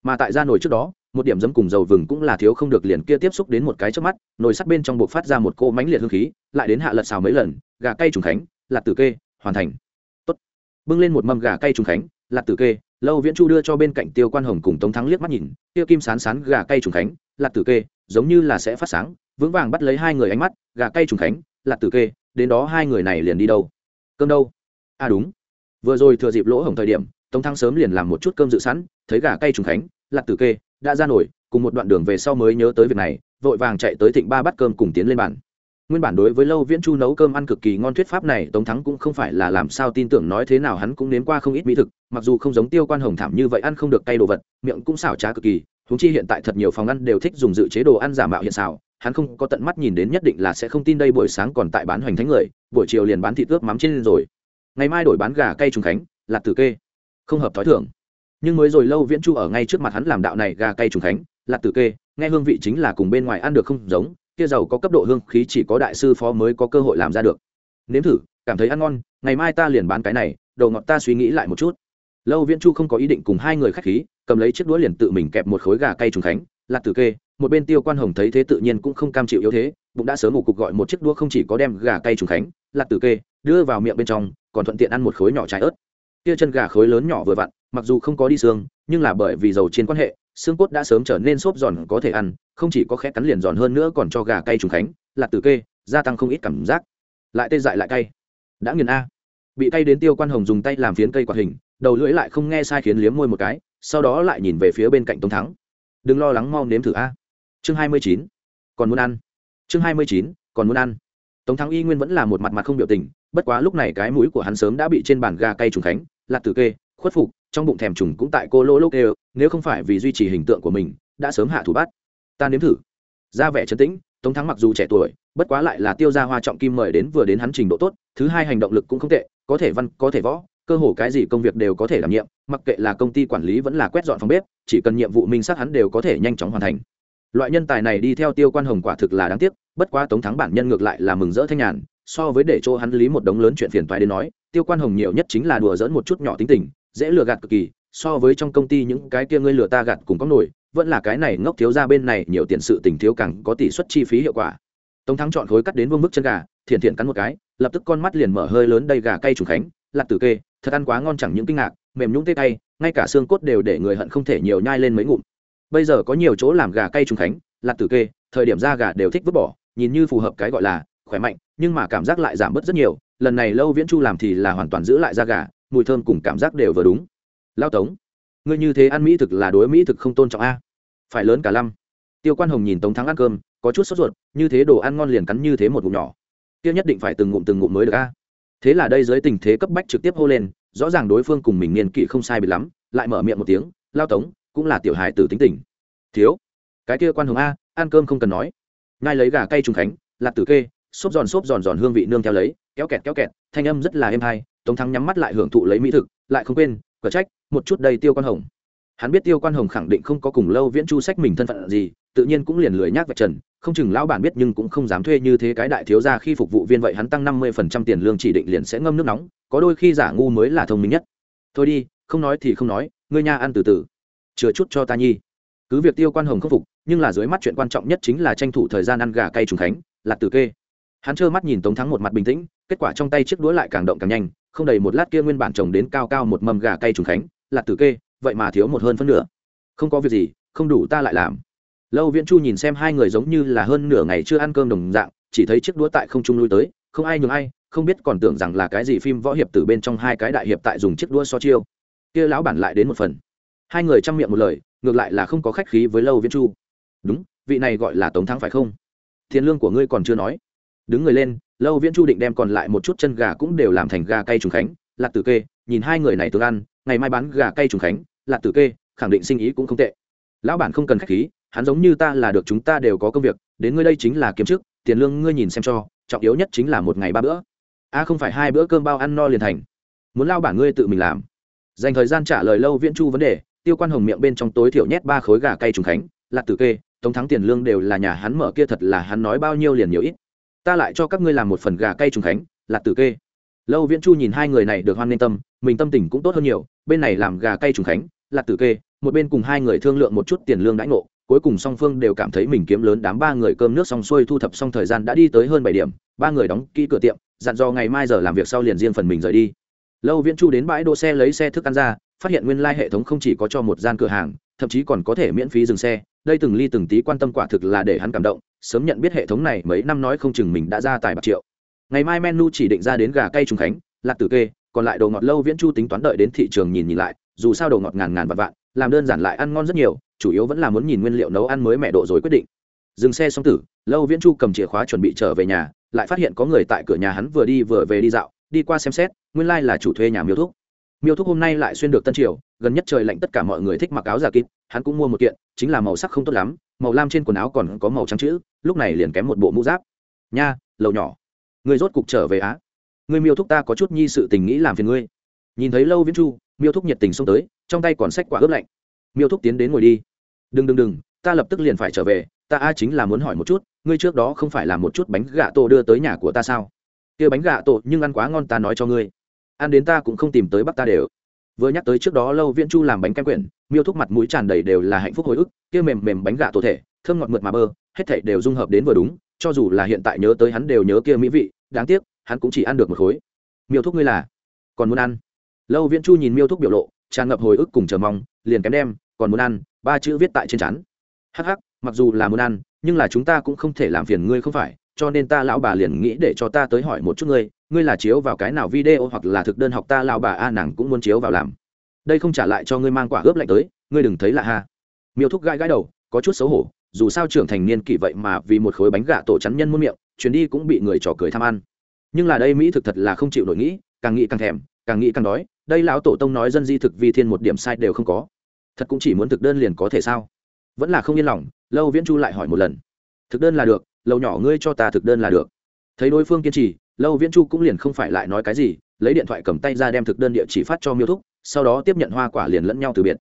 Mà tại ra nồi trước đó một điểm dấm cùng dầu vừng cũng là thiếu không được liền kia tiếp xúc đến một cái trước mắt, nồi sắt bên trong buộc phát ra một cô mánh liệt hương khí, lại đến hạ lật xào mấy lần, gà cay trùng khánh, lạt tử kê, hoàn thành. Tốt. Bưng lên một mâm gà cay trùng khánh, lạt tử kê, lâu viễn chu đưa cho bên cạnh tiêu quan hồng cùng tống thắng liếc mắt nhìn tiêu kim sán sán gà cay trùng khánh, lạt tử kê, giống như là sẽ phát sáng, vững vàng bắt lấy hai người ánh mắt, gà cay trùng khánh, lạt tử kê, đến đó hai người này liền đi đâu? Cơm đâu? À đúng. Vừa rồi thừa dịp lỗ hổng thời điểm, tống thắng sớm liền làm một chút cơm dự sẵn, thấy gà cay trùng khánh lạc tử kê đã ra nổi, cùng một đoạn đường về sau mới nhớ tới việc này, vội vàng chạy tới thịnh ba bắt cơm cùng tiến lên bàn. Nguyên bản đối với lâu viễn chu nấu cơm ăn cực kỳ ngon thuyết pháp này, tống thắng cũng không phải là làm sao tin tưởng nói thế nào hắn cũng nếm qua không ít mỹ thực, mặc dù không giống tiêu quan hồng thảm như vậy ăn không được cay đồ vật, miệng cũng xảo trá cực kỳ húng chi hiện tại thật nhiều phòng ăn đều thích dùng dự chế đồ ăn giả mạo hiện xào hắn không có tận mắt nhìn đến nhất định là sẽ không tin đây buổi sáng còn tại bán hoành thánh người, buổi chiều liền bán thịt ướp mắm trên rồi. Ngày mai đổi bán gà cay trùng khánh, lạc tử kê. Không hợp thói thường nhưng mới rồi lâu viễn chu ở ngay trước mặt hắn làm đạo này gà cay trùng khánh, lạc tử kê, nghe hương vị chính là cùng bên ngoài ăn được không giống, kia giàu có cấp độ hương khí chỉ có đại sư phó mới có cơ hội làm ra được. Nếm thử, cảm thấy ăn ngon, ngày mai ta liền bán cái này, đầu ngọt ta suy nghĩ lại một chút. Lâu viễn chu không có ý định cùng hai người khách khí, cầm lấy chiếc đũa liền tự mình kẹp một khối gà cay trùng khánh. Lạc tử kê, một bên tiêu quan hồng thấy thế tự nhiên cũng không cam chịu yếu thế, bụng đã sớm một cục gọi một chiếc đũa không chỉ có đem gà cay trùng khánh, lạc tử kê đưa vào miệng bên trong, còn thuận tiện ăn một khối nhỏ trái ớt. Kia chân gà khối lớn nhỏ vừa vặn mặc dù không có đi xương, nhưng là bởi vì dầu trên quan hệ, xương cốt đã sớm trở nên xốp giòn có thể ăn, không chỉ có khẽ cắn liền giòn hơn nữa còn cho gà cay trùng khánh, lạc tử kê, gia tăng không ít cảm giác. Lại tê dại lại cay. Đã nghiền a. Bị cay đến tiêu quan hồng dùng tay làm phiến cây quạt hình, đầu lưỡi lại không nghe sai khiến liếm môi một cái, sau đó lại nhìn về phía bên cạnh tống thắng. Đừng lo lắng mau nếm thử a. Chương hai mươi chín. Còn muốn ăn. Chương hai mươi chín, còn muốn ăn. Tống thắng y nguyên vẫn là một mặt mặt không biểu tình, bất quá lúc này cái mũi của hắn sớm đã bị trên bàn gà cay trùng khánh, lạc tử kê, khuất phục trong bụng thèm trùng cũng tại cô lô lô kêu, nếu không phải vì duy trì hình tượng của mình, đã sớm hạ thủ bắt. Ta nếm thử. Ra vẻ trấn tĩnh, tống thắng mặc dù trẻ tuổi, bất quá lại là tiêu gia hoa trọng kim mời đến vừa đến hắn trình độ tốt, thứ hai hành động lực cũng không tệ, có thể văn, có thể võ, cơ hồ cái gì công việc đều có thể đảm nhiệm, mặc kệ là công ty quản lý vẫn là quét dọn phòng bếp, chỉ cần nhiệm vụ minh sát hắn đều có thể nhanh chóng hoàn thành. Loại nhân tài này đi theo tiêu quan hồng quả thực là đáng tiếc, bất quá tống thắng bản nhân ngược lại là mừng rỡ thanh nhàn, so với để cho hắn lý một đống lớn chuyện phiền toái đến nói, tiêu quan hồng nhiều nhất chính là đùa dỡn một chút nhỏ tính tình dễ lừa gạt cực kỳ, so với trong công ty những cái kia ngươi lừa ta gạt cùng có nổi, vẫn là cái này ngốc thiếu ra bên này nhiều tiền sự tình thiếu càng có tỷ suất chi phí hiệu quả. Tống thắng chọn khối cắt đến vương mức chân gà, thiện thiện cắn một cái, lập tức con mắt liền mở hơi lớn đầy gà cay trùng khánh, lạc tử kê, thật ăn quá ngon chẳng những kinh ngạc, mềm nhũng tê tay ngay cả xương cốt đều để người hận không thể nhiều nhai lên mấy ngụm. Bây giờ có nhiều chỗ làm gà cay trùng khánh, lạc tử kê, thời điểm ra gà đều thích vứt bỏ, nhìn như phù hợp cái gọi là khỏe mạnh, nhưng mà cảm giác lại giảm bớt rất nhiều, lần này lâu viễn chu làm thì là hoàn toàn giữ lại da gà mùi thơm cùng cảm giác đều vừa đúng. Lao tống, ngươi như thế ăn mỹ thực là đối mỹ thực không tôn trọng a. Phải lớn cả lăm. Tiêu quan hồng nhìn tống thắng ăn cơm, có chút sốt ruột, như thế đồ ăn ngon liền cắn như thế một ngụm nhỏ. Tiêu nhất định phải từng ngụm từng ngụm mới được a. Thế là đây dưới tình thế cấp bách trực tiếp hô lên, rõ ràng đối phương cùng mình niên kỵ không sai bị lắm, lại mở miệng một tiếng, lao tống, cũng là tiểu hài tử tính tình. Thiếu, cái kia quan hồng a, ăn cơm không cần nói. Ngay lấy gà cay trùng khánh lạc tử kê xốp giòn xốp giòn giòn hương vị nương theo lấy, kéo kẹt kéo kẹt, thanh âm rất là êm hay, tống thắng nhắm mắt lại hưởng thụ lấy mỹ thực, lại không quên cờ trách, một chút đầy tiêu quan hồng. Hắn biết tiêu quan hồng khẳng định không có cùng lâu viễn chu sách mình thân phận gì, tự nhiên cũng liền lười nhác vạch trần, không chừng lão bản biết nhưng cũng không dám thuê như thế cái đại thiếu ra khi phục vụ viên vậy hắn tăng năm mươi phần trăm tiền lương chỉ định liền sẽ ngâm nước nóng, có đôi khi giả ngu mới là thông minh nhất. Thôi đi, không nói thì không nói, ngươi nha ăn từ từ, chừa chút cho ta nhi. Cứ việc tiêu quan hồng khắc phục, nhưng là dưới mắt chuyện quan trọng nhất chính là tranh thủ thời gian ăn gà cay trùng khánh, lạc tử kê hắn trơ mắt nhìn tống thắng một mặt bình tĩnh, kết quả trong tay chiếc đũa lại càng động càng nhanh, không đầy một lát kia nguyên bản trồng đến cao cao một mầm gà cay trùng khánh lạc tử kê, vậy mà thiếu một hơn phân nửa. Không có việc gì, không đủ ta lại làm. Lâu viễn chu nhìn xem hai người giống như là hơn nửa ngày chưa ăn cơm đồng dạng, chỉ thấy chiếc đũa tại không trung lui tới, không ai nhường ai, không biết còn tưởng rằng là cái gì phim võ hiệp từ bên trong hai cái đại hiệp tại dùng chiếc đũa so chiêu. Kia lão bản lại đến một phần. Hai người chăm miệng một lời, ngược lại là không có khách khí với lâu viễn chu. Đúng, vị này gọi là tống thắng phải không? Tiền lương của ngươi còn chưa nói đứng người lên, lâu viễn chu định đem còn lại một chút chân gà cũng đều làm thành gà cay trùng khánh, lạc tử kê, nhìn hai người này tương ăn, ngày mai bán gà cay trùng khánh, lạc tử kê, khẳng định sinh ý cũng không tệ. Lão bản không cần khách khí, hắn giống như ta là được chúng ta đều có công việc, đến ngươi đây chính là kiếm chức tiền lương ngươi nhìn xem cho, trọng yếu nhất chính là một ngày ba bữa. A không phải hai bữa cơm bao ăn no liền thành. Muốn lao bản ngươi tự mình làm. Dành thời gian trả lời lâu viễn chu vấn đề, tiêu quan hồng miệng bên trong tối thiểu nhét ba khối gà cay trùng khánh, lạc tử kê, tống thắng tiền lương đều là nhà hắn mở kia thật là hắn nói bao nhiêu liền nhiều ít ta lại cho các ngươi làm một phần gà cay trùng khánh, lạc tử kê. Lâu viễn chu nhìn hai người này được hoan n tâm, mình tâm tình cũng tốt hơn nhiều, bên này làm gà cay trùng khánh, lạc tử kê, một bên cùng hai người thương lượng một chút tiền lương đãi ngộ, cuối cùng song phương đều cảm thấy mình kiếm lớn đám ba người cơm nước xong xuôi thu thập xong thời gian đã đi tới hơn bảy điểm, ba người đóng kỹ cửa tiệm, dặn dò ngày mai giờ làm việc sau liền riêng phần mình rời đi. Lâu viễn chu đến bãi đỗ xe lấy xe thức ăn ra, phát hiện nguyên lai hệ thống không chỉ có cho một gian cửa hàng, thậm chí còn có thể miễn phí dừng xe, đây từng ly từng tí quan tâm quả thực là để hắn cảm động sớm nhận biết hệ thống này mấy năm nói không chừng mình đã ra tài bạc triệu ngày mai menu chỉ định ra đến gà cây trùng khánh, lạc tử kê, còn lại đồ ngọt lâu viễn chu tính toán đợi đến thị trường nhìn nhìn lại, dù sao đồ ngọt ngàn ngàn vạn vạn, làm đơn giản lại ăn ngon rất nhiều, chủ yếu vẫn là muốn nhìn nguyên liệu nấu ăn mới mẹ độ rồi quyết định dừng xe xong tử, lâu viễn chu cầm chìa khóa chuẩn bị trở về nhà, lại phát hiện có người tại cửa nhà hắn vừa đi vừa về đi dạo, đi qua xem xét, nguyên lai、like、là chủ thuê nhà miêu thúc. miêu thúc hôm nay lại xuyên được tân triều, gần nhất trời lạnh tất cả mọi người thích mặc áo giả kịp, hắn cũng mua một kiện, chính là màu sắc không tốt lắm màu lam trên quần áo còn có màu trắng chữ, lúc này liền kém một bộ mũ giáp. Nha, lầu nhỏ. Người rốt cục trở về á? Người miêu thúc ta có chút nhi sự tình nghĩ làm phiền ngươi. Nhìn thấy lâu viễn chu, miêu thúc nhiệt tình xông tới, trong tay còn sách quả ướp lạnh. Miêu thúc tiến đến ngồi đi. Đừng đừng đừng, ta lập tức liền phải trở về, ta a chính là muốn hỏi một chút, ngươi trước đó không phải là một chút bánh gà tổ đưa tới nhà của ta sao? Kia bánh gà tổ nhưng ăn quá ngon ta nói cho ngươi. Ăn đến ta cũng không tìm tới bắc ta đều vừa nhắc tới trước đó lâu viễn chu làm bánh kem quyển, miêu thúc mặt mũi tràn đầy đều là hạnh phúc hồi ức, kia mềm mềm bánh gà tổ thể, thơm ngọt mượt mà bơ, hết thảy đều dung hợp đến vừa đúng, cho dù là hiện tại nhớ tới hắn đều nhớ kia mỹ vị, đáng tiếc, hắn cũng chỉ ăn được một khối. Miêu thúc ngươi là còn muốn ăn? Lâu viễn chu nhìn miêu thúc biểu lộ, tràn ngập hồi ức cùng chờ mong, liền kém đem, còn muốn ăn, ba chữ viết tại trên chắn hắc hắc, mặc dù là muốn ăn, nhưng là chúng ta cũng không thể làm phiền ngươi không phải cho nên ta lão bà liền nghĩ để cho ta tới hỏi một chút ngươi ngươi là chiếu vào cái nào video hoặc là thực đơn học ta lão bà a, nàng cũng muốn chiếu vào làm. Đây không trả lại cho ngươi mang quả ướp lạnh tới, ngươi đừng thấy là ha. Miêu thúc gãi gãi đầu, có chút xấu hổ, dù sao trưởng thành niên kỷ vậy mà vì một khối bánh gà tổ chắn nhân muôn miệng, chuyến đi cũng bị người trò cười tham ăn. Nhưng là đây mỹ thực thật là không chịu nổi nghĩ, càng nghĩ càng thèm, càng nghĩ càng đói, đây lão tổ tông nói dân di thực vi thiên một điểm sai đều không có. Thật cũng chỉ muốn thực đơn liền có thể sao? Vẫn là không yên lòng, lâu viễn chu lại hỏi một lần. Thực đơn là được lâu nhỏ ngươi cho ta thực đơn là được. Thấy đối phương kiên trì, lâu viễn chu cũng liền không phải lại nói cái gì, lấy điện thoại cầm tay ra đem thực đơn địa chỉ phát cho miêu thúc, sau đó tiếp nhận hoa quả liền lẫn nhau từ biệt.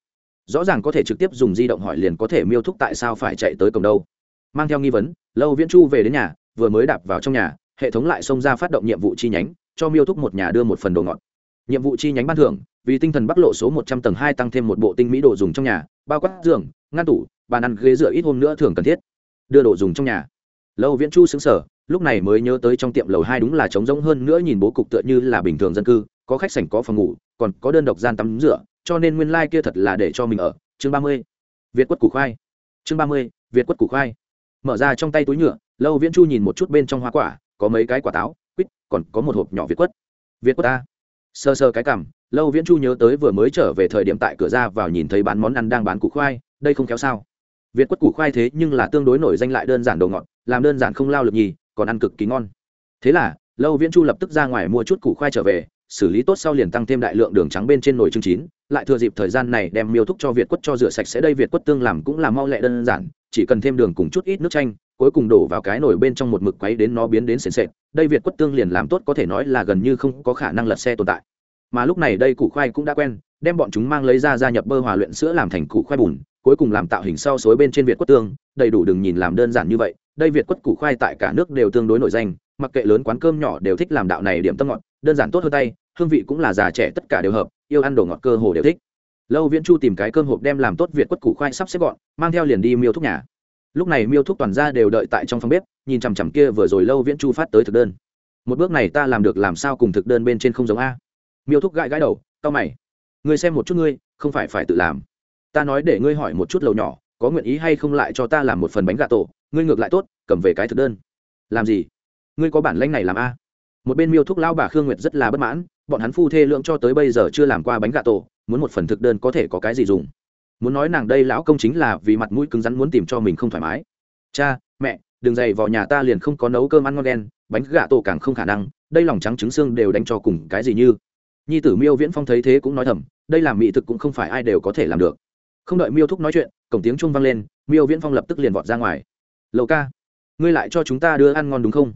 Rõ ràng có thể trực tiếp dùng di động hỏi liền có thể miêu thúc tại sao phải chạy tới cổng đâu. Mang theo nghi vấn, lâu viễn chu về đến nhà, vừa mới đạp vào trong nhà, hệ thống lại xông ra phát động nhiệm vụ chi nhánh, cho miêu thúc một nhà đưa một phần đồ ngọt. Nhiệm vụ chi nhánh ban thưởng, vì tinh thần bắc lộ số một trăm tầng hai tăng thêm một bộ tinh mỹ đồ dùng trong nhà, bao quát giường, ngăn tủ, bàn ăn, ghế dựa ít hôm nữa thường cần thiết. Đưa đồ dùng trong nhà lâu viễn chu xứng sở lúc này mới nhớ tới trong tiệm lầu hai đúng là trống rỗng hơn nữa nhìn bố cục tựa như là bình thường dân cư, có khách sảnh, có phòng ngủ, còn có đơn độc gian tắm rửa, cho nên nguyên lai、like、kia thật là để cho mình ở. Chương ba mươi, việt quất củ khoai. Chương ba mươi, việt quất củ khoai. Mở ra trong tay túi nhựa, lâu viễn chu nhìn một chút bên trong hoa quả, có mấy cái quả táo, quýt, còn có một hộp nhỏ việt quất. Việt quất ta. Sơ sơ cái cảm lâu viễn chu nhớ tới vừa mới trở về thời điểm tại cửa ra vào nhìn thấy bán món ăn đang bán củ khoai, đây không kéo sao. Việt quất củ khoai thế nhưng là tương đối nổi danh lại đơn giản đồ ngọt làm đơn giản không lao lực nhì, còn ăn cực kỳ ngon. Thế là, lâu viễn chu lập tức ra ngoài mua chút củ khoai trở về, xử lý tốt sau liền tăng thêm đại lượng đường trắng bên trên nồi chương chín, lại thừa dịp thời gian này đem miêu thúc cho việt quất cho rửa sạch sẽ đây việt quất tương làm cũng là mau lẹ đơn giản, chỉ cần thêm đường cùng chút ít nước chanh, cuối cùng đổ vào cái nồi bên trong một mực quấy đến nó biến đến sền sệt, đây việt quất tương liền làm tốt có thể nói là gần như không có khả năng lật xe tồn tại. Mà lúc này đây củ khoai cũng đã quen, đem bọn chúng mang lấy ra gia nhập bơ hòa luyện sữa làm thành củ khoai bùn, cuối cùng làm tạo hình sau xối bên trên việt quất tương, đầy đủ đừng nhìn làm đơn giản như vậy đây việt quất củ khoai tại cả nước đều tương đối nổi danh, mặc kệ lớn quán cơm nhỏ đều thích làm đạo này điểm tâm ngọt, đơn giản tốt hơn tay, hương vị cũng là già trẻ tất cả đều hợp, yêu ăn đồ ngọt cơ hồ đều thích. Lâu viễn chu tìm cái cơm hộp đem làm tốt việt quất củ khoai sắp xếp gọn, mang theo liền đi miêu thuốc nhà. Lúc này miêu thuốc toàn ra đều đợi tại trong phòng bếp, nhìn chằm chằm kia vừa rồi lâu viễn chu phát tới thực đơn. Một bước này ta làm được làm sao cùng thực đơn bên trên không giống a? Miêu thúc gãi gãi đầu tao mày. Ngươi xem một chút ngươi, không phải phải tự làm. Ta nói để ngươi hỏi một chút lầu nhỏ, có nguyện ý hay không lại cho ta làm một phần bánh gà tổ ngươi ngược lại tốt, cầm về cái thực đơn. Làm gì? Ngươi có bản lanh này làm a? Một bên miêu thúc lao bà khương nguyệt rất là bất mãn, bọn hắn phu thê lượng cho tới bây giờ chưa làm qua bánh gà tổ, muốn một phần thực đơn có thể có cái gì dùng? Muốn nói nàng đây lão công chính là vì mặt mũi cứng rắn muốn tìm cho mình không thoải mái. Cha, mẹ, đừng dày vào nhà ta liền không có nấu cơm ăn ngon đen, bánh gà tổ càng không khả năng, đây lòng trắng trứng xương đều đánh cho cùng cái gì như. Nhi tử miêu viễn phong thấy thế cũng nói thầm, đây làm mỹ thực cũng không phải ai đều có thể làm được. Không đợi miêu thúc nói chuyện, cổng tiếng trung vang lên, miêu viễn phong lập tức liền vọt ra ngoài lầu ca, ngươi lại cho chúng ta đưa ăn ngon đúng không?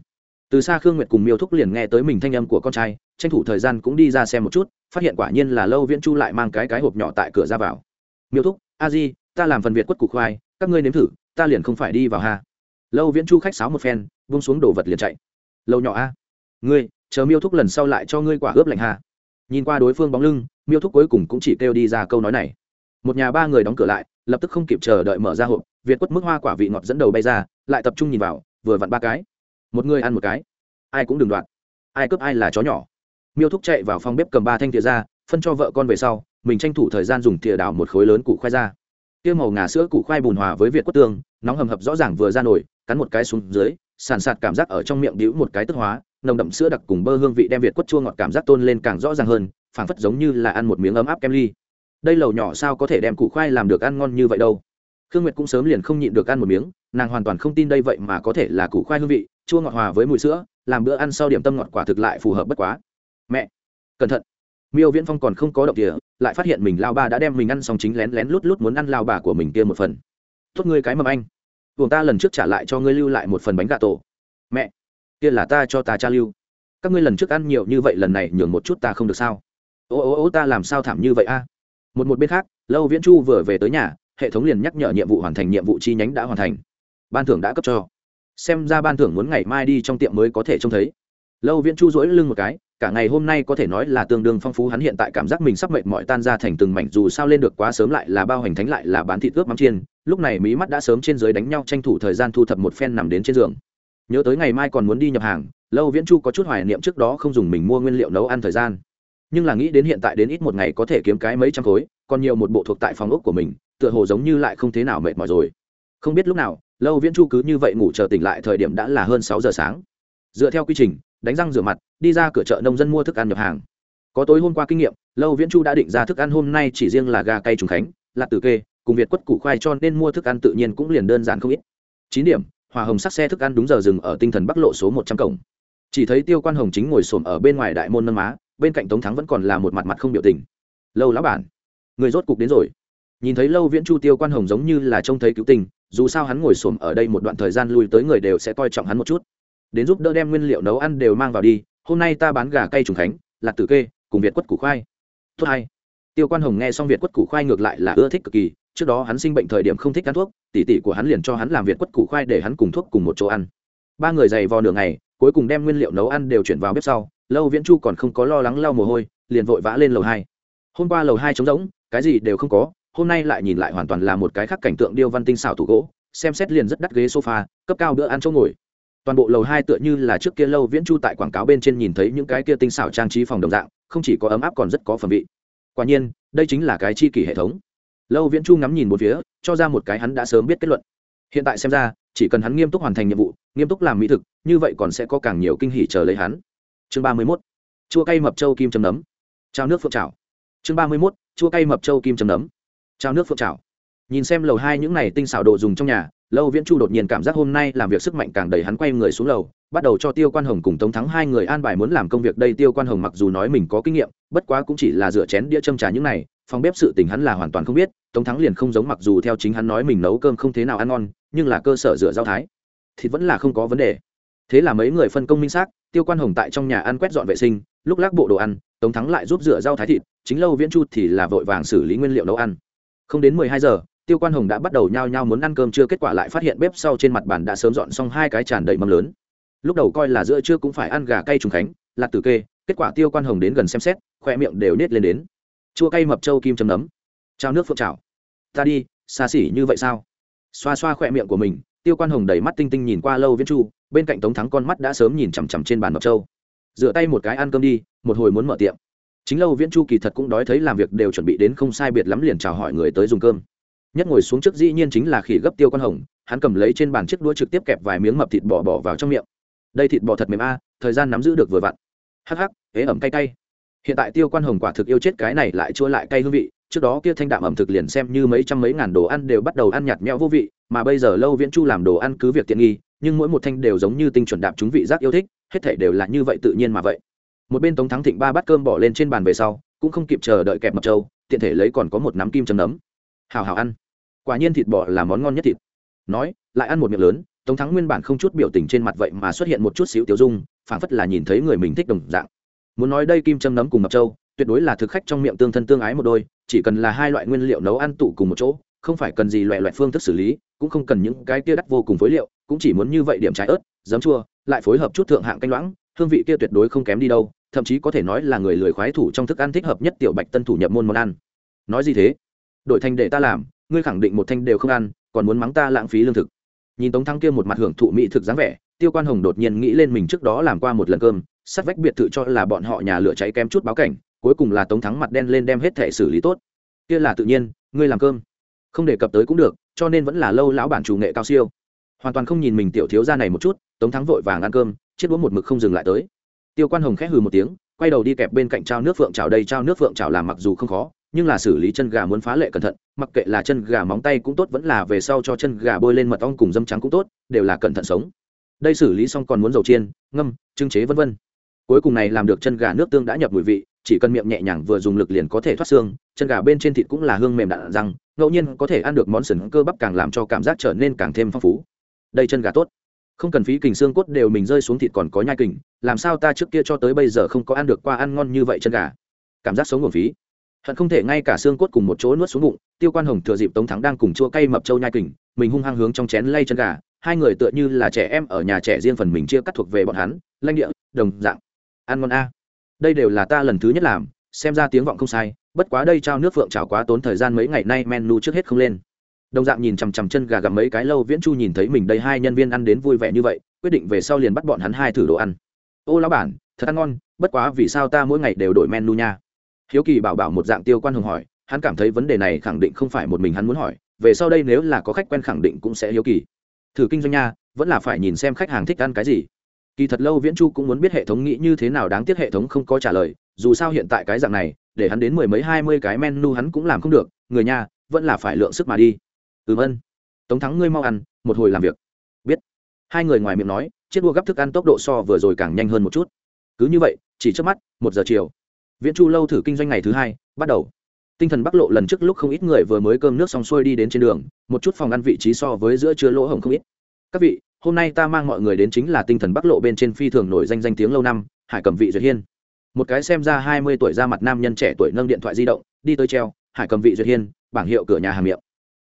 Từ xa khương nguyệt cùng miêu thúc liền nghe tới mình thanh âm của con trai, tranh thủ thời gian cũng đi ra xem một chút, phát hiện quả nhiên là lâu viễn chu lại mang cái cái hộp nhỏ tại cửa ra vào. Miêu thúc, a di, ta làm phần việt quất cục khoai, các ngươi nếm thử, ta liền không phải đi vào ha. Lâu viễn chu khách sáo một phen vung xuống đồ vật liền chạy. Lâu nhỏ a, ngươi, chờ miêu thúc lần sau lại cho ngươi quả ướp lạnh hà nhìn qua đối phương bóng lưng, miêu thúc cuối cùng cũng chỉ kêu đi ra câu nói này. Một nhà ba người đóng cửa lại lập tức không kịp chờ đợi mở ra hộp, việt quất mức hoa quả vị ngọt dẫn đầu bay ra, lại tập trung nhìn vào, vừa vặn ba cái. Một người ăn một cái. Ai cũng đừng đoạn ai cướp ai là chó nhỏ. Miêu thúc chạy vào phòng bếp cầm ba thanh thìa ra, phân cho vợ con về sau, mình tranh thủ thời gian dùng thìa đào một khối lớn củ khoai ra. Tiêu màu ngà sữa củ khoai bùn hòa với việt quất tương, nóng hầm hập rõ ràng vừa ra nổi cắn một cái xuống dưới, sàn sạt cảm giác ở trong miệng đĩu một cái tức hóa, nồng đậm sữa đặc cùng bơ hương vị đem việt quất chua ngọt cảm giác tôn lên càng rõ ràng hơn, phảng phất giống như là ăn một miếng ấm áp kem ly đây lầu nhỏ sao có thể đem củ khoai làm được ăn ngon như vậy đâu? Khương nguyệt cũng sớm liền không nhịn được ăn một miếng, nàng hoàn toàn không tin đây vậy mà có thể là củ khoai hương vị, chua ngọt hòa với mùi sữa, làm bữa ăn sau điểm tâm ngọt quả thực lại phù hợp bất quá. Mẹ! Cẩn thận! Miêu viễn phong còn không có động địa lại phát hiện mình lao ba đã đem mình ăn xong chính lén lén lút lút muốn ăn lao bà của mình kia một phần. Tốt ngươi cái mầm anh! Buồng ta lần trước trả lại cho ngươi lưu lại một phần bánh gà tổ. Mẹ! Kia là ta cho ta cha lưu. Các ngươi lần trước ăn nhiều như vậy lần này nhường một chút ta không được sao. Ô ô ô, ta làm sao thảm như vậy a? Một một bên khác, lâu viễn chu vừa về tới nhà, hệ thống liền nhắc nhở nhiệm vụ hoàn thành, nhiệm vụ chi nhánh đã hoàn thành. Ban thưởng đã cấp cho. Xem ra ban thưởng muốn ngày mai đi trong tiệm mới có thể trông thấy. Lâu viễn chu dỗi lưng một cái, cả ngày hôm nay có thể nói là tương đương phong phú, hắn hiện tại cảm giác mình sắp mệt mỏi tan ra thành từng mảnh, dù sao lên được quá sớm lại là bao hành thánh lại là bán thịt ướp mắm chiên, lúc này mí mắt đã sớm trên dưới đánh nhau tranh thủ thời gian thu thập một phen nằm đến trên giường. Nhớ tới ngày mai còn muốn đi nhập hàng, lâu viễn chu có chút hoài niệm trước đó không dùng mình mua nguyên liệu nấu ăn thời gian nhưng là nghĩ đến hiện tại đến ít một ngày có thể kiếm cái mấy trăm khối, còn nhiều một bộ thuộc tại phòng ốc của mình, tựa hồ giống như lại không thế nào mệt mỏi rồi. Không biết lúc nào, lâu viễn chu cứ như vậy ngủ chờ tỉnh lại thời điểm đã là hơn sáu giờ sáng. Dựa theo quy trình, đánh răng rửa mặt, đi ra cửa chợ nông dân mua thức ăn nhập hàng. Có tối hôm qua kinh nghiệm, lâu viễn chu đã định ra thức ăn hôm nay chỉ riêng là gà cay trùng khánh lạc tử kê, cùng việt quất củ khoai cho nên mua thức ăn tự nhiên cũng liền đơn giản không ít. Chín điểm, hòa hồng sắc xe thức ăn đúng giờ dừng ở tinh thần bắc lộ số một trăm cổng. Chỉ thấy tiêu quan hồng chính ngồi xổm ở bên ngoài đại môn nâng má bên cạnh tống thắng vẫn còn là một mặt mặt không biểu tình. Lâu lão bản, người rốt cục đến rồi. Nhìn thấy lâu viễn chu tiêu quan hồng giống như là trông thấy cứu tình dù sao hắn ngồi xổm ở đây một đoạn thời gian lui tới người đều sẽ coi trọng hắn một chút. Đến giúp đỡ đem nguyên liệu nấu ăn đều mang vào đi, hôm nay ta bán gà cây trùng khánh, lạc tử kê, cùng việt quất củ khoai. Tốt hay. Tiêu quan hồng nghe xong việt quất củ khoai ngược lại là ưa thích cực kỳ, trước đó hắn sinh bệnh thời điểm không thích ăn thuốc tỉ tỉ của hắn liền cho hắn làm việt quất củ khoai để hắn cùng thuốc cùng một chỗ ăn. Ba người dày vò nửa ngày, cuối cùng đem nguyên liệu nấu ăn đều chuyển vào bếp sau lâu viễn chu còn không có lo lắng lau mồ hôi, liền vội vã lên lầu hai. Hôm qua lầu hai trống rỗng, cái gì đều không có, hôm nay lại nhìn lại hoàn toàn là một cái khác cảnh tượng điêu văn tinh xảo thủ gỗ, xem xét liền rất đắt ghế sofa, cấp cao bữa ăn chỗ ngồi. Toàn bộ lầu hai tựa như là trước kia lâu viễn chu tại quảng cáo bên trên nhìn thấy những cái kia tinh xảo trang trí phòng đồng dạng, không chỉ có ấm áp còn rất có phẩm vị. Quả nhiên, đây chính là cái chi kỷ hệ thống. Lâu viễn chu ngắm nhìn một phía, cho ra một cái hắn đã sớm biết kết luận. Hiện tại xem ra, chỉ cần hắn nghiêm túc hoàn thành nhiệm vụ, nghiêm túc làm mỹ thực, như vậy còn sẽ có càng nhiều kinh hỉ chờ lấy hắn chương ba mươi mốt, chua cay mập châu kim chấm nấm. Trao nước phượng trào chương ba mươi mốt, chua cay mập châu kim chấm nấm. Trao nước phượng trào nhìn xem lầu hai những này tinh xảo đồ dùng trong nhà, lâu viễn chu đột nhiên cảm giác hôm nay làm việc sức mạnh càng đầy hắn quay người xuống lầu, bắt đầu cho tiêu quan hồng cùng tống thắng hai người an bài muốn làm công việc đây. Tiêu quan hồng mặc dù nói mình có kinh nghiệm, bất quá cũng chỉ là rửa chén đĩa châm trà những này, phòng bếp sự tình hắn là hoàn toàn không biết, tống thắng liền không giống mặc dù theo chính hắn nói mình nấu cơm không thế nào ăn ngon, nhưng là cơ sở rửa rau thái. Thì vẫn là không có vấn đề thế là mấy người phân công minh xác, tiêu quan hồng tại trong nhà ăn quét dọn vệ sinh, lúc lác bộ đồ ăn, tống thắng lại giúp rửa rau thái thịt, chính lâu viễn chu thì là vội vàng xử lý nguyên liệu nấu ăn. Không đến mười hai giờ, tiêu quan hồng đã bắt đầu nhao nhao muốn ăn cơm chưa kết quả lại phát hiện bếp sau trên mặt bàn đã sớm dọn xong hai cái tràn đầy mâm lớn. Lúc đầu coi là giữa trưa cũng phải ăn gà cay trùng khánh, lạc tử kê, kết quả tiêu quan hồng đến gần xem xét, khoe miệng đều nết lên đến. Chua cay mập trâu kim chấm nấm. Trao nước phượng trào ta đi, xa xỉ như vậy sao? Xoa xoa khoe miệng của mình tiêu quan hồng đầy mắt tinh tinh nhìn qua lâu viễn chu, bên cạnh tống thắng con mắt đã sớm nhìn chằm chằm trên bàn mập trâu rửa tay một cái ăn cơm đi, một hồi muốn mở tiệm. Chính lâu viễn chu kỳ thật cũng đói thấy làm việc đều chuẩn bị đến không sai biệt lắm liền chào hỏi người tới dùng cơm. Nhất ngồi xuống trước dĩ nhiên chính là khỉ gấp tiêu con hồng, hắn cầm lấy trên bàn chiếc đũa trực tiếp kẹp vài miếng mập thịt bò bỏ vào trong miệng. Đây thịt bò thật mềm a, thời gian nắm giữ được vừa vặn. Hắc hắc, ế ẩm cay cay. Hiện tại tiêu quan hồng quả thực yêu chết cái này lại chua lại cay hương vị trước đó kia thanh đạm ẩm thực liền xem như mấy trăm mấy ngàn đồ ăn đều bắt đầu ăn nhạt nhẽo vô vị, mà bây giờ lâu viễn chu làm đồ ăn cứ việc tiện nghi, nhưng mỗi một thanh đều giống như tinh chuẩn đạm chúng vị giác yêu thích, hết thể đều là như vậy tự nhiên mà vậy. Một bên tống thắng thịnh ba bát cơm bỏ lên trên bàn về sau, cũng không kịp chờ đợi kẹp mập trâu, tiện thể lấy còn có một nắm kim chấm nấm. Hào hào ăn. Quả nhiên thịt bò là món ngon nhất thịt. Nói, lại ăn một miệng lớn, tống thắng nguyên bản không chút biểu tình trên mặt vậy mà xuất hiện một chút xíu tiêu dung, phảng phất là nhìn thấy người mình thích đồng dạng. Muốn nói đây kim châm nấm cùng mập trâu tuyệt đối là thực khách trong miệng tương thân tương ái một đôi, chỉ cần là hai loại nguyên liệu nấu ăn tụ cùng một chỗ, không phải cần gì loại loại phương thức xử lý, cũng không cần những cái kia đắt vô cùng phối liệu, cũng chỉ muốn như vậy điểm trái ớt, giấm chua, lại phối hợp chút thượng hạng canh loãng, hương vị kia tuyệt đối không kém đi đâu, thậm chí có thể nói là người lười khoái thủ trong thức ăn thích hợp nhất tiểu bạch tân thủ nhập môn món ăn. Nói gì thế? Đội thanh để ta làm, ngươi khẳng định một thanh đều không ăn, còn muốn mắng ta lãng phí lương thực. Nhìn tống thăng kia một mặt hưởng thụ mỹ thực dáng vẻ, tiêu quan hồng đột nhiên nghĩ lên mình trước đó làm qua một lần cơm sát vách biệt thự cho là bọn họ nhà lửa cháy kém chút báo cảnh cuối cùng là tống thắng mặt đen lên đem hết thể xử lý tốt. Kia là tự nhiên, ngươi làm cơm. Không đề cập tới cũng được, cho nên vẫn là lâu lão bản chủ nghệ cao siêu. Hoàn toàn không nhìn mình tiểu thiếu ra này một chút, tống thắng vội vàng ăn cơm, chiếc đũa một mực không dừng lại tới. Tiêu quan hồng khẽ hừ một tiếng, quay đầu đi kẹp bên cạnh trao nước phượng chảo đây trao nước phượng chảo làm mặc dù không khó, nhưng là xử lý chân gà muốn phá lệ cẩn thận, mặc kệ là chân gà móng tay cũng tốt, vẫn là về sau cho chân gà bôi lên mật ong cùng dâm trắng cũng tốt, đều là cẩn thận sống. Đây xử lý xong còn muốn dầu chiên, ngâm, trưng chế vân vân. Cuối cùng này làm được chân gà nước tương đã nhập mùi vị chỉ cần miệng nhẹ nhàng vừa dùng lực liền có thể thoát xương, chân gà bên trên thịt cũng là hương mềm đạn răng, ngẫu nhiên có thể ăn được món sừng cơ bắp càng làm cho cảm giác trở nên càng thêm phong phú. Đây chân gà tốt. Không cần phí kình xương cốt đều mình rơi xuống thịt còn có nhai kình, làm sao ta trước kia cho tới bây giờ không có ăn được qua ăn ngon như vậy chân gà? Cảm giác sống nguồn phí. Hận không thể ngay cả xương cốt cùng một chỗ nuốt xuống bụng, tiêu quan hồng thừa dịp tống thắng đang cùng chua cay mập trâu nhai kình, mình hung hăng hướng trong chén lay chân gà, hai người tựa như là trẻ em ở nhà trẻ riêng phần mình chia cắt thuộc về bọn hắn, lanh địa, đồng dạng. Ăn ngon a đây đều là ta lần thứ nhất làm, xem ra tiếng vọng không sai, bất quá đây trao nước phượng trào quá tốn thời gian mấy ngày nay menu trước hết không lên. Đồng dạng nhìn chằm chằm chân gà gặm mấy cái lâu viễn chu nhìn thấy mình đây hai nhân viên ăn đến vui vẻ như vậy, quyết định về sau liền bắt bọn hắn hai thử đồ ăn. Ô lão bản, thật ăn ngon, bất quá vì sao ta mỗi ngày đều đổi menu nha? Hiếu kỳ bảo bảo một dạng tiêu quan hồng hỏi, hắn cảm thấy vấn đề này khẳng định không phải một mình hắn muốn hỏi, về sau đây nếu là có khách quen khẳng định cũng sẽ hiếu kỳ. Thử kinh doanh nha, vẫn là phải nhìn xem khách hàng thích ăn cái gì kỳ thật lâu viễn chu cũng muốn biết hệ thống nghĩ như thế nào đáng tiếc hệ thống không có trả lời, dù sao hiện tại cái dạng này, để hắn đến mười mấy hai mươi cái menu hắn cũng làm không được, người nhà, vẫn là phải lượng sức mà đi. Ừm ân. Tống thắng ngươi mau ăn, một hồi làm việc. Biết. Hai người ngoài miệng nói, chiếc đua gấp thức ăn tốc độ so vừa rồi càng nhanh hơn một chút. Cứ như vậy, chỉ trước mắt, một giờ chiều. Viễn chu lâu thử kinh doanh ngày thứ hai, bắt đầu. Tinh thần bắc lộ lần trước lúc không ít người vừa mới cơm nước xong xuôi đi đến trên đường, một chút phòng ăn vị trí so với giữa chưa lỗ hổng không ít. Các vị hôm nay ta mang mọi người đến chính là tinh thần bắc lộ bên trên phi thường nổi danh danh tiếng lâu năm, hải cầm vị duyệt hiên. Một cái xem ra hai mươi tuổi ra mặt nam nhân trẻ tuổi nâng điện thoại di động, đi tới treo, hải cầm vị duyệt hiên, bảng hiệu cửa nhà hàng miệng.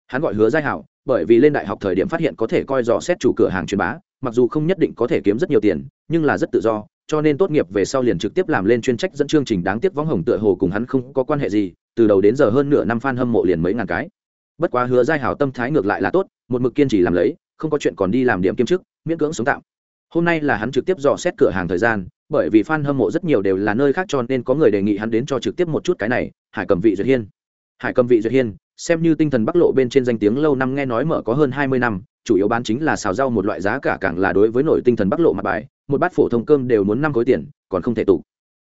Hắn gọi hứa giai hảo, bởi vì lên đại học thời điểm phát hiện có thể coi dò xét chủ cửa hàng truyền bá, mặc dù không nhất định có thể kiếm rất nhiều tiền, nhưng là rất tự do, cho nên tốt nghiệp về sau liền trực tiếp làm lên chuyên trách dẫn chương trình đáng tiếc võng hồng tựa hồ cùng hắn không có quan hệ gì, từ đầu đến giờ hơn nửa năm fan hâm mộ liền mấy ngàn cái. Bất quá hứa giai hảo tâm thái ngược lại là tốt, một mực kiên trì làm lấy không có chuyện còn đi làm điểm kiêm chức, miễn cưỡng sống tạm. Hôm nay là hắn trực tiếp dò xét cửa hàng thời gian, bởi vì fan hâm mộ rất nhiều đều là nơi khác cho nên có người đề nghị hắn đến cho trực tiếp một chút cái này, hải cầm vị duyệt hiên. Hải cầm vị duyệt hiên, xem như tinh thần bắc lộ bên trên danh tiếng lâu năm nghe nói mở có hơn hai mươi năm, chủ yếu bán chính là xào rau một loại giá cả càng là đối với nổi tinh thần bắc lộ mặt bài, một bát phổ thông cơm đều muốn năm khối tiền, còn không thể tụ.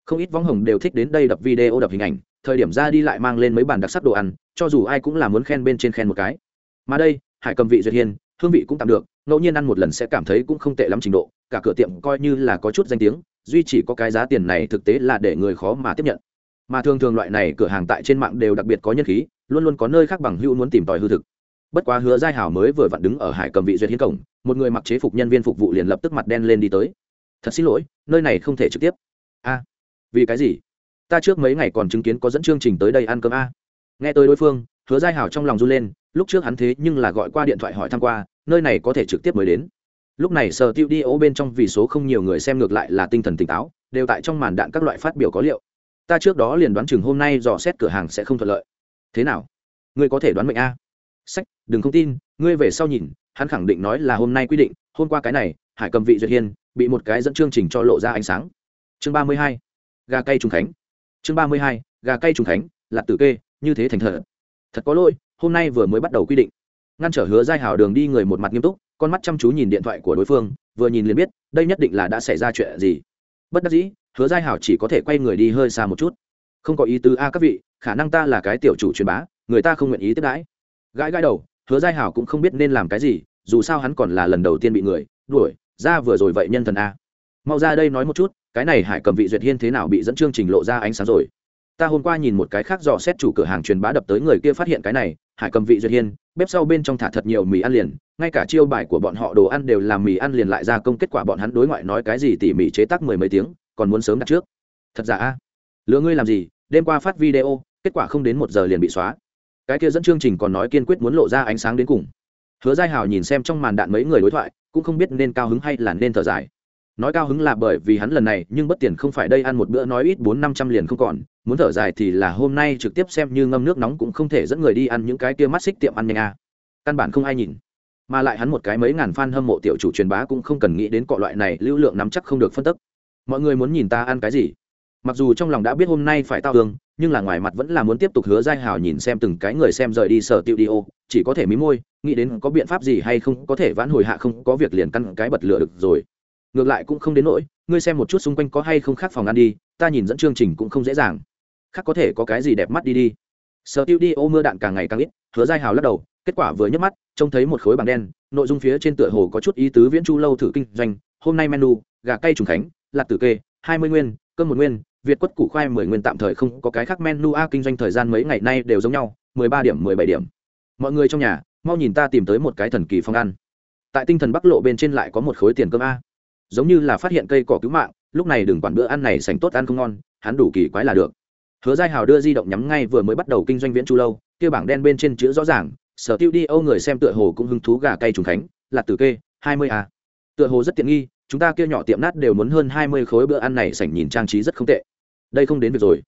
Không ít võng hồng đều thích đến đây đập video đập hình ảnh, thời điểm ra đi lại mang lên mấy bàn đặc sắc đồ ăn, cho dù ai cũng là muốn khen bên trên khen một cái. Mà đây, hải cầm vị duyệt hiên hương vị cũng tạm được, ngẫu nhiên ăn một lần sẽ cảm thấy cũng không tệ lắm trình độ, cả cửa tiệm coi như là có chút danh tiếng, duy chỉ có cái giá tiền này thực tế là để người khó mà tiếp nhận. Mà thường thường loại này cửa hàng tại trên mạng đều đặc biệt có nhân khí, luôn luôn có nơi khác bằng hữu muốn tìm tòi hư thực. Bất quá hứa giai hảo mới vừa vặn đứng ở hải cầm vị duyệt hiến cổng, một người mặc chế phục nhân viên phục vụ liền lập tức mặt đen lên đi tới. Thật xin lỗi, nơi này không thể trực tiếp. A, vì cái gì? Ta trước mấy ngày còn chứng kiến có dẫn chương trình tới đây ăn cơm a. Nghe tới đối phương hứa giai hảo trong lòng run lên, lúc trước hắn thế nhưng là gọi qua điện thoại hỏi thăm qua, nơi này có thể trực tiếp mới đến. Lúc này sở tiêu đi ố bên trong vì số không nhiều người xem ngược lại là tinh thần tỉnh táo, đều tại trong màn đạn các loại phát biểu có liệu. Ta trước đó liền đoán chừng hôm nay dò xét cửa hàng sẽ không thuận lợi. Thế nào? Ngươi có thể đoán mệnh a? Sách, đừng không tin, ngươi về sau nhìn, hắn khẳng định nói là hôm nay quy định, hôm qua cái này, hải cầm vị duyệt hiên, bị một cái dẫn chương trình cho lộ ra ánh sáng. Chương ba mươi hai, gà cây trùng khánh. Chương ba mươi hai, gà cây trùng khánh là tử kê, như thế thành thật thật có lỗi, hôm nay vừa mới bắt đầu quy định. Ngăn trở hứa giai hảo đường đi người một mặt nghiêm túc, con mắt chăm chú nhìn điện thoại của đối phương, vừa nhìn liền biết, đây nhất định là đã xảy ra chuyện gì. Bất đắc dĩ, hứa giai hảo chỉ có thể quay người đi hơi xa một chút. Không có ý tứ a các vị, khả năng ta là cái tiểu chủ truyền bá, người ta không nguyện ý tiếp đãi. Gãi gãi đầu, hứa giai hảo cũng không biết nên làm cái gì, dù sao hắn còn là lần đầu tiên bị người đuổi, ra vừa rồi vậy nhân thần a. Mau ra đây nói một chút, cái này hải cầm vị duyệt hiên thế nào bị dẫn chương trình lộ ra ánh sáng rồi ta hôm qua nhìn một cái khác dò xét chủ cửa hàng truyền bá đập tới người kia phát hiện cái này, hải cầm vị duyệt hiên, bếp sau bên trong thả thật nhiều mì ăn liền, ngay cả chiêu bài của bọn họ đồ ăn đều làm mì ăn liền lại ra công kết quả bọn hắn đối ngoại nói cái gì tỉ mỉ chế tác mười mấy tiếng, còn muốn sớm đặt trước. Thật giả a? Lừa ngươi làm gì? Đêm qua phát video, kết quả không đến một giờ liền bị xóa. Cái kia dẫn chương trình còn nói kiên quyết muốn lộ ra ánh sáng đến cùng. Hứa giai hào nhìn xem trong màn đạn mấy người đối thoại, cũng không biết nên cao hứng hay là nên thở dài nói cao hứng là bởi vì hắn lần này, nhưng bất tiền không phải đây, ăn một bữa nói ít bốn năm trăm liền không còn. Muốn thở dài thì là hôm nay trực tiếp xem như ngâm nước nóng cũng không thể dẫn người đi ăn những cái kia mắt xích tiệm ăn nhanh à. căn bản không ai nhìn. Mà lại hắn một cái mấy ngàn fan hâm mộ tiểu chủ truyền bá cũng không cần nghĩ đến cọ loại này, lưu lượng nắm chắc không được phân tức. Mọi người muốn nhìn ta ăn cái gì? Mặc dù trong lòng đã biết hôm nay phải tao hương nhưng là ngoài mặt vẫn là muốn tiếp tục hứa giai hào nhìn xem từng cái người xem rời đi sở tiêu đi ô, chỉ có thể mí môi, nghĩ đến có biện pháp gì hay không, có thể vãn hồi hạ không, có việc liền căn cái bật lửa được rồi ngược lại cũng không đến nỗi, ngươi xem một chút xung quanh có hay không khác phòng ăn đi, ta nhìn dẫn chương trình cũng không dễ dàng. Khác có thể có cái gì đẹp mắt đi đi. Sở tiêu đi, ô mưa đạn càng ngày càng ít, hứa giai hào lắc đầu, kết quả vừa nhấc mắt, trông thấy một khối bảng đen, nội dung phía trên tựa hồ có chút ý tứ viễn chu lâu thử kinh doanh, hôm nay menu, gà cây trùng khánh, lạc tử kê, hai mươi nguyên, cơm một nguyên, việt quất củ khoai mười nguyên tạm thời không có cái khác menu a, kinh doanh thời gian mấy ngày nay đều giống nhau, mười ba điểm, mười bảy điểm. Mọi người trong nhà, mau nhìn ta tìm tới một cái thần kỳ phong ăn. Tại tinh thần bắc lộ bên trên lại có một khối tiền cơm a giống như là phát hiện cây cỏ cứu mạng, lúc này đừng quản bữa ăn này sành tốt ăn không ngon, hắn đủ kỳ quái là được. Hứa giai hào đưa di động nhắm ngay vừa mới bắt đầu kinh doanh viễn chu lâu, kia bảng đen bên trên chữ rõ ràng, sở tiêu đi âu người xem tựa hồ cũng hứng thú gà cây trùng khánh, là từ kê, hai mươi a. Tựa hồ rất tiện nghi, chúng ta kia nhỏ tiệm nát đều muốn hơn hai mươi khối bữa ăn này sảnh nhìn trang trí rất không tệ. Đây không đến việc rồi.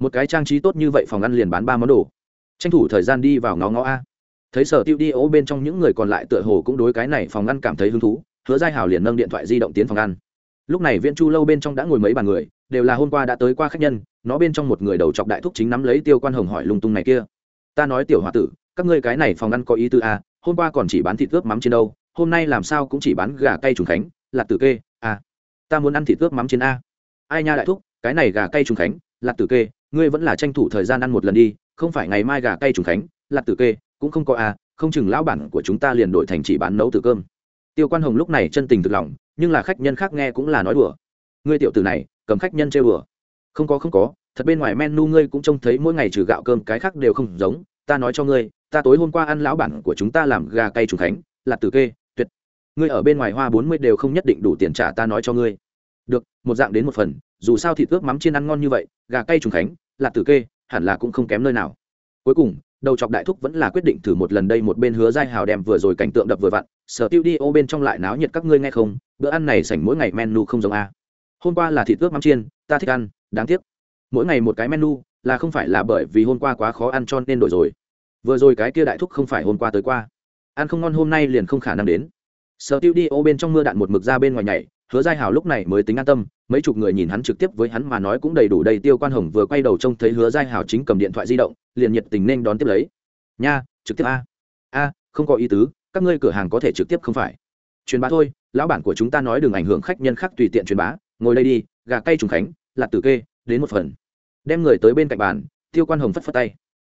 Một cái trang trí tốt như vậy phòng ăn liền bán ba món đồ. Tranh thủ thời gian đi vào ngó ngó a. Thấy sở tiêu đi ố bên trong những người còn lại tựa hồ cũng đối cái này phòng ăn cảm thấy hứng thú hứa giai hào liền nâng điện thoại di động tiến phòng ăn. Lúc này viễn chu lâu bên trong đã ngồi mấy bàn người, đều là hôm qua đã tới qua khách nhân, nó bên trong một người đầu chọc đại thúc chính nắm lấy tiêu quan hồng hỏi lung tung này kia. Ta nói tiểu h o a tử, các ngươi cái này phòng ăn có ý tư a, hôm qua còn chỉ bán thịt ướp mắm trên đâu, hôm nay làm sao cũng chỉ bán gà cay trùng khánh lạc tử kê, a. Ta muốn ăn thịt ướp mắm trên a. Ai nha đại thúc, cái này gà cay trùng khánh lạc tử kê, ngươi vẫn là tranh thủ thời gian ăn một lần đi, không phải ngày mai gà cay trùng khánh lạc tử kê, cũng không có a, không chừng lão bản của chúng ta liền đổi thành chỉ bán nấu từ cơm tiêu quan hồng lúc này chân tình thực lòng, nhưng là khách nhân khác nghe cũng là nói đùa. Ngươi tiểu tử này, cầm khách nhân chơi đùa. Không có không có, thật bên ngoài menu ngươi cũng trông thấy mỗi ngày trừ gạo cơm cái khác đều không giống, ta nói cho ngươi, ta tối hôm qua ăn lão bản của chúng ta làm gà cay trùng khánh, là tử kê, tuyệt. Ngươi ở bên ngoài hoa bốn mươi đều không nhất định đủ tiền trả ta nói cho ngươi. Được, một dạng đến một phần, dù sao thịt ướp mắm chiên ăn ngon như vậy, gà cay trùng khánh, là tử kê, hẳn là cũng không kém nơi nào. Cuối cùng đầu chọc đại thúc vẫn là quyết định thử một lần đây một bên hứa giai hào đem vừa rồi cảnh tượng đập vừa vặn. Sở tiêu đi ô bên trong lại náo nhiệt các ngươi nghe không? Bữa ăn này sảnh mỗi ngày menu không giống a. Hôm qua là thịt ướp mắm chiên, ta thích ăn, đáng tiếc. Mỗi ngày một cái menu, là không phải là bởi vì hôm qua quá khó ăn cho nên đổi rồi. Vừa rồi cái kia đại thúc không phải hôm qua tới qua. Ăn không ngon hôm nay liền không khả năng đến. Sở tiêu đi ô bên trong mưa đạn một mực ra bên ngoài nhảy, hứa giai hào lúc này mới tính an tâm mấy chục người nhìn hắn trực tiếp với hắn mà nói cũng đầy đủ đầy tiêu quan hồng vừa quay đầu trông thấy hứa giai Hảo chính cầm điện thoại di động, liền nhiệt tình nên đón tiếp lấy. Nha, trực tiếp a. A, không có ý tứ, các ngươi cửa hàng có thể trực tiếp không phải. Truyền bá thôi, lão bản của chúng ta nói đừng ảnh hưởng khách nhân khác tùy tiện truyền bá, ngồi đây đi, gà cay trùng khánh, lạt tử kê, đến một phần. Đem người tới bên cạnh bàn, tiêu quan hồng phất phất tay.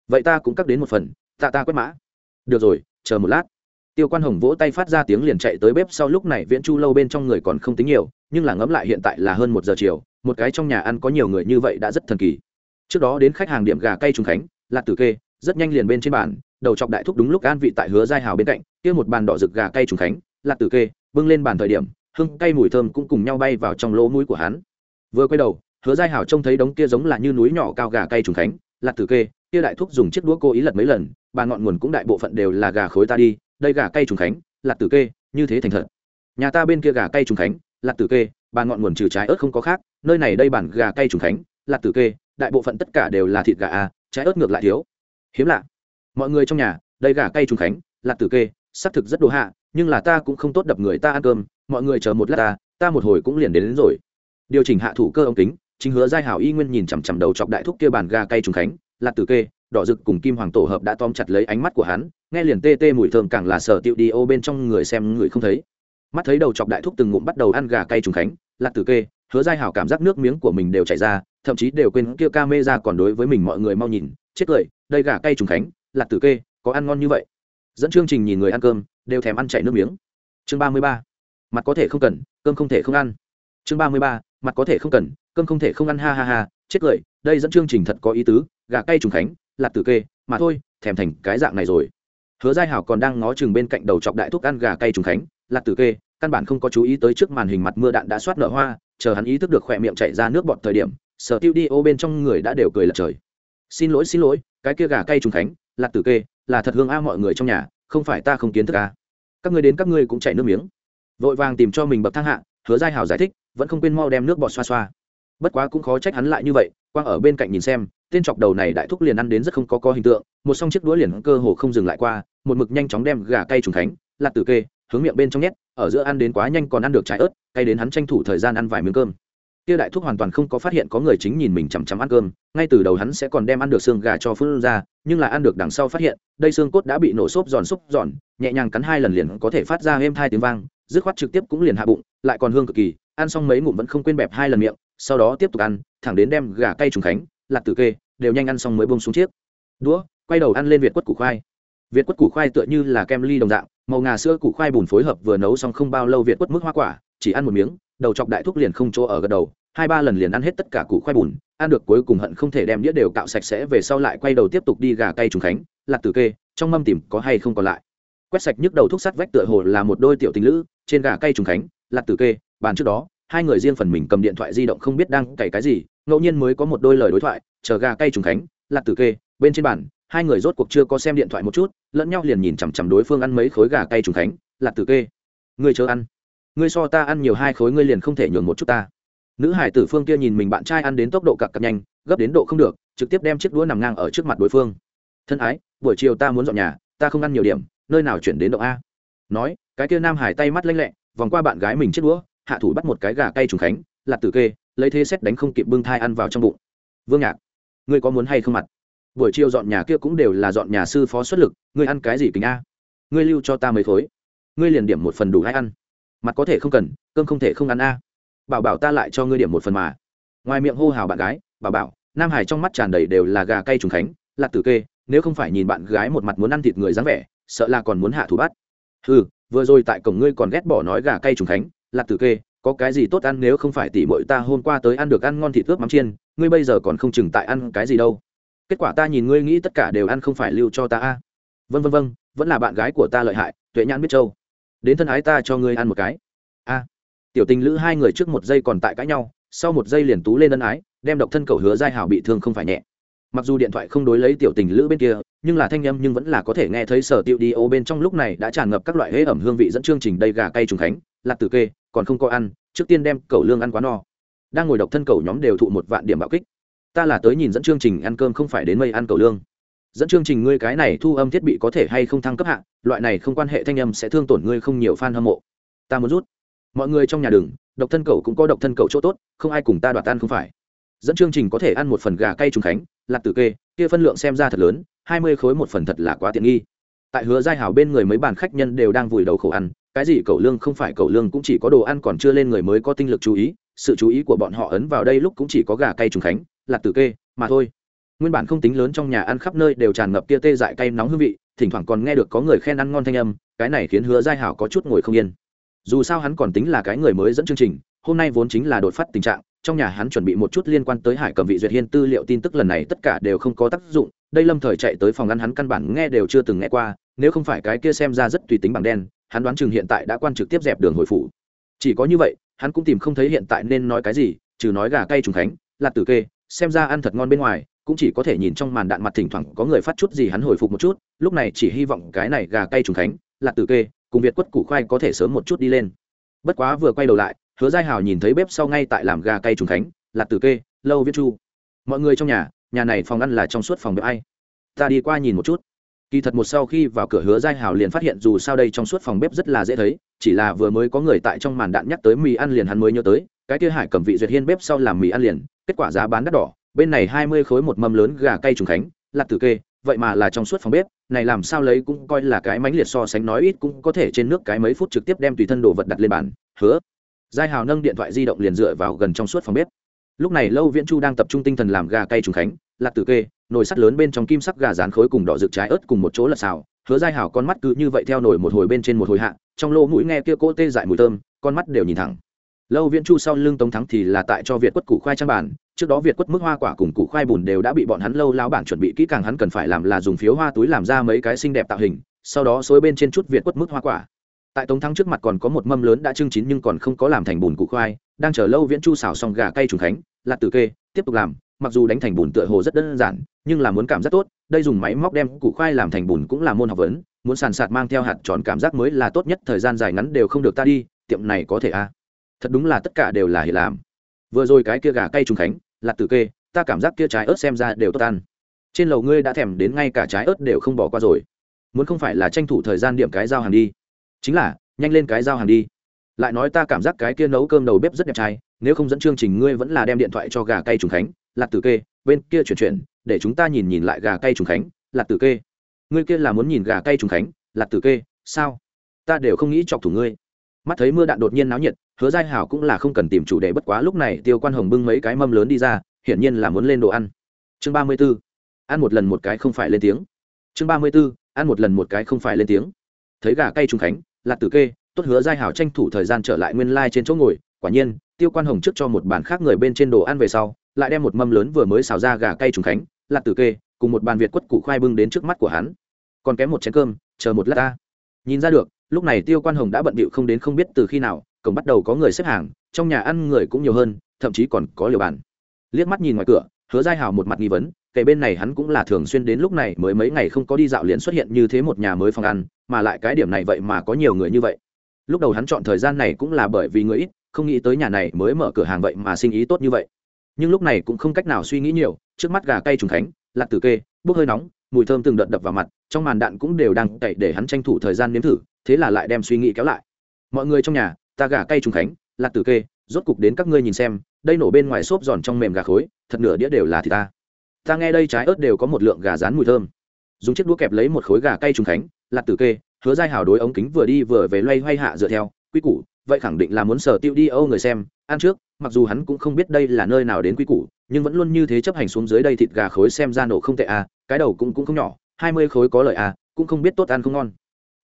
Vậy ta cũng cắt đến một phần, tạ ta quét mã. Được rồi, chờ một lát. Tiêu quan hồng vỗ tay phát ra tiếng liền chạy tới bếp sau, lúc này viễn chu lâu bên trong người còn không tính nhiều nhưng là ngẫm lại hiện tại là hơn một giờ chiều, một cái trong nhà ăn có nhiều người như vậy đã rất thần kỳ. Trước đó đến khách hàng điểm gà cay trùng khánh lạc tử kê, rất nhanh liền bên trên bàn, đầu chọc đại thúc đúng lúc an vị tại hứa giai hào bên cạnh, kia một bàn đỏ rực gà cay trùng khánh lạc tử kê, bưng lên bàn thời điểm, hương cay mùi thơm cũng cùng nhau bay vào trong lỗ mũi của hắn. Vừa quay đầu, hứa giai hào trông thấy đống kia giống là như núi nhỏ cao gà cay trùng khánh lạc tử kê, kia đại thúc dùng chiếc đũa cố ý lật mấy lần, bà ngọn nguồn cũng đại bộ phận đều là gà khối ta đi, đây gà cay trùng khánh lạc tử kê, như thế thành thật. Nhà ta bên kia gà cay trùng khánh lạc tử kê bà ngọn nguồn trừ trái ớt không có khác nơi này đây bản gà cay trùng khánh lạc tử kê đại bộ phận tất cả đều là thịt gà a trái ớt ngược lại thiếu. Hiếm lạ. Mọi người trong nhà đây gà cay trùng khánh lạc tử kê xác thực rất đồ hạ nhưng là ta cũng không tốt đập người ta ăn cơm mọi người chờ một lát ta ta một hồi cũng liền đến, đến rồi. Điều chỉnh hạ thủ cơ ống kính chính hứa giai hảo y nguyên nhìn chằm chằm đầu chọc đại thúc kia bàn gà cay trùng khánh lạc tử kê đỏ rực cùng kim hoàng tổ hợp đã tóm chặt lấy ánh mắt của hắn nghe liền tê tê mùi thơm càng là sở tiệu đi ô bên trong người xem người không thấy mắt thấy đầu chọc đại thúc từng ngụm bắt đầu ăn gà cay trùng khánh, lạc tử kê, hứa giai hảo cảm giác nước miếng của mình đều chảy ra, thậm chí đều quên kia ca mê ra còn đối với mình mọi người mau nhìn, chết cười, đây gà cay trùng khánh, lạc tử kê, có ăn ngon như vậy. Dẫn chương trình nhìn người ăn cơm, đều thèm ăn chảy nước miếng. Chương ba mươi ba, mặt có thể không cần, cơm không thể không ăn. Chương ba mươi ba, mặt có thể không cần, cơm không thể không ăn, ha ha ha, chết cười, đây dẫn chương trình thật có ý tứ, gà cay trùng khánh, lạc tử kê, mà thôi, thèm thành cái dạng này rồi. Hứa giai hảo còn đang ngó chừng bên cạnh đầu chọc đại thúc ăn gà cay trùng khánh, lạc tử kê căn bản không có chú ý tới trước màn hình mặt mưa đạn đã soát nở hoa, chờ hắn ý thức được khỏe miệng chạy ra nước bọt thời điểm, sở tiêu đi ô bên trong người đã đều cười lật trời. Xin lỗi xin lỗi, cái kia gà cay trùng khánh, lạc tử kê, là thật hương a mọi người trong nhà, không phải ta không kiến thức a. Các người đến các ngươi cũng chạy nước miếng. Vội vàng tìm cho mình bậc thang hạ, hứa giai hảo giải thích, vẫn không quên mau đem nước bọt xoa xoa. Bất quá cũng khó trách hắn lại như vậy, quang ở bên cạnh nhìn xem, tên chọc đầu này đại thúc liền ăn đến rất không có có hình tượng, một song chiếc đũa liền cơ hồ không dừng lại qua, một mực nhanh chóng đem gà cay trùng khánh, lạc tử kê, hướng miệng bên trong nhét ở giữa ăn đến quá nhanh còn ăn được trái ớt, cay đến hắn tranh thủ thời gian ăn vài miếng cơm. Kia đại thúc hoàn toàn không có phát hiện có người chính nhìn mình chằm chằm ăn cơm, ngay từ đầu hắn sẽ còn đem ăn được xương gà cho Phương ra, nhưng là ăn được đằng sau phát hiện, đây xương cốt đã bị nổ xốp giòn xúc giòn, nhẹ nhàng cắn hai lần liền có thể phát ra êm hai tiếng vang, dứt khoát trực tiếp cũng liền hạ bụng, lại còn hương cực kỳ, ăn xong mấy ngụm vẫn không quên bẹp hai lần miệng, sau đó tiếp tục ăn, thẳng đến đem gà cay trùng khánh lạc tử kê, đều nhanh ăn xong mới bông xuống chiếc. Đũa, quay đầu ăn lên việt quất củ khoai. Việt quất củ khoai tựa như là kem ly đồng dạng màu ngà sữa củ khoai bùn phối hợp vừa nấu xong không bao lâu việt quất mức hoa quả, chỉ ăn một miếng, đầu chọc đại thúc liền không chỗ ở gật đầu, hai ba lần liền ăn hết tất cả củ khoai bùn, ăn được cuối cùng hận không thể đem đĩa đều cạo sạch sẽ về sau lại quay đầu tiếp tục đi gà cay trùng khánh, lạc tử kê, trong mâm tìm có hay không còn lại. Quét sạch nhức đầu thuốc sắt vách tựa hồ là một đôi tiểu tình lữ, trên gà cay trùng khánh, lạc tử kê, bàn trước đó, hai người riêng phần mình cầm điện thoại di động không biết đang cày cái gì, ngẫu nhiên mới có một đôi lời đối thoại, chờ gà cay trùng khánh, lạc tử kê, bên trên bàn hai người rốt cuộc chưa có xem điện thoại một chút, lẫn nhau liền nhìn chằm chằm đối phương ăn mấy khối gà cay trùng khánh lạt tử kê. Ngươi chờ ăn. Ngươi so ta ăn nhiều hai khối ngươi liền không thể nhường một chút ta. Nữ hải tử phương kia nhìn mình bạn trai ăn đến tốc độ cặp cặp nhanh, gấp đến độ không được, trực tiếp đem chiếc đũa nằm ngang ở trước mặt đối phương. Thân ái, buổi chiều ta muốn dọn nhà, ta không ăn nhiều điểm, nơi nào chuyển đến động a? Nói, cái kia nam hải tay mắt lanh lẹ, vòng qua bạn gái mình chiếc đũa, hạ thủ bắt một cái gà cay trùng khánh lạt tử kê, lấy thế xét đánh không kịp bưng thai ăn vào trong bụng. Vương nhạc, ngươi có muốn hay không mặt? Buổi chiều dọn nhà kia cũng đều là dọn nhà sư phó xuất lực, ngươi ăn cái gì kính a? Ngươi lưu cho ta mấy khối. Ngươi liền điểm một phần đủ hay ăn. Mặt có thể không cần, cơm không thể không ăn a. Bảo bảo ta lại cho ngươi điểm một phần mà. Ngoài miệng hô hào bạn gái, bảo bảo, nam hải trong mắt tràn đầy đều là gà cay trùng khánh lạt tử kê, nếu không phải nhìn bạn gái một mặt muốn ăn thịt người dáng vẻ, sợ là còn muốn hạ thủ bắt. Ừ vừa rồi tại cổng ngươi còn ghét bỏ nói gà cay trùng khánh lạt tử kê, có cái gì tốt ăn nếu không phải tỉ mội ta hôm qua tới ăn được ăn ngon thịt ướp mắm chiên, ngươi bây giờ còn không chừng tại ăn cái gì đâu kết quả ta nhìn ngươi nghĩ tất cả đều ăn không phải lưu cho ta a. Vân vân vân vẫn là bạn gái của ta lợi hại, tuệ nhãn biết châu. Đến thân ái ta cho ngươi ăn một cái. A. Tiểu tình lữ hai người trước một giây còn tại cãi nhau, sau một giây liền tú lên ân ái, đem độc thân cầu hứa giai hảo bị thương không phải nhẹ. Mặc dù điện thoại không đối lấy tiểu tình lữ bên kia, nhưng là thanh âm nhưng vẫn là có thể nghe thấy sở tiệu đi ô bên trong lúc này đã tràn ngập các loại hễ ẩm hương vị dẫn chương trình đây gà cay trùng khánh, lạc tử kê, còn không có ăn, trước tiên đem cầu lương ăn quá no. Đang ngồi độc thân cầu nhóm đều thụ một vạn điểm bạo kích ta là tới nhìn dẫn chương trình ăn cơm không phải đến mây ăn cầu lương. Dẫn chương trình ngươi cái này thu âm thiết bị có thể hay không thăng cấp hạng loại này không quan hệ thanh âm sẽ thương tổn ngươi không nhiều fan hâm mộ. Ta muốn rút. Mọi người trong nhà đường độc thân cầu cũng có độc thân cầu chỗ tốt, không ai cùng ta đoạt ăn không phải. Dẫn chương trình có thể ăn một phần gà cay trùng khánh, lạc tử kê, kia phân lượng xem ra thật lớn, hai mươi khối một phần thật là quá tiện nghi. Tại hứa giai hảo bên người mấy bàn khách nhân đều đang vùi đầu khổ ăn, cái gì cầu lương không phải cầu lương cũng chỉ có đồ ăn còn chưa lên người mới có tinh lực chú ý, sự chú ý của bọn họ ấn vào đây lúc cũng chỉ có gà cay trùng khánh lạc tử kê, mà thôi. Nguyên bản không tính lớn trong nhà ăn khắp nơi đều tràn ngập kia tê dại cay nóng hương vị, thỉnh thoảng còn nghe được có người khen ăn ngon thanh âm, cái này khiến hứa giai hảo có chút ngồi không yên. Dù sao hắn còn tính là cái người mới dẫn chương trình, hôm nay vốn chính là đột phát tình trạng, trong nhà hắn chuẩn bị một chút liên quan tới hải cầm vị duyệt hiên tư liệu tin tức lần này tất cả đều không có tác dụng, đây lâm thời chạy tới phòng ăn hắn căn bản nghe đều chưa từng nghe qua, nếu không phải cái kia xem ra rất tùy tính bằng đen, hắn đoán chừng hiện tại đã quan trực tiếp dẹp đường hồi phủ. Chỉ có như vậy, hắn cũng tìm không thấy hiện tại nên nói cái gì, trừ nói gà cay trùng khánh lạt tử kê xem ra ăn thật ngon bên ngoài, cũng chỉ có thể nhìn trong màn đạn mặt thỉnh thoảng có người phát chút gì hắn hồi phục một chút, lúc này chỉ hy vọng cái này gà cay trùng khánh lạc tử kê, cùng việt quất củ khoai có thể sớm một chút đi lên. Bất quá vừa quay đầu lại, hứa giai hào nhìn thấy bếp sau ngay tại làm gà cay trùng khánh lạc tử kê, lâu viết chu. Mọi người trong nhà nhà này phòng ăn là trong suốt phòng bếp ai? Ta đi qua nhìn một chút. Kỳ thật một sau khi vào cửa hứa giai hào liền phát hiện dù sao đây trong suốt phòng bếp rất là dễ thấy, chỉ là vừa mới có người tại trong màn đạn nhắc tới mì ăn liền hắn mới nhớ tới, cái kia hải cầm vị duyệt hiên bếp sau làm mì ăn liền kết quả giá bán đắt đỏ, bên này hai mươi khối một mâm lớn gà cay trùng khánh lạt tử kê, vậy mà là trong suốt phòng bếp, này làm sao lấy cũng coi là cái mánh liệt so sánh nói ít cũng có thể trên nước cái mấy phút trực tiếp đem tùy thân đồ vật đặt lên bàn, hứa. Giai hào nâng điện thoại di động liền dựa vào gần trong suốt phòng bếp. Lúc này lâu viễn chu đang tập trung tinh thần làm gà cay trùng khánh, lạc tử kê, nồi sắt lớn bên trong kim sắc gà rán khối cùng đỏ rực trái ớt cùng một chỗ lật xào, hứa giai hào con mắt cứ như vậy theo nồi một hồi bên trên một hồi hạ, trong lô mũi nghe kia cỗ tê dại mùi thơm, con mắt đều nhìn thẳng lâu viễn chu sau lưng tống thắng thì là tại cho việt quất củ khoai trang bản trước đó việt quất mức hoa quả cùng củ khoai bùn đều đã bị bọn hắn lâu lao bản chuẩn bị kỹ càng, hắn cần phải làm là dùng phiếu hoa túi làm ra mấy cái xinh đẹp tạo hình, sau đó xối bên trên chút việt quất mức hoa quả. Tại tống thắng trước mặt còn có một mâm lớn đã trưng chín nhưng còn không có làm thành bùn củ khoai, đang chờ lâu viễn chu xào xong gà cay trùng khánh, lạt tử kê, tiếp tục làm. Mặc dù đánh thành bùn tựa hồ rất đơn giản, nhưng là muốn cảm giác tốt, đây dùng máy móc đem củ khoai làm thành bùn cũng là môn học vấn, muốn sàn sạt mang theo hạt tròn cảm giác mới là tốt nhất, thời gian dài ngắn đều không được ta đi, tiệm này có thể a à thật đúng là tất cả đều là hiện làm. Vừa rồi cái kia gà cay trùng khánh là tử kê, ta cảm giác kia trái ớt xem ra đều tốt ăn. Trên lầu ngươi đã thèm đến ngay cả trái ớt đều không bỏ qua rồi. Muốn không phải là tranh thủ thời gian điểm cái giao hàng đi. Chính là, nhanh lên cái giao hàng đi. Lại nói ta cảm giác cái kia nấu cơm đầu bếp rất đẹp trai, nếu không dẫn chương trình ngươi vẫn là đem điện thoại cho gà cay trùng khánh, lạc tử kê, bên kia chuyển chuyển, để chúng ta nhìn nhìn lại gà cay trùng khánh, lạc tử kê. Ngươi kia là muốn nhìn gà cay trùng khánh, lạc tử kê, sao? Ta đều không nghĩ chọc thủ ngươi. Mắt thấy mưa đạn đột nhiên náo nhiệt hứa giai hảo cũng là không cần tìm chủ đề bất quá lúc này tiêu quan hồng bưng mấy cái mâm lớn đi ra, hiển nhiên là muốn lên đồ ăn. Chương ba mươi b ố ăn một lần một cái không phải lên tiếng. Chương ba mươi b ố ăn một lần một cái không phải lên tiếng. Thấy gà cay trùng khánh, lạc tử kê, tốt hứa giai hảo tranh thủ thời gian trở lại nguyên lai、like、trên chỗ ngồi, quả nhiên, tiêu quan hồng trước cho một bàn khác người bên trên đồ ăn về sau, lại đem một mâm lớn vừa mới xào ra gà cay trùng khánh, lạc tử kê, cùng một bàn việt quất củ khoai bưng đến trước mắt của hắn. Còn kém một chén cơm, chờ một lát ta. Nhìn ra được, lúc này tiêu quan hồng đã bận bịu không đến không biết từ khi nào cổng bắt đầu có người xếp hàng, trong nhà ăn người cũng nhiều hơn, thậm chí còn có liều bàn. Liếc mắt nhìn ngoài cửa, hứa giai hào một mặt nghi vấn kể bên này hắn cũng là thường xuyên đến lúc này mới mấy ngày không có đi dạo liền xuất hiện như thế một nhà mới phòng ăn, mà lại cái điểm này vậy mà có nhiều người như vậy. Lúc đầu hắn chọn thời gian này cũng là bởi vì người ít, không nghĩ tới nhà này mới mở cửa hàng vậy mà sinh ý tốt như vậy. Nhưng lúc này cũng không cách nào suy nghĩ nhiều, trước mắt gà cay trùng khánh, lạc tử kê, bốc hơi nóng, mùi thơm từng đợt đập vào mặt, trong màn đạn cũng đều đang cậy để hắn tranh thủ thời gian nếm thử, thế là lại đem suy nghĩ kéo lại. Mọi người trong nhà ta gà cay trùng khánh, lạc tử kê, rốt cục đến các ngươi nhìn xem, đây nổ bên ngoài xốp giòn trong mềm gà khối, thật nửa đĩa đều là thịt ta. Ta nghe đây trái ớt đều có một lượng gà rán mùi thơm. Dùng chiếc đũa kẹp lấy một khối gà cay trùng khánh, lạc tử kê, hứa giai hào đối ống kính vừa đi vừa về loay hoay hạ dựa theo, quy củ, vậy khẳng định là muốn sở tiêu đi âu người xem, ăn trước, mặc dù hắn cũng không biết đây là nơi nào đến quy củ, nhưng vẫn luôn như thế chấp hành xuống dưới đây thịt gà khối xem ra nổ không tệ à cái đầu cũng cũng không nhỏ, hai mươi khối có lợi à cũng không biết tốt ăn không ngon.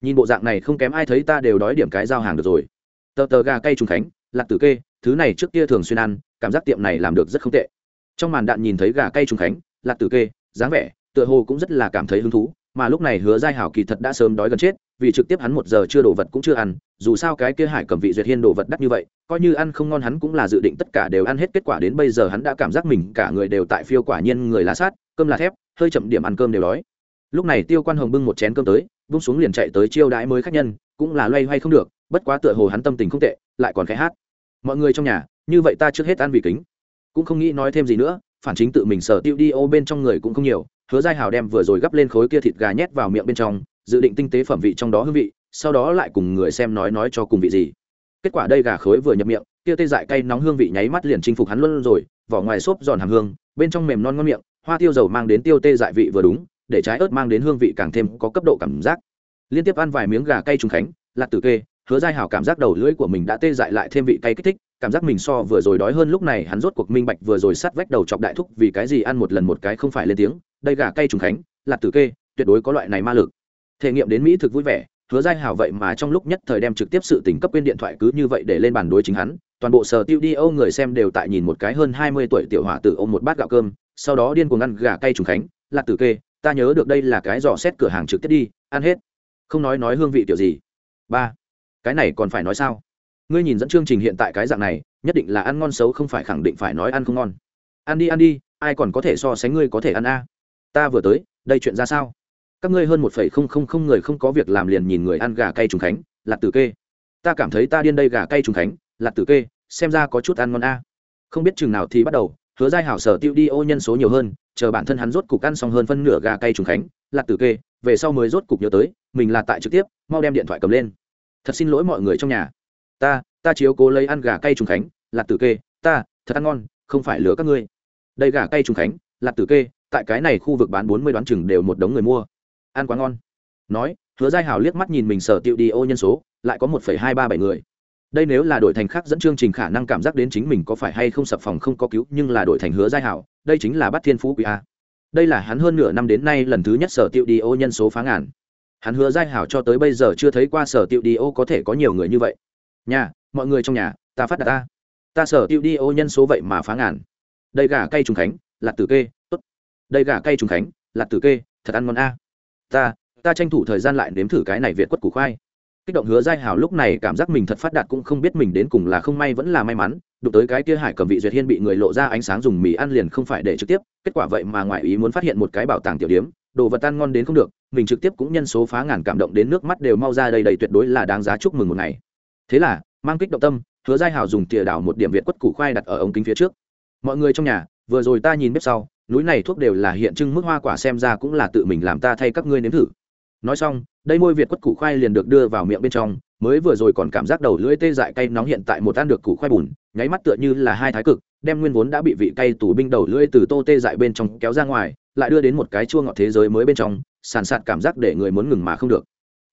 Nhìn bộ dạng này không kém ai thấy ta đều đói điểm cái giao hàng được rồi tờ tờ gà cay trùng khánh, lạc tử kê, thứ này trước kia thường xuyên ăn, cảm giác tiệm này làm được rất không tệ. Trong màn đạn nhìn thấy gà cay trùng khánh, lạc tử kê, dáng vẻ, tựa hồ cũng rất là cảm thấy hứng thú, mà lúc này hứa giai hảo kỳ thật đã sớm đói gần chết, vì trực tiếp hắn một giờ chưa đồ vật cũng chưa ăn, dù sao cái kia hải cầm vị duyệt hiên đồ vật đắt như vậy, coi như ăn không ngon hắn cũng là dự định tất cả đều ăn hết kết quả đến bây giờ hắn đã cảm giác mình cả người đều tại phiêu quả nhiên người lá sát, cơm là thép, hơi chậm điểm ăn cơm đều đói. Lúc này tiêu quan hồng bưng một chén cơm tới bung xuống liền chạy tới chiêu đãi mới khách nhân, cũng là loay hoay không được bất quá tựa hồ hắn tâm tình không tệ, lại còn khẽ hát. Mọi người trong nhà, như vậy ta trước hết ăn vì kính. Cũng không nghĩ nói thêm gì nữa, phản chính tự mình sở tiêu đi ô bên trong người cũng không nhiều, hứa giai hào đem vừa rồi gắp lên khối kia thịt gà nhét vào miệng bên trong, dự định tinh tế phẩm vị trong đó hương vị, sau đó lại cùng người xem nói nói cho cùng vị gì. Kết quả đây gà khối vừa nhập miệng, kia tê dại cay nóng hương vị nháy mắt liền chinh phục hắn luôn rồi, vỏ ngoài xốp giòn hàm hương, bên trong mềm non ngon miệng, hoa tiêu dầu mang đến tiêu tê dại vị vừa đúng, để trái ớt mang đến hương vị càng thêm có cấp độ cảm giác. Liên tiếp ăn vài miếng gà cay trùng khánh, lạc tử kê hứa giai hảo cảm giác đầu lưỡi của mình đã tê dại lại thêm vị cay kích thích, cảm giác mình so vừa rồi đói hơn lúc này, hắn rốt cuộc minh bạch vừa rồi sát vách đầu chọc đại thúc vì cái gì ăn một lần một cái không phải lên tiếng, đây gà cay trùng khánh lạc tử kê, tuyệt đối có loại này ma lực. Thể nghiệm đến mỹ thực vui vẻ, hứa giai hảo vậy mà trong lúc nhất thời đem trực tiếp sự tỉnh cấp quên điện thoại cứ như vậy để lên bàn đối chính hắn, toàn bộ sở tiêu đi âu người xem đều tại nhìn một cái hơn hai mươi tuổi tiểu hỏa tử ôm một bát gạo cơm, sau đó điên cuồng ăn gà cay trùng khánh lạc tử kê, ta nhớ được đây là cái dò xét cửa hàng trực tiếp đi, ăn hết. Không nói nói hương vị kiểu gì. Ba cái này còn phải nói sao? Ngươi nhìn dẫn chương trình hiện tại cái dạng này, nhất định là ăn ngon xấu không phải khẳng định phải nói ăn không ngon. Ăn đi ăn đi, ai còn có thể so sánh ngươi có thể ăn a? Ta vừa tới, đây chuyện ra sao? Các ngươi hơn một phẩy không không không người không có việc làm liền nhìn người ăn gà cay trùng khánh lạt tử kê. Ta cảm thấy ta điên đây gà cay trùng khánh lạt tử kê, xem ra có chút ăn ngon a. Không biết chừng nào thì bắt đầu, hứa giai hảo sở tiêu đi ô nhân số nhiều hơn, chờ bản thân hắn rốt cục ăn xong hơn phân nửa gà cay trùng khánh lạt tử kê, về sau mới rốt cục nhớ tới, mình là tại trực tiếp, mau đem điện thoại cầm lên thật xin lỗi mọi người trong nhà. Ta ta chiếu cố lấy ăn gà cay trùng khánh lạt tử kê, ta, thật ăn ngon, không phải lừa các ngươi. Đây gà cay trùng khánh lạt tử kê, tại cái này khu vực bán bốn mươi đoán chừng đều một đống người mua. Ăn quá ngon. Nói, hứa giai hào liếc mắt nhìn mình sở tiệu đi ô nhân số, lại có một phẩy hai ba bảy người. Đây nếu là đội thành khác dẫn chương trình khả năng cảm giác đến chính mình có phải hay không sập phòng không có cứu, nhưng là đội thành hứa giai hảo đây chính là bắt thiên phú quý a. Đây là hắn hơn nửa năm đến nay lần thứ nhất sở tiệu đi ô nhân số phá ngàn hắn hứa giai hảo cho tới bây giờ chưa thấy qua sở tiệu đi ô có thể có nhiều người như vậy. Nhà, mọi người trong nhà, ta phát đạt ta. Ta sở tiệu đi ô nhân số vậy mà phá ngàn. Đây gà cây trùng khánh lạc tử kê, tốt. Đây gà cây trùng khánh lạc tử kê, thật ăn ngon a. Ta ta tranh thủ thời gian lại nếm thử cái này việt quất củ khoai. Kích động hứa giai hảo lúc này cảm giác mình thật phát đạt cũng không biết mình đến cùng là không may vẫn là may mắn. Đụng tới cái kia hải cầm vị duyệt hiên bị người lộ ra ánh sáng dùng mì ăn liền không phải để trực tiếp. Kết quả vậy mà ngoại ý muốn phát hiện một cái bảo tàng tiểu điếm đồ vật ăn ngon đến không được, mình trực tiếp cũng nhân số phá ngàn cảm động đến nước mắt đều mau ra đầy đầy tuyệt đối là đáng giá chúc mừng một ngày. Thế là, mang kích động tâm, hứa giai hào dùng tỉa đảo một điểm việt quất củ khoai đặt ở ống kính phía trước. Mọi người trong nhà, vừa rồi ta nhìn bếp sau, núi này thuốc đều là hiện trưng mức hoa quả xem ra cũng là tự mình làm ta thay các ngươi nếm thử. Nói xong, đây môi việt quất củ khoai liền được đưa vào miệng bên trong, mới vừa rồi còn cảm giác đầu lưỡi tê dại cay nóng hiện tại một ăn được củ khoai bùn, nháy mắt tựa như là hai thái cực, đem nguyên vốn đã bị vị cay tù binh đầu lưỡi từ tô tê dại bên trong kéo ra ngoài lại đưa đến một cái chua ngọt thế giới mới bên trong, sàn sạt cảm giác để người muốn ngừng mà không được.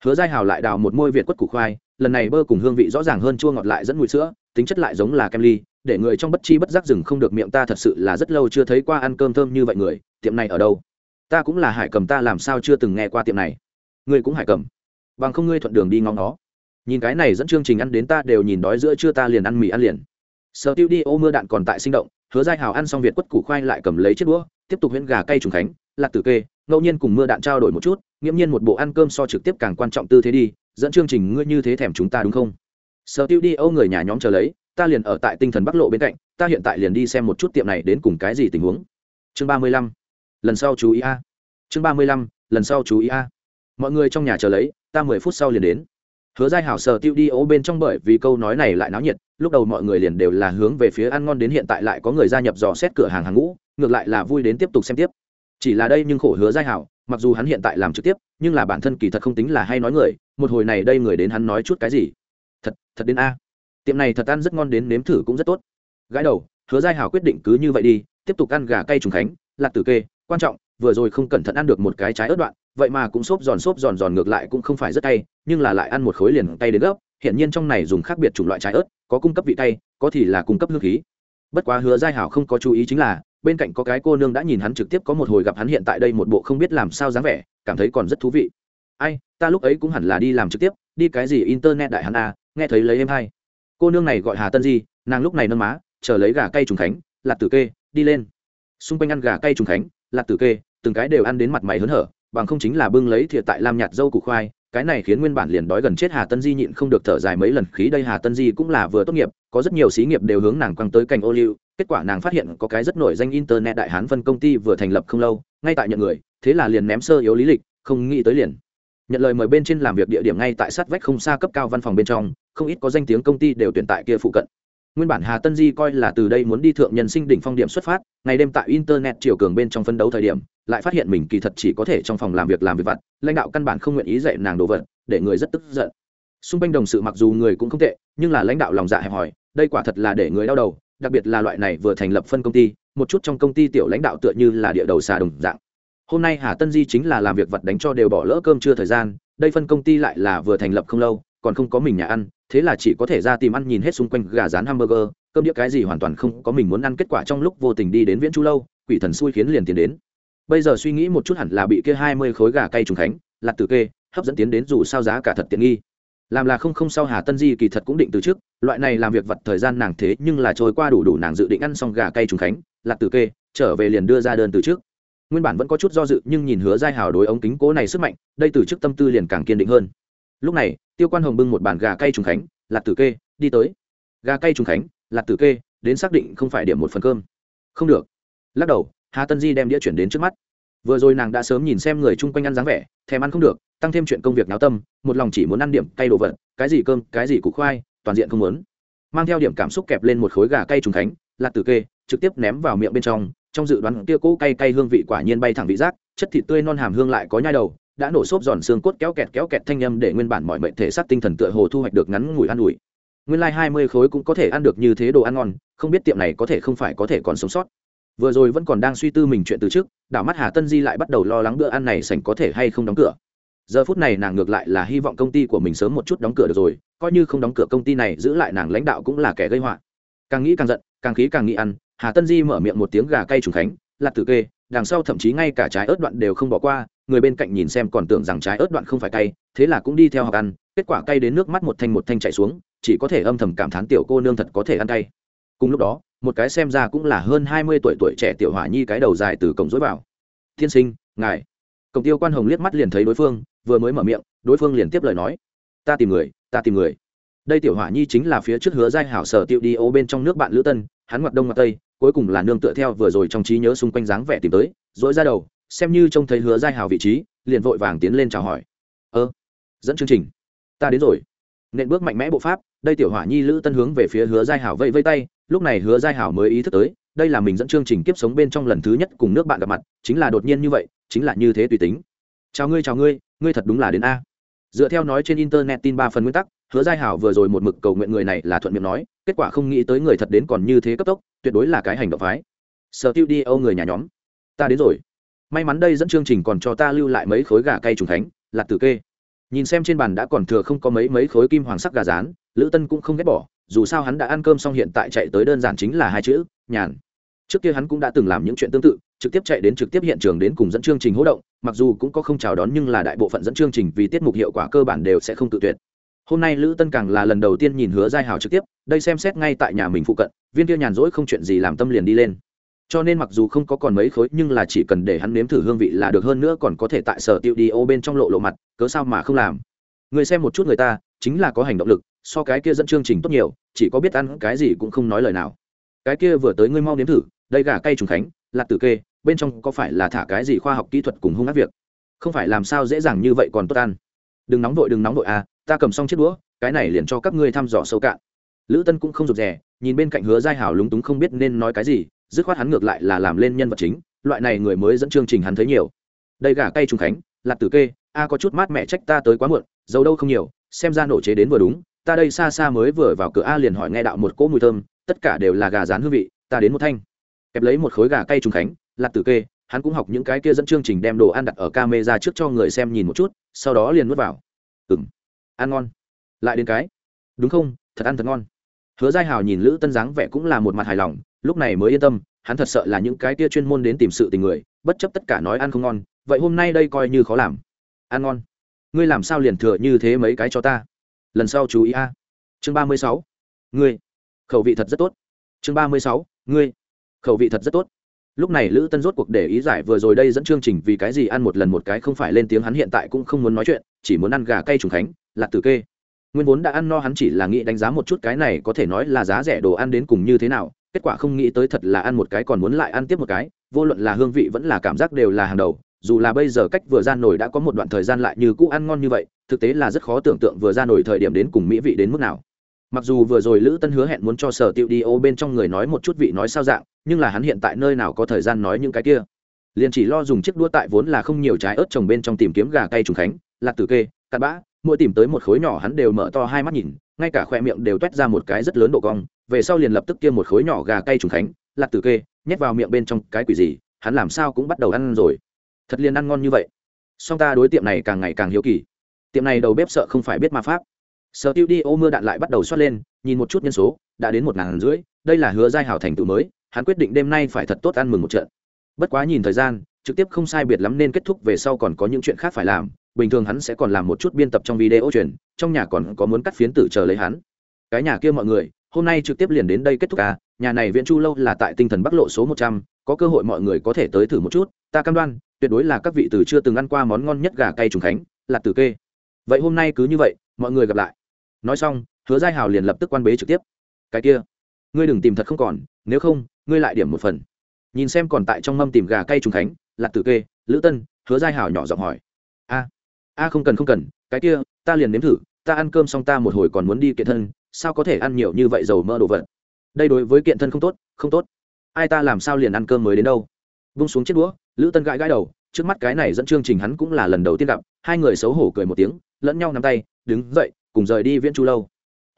Hứa giai hào lại đào một môi việt quất củ khoai, lần này bơ cùng hương vị rõ ràng hơn chua ngọt lại dẫn mùi sữa, tính chất lại giống là kem ly, để người trong bất chi bất giác rừng không được miệng ta thật sự là rất lâu chưa thấy qua ăn cơm thơm như vậy người, tiệm này ở đâu? Ta cũng là hải cầm ta làm sao chưa từng nghe qua tiệm này. Ngươi cũng hải cầm. Bằng không ngươi thuận đường đi ngóng nó. Nhìn cái này dẫn chương trình ăn đến ta đều nhìn đói giữa chưa ta liền ăn mì ăn liền. Sở tiêu đi, ô mưa đạn còn tại sinh động, hứa giai hào ăn xong việt quất củ khoai lại cầm lấy chiếc đũa tiếp tục huyễn gà cay trùng khánh, lạc tử kê, ngẫu nhiên cùng mưa đạn trao đổi một chút, nghiễm nhiên một bộ ăn cơm so trực tiếp càng quan trọng tư thế đi, dẫn chương trình ngươi như thế thèm chúng ta đúng không? Sở tiêu đi, âu người nhà nhóm chờ lấy, ta liền ở tại tinh thần bắc lộ bên cạnh, ta hiện tại liền đi xem một chút tiệm này đến cùng cái gì tình huống. Chương ba mươi lăm, lần sau chú ý a. Chương ba mươi lăm, lần sau chú ý a. Mọi người trong nhà chờ lấy, ta mười phút sau liền đến. Hứa giai hảo, sở tiêu đi, ố bên trong bởi vì câu nói này lại náo nhiệt, lúc đầu mọi người liền đều là hướng về phía ăn ngon đến hiện tại lại có người gia nhập dò xét cửa hàng hàng ngũ ngược lại là vui đến tiếp tục xem tiếp. Chỉ là đây nhưng khổ hứa giai hảo, mặc dù hắn hiện tại làm trực tiếp, nhưng là bản thân kỳ thật không tính là hay nói người, một hồi này đây người đến hắn nói chút cái gì? Thật thật đến a. Tiệm này thật ăn rất ngon đến nếm thử cũng rất tốt. Gãi đầu, hứa giai hảo quyết định cứ như vậy đi, tiếp tục ăn gà cay trùng khánh, lạc tử kê, quan trọng, vừa rồi không cẩn thận ăn được một cái trái ớt đoạn, vậy mà cũng xốp giòn xốp giòn giòn ngược lại cũng không phải rất cay, nhưng là lại ăn một khối liền cay đến gốc hiện nhiên trong này dùng khác biệt chủng loại trái ớt, có cung cấp vị cay, có thì là cung cấp hương khí. Bất quá hứa giai hảo không có chú ý chính là bên cạnh có cái cô nương đã nhìn hắn trực tiếp có một hồi gặp hắn hiện tại đây một bộ không biết làm sao dáng vẻ, cảm thấy còn rất thú vị. Ai, ta lúc ấy cũng hẳn là đi làm trực tiếp, đi cái gì internet đại hắn à nghe thấy lấy em hay. Cô nương này gọi hà tân di, nàng lúc này nâng má, chờ lấy gà cây trùng khánh, lạt tử kê, đi lên. Xung quanh ăn gà cây trùng khánh, lạt tử kê, từng cái đều ăn đến mặt mày hớn hở, bằng không chính là bưng lấy thiệt tại lam nhạt dâu củ khoai, cái này khiến nguyên bản liền đói gần chết hà tân di nhịn không được thở dài mấy lần, khí đây hà tân di cũng là vừa tốt nghiệp, có rất nhiều xí nghiệp đều hướng nàng quăng tới cành ô liu kết quả nàng phát hiện có cái rất nổi danh internet đại hán phân công ty vừa thành lập không lâu, ngay tại nhận người, thế là liền ném sơ yếu lý lịch, không nghĩ tới liền. Nhận lời mời bên trên làm việc địa điểm ngay tại sát vách không xa cấp cao văn phòng bên trong, không ít có danh tiếng công ty đều tuyển tại kia phụ cận. Nguyên bản hà tân di coi là từ đây muốn đi thượng nhân sinh đỉnh phong điểm xuất phát, ngày đêm tại internet chiều cường bên trong phân đấu thời điểm, lại phát hiện mình kỳ thật chỉ có thể trong phòng làm việc làm việc vặt, lãnh đạo căn bản không nguyện ý dạy nàng đồ vật, để người rất tức giận. Xung quanh đồng sự mặc dù người cũng không tệ, nhưng là lãnh đạo lòng dạ hẹp hòi, đây quả thật là để người đau đầu đặc biệt là loại này vừa thành lập phân công ty, một chút trong công ty tiểu lãnh đạo tựa như là địa đầu xà đồng dạng. Hôm nay hà tân di chính là làm việc vật đánh cho đều bỏ lỡ cơm chưa thời gian, đây phân công ty lại là vừa thành lập không lâu, còn không có mình nhà ăn, thế là chỉ có thể ra tìm ăn nhìn hết xung quanh gà rán hamburger, cơm đĩa cái gì hoàn toàn không có mình muốn ăn, kết quả trong lúc vô tình đi đến viễn chu lâu, quỷ thần xui khiến liền tiến đến. Bây giờ suy nghĩ một chút hẳn là bị kia hai mươi khối gà cay trùng khánh lặt từ kê, hấp dẫn tiến đến dù sao giá cả thật tiện nghi. Làm là không không sao, hà tân di kỳ thật cũng định từ trước loại này làm việc vặt thời gian nàng thế nhưng là trôi qua đủ đủ nàng dự định ăn xong gà cay trùng khánh, lạc tử kê, trở về liền đưa ra đơn từ trước. Nguyên bản vẫn có chút do dự nhưng nhìn hứa giai hào đối ống kính cố này sức mạnh, đây từ trước tâm tư liền càng kiên định hơn. Lúc này, tiêu quan hồng bưng một bàn gà cay trùng khánh lạt tử kê, đi tới. Gà cay trùng khánh lạt tử kê, đến xác định không phải điểm một phần cơm. Không được. Lắc đầu, hà tân di đem đĩa chuyển đến trước mắt. Vừa rồi nàng đã sớm nhìn xem người chung quanh ăn dáng vẻ, thèm ăn không được, tăng thêm chuyện công việc náo tâm, một lòng chỉ muốn ăn điểm cay đồ vật, cái gì cơm, cái gì củ khoai toàn diện không muốn. Mang theo điểm cảm xúc kẹp lên một khối gà cay trùng khánh lạt tử kê trực tiếp ném vào miệng bên trong trong dự đoán kia cỗ cay cay hương vị quả nhiên bay thẳng vị giác, chất thịt tươi non hàm hương lại có nhai đầu, đã nổ xốp giòn xương cốt kéo kẹt kéo kẹt thanh âm để nguyên bản mọi mệnh thể xác tinh thần tựa hồ thu hoạch được ngắn ngủi ăn ủi. Nguyên lai hai mươi khối cũng có thể ăn được như thế đồ ăn ngon, không biết tiệm này có thể không phải có thể còn sống sót. Vừa rồi vẫn còn đang suy tư mình chuyện từ trước, đảo mắt hà tân di lại bắt đầu lo lắng bữa ăn này sành có thể hay không đóng cửa giờ phút này nàng ngược lại là hy vọng công ty của mình sớm một chút đóng cửa được rồi, coi như không đóng cửa công ty này giữ lại nàng lãnh đạo cũng là kẻ gây họa. Càng nghĩ càng giận, càng khí càng nghĩ ăn, hà tân di mở miệng một tiếng gà cay trùng khánh lạc tử kê, đằng sau thậm chí ngay cả trái ớt đoạn đều không bỏ qua, người bên cạnh nhìn xem còn tưởng rằng trái ớt đoạn không phải cay, thế là cũng đi theo học ăn, kết quả cay đến nước mắt một thanh một thanh chạy xuống, chỉ có thể âm thầm cảm thán tiểu cô nương thật có thể ăn cay. Cùng lúc đó, một cái xem ra cũng là hơn hai mươi tuổi tuổi trẻ tiểu hỏa nhi cái đầu dài từ cổng dối vào. Tiên sinh, ngài. Cổng tiêu quan hồng liếc mắt liền thấy đối phương vừa mới mở miệng, đối phương liền tiếp lời nói, ta tìm người, ta tìm người. Đây tiểu hỏa nhi chính là phía trước hứa giai hảo sở tiêu đi ô bên trong nước bạn lữ tân, hắn ngoặt đông ngoặt tây, cuối cùng là nương tựa theo vừa rồi trong trí nhớ xung quanh dáng vẻ tìm tới dỗi ra đầu, xem như trông thấy hứa giai hảo vị trí, liền vội vàng tiến lên chào hỏi, ơ, dẫn chương trình, ta đến rồi. Nện bước mạnh mẽ bộ pháp, đây tiểu hỏa nhi lữ tân hướng về phía hứa giai hảo vây vây tay, lúc này hứa giai hảo mới ý thức tới, đây là mình dẫn chương trình kiếp sống bên trong lần thứ nhất cùng nước bạn gặp mặt, chính là đột nhiên như vậy, chính là như thế tùy tính. Chào ngươi chào ngươi ngươi thật đúng là đến a. Dựa theo nói trên internet tin ba phần nguyên tắc, hứa giai hảo vừa rồi một mực cầu nguyện người này là thuận miệng nói, kết quả không nghĩ tới người thật đến còn như thế cấp tốc, tuyệt đối là cái hành động phái. Sở tiêu đi âu người nhà nhóm. Ta đến rồi. May mắn đây dẫn chương trình còn cho ta lưu lại mấy khối gà cay trùng thánh lạt tử kê. Nhìn xem trên bàn đã còn thừa không có mấy mấy khối kim hoàng sắc gà rán, lữ tân cũng không ghét bỏ, dù sao hắn đã ăn cơm xong hiện tại chạy tới đơn giản chính là hai chữ, nhàn trước kia hắn cũng đã từng làm những chuyện tương tự, trực tiếp chạy đến trực tiếp hiện trường đến cùng dẫn chương trình hỗ động, mặc dù cũng có không chào đón nhưng là đại bộ phận dẫn chương trình vì tiết mục hiệu quả cơ bản đều sẽ không tự tuyệt. Hôm nay lữ tân càng là lần đầu tiên nhìn hứa giai hào trực tiếp, đây xem xét ngay tại nhà mình phụ cận, viên kia nhàn rỗi không chuyện gì làm tâm liền đi lên. Cho nên mặc dù không có còn mấy khối, nhưng là chỉ cần để hắn nếm thử hương vị là được hơn nữa còn có thể tại sở tiêu đi ô bên trong lộ lộ mặt, cớ sao mà không làm. Người xem một chút người ta, chính là có hành động lực, so cái kia dẫn chương trình tốt nhiều, chỉ có biết ăn cái gì cũng không nói lời nào. Cái kia vừa tới ngươi mau nếm thử đây gà cây trùng khánh, lạc tử kê, bên trong có phải là thả cái gì khoa học kỹ thuật cùng hung ác việc? Không phải làm sao dễ dàng như vậy còn tốt ăn. Đừng nóng vội, đừng nóng vội à ta cầm xong chiếc đũa, cái này liền cho các ngươi thăm dò sâu cạn. Lữ tân cũng không rụt rè, nhìn bên cạnh hứa giai hảo lúng túng không biết nên nói cái gì, dứt khoát hắn ngược lại là làm lên nhân vật chính, loại này người mới dẫn chương trình hắn thấy nhiều. Đây gà cây trùng khánh, lạc tử kê, a có chút mát mẹ trách ta tới quá muộn dầu đâu không nhiều, xem ra nổ chế đến vừa đúng, ta đây xa xa mới vừa vào cửa a liền hỏi nghe đạo một cỗ mùi thơm, tất cả đều là gà rán hương vị, ta đến một thanh kẹp lấy một khối gà cay trùng khánh lạc tử kê, hắn cũng học những cái kia dẫn chương trình đem đồ ăn đặt ở camera trước cho người xem nhìn một chút, sau đó liền nuốt vào. Ừng ăn ngon. Lại đến cái. Đúng không? Thật ăn thật ngon. Hứa giai hào nhìn lữ tân dáng vẻ cũng là một mặt hài lòng, lúc này mới yên tâm, hắn thật sợ là những cái kia chuyên môn đến tìm sự tình người, bất chấp tất cả nói ăn không ngon, vậy hôm nay đây coi như khó làm. Ăn ngon. Ngươi làm sao liền thừa như thế mấy cái cho ta? Lần sau chú ý a. Chương ba mươi sáu. Ngươi. Khẩu vị thật rất tốt. Chương ba mươi sáu. Ngươi khẩu vị thật rất tốt. Lúc này lữ tân rốt cuộc để ý giải vừa rồi đây dẫn chương trình vì cái gì ăn một lần một cái không phải lên tiếng hắn hiện tại cũng không muốn nói chuyện, chỉ muốn ăn gà cay trùng khánh lạc tử kê. Nguyên vốn đã ăn no hắn chỉ là nghĩ đánh giá một chút cái này có thể nói là giá rẻ đồ ăn đến cùng như thế nào, kết quả không nghĩ tới thật là ăn một cái còn muốn lại ăn tiếp một cái, vô luận là hương vị vẫn là cảm giác đều là hàng đầu, dù là bây giờ cách vừa ra nổi đã có một đoạn thời gian lại như cũ ăn ngon như vậy, thực tế là rất khó tưởng tượng vừa ra nổi thời điểm đến cùng mỹ vị đến mức nào mặc dù vừa rồi lữ tân hứa hẹn muốn cho sở tiệu đi ô bên trong người nói một chút vị nói sao dạng, nhưng là hắn hiện tại nơi nào có thời gian nói những cái kia. Liền chỉ lo dùng chiếc đũa tại vốn là không nhiều trái ớt trồng bên trong tìm kiếm gà cây trùng khánh, lạc tử kê, cặn bã, mỗi tìm tới một khối nhỏ hắn đều mở to hai mắt nhìn, ngay cả khoe miệng đều t u é t ra một cái rất lớn độ cong, về sau liền lập tức kia một khối nhỏ gà cây trùng khánh, lạc tử kê, nhét vào miệng bên trong cái quỷ gì, hắn làm sao cũng bắt đầu ăn rồi. Thật liền ăn ngon như vậy. Song ta đối tiệm này càng ngày càng hiếu kỳ. Tiệm này đầu bếp sợ không phải biết ma pháp sở tiêu đi ô mưa đạn lại bắt đầu xoát lên, nhìn một chút nhân số, đã đến một ngàn rưỡi, đây là hứa giai hảo thành tựu mới, hắn quyết định đêm nay phải thật tốt ăn mừng một trận. Bất quá nhìn thời gian, trực tiếp không sai biệt lắm nên kết thúc về sau còn có những chuyện khác phải làm, bình thường hắn sẽ còn làm một chút biên tập trong video truyền, trong nhà còn có muốn cắt phiến tử chờ lấy hắn. Cái nhà kia mọi người, hôm nay trực tiếp liền đến đây kết thúc à nhà này viện chu lâu là tại tinh thần bắc lộ số một trăm, có cơ hội mọi người có thể tới thử một chút, ta cam đoan, tuyệt đối là các vị từ chưa từng ăn qua món ngon nhất gà cay trùng khánh, là tử kê. Vậy hôm nay cứ như vậy, mọi người gặp lại nói xong, hứa giai hào liền lập tức quan bế trực tiếp. Cái kia, ngươi đừng tìm thật không còn, nếu không, ngươi lại điểm một phần. Nhìn xem còn tại trong mâm tìm gà cây trùng khánh, lạc tử kê, lữ tân, hứa giai hào nhỏ giọng hỏi. A a không cần không cần, cái kia, ta liền nếm thử, ta ăn cơm xong ta một hồi còn muốn đi kiện thân, sao có thể ăn nhiều như vậy dầu mỡ đồ vật? Đây đối với kiện thân không tốt không tốt. Ai ta làm sao liền ăn cơm mới đến đâu? Vung xuống chiếc đũa, lữ tân gãi gãi đầu, trước mắt cái này dẫn chương trình hắn cũng là lần đầu tiên gặp, hai người xấu hổ cười một tiếng, lẫn nhau nắm tay, đứng dậy cùng rời đi viễn chu lâu.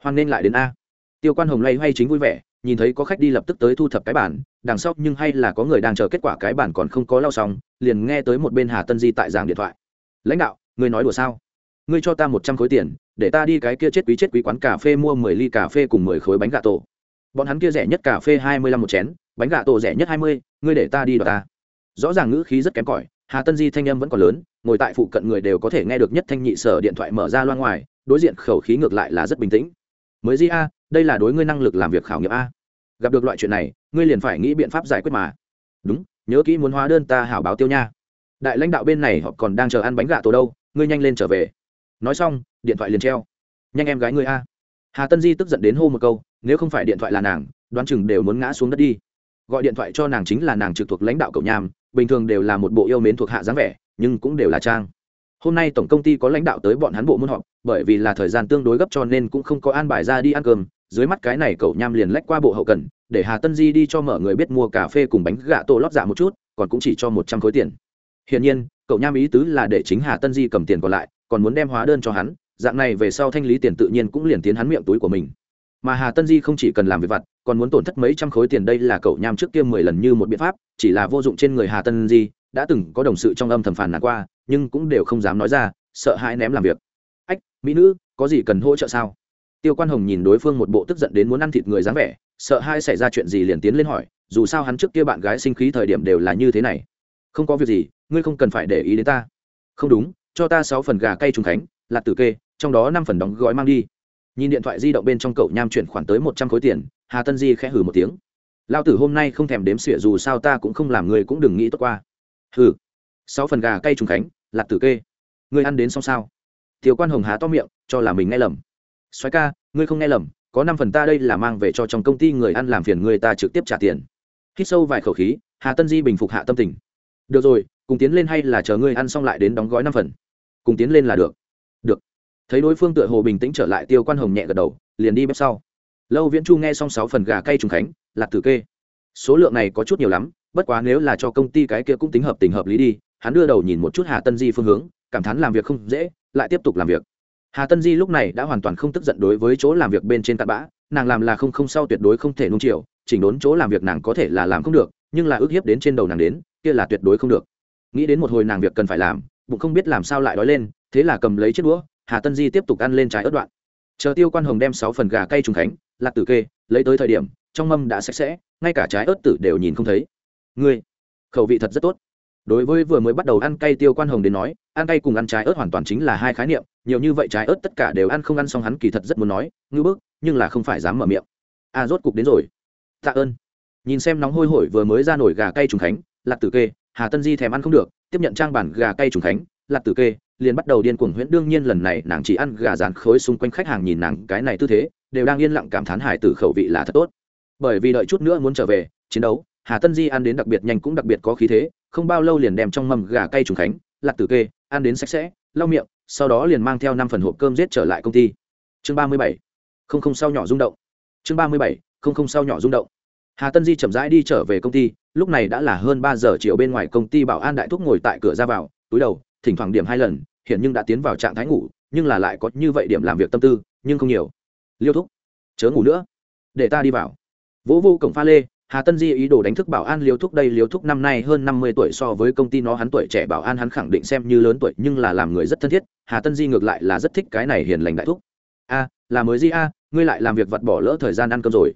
Hoan nên lại đến a. Tiêu quan hồng lay hay chính vui vẻ, nhìn thấy có khách đi lập tức tới thu thập cái bản, đằng sau nhưng hay là có người đang chờ kết quả cái bản còn không có lao xong, liền nghe tới một bên hà tân di tại giảng điện thoại. Lãnh đạo ngươi nói đùa sao? Ngươi cho ta một trăm khối tiền, để ta đi cái kia chết quý chết quý quán cà phê mua mười ly cà phê cùng mười khối bánh gà tổ. Bọn hắn kia rẻ nhất cà phê hai mươi lăm một chén, bánh gà tổ rẻ nhất hai mươi, ngươi để ta đi đọc ta. Rõ ràng ngữ khí rất kém cỏi, hà tân di thanh âm vẫn còn lớn, ngồi tại phụ cận người đều có thể nghe được nhất thanh nhị sở điện thoại mở ra loa ngoài đối diện khẩu khí ngược lại là rất bình tĩnh. Mới di a, đây là đối ngươi năng lực làm việc khảo nghiệm a. Gặp được loại chuyện này, ngươi liền phải nghĩ biện pháp giải quyết mà. Đúng, nhớ kỹ muốn hóa đơn ta hảo báo tiêu nha. Đại lãnh đạo bên này họ còn đang chờ ăn bánh gà tổ đâu, ngươi nhanh lên trở về. Nói xong, điện thoại liền treo. Nhanh em gái ngươi a. Hà tân di tức giận đến hô một câu, nếu không phải điện thoại là nàng, đoán chừng đều muốn ngã xuống đất đi. Gọi điện thoại cho nàng chính là nàng trực thuộc lãnh đạo cậu nham bình thường đều là một bộ yêu mến thuộc hạ dáng vẻ, nhưng cũng đều là trang hôm nay tổng công ty có lãnh đạo tới bọn hắn bộ môn họp, bởi vì là thời gian tương đối gấp cho nên cũng không có an bài ra đi ăn cơm. Dưới mắt cái này cậu nham liền lách qua bộ hậu cần, để hà tân di đi cho mở người biết mua cà phê cùng bánh gà tổ lót dạ một chút, còn cũng chỉ cho một trăm khối tiền. Hiển nhiên, cậu nham ý tứ là để chính hà tân di cầm tiền còn lại, còn muốn đem hóa đơn cho hắn, dạng này về sau thanh lý tiền tự nhiên cũng liền tiến hắn miệng túi của mình. Mà hà tân di không chỉ cần làm việc vặt, còn muốn tổn thất mấy trăm khối tiền đây là cậu nham trước kia mười lần như một biện pháp, chỉ là vô dụng trên người hà tân di, đã từng có đồng sự trong âm thầm phản nàn qua nhưng cũng đều không dám nói ra, sợ hãi ném làm việc. Ách, mỹ nữ, có gì cần hỗ trợ sao? Tiêu quan hồng nhìn đối phương một bộ tức giận đến muốn ăn thịt người dáng vẻ, sợ hai xảy ra chuyện gì liền tiến lên hỏi, dù sao hắn trước kia bạn gái sinh khí thời điểm đều là như thế này. Không có việc gì, ngươi không cần phải để ý đến ta. Không đúng, cho ta sáu phần gà cay trùng khánh, lạc tử kê, trong đó năm phần đóng gói mang đi. Nhìn điện thoại di động bên trong cậu nham chuyển khoản tới một trăm khối tiền, hà tân di khẽ hử một tiếng. Lao tử hôm nay không thèm đếm xỉa dù sao ta cũng không làm người cũng đừng nghĩ tốt qua. Hử sáu phần gà cay trùng khánh, lạc tử kê. Ngươi ăn đến xong sao? Tiểu quan hồng há to miệng, cho là mình nghe lầm. Xoáy ca, ngươi không nghe lầm, có năm phần ta đây là mang về cho trong công ty người ăn làm phiền người ta trực tiếp trả tiền. Hít sâu vài khẩu khí, hà tân di bình phục hạ tâm tình. Được rồi, cùng tiến lên hay là chờ ngươi ăn xong lại đến đóng gói năm phần. Cùng tiến lên là được. Được. Thấy đối phương tựa hồ bình tĩnh trở lại, tiêu quan hồng nhẹ gật đầu, liền đi bếp sau. Lâu viễn chu nghe xong sáu phần gà cay trùng khánh, lạc tử kê. Số lượng này có chút nhiều lắm, bất quá nếu là cho công ty cái kia cũng tính hợp tình hợp lý đi hắn đưa đầu nhìn một chút hà tân di phương hướng, cảm thán làm việc không dễ, lại tiếp tục làm việc. Hà tân di lúc này đã hoàn toàn không tức giận đối với chỗ làm việc bên trên cặn bã, nàng làm là không không sau tuyệt đối không thể nung chiều, chỉnh đốn chỗ làm việc nàng có thể là làm không được, nhưng là ước hiếp đến trên đầu nàng đến, kia là tuyệt đối không được. Nghĩ đến một hồi nàng việc cần phải làm, bụng không biết làm sao lại đói lên, thế là cầm lấy chiếc đũa, hà tân di tiếp tục ăn lên trái ớt đoạn. Chờ tiêu quan hồng đem sáu phần gà cay trùng khánh, lạc tử kê, lấy tới thời điểm, trong mâm đã sạch sẽ, ngay cả trái ớt tử đều nhìn không thấy. Ngươi, khẩu vị thật rất tốt đối với vừa mới bắt đầu ăn cay tiêu quan hồng đến nói ăn cay cùng ăn trái ớt hoàn toàn chính là hai khái niệm nhiều như vậy trái ớt tất cả đều ăn không ăn xong hắn kỳ thật rất muốn nói ngư bức nhưng là không phải dám mở miệng. A à, rốt cục đến rồi. Tạ ơn. Nhìn xem nóng hôi hổi vừa mới ra nổi gà cay trùng khánh lạc tử kê hà tân di thèm ăn không được tiếp nhận trang bản gà cay trùng khánh lạc tử kê liền bắt đầu điên cuồng huyễn đương nhiên lần này nàng chỉ ăn gà rán khối xung quanh khách hàng nhìn nàng cái này tư thế đều đang yên lặng cảm thán hải tử khẩu vị là thật tốt. Bởi vì đợi chút nữa muốn trở về chiến đấu hà tân di ăn đến đặc biệt nhanh cũng đặc biệt có khí thế không bao lâu liền đem trong mầm gà cay trùng khánh, lạc tử kê, ăn đến sạch sẽ, lau miệng, sau đó liền mang theo năm phần hộp cơm giết trở lại công ty. Chương ba mươi bảy, không không sao nhỏ rung động. Chương ba mươi bảy, không không sao nhỏ rung động. Hà tân di chậm rãi đi trở về công ty, lúc này đã là hơn ba giờ chiều bên ngoài công ty bảo an đại thúc ngồi tại cửa ra vào, túi đầu, thỉnh thoảng điểm hai lần hiện nhưng đã tiến vào trạng thái ngủ, nhưng là lại có như vậy điểm làm việc tâm tư, nhưng không nhiều. Liêu thúc, chớ ngủ nữa, để ta đi vào. Vỗ vô cổng pha lê hà tân di ý đồ đánh thức bảo an liêu thúc đây, liêu thúc năm nay hơn năm mươi tuổi so với công ty nó, hắn tuổi trẻ bảo an hắn khẳng định xem như lớn tuổi, nhưng là làm người rất thân thiết. Hà tân di ngược lại là rất thích cái này hiền lành đại thúc. A, là mới di a? Ngươi lại làm việc vặt bỏ lỡ thời gian ăn cơm rồi.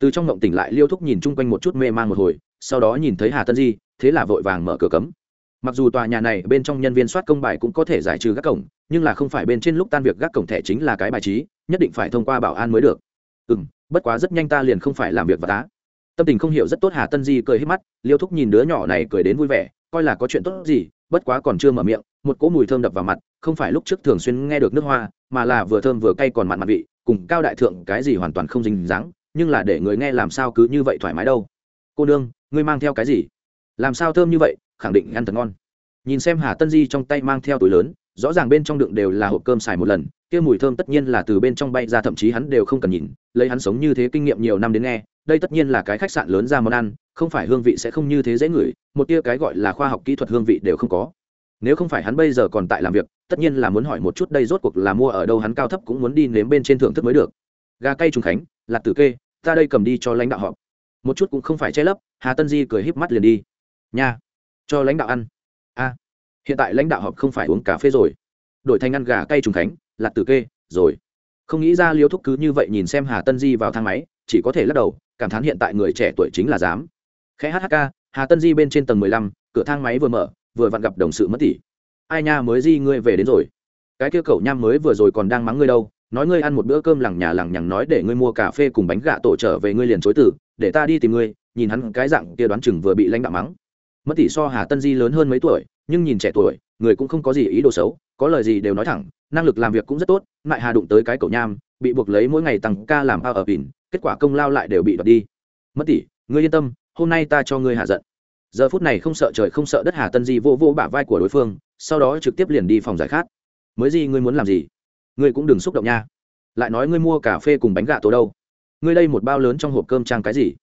Từ trong ngộng tỉnh lại, liêu thúc nhìn chung quanh một chút mê man một hồi, sau đó nhìn thấy hà tân di, thế là vội vàng mở cửa cấm. Mặc dù tòa nhà này bên trong nhân viên soát công bài cũng có thể giải trừ các cổng, nhưng là không phải bên trên lúc tan việc gác cổng thẻ chính là cái bài trí, nhất định phải thông qua bảo an mới được. Ừm, bất quá rất nhanh ta liền không phải làm việc vặt tá tâm tình không hiểu rất tốt hà tân di cười hết mắt, liêu thúc nhìn đứa nhỏ này cười đến vui vẻ, coi là có chuyện tốt gì, bất quá còn chưa mở miệng, một cỗ mùi thơm đập vào mặt, không phải lúc trước thường xuyên nghe được nước hoa, mà là vừa thơm vừa cay còn mặn mặt vị, cùng cao đại thượng cái gì hoàn toàn không dính dáng, nhưng là để người nghe làm sao cứ như vậy thoải mái đâu. Cô nương, ngươi mang theo cái gì? Làm sao thơm như vậy, khẳng định ăn thật ngon. Nhìn xem hà tân di trong tay mang theo túi lớn, rõ ràng bên trong đựng đều là hộp cơm xài một lần kia mùi thơm tất nhiên là từ bên trong bay ra, thậm chí hắn đều không cần nhìn, lấy hắn sống như thế kinh nghiệm nhiều năm đến nghe, đây tất nhiên là cái khách sạn lớn ra món ăn, không phải hương vị sẽ không như thế dễ ngửi, một tia cái gọi là khoa học kỹ thuật hương vị đều không có. Nếu không phải hắn bây giờ còn tại làm việc, tất nhiên là muốn hỏi một chút đây rốt cuộc là mua ở đâu, hắn cao thấp cũng muốn đi nếm bên trên thưởng thức mới được. Gà cay trùng khánh, lạc tử kê, ta đây cầm đi cho lãnh đạo họp. Một chút cũng không phải che lấp, hà tân di cười híp mắt liền đi. Nha, cho lãnh đạo ăn. A, hiện tại lãnh đạo họp không phải uống cà phê rồi. Đổi thành ăn gà cay trùng khánh lạc tử kê, rồi. Không nghĩ ra liêu thúc cứ như vậy nhìn xem hà tân di vào thang máy, chỉ có thể lắc đầu, cảm thán hiện tại người trẻ tuổi chính là dám. Khẽ hhk hà tân di bên trên tầng mười lăm, cửa thang máy vừa mở, vừa vặn gặp đồng sự mất tỷ. Ai nha, mới di ngươi về đến rồi. Cái kia cậu nham mới vừa rồi còn đang mắng ngươi đâu, nói ngươi ăn một bữa cơm lằng nhà lằng nhằng nói để ngươi mua cà phê cùng bánh gà tổ trở về ngươi liền chối từ, để ta đi tìm ngươi, nhìn hắn cái dạng kia đoán chừng vừa bị lãnh đạo mắng. Mất tỷ so hà tân di lớn hơn mấy tuổi, nhưng nhìn trẻ tuổi, người cũng không có gì ý đồ xấu, có lời gì đều nói thẳng năng lực làm việc cũng rất tốt lại hà đụng tới cái cầu nham, bị buộc lấy mỗi ngày tăng ca làm ao ở pin kết quả công lao lại đều bị đoạt đi. Mất tỷ, ngươi yên tâm, hôm nay ta cho ngươi hạ giận. Giờ phút này không sợ trời không sợ đất hà tân di vô vô bả vai của đối phương, sau đó trực tiếp liền đi phòng giải khát. Mới gì ngươi muốn làm gì? Ngươi cũng đừng xúc động nha. Lại nói ngươi mua cà phê cùng bánh gà tổ đâu? Ngươi đây một bao lớn trong hộp cơm trang cái gì?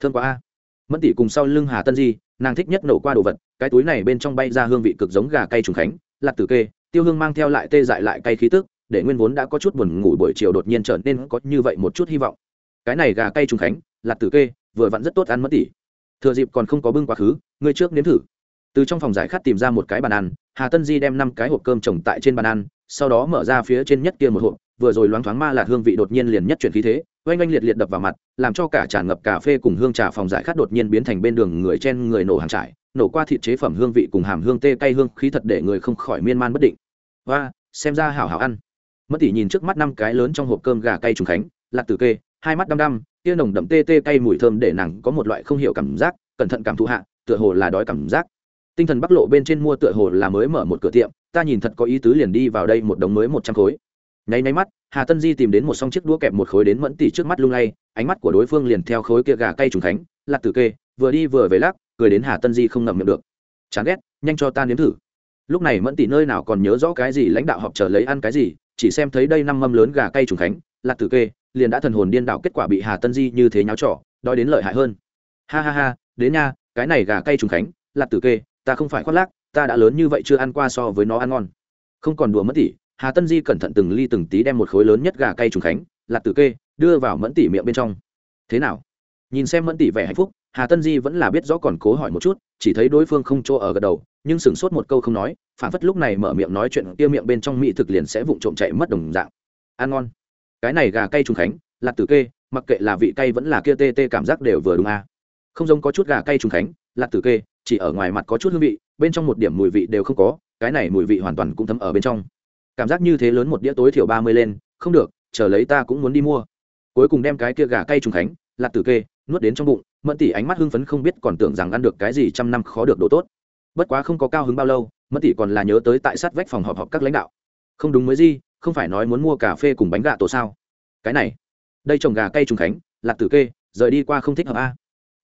Thương quá a. Mẫn tỷ cùng sau lưng hà tân di, nàng thích nhất nổ qua đồ vật, cái túi này bên trong bay ra hương vị cực giống gà cay trùng khánh, lạc tử kê tiêu hương mang theo lại tê dại lại cay khí tức, để nguyên vốn đã có chút buồn ngủ buổi chiều đột nhiên trở nên có như vậy một chút hy vọng. Cái này gà cay trùng khánh, lạc tử kê, vừa vặn rất tốt ăn mất tỉ. thừa dịp còn không có bưng quá khứ, ngươi trước nếm thử. Từ trong phòng giải khát tìm ra một cái bàn ăn, hà tân di đem năm cái hộp cơm trồng tại trên bàn ăn, sau đó mở ra phía trên nhất kia một hộp, vừa rồi loáng thoáng ma lạc hương vị đột nhiên liền nhất chuyển khí thế, oanh oanh liệt liệt đập vào mặt, làm cho cả tràn ngập cà phê cùng hương trà phòng giải khát đột nhiên biến thành bên đường người chen người nổ hàng trải, nổ qua thịt chế phẩm hương vị cùng hàm hương tê cay hương khí thật để người không khỏi miên man bất định và, xem ra hảo hảo ăn. Mất tỷ nhìn trước mắt năm cái lớn trong hộp cơm gà cay trùng khánh, lạc tử kê, hai mắt đăm đăm, tia nồng đậm tê tê cay mùi thơm để nàng có một loại không hiểu cảm giác, cẩn thận cảm thụ hạ, tựa hồ là đói cảm giác. Tinh thần bắc lộ bên trên mua tựa hồ là mới mở một cửa tiệm, ta nhìn thật có ý tứ liền đi vào đây một đống mới một trăm khối. Nháy nháy mắt, hà tân di tìm đến một song chiếc đũa kẹp một khối đến mẫn tỷ trước mắt lung lay, ánh mắt của đối phương liền theo khối kia gà cay trùng khánh, lạc tử kê, vừa đi vừa về lắc, cười đến hà tân di không ngậm miệng được. Chán ghét, nhanh cho ta nếm thử lúc này mẫn tỷ nơi nào còn nhớ rõ cái gì lãnh đạo họp chờ lấy ăn cái gì, chỉ xem thấy đây năm mâm lớn gà cay trùng khánh, lạc tử kê, liền đã thần hồn điên đảo kết quả bị hà tân di như thế nháo trỏ đói đến lợi hại hơn. Ha ha ha, đến nha, cái này gà cay trùng khánh, lạc tử kê, ta không phải khoác lác, ta đã lớn như vậy chưa ăn qua so với nó ăn ngon. Không còn đùa mẫn tỷ hà tân di cẩn thận từng ly từng tí đem một khối lớn nhất gà cay trùng khánh, lạc tử kê, đưa vào mẫn tỷ miệng bên trong. Thế nào? Nhìn xem mẫn tỷ vẻ hạnh phúc hà tân di vẫn là biết rõ còn cố hỏi một chút, chỉ thấy đối phương không chỗ ở gật đầu, nhưng sửng sốt một câu không nói, phản phất lúc này mở miệng nói chuyện kia miệng bên trong mỹ thực liền sẽ vụng trộm chạy mất đồng dạng. Ăn ngon. Cái này gà cay trùng khánh, lạc tử kê, mặc kệ là vị cay vẫn là kia tê tê cảm giác đều vừa đúng a à. không giống có chút gà cay trùng khánh, lạc tử kê, chỉ ở ngoài mặt có chút hương vị, bên trong một điểm mùi vị đều không có, cái này mùi vị hoàn toàn cũng thấm ở bên trong. Cảm giác như thế lớn một đĩa tối thiểu ba mươi lên, không được, chờ lấy ta cũng muốn đi mua. Cuối cùng đem cái kia gà cay trùng khánh lạc tử kê, nuốt đến trong bụng, mẫn tỷ ánh mắt hưng phấn không biết còn tưởng rằng ăn được cái gì trăm năm khó được độ tốt. Bất quá không có cao hứng bao lâu, mẫn tỷ còn là nhớ tới tại sát vách phòng họp họp các lãnh đạo. Không đúng mới gì, không phải nói muốn mua cà phê cùng bánh gà tổ sao? Cái này, đây trồng gà cây trùng khánh, lạc tử kê, rời đi qua không thích hợp a.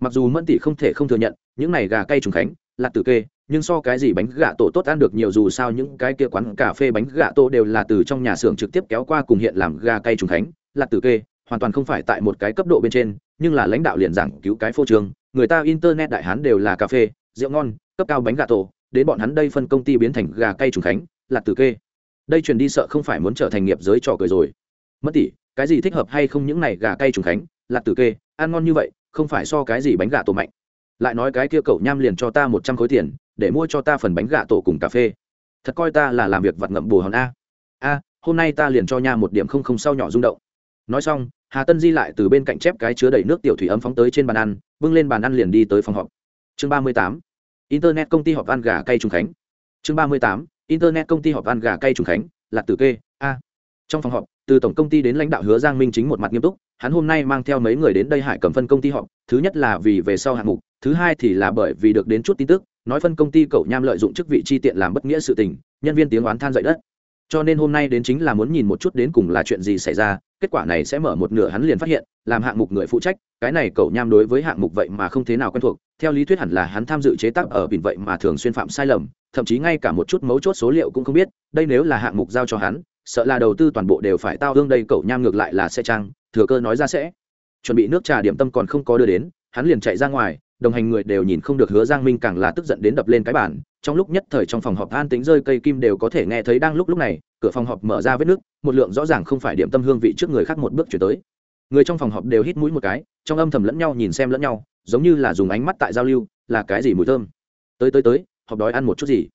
Mặc dù mẫn tỷ không thể không thừa nhận, những này gà cây trùng khánh, lạc tử kê, nhưng so cái gì bánh gà tổ tốt ăn được nhiều dù sao những cái kia quán cà phê bánh gà tổ đều là từ trong nhà xưởng trực tiếp kéo qua cùng hiện làm gà cây trùng khánh, lạc tử kê hoàn toàn không phải tại một cái cấp độ bên trên, nhưng là lãnh đạo liền giảng cứu cái phô trường người ta internet đại hán đều là cà phê, rượu ngon, cấp cao bánh gà tổ, đến bọn hắn đây phân công ty biến thành gà cay trùng khánh, lạc tử kê. Đây truyền đi sợ không phải muốn trở thành nghiệp giới trò cười rồi. Mất tỷ, cái gì thích hợp hay không những này gà cay trùng khánh, lạc tử kê, ăn ngon như vậy, không phải so cái gì bánh gà tổ mạnh. Lại nói cái kia cậu nham liền cho ta một trăm khối tiền, để mua cho ta phần bánh gà tổ cùng cà phê. Thật coi ta là làm việc vặt ngậm bù hòn a. A, hôm nay ta liền cho nha một điểm không không sau nhỏ rung động. Nói xong hà tân di lại từ bên cạnh chép cái chứa đầy nước tiểu thủy ấm phóng tới trên bàn ăn, bưng lên bàn ăn liền đi tới phòng họp. Chương ba mươi tám, internet công ty họp ăn gà cay trùng khánh. Chương ba mươi tám, internet công ty họp ăn gà cay trùng khánh, lạc tử kê, a. Trong phòng họp, từ tổng công ty đến lãnh đạo hứa giang minh chính một mặt nghiêm túc, hắn hôm nay mang theo mấy người đến đây hải cầm phân công ty họp, thứ nhất là vì về sau hạng mục, thứ hai thì là bởi vì được đến chút tin tức, nói phân công ty cậu nham lợi dụng chức vị chi tiện làm bất nghĩa sự tình, nhân viên tiếng oán than dậy đất. Cho nên hôm nay đến chính là muốn nhìn một chút đến cùng là chuyện gì xảy ra kết quả này sẽ mở một nửa hắn liền phát hiện, làm hạng mục người phụ trách, cái này cậu nham đối với hạng mục vậy mà không thế nào quen thuộc, theo lý thuyết hẳn là hắn tham dự chế tác ở biển vậy mà thường xuyên phạm sai lầm, thậm chí ngay cả một chút mấu chốt số liệu cũng không biết, đây nếu là hạng mục giao cho hắn, sợ là đầu tư toàn bộ đều phải tao hương đây cậu nham ngược lại là sẽ trang, thừa cơ nói ra sẽ. Chuẩn bị nước trà điểm tâm còn không có đưa đến, hắn liền chạy ra ngoài, đồng hành người đều nhìn không được hứa giang minh càng là tức giận đến đập lên cái bàn, trong lúc nhất thời trong phòng họp an tính rơi cây kim đều có thể nghe thấy đang lúc lúc này cửa phòng họp mở ra vết nước, một lượng rõ ràng không phải điểm tâm hương vị trước người khác một bước chuyển tới. Người trong phòng họp đều hít mũi một cái, trong âm thầm lẫn nhau nhìn xem lẫn nhau, giống như là dùng ánh mắt tại giao lưu, là cái gì mùi thơm. Tới tới tới, họp đói ăn một chút gì?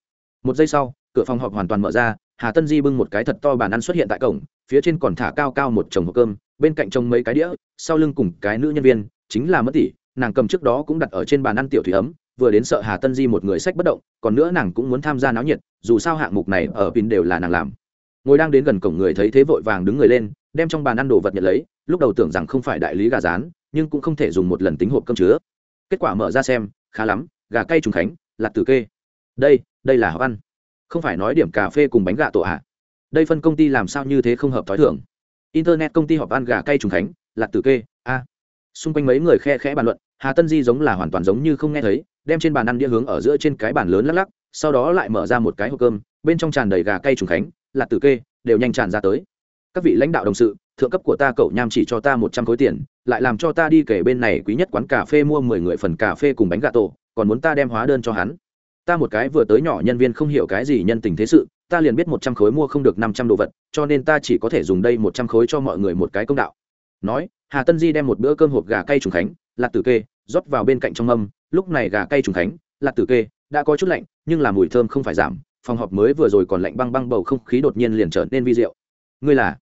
Một giây sau, cửa phòng họp hoàn toàn mở ra, hà tân di bưng một cái thật to bàn ăn xuất hiện tại cổng, phía trên còn thả cao cao một chồng hộp cơm, bên cạnh trông mấy cái đĩa, sau lưng cùng cái nữ nhân viên, chính là mất tỷ, nàng cầm trước đó cũng đặt ở trên bàn ăn tiểu thủy ấm, vừa đến sợ hà tân di một người sách bất động, còn nữa nàng cũng muốn tham gia náo nhiệt, dù sao hạng mục này ở pin đều là nàng làm ngồi đang đến gần cổng người thấy thế vội vàng đứng người lên, đem trong bàn ăn đồ vật nhận lấy, lúc đầu tưởng rằng không phải đại lý gà rán, nhưng cũng không thể dùng một lần tính hộp cơm chứa. Kết quả mở ra xem, khá lắm, gà cay trùng khánh lạc tử kê. Đây đây là hộp ăn. Không phải nói điểm cà phê cùng bánh gà tổ ạ. À. đây phân công ty làm sao như thế không hợp t h ó i thưởng internet công ty họp ăn gà cay trùng khánh lạc tử kê, a. Xung quanh mấy người khe khẽ bàn luận, hà tân di giống là hoàn toàn giống như không nghe thấy, đem trên bàn ăn đĩa hướng ở giữa trên cái bàn lớn lắc lắc, sau đó lại mở ra một cái hộp cơm bên trong tràn đầy gà cay trùng khánh, lạc tử kê, đều nhanh tràn ra tới. Các vị lãnh đạo đồng sự, thượng cấp của ta cậu nham chỉ cho ta một trăm khối tiền, lại làm cho ta đi kể bên này quý nhất quán cà phê mua mười người phần cà phê cùng bánh gà tổ, còn muốn ta đem hóa đơn cho hắn. Ta một cái vừa tới nhỏ nhân viên không hiểu cái gì nhân tình thế sự, ta liền biết một trăm khối mua không được năm trăm đồ vật, cho nên ta chỉ có thể dùng đây một trăm khối cho mọi người một cái công đạo. Nói, hà tân di đem một bữa cơm hộp gà cay trùng khánh, lạc tử kê, rót vào bên cạnh trong âm. lúc này gà cay trùng khánh, lạc tử kê, đã có chút lạnh, nhưng là mùi thơm không phải giảm phòng họp mới vừa rồi còn lạnh băng băng bầu không khí đột nhiên liền trở nên vi diệu. Ngươi là?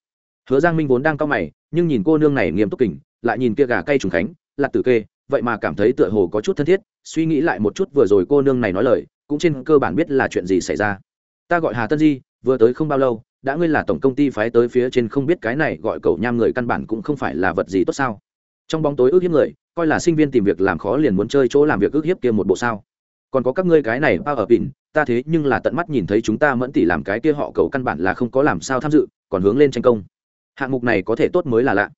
Hứa giang minh vốn đang cao mày, nhưng nhìn cô nương này nghiêm túc kỉnh lại nhìn kia gà cay trùng khánh lạc tử kê, vậy mà cảm thấy tựa hồ có chút thân thiết, suy nghĩ lại một chút vừa rồi cô nương này nói lời, cũng trên cơ bản biết là chuyện gì xảy ra. Ta gọi hà tân di, vừa tới không bao lâu, đã ngươi là tổng công ty phái tới phía trên không biết cái này gọi cậu nham người căn bản cũng không phải là vật gì tốt sao. Trong bóng tối ước hiếp người, coi là sinh viên tìm việc làm khó liền muốn chơi chỗ làm việc ước hiếp kia một bộ sao. Còn có các ngươi cái này bao ở bỉn ta thế nhưng là tận mắt nhìn thấy chúng ta mẫn tỷ làm cái kia họ cậu căn bản là không có làm sao tham dự, còn hướng lên tranh công. Hạng mục này có thể tốt mới là lạ.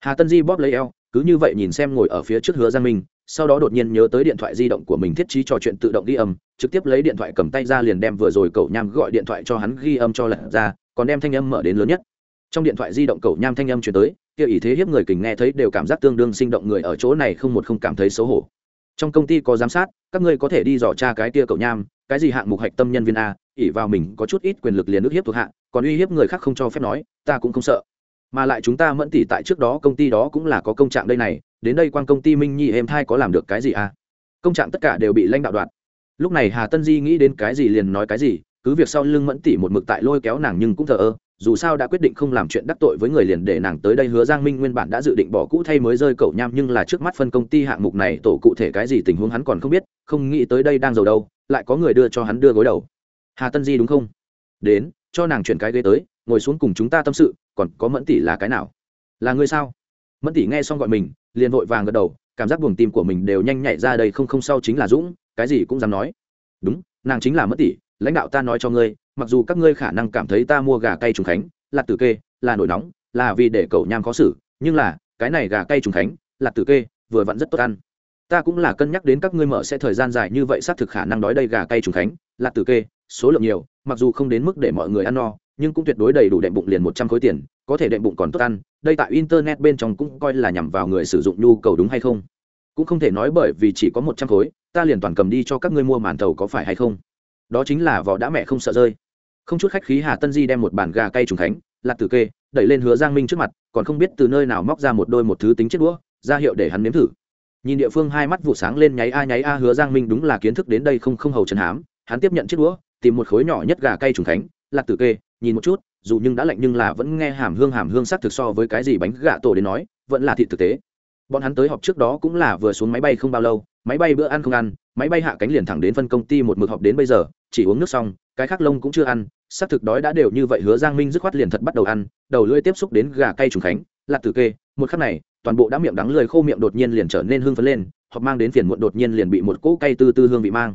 Hà tân di bóp lấy eo, cứ như vậy nhìn xem ngồi ở phía trước hứa giang minh, sau đó đột nhiên nhớ tới điện thoại di động của mình thiết trí trò chuyện tự động ghi âm, trực tiếp lấy điện thoại cầm tay ra liền đem vừa rồi cậu nham gọi điện thoại cho hắn ghi âm cho lật ra, còn đem thanh âm mở đến lớn nhất. Trong điện thoại di động cậu nham thanh âm chuyển tới, kia ý thế hiếp người kình nghe thấy đều cảm giác tương đương sinh động người ở chỗ này không một không cảm thấy xấu hổ. Trong công ty có giám sát, các ngươi có thể đi dò tra cái kia cậu nham cái gì hạng mục hạch tâm nhân viên a ỉ vào mình có chút ít quyền lực liền ức hiếp thuộc hạ, còn uy hiếp người khác không cho phép nói, ta cũng không sợ. Mà lại chúng ta mẫn tỉ tại trước đó công ty đó cũng là có công trạng đây này, đến đây quan công ty minh nhi êm thai có làm được cái gì à công trạng tất cả đều bị lãnh đạo đoạt. Lúc này hà tân di nghĩ đến cái gì liền nói cái gì, cứ việc sau lưng mẫn tỉ một mực tại lôi kéo nàng nhưng cũng thờ ơ, dù sao đã quyết định không làm chuyện đắc tội với người liền để nàng tới đây hứa giang minh nguyên bản đã dự định bỏ cũ thay mới rơi cậu nham nhưng là trước mắt phân công ty hạng mục này tổ cụ thể cái gì tình huống hắn còn không biết, không nghĩ tới đây đang giàu đâu lại có người đưa cho hắn đưa gối đầu. Hà tân di đúng không? Đến, cho nàng chuyển cái ghế tới, ngồi xuống cùng chúng ta tâm sự, còn có mẫn tỷ là cái nào? Là ngươi sao? Mẫn tỷ nghe xong gọi mình, liền vội vàng gật đầu, cảm giác buồng tim của mình đều nhanh nhảy ra đây không không sau chính là dũng, cái gì cũng dám nói. Đúng, nàng chính là mẫn tỷ, lãnh đạo ta nói cho ngươi, mặc dù các ngươi khả năng cảm thấy ta mua gà cay trùng khánh, là tử kê, là nổi nóng, là vì để cậu nham khó xử, nhưng là, cái này gà cay trùng khánh, là tử kê, vừa vặn rất tốt ăn ta cũng là cân nhắc đến các ngươi mở sẽ thời gian dài như vậy xác thực khả năng đói đây gà cay trùng khánh là tử kê, số lượng nhiều, mặc dù không đến mức để mọi người ăn no, nhưng cũng tuyệt đối đầy đủ đệm bụng liền một trăm khối tiền, có thể đệm bụng còn tốt ăn, đây tại internet bên trong cũng coi là nhằm vào người sử dụng nhu cầu đúng hay không. Cũng không thể nói bởi vì chỉ có một trăm khối, ta liền toàn cầm đi cho các ngươi mua màn thầu có phải hay không. Đó chính là vỏ đã mẹ không sợ rơi. Không chút khách khí hà tân di đem một bàn gà cay trùng khánh, lạc tử kê, đẩy lên hứa giang minh trước mặt, còn không biết từ nơi nào móc ra một đôi một thứ tính chết đũa, ra hiệu để hắn nếm thử nhìn địa phương hai mắt vụ sáng lên nháy a nháy a hứa giang minh đúng là kiến thức đến đây không không hầu trần hám. Hắn tiếp nhận chiếc đũa, tìm một khối nhỏ nhất gà cay trùng khánh, lạc tử kê, nhìn một chút, dù nhưng đã lạnh nhưng là vẫn nghe hàm hương hàm hương sắc thực so với cái gì bánh gà tổ đến nói, vẫn là thịt thực tế. Bọn hắn tới họp trước đó cũng là vừa xuống máy bay không bao lâu, máy bay bữa ăn không ăn, máy bay hạ cánh liền thẳng đến phân công ty một mực họp đến bây giờ, chỉ uống nước xong, cái khác lông cũng chưa ăn xác thực đói đã đều như vậy hứa giang minh dứt khoát liền thật bắt đầu ăn, đầu lưỡi tiếp xúc đến gà cay trùng khánh, lạc tử kê, một khắc này toàn bộ đã miệng đắng lười khô miệng đột nhiên liền trở nên hưng phấn lên, hoặc mang đến phiền muộn đột nhiên liền bị một cỗ cay tư tư hương vị mang.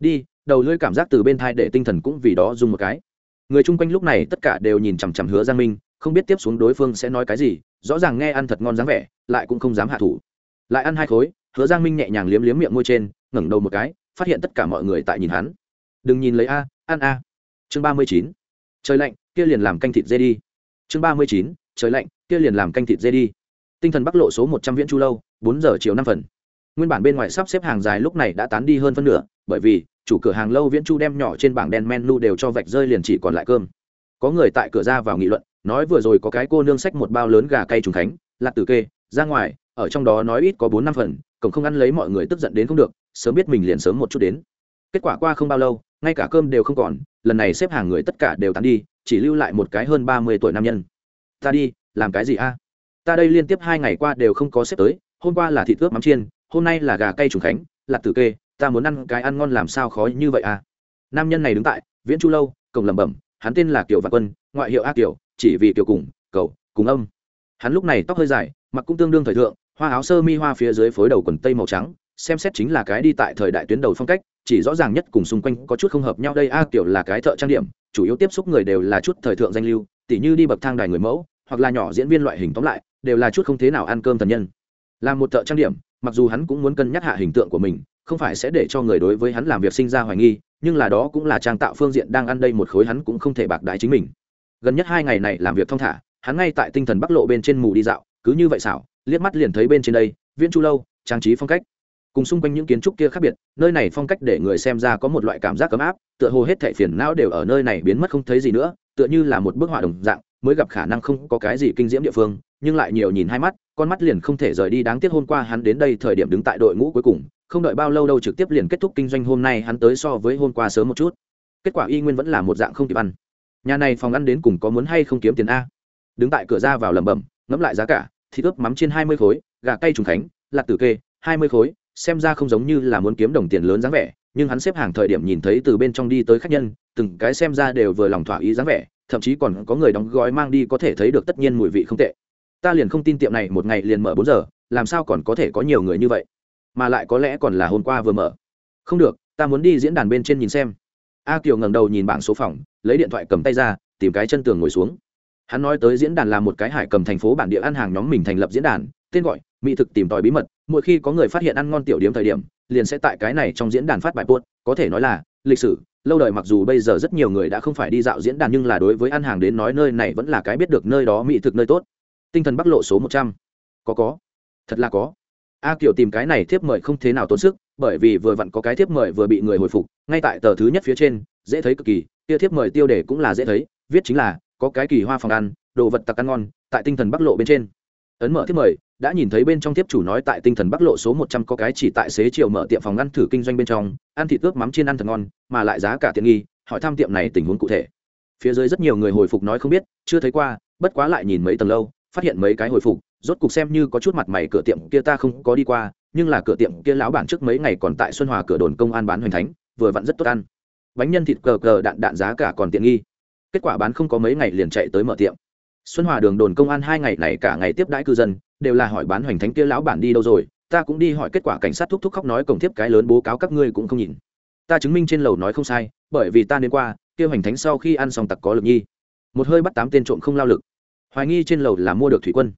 Đi, đầu lưỡi cảm giác từ bên thai để tinh thần cũng vì đó dùng một cái. Người chung quanh lúc này tất cả đều nhìn chằm chằm hứa giang minh, không biết tiếp xuống đối phương sẽ nói cái gì, rõ ràng nghe ăn thật ngon dáng vẻ, lại cũng không dám hạ thủ. Lại ăn hai khối, hứa giang minh nhẹ nhàng liếm liếm miệng môi trên, ngẩng đầu một cái, phát hiện tất cả mọi người tại nhìn hắn. Đừng nhìn lấy a, ăn a. Chương ba mươi chín. Trời lạnh, kia liền làm canh thịt dê đi. Chương ba mươi chín. Trời lạnh, kia liền làm canh thịt dê đi tinh thần bắc lộ số một trăm viễn chu lâu, bốn giờ chiều năm phần. Nguyên bản bên ngoài sắp xếp hàng dài lúc này đã tán đi hơn phân nửa, bởi vì chủ cửa hàng lâu viễn chu đem nhỏ trên bảng đen menu đều cho vạch rơi liền chỉ còn lại cơm. Có người tại cửa ra vào nghị luận, nói vừa rồi có cái cô nương sách một bao lớn gà cay trùng khánh, lạc tử kê, ra ngoài, ở trong đó nói ít có bốn năm phần, cổng không ăn lấy mọi người tức giận đến không được, sớm biết mình liền sớm một chút đến. Kết quả qua không bao lâu, ngay cả cơm đều không còn, lần này xếp hàng người tất cả đều tán đi, chỉ lưu lại một cái hơn ba mươi tuổi nam nhân. Ta đi, làm cái gì a? Ta đây liên tiếp hai ngày qua đều không có xếp tới, hôm qua là thịt ướp mắm chiên, hôm nay là gà cay trùng khánh lạc tử kê, ta muốn ăn cái ăn ngon làm sao khó như vậy à? Nam nhân này đứng tại, viễn chu lâu, cổng lẩm bẩm, hắn tên là kiều vạn quân, ngoại hiệu a kiều, chỉ vì kiều cùng, cầu, cùng âm. Hắn lúc này tóc hơi dài, mặc cũng tương đương thời thượng, hoa áo sơ mi hoa phía dưới phối đầu quần tây màu trắng, xem xét chính là cái đi tại thời đại tuyến đầu phong cách, chỉ rõ ràng nhất cùng xung quanh có chút không hợp nhau đây, a kiều là cái thợ trang điểm, chủ yếu tiếp xúc người đều là chút thời thượng danh lưu, tỉ như đi bậc thang đài người mẫu hoặc là nhỏ diễn viên loại hình tóm lại, đều là chút không thế nào ăn cơm thần nhân. Là một thợ trang điểm, mặc dù hắn cũng muốn cân nhắc hạ hình tượng của mình, không phải sẽ để cho người đối với hắn làm việc sinh ra hoài nghi, nhưng là đó cũng là trang tạo phương diện đang ăn đây một khối hắn cũng không thể bạc đái chính mình. Gần nhất hai ngày này làm việc thong thả, hắn ngay tại tinh thần bắc lộ bên trên mù đi dạo, cứ như vậy xảo, liếc mắt liền thấy bên trên đây, viễn chu lâu, trang trí phong cách. Cùng xung quanh những kiến trúc kia khác biệt, nơi này phong cách để người xem ra có một loại cảm giác ấm áp, tựa hồ hết thệ phiền não đều ở nơi này biến mất không thấy gì nữa, tựa như là một bức họa đồng dạng mới gặp khả năng không có cái gì kinh diễm địa phương, nhưng lại nhiều nhìn hai mắt, con mắt liền không thể rời đi đáng tiếc hôm qua hắn đến đây thời điểm đứng tại đội ngũ cuối cùng, không đợi bao lâu đâu trực tiếp liền kết thúc kinh doanh hôm nay hắn tới so với hôm qua sớm một chút. Kết quả y nguyên vẫn là một dạng không kịp ăn. Nhà này phòng ăn đến cùng có muốn hay không kiếm tiền a? Đứng tại cửa ra vào lẩm bẩm, ngẫm lại giá cả, thịt ướp mắm trên hai mươi khối, gà cay trùng khánh, lạc tử kê, hai mươi khối, xem ra không giống như là muốn kiếm đồng tiền lớn dáng vẻ, nhưng hắn xếp hàng thời điểm nhìn thấy từ bên trong đi tới khách nhân, từng cái xem ra đều vừa lòng thỏa ý dáng vẻ thậm chí còn có người đóng gói mang đi có thể thấy được tất nhiên mùi vị không tệ. Ta liền không tin tiệm này một ngày liền mở bốn giờ, làm sao còn có thể có nhiều người như vậy? Mà lại có lẽ còn là hôm qua vừa mở. Không được, ta muốn đi diễn đàn bên trên nhìn xem. A kiều ngẩng đầu nhìn bảng số phòng, lấy điện thoại cầm tay ra, tìm cái chân tường ngồi xuống. Hắn nói tới diễn đàn là một cái hải cầm thành phố bản địa ăn hàng nhóm mình thành lập diễn đàn, tên gọi, mỹ thực tìm tòi bí mật. Mỗi khi có người phát hiện ăn ngon tiểu điểm thời điểm, liền sẽ tại cái này trong diễn đàn phát bài buốt có thể nói là lịch sử, lâu đời mặc dù bây giờ rất nhiều người đã không phải đi dạo diễn đàn nhưng là đối với ăn hàng đến nói nơi này vẫn là cái biết được nơi đó mỹ thực nơi tốt. Tinh thần bắc lộ số một trăm. Có có. Thật là có. A kiều tìm cái này thiếp mời không thế nào tốn sức, bởi vì vừa vặn có cái thiếp mời vừa bị người hồi phục, ngay tại tờ thứ nhất phía trên, dễ thấy cực kỳ, kia thiếp mời tiêu đề cũng là dễ thấy, viết chính là, có cái kỳ hoa phòng ăn, đồ vật tặc ăn ngon, tại tinh thần bắc lộ bên trên. Ấn mở thiếp mời đã nhìn thấy bên trong tiếp chủ nói tại tinh thần bắc lộ số một trăm có cái chỉ tại xế chiều mở tiệm phòng ăn thử kinh doanh bên trong, ăn thịt ướp mắm chiên ăn thật ngon, mà lại giá cả tiện nghi, hỏi thăm tiệm này tình huống cụ thể. Phía dưới rất nhiều người hồi phục nói không biết, chưa thấy qua, bất quá lại nhìn mấy tầng lâu, phát hiện mấy cái hồi phục, rốt cục xem như có chút mặt mày cửa tiệm kia ta không có đi qua, nhưng là cửa tiệm kia lão bản trước mấy ngày còn tại xuân hòa cửa đồn công an bán hoành thánh, vừa vặn rất tốt ăn. Bánh nhân thịt cờ cờ đạn đạn giá cả còn tiện nghi. Kết quả bán không có mấy ngày liền chạy tới mở tiệm. Xuân hòa đường đồn công an hai ngày này cả ngày tiếp đãi cư dân đều là hỏi bán hoành thánh kia lão bản đi đâu rồi, ta cũng đi hỏi kết quả cảnh sát thúc thúc khóc nói cổng tiếp cái lớn bố cáo các ngươi cũng không nhìn. Ta chứng minh trên lầu nói không sai, bởi vì ta đến qua, kia hoành thánh sau khi ăn xong tặc có lực nhi. Một hơi bắt tám tên trộm không lao lực. Hoài nghi trên lầu là mua được thủy quân.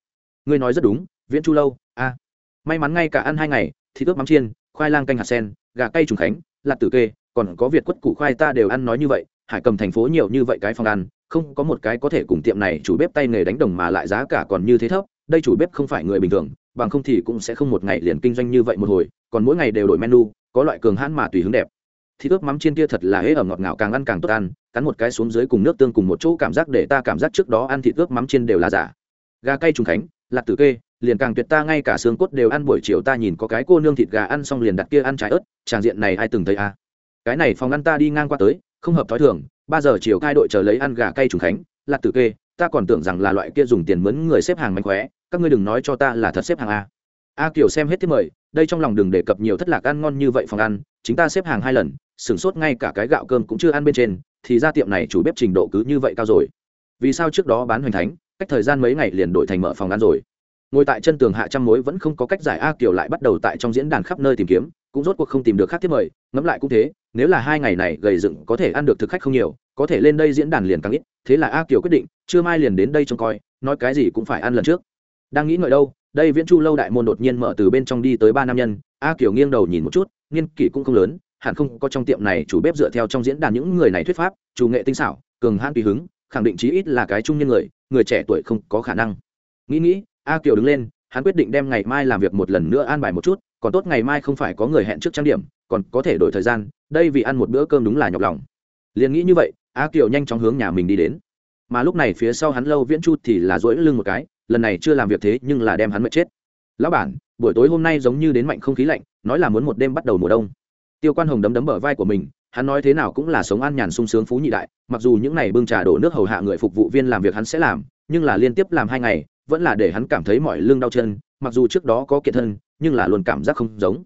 Ngươi nói rất đúng, viễn chu lâu, a. May mắn ngay cả ăn hai ngày, thì ướp mắm chiên, khoai lang canh hạt sen, gà cay trùng khánh lạc tử kê, còn có việt quất củ khoai ta đều ăn nói như vậy, hải cầm thành phố nhiều như vậy cái phòng ăn, không có một cái có thể cùng tiệm này chủ bếp tay nghề đánh đồng mà lại giá cả còn như thế thấp đây chủ bếp không phải người bình thường, bằng không thì cũng sẽ không một ngày liền kinh doanh như vậy một hồi, còn mỗi ngày đều đổi menu, có loại cường hãn mà tùy hứng đẹp thì ướp mắm chiên kia thật là hễ ở ngọt ngào, càng ăn càng tốt ăn, cắn một cái xuống dưới cùng nước tương cùng một chỗ, cảm giác để ta cảm giác trước đó ăn thịt ướp mắm chiên đều là giả gà cay trùng khánh lạc tử kê, liền càng tuyệt ta, ngay cả xương cốt đều ăn, buổi chiều ta nhìn có cái cô nương thịt gà ăn xong liền đặt kia ăn trái ớt, tràng diện này ai từng thấy à. cái này phòng ăn ta đi ngang qua tới, không hợp thói thường, ba giờ chiều cai đội chờ lấy ăn gà cay trùng khánh lạc tử kê ta còn tưởng rằng là loại kia dùng tiền mướn người xếp hàng mạnh khóe, các ngươi đừng nói cho ta là thật xếp hàng a. A kiều xem hết thiết mời, đây trong lòng đừng đề cập nhiều thất lạc ăn ngon như vậy phòng ăn, chính ta xếp hàng hai lần sửng sốt ngay cả cái gạo cơm cũng chưa ăn bên trên, thì ra tiệm này chủ bếp trình độ cứ như vậy cao rồi. Vì sao trước đó bán hoành thánh, cách thời gian mấy ngày liền đổi thành mở phòng ăn rồi? Ngồi tại chân tường hạ trăm mối vẫn không có cách giải a kiều lại bắt đầu tại trong diễn đàn khắp nơi tìm kiếm, cũng rốt cuộc không tìm được khác thiết mời, ngẫm lại cũng thế, nếu là hai ngày này gầy dựng có thể ăn được thực khách không nhiều có thể lên đây diễn đàn liền càng ít, thế là a kiều quyết định chưa mai liền đến đây trông coi, nói cái gì cũng phải ăn lần trước. Đang nghĩ ngợi đâu, đây viễn chu lâu đại môn đột nhiên mở từ bên trong đi tới ba nam nhân, a kiều nghiêng đầu nhìn một chút nghiên kỷ cũng không lớn, hẳn không có trong tiệm này chủ bếp dựa theo trong diễn đàn những người này thuyết pháp, chủ nghệ tinh xảo, cường hãn tùy hứng, khẳng định chí ít là cái trung nhân người người trẻ tuổi không có khả năng. Nghĩ nghĩ, a kiều đứng lên, hắn quyết định đem ngày mai làm việc một lần nữa an bài một chút, còn tốt ngày mai không phải có người hẹn trước trang điểm, còn có thể đổi thời gian, đây vì ăn một bữa cơm đúng là nhọc lòng. Liền nghĩ như vậy a kiều nhanh chóng hướng nhà mình đi đến. Mà lúc này phía sau hắn lâu viễn chu thì là dỗi lưng một cái, lần này chưa làm việc thế nhưng là đem hắn mệt chết. Lão bản, buổi tối hôm nay giống như đến mạnh không khí lạnh, nói là muốn một đêm bắt đầu mùa đông. Tiêu quan hồng đấm đấm bờ vai của mình, hắn nói thế nào cũng là sống an nhàn sung sướng phú nhị đại, mặc dù những ngày bưng trà đổ nước hầu hạ người phục vụ viên làm việc hắn sẽ làm, nhưng là liên tiếp làm hai ngày, vẫn là để hắn cảm thấy mọi lưng đau chân, mặc dù trước đó có kiện thân, nhưng là luôn cảm giác không giống.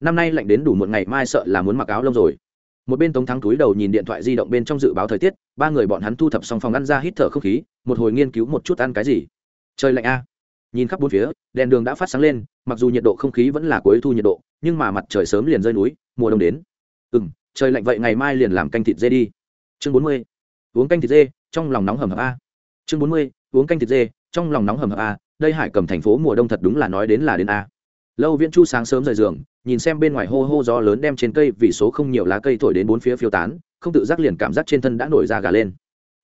Năm nay lạnh đến đủ một ngày mai sợ là muốn mặc áo lông rồi một bên tống thắng túi đầu nhìn điện thoại di động bên trong dự báo thời tiết, ba người bọn hắn thu thập xong phòng ăn ra hít thở không khí, một hồi nghiên cứu một chút ăn cái gì. Trời lạnh a. Nhìn khắp bốn phía, đèn đường đã phát sáng lên, mặc dù nhiệt độ không khí vẫn là cuối thu nhiệt độ, nhưng mà mặt trời sớm liền rơi núi, mùa đông đến. Ừ m trời lạnh vậy ngày mai liền làm canh thịt dê đi. Chương bốn mươi. Uống canh thịt dê, trong lòng nóng hầm hập a. Chương bốn mươi, uống canh thịt dê, trong lòng nóng hầm hập a. Đây hải cầm thành phố mùa đông thật đúng là nói đến là đến a lâu viễn chu sáng sớm rời giường, nhìn xem bên ngoài hô hô gió lớn đem trên cây vì số không nhiều lá cây thổi đến bốn phía phiêu tán, không tự giác liền cảm giác trên thân đã nổi ra gà lên.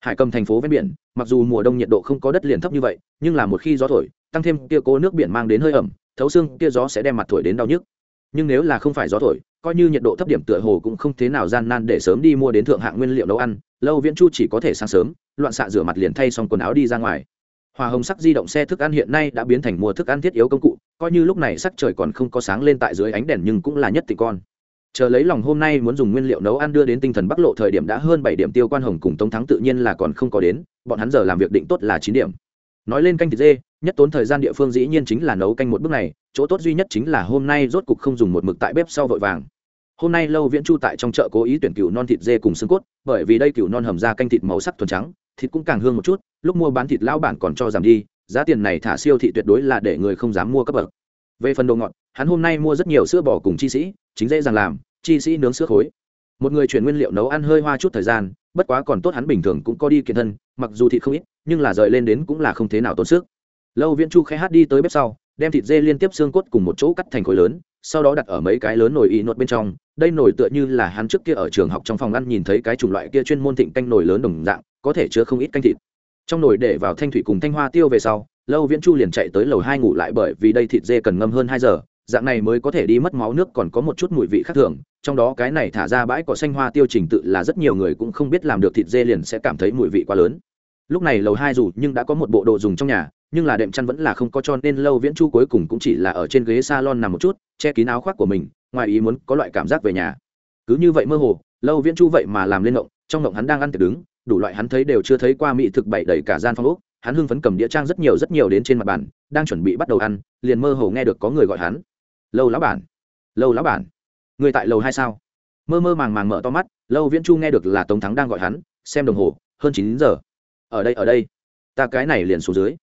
Hải cầm thành phố ven biển, mặc dù mùa đông nhiệt độ không có đất liền thấp như vậy, nhưng là một khi gió thổi, tăng thêm kia cố nước biển mang đến hơi ẩm, thấu xương kia gió sẽ đem mặt thổi đến đau nhức. Nhưng nếu là không phải gió thổi, coi như nhiệt độ thấp điểm tựa hồ cũng không thế nào gian nan để sớm đi mua đến thượng hạng nguyên liệu nấu ăn, lâu viễn chu chỉ có thể sáng sớm, loạn xạ rửa mặt liền thay xong quần áo đi ra ngoài hòa hồng sắc di động xe thức ăn hiện nay đã biến thành mua thức ăn thiết yếu công cụ, coi như lúc này sắc trời còn không có sáng lên tại dưới ánh đèn nhưng cũng là nhất tịnh con. Chờ lấy lòng hôm nay muốn dùng nguyên liệu nấu ăn đưa đến tinh thần bắc lộ thời điểm đã hơn bảy điểm, tiêu quan hồng cùng tống thắng tự nhiên là còn không có đến, bọn hắn giờ làm việc định tốt là chín điểm. Nói lên canh thịt dê, nhất tốn thời gian địa phương dĩ nhiên chính là nấu canh một bước này, chỗ tốt duy nhất chính là hôm nay rốt cục không dùng một mực tại bếp sau vội vàng. Hôm nay lâu viễn chu tại trong chợ cố ý tuyển cừu non thịt dê cùng xương cốt, bởi vì đây cừu non hầm ra canh thịt màu sắc thuần trắng, thịt cũng càng hương một chút lúc mua bán thịt lão bản còn cho giảm đi, giá tiền này thả siêu thị tuyệt đối là để người không dám mua cấp bậc. Về phần đồ ngọt, hắn hôm nay mua rất nhiều sữa bò cùng chi sĩ, chính dễ dàng làm, chi sĩ nướng sữa khối. Một người chuyển nguyên liệu nấu ăn hơi hoa chút thời gian, bất quá còn tốt hắn bình thường cũng có đi kiện thân, mặc dù thịt không ít, nhưng là rời lên đến cũng là không thế nào tốn sức. Lâu viễn chu khẽ hát đi tới bếp sau, đem thịt dê liên tiếp xương cốt cùng một chỗ cắt thành khối lớn, sau đó đặt ở mấy cái lớn nồi y nuốt bên trong. Đây nồi tựa như là hắn trước kia ở trường học trong phòng ăn nhìn thấy cái chủng loại kia chuyên môn thịnh canh nồi lớn đồng dạng, có thể chứa không ít canh thịt trong nồi để vào thanh thủy cùng thanh hoa tiêu về sau, lâu viễn chu liền chạy tới lầu hai ngủ lại bởi vì đây thịt dê cần ngâm hơn hai giờ, dạng này mới có thể đi mất máu nước còn có một chút mùi vị khác thường, trong đó cái này thả ra bãi cỏ xanh hoa tiêu trình tự là rất nhiều người cũng không biết làm được thịt dê liền sẽ cảm thấy mùi vị quá lớn. Lúc này lầu hai dù nhưng đã có một bộ đồ dùng trong nhà, nhưng là đệm chăn vẫn là không có cho nên lâu viễn chu cuối cùng cũng chỉ là ở trên ghế salon nằm một chút, che kín áo khoác của mình, ngoài ý muốn có loại cảm giác về nhà. Cứ như vậy mơ hồ, lâu viễn chu vậy mà làm lên ngộng, trong ngộng hắn đang ăn tiệc đứng đủ loại hắn thấy đều chưa thấy qua mỹ thực bậy đầy cả gian phong ốc. Hắn hưng phấn cầm đĩa trang rất nhiều rất nhiều đến trên mặt bàn, đang chuẩn bị bắt đầu ăn, liền mơ hồ nghe được có người gọi hắn. Lâu lão bản, lâu lão bản, người tại lầu hai sao? Mơ mơ màng màng mở to mắt, lâu viễn chu nghe được là tống thắng đang gọi hắn, xem đồng hồ, hơn chín giờ. Ở đây ở đây, ta cái này liền xuống dưới.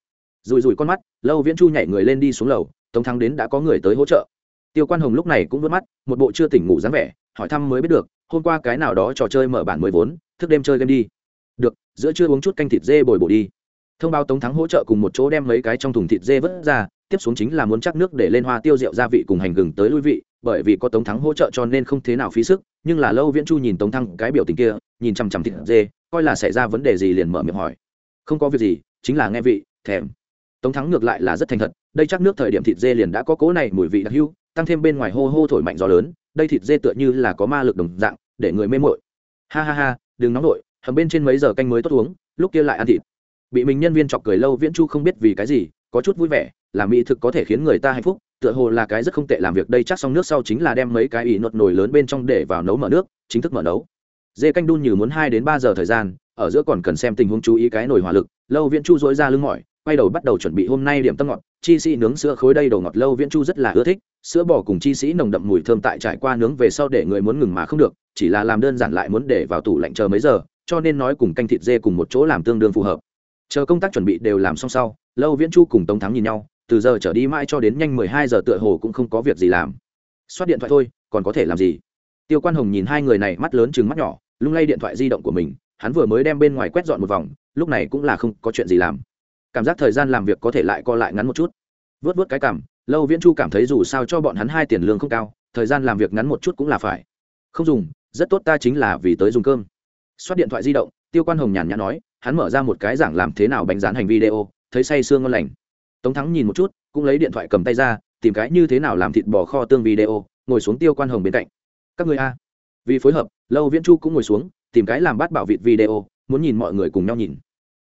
Rùi rùi con mắt, lâu viễn chu nhảy người lên đi xuống lầu, tống thắng đến đã có người tới hỗ trợ. Tiêu quan hồng lúc này cũng vớt mắt, một bộ chưa tỉnh ngủ dáng vẻ, hỏi thăm mới biết được, hôm qua cái nào đó trò chơi mở bản mới vốn, thức đêm chơi game đi được, giữa trưa uống chút canh thịt dê bồi bổ đi. Thông báo tống thắng hỗ trợ cùng một chỗ đem mấy cái trong thùng thịt dê vớt ra, tiếp xuống chính là muốn chắc nước để lên hoa tiêu rượu gia vị cùng hành gừng tới lui vị, bởi vì có tống thắng hỗ trợ cho nên không thế nào phí sức, nhưng là lâu viễn chu nhìn tống thắng cái biểu tình kia, nhìn chằm chằm thịt dê, coi là xảy ra vấn đề gì liền mở miệng hỏi. Không có việc gì, chính là nghe vị, thèm. Tống thắng ngược lại là rất thành thật, đây chắc nước thời điểm thịt dê liền đã có cố này, mùi vị đặc hưu tăng thêm bên ngoài hô hô thổi mạnh gió lớn, đây thịt dê tựa như là có ma lực đồng dạng, để người mê mội ha ha ha, đừng nóng nổi hầm bên trên mấy giờ canh mới tốt uống, lúc kia lại ăn thịt. Bị mình nhân viên chọc cười lâu viễn chu không biết vì cái gì, có chút vui vẻ làm mỹ thực có thể khiến người ta hạnh phúc, tựa hồ là cái rất không tệ làm việc đây chắc xong nước sau chính là đem mấy cái ỉ nột nồi lớn bên trong để vào nấu mở nước, chính thức mở nấu. Dê canh đun như muốn hai đến ba giờ thời gian, ở giữa còn cần xem tình huống chú ý cái nồi hỏa lực, lâu viễn chu dối ra lưng mỏi, quay đầu bắt đầu chuẩn bị hôm nay điểm tâm ngọt, chi sĩ nướng sữa khối đây đầu ngọt lâu viễn chu rất là ưa thích, sữa bò cùng chi sĩ nồng đậm mùi thơm tại trải qua nướng về sau để người muốn ngừng mà không được, chỉ là làm đơn giản lại muốn để vào tủ lạnh chờ mấy giờ cho nên nói cùng canh thịt dê cùng một chỗ làm tương đương phù hợp. Chờ công tác chuẩn bị đều làm xong sau, lâu viễn chu cùng tống thắng nhìn nhau, từ giờ trở đi mãi cho đến nhanh mười hai giờ tựa hồ cũng không có việc gì làm. Xoát điện thoại thôi, còn có thể làm gì? Tiêu quan hồng nhìn hai người này mắt lớn chừng mắt nhỏ, lung lay điện thoại di động của mình, hắn vừa mới đem bên ngoài quét dọn một vòng, lúc này cũng là không có chuyện gì làm. Cảm giác thời gian làm việc có thể lại co lại ngắn một chút. Vớt vớt cái cảm, lâu viễn chu cảm thấy dù sao cho bọn hắn hai tiền lương không cao, thời gian làm việc ngắn một chút cũng là phải. Không dùng, rất tốt ta chính là vì tới dùng cơm xoát điện thoại di động, tiêu quan hồng nhàn nhã nói, hắn mở ra một cái giảng làm thế nào bánh rán hành video, thấy say sương ngon lành. Tống thắng nhìn một chút, cũng lấy điện thoại cầm tay ra, tìm cái như thế nào làm thịt bò kho tương video, ngồi xuống tiêu quan hồng bên cạnh. Các người a. Vì phối hợp, lâu viễn chu cũng ngồi xuống, tìm cái làm bát bảo vịt video, muốn nhìn mọi người cùng nhau nhìn.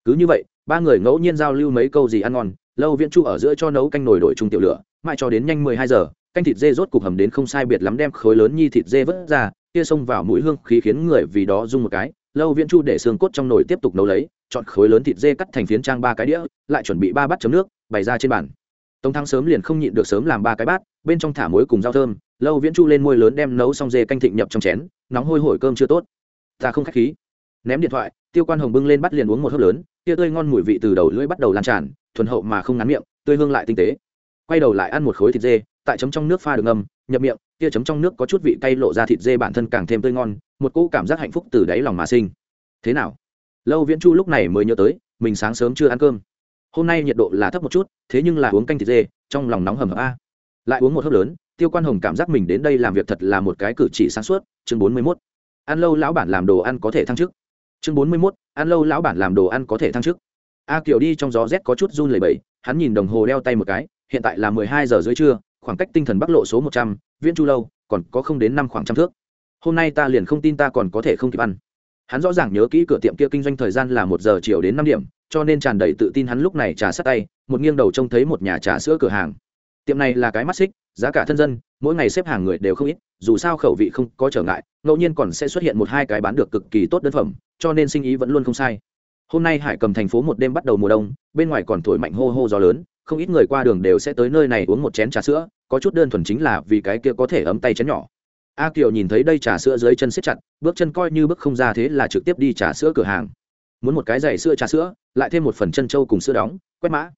Cứ như vậy, ba người ngẫu nhiên giao lưu mấy câu gì ăn ngon, lâu viễn chu ở giữa cho nấu canh nồi đổi chung tiểu lửa, mãi cho đến nhanh mười hai giờ, canh thịt dê rốt cục hầm đến không sai biệt lắm đem khối lớn nhi thịt dê vớt ra, kia xông vào mũi hương khí khiến người vì đó rung một cái lâu viễn chu để xương cốt trong nồi tiếp tục nấu lấy, chọn khối lớn thịt dê cắt thành phiến trang ba cái đĩa, lại chuẩn bị ba bát chấm nước, bày ra trên bàn. Tống thắng sớm liền không nhịn được sớm làm ba cái bát, bên trong thả muối cùng rau thơm, lâu viễn chu lên môi lớn đem nấu xong dê canh thịnh nhập trong chén, nóng hôi hổi cơm chưa tốt. Ta không khách khí. Ném điện thoại, tiêu quan hồng bưng lên bắt liền uống một hớp lớn, tia tươi ngon mùi vị từ đầu lưỡi bắt đầu lan tràn, thuần hậu mà không ngán miệng, tươi hương lại tinh tế. Quay đầu lại ăn một khối thịt dê, tại chấm trong nước pha được ngâm, nhập miệng tia chấm trong nước có chút vị cay lộ ra thịt dê bản thân càng thêm tươi ngon, một cỗ cảm giác hạnh phúc từ đáy lòng mà sinh. Thế nào? Lâu viễn chu lúc này mới nhớ tới, mình sáng sớm chưa ăn cơm. Hôm nay nhiệt độ là thấp một chút, thế nhưng là uống canh thịt dê, trong lòng nóng hầm hập a. Lại uống một hớp lớn, tiêu quan hồng cảm giác mình đến đây làm việc thật là một cái cử chỉ sáng suốt. Chương bốn mươi mốt. Ăn lâu lão bản làm đồ ăn có thể thăng chức. Chương bốn mươi mốt. Ăn lâu lão bản làm đồ ăn có thể thăng chức. A kiều đi trong gió rét có chút run lẩy bẩy, hắn nhìn đồng hồ đeo tay một cái, hiện tại là mười hai giờ dưới trưa, khoảng cách tinh thần bắc lộ số một trăm viễn chu lâu, còn có không đến năm khoảng trăm thước. Hôm nay ta liền không tin ta còn có thể không kịp ăn. Hắn rõ ràng nhớ kỹ cửa tiệm kia kinh doanh thời gian là một giờ chiều đến năm điểm, cho nên tràn đầy tự tin hắn lúc này trà sát tay, một nghiêng đầu trông thấy một nhà trà sữa cửa hàng. Tiệm này là cái mắt xích, giá cả thân dân, mỗi ngày xếp hàng người đều không ít, dù sao khẩu vị không có trở ngại, ngẫu nhiên còn sẽ xuất hiện một hai cái bán được cực kỳ tốt đơn phẩm, cho nên sinh ý vẫn luôn không sai. Hôm nay hải cầm thành phố một đêm bắt đầu mùa đông, bên ngoài còn thổi mạnh hô hô gió lớn không ít người qua đường đều sẽ tới nơi này uống một chén trà sữa, có chút đơn thuần chính là vì cái kia có thể ấm tay chén nhỏ. A kiều nhìn thấy đây trà sữa dưới chân xếp chặt, bước chân coi như bước không ra thế là trực tiếp đi trà sữa cửa hàng. Muốn một cái giày sữa trà sữa, lại thêm một phần chân trâu cùng sữa đóng, quét mã.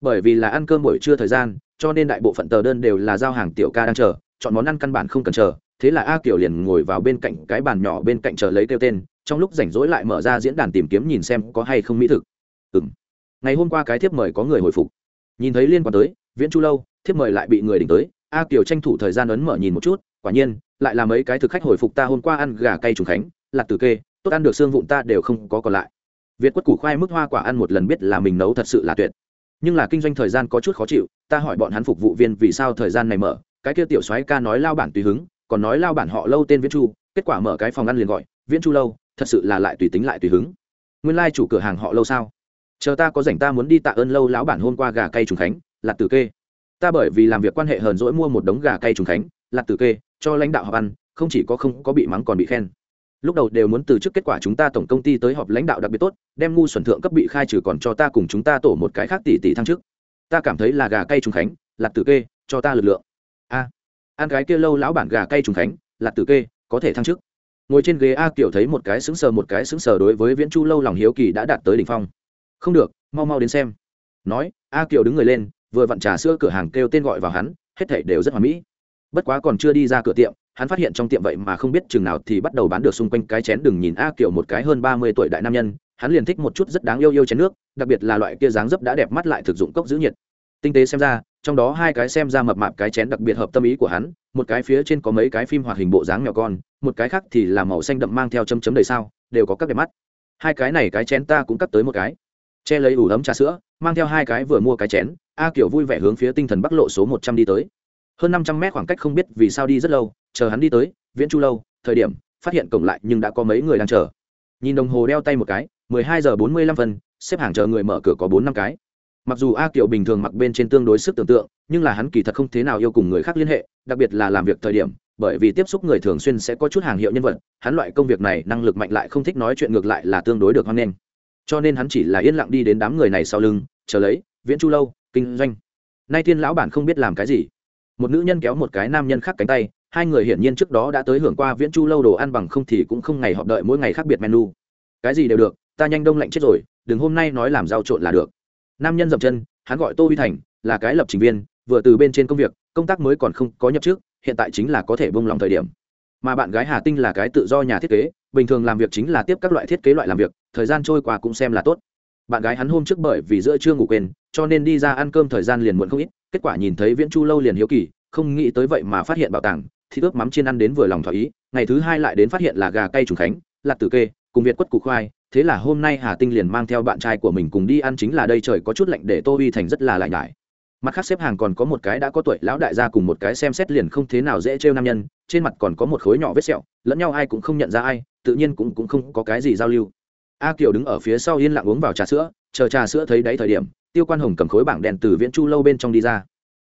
Bởi vì là ăn cơm buổi trưa thời gian, cho nên đại bộ phận tờ đơn đều là giao hàng tiểu ca đang chờ, chọn món ăn căn bản không cần chờ. Thế là a kiều liền ngồi vào bên cạnh cái bàn nhỏ bên cạnh chờ lấy kêu tên, trong lúc rảnh rỗi lại mở ra diễn đàn tìm kiếm nhìn xem có hay không mỹ thực. Ừ m ngày hôm qua cái thiếp mời có người hồi phục nhìn thấy liên quan tới, viễn chu lâu, thiếp mời lại bị người đỉnh tới. A kiều tranh thủ thời gian ấn mở nhìn một chút, quả nhiên, lại là mấy cái thực khách hồi phục ta hôm qua ăn gà cay trùng khánh lạt từ kê, tốt ăn được xương vụn ta đều không có còn lại. Việt quất củ khoai mức hoa quả ăn một lần biết là mình nấu thật sự là tuyệt. Nhưng là kinh doanh thời gian có chút khó chịu, ta hỏi bọn hắn phục vụ viên vì sao thời gian này mở, cái kia tiểu soái ca nói lao bản tùy hứng, còn nói lao bản họ lâu tên viễn chu, kết quả mở cái phòng ăn liền gọi, viễn chu lâu, thật sự là lại tùy tính lại tùy hứng. Nguyên lai chủ cửa hàng họ lâu sao? Chờ ta có rảnh ta muốn đi tạ ơn lâu lão bản hôm qua gà cây trùng khánh lạt tử kê. Ta bởi vì làm việc quan hệ hờn dỗi mua một đống gà cây trùng khánh lạt tử kê, cho lãnh đạo họp ăn, không chỉ có không có bị mắng còn bị khen. Lúc đầu đều muốn từ chức kết quả chúng ta tổng công ty tới họp lãnh đạo đặc biệt tốt, đem ngu xuẩn thượng cấp bị khai trừ còn cho ta cùng chúng ta tổ một cái khác tỷ tỷ thăng chức. Ta cảm thấy là gà cây trùng khánh lạt tử kê, cho ta lực lượng. A. Ăn cái kia lâu lão bản gà cây trùng khánh lạt tử kê, có thể thăng chức. Ngồi trên ghế a kiểu thấy một cái xứng sờ, một cái xứng sờ đối với viễn chu lâu lòng hiếu kỳ đã đạt tới đỉnh phong không được, mau mau đến xem. Nói, a kiều đứng người lên, vừa vặn trà sữa cửa hàng kêu tên gọi vào hắn, hết thảy đều rất hoàn mỹ. Bất quá còn chưa đi ra cửa tiệm, hắn phát hiện trong tiệm vậy mà không biết chừng nào thì bắt đầu bán được xung quanh cái chén đừng nhìn a kiều một cái hơn ba mươi tuổi đại nam nhân, hắn liền thích một chút rất đáng yêu yêu chén nước, đặc biệt là loại kia dáng dấp đã đẹp mắt lại thực dụng cốc giữ nhiệt. Tinh tế xem ra, trong đó hai cái xem ra mập mạp cái chén đặc biệt hợp tâm ý của hắn, một cái phía trên có mấy cái phim hoạt hình bộ dáng nhỏ con, một cái khác thì là màu xanh đậm mang theo chấm chấm đầy sao, đều có các đẹp mắt. Hai cái này cái chén ta cũng cắt tới một cái che lấy ủ ấm trà sữa, mang theo hai cái vừa mua cái chén, a kiểu vui vẻ hướng phía tinh thần bắc lộ số một trăm đi tới. Hơn năm trăm mét khoảng cách không biết vì sao đi rất lâu, chờ hắn đi tới, viễn chu lâu, thời điểm, phát hiện cổng lại nhưng đã có mấy người đang chờ. Nhìn đồng hồ đeo tay một cái, mười hai giờ bốn mươi lăm phân, xếp hàng chờ người mở cửa có bốn năm cái. Mặc dù a kiều bình thường mặc bên trên tương đối sức tưởng tượng, nhưng là hắn kỳ thật không thế nào yêu cùng người khác liên hệ, đặc biệt là làm việc thời điểm, bởi vì tiếp xúc người thường xuyên sẽ có chút hàng hiệu nhân vật, hắn loại công việc này năng lực mạnh lại không thích nói chuyện ngược lại là tương đối được hoan nghênh cho nên hắn chỉ là yên lặng đi đến đám người này sau lưng, chờ lấy, viễn chu lâu, kinh doanh. Nay thiên lão bản không biết làm cái gì. Một nữ nhân kéo một cái nam nhân khác cánh tay, hai người hiển nhiên trước đó đã tới hưởng qua viễn chu lâu đồ ăn bằng không thì cũng không ngày họp đợi mỗi ngày khác biệt menu. Cái gì đều được, ta nhanh đông lạnh chết rồi, đừng hôm nay nói làm giao trộn là được. Nam nhân dậm chân, hắn gọi tô huy thành, là cái lập trình viên, vừa từ bên trên công việc, công tác mới còn không có nhập trước, hiện tại chính là có thể bông lòng thời điểm mà bạn gái hà tinh là cái tự do nhà thiết kế, bình thường làm việc chính là tiếp các loại thiết kế loại làm việc, thời gian trôi qua cũng xem là tốt. Bạn gái hắn hôm trước bởi vì giữa trưa ngủ quên, cho nên đi ra ăn cơm thời gian liền muộn không ít, kết quả nhìn thấy viễn chu lâu liền hiếu kỳ, không nghĩ tới vậy mà phát hiện bảo tàng thì ướp mắm chiên ăn đến vừa lòng thỏa ý, ngày thứ hai lại đến phát hiện là gà cay trùng khánh lạc tử kê, cùng việt quất củ khoai, thế là hôm nay hà tinh liền mang theo bạn trai của mình cùng đi ăn chính là đây trời có chút lạnh để tô uy thành rất là lạnh nhải mặt khác xếp hàng còn có một cái đã có tuổi lão đại gia cùng một cái xem xét liền không thế nào dễ trêu nam nhân, trên mặt còn có một khối nhỏ vết sẹo, lẫn nhau ai cũng không nhận ra ai, tự nhiên cũng cũng không có cái gì giao lưu. A kiều đứng ở phía sau yên lặng uống vào trà sữa, chờ trà sữa thấy đấy thời điểm, tiêu quan hồng cầm khối bảng đèn từ viễn chu lâu bên trong đi ra.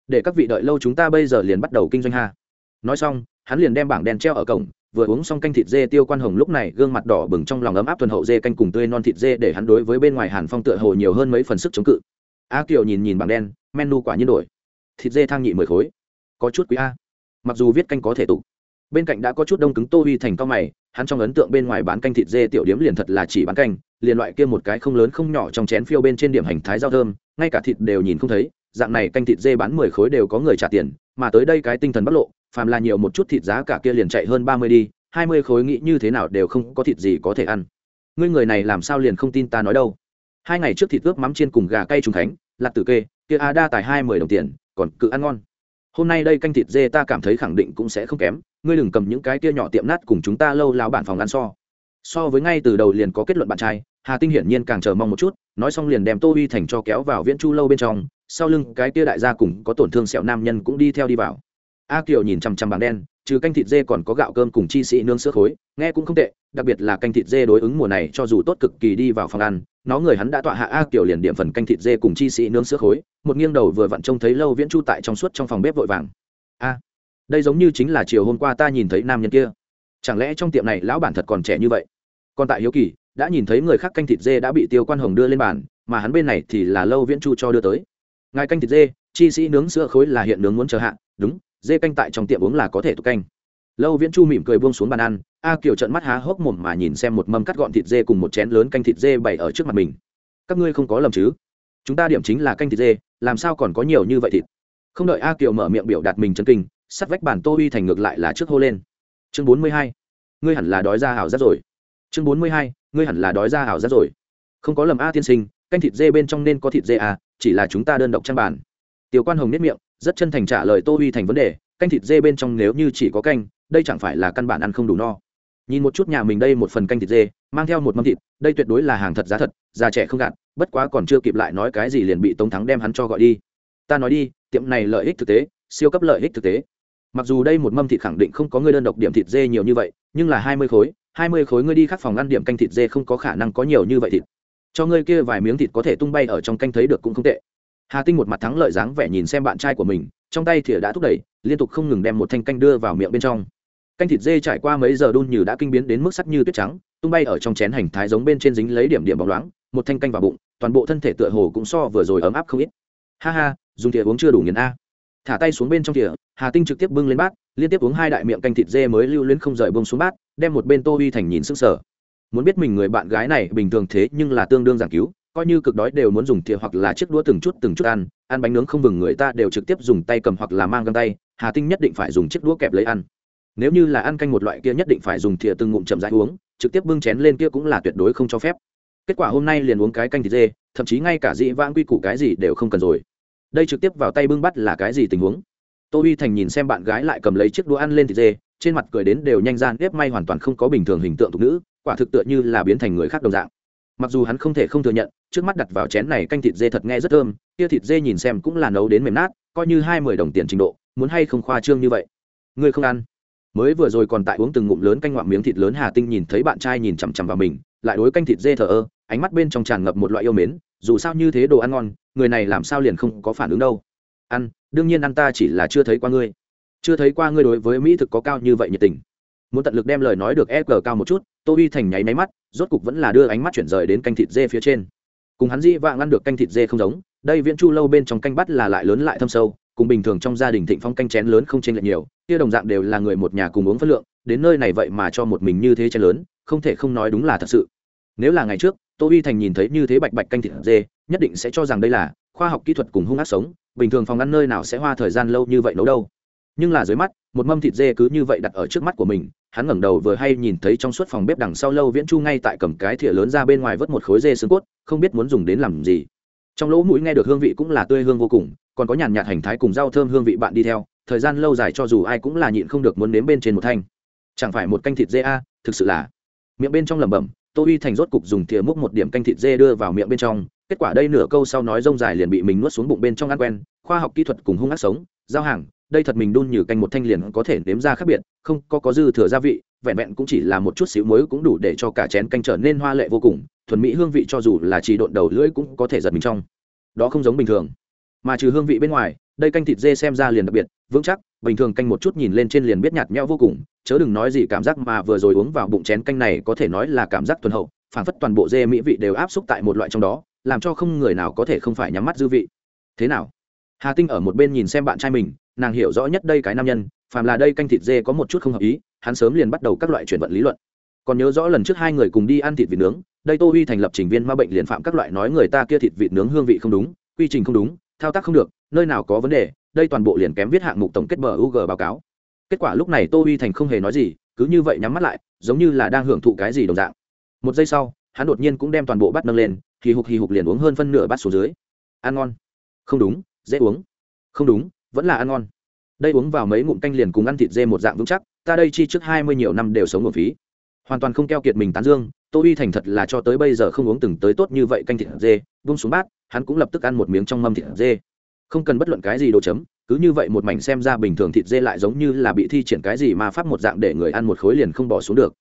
Để các vị đợi lâu chúng ta bây giờ liền bắt đầu kinh doanh ha. Nói xong, hắn liền đem bảng đèn treo ở cổng, vừa uống xong canh thịt dê, tiêu quan hồng lúc này gương mặt đỏ bừng trong lòng ấm áp thuần hậu dê canh cùng tươi non thịt dê để hắn đối với bên ngoài hàn phong tựa hồ nhiều hơn mấy phần sức chống cự. A kiều nhìn nhìn bảng đen menu quả nhiên đổi. Thịt dê thang nhị mười khối. Có chút quý a. Mặc dù viết canh có thể tụ bên cạnh đã có chút đông cứng tô huy thành cao mày, hắn trong ấn tượng bên ngoài bán canh thịt dê tiểu điếm liền thật là chỉ bán canh, liền loại kia một cái không lớn không nhỏ trong chén phiêu bên trên điểm hành thái giao thơm, ngay cả thịt đều nhìn không thấy, dạng này canh thịt dê bán mười khối đều có người trả tiền, mà tới đây cái tinh thần bất lộ, phàm là nhiều một chút thịt giá cả kia liền chạy hơn ba mươi đi, hai mươi khối nghĩ như thế nào đều không có thịt gì có thể ăn. Ngươi người này làm sao liền không tin ta nói đâu? Hai ngày trước thịt ướp mắm chiên cùng gà cay trùng khánh, lạc tử kê kia a đa tài hai mười đồng tiền, còn cự ăn ngon. Hôm nay đây canh thịt dê ta cảm thấy khẳng định cũng sẽ không kém, ngươi đừng cầm những cái kia nhỏ tiệm nát cùng chúng ta lâu lao bản phòng ăn so. So với ngay từ đầu liền có kết luận bạn trai, hà tinh hiển nhiên càng chờ mong một chút, nói xong liền đem tô uy thành cho kéo vào viễn chu lâu bên trong, sau lưng cái kia đại gia cùng có tổn thương sẹo nam nhân cũng đi theo đi vào a kiều nhìn chằm chằm bảng đen, trừ canh thịt dê còn có gạo cơm cùng chi sĩ nương sữa khối, nghe cũng không tệ, đặc biệt là canh thịt dê đối ứng mùa này cho dù tốt cực kỳ đi vào phòng ăn, nó người hắn đã tọa hạ a kiều liền điểm phần canh thịt dê cùng chi sĩ nướng sữa khối, một nghiêng đầu vừa vặn trông thấy lâu viễn chu tại trong suốt trong phòng bếp vội vàng. A, đây giống như chính là chiều hôm qua ta nhìn thấy nam nhân kia. Chẳng lẽ trong tiệm này lão bản thật còn trẻ như vậy? Còn tại hiếu kỳ, đã nhìn thấy người khác canh thịt dê đã bị tiêu quan hồng đưa lên bàn, mà hắn bên này thì là lâu viễn chu cho đưa tới. Ngài canh thịt dê, chi sĩ nướng sữa khối là hiện nướng muốn chờ hạ, đúng dê canh tại trong tiệm uống là có thể tục canh. Lâu viễn chu mỉm cười buông xuống bàn ăn, a kiều trận mắt há hốc mồm mà nhìn xem một mâm cắt gọn thịt dê cùng một chén lớn canh thịt dê bày ở trước mặt mình. Các ngươi không có lầm chứ? Chúng ta điểm chính là canh thịt dê, làm sao còn có nhiều như vậy thịt? Không đợi a kiều mở miệng biểu đạt mình chân kinh, sắt vách bàn tô uy thành ngược lại là trước hô lên. Chương bốn mươi hai, ngươi hẳn là đói ra hảo rất rồi. Chương bốn mươi hai, ngươi hẳn là đói ra hảo rất rồi. Không có lầm a tiên sinh, canh thịt dê bên trong nên có thịt dê à chỉ là chúng ta đơn độc trang bàn. Tiểu quan hồng nếp miệng rất chân thành trả lời tô huy thành vấn đề, canh thịt dê bên trong nếu như chỉ có canh, đây chẳng phải là căn bản ăn không đủ no. Nhìn một chút nhà mình đây một phần canh thịt dê, mang theo một mâm thịt, đây tuyệt đối là hàng thật giá thật, già trẻ không gạt, bất quá còn chưa kịp lại nói cái gì liền bị tống thắng đem hắn cho gọi đi. Ta nói đi, tiệm này lợi ích thực tế, siêu cấp lợi ích thực tế. Mặc dù đây một mâm thịt khẳng định không có ngươi đơn độc điểm thịt dê nhiều như vậy, nhưng là hai mươi khối, hai mươi khối ngươi đi khắc phòng ăn điểm canh thịt dê không có khả năng có nhiều như vậy thịt. Cho ngươi kia vài miếng thịt có thể tung bay ở trong canh thấy được cũng không tệ hà tinh một mặt thắng lợi dáng vẻ nhìn xem bạn trai của mình, trong tay thìa đã thúc đẩy, liên tục không ngừng đem một thanh canh đưa vào miệng bên trong. Canh thịt dê trải qua mấy giờ đun như đã kinh biến đến mức sắc như tuyết trắng, tung bay ở trong chén hành thái giống bên trên dính lấy điểm điểm bóng loáng, một thanh canh vào bụng, toàn bộ thân thể tựa hồ cũng so vừa rồi ấm áp không ít. Ha ha, dùng thìa uống chưa đủ nghiền a. Thả tay xuống bên trong thìa, hà tinh trực tiếp bưng lên bát, liên tiếp uống hai đại miệng canh thịt dê mới lưu luyến không rời bông xuống bát, đem một bên tô uy thành nhìn sức sở muốn biết mình người bạn gái này bình thường thế nhưng là tương đương giảng cứu coi như cực đói đều muốn dùng thìa hoặc là chiếc đũa từng chút từng chút ăn ăn bánh nướng không vừng người ta đều trực tiếp dùng tay cầm hoặc là mang găng tay, hà tinh nhất định phải dùng chiếc đũa kẹp lấy ăn. Nếu như là ăn canh một loại kia nhất định phải dùng thìa từng ngụm chậm rãi uống, trực tiếp bưng chén lên kia cũng là tuyệt đối không cho phép. Kết quả hôm nay liền uống cái canh thịt dê, thậm chí ngay cả dị vãng quy củ cái gì đều không cần rồi. Đây trực tiếp vào tay bưng bắt là cái gì tình huống? Tô uy thành nhìn xem bạn gái lại cầm lấy chiếc đũa ăn lên thịt dê, trên mặt cười đến đều nhanh gian nếp may hoàn toàn không có bình thường hình tượng thục nữ, quả thực tựa như là biến thành người khác đồng dạng mặc dù hắn không thể không thừa nhận, trước mắt đặt vào chén này canh thịt dê thật nghe rất thơm, kia thịt dê nhìn xem cũng là nấu đến mềm nát, coi như hai mươi đồng tiền trình độ, muốn hay không khoa trương như vậy. Ngươi không ăn. Mới vừa rồi còn tại uống từng ngụm lớn canh ngoạm miếng thịt lớn hà tinh nhìn thấy bạn trai nhìn chằm chằm vào mình, lại đối canh thịt dê thờ ơ, ánh mắt bên trong tràn ngập một loại yêu mến, dù sao như thế đồ ăn ngon, người này làm sao liền không có phản ứng đâu. Ăn, đương nhiên ăn ta chỉ là chưa thấy qua ngươi. Chưa thấy qua ngươi đối với mỹ thực có cao như vậy nhiệt tình muốn tận lực đem lời nói được e g cao một chút, tô uy thành nháy máy mắt, rốt cục vẫn là đưa ánh mắt chuyển rời đến canh thịt dê phía trên. Cùng hắn di vạng ăn được canh thịt dê không giống, đây viễn chu lâu bên trong canh bắt là lại lớn lại thâm sâu, cùng bình thường trong gia đình thịnh phong canh chén lớn không chênh lệch nhiều, kia đồng dạng đều là người một nhà cùng uống phân lượng, đến nơi này vậy mà cho một mình như thế chén lớn, không thể không nói đúng là thật sự. Nếu là ngày trước, tô uy thành nhìn thấy như thế bạch bạch canh thịt dê, nhất định sẽ cho rằng đây là khoa học kỹ thuật cùng hung ác sống, bình thường phòng ăn nơi nào sẽ hoa thời gian lâu như vậy nấu đâu. Nhưng là dưới mắt, một mâm thịt dê cứ như vậy đặt ở trước mắt của mình hắn ngẩng đầu vừa hay nhìn thấy trong suốt phòng bếp đằng sau lâu viễn chu ngay tại cầm cái thìa lớn ra bên ngoài vớt một khối dê xương cốt, không biết muốn dùng đến làm gì. Trong lỗ mũi nghe được hương vị cũng là tươi hương vô cùng, còn có nhàn nhạt hành thái cùng rau thơm hương vị bạn đi theo, thời gian lâu dài cho dù ai cũng là nhịn không được muốn nếm bên trên một thanh. Chẳng phải một canh thịt dê a, thực sự là. Miệng bên trong lẩm bẩm, tô uy thành rốt cục dùng thìa múc một điểm canh thịt dê đưa vào miệng bên trong, kết quả đây nửa câu sau nói rông dài liền bị mình nuốt xuống bụng bên trong ăn quen, khoa học kỹ thuật cùng hung ác sống, giao hàng đây thật mình đun như canh một thanh liền có thể nếm ra khác biệt, không có có dư thừa gia vị, vẹn vẹn cũng chỉ là một chút xíu muối cũng đủ để cho cả chén canh trở nên hoa lệ vô cùng, thuần mỹ hương vị cho dù là chỉ độn đầu lưỡi cũng có thể giật mình trong. Đó không giống bình thường. Mà trừ hương vị bên ngoài, đây canh thịt dê xem ra liền đặc biệt, vững chắc, bình thường canh một chút nhìn lên trên liền biết nhạt nhẽo vô cùng, chớ đừng nói gì cảm giác mà vừa rồi uống vào bụng chén canh này có thể nói là cảm giác thuần hậu phản phất toàn bộ dê mỹ vị đều áp xúc tại một loại trong đó, làm cho không người nào có thể không phải nhắm mắt dư vị. Thế nào? Hà tinh ở một bên nhìn xem bạn trai mình nàng hiểu rõ nhất đây cái nam nhân, phàm là đây canh thịt dê có một chút không hợp ý, hắn sớm liền bắt đầu các loại chuyển vận lý luận. Còn nhớ rõ lần trước hai người cùng đi ăn thịt vịt nướng, đây tô huy thành lập trình viên ma bệnh liền phạm các loại nói người ta kia thịt vịt nướng hương vị không đúng, quy trình không đúng, thao tác không được, nơi nào có vấn đề, đây toàn bộ liền kém viết hạng mục tổng kết bờ ug báo cáo. Kết quả lúc này tô huy thành không hề nói gì, cứ như vậy nhắm mắt lại, giống như là đang hưởng thụ cái gì đồng dạng. Một giây sau, hắn đột nhiên cũng đem toàn bộ bát nâng lên, hì hục hì hục liền uống hơn phân nửa bát xuống dưới. Ăn ngon. Không đúng, dễ uống. Không đúng vẫn là ăn ngon. Đây uống vào mấy ngụm canh liền cùng ăn thịt dê một dạng vững chắc, ta đây chi trước hai mươi nhiều năm đều sống ở phí. Hoàn toàn không keo kiệt mình tán dương, tô uy thành thật là cho tới bây giờ không uống từng tới tốt như vậy canh thịt dê vung xuống bát, hắn cũng lập tức ăn một miếng trong mâm thịt dê. Không cần bất luận cái gì đồ chấm, cứ như vậy một mảnh xem ra bình thường thịt dê lại giống như là bị thi triển cái gì mà pháp một dạng để người ăn một khối liền không bỏ xuống được.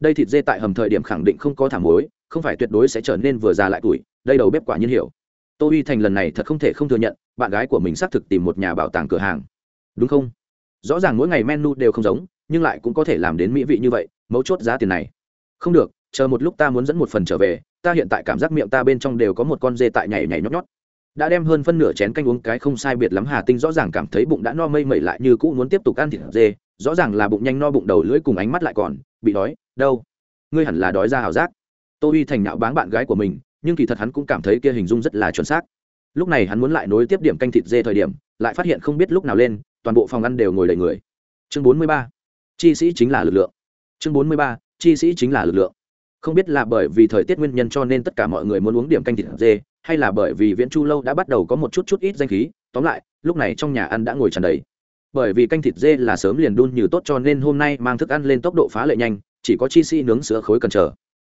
Đây thịt dê tại hầm thời điểm khẳng định không có thảm muối, không phải tuyệt đối sẽ trở nên vừa già lại tuổi, đây đầu bếp quả nhiên hiểu tô uy thành lần này thật không thể không thừa nhận, bạn gái của mình xác thực tìm một nhà bảo tàng cửa hàng. Đúng không? Rõ ràng mỗi ngày menu đều không giống, nhưng lại cũng có thể làm đến mỹ vị như vậy, mấu chốt giá tiền này. Không được, chờ một lúc ta muốn dẫn một phần trở về, ta hiện tại cảm giác miệng ta bên trong đều có một con dê tại nhảy nhảy nhót nhót. Đã đem hơn phân nửa chén canh uống cái không sai biệt lắm hà tinh rõ ràng cảm thấy bụng đã no mây mẩy lại như cũ muốn tiếp tục ăn thịt dê, rõ ràng là bụng nhanh no bụng đầu lưỡi cùng ánh mắt lại còn, bị đói đâu ngươi hẳn là đói ra ảo giác. Tô uy thành nhạo báng bạn gái của mình nhưng kỳ thật hắn cũng cảm thấy kia hình dung rất là chuẩn xác. Lúc này hắn muốn lại nối tiếp điểm canh thịt dê thời điểm, lại phát hiện không biết lúc nào lên, toàn bộ phòng ăn đều ngồi đầy người. Chương bốn mươi ba, chi sĩ chính là lực lượng. Chương bốn mươi ba, chi sĩ chính là lực lượng. Không biết là bởi vì thời tiết nguyên nhân cho nên tất cả mọi người muốn uống điểm canh thịt dê, hay là bởi vì viễn chu lâu đã bắt đầu có một chút chút ít danh khí, tóm lại, lúc này trong nhà ăn đã ngồi tràn đầy. Bởi vì canh thịt dê là sớm liền đun như tốt cho nên hôm nay mang thức ăn lên tốc độ phá lệ nhanh, chỉ có chi sĩ nướng sữa khối cần chờ.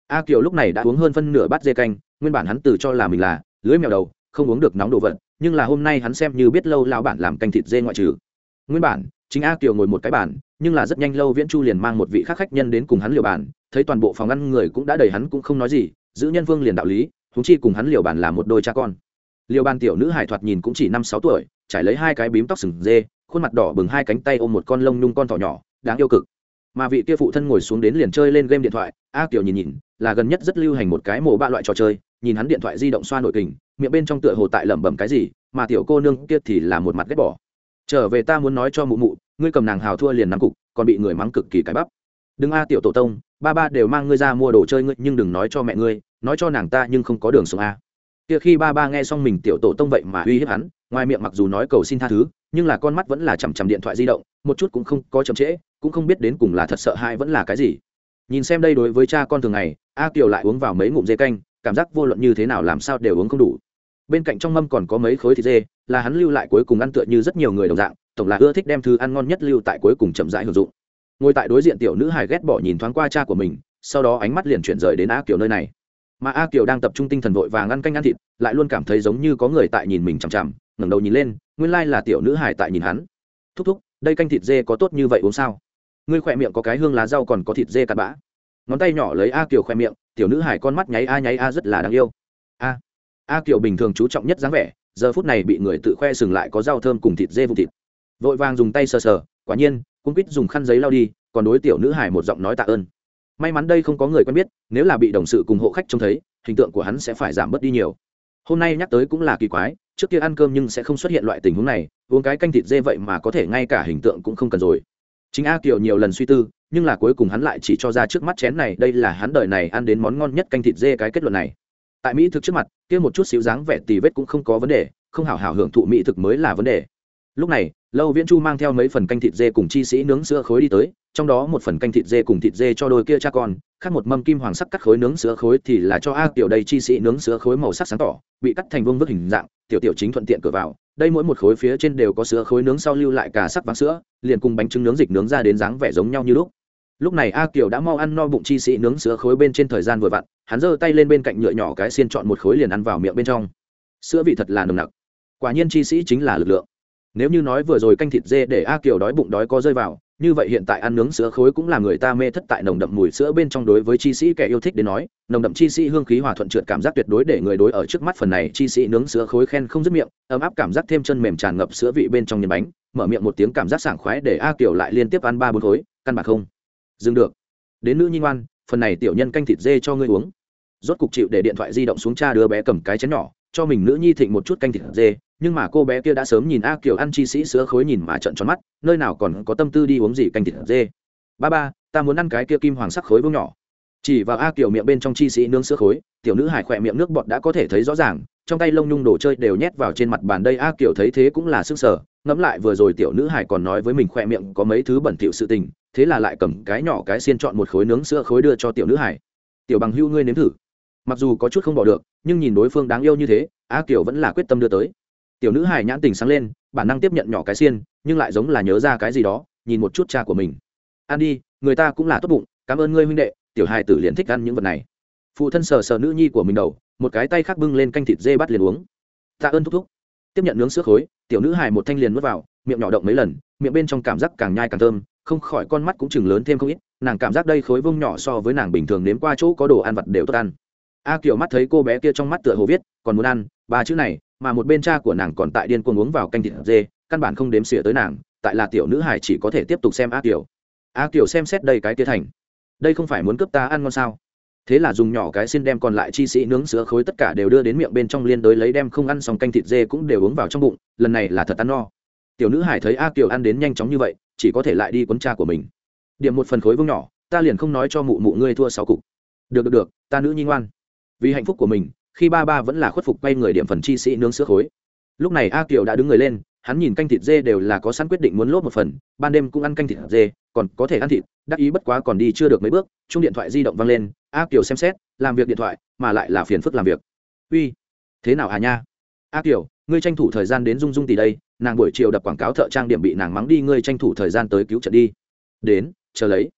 A kiều lúc này đã uống hơn phân nửa bát dê canh nguyên bản hắn tự cho là mình là lưới mèo đầu, không uống được nóng đồ vật, nhưng là hôm nay hắn xem như biết lâu lao bản làm canh thịt dê ngoại trừ. Nguyên bản, chính a kiều ngồi một cái bàn, nhưng là rất nhanh lâu viễn chu liền mang một vị khác khách nhân đến cùng hắn liều bàn, thấy toàn bộ phòng ăn người cũng đã đầy hắn cũng không nói gì, giữ nhân vương liền đạo lý húng chi cùng hắn liều bàn là một đôi cha con. Liều bàn tiểu nữ hải thoạt nhìn cũng chỉ năm sáu tuổi, trải lấy hai cái bím tóc sừng dê, khuôn mặt đỏ bừng hai cánh tay ôm một con lông nhung con thỏ nhỏ, đáng yêu cực. Mà vị kia phụ thân ngồi xuống đến liền chơi lên game điện thoại, a kiều nhìn nhìn, là gần nhất rất lưu hành một cái mổ ba loại trò chơi nhìn hắn điện thoại di động xoa nội kình, miệng bên trong tựa hồ tại lẩm bẩm cái gì, mà tiểu cô nương kia thì là một mặt ghét bỏ. Trở về ta muốn nói cho mụ mụ, ngươi cầm nàng hào thua liền nắm cục, còn bị người mắng cực kỳ cái bắp. Đừng a, tiểu tổ tông, ba ba đều mang ngươi ra mua đồ chơi ngươi, nhưng đừng nói cho mẹ ngươi, nói cho nàng ta nhưng không có đường sống a. Kia khi ba ba nghe xong mình tiểu tổ tông vậy mà uy hiếp hắn, ngoài miệng mặc dù nói cầu xin tha thứ, nhưng là con mắt vẫn là chằm chằm điện thoại di động, một chút cũng không có chậm trễ, cũng không biết đến cùng là thật sợ hãi vẫn là cái gì. Nhìn xem đây đối với cha con thường ngày, a kiều lại uống vào mấy ngụm dê canh cảm giác vô luận như thế nào làm sao đều uống không đủ. Bên cạnh trong mâm còn có mấy khối thịt dê, là hắn lưu lại cuối cùng ăn tựa như rất nhiều người đồng dạng, tổng là ưa thích đem thứ ăn ngon nhất lưu tại cuối cùng chậm rãi hưởng dụng. Ngồi tại đối diện tiểu nữ hài ghét bỏ nhìn thoáng qua cha của mình, sau đó ánh mắt liền chuyển rời đến a kiều nơi này. Mà a kiều đang tập trung tinh thần vội vàng ăn canh ăn thịt, lại luôn cảm thấy giống như có người tại nhìn mình chằm chằm, ngẩng đầu nhìn lên, nguyên lai là tiểu nữ hài tại nhìn hắn. Thúc thúc, đây canh thịt dê có tốt như vậy uống sao? Ngươi khỏe miệng có cái hương lá rau còn có thịt dê cặn bã ngón tay nhỏ lấy a kiều khoe miệng, tiểu nữ hải con mắt nháy a nháy a rất là đáng yêu. A a kiều bình thường chú trọng nhất dáng vẻ, giờ phút này bị người tự khoe sừng lại có rau thơm cùng thịt dê vùng thịt. Vội vàng dùng tay sờ sờ, quả nhiên cũng quýt dùng khăn giấy lau đi, còn đối tiểu nữ hải một giọng nói tạ ơn. May mắn đây không có người quen biết, nếu là bị đồng sự cùng hộ khách trông thấy, hình tượng của hắn sẽ phải giảm bớt đi nhiều. Hôm nay nhắc tới cũng là kỳ quái, trước kia ăn cơm nhưng sẽ không xuất hiện loại tình huống này, uống cái canh thịt dê vậy mà có thể ngay cả hình tượng cũng không cần rồi. Chính a kiều nhiều lần suy tư nhưng là cuối cùng hắn lại chỉ cho ra trước mắt chén này, đây là hắn đời này ăn đến món ngon nhất canh thịt dê cái kết luận này. Tại mỹ thực trước mặt, kia một chút xíu dáng vẻ tì vết cũng không có vấn đề, không hảo hảo hưởng thụ mỹ thực mới là vấn đề. Lúc này, lâu viễn chu mang theo mấy phần canh thịt dê cùng chi sĩ nướng sữa khối đi tới, trong đó một phần canh thịt dê cùng thịt dê cho đôi kia cha con, khác một mâm kim hoàng sắc cắt khối nướng sữa khối thì là cho a tiểu đây chi sĩ nướng sữa khối màu sắc sáng tỏ, bị cắt thành vương vức hình dạng, tiểu tiểu chính thuận tiện cửa vào, đây mỗi một khối phía trên đều có sữa khối nướng sau lưu lại cả sắc vàng sữa, liền cùng bánh trứng nướng dịch nướng ra đến dáng vẻ giống nhau như lúc lúc này a kiều đã mau ăn no bụng chi sĩ nướng sữa khối bên trên thời gian vừa vặn, hắn giơ tay lên bên cạnh nhựa nhỏ cái xiên chọn một khối liền ăn vào miệng bên trong. Sữa vị thật là nồng nặc. Quả nhiên chi sĩ chính là lực lượng. Nếu như nói vừa rồi canh thịt dê để a kiều đói bụng đói có rơi vào, như vậy hiện tại ăn nướng sữa khối cũng là người ta mê thất tại nồng đậm mùi sữa bên trong đối với chi sĩ kẻ yêu thích đến nói, nồng đậm chi sĩ hương khí hòa thuận trượt cảm giác tuyệt đối để người đối ở trước mắt phần này chi sĩ nướng sữa khối khen không dứt miệng, ấm áp cảm giác thêm chân mềm tràn ngập sữa vị bên trong nhân bánh, mở miệng một tiếng cảm giác sảng khoái để a kiều lại liên tiếp ăn ba bốn khối, căn bản không dừng được. Đến nữ nhi ngoan, phần này tiểu nhân canh thịt dê cho ngươi uống. Rốt cục chịu để điện thoại di động xuống cha đứa bé cầm cái chén nhỏ, cho mình nữ nhi thịnh một chút canh thịt dê, nhưng mà cô bé kia đã sớm nhìn a kiều ăn chi sĩ sữa khối nhìn mà trận tròn mắt, nơi nào còn có tâm tư đi uống gì canh thịt dê. Ba ba, ta muốn ăn cái kia kim hoàng sắc khối vương nhỏ. Chỉ vào a kiều miệng bên trong chi sĩ nướng sữa khối, tiểu nữ hải khỏe miệng nước bọt đã có thể thấy rõ ràng, trong tay lông nhung đồ chơi đều nhét vào trên mặt bàn đây, a kiều thấy thế cũng là sức sở ngẫm lại vừa rồi tiểu nữ hải còn nói với mình khoe miệng có mấy thứ bẩn thỉu sự tình, thế là lại cầm cái nhỏ cái xiên chọn một khối nướng sữa khối đưa cho tiểu nữ hải. Tiểu bằng hưu ngươi nếm thử. Mặc dù có chút không bỏ được, nhưng nhìn đối phương đáng yêu như thế, a kiều vẫn là quyết tâm đưa tới. Tiểu nữ hải nhãn tình sáng lên, bản năng tiếp nhận nhỏ cái xiên, nhưng lại giống là nhớ ra cái gì đó, nhìn một chút cha của mình. Ăn đi, người ta cũng là tốt bụng, cảm ơn ngươi huynh đệ, tiểu hài tử liền thích ăn những vật này. Phụ thân sờ sờ nữ nhi của mình đầu, một cái tay khác bưng lên canh thịt dê bắt liền uống. Tạ ơn thúc thúc tiếp nhận nướng sữa khối, tiểu nữ hài một thanh liền nuốt vào, miệng nhỏ động mấy lần, miệng bên trong cảm giác càng nhai càng thơm, không khỏi con mắt cũng chừng lớn thêm không ít, nàng cảm giác đây khối vông nhỏ so với nàng bình thường nếm qua chỗ có đồ ăn vật đều tốt ăn. A kiểu mắt thấy cô bé kia trong mắt tựa hồ viết, còn muốn ăn, ba chữ này, mà một bên cha của nàng còn tại điên cuồng uống vào canh thịt dê, căn bản không đếm xỉa tới nàng, tại là tiểu nữ hải chỉ có thể tiếp tục xem a kiểu a kiểu xem xét đây cái kia thành. Đây không phải muốn cướp ta ăn ngon sao? Thế là dùng nhỏ cái xin đem còn lại chi sĩ nướng sữa khối tất cả đều đưa đến miệng bên trong liên đối lấy đem không ăn xong canh thịt dê cũng đều uống vào trong bụng, lần này là thật ăn no. Tiểu nữ hải thấy a kiều ăn đến nhanh chóng như vậy, chỉ có thể lại đi quấn cha của mình. Điểm một phần khối vương nhỏ, ta liền không nói cho mụ mụ ngươi thua sáu cục. Được được được, ta nữ nhi ngoan. Vì hạnh phúc của mình, khi ba ba vẫn là khuất phục quay người điểm phần chi sĩ nướng sữa khối. Lúc này a kiều đã đứng người lên, hắn nhìn canh thịt dê đều là có sẵn quyết định muốn lốp một phần, ban đêm cũng ăn canh thịt dê, còn có thể ăn thịt, đắc ý bất quá còn đi chưa được mấy bước chung điện thoại di động văng lên a kiều xem xét, làm việc điện thoại, mà lại là phiền phức làm việc. Uy, thế nào hà nha? A kiều, ngươi tranh thủ thời gian đến dung dung tỷ đây, nàng buổi chiều đập quảng cáo thợ trang điểm bị nàng mắng đi, ngươi tranh thủ thời gian tới cứu trận đi. Đến, chờ lấy.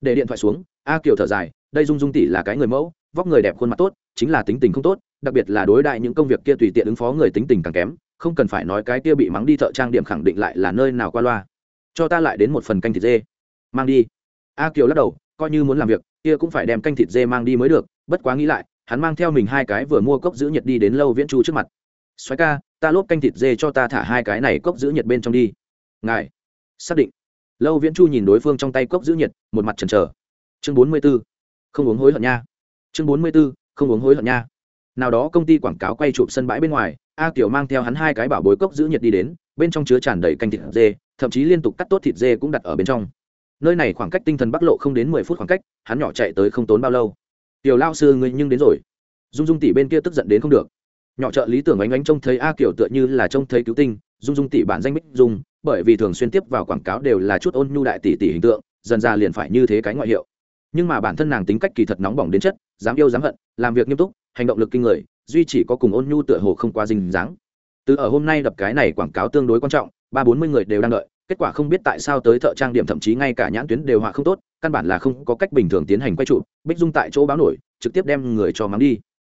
Để điện thoại xuống, a kiều thở dài, đây dung dung tỷ là cái người mẫu, vóc người đẹp khuôn mặt tốt, chính là tính tình không tốt, đặc biệt là đối đại những công việc kia tùy tiện ứng phó người tính tình càng kém, không cần phải nói cái kia bị mắng đi thợ trang điểm khẳng định lại là nơi nào qua loa. Cho ta lại đến một phần canh thịt dê. Mang đi. A kiều lắc đầu, coi như muốn làm việc kia cũng phải đem canh thịt dê mang đi mới được, bất quá nghĩ lại, hắn mang theo mình hai cái vừa mua cốc giữ nhiệt đi đến lâu viễn chu trước mặt. Xoáy ca, ta lốp canh thịt dê cho ta thả hai cái này cốc giữ nhiệt bên trong đi. Ngài, xác định. Lâu viễn chu nhìn đối phương trong tay cốc giữ nhiệt một mặt trần trờ chương bốn mươi b ố không uống hối hận nha. Chương bốn mươi b ố không uống hối hận nha. Nào đó công ty quảng cáo quay chụp sân bãi bên ngoài, a kiểu mang theo hắn hai cái bảo bối cốc giữ nhiệt đi đến, bên trong chứa tràn đầy canh thịt dê, thậm chí liên tục cắt tốt thịt dê cũng đặt ở bên trong nơi này khoảng cách tinh thần bắc lộ không đến mười phút khoảng cách, hắn nhỏ chạy tới không tốn bao lâu. Tiểu lao sư, ngươi nhưng đến rồi. Dung dung tỷ bên kia tức giận đến không được. Nhỏ trợ lý tưởng ánh ánh trông thấy a kiểu tựa như là trông thấy cứu tinh, dung dung tỷ bản danh bích dung, bởi vì thường xuyên tiếp vào quảng cáo đều là chút ôn nhu đại tỷ tỷ hình tượng, dần ra liền phải như thế cái ngoại hiệu. Nhưng mà bản thân nàng tính cách kỳ thật nóng bỏng đến chất, dám yêu dám hận, làm việc nghiêm túc, hành động lực kinh người, duy chỉ có cùng ôn nhu tựa hồ không quá dinh dáng. Từ ở hôm nay đập cái này quảng cáo tương đối quan trọng ba bốn mươi người đều đang đợi, kết quả không biết tại sao tới thợ trang điểm thậm chí ngay cả nhãn tuyến đều họa không tốt, căn bản là không có cách bình thường tiến hành quay trụ, bích dung tại chỗ báo nổi, trực tiếp đem người cho mắng đi.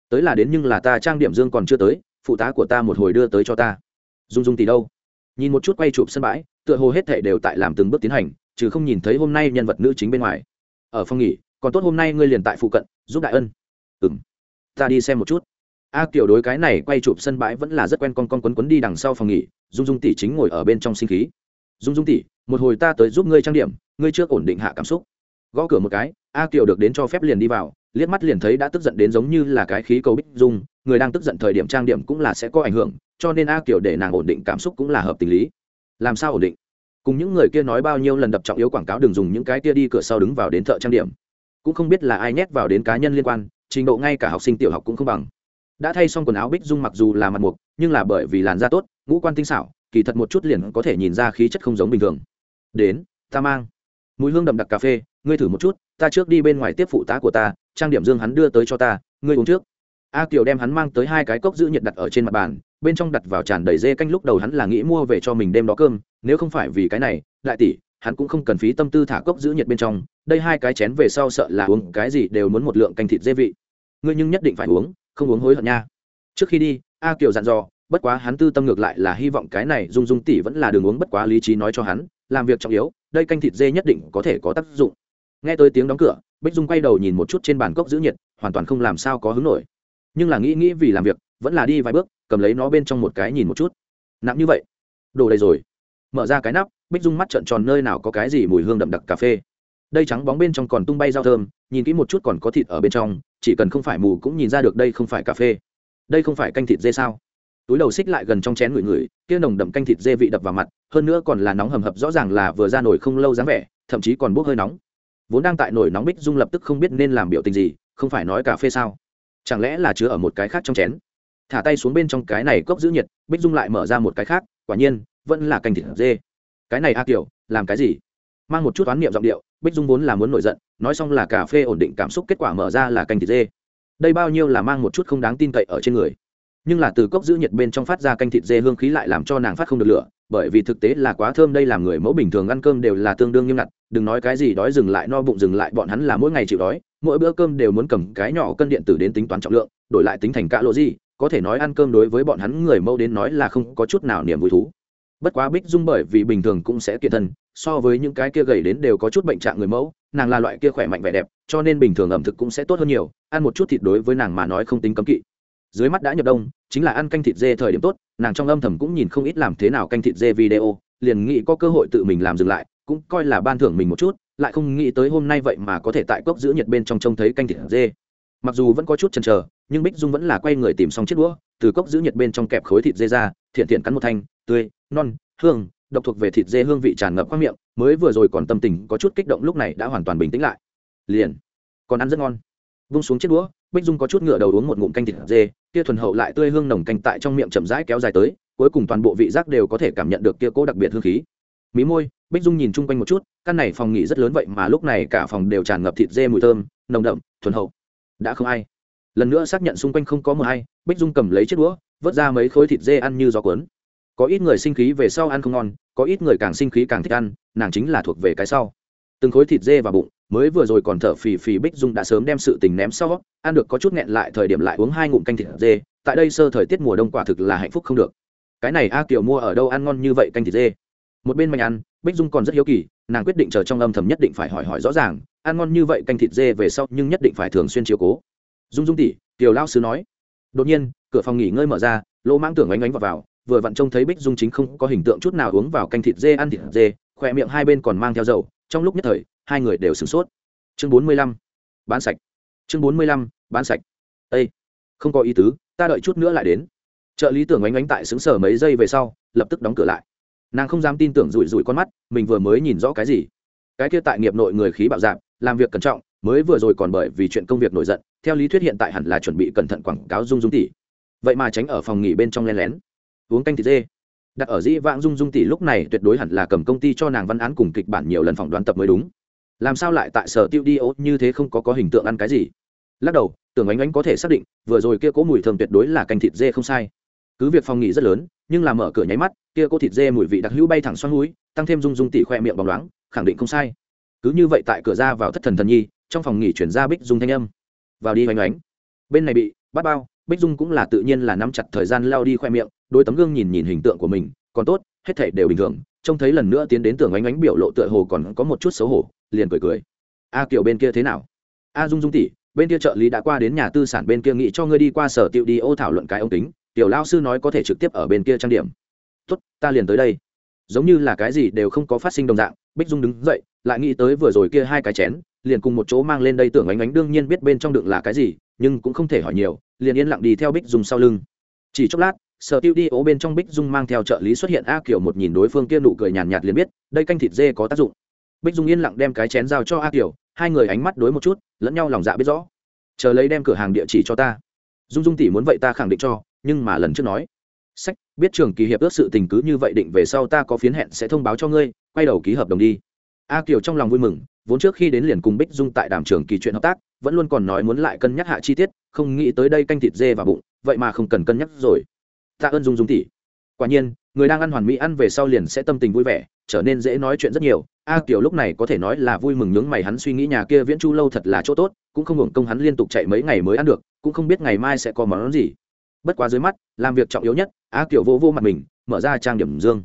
Tới là đến nhưng là ta trang điểm dương còn chưa tới, phụ tá của ta một hồi đưa tới cho ta. Dung dung thì đâu? Nhìn một chút quay chụp sân bãi, tựa hồ hết thể đều tại làm từng bước tiến hành, chứ không nhìn thấy hôm nay nhân vật nữ chính bên ngoài. Ở phòng nghỉ, còn tốt hôm nay ngươi liền tại phụ cận, giúp đại ân. Ừ m ta đi xem một chút a kiểu đối cái này quay chụp sân bãi vẫn là rất quen con con quấn quấn đi đằng sau phòng nghỉ, dung dung tỷ chính ngồi ở bên trong sinh khí. Dung dung tỷ, một hồi ta tới giúp ngươi trang điểm, ngươi chưa ổn định hạ cảm xúc. Gõ cửa một cái, a kiểu được đến cho phép liền đi vào, liếc mắt liền thấy đã tức giận đến giống như là cái khí cầu bích dung, người đang tức giận thời điểm trang điểm cũng là sẽ có ảnh hưởng, cho nên a kiểu để nàng ổn định cảm xúc cũng là hợp tình lý. Làm sao ổn định? Cùng những người kia nói bao nhiêu lần đập trọng yếu quảng cáo đừng dùng những cái kia đi cửa sau đứng vào đến thợ trang điểm. Cũng không biết là ai nhét vào đến cá nhân liên quan, trình độ ngay cả học sinh tiểu học cũng không bằng đã thay xong quần áo bích dung mặc dù là mặt mục, nhưng là bởi vì làn da tốt, ngũ quan tinh xảo, kỳ thật một chút liền có thể nhìn ra khí chất không giống bình thường. Đến, ta mang. Mùi hương đậm đặc cà phê, ngươi thử một chút, ta trước đi bên ngoài tiếp phụ tá của ta, trang điểm dương hắn đưa tới cho ta, ngươi uống trước. A kiều đem hắn mang tới hai cái cốc giữ nhiệt đặt ở trên mặt bàn, bên trong đặt vào tràn đầy dê canh lúc đầu hắn là nghĩ mua về cho mình đêm đó cơm, nếu không phải vì cái này, đại tỷ, hắn cũng không cần phí tâm tư thả cốc giữ nhiệt bên trong, đây hai cái chén về sau sợ là uống cái gì đều muốn một lượng canh thịt dê vị. Ngươi nhưng nhất định phải uống không uống hối hận nha. Trước khi đi, a kiều dặn dò, bất quá hắn tư tâm ngược lại là hy vọng cái này dung dung tỷ vẫn là đường uống bất quá lý trí nói cho hắn, làm việc trọng yếu, đây canh thịt dê nhất định có thể có tác dụng. Nghe tới tiếng đóng cửa, bích dung quay đầu nhìn một chút trên bàn cốc giữ nhiệt, hoàn toàn không làm sao có hứng nổi. Nhưng là nghĩ nghĩ vì làm việc, vẫn là đi vài bước, cầm lấy nó bên trong một cái nhìn một chút. Nặng như vậy? Đồ đầy rồi. Mở ra cái nắp, bích dung mắt trợn tròn nơi nào có cái gì mùi hương đậm đặc cà phê. Đây trắng bóng bên trong còn tung bay rau thơm, nhìn kỹ một chút còn có thịt ở bên trong chỉ cần không phải mù cũng nhìn ra được đây không phải cà phê. Đây không phải canh thịt dê sao? Túi đầu xích lại gần trong chén ngửi ngửi, kia nồng đậm canh thịt dê vị đập vào mặt, hơn nữa còn là nóng hầm hập, rõ ràng là vừa ra nổi không lâu dáng vẻ, thậm chí còn bốc hơi nóng. Vốn đang tại nổi nóng bích dung lập tức không biết nên làm biểu tình gì, không phải nói cà phê sao? Chẳng lẽ là chứa ở một cái khác trong chén? Thả tay xuống bên trong cái này cốc giữ nhiệt, bích dung lại mở ra một cái khác, quả nhiên, vẫn là canh thịt dê. Cái này a kiểu làm cái gì? Mang một chút oán niệm giọng điệu, bích dung vốn là muốn nổi giận, nói xong là cà phê ổn định cảm xúc kết quả mở ra là canh thịt dê. Đây bao nhiêu là mang một chút không đáng tin cậy ở trên người. Nhưng là từ cốc giữ nhiệt bên trong phát ra canh thịt dê hương khí lại làm cho nàng phát không được lửa, bởi vì thực tế là quá thơm đây làm người mẫu bình thường ăn cơm đều là tương đương nghiêm ngặt, đừng nói cái gì đói dừng lại no bụng dừng lại, bọn hắn là mỗi ngày chịu đói, mỗi bữa cơm đều muốn cầm cái nhỏ cân điện tử đến tính toán trọng lượng, đổi lại tính thành cả lộ gì có thể nói ăn cơm đối với bọn hắn người mẫu đến nói là không có chút nào niềm vui thú bất quá bích dung bởi vì bình thường cũng sẽ kiện thân, so với những cái kia gầy đến đều có chút bệnh trạng người mẫu, nàng là loại kia khỏe mạnh vẻ đẹp, cho nên bình thường ẩm thực cũng sẽ tốt hơn nhiều, ăn một chút thịt đối với nàng mà nói không tính cấm kỵ. Dưới mắt đã nhập đông, chính là ăn canh thịt dê thời điểm tốt, nàng trong âm thầm cũng nhìn không ít làm thế nào canh thịt dê video, liền nghĩ có cơ hội tự mình làm dừng lại, cũng coi là ban thưởng mình một chút, lại không nghĩ tới hôm nay vậy mà có thể tại cốc giữ nhiệt bên trong trông thấy canh thịt dê. Mặc dù vẫn có chút chần chờ, nhưng bích dung vẫn là quay người tìm xong chiếc đũa, từ cốc giữ nhiệt bên trong kẹp khối thịt dê ra, thiện thiện cắn một thanh, tươi non, hương, độc thuộc về thịt dê hương vị tràn ngập khoang miệng, mới vừa rồi còn tâm tình có chút kích động lúc này đã hoàn toàn bình tĩnh lại. Liền, còn ăn rất ngon. Vung xuống chiếc đũa, bích dung có chút ngựa đầu uống một ngụm canh thịt dê, kia thuần hậu lại tươi hương nồng canh tại trong miệng chậm rãi kéo dài tới, cuối cùng toàn bộ vị giác đều có thể cảm nhận được kia cố đặc biệt hương khí. Mí môi, bích dung nhìn chung quanh một chút, căn này phòng nghỉ rất lớn vậy mà lúc này cả phòng đều tràn ngập thịt dê mùi thơm, nồng đậm, thuần hậu. Đã không ai. Lần nữa xác nhận xung quanh không có mờ hay bích dung cầm lấy chiếc đũa, vớt ra mấy khối thịt dê ăn như gió cuốn có ít người sinh khí về sau ăn không ngon có ít người càng sinh khí càng thích ăn nàng chính là thuộc về cái sau. Từng khối thịt dê và bụng mới vừa rồi còn thở phì phì bích dung đã sớm đem sự tình ném sau ăn được có chút nghẹn lại thời điểm lại uống hai ngụm canh thịt dê. Tại đây sơ thời tiết mùa đông quả thực là hạnh phúc không được. Cái này a kiều mua ở đâu ăn ngon như vậy canh thịt dê? Một bên mạnh ăn bích dung còn rất hiếu kỳ nàng quyết định chờ trong âm thầm nhất định phải hỏi hỏi rõ ràng ăn ngon như vậy canh thịt dê về sau nhưng nhất định phải thường xuyên chiếu cố. Dung dung tỷ kiều lao sứ nói. Đột nhiên cửa phòng nghỉ ngơi mở ra lỗ mãng tưởng ánh oánh vào, vào vừa vặn trông thấy bích dung chính không có hình tượng chút nào uống vào canh thịt dê, ăn thịt dê, khỏe miệng hai bên còn mang theo dầu. Trong lúc nhất thời, hai người đều sửng sốt. Chương bốn mươi lăm, bán sạch. Chương bốn mươi lăm, bán sạch. Â không có ý tứ, ta đợi chút nữa lại đến. Trợ lý tưởng oánh oánh tại xứng sở mấy giây về sau, lập tức đóng cửa lại. Nàng không dám tin tưởng rủi rủi con mắt, mình vừa mới nhìn rõ cái gì. Cái kia tại nghiệp nội người khí bạo dạp làm việc cẩn trọng, mới vừa rồi còn bởi vì chuyện công việc nổi giận, theo lý thuyết hiện tại hẳn là chuẩn bị cẩn thận quảng cáo dung dung tỷ. Vậy mà tránh ở phòng nghỉ bên trong len lén uống canh thịt dê. Đặt ở dĩ vãng dung dung tỷ lúc này tuyệt đối hẳn là cầm công ty cho nàng văn án cùng kịch bản nhiều lần phỏng đoán tập mới đúng. Làm sao lại tại sở tiêu đi ô như thế không có có hình tượng ăn cái gì? Lắc đầu, tưởng ánh ánh có thể xác định, vừa rồi kia cố mùi thơm tuyệt đối là canh thịt dê không sai. Cứ việc phòng nghỉ rất lớn, nhưng làm mở cửa nháy mắt, kia cô thịt dê mùi vị đặc hữu bay thẳng xoắn núi, tăng thêm dung dung tỷ khoe miệng bóng loáng, khẳng định không sai. Cứ như vậy tại cửa ra vào thất thần thần nhi, trong phòng nghỉ chuyển ra bích dung thanh âm. Vào đi hoành ánh. Bên này bị bắt bao bích dung cũng là tự nhiên là nắm chặt thời gian lao đi khoe miệng, đôi tấm gương nhìn nhìn hình tượng của mình, còn tốt, hết thể đều bình thường, trông thấy lần nữa tiến đến tưởng ánh ánh biểu lộ tựa hồ còn có một chút xấu hổ, liền cười cười. A kiểu bên kia thế nào? A dung dung tỷ, bên kia trợ lý đã qua đến nhà tư sản bên kia nghĩ cho ngươi đi qua sở tiệu đi ô thảo luận cái ông tính tiểu lao sư nói có thể trực tiếp ở bên kia trang điểm. Tốt, ta liền tới đây. Giống như là cái gì đều không có phát sinh đồng dạng, bích dung đứng dậy, lại nghĩ tới vừa rồi kia hai cái chén, liền cùng một chỗ mang lên đây tưởng ánh ánh đương nhiên biết bên trong đựng là cái gì, nhưng cũng không thể hỏi nhiều liền yên lặng đi theo bích dung sau lưng. Chỉ chốc lát sở tiêu đi ố bên trong bích dung mang theo trợ lý xuất hiện a kiểu một nhìn đối phương kia nụ cười nhàn nhạt, nhạt liền biết đây canh thịt dê có tác dụng. Bích dung yên lặng đem cái chén giao cho a kiểu hai người ánh mắt đối một chút lẫn nhau lòng dạ biết rõ. Chờ lấy đem cửa hàng địa chỉ cho ta. Dung dung tỷ muốn vậy ta khẳng định cho nhưng mà lần trước nói sách biết trường kỳ hiệp ước sự tình cứ như vậy định về sau ta có phiến hẹn sẽ thông báo cho ngươi quay đầu ký hợp đồng đi. A kiều trong lòng vui mừng vốn trước khi đến liền cùng bích dung tại đàm trường kỳ chuyện hợp tác vẫn luôn còn nói muốn lại cân nhắc hạ chi tiết, không nghĩ tới đây canh thịt dê vào bụng, vậy mà không cần cân nhắc rồi. Tạ ơn dung dung tỷ. Quả nhiên, người đang ăn hoàn mỹ ăn về sau liền sẽ tâm tình vui vẻ, trở nên dễ nói chuyện rất nhiều. A kiểu lúc này có thể nói là vui mừng nhướng mày hắn suy nghĩ nhà kia viễn chu lâu thật là chỗ tốt, cũng không hưởng công hắn liên tục chạy mấy ngày mới ăn được, cũng không biết ngày mai sẽ có món gì. Bất quá dưới mắt, làm việc trọng yếu nhất, a kiểu vô vô mặt mình, mở ra trang điểm dương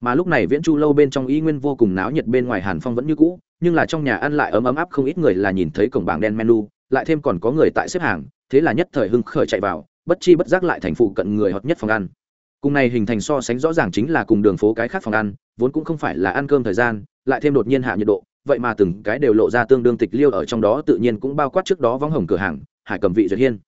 mà lúc này viễn chu lâu bên trong y nguyên vô cùng náo nhiệt bên ngoài hàn phong vẫn như cũ, nhưng là trong nhà ăn lại ấm ấm áp không ít người là nhìn thấy cổng bảng đen menu, lại thêm còn có người tại xếp hàng, thế là nhất thời hưng khởi chạy vào, bất chi bất giác lại thành phụ cận người hợp nhất phòng ăn. Cùng này hình thành so sánh rõ ràng chính là cùng đường phố cái khác phòng ăn, vốn cũng không phải là ăn cơm thời gian, lại thêm đột nhiên hạ nhiệt độ, vậy mà từng cái đều lộ ra tương đương tịch liêu ở trong đó tự nhiên cũng bao quát trước đó vắng hồng cửa hàng, hải cầm vị duyệt hiên.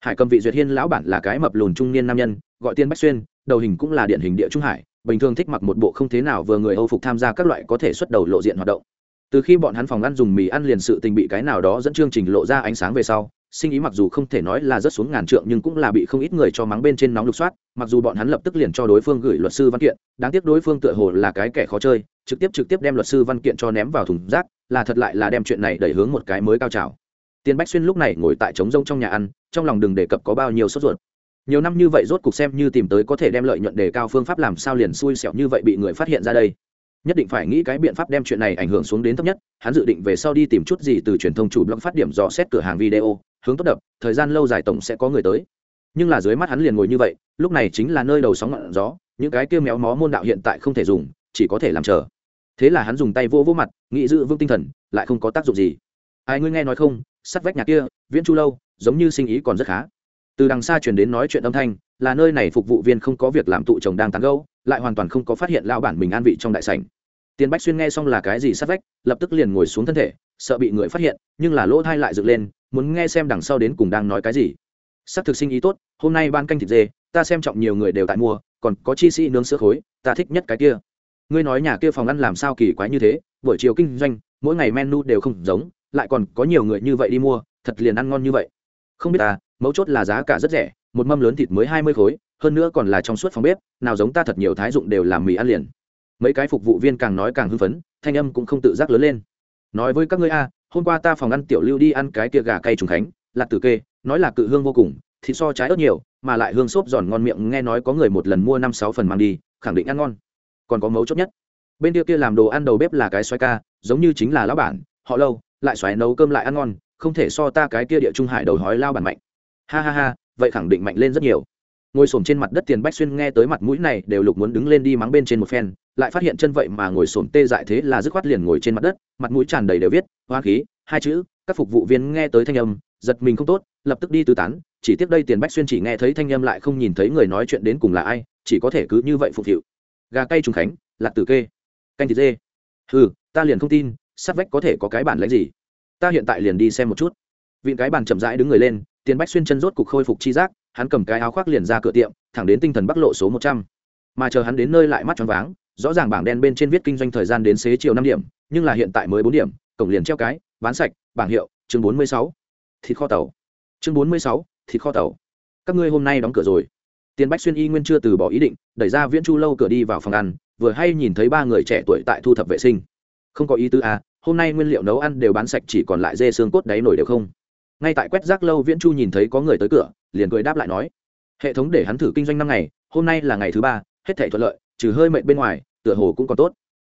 Hải cầm vị duyệt hiên lão bản là cái mập lùn trung niên nam nhân, gọi tiên bách xuyên, đầu hình cũng là điển hình địa trung hải bình thường thích mặc một bộ không thế nào vừa người âu phục tham gia các loại có thể xuất đầu lộ diện hoạt động. Từ khi bọn hắn phòng ăn dùng mì ăn liền sự tình bị cái nào đó dẫn chương trình lộ ra ánh sáng về sau, sinh ý mặc dù không thể nói là rất xuống ngàn trượng nhưng cũng là bị không ít người cho mắng bên trên nóng lục soát, mặc dù bọn hắn lập tức liền cho đối phương gửi luật sư văn kiện, đáng tiếc đối phương tựa hồ là cái kẻ khó chơi, trực tiếp trực tiếp đem luật sư văn kiện cho ném vào thùng rác, là thật lại là đem chuyện này đẩy hướng một cái mới cao trào. Tiên bách xuyên lúc này ngồi tại trống rông trong nhà ăn, trong lòng đừng đề cập có bao nhiêu sốt ruột nhiều năm như vậy rốt cục xem như tìm tới có thể đem lợi nhuận đề cao phương pháp làm sao liền xui xẻo như vậy bị người phát hiện ra đây. Nhất định phải nghĩ cái biện pháp đem chuyện này ảnh hưởng xuống đến thấp nhất, hắn dự định về sau đi tìm chút gì từ truyền thông chủ blog phát điểm dò xét cửa hàng video, hướng tốt đập, thời gian lâu dài tổng sẽ có người tới. Nhưng là dưới mắt hắn liền ngồi như vậy, lúc này chính là nơi đầu sóng ngọn gió, những cái kêu méo mó môn đạo hiện tại không thể dùng, chỉ có thể làm chờ. Thế là hắn dùng tay vô vô mặt, nghĩ giữ vững tinh thần, lại không có tác dụng gì. Ai ngươi nghe nói không, sắt vách nhà kia, viễn chu lâu, giống như sinh ý còn rất khá từ đằng xa chuyển đến nói chuyện âm thanh, là nơi này phục vụ viên không có việc làm tụ chồng đang tán gâu lại hoàn toàn không có phát hiện lao bản mình an vị trong đại sảnh. Tiền bách xuyên nghe xong là cái gì sát vách, lập tức liền ngồi xuống thân thể, sợ bị người phát hiện, nhưng là lỗ thai lại dựng lên, muốn nghe xem đằng sau đến cùng đang nói cái gì. S ắ c thực sinh ý tốt, hôm nay ban canh thịt dê, ta xem trọng nhiều người đều tại mua, còn có chi sĩ nướng sữa khối, ta thích nhất cái kia. Ngươi nói nhà kia phòng ăn làm sao kỳ quái như thế, buổi chiều kinh doanh, mỗi ngày menu đều không giống, lại còn có nhiều người như vậy đi mua, thật liền ăn ngon như vậy. Không biết ta mấu chốt là giá cả rất rẻ, một mâm lớn thịt mới hai mươi khối, hơn nữa còn là trong suốt phòng bếp, nào giống ta thật nhiều thái dụng đều làm mì ăn liền. Mấy cái phục vụ viên càng nói càng hưng phấn, thanh âm cũng không tự giác lớn lên. Nói với các ngươi a, hôm qua ta phòng ăn tiểu lưu đi ăn cái tia gà cay trùng khánh lạc tử kê, nói là cự hương vô cùng, thịt so trái ớt nhiều, mà lại hương xốp giòn ngon miệng, nghe nói có người một lần mua năm sáu phần mang đi, khẳng định ăn ngon. Còn có mấu chốt nhất, bên kia kia làm đồ ăn đầu bếp là cái xoay ca, giống như chính là lão bản, họ lâu, lại xoáy nấu cơm lại ăn ngon, không thể so ta cái kia địa trung hải đầu hói lao bản mạnh ha ha ha, vậy khẳng định mạnh lên rất nhiều. Ngồi s trên mặt đất tiền bách xuyên nghe tới mặt mũi này đều lục muốn đứng lên đi mắng bên trên một phen, lại phát hiện chân vậy mà ngồi s tê dại thế là dứt khoát liền ngồi trên mặt đất, mặt mũi tràn đầy đều viết, hoa khí, hai chữ, các phục vụ viên nghe tới thanh âm, giật mình không tốt, lập tức đi tư tán, chỉ tiếc đây tiền bách xuyên chỉ nghe thấy thanh âm lại không nhìn thấy người nói chuyện đến cùng là ai, chỉ có thể cứ như vậy phục vụ gà cay trùng khánh, lạc tử kê. Canh thịt dê. Ừ ta liền không tin, sát vách có thể có cái bản lãnh gì. Ta hiện tại liền đi xem một chút. Vịn cái bàn chậm rãi đứng người lên tiền bách xuyên chân rốt cục khôi phục chi giác, hắn cầm cái áo khoác liền ra cửa tiệm, thẳng đến tinh thần bắc lộ số một trăm. Mà chờ hắn đến nơi lại mắt choáng váng, rõ ràng bảng đen bên trên viết kinh doanh thời gian đến xế chiều năm điểm, nhưng là hiện tại mới bốn điểm, cổng liền treo cái, bán sạch, bảng hiệu, chương bốn mươi sáu. Thịt kho tàu. Chương bốn mươi sáu, thịt kho tàu. Các ngươi hôm nay đóng cửa rồi. Tiền bách xuyên y nguyên chưa từ bỏ ý định, đẩy ra viễn chu lâu cửa đi vào phòng ăn, vừa hay nhìn thấy ba người trẻ tuổi tại thu thập vệ sinh. Không có ý tứ à hôm nay nguyên liệu nấu ăn đều bán sạch chỉ còn lại dê xương cốt đáy nổi đều không ngay tại quét rác lâu viễn chu nhìn thấy có người tới cửa, liền cười đáp lại nói, hệ thống để hắn thử kinh doanh năm ngày, hôm nay là ngày thứ ba, hết thể thuận lợi, trừ hơi mệt bên ngoài, tựa hồ cũng còn tốt.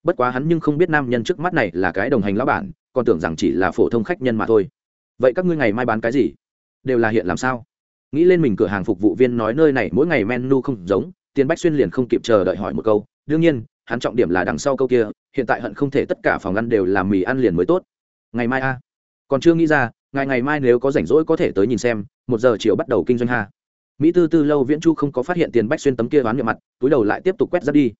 Bất quá hắn nhưng không biết nam nhân trước mắt này là cái đồng hành lão bản, còn tưởng rằng chỉ là phổ thông khách nhân mà thôi. Vậy các ngươi ngày mai bán cái gì? Đều là hiện làm sao? Nghĩ lên mình cửa hàng phục vụ viên nói nơi này mỗi ngày menu không giống, tiền bách xuyên liền không kịp chờ đợi hỏi một câu. Đương nhiên, hắn trọng điểm là đằng sau câu kia, hiện tại hận không thể tất cả phòng ăn đều làm mì ăn liền mới tốt. Ngày mai a. Còn chưa nghĩ ra ngày ngày mai nếu có rảnh rỗi có thể tới nhìn xem, một giờ chiều bắt đầu kinh doanh ha. Mỹ tư tư lâu viễn chu không có phát hiện tiền bách xuyên tấm kia đoán miệng mặt, túi đầu lại tiếp tục quét ra đi.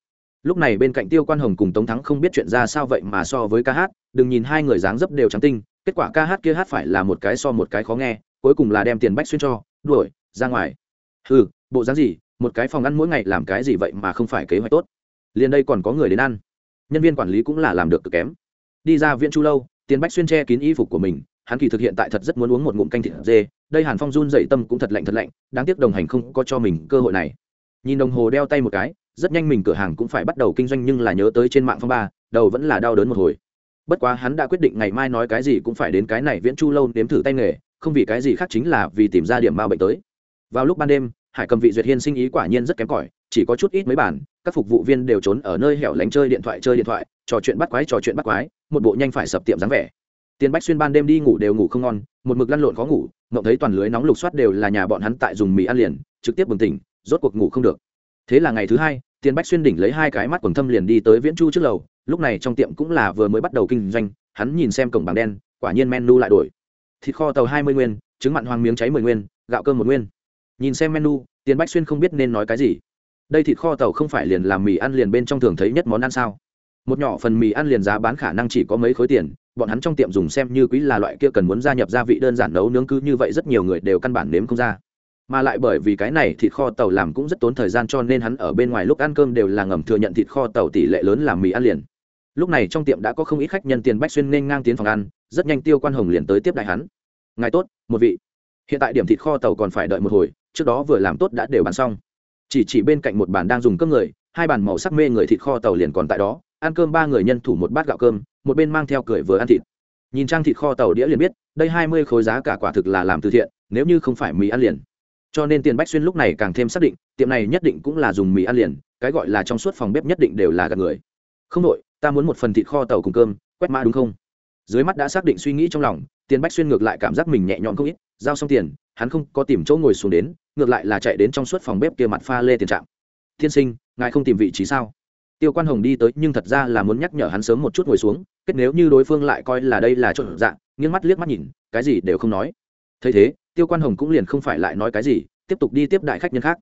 Lúc này bên cạnh tiêu quan hồng cùng tống thắng không biết chuyện ra sao vậy mà so với ca hát, đừng nhìn hai người dáng dấp đều trắng tinh, kết quả ca hát kia hát phải là một cái so một cái khó nghe, cuối cùng là đem tiền bách xuyên cho, đuổi, ra ngoài. Ừ bộ dáng gì, một cái phòng ăn mỗi ngày làm cái gì vậy mà không phải kế hoạch tốt. Liền đây còn có người đến ăn. Nhân viên quản lý cũng là làm được cực kém. Đi ra viện chu lâu, tiền bách xuyên che kín y phục của mình hắn kỳ thực hiện tại thật rất muốn uống một ngụm canh thịt dê, đây hàn phong run dậy tâm cũng thật lạnh thật lạnh, đáng tiếc đồng hành không có cho mình cơ hội này. Nhìn đồng hồ đeo tay một cái, rất nhanh mình cửa hàng cũng phải bắt đầu kinh doanh nhưng là nhớ tới trên mạng phong ba, đầu vẫn là đau đớn một hồi. Bất quá hắn đã quyết định ngày mai nói cái gì cũng phải đến cái này viễn chu lâu nếm thử tay nghề, không vì cái gì khác chính là vì tìm ra điểm ma bệnh tới. Vào lúc ban đêm, hải cầm vị duyệt hiên sinh ý quả nhiên rất kém cỏi, chỉ có chút ít mấy bản, các phục vụ viên đều trốn ở nơi hẻo lánh chơi điện thoại chơi điện thoại, trò chuyện bắt quái trò chuyện bắt quái, một bộ nhanh phải sập tiệm dáng vẻ tiền bách xuyên ban đêm đi ngủ đều ngủ không ngon, một mực lăn lộn khó ngủ, ngậm thấy toàn lưới nóng lục soát đều là nhà bọn hắn tại dùng mì ăn liền, trực tiếp bừng tỉnh, rốt cuộc ngủ không được. Thế là ngày thứ hai tiền bách xuyên đỉnh lấy hai cái mắt quần thâm liền đi tới viễn chu trước lầu, lúc này trong tiệm cũng là vừa mới bắt đầu kinh doanh, hắn nhìn xem cổng bảng đen, quả nhiên menu lại đổi. Thịt kho tàu hai mươi nguyên, trứng mặn hoàng miếng cháy mười nguyên, gạo cơm một nguyên. Nhìn xem menu tiền bách xuyên không biết nên nói cái gì. Đây thịt kho tàu không phải liền làm mì ăn liền bên trong thường thấy nhất món ăn sao? Một nhỏ phần mì ăn liền giá bán khả năng chỉ có mấy khối tiền, bọn hắn trong tiệm dùng xem như quý là loại kia cần muốn gia nhập gia vị đơn giản nấu nướng cứ như vậy rất nhiều người đều căn bản nếm không ra. Mà lại bởi vì cái này thịt kho tàu làm cũng rất tốn thời gian cho nên hắn ở bên ngoài lúc ăn cơm đều là ngầm thừa nhận thịt kho tàu tỷ lệ lớn làm mì ăn liền. Lúc này trong tiệm đã có không ít khách nhân tiền bách xuyên nên ngang tiến phòng ăn, rất nhanh tiêu quan hồng liền tới tiếp đại hắn. Ngài tốt, một vị. Hiện tại điểm thịt kho tàu còn phải đợi một hồi, trước đó vừa làm tốt đã đều bán xong. Chỉ chỉ bên cạnh một bàn đang dùng cơm người, hai bàn màu sắc mê người thịt kho tàu liền còn tại đó ăn cơm ba người nhân thủ một bát gạo cơm, một bên mang theo cười vừa ăn thịt. Nhìn trang thịt kho tàu đĩa liền biết, đây hai mươi khối giá cả quả thực là làm từ thiện, nếu như không phải mì ăn liền. Cho nên tiền bách xuyên lúc này càng thêm xác định, tiệm này nhất định cũng là dùng mì ăn liền, cái gọi là trong suốt phòng bếp nhất định đều là gạt người. Không đội ta muốn một phần thịt kho tàu cùng cơm, quét mã đúng không? Dưới mắt đã xác định suy nghĩ trong lòng, tiền bách xuyên ngược lại cảm giác mình nhẹ nhõm không ít, giao xong tiền, hắn không có tìm chỗ ngồi xuống đến, ngược lại là chạy đến trong suốt phòng bếp kia mặt pha lê tiền trạng tiên sinh, ngài không tìm vị trí sao? Tiêu quan hồng đi tới nhưng thật ra là muốn nhắc nhở hắn sớm một chút ngồi xuống, kết nếu như đối phương lại coi là đây là chỗ dạng, nghiêng mắt liếc mắt nhìn, cái gì đều không nói. Thấy thế, tiêu quan hồng cũng liền không phải lại nói cái gì, tiếp tục đi tiếp đại khách nhân khác.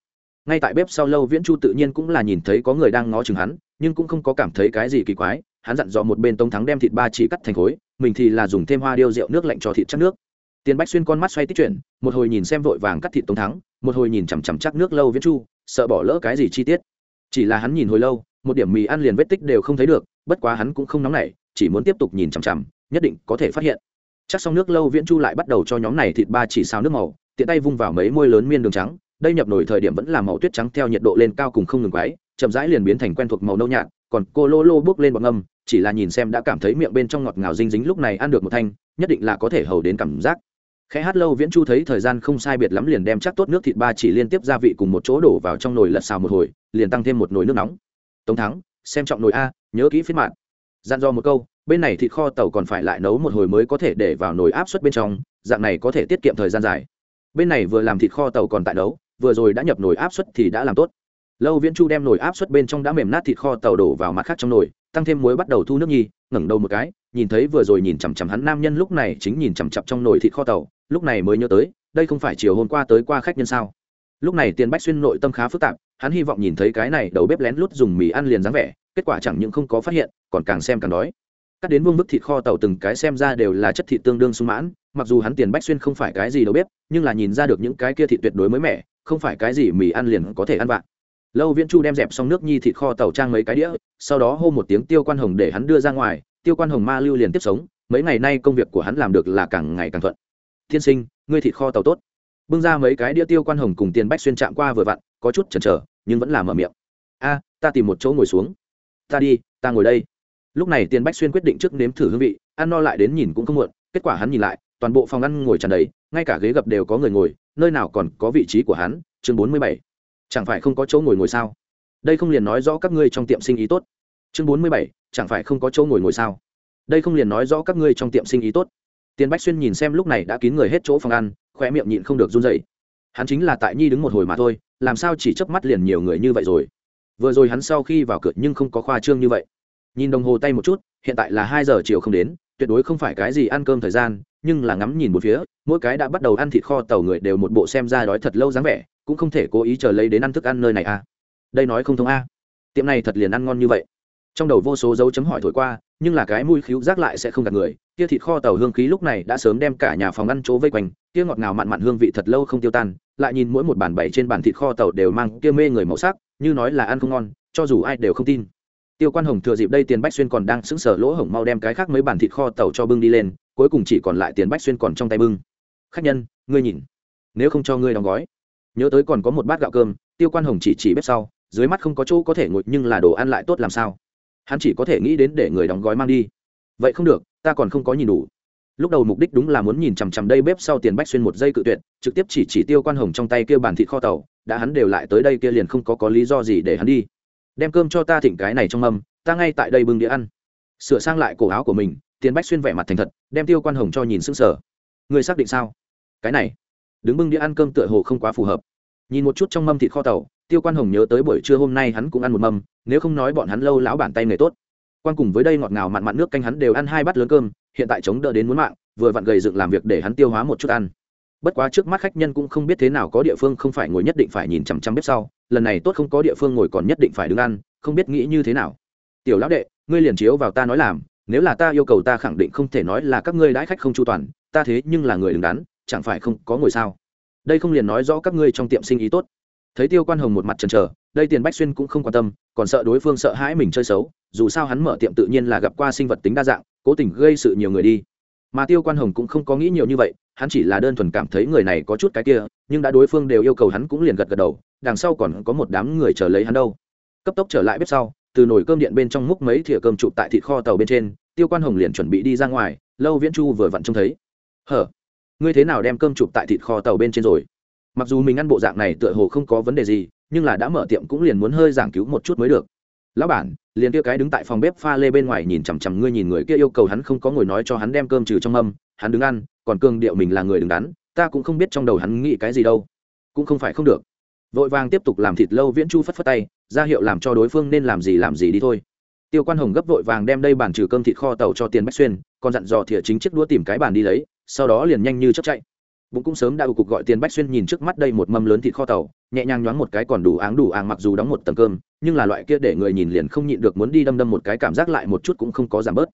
Ngay tại bếp sau lâu viễn chu tự nhiên cũng là nhìn thấy có người đang ngó chừng hắn, nhưng cũng không có cảm thấy cái gì kỳ quái, hắn dặn dò một bên tông thắng đem thịt ba chỉ cắt thành khối, mình thì là dùng thêm hoa điêu rượu nước lạnh cho thịt chắc nước. Tiền bách xuyên con mắt xoay tích chuyển, một hồi nhìn xem vội vàng cắt thịt tông thắng, một hồi nhìn chằm chằm chắc nước lâu viễn chu, sợ bỏ lỡ cái gì chi tiết. Chỉ là hắn nhìn hồi lâu một điểm mì ăn liền vết tích đều không thấy được, bất quá hắn cũng không nóng nảy, chỉ muốn tiếp tục nhìn chằm chằm, nhất định có thể phát hiện. Chắc xong nước lâu viễn chu lại bắt đầu cho nhóm này thịt ba chỉ xào nước màu, tiện tay vung vào mấy môi lớn miên đường trắng, đây nhập nổi thời điểm vẫn là màu tuyết trắng theo nhiệt độ lên cao cùng không ngừng quái chậm rãi liền biến thành quen thuộc màu nâu nhạt, còn cô lô lô bước lên bọt ngâm, chỉ là nhìn xem đã cảm thấy miệng bên trong ngọt ngào dinh dính lúc này ăn được một thanh, nhất định là có thể hầu đến cảm giác. Khẽ hát lâu viễn chu thấy thời gian không sai biệt lắm liền đem chắc tốt nước thịt ba chỉ liên tiếp gia vị cùng một chỗ đổ vào trong nồi lật xào một hồi, liền tăng thêm một nồi nước nóng tống thắng, xem trọng nồi a, nhớ kỹ phiên mạng dặn do một câu, bên này thịt kho tàu còn phải lại nấu một hồi mới có thể để vào nồi áp suất bên trong, dạng này có thể tiết kiệm thời gian dài. Bên này vừa làm thịt kho tàu còn tại nấu, vừa rồi đã nhập nồi áp suất thì đã làm tốt. Lâu viễn chu đem nồi áp suất bên trong đã mềm nát thịt kho tàu đổ vào mặt khác trong nồi, tăng thêm muối bắt đầu thu nước nhi, ngẩng đầu một cái, nhìn thấy vừa rồi nhìn chằm chằm hắn nam nhân lúc này chính nhìn chằm chặp trong nồi thịt kho tàu, lúc này mới nhớ tới, đây không phải chiều hôm qua tới qua khách nhân sao? Lúc này tiền bách xuyên nội tâm khá phức tạp hắn hy vọng nhìn thấy cái này đầu bếp lén lút dùng mì ăn liền dáng vẻ, kết quả chẳng những không có phát hiện, còn càng xem càng đói. Cắt đến vương bức thịt kho tàu từng cái xem ra đều là chất thịt tương đương sung mãn, mặc dù hắn tiền bách xuyên không phải cái gì đầu bếp, nhưng là nhìn ra được những cái kia thịt tuyệt đối mới mẻ, không phải cái gì mì ăn liền có thể ăn vạn lâu viễn chu đem dẹp xong nước nhi thịt kho tàu trang mấy cái đĩa, sau đó hô một tiếng tiêu quan hồng để hắn đưa ra ngoài, tiêu quan hồng ma lưu liền tiếp sống, mấy ngày nay công việc của hắn làm được là càng ngày càng thuận. Thiên sinh, ngươi thịt kho tàu tốt. Bưng ra mấy cái đĩa tiêu quan hồng cùng tiền bách xuyên chạm qua vừa vặn có chút chần chờ, nhưng vẫn là mở miệng. A, ta tìm một chỗ ngồi xuống. Ta đi, ta ngồi đây. Lúc này tiền bách xuyên quyết định trước nếm thử hương vị, ăn no lại đến nhìn cũng không muộn, kết quả hắn nhìn lại, toàn bộ phòng ăn ngồi tràn đầy, ngay cả ghế gập đều có người ngồi, nơi nào còn có vị trí của hắn, chương bốn mươi bảy. Chẳng phải không có chỗ ngồi ngồi sao? Đây không liền nói rõ các ngươi trong tiệm sinh ý tốt? Chương bốn mươi bảy, chẳng phải không có chỗ ngồi ngồi sao? Đây không liền nói rõ các ngươi trong tiệm sinh ý tốt? Tiền bách xuyên nhìn xem lúc này đã kín người hết chỗ phòng ăn khoe miệng nhịn không được run dậy hắn chính là tại nhi đứng một hồi mà thôi làm sao chỉ chớp mắt liền nhiều người như vậy rồi? Vừa rồi hắn sau khi vào cửa nhưng không có khoa trương như vậy. Nhìn đồng hồ tay một chút, hiện tại là hai giờ chiều không đến, tuyệt đối không phải cái gì ăn cơm thời gian, nhưng là ngắm nhìn một phía, mỗi cái đã bắt đầu ăn thịt kho tàu người đều một bộ xem ra đói thật lâu dáng vẻ, cũng không thể cố ý chờ lấy đến ăn thức ăn nơi này à. Đây nói không thông a. Tiệm này thật liền ăn ngon như vậy. Trong đầu vô số dấu chấm hỏi thổi qua, nhưng là cái mũi khíu giác lại sẽ không gạt người, kia thịt kho tàu hương khí lúc này đã sớm đem cả nhà phòng ăn chỗ vây quanh kia ngọt ngào mặn mặn hương vị thật lâu không tiêu tan, lại nhìn mỗi một bàn bày trên bàn thịt kho tàu đều mang kia mê người màu sắc, như nói là ăn không ngon, cho dù ai đều không tin. Tiêu quan hồng thừa dịp đây tiền bách xuyên còn đang sững sờ lỗ hổng mau đem cái khác mấy bàn thịt kho tàu cho bưng đi lên, cuối cùng chỉ còn lại tiền bách xuyên còn trong tay bưng. Khách nhân, ngươi nhìn, nếu không cho ngươi đóng gói. Nhớ tới còn có một bát gạo cơm, tiêu quan hồng chỉ chỉ bếp sau, dưới mắt không có chỗ có thể ngồi, nhưng là đồ ăn lại tốt làm sao? Hắn chỉ có thể nghĩ đến để người đóng gói mang đi. Vậy không được, ta còn không có nhìn đủ lúc đầu mục đích đúng là muốn nhìn chằm chằm đây bếp sau tiền bách xuyên một giây cự tuyệt, trực tiếp chỉ chỉ tiêu quan hồng trong tay kia bàn thịt kho tàu, đã hắn đều lại tới đây kia liền không có có lý do gì để hắn đi. Đem cơm cho ta thịnh cái này trong mâm, ta ngay tại đây bưng đĩa ăn. Sửa sang lại cổ áo của mình, tiền bách xuyên vẻ mặt thành thật, đem tiêu quan hồng cho nhìn sững sờ. Người xác định sao? Cái này, đứng bưng đĩa ăn cơm tựa hồ không quá phù hợp. Nhìn một chút trong mâm thịt kho tàu, tiêu quan hồng nhớ tới buổi trưa hôm nay hắn cũng ăn một mâm, nếu không nói bọn hắn lâu lão bản tay nghề tốt. Quan cùng với đây ngọt ngào mặn mặn nước canh hắn đều ăn hai bát lớn cơm hiện tại chống đỡ đến muốn mạng, vừa vặn gầy dựng làm việc để hắn tiêu hóa một chút ăn. Bất quá trước mắt khách nhân cũng không biết thế nào có địa phương không phải ngồi nhất định phải nhìn chằm chằm bếp sau, lần này tốt không có địa phương ngồi còn nhất định phải đứng ăn, không biết nghĩ như thế nào. Tiểu lão đệ, ngươi liền chiếu vào ta nói làm, nếu là ta yêu cầu ta khẳng định không thể nói là các ngươi đãi khách không chu toàn, ta thế nhưng là người đứng đắn, chẳng phải không có ngồi sao? Đây không liền nói rõ các ngươi trong tiệm sinh ý tốt. Thấy tiêu quan hồng một mặt trần trờ đây tiền bách xuyên cũng không quan tâm, còn sợ đối phương sợ hãi mình chơi xấu, dù sao hắn mở tiệm tự nhiên là gặp qua sinh vật tính đa dạng cố tình gây sự nhiều người đi. Mà tiêu quan hồng cũng không có nghĩ nhiều như vậy, hắn chỉ là đơn thuần cảm thấy người này có chút cái kia, nhưng đã đối phương đều yêu cầu hắn cũng liền gật gật đầu, đằng sau còn có một đám người chờ lấy hắn đâu. Cấp tốc trở lại bếp sau, từ nồi cơm điện bên trong múc mấy thìa cơm trụ tại thịt kho tàu bên trên, tiêu quan hồng liền chuẩn bị đi ra ngoài, lâu viễn chu vừa vặn trông thấy. Hở, ngươi thế nào đem cơm chụp tại thịt kho tàu bên trên rồi? Mặc dù mình ăn bộ dạng này tựa hồ không có vấn đề gì, nhưng là đã mở tiệm cũng liền muốn hơi giảng cứu một chút mới được lão bản, liền kia cái đứng tại phòng bếp pha lê bên ngoài nhìn chằm chằm ngươi nhìn người kia yêu cầu hắn không có ngồi nói cho hắn đem cơm trừ trong mâm, hắn đứng ăn, còn cường điệu mình là người đứng đắn, ta cũng không biết trong đầu hắn nghĩ cái gì đâu. Cũng không phải không được. Vội vàng tiếp tục làm thịt lâu viễn chu phất phất tay, ra hiệu làm cho đối phương nên làm gì làm gì đi thôi. Tiêu quan hồng gấp vội vàng đem đây bàn trừ cơm thịt kho tàu cho tiền bách xuyên, còn dặn dò thìa chính chiếc đũa tìm cái bàn đi lấy, sau đó liền nhanh như chấp chạy bụng cũng sớm đã ưu cục gọi tiền bách xuyên nhìn trước mắt đây một mâm lớn thịt kho tàu, nhẹ nhàng nhoáng một cái còn đủ áng đủ áng mặc dù đóng một tầng cơm, nhưng là loại kia để người nhìn liền không nhịn được muốn đi đâm đâm một cái cảm giác lại một chút cũng không có giảm bớt.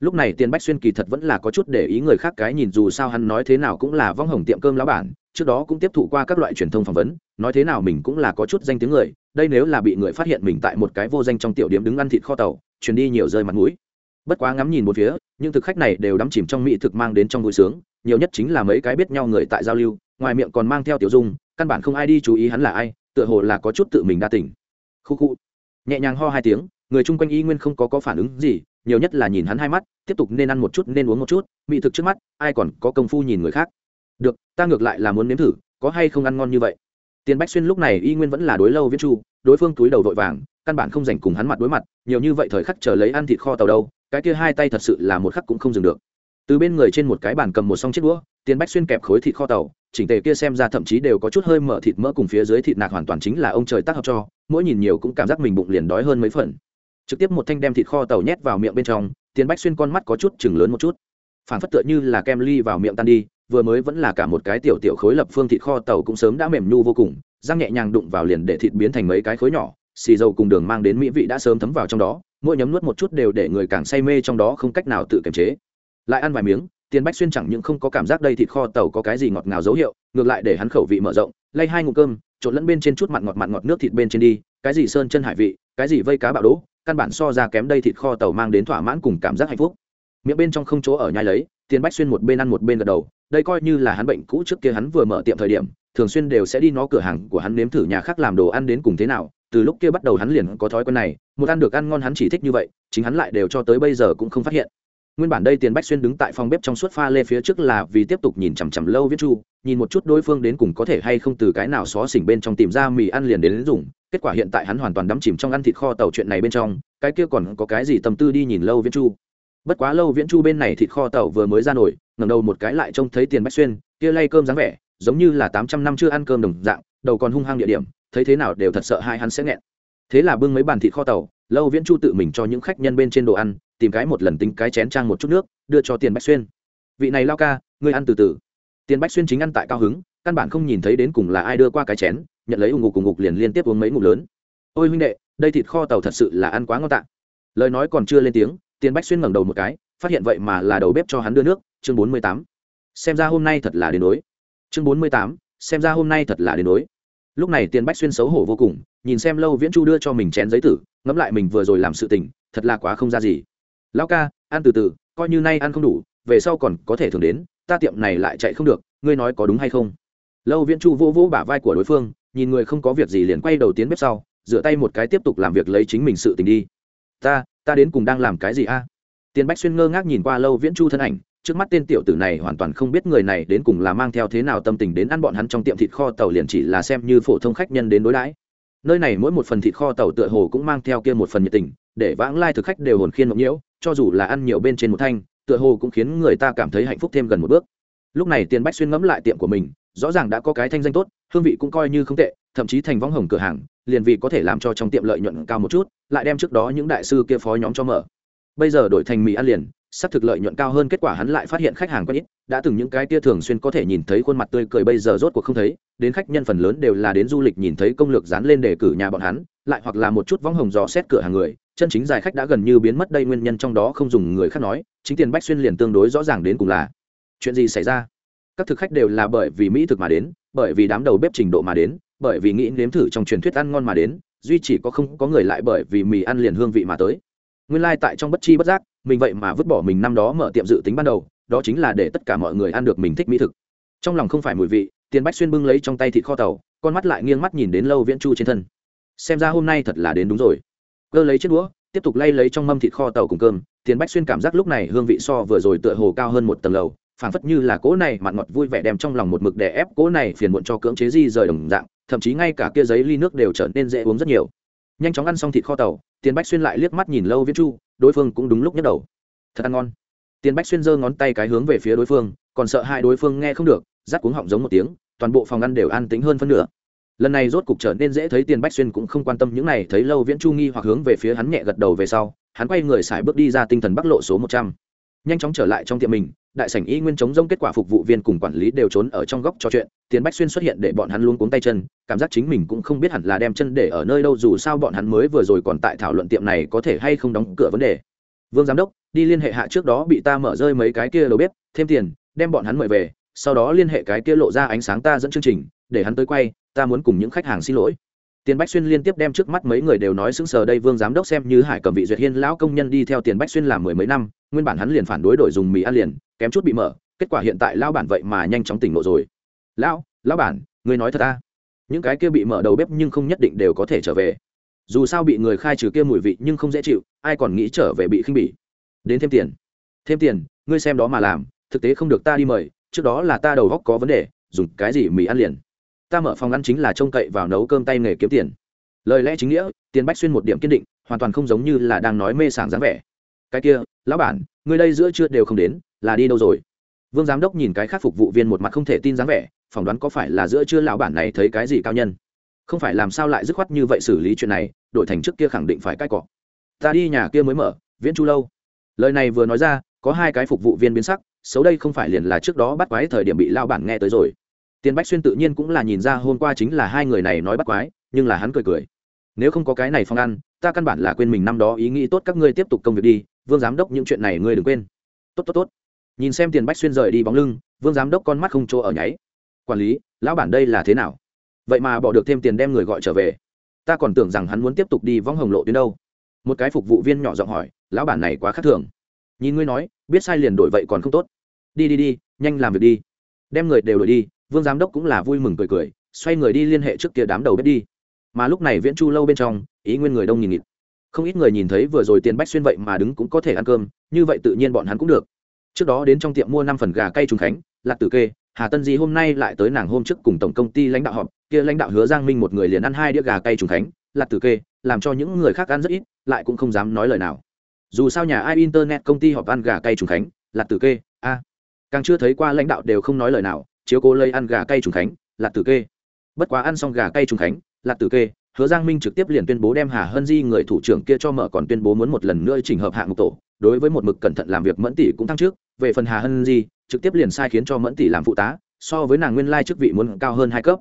Lúc này tiền bách xuyên kỳ thật vẫn là có chút để ý người khác cái nhìn dù sao hắn nói thế nào cũng là vong hồng tiệm cơm lão bản, trước đó cũng tiếp thụ qua các loại truyền thông phỏng vấn, nói thế nào mình cũng là có chút danh tiếng người, đây nếu là bị người phát hiện mình tại một cái vô danh trong tiểu điểm đứng ăn thịt kho tàu chuyển đi nhiều rơi mặt mũi bất quá ngắm nhìn một phía, những thực khách này đều đắm chìm trong mỹ thực mang đến trong vui sướng, nhiều nhất chính là mấy cái biết nhau người tại giao lưu, ngoài miệng còn mang theo tiểu dung, căn bản không ai đi chú ý hắn là ai, tựa hồ là có chút tự mình đa tỉnh khu khu. Nhẹ nhàng ho hai tiếng, người chung quanh y nguyên không có có phản ứng gì, nhiều nhất là nhìn hắn hai mắt, tiếp tục nên ăn một chút, nên uống một chút, mỹ thực trước mắt, ai còn có công phu nhìn người khác. Được, ta ngược lại là muốn nếm thử, có hay không ăn ngon như vậy. Tiền bách xuyên lúc này y nguyên vẫn là đối lâu viễn chu, đối phương túi đầu vội vàng căn bản không dành cùng hắn mặt đối mặt, nhiều như vậy thời khắc chờ lấy ăn thịt kho tàu đâu, cái kia hai tay thật sự là một khắc cũng không dừng được. Từ bên người trên một cái bàn cầm một song chiếc đũa, tiền bách xuyên kẹp khối thịt kho tàu, chỉnh tề kia xem ra thậm chí đều có chút hơi mở thịt mỡ cùng phía dưới thịt nạc hoàn toàn chính là ông trời tác hợp cho, mỗi nhìn nhiều cũng cảm giác mình bụng liền đói hơn mấy phần. Trực tiếp một thanh đem thịt kho tàu nhét vào miệng bên trong, tiền bách xuyên con mắt có chút chừng lớn một chút. Phản phất tựa như là kem ly vào miệng tan đi, vừa mới vẫn là cả một cái tiểu tiểu khối lập phương thịt kho tàu cũng sớm đã mềm nhu vô cùng, răng nhẹ nhàng đụng vào liền để thịt biến thành mấy cái khối nhỏ xì dầu cùng đường mang đến mỹ vị đã sớm thấm vào trong đó, mỗi nhấm nuốt một chút đều để người càng say mê trong đó không cách nào tự kiềm chế. Lại ăn vài miếng, tiền bách xuyên chẳng những không có cảm giác đây thịt kho tàu có cái gì ngọt ngào dấu hiệu, ngược lại để hắn khẩu vị mở rộng, lay hai ngụm cơm, trộn lẫn bên trên chút mặn ngọt mặn ngọt nước thịt bên trên đi, cái gì sơn chân hải vị, cái gì vây cá bạo đỗ, căn bản so ra kém đây thịt kho tàu mang đến thỏa mãn cùng cảm giác hạnh phúc. Miệng bên trong không chỗ ở nhai lấy, tiền bách xuyên một bên ăn một bên gật đầu, đây coi như là hắn bệnh cũ trước kia hắn vừa mở tiệm thời điểm, thường xuyên đều sẽ đi nó cửa hàng của hắn nếm thử nhà khác làm đồ ăn đến cùng thế nào từ lúc kia bắt đầu hắn liền có thói quen này một ăn được ăn ngon hắn chỉ thích như vậy chính hắn lại đều cho tới bây giờ cũng không phát hiện. Nguyên bản đây tiền bách xuyên đứng tại phòng bếp trong suốt pha lê phía trước là vì tiếp tục nhìn chằm chằm lâu viết chu nhìn một chút đối phương đến cùng có thể hay không từ cái nào xó xỉnh bên trong tìm ra mì ăn liền đến, đến dùng. Kết quả hiện tại hắn hoàn toàn đắm chìm trong ăn thịt kho tàu chuyện này bên trong cái kia còn có cái gì tâm tư đi nhìn lâu viễn chu? Bất quá lâu viễn chu bên này thịt kho tàu vừa mới ra nổi ngẩng đầu một cái lại trông thấy tiền bách xuyên kia lay cơm dáng vẻ giống như là tám trăm năm chưa ăn cơm đồng dạng đầu còn hung hăng địa điểm thấy thế nào đều thật sợ hai hắn sẽ nghẹn. Thế là bưng mấy bàn thịt kho tàu, lâu viễn chu tự mình cho những khách nhân bên trên đồ ăn, tìm cái một lần tính cái chén trang một chút nước, đưa cho tiền bách xuyên. Vị này lao ca, ngươi ăn từ từ. Tiền bách xuyên chính ăn tại cao hứng, căn bản không nhìn thấy đến cùng là ai đưa qua cái chén, nhận lấy ủng ngục cùng ngục liền liên tiếp uống mấy ngục lớn. Ôi huynh đệ, đây thịt kho tàu thật sự là ăn quá ngon tạ. Lời nói còn chưa lên tiếng, tiền bách xuyên ngẩng đầu một cái, phát hiện vậy mà là đầu bếp cho hắn đưa nước, chương bốn mươi tám. Xem ra hôm nay thật là đến đối. Chương bốn mươi tám, xem ra hôm nay thật là đến đối lúc này tiền bách xuyên xấu hổ vô cùng, nhìn xem lâu viễn chu đưa cho mình chén giấy tử, ngẫm lại mình vừa rồi làm sự tình, thật là quá không ra gì. Lão ca, ăn từ từ, coi như nay ăn không đủ, về sau còn có thể thường đến, ta tiệm này lại chạy không được, ngươi nói có đúng hay không? Lâu viễn chu vô vô bả vai của đối phương, nhìn người không có việc gì liền quay đầu tiến bếp sau, rửa tay một cái tiếp tục làm việc lấy chính mình sự tình đi. Ta ta đến cùng đang làm cái gì a? Tiền bách xuyên ngơ ngác nhìn qua lâu viễn chu thân ảnh trước mắt tên tiểu tử này hoàn toàn không biết người này đến cùng là mang theo thế nào tâm tình đến ăn bọn hắn trong tiệm thịt kho tàu liền chỉ là xem như phổ thông khách nhân đến đối đãi. Nơi này mỗi một phần thịt kho tàu tựa hồ cũng mang theo kia một phần nhiệt tình, để vãng lai thực khách đều hồn khiên mộng nhiễu, cho dù là ăn nhiều bên trên một thanh, tựa hồ cũng khiến người ta cảm thấy hạnh phúc thêm gần một bước. Lúc này tiền bách xuyên ngẫm lại tiệm của mình, rõ ràng đã có cái thanh danh tốt, hương vị cũng coi như không tệ, thậm chí thành võng hồng cửa hàng, liền vì có thể làm cho trong tiệm lợi nhuận cao một chút, lại đem trước đó những đại sư kia phó nhóm cho mở. Bây giờ đổi thành mì ăn liền sắp thực lợi nhuận cao hơn kết quả hắn lại phát hiện khách hàng quen ít, đã từng những cái tia thường xuyên có thể nhìn thấy khuôn mặt tươi cười bây giờ rốt cuộc không thấy, đến khách nhân phần lớn đều là đến du lịch nhìn thấy công lược dán lên để cử nhà bọn hắn, lại hoặc là một chút võng hồng dò xét cửa hàng người, chân chính dài khách đã gần như biến mất đây nguyên nhân trong đó không dùng người khác nói, chính tiền bách xuyên liền tương đối rõ ràng đến cùng là chuyện gì xảy ra. Các thực khách đều là bởi vì mỹ thực mà đến, bởi vì đám đầu bếp trình độ mà đến, bởi vì nghĩ nếm thử trong truyền thuyết ăn ngon mà đến, duy chỉ có không có người lại bởi vì mì ăn liền hương vị mà tới nguyên lai tại trong bất chi bất giác, mình vậy mà vứt bỏ mình năm đó mở tiệm dự tính ban đầu, đó chính là để tất cả mọi người ăn được mình thích mỹ thực. Trong lòng không phải mùi vị, tiền bách xuyên bưng lấy trong tay thịt kho tàu, con mắt lại nghiêng mắt nhìn đến lâu viễn chu trên thân. Xem ra hôm nay thật là đến đúng rồi. Cơ lấy chiếc đũa, tiếp tục lay lấy trong mâm thịt kho tàu cùng cơm, tiền bách xuyên cảm giác lúc này hương vị so vừa rồi tựa hồ cao hơn một tầng lầu, phảng phất như là cỗ này mặn ngọt vui vẻ đem trong lòng một mực đè ép cỗ này phiền muộn cho cưỡng chế di rời đồng dạng, thậm chí ngay cả kia giấy ly nước đều trở nên dễ uống rất nhiều nhanh chóng ăn xong thịt kho tàu, tiền bách xuyên lại liếc mắt nhìn lâu viễn chu, đối phương cũng đúng lúc nhấc đầu. Thật ăn ngon. Tiền bách xuyên giơ ngón tay cái hướng về phía đối phương, còn sợ hai đối phương nghe không được rắt cuống họng giống một tiếng, toàn bộ phòng ăn đều an tính hơn phân nửa. Lần này rốt cục trở nên dễ thấy tiền bách xuyên cũng không quan tâm những này, thấy lâu viễn chu nghi hoặc hướng về phía hắn nhẹ gật đầu về sau, hắn quay người xài bước đi ra tinh thần bắc lộ số một trăm nhanh chóng trở lại trong tiệm mình, đại sảnh y nguyên chống rông kết quả phục vụ viên cùng quản lý đều trốn ở trong góc trò chuyện, tiền bách xuyên xuất hiện để bọn hắn luôn cuống tay chân, cảm giác chính mình cũng không biết hẳn là đem chân để ở nơi đâu dù sao bọn hắn mới vừa rồi còn tại thảo luận tiệm này có thể hay không đóng cửa vấn đề. Vương giám đốc, đi liên hệ hạ trước đó bị ta mở rơi mấy cái kia đầu bếp, thêm tiền, đem bọn hắn mời về, sau đó liên hệ cái kia lộ ra ánh sáng ta dẫn chương trình, để hắn tới quay, ta muốn cùng những khách hàng xin lỗi tiền bách xuyên liên tiếp đem trước mắt mấy người đều nói xứng sờ đây, vương giám đốc xem như hải cầm vị duyệt hiên lão công nhân đi theo tiền bách xuyên làm mười mấy năm, nguyên bản hắn liền phản đối đổi dùng mì ăn liền, kém chút bị mở, kết quả hiện tại lão bản vậy mà nhanh chóng tỉnh lộ rồi. Lão lão bản, ngươi nói thật ta? Những cái kia bị mở đầu bếp nhưng không nhất định đều có thể trở về. Dù sao bị người khai trừ kia mùi vị nhưng không dễ chịu, ai còn nghĩ trở về bị khinh bỉ. Đến thêm tiền. Thêm tiền, ngươi xem đó mà làm, thực tế không được ta đi mời, trước đó là ta đầu góc có vấn đề, dùng cái gì mì ăn liền? Ta mở phòng ăn chính là trông cậy vào nấu cơm tay nghề kiếm tiền. Lời lẽ chính nghĩa, tiền bách xuyên một điểm kiên định, hoàn toàn không giống như là đang nói mê sảng dáng vẻ. Cái kia, lão bản, người đây giữa chưa đều không đến, là đi đâu rồi? Vương giám đốc nhìn cái khác phục vụ viên một mặt không thể tin dáng vẻ, phỏng đoán có phải là giữa chưa lão bản này thấy cái gì cao nhân? Không phải làm sao lại dứt khoát như vậy xử lý chuyện này, đổi thành trước kia khẳng định phải cãi cọ. Ta đi nhà kia mới mở, viễn chu lâu. Lời này vừa nói ra, có hai cái phục vụ viên biến sắc, xấu đây không phải liền là trước đó bắt quái thời điểm bị lao bản nghe tới rồi tiền bách xuyên tự nhiên cũng là nhìn ra hôm qua chính là hai người này nói bắt quái, nhưng là hắn cười cười. Nếu không có cái này phong ăn, ta căn bản là quên mình năm đó ý nghĩ tốt các ngươi tiếp tục công việc đi, vương giám đốc những chuyện này ngươi đừng quên. Tốt tốt tốt. Nhìn xem tiền bách xuyên rời đi bóng lưng, vương giám đốc con mắt không chỗ ở nháy. Quản lý, lão bản đây là thế nào? Vậy mà bỏ được thêm tiền đem người gọi trở về. Ta còn tưởng rằng hắn muốn tiếp tục đi võng hồng lộ tuyến đâu. Một cái phục vụ viên nhỏ giọng hỏi, lão bản này quá khác thường. Nhìn ngươi nói, biết sai liền đổi vậy còn không tốt. Đi đi đi, nhanh làm việc đi. Đem người đều đổi đi vương giám đốc cũng là vui mừng cười cười, xoay người đi liên hệ trước kia đám đầu bếp đi. Mà lúc này viễn chu lâu bên trong, ý nguyên người đông nhìn nghịt. Không ít người nhìn thấy vừa rồi tiền bách xuyên vậy mà đứng cũng có thể ăn cơm, như vậy tự nhiên bọn hắn cũng được. Trước đó đến trong tiệm mua năm phần gà cay trùng khánh, lạc tử kê, hà tân di hôm nay lại tới nàng hôm trước cùng tổng công ty lãnh đạo họp, kia lãnh đạo hứa giang minh một người liền ăn hai đĩa gà cay trùng khánh, lạc tử kê, làm cho những người khác ăn rất ít, lại cũng không dám nói lời nào. Dù sao nhà ai internet công ty họp ăn gà cay trùng khánh, lạc tử kê, a. Càng chưa thấy qua lãnh đạo đều không nói lời nào chiếu cố lấy ăn gà cay trùng khánh, lạc tử kê. Bất quá ăn xong gà cay trùng khánh, lạc tử kê, hứa giang minh trực tiếp liền tuyên bố đem hà hân di người thủ trưởng kia cho mở còn tuyên bố muốn một lần nữa chỉnh hợp hạng mục tổ, đối với một mực cẩn thận làm việc mẫn tỷ cũng thăng trước, về phần hà hân di, trực tiếp liền sai khiến cho mẫn tỷ làm phụ tá, so với nàng nguyên lai chức vị muốn cao hơn hai cấp.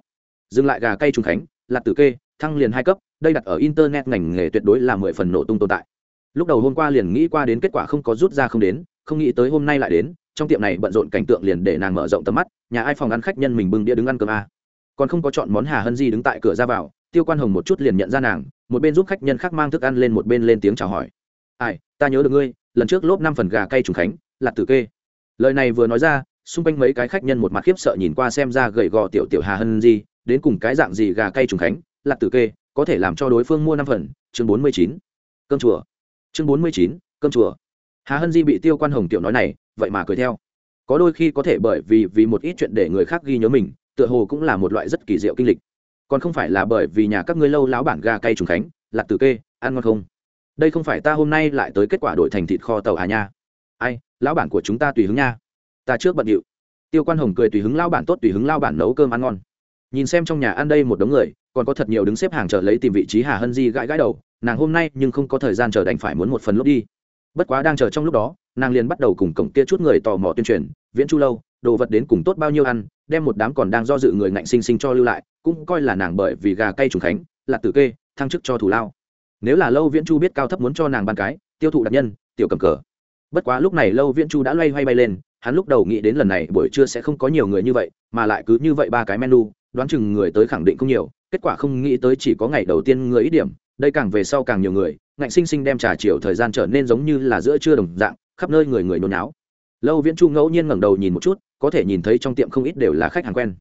Dừng lại gà cay trùng khánh, lạc tử kê, thăng liền hai cấp, đây đặt ở internet ngành nghề tuyệt đối là mười phần nổ tung tồn tại. Lúc đầu hôm qua liền nghĩ qua đến kết quả không có rút ra không đến, không nghĩ tới hôm nay lại đến trong tiệm này bận rộn cảnh tượng liền để nàng mở rộng tầm mắt, nhà ai phòng ăn khách nhân mình bưng đĩa đứng ăn cơm a còn không có chọn món hà hân di đứng tại cửa ra vào, tiêu quan hồng một chút liền nhận ra nàng, một bên giúp khách nhân khác mang thức ăn lên, một bên lên tiếng chào hỏi. Ai, ta nhớ được ngươi, lần trước lốp năm phần gà cay trùng khánh lạt tử kê. Lời này vừa nói ra, xung quanh mấy cái khách nhân một mặt khiếp sợ nhìn qua xem ra gầy gò tiểu tiểu hà hân di, đến cùng cái dạng gì gà cay trùng khánh lạt tử kê, có thể làm cho đối phương mua năm phần, chương bốn mươi chín. Cơm chùa. Chương bốn mươi chín, cơm chùa. Hà hân di bị tiêu quan hồng tiểu nói này vậy mà cười theo. Có đôi khi có thể bởi vì vì một ít chuyện để người khác ghi nhớ mình, tựa hồ cũng là một loại rất kỳ diệu kinh lịch. Còn không phải là bởi vì nhà các ngươi lâu láo bản gà cay trùng khánh, lạc tử kê, ăn ngon không? Đây không phải ta hôm nay lại tới kết quả đổi thành thịt kho tàu hà nha. Ai, lão bản của chúng ta tùy hứng nha. Ta trước bận điệu. Tiêu quan hồng cười tùy hứng lao bản tốt, tùy hứng lao bản nấu cơm ăn ngon. Nhìn xem trong nhà ăn đây một đống người, còn có thật nhiều đứng xếp hàng chờ lấy tìm vị trí hà hân di gãi gãi đầu, nàng hôm nay nhưng không có thời gian chờ đành phải muốn một phần lúc đi. Bất quá đang chờ trong lúc đó nàng liền bắt đầu cùng cổng kia chút người tò mò tuyên truyền, viễn chu lâu, đồ vật đến cùng tốt bao nhiêu ăn, đem một đám còn đang do dự người ngạnh sinh sinh cho lưu lại, cũng coi là nàng bởi vì gà cay trùng khánh, là tử kê, thăng chức cho thủ lao. Nếu là lâu viễn chu biết cao thấp muốn cho nàng ban cái, tiêu thụ đặc nhân, tiểu cầm cờ. Bất quá lúc này lâu viễn chu đã loay hoay bay lên, hắn lúc đầu nghĩ đến lần này buổi trưa sẽ không có nhiều người như vậy, mà lại cứ như vậy ba cái menu, đoán chừng người tới khẳng định không nhiều, kết quả không nghĩ tới chỉ có ngày đầu tiên người ít điểm, đây càng về sau càng nhiều người, ngạnh sinh sinh đem trà chiều thời gian trở nên giống như là giữa trưa đồng dạng khắp nơi người người nôn náo. Lâu viễn chu ngẫu nhiên ngẩng đầu nhìn một chút, có thể nhìn thấy trong tiệm không ít đều là khách hàng quen.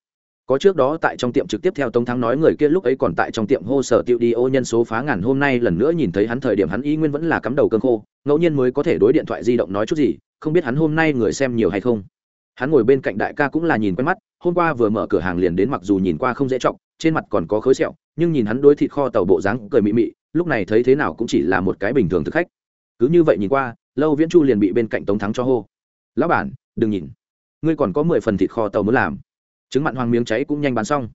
Có trước đó tại trong tiệm trực tiếp theo tống thắng nói người kia lúc ấy còn tại trong tiệm hô sở tiêu đi, ô nhân số phá ngàn, hôm nay lần nữa nhìn thấy hắn thời điểm hắn ý nguyên vẫn là cắm đầu cơn khô, ngẫu nhiên mới có thể đối điện thoại di động nói chút gì, không biết hắn hôm nay người xem nhiều hay không. Hắn ngồi bên cạnh đại ca cũng là nhìn quen mắt, hôm qua vừa mở cửa hàng liền đến mặc dù nhìn qua không dễ trọng trên mặt còn có khối sẹo, nhưng nhìn hắn đối thịt kho tàu bộ dáng cười mị mị, lúc này thấy thế nào cũng chỉ là một cái bình thường thực khách. Cứ như vậy nhìn qua lâu viễn chu liền bị bên cạnh tống thắng cho hô. Lão bản, đừng nhìn. Ngươi còn có mười phần thịt kho tàu muốn làm. Trứng mặn hoàng miếng cháy cũng nhanh bán xong.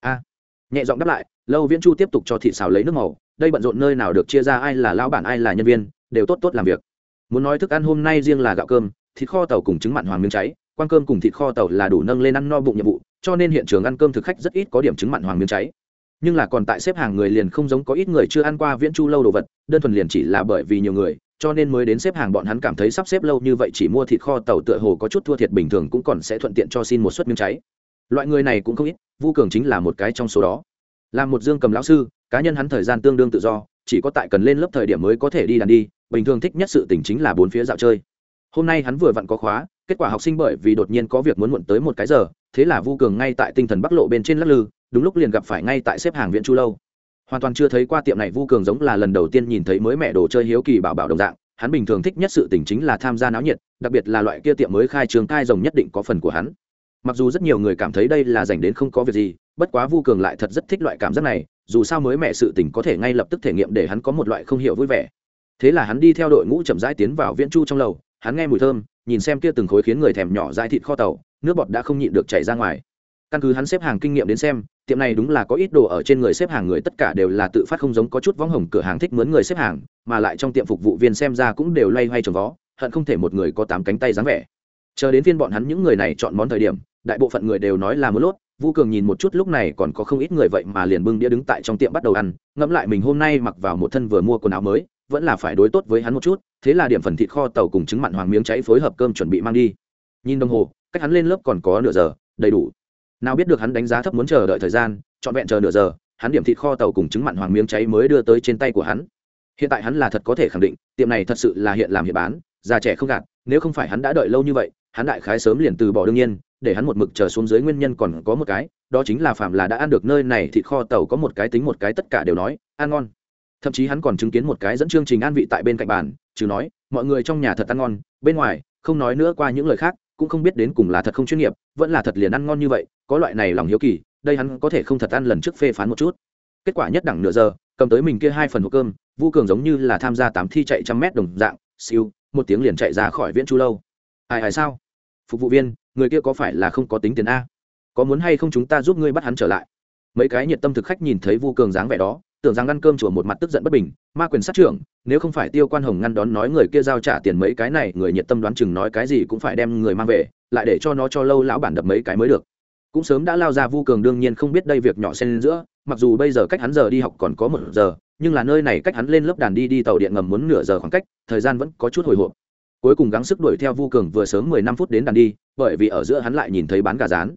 A. Nhẹ giọng đáp lại, lâu viễn chu tiếp tục cho thịt xào lấy nước màu. Đây bận rộn nơi nào được chia ra, ai là lão bản, ai là nhân viên, đều tốt tốt làm việc. Muốn nói thức ăn hôm nay riêng là gạo cơm, thịt kho tàu cùng trứng mặn hoàng miếng cháy, quan cơm cùng thịt kho tàu là đủ nâng lên ăn no bụng nhiệm vụ, cho nên hiện trường ăn cơm thực khách rất ít có điểm trứng mặn hoàng miếng cháy. Nhưng là còn tại xếp hàng người liền không giống có ít người chưa ăn qua viễn chu lâu đồ vật, đơn thuần liền chỉ là bởi vì nhiều người cho nên mới đến xếp hàng bọn hắn cảm thấy sắp xếp lâu như vậy chỉ mua thịt kho tàu tựa hồ có chút thua thiệt bình thường cũng còn sẽ thuận tiện cho xin một suất miếng cháy. Loại người này cũng không ít, vu cường chính là một cái trong số đó. Là một dương cầm lão sư, cá nhân hắn thời gian tương đương tự do, chỉ có tại cần lên lớp thời điểm mới có thể đi đàn đi, bình thường thích nhất sự tỉnh chính là bốn phía dạo chơi. Hôm nay hắn vừa vặn có khóa, kết quả học sinh bởi vì đột nhiên có việc muốn muộn tới một cái giờ, thế là vu cường ngay tại tinh thần bắc lộ bên trên lắc lư, đúng lúc liền gặp phải ngay tại xếp hàng viện chu lâu hoàn toàn chưa thấy qua tiệm này vu cường giống là lần đầu tiên nhìn thấy mới mẹ đồ chơi hiếu kỳ bảo bảo đồng dạng. Hắn bình thường thích nhất sự tình chính là tham gia náo nhiệt, đặc biệt là loại kia tiệm mới khai trường thai rồng nhất định có phần của hắn. Mặc dù rất nhiều người cảm thấy đây là dành đến không có việc gì, bất quá vu cường lại thật rất thích loại cảm giác này, dù sao mới mẹ sự tình có thể ngay lập tức thể nghiệm để hắn có một loại không hiểu vui vẻ. Thế là hắn đi theo đội ngũ chậm rãi tiến vào viễn chu trong lầu, hắn nghe mùi thơm, nhìn xem kia từng khối khiến người thèm nhỏ dãi thịt kho tàu, nước bọt đã không nhịn được chảy ra ngoài. Căn cứ hắn xếp hàng kinh nghiệm đến xem tiệm này đúng là có ít đồ ở trên người xếp hàng, người tất cả đều là tự phát không giống, có chút võng hồng cửa hàng thích mướn người xếp hàng, mà lại trong tiệm phục vụ viên xem ra cũng đều loay hoay trồng vó, hận không thể một người có tám cánh tay dáng vẻ. Chờ đến phiên bọn hắn những người này chọn món thời điểm, đại bộ phận người đều nói là muốn lốt, vu cường nhìn một chút lúc này còn có không ít người vậy mà liền bưng đĩa đứng tại trong tiệm bắt đầu ăn, ngẫm lại mình hôm nay mặc vào một thân vừa mua quần áo mới, vẫn là phải đối tốt với hắn một chút, thế là điểm phần thịt kho tàu cùng trứng mặn hoàng miếng cháy phối hợp cơm chuẩn bị mang đi. Nhìn đồng hồ, cách hắn lên lớp còn có nửa giờ, đầy đủ nào biết được hắn đánh giá thấp muốn chờ đợi thời gian, trọn vẹn chờ nửa giờ, hắn điểm thịt kho tàu cùng trứng mặn hoàng miếng cháy mới đưa tới trên tay của hắn. Hiện tại hắn là thật có thể khẳng định, tiệm này thật sự là hiện làm hiện bán, già trẻ không gạt, nếu không phải hắn đã đợi lâu như vậy, hắn đại khái sớm liền từ bỏ đương nhiên, để hắn một mực chờ xuống dưới nguyên nhân còn có một cái, đó chính là phạm là đã ăn được nơi này thịt kho tàu có một cái tính một cái tất cả đều nói, ăn ngon. Thậm chí hắn còn chứng kiến một cái dẫn chương trình an vị tại bên cạnh bàn, chứ nói, mọi người trong nhà thật ăn ngon, bên ngoài, không nói nữa qua những lời khác, cũng không biết đến cùng là thật không chuyên nghiệp, vẫn là thật liền ăn ngon như vậy có loại này lòng hiếu kỳ, đây hắn có thể không thật ăn lần trước phê phán một chút. Kết quả nhất đẳng nửa giờ, cầm tới mình kia hai phần hộp cơm, vu cường giống như là tham gia tám thi chạy trăm mét đồng dạng, siêu, một tiếng liền chạy ra khỏi viễn chu lâu. Ai ai sao? Phục vụ viên, người kia có phải là không có tính tiền a? Có muốn hay không chúng ta giúp ngươi bắt hắn trở lại? Mấy cái nhiệt tâm thực khách nhìn thấy vu cường dáng vẻ đó, tưởng rằng ăn cơm chùa một mặt tức giận bất bình, ma quyền sát trưởng, nếu không phải tiêu quan hồng ngăn đón nói người kia giao trả tiền mấy cái này, người nhiệt tâm đoán chừng nói cái gì cũng phải đem người mang về, lại để cho nó cho lâu lão bản đập mấy cái mới được cũng sớm đã lao ra vu cường đương nhiên không biết đây việc nhỏ xen giữa, mặc dù bây giờ cách hắn giờ đi học còn có một giờ, nhưng là nơi này cách hắn lên lớp đàn đi đi tàu điện ngầm muốn nửa giờ khoảng cách, thời gian vẫn có chút hồi hộp. Cuối cùng gắng sức đuổi theo vu cường vừa sớm mười năm phút đến đàn đi, bởi vì ở giữa hắn lại nhìn thấy bán gà rán.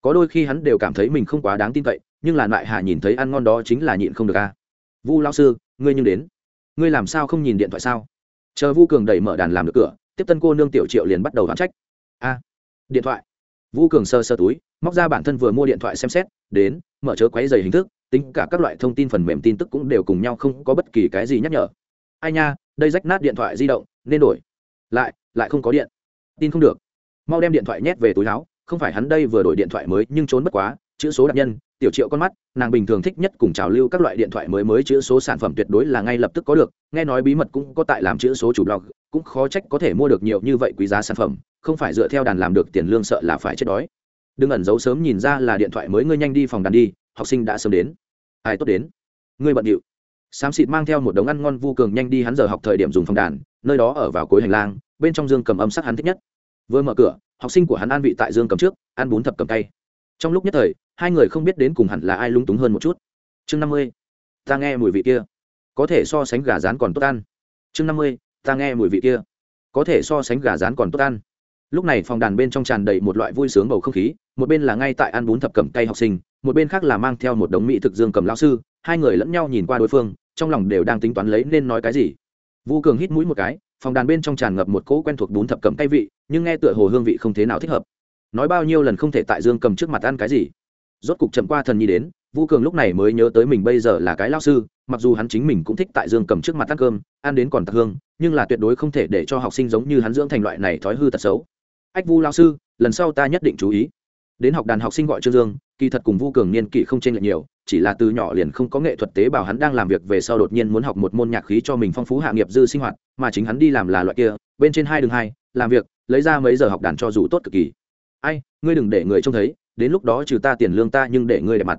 Có đôi khi hắn đều cảm thấy mình không quá đáng tin cậy, nhưng là lại hà nhìn thấy ăn ngon đó chính là nhịn không được a. Vu lao sư, ngươi nhưng đến. Ngươi làm sao không nhìn điện thoại sao? Chờ vu cường đẩy mở đàn làm được cửa, tiếp tân cô nương tiểu triệu liền bắt đầu đoán trách. A, điện thoại vu cường sơ sơ túi, móc ra bản thân vừa mua điện thoại xem xét, đến, mở chớ quấy dày hình thức, tính cả các loại thông tin phần mềm tin tức cũng đều cùng nhau không có bất kỳ cái gì nhắc nhở. Ai nha, đây rách nát điện thoại di động, nên đổi. Lại lại không có điện. Tin không được. Mau đem điện thoại nhét về túi áo, không phải hắn đây vừa đổi điện thoại mới nhưng trốn bất quá, chữ số đặc nhân, tiểu triệu con mắt, nàng bình thường thích nhất cùng trào lưu các loại điện thoại mới mới chữ số sản phẩm tuyệt đối là ngay lập tức có được, nghe nói bí mật cũng có tại làm chữ số chủ blog, cũng khó trách có thể mua được nhiều như vậy quý giá sản phẩm không phải dựa theo đàn làm được tiền lương sợ là phải chết đói. Đừng ẩn giấu sớm nhìn ra là điện thoại mới ngươi nhanh đi phòng đàn đi, học sinh đã sớm đến. Ai tốt đến? Ngươi bận điệu. Xám xịt mang theo một đống ăn ngon vô cường nhanh đi hắn giờ học thời điểm dùng phòng đàn, nơi đó ở vào cuối hành lang, bên trong dương cầm âm sắc hắn thích nhất. Vừa mở cửa, học sinh của hắn an vị tại dương cầm trước, ăn bún thập cầm tay trong lúc nhất thời, hai người không biết đến cùng hẳn là ai lung túng hơn một chút. Chương năm mươi, ta nghe mùi vị kia. Có thể so sánh gà rán còn tốt ăn. Chương năm mươi, ta nghe mùi vị kia. Có thể so sánh gà rán còn tốt ăn lúc này phòng đàn bên trong tràn đầy một loại vui sướng bầu không khí, một bên là ngay tại ăn bún thập cẩm tay học sinh, một bên khác là mang theo một đống mỹ thực dương cầm lão sư, hai người lẫn nhau nhìn qua đối phương, trong lòng đều đang tính toán lấy nên nói cái gì. Vu cường hít mũi một cái, phòng đàn bên trong tràn ngập một cỗ quen thuộc bún thập cẩm tay vị, nhưng nghe tựa hồ hương vị không thế nào thích hợp. Nói bao nhiêu lần không thể tại dương cầm trước mặt ăn cái gì. Rốt cục chậm qua thần nhi đến, vu cường lúc này mới nhớ tới mình bây giờ là cái lao sư, mặc dù hắn chính mình cũng thích tại dương cầm trước mặt ăn cơm, ăn đến còn tạc hương, nhưng là tuyệt đối không thể để cho học sinh giống như hắn dưỡng thành loại này thói hư tật xấu ách vu lao sư, lần sau ta nhất định chú ý. Đến học đàn học sinh gọi trương dương, kỳ thật cùng vu cường niên kỷ không chênh lệch nhiều, chỉ là từ nhỏ liền không có nghệ thuật tế bào hắn đang làm việc về sau đột nhiên muốn học một môn nhạc khí cho mình phong phú hạ nghiệp dư sinh hoạt, mà chính hắn đi làm là loại kia, bên trên hai đường hai, làm việc, lấy ra mấy giờ học đàn cho dù tốt cực kỳ. Ai, ngươi đừng để người trông thấy, đến lúc đó trừ ta tiền lương ta nhưng để ngươi đẹp mặt.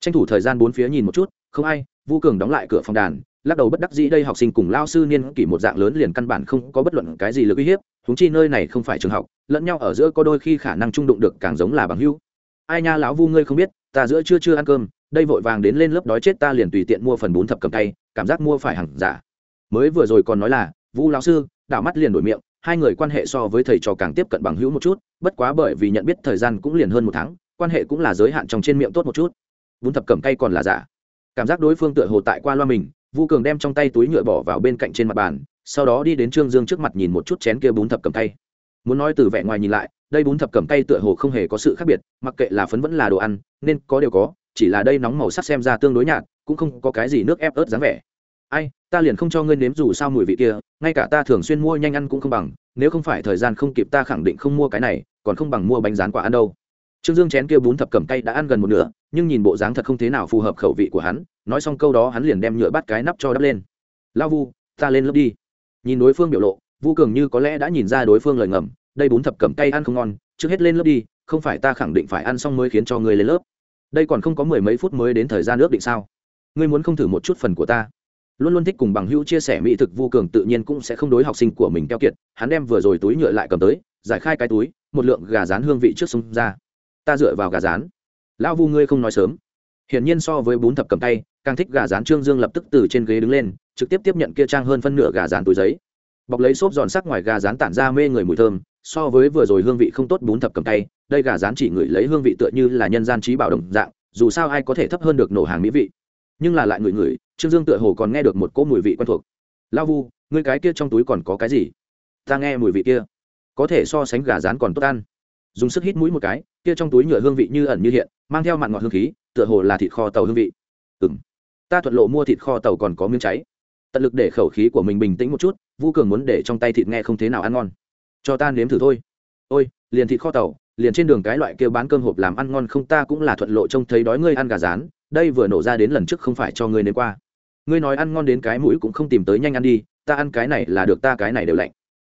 Tranh thủ thời gian bốn phía nhìn một chút, không ai, vu cường đóng lại cửa phòng đàn, lắc đầu bất đắc dĩ đây học sinh cùng lao sư niên kỷ một dạng lớn liền căn bản không có bất luận cái gì lực uy hiếp húng chi nơi này không phải trường học, lẫn nhau ở giữa có đôi khi khả năng trung đụng được càng giống là bằng hữu. Ai nha lão vu ngươi không biết, ta giữa chưa chưa ăn cơm, đây vội vàng đến lên lớp đói chết ta liền tùy tiện mua phần bún thập cầm tay, cảm giác mua phải hàng giả. Mới vừa rồi còn nói là, vu lão sư, đảo mắt liền đổi miệng, hai người quan hệ so với thầy trò càng tiếp cận bằng hữu một chút, bất quá bởi vì nhận biết thời gian cũng liền hơn một tháng, quan hệ cũng là giới hạn trong trên miệng tốt một chút. Bún thập cẩm cay còn là giả. Cảm giác đối phương tựa hồ tại qua loa mình, vu cường đem trong tay túi nhựa bỏ vào bên cạnh trên mặt bàn sau đó đi đến trương dương trước mặt nhìn một chút chén kia bún thập cầm tay muốn nói từ vẻ ngoài nhìn lại, đây bún thập cầm tay tựa hồ không hề có sự khác biệt, mặc kệ là phấn vẫn là đồ ăn, nên có đều có, chỉ là đây nóng màu sắc xem ra tương đối nhạt, cũng không có cái gì nước ép ớt dáng vẻ. Ai, ta liền không cho ngươi nếm dù sao mùi vị kia, ngay cả ta thường xuyên mua nhanh ăn cũng không bằng, nếu không phải thời gian không kịp ta khẳng định không mua cái này, còn không bằng mua bánh rán quả ăn đâu. Trương dương chén kia bún thập cầm tay đã ăn gần một nửa, nhưng nhìn bộ dáng thật không thế nào phù hợp khẩu vị của hắn, nói xong câu đó hắn liền đem nhựa bắt cái nắp cho đắp lên. Lao vu, ta lên lớp đi nhìn đối phương biểu lộ, vu cường như có lẽ đã nhìn ra đối phương lời ngầm, đây bún thập cầm cay ăn không ngon, trước hết lên lớp đi, không phải ta khẳng định phải ăn xong mới khiến cho ngươi lên lớp. Đây còn không có mười mấy phút mới đến thời gian ước định sao? Ngươi muốn không thử một chút phần của ta? Luôn luôn thích cùng bằng hữu chia sẻ mỹ thực, vu cường tự nhiên cũng sẽ không đối học sinh của mình keo kiệt, hắn đem vừa rồi túi nhựa lại cầm tới, giải khai cái túi, một lượng gà rán hương vị trước sông ra. Ta dựa vào gà rán. Lão vu ngươi không nói sớm. Hiển nhiên so với bún thập cầm tay càng thích gà rán trương dương lập tức từ trên ghế đứng lên trực tiếp tiếp nhận kia trang hơn phân nửa gà rán túi giấy. Bọc lấy xốp giòn sắc ngoài gà rán tản ra mê người mùi thơm, so với vừa rồi hương vị không tốt bún thập cầm tay, đây gà rán chỉ ngửi lấy hương vị tựa như là nhân gian trí bảo đồng dạng, dù sao ai có thể thấp hơn được nổ hàng mỹ vị. Nhưng là lại ngửi ngửi, trương dương tựa hồ còn nghe được một cỗ mùi vị quen thuộc. Lao vu, ngươi cái kia trong túi còn có cái gì? Ta nghe mùi vị kia. Có thể so sánh gà rán còn tốt ăn. Dùng sức hít mũi một cái, kia trong túi nhựa hương vị như ẩn như hiện, mang theo mặn ngọt hương khí, tựa hồ là thịt kho tàu hương vị. Ừ m ta thuận lộ mua thịt kho tàu còn có miếng cháy tận lực để khẩu khí của mình bình tĩnh một chút, vu cường muốn để trong tay thịt nghe không thế nào ăn ngon. Cho ta nếm thử thôi. Ôi, liền thịt kho tàu, liền trên đường cái loại kêu bán cơm hộp làm ăn ngon không ta cũng là thuận lộ trông thấy đói ngươi ăn gà rán, đây vừa nổ ra đến lần trước không phải cho ngươi nếm qua. Ngươi nói ăn ngon đến cái mũi cũng không tìm tới nhanh ăn đi, ta ăn cái này là được ta cái này đều lạnh.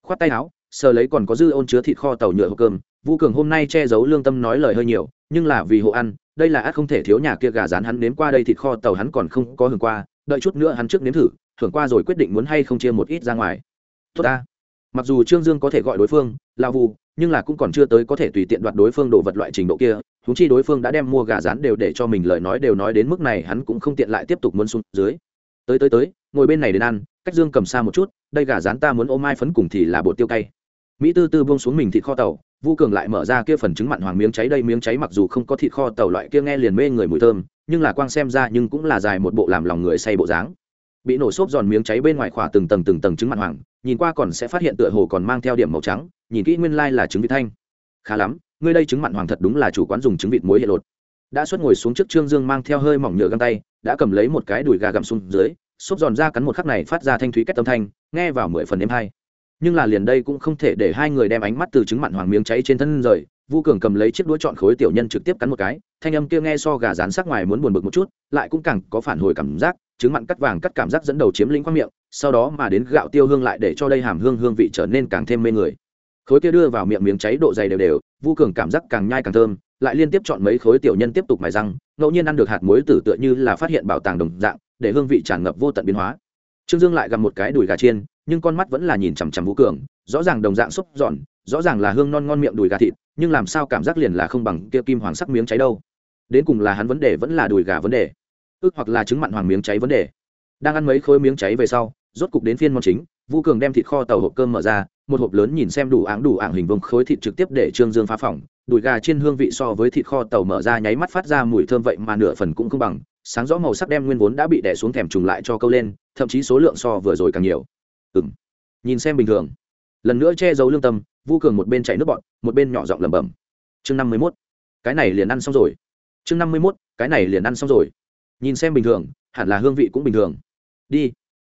Khoát tay áo, sờ lấy còn có dư ôn chứa thịt kho tàu nhựa hộp cơm vũ cường hôm nay che giấu lương tâm nói lời hơi nhiều, nhưng là vì hộ ăn, đây là ắt không thể thiếu nhà kia gà rán hắn nếm qua đây thịt kho tàu hắn còn không có hưởng qua, đợi chút nữa hắn trước nếm thử thưởng qua rồi quyết định muốn hay không chia một ít ra ngoài. Tốt ta. Mặc dù trương dương có thể gọi đối phương là vu, nhưng là cũng còn chưa tới có thể tùy tiện đoạt đối phương đồ vật loại trình độ kia húng chi đối phương đã đem mua gà rán đều để cho mình lời nói đều nói đến mức này hắn cũng không tiện lại tiếp tục muốn xuống dưới. Tới tới tới, ngồi bên này đến ăn, cách dương cầm xa một chút, đây gà rán ta muốn ôm mai phấn cùng thì là bột tiêu cay. Mỹ tư tư buông xuống mình thịt kho tàu, vu cường lại mở ra kia phần trứng mặn hoàng miếng cháy đây miếng cháy mặc dù không có thịt kho tàu loại kia nghe liền mê người mùi thơm, nhưng là quang xem ra nhưng cũng là dài một bộ làm lòng người say bộ dáng bị nổ xốp giòn miếng cháy bên ngoài khỏa từng tầng từng tầng trứng mặn hoàng, nhìn qua còn sẽ phát hiện tựa hồ còn mang theo điểm màu trắng, nhìn kỹ nguyên lai là trứng vịt thanh. Khá lắm, ngươi đây trứng mặn hoàng thật đúng là chủ quán dùng trứng vịt muối hiện lột. Đã xuất ngồi xuống trước trương dương mang theo hơi mỏng nhựa găng tay, đã cầm lấy một cái đùi gà gặm xuống dưới, xốp giòn ra cắn một khắc này phát ra thanh thúy kết tâm thanh, nghe vào mười phần đêm hai nhưng là liền đây cũng không thể để hai người đem ánh mắt từ trứng mặn hoàng miếng cháy trên thân rời, vu cường cầm lấy chiếc đũa chọn khối tiểu nhân trực tiếp cắn một cái, thanh âm kia nghe so gà rán sắc ngoài muốn buồn bực một chút, lại cũng càng có phản hồi cảm giác trứng mặn cắt vàng cắt cảm giác dẫn đầu chiếm lĩnh khoang miệng, sau đó mà đến gạo tiêu hương lại để cho đây hàm hương hương vị trở nên càng thêm mê người. Khối kia đưa vào miệng miếng cháy độ dày đều đều, vu cường cảm giác càng nhai càng thơm, lại liên tiếp chọn mấy khối tiểu nhân tiếp tục mài răng, ngẫu nhiên ăn được hạt muối tử tựa như là phát hiện bảo tàng đồng dạng, để hương vị tràn ngập vô tận biến hóa. Trương dương lại gặp một cái đùi gà chiên, nhưng con mắt vẫn là nhìn chằm chằm vũ cường, rõ ràng đồng dạng xúc giòn, rõ ràng là hương non ngon miệng đùi gà thịt, nhưng làm sao cảm giác liền là không bằng kia kim hoàng sắc miếng cháy đâu. Đến cùng là hắn vấn đề vẫn là đùi gà vấn đề ước hoặc là trứng mặn hoàng miếng cháy vấn đề. Đang ăn mấy khối miếng cháy về sau, rốt cục đến phiên món chính, vũ cường đem thịt kho tàu hộp cơm mở ra, một hộp lớn nhìn xem đủ áng đủ ảng hình vương khối thịt trực tiếp để trương dương phá phỏng đùi gà trên hương vị so với thịt kho tàu mở ra nháy mắt phát ra mùi thơm vậy mà nửa phần cũng không bằng, sáng rõ màu sắc đem nguyên vốn đã bị đè xuống thèm trùng lại cho câu lên, thậm chí số lượng so vừa rồi càng nhiều. Ừ m nhìn xem bình thường. Lần nữa che giấu lương tâm vu cường một bên chạy nước bọn một bên nhỏ giọng lẩm bẩm. Chương năm mươi mốt. Cái này liền ăn xong rồi. Chương năm mươi mốt, cái này liền ăn xong rồi nhìn xem bình thường, hẳn là hương vị cũng bình thường. Đi.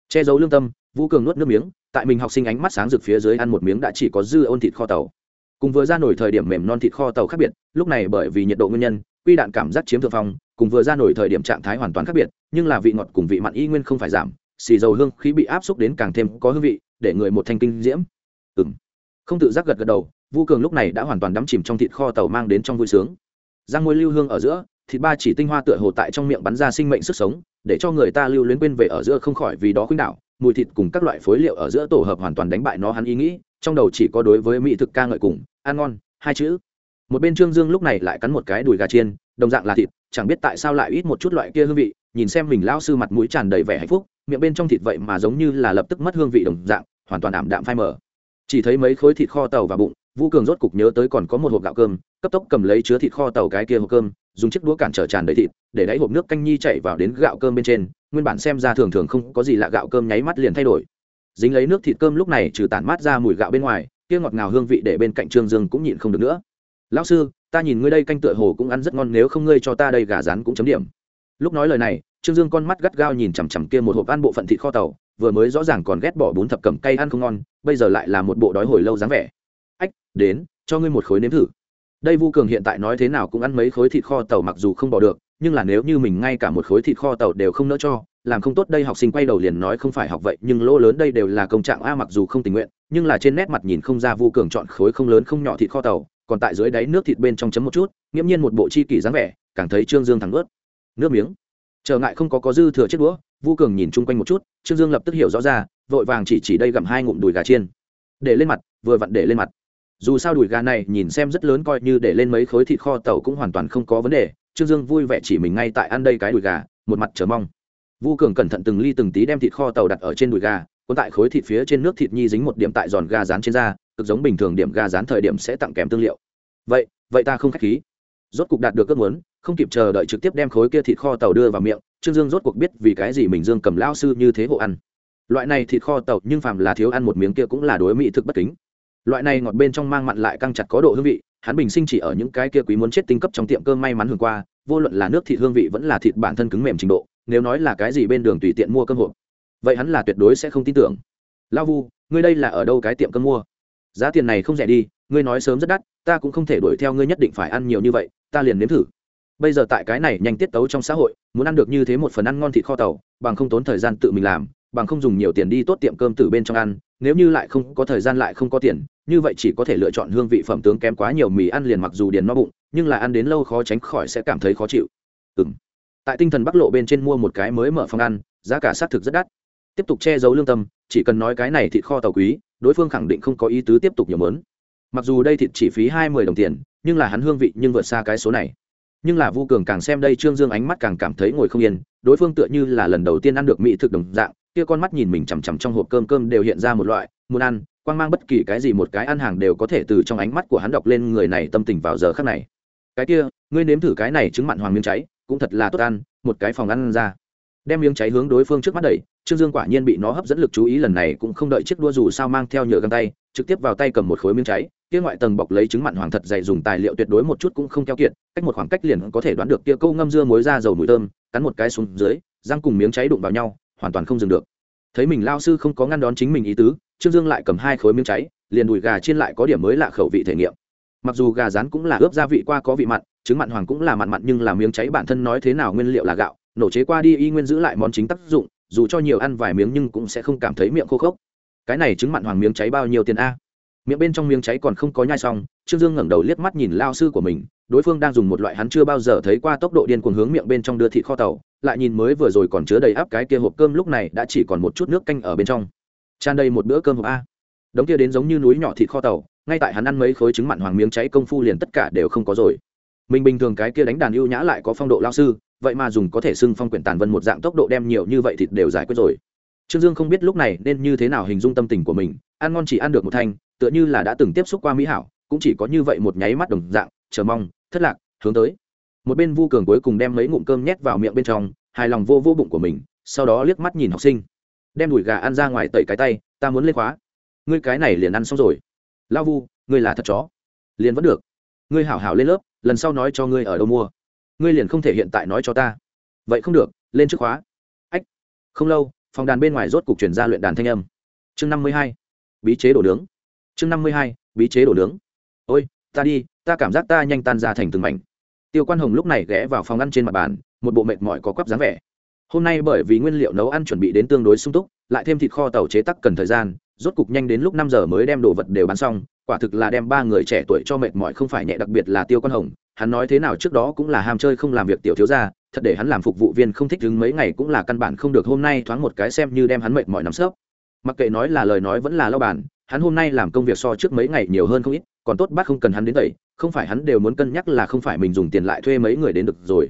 Che giấu lương tâm, vũ cường nuốt nước miếng, tại mình học sinh ánh mắt sáng rực phía dưới ăn một miếng đã chỉ có dư ôn thịt kho tàu. Cùng vừa ra nổi thời điểm mềm non thịt kho tàu khác biệt, lúc này bởi vì nhiệt độ nguyên nhân, quy đạn cảm giác chiếm thượng phong, cùng vừa ra nổi thời điểm trạng thái hoàn toàn khác biệt, nhưng là vị ngọt cùng vị mặn y nguyên không phải giảm, xì dầu hương khí bị áp xúc đến càng thêm có hương vị, để người một thanh kinh diễm. Ừng không tự giác gật gật đầu vu cường lúc này đã hoàn toàn đắm chìm trong thịt kho tàu mang đến trong vui sướng. Răng môi lưu hương ở giữa thịt ba chỉ tinh hoa tựa hồ tại trong miệng bắn ra sinh mệnh sức sống, để cho người ta lưu luyến quên về ở giữa không khỏi vì đó khuynh đảo. Mùi thịt cùng các loại phối liệu ở giữa tổ hợp hoàn toàn đánh bại nó hắn ý nghĩ, trong đầu chỉ có đối với mỹ thực ca ngợi cùng, ăn ngon, hai chữ. Một bên trương dương lúc này lại cắn một cái đùi gà chiên, đồng dạng là thịt, chẳng biết tại sao lại ít một chút loại kia hương vị, nhìn xem mình lao sư mặt mũi tràn đầy vẻ hạnh phúc, miệng bên trong thịt vậy mà giống như là lập tức mất hương vị đồng dạng, hoàn toàn ảm đạm phai mờ. Chỉ thấy mấy khối thịt kho tàu và bụng vũ cường rốt cục nhớ tới còn có một hộp gạo cơm, cấp tốc cầm lấy chứa thịt kho tàu cái kia hộp cơm, dùng chiếc đũa cản trở tràn đầy thịt, để đáy hộp nước canh nhi chạy vào đến gạo cơm bên trên. Nguyên bản xem ra thường thường không có gì lạ, gạo cơm nháy mắt liền thay đổi. Dính lấy nước thịt cơm lúc này trừ tản mát ra mùi gạo bên ngoài, kia ngọt ngào hương vị để bên cạnh trương dương cũng nhịn không được nữa. Lão sư, ta nhìn ngươi đây canh tựa hồ cũng ăn rất ngon, nếu không ngươi cho ta đây gà rán cũng chấm điểm. Lúc nói lời này, trương dương con mắt gắt gao nhìn chằm chằm kia một hộp ăn bộ phận thịt kho tàu, vừa mới rõ ràng còn ghét bỏ bún thập cẩm cay ăn không ngon, bây giờ lại là một bộ đói hồi lâu dáng vẻ đến, cho ngươi một khối nếm thử. Đây vu cường hiện tại nói thế nào cũng ăn mấy khối thịt kho tàu mặc dù không bỏ được, nhưng là nếu như mình ngay cả một khối thịt kho tàu đều không nỡ cho, làm không tốt đây học sinh quay đầu liền nói không phải học vậy, nhưng lỗ lớn đây đều là công trạng a mặc dù không tình nguyện, nhưng là trên nét mặt nhìn không ra vu cường chọn khối không lớn không nhỏ thịt kho tàu, còn tại dưới đáy nước thịt bên trong chấm một chút, nghiễm nhiên một bộ chi kỷ dáng vẻ, càng thấy trương dương thẳng ướt. Nước miếng. Trở ngại không có có dư thừa chết đũa, vu cường nhìn chung quanh một chút, trương dương lập tức hiểu rõ ra, vội vàng chỉ chỉ đây gặm hai ngụm đùi gà chiên. Để lên mặt, vừa vặn để lên mặt dù sao đùi gà này nhìn xem rất lớn coi như để lên mấy khối thịt kho tàu cũng hoàn toàn không có vấn đề. Trương dương vui vẻ chỉ mình ngay tại ăn đây cái đùi gà, một mặt chờ mong. Vu cường cẩn thận từng ly từng tí đem thịt kho tàu đặt ở trên đùi gà, cuốn tại khối thịt phía trên nước thịt nhi dính một điểm tại giòn gà rán trên da, cực giống bình thường điểm gà rán thời điểm sẽ tặng kèm tương liệu. Vậy vậy ta không k h á c h khí. Rốt cục đạt được ước muốn, không kịp chờ đợi trực tiếp đem khối kia thịt kho tàu đưa vào miệng, trương dương rốt cuộc biết vì cái gì mình dương cầm lao sư như thế hộ ăn. Loại này thịt kho tàu nhưng phàm là thiếu ăn một miếng kia cũng là đối mỹ thực bất kính loại này ngọt bên trong mang mặn lại căng chặt có độ hương vị, hắn bình sinh chỉ ở những cái kia quý muốn chết tinh cấp trong tiệm cơm may mắn hưởng qua, vô luận là nước thịt hương vị vẫn là thịt bản thân cứng mềm trình độ, nếu nói là cái gì bên đường tùy tiện mua cơm hộp. Vậy hắn là tuyệt đối sẽ không tin tưởng. Lao vu, ngươi đây là ở đâu cái tiệm cơm mua? Giá tiền này không rẻ đi, ngươi nói sớm rất đắt, ta cũng không thể đuổi theo ngươi nhất định phải ăn nhiều như vậy, ta liền nếm thử. Bây giờ tại cái này nhanh tiết tấu trong xã hội, muốn ăn được như thế một phần ăn ngon thịt kho tàu, bằng không tốn thời gian tự mình làm, bằng không dùng nhiều tiền đi tốt tiệm cơm từ bên trong ăn, nếu như lại không có thời gian lại không có tiền như vậy chỉ có thể lựa chọn hương vị phẩm tướng kém quá nhiều mì ăn liền mặc dù điền no bụng, nhưng là ăn đến lâu khó tránh khỏi sẽ cảm thấy khó chịu. Ừng tại tinh thần bắc lộ bên trên mua một cái mới mở phòng ăn, giá cả xác thực rất đắt. Tiếp tục che giấu lương tâm, chỉ cần nói cái này thịt kho tàu quý, đối phương khẳng định không có ý tứ tiếp tục nhiều mớn. Mặc dù đây thịt chỉ phí hai mươi đồng tiền, nhưng là hắn hương vị nhưng vượt xa cái số này. Nhưng là vu cường càng xem đây trương dương ánh mắt càng cảm thấy ngồi không yên, đối phương tựa như là lần đầu tiên ăn được mỹ thực đồng dạng, kia con mắt nhìn mình chằm chằm trong hộp cơm cơm đều hiện ra một loại muốn ăn, quang mang bất kỳ cái gì một cái ăn hàng đều có thể từ trong ánh mắt của hắn đọc lên người này tâm tình vào giờ khắc này. Cái kia, ngươi nếm thử cái này trứng mặn hoàng miếng cháy, cũng thật là tốt ăn, một cái phòng ăn ra. Đem miếng cháy hướng đối phương trước mắt đẩy, trương dương quả nhiên bị nó hấp dẫn lực chú ý lần này cũng không đợi chiếc đua dù sao mang theo nhựa găng tay, trực tiếp vào tay cầm một khối miếng cháy, kia ngoại tầng bọc lấy trứng mặn hoàng thật dày dùng tài liệu tuyệt đối một chút cũng không keo kiệt, cách một khoảng cách liền có thể đoán được kia câu ngâm dưa muối ra dầu mùi thơm, cắn một cái xuống dưới, răng cùng miếng cháy đụng vào nhau, hoàn toàn không dừng được. Thấy mình lao sư không có ngăn đón chính mình ý tứ trương dương lại cầm hai khối miếng cháy, liền đùi gà chiên lại có điểm mới lạ khẩu vị thể nghiệm. Mặc dù gà rán cũng là ướp gia vị qua có vị mặn, trứng mặn hoàng cũng là mặn mặn nhưng là miếng cháy bản thân nói thế nào nguyên liệu là gạo, nổ chế qua đi y nguyên giữ lại món chính tác dụng, dù cho nhiều ăn vài miếng nhưng cũng sẽ không cảm thấy miệng khô khốc. Cái này trứng mặn hoàng miếng cháy bao nhiêu tiền a? Miệng bên trong miếng cháy còn không có nhai xong, trương dương ngẩng đầu liếc mắt nhìn lao sư của mình, đối phương đang dùng một loại hắn chưa bao giờ thấy qua tốc độ điên cuồng hướng miệng bên trong đưa thịt kho tàu, lại nhìn mới vừa rồi còn chứa đầy áp cái kia hộp cơm lúc này đã chỉ còn một chút nước canh ở bên trong tràn đầy một bữa cơm hộp a. Đống kia đến giống như núi nhỏ thịt kho tàu, ngay tại hắn ăn mấy khối trứng mặn hoàng miếng cháy công phu liền tất cả đều không có rồi. Mình bình thường cái kia đánh đàn ưu nhã lại có phong độ lao sư, vậy mà dùng có thể xưng phong quyển tàn vân một dạng tốc độ đem nhiều như vậy thịt đều giải quyết rồi. Trương dương không biết lúc này nên như thế nào hình dung tâm tình của mình, ăn ngon chỉ ăn được một thanh, tựa như là đã từng tiếp xúc qua mỹ hảo, cũng chỉ có như vậy một nháy mắt đồng dạng, chờ mong, thất lạc, hướng tới. Một bên vu cường cuối cùng đem mấy ngụm cơm nhét vào miệng bên trong, hài lòng vô vô bụng của mình, sau đó liếc mắt nhìn học sinh đem đùi gà ăn ra ngoài tẩy cái tay, ta muốn lên khóa. Ngươi cái này liền ăn xong rồi. Lao vu, ngươi là thật chó. Liền vẫn được. Ngươi hảo hảo lên lớp, lần sau nói cho ngươi ở đâu mua. Ngươi liền không thể hiện tại nói cho ta. Vậy không được, lên trước khóa. Ách. Không lâu, phòng đàn bên ngoài rốt cục chuyển ra luyện đàn thanh âm. Chương năm mươi hai. Bí chế đổ nướng. Chương năm mươi hai, bí chế đổ nướng. Ôi, ta đi, ta cảm giác ta nhanh tan ra thành từng mảnh. Tiêu quan hồng lúc này ghé vào phòng ăn trên mặt bàn, một bộ mệt mỏi có quắp dáng vẻ hôm nay bởi vì nguyên liệu nấu ăn chuẩn bị đến tương đối sung túc lại thêm thịt kho tàu chế tắc cần thời gian rốt cục nhanh đến lúc năm giờ mới đem đồ vật đều bán xong quả thực là đem ba người trẻ tuổi cho mệt mỏi không phải nhẹ đặc biệt là tiêu quan hồng hắn nói thế nào trước đó cũng là ham chơi không làm việc tiểu thiếu gia thật để hắn làm phục vụ viên không thích đứng mấy ngày cũng là căn bản không được hôm nay thoáng một cái xem như đem hắn mệt mỏi nắm sớp mặc kệ nói là lời nói vẫn là lo bản, hắn hôm nay làm công việc so trước mấy ngày nhiều hơn không ít còn tốt bác không cần hắn đến tẩy không phải hắn đều muốn cân nhắc là không phải mình dùng tiền lại thuê mấy người đến được rồi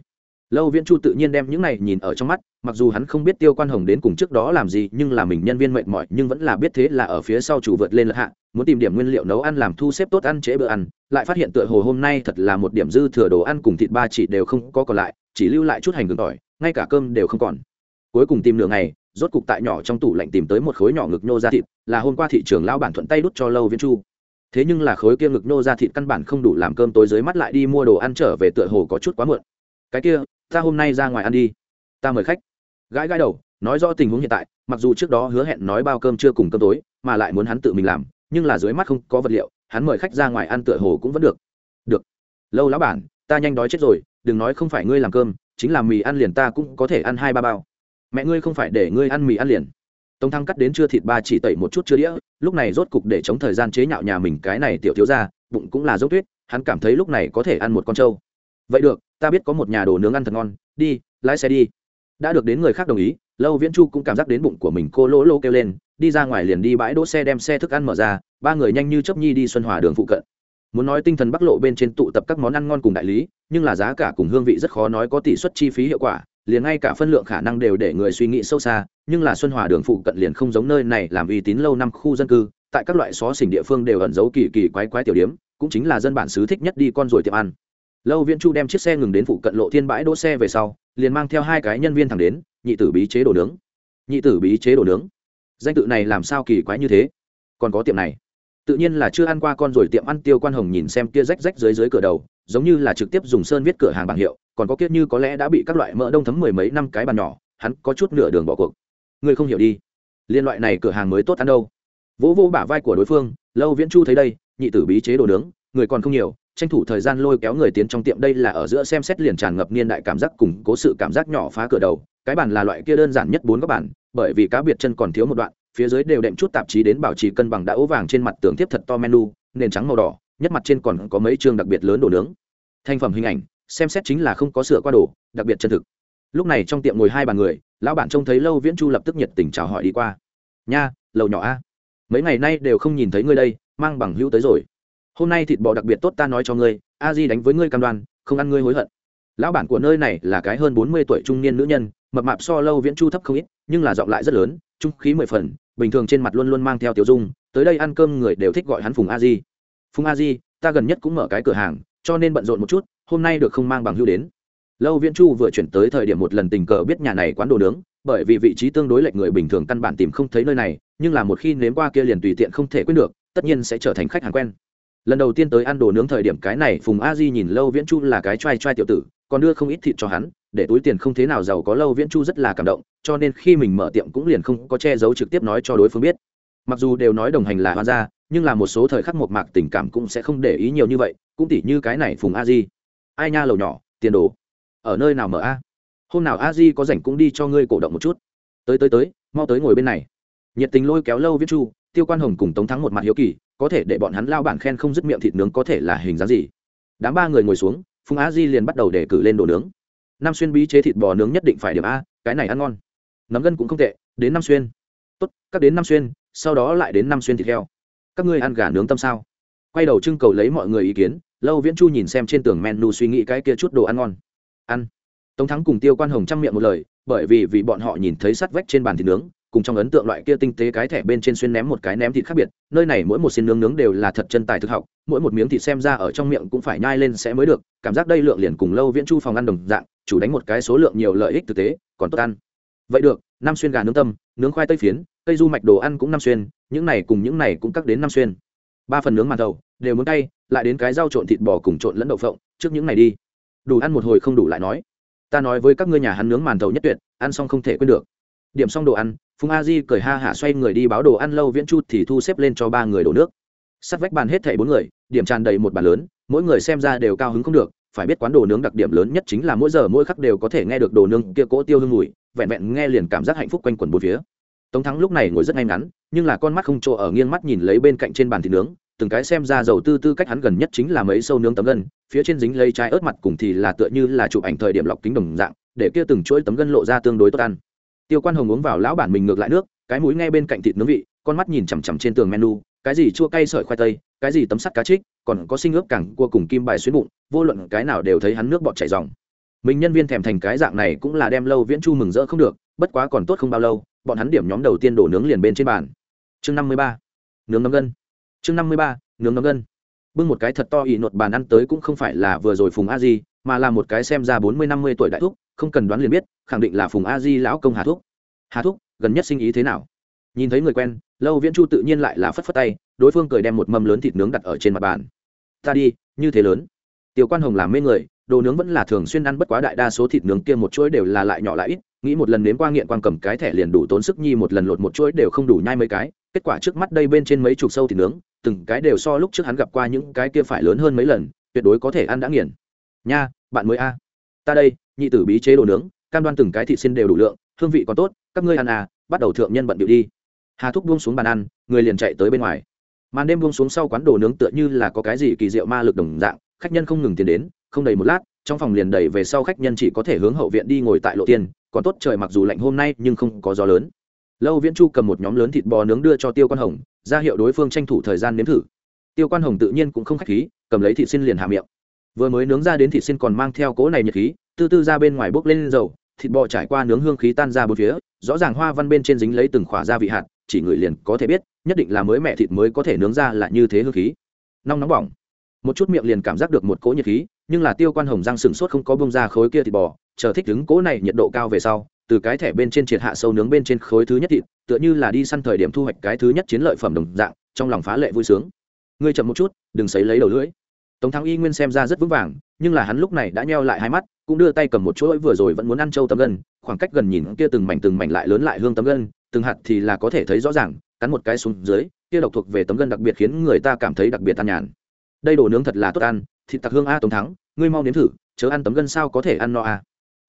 lâu viễn chu tự nhiên đem những này nhìn ở trong mắt, mặc dù hắn không biết tiêu quan hồng đến cùng trước đó làm gì, nhưng là mình nhân viên mệt mỏi, nhưng vẫn là biết thế là ở phía sau chủ vượt lên lật hạ, muốn tìm điểm nguyên liệu nấu ăn làm thu xếp tốt ăn trễ bữa ăn, lại phát hiện tựa hồ hôm nay thật là một điểm dư thừa đồ ăn cùng thịt ba chỉ đều không có còn lại, chỉ lưu lại chút hành gừng tỏi, ngay cả cơm đều không còn. Cuối cùng tìm nửa ngày, rốt cục tại nhỏ trong tủ lạnh tìm tới một khối nhỏ ngực nhô ra thịt, là hôm qua thị trường lao bản thuận tay đút cho lâu viễn chu. Thế nhưng là khối kia ngực nhô ra thịt căn bản không đủ làm cơm tối dưới mắt lại đi mua đồ ăn trở về tựa hồ có chút quá muộn. Cái kia ta hôm nay ra ngoài ăn đi. Ta mời khách. Gãi gãi đầu, nói rõ tình huống hiện tại, mặc dù trước đó hứa hẹn nói bao cơm chưa cùng cơm tối, mà lại muốn hắn tự mình làm, nhưng là dưới mắt không có vật liệu, hắn mời khách ra ngoài ăn tựa hồ cũng vẫn được. Được. Lâu lão bản ta nhanh đói chết rồi, đừng nói không phải ngươi làm cơm, chính là mì ăn liền ta cũng có thể ăn hai ba bao. Mẹ ngươi không phải để ngươi ăn mì ăn liền. Tống thăng cắt đến chưa thịt ba chỉ tẩy một chút chưa đĩa, lúc này rốt cục để chống thời gian chế nhạo nhà mình cái này tiểu thiếu ra bụng cũng là dốc tuyết, hắn cảm thấy lúc này có thể ăn một con trâu. Vậy được ta biết có một nhà đồ nướng ăn thật ngon, đi, lái xe đi. Đã được đến người khác đồng ý, lâu viễn chu cũng cảm giác đến bụng của mình cô lỗ lô kêu lên, đi ra ngoài liền đi bãi đỗ xe đem xe thức ăn mở ra, ba người nhanh như chấp nhi đi xuân hòa đường phụ cận. Muốn nói tinh thần bắc lộ bên trên tụ tập các món ăn ngon cùng đại lý, nhưng là giá cả cùng hương vị rất khó nói có tỷ suất chi phí hiệu quả, liền ngay cả phân lượng khả năng đều để người suy nghĩ sâu xa, nhưng là xuân hòa đường phụ cận liền không giống nơi này làm uy tín lâu năm khu dân cư, tại các loại xó xỉnh địa phương đều ẩn giấu kỳ kỳ quái quái tiểu điếm cũng chính là dân bản xứ thích nhất đi con ruồi tiệm ăn lâu viễn chu đem chiếc xe ngừng đến phụ cận lộ thiên bãi đỗ xe về sau, liền mang theo hai cái nhân viên thẳng đến, nhị tử bí chế đồ nướng. Nhị tử bí chế đồ nướng. Danh tự này làm sao kỳ quái như thế? Còn có tiệm này. Tự nhiên là chưa ăn qua con rồi, tiệm ăn tiêu quan hồng nhìn xem kia rách rách dưới dưới cửa đầu, giống như là trực tiếp dùng sơn viết cửa hàng bảng hiệu, còn có kiết như có lẽ đã bị các loại mỡ đông thấm mười mấy năm cái bàn nhỏ, hắn có chút nửa đường bỏ cuộc. Ngươi không hiểu đi. Liên loại này cửa hàng mới tốt ăn đâu. Vỗ vô bả vai của đối phương, lâu viễn chu thấy đây, nhị tử bí chế đồ nướng, người còn không nhiều tranh thủ thời gian lôi kéo người tiến trong tiệm, đây là ở giữa xem xét liền tràn ngập niên đại cảm giác cùng cố sự cảm giác nhỏ phá cửa đầu. Cái bàn là loại kia đơn giản nhất bốn các bản bởi vì cá biệt chân còn thiếu một đoạn, phía dưới đều đệm chút tạp chí đến bảo trì cân bằng đã ố vàng trên mặt tường tiếp thật to menu, nền trắng màu đỏ, nhất mặt trên còn có mấy chương đặc biệt lớn đồ nướng. Thành phẩm hình ảnh, xem xét chính là không có sửa qua đồ, đặc biệt chân thực. Lúc này trong tiệm ngồi hai bàn người, lão bản trông thấy lâu viễn chu lập tức nhiệt tình chào hỏi đi qua. Nha, lầu nhỏ a, mấy ngày nay đều không nhìn thấy ngươi đây, mang bằng hữu tới rồi hôm nay thịt bò đặc biệt tốt ta nói cho ngươi, a di đánh với ngươi cam đoan, không ăn ngươi hối hận. Lão bản của nơi này là cái hơn bốn mươi tuổi trung niên nữ nhân, mập mạp so lâu viễn chu thấp không ít, nhưng là giọng lại rất lớn, trung khí mười phần, bình thường trên mặt luôn luôn mang theo tiểu dung, tới đây ăn cơm người đều thích gọi hắn phùng a di. Phùng a di, ta gần nhất cũng mở cái cửa hàng, cho nên bận rộn một chút, hôm nay được không mang bằng hưu đến. Lâu viễn chu vừa chuyển tới thời điểm một lần tình cờ biết nhà này quán đồ nướng, bởi vì vị trí tương đối lệch người bình thường căn bản tìm không thấy nơi này, nhưng là một khi nếm qua kia liền tùy tiện không thể quên được, tất nhiên sẽ trở thành khách hàng quen lần đầu tiên tới ăn đồ nướng thời điểm cái này phùng a di nhìn lâu viễn chu là cái t r a i t r a i tiểu tử, còn đưa không ít thịt cho hắn, để túi tiền không thế nào giàu có lâu viễn chu rất là cảm động, cho nên khi mình mở tiệm cũng liền không có che giấu trực tiếp nói cho đối phương biết. Mặc dù đều nói đồng hành là hoan gia, nhưng là một số thời khắc một mạc tình cảm cũng sẽ không để ý nhiều như vậy, cũng tỉ như cái này phùng a di. Ai nha lầu nhỏ, tiền đồ. Ở nơi nào mở a? Hôm nào a di có rảnh cũng đi cho ngươi cổ động một chút. Tới tới tới, mau tới ngồi bên này. Nhiệt tình lôi kéo lâu Viễn chu, tiêu quan hồng cùng tống thắng một mặt hiếu kỳ có thể để bọn hắn lao bản khen không dứt miệng thịt nướng có thể là hình dáng gì. Đám ba người ngồi xuống, phùng Á di liền bắt đầu để cử lên đồ nướng. Nam xuyên bí chế thịt bò nướng nhất định phải điểm a, cái này ăn ngon. Nấm gân cũng không tệ, đến Nam xuyên. Tốt, các đến Nam xuyên, sau đó lại đến Nam xuyên thịt heo. Các ngươi ăn gà nướng tâm sao? Quay đầu trưng cầu lấy mọi người ý kiến, lâu viễn chu nhìn xem trên tường menu suy nghĩ cái kia chút đồ ăn ngon. Ăn. Tống thắng cùng tiêu quan hồng chăm miệng một lời, bởi vì vì bọn họ nhìn thấy sắt vách trên bàn thịt nướng cùng trong ấn tượng loại kia tinh tế cái thẻ bên trên xuyên ném một cái ném thịt khác biệt, nơi này mỗi một xin nướng nướng đều là thật chân tài thực học, mỗi một miếng thịt xem ra ở trong miệng cũng phải nhai lên sẽ mới được, cảm giác đây lượng liền cùng lâu viễn chu phòng ăn đồng dạng, chủ đánh một cái số lượng nhiều lợi ích thực tế, còn tốt ăn. Vậy được, năm xuyên gà nướng tâm, nướng khoai tây phiến, cây du mạch đồ ăn cũng năm xuyên, những này cùng những này cũng cắt đến năm xuyên. Ba phần nướng màn thầu đều muốn tay lại đến cái rau trộn thịt bò cùng trộn lẫn đậu phộng, trước những này đi. Đủ ăn một hồi không đủ lại nói. Ta nói với các ngươi nhà hắn nướng màn thầu nhất tuyệt, ăn xong không thể quên được. Điểm xong đồ ăn phùng a di cười ha hả xoay người đi báo đồ ăn lâu viễn chu thì thu xếp lên cho ba người đổ nước. Sắt vách bàn hết thảy bốn người, điểm tràn đầy một bàn lớn, mỗi người xem ra đều cao hứng không được, phải biết quán đồ nướng đặc điểm lớn nhất chính là mỗi giờ mỗi khắc đều có thể nghe được đồ nướng kia cỗ tiêu hương mùi, vẹn vẹn nghe liền cảm giác hạnh phúc quanh quẩn bốn phía. Tống thắng lúc này ngồi rất ngay ngắn, nhưng là con mắt không chỗ ở nghiêng mắt nhìn lấy bên cạnh trên bàn thịt nướng, từng cái xem ra dầu tư tư cách hắn gần nhất chính là mấy sâu nướng tấm gân, phía trên dính lấy trái ớt mặt cùng thì là tựa như là chụp ảnh thời điểm lọc kính đồng dạng, để kia từng chuỗi tấm gân lộ ra tương đối tốt ăn tiêu quan hồng uống vào lão bản mình ngược lại nước, cái mũi ngay bên cạnh thịt nướng vị, con mắt nhìn chằm chằm trên tường menu, cái gì chua cay sợi khoai tây, cái gì tấm sắt cá trích, còn có sinh ướp cẳng cua cùng kim bài xuyến bụng, vô luận cái nào đều thấy hắn nước bọt chảy dòng mình nhân viên thèm thành cái dạng này cũng là đem lâu viễn chu mừng rỡ không được, bất quá còn tốt không bao lâu, bọn hắn điểm nhóm đầu tiên đổ nướng liền bên trên bàn. Chương năm mươi ba, nướng nấm gân. Chương năm mươi ba, nướng nấm gân. Bưng một cái thật to ỉ nột bàn ăn tới cũng không phải là vừa rồi phùng a di, mà là một cái xem ra bốn mươi năm mươi tuổi đại thúc không cần đoán liền biết, khẳng định là phùng a di lão công hà thúc. Hà thúc, gần nhất sinh ý thế nào? Nhìn thấy người quen, lâu viễn chu tự nhiên lại là phất phất tay, đối phương cười đem một mâm lớn thịt nướng đặt ở trên mặt bàn. Ta đi, như thế lớn. Tiểu quan hồng làm mê người, đồ nướng vẫn là thường xuyên ăn bất quá đại đa số thịt nướng kia một chuỗi đều là lại nhỏ lại ít, nghĩ một lần đến qua nghiện quan cầm cái thẻ liền đủ tốn sức nhi một lần lột một chuỗi đều không đủ nhai mấy cái, kết quả trước mắt đây bên trên mấy chục sâu thịt nướng, từng cái đều so lúc trước hắn gặp qua những cái kia phải lớn hơn mấy lần, tuyệt đối có thể ăn đã nghiền. Nha, bạn mới a ta đây, nhị tử bí chế đồ nướng, cam đoan từng cái thịt xin đều đủ lượng, hương vị còn tốt, các ngươi ăn à bắt đầu thượng nhân bận điệu đi. Hà thúc buông xuống bàn ăn, người liền chạy tới bên ngoài. Màn đêm buông xuống sau quán đồ nướng tựa như là có cái gì kỳ diệu ma lực đồng dạng, khách nhân không ngừng tiến đến, không đầy một lát, trong phòng liền đầy về sau khách nhân chỉ có thể hướng hậu viện đi ngồi tại lộ tiên, còn tốt trời mặc dù lạnh hôm nay, nhưng không có gió lớn. Lâu viễn chu cầm một nhóm lớn thịt bò nướng đưa cho tiêu quan hồng, ra hiệu đối phương tranh thủ thời gian nếm thử. Tiêu quan hồng tự nhiên cũng không k h á c h khí, cầm lấy thịt xin liền hạ miệng vừa mới nướng ra đến thịt xin còn mang theo cỗ này nhiệt khí, tư tư ra bên ngoài bốc lên dầu, thịt bò trải qua nướng hương khí tan ra bốn phía, rõ ràng hoa văn bên trên dính lấy từng khỏa gia vị hạt, chỉ người liền có thể biết, nhất định là mới mẹ thịt mới có thể nướng ra là như thế hương khí. Nóng nóng bỏng. Một chút miệng liền cảm giác được một cỗ nhiệt khí, nhưng là tiêu quan hồng răng sừng sốt không có bông ra khối kia thịt bò, chờ thích đứng cỗ này nhiệt độ cao về sau, từ cái thẻ bên trên triệt hạ sâu nướng bên trên khối thứ nhất thịt, tựa như là đi săn thời điểm thu hoạch cái thứ nhất chiến lợi phẩm đồng dạng, trong lòng phá lệ vui sướng. Ngươi chậm một chút, đừng sấy lấy đầu lưỡi tống thắng y nguyên xem ra rất vững vàng, nhưng là hắn lúc này đã nheo lại hai mắt, cũng đưa tay cầm một chuỗi vừa rồi vẫn muốn ăn trâu tấm gân, khoảng cách gần nhìn kia từng mảnh từng mảnh lại lớn lại hương tấm gân, từng hạt thì là có thể thấy rõ ràng, cắn một cái xuống dưới, kia độc thuộc về tấm gân đặc biệt khiến người ta cảm thấy đặc biệt tan nhàn. Đây đồ nướng thật là tốt ăn, thịt tặc hương a tống thắng, ngươi mau nếm thử, chớ ăn tấm gân sao có thể ăn no a.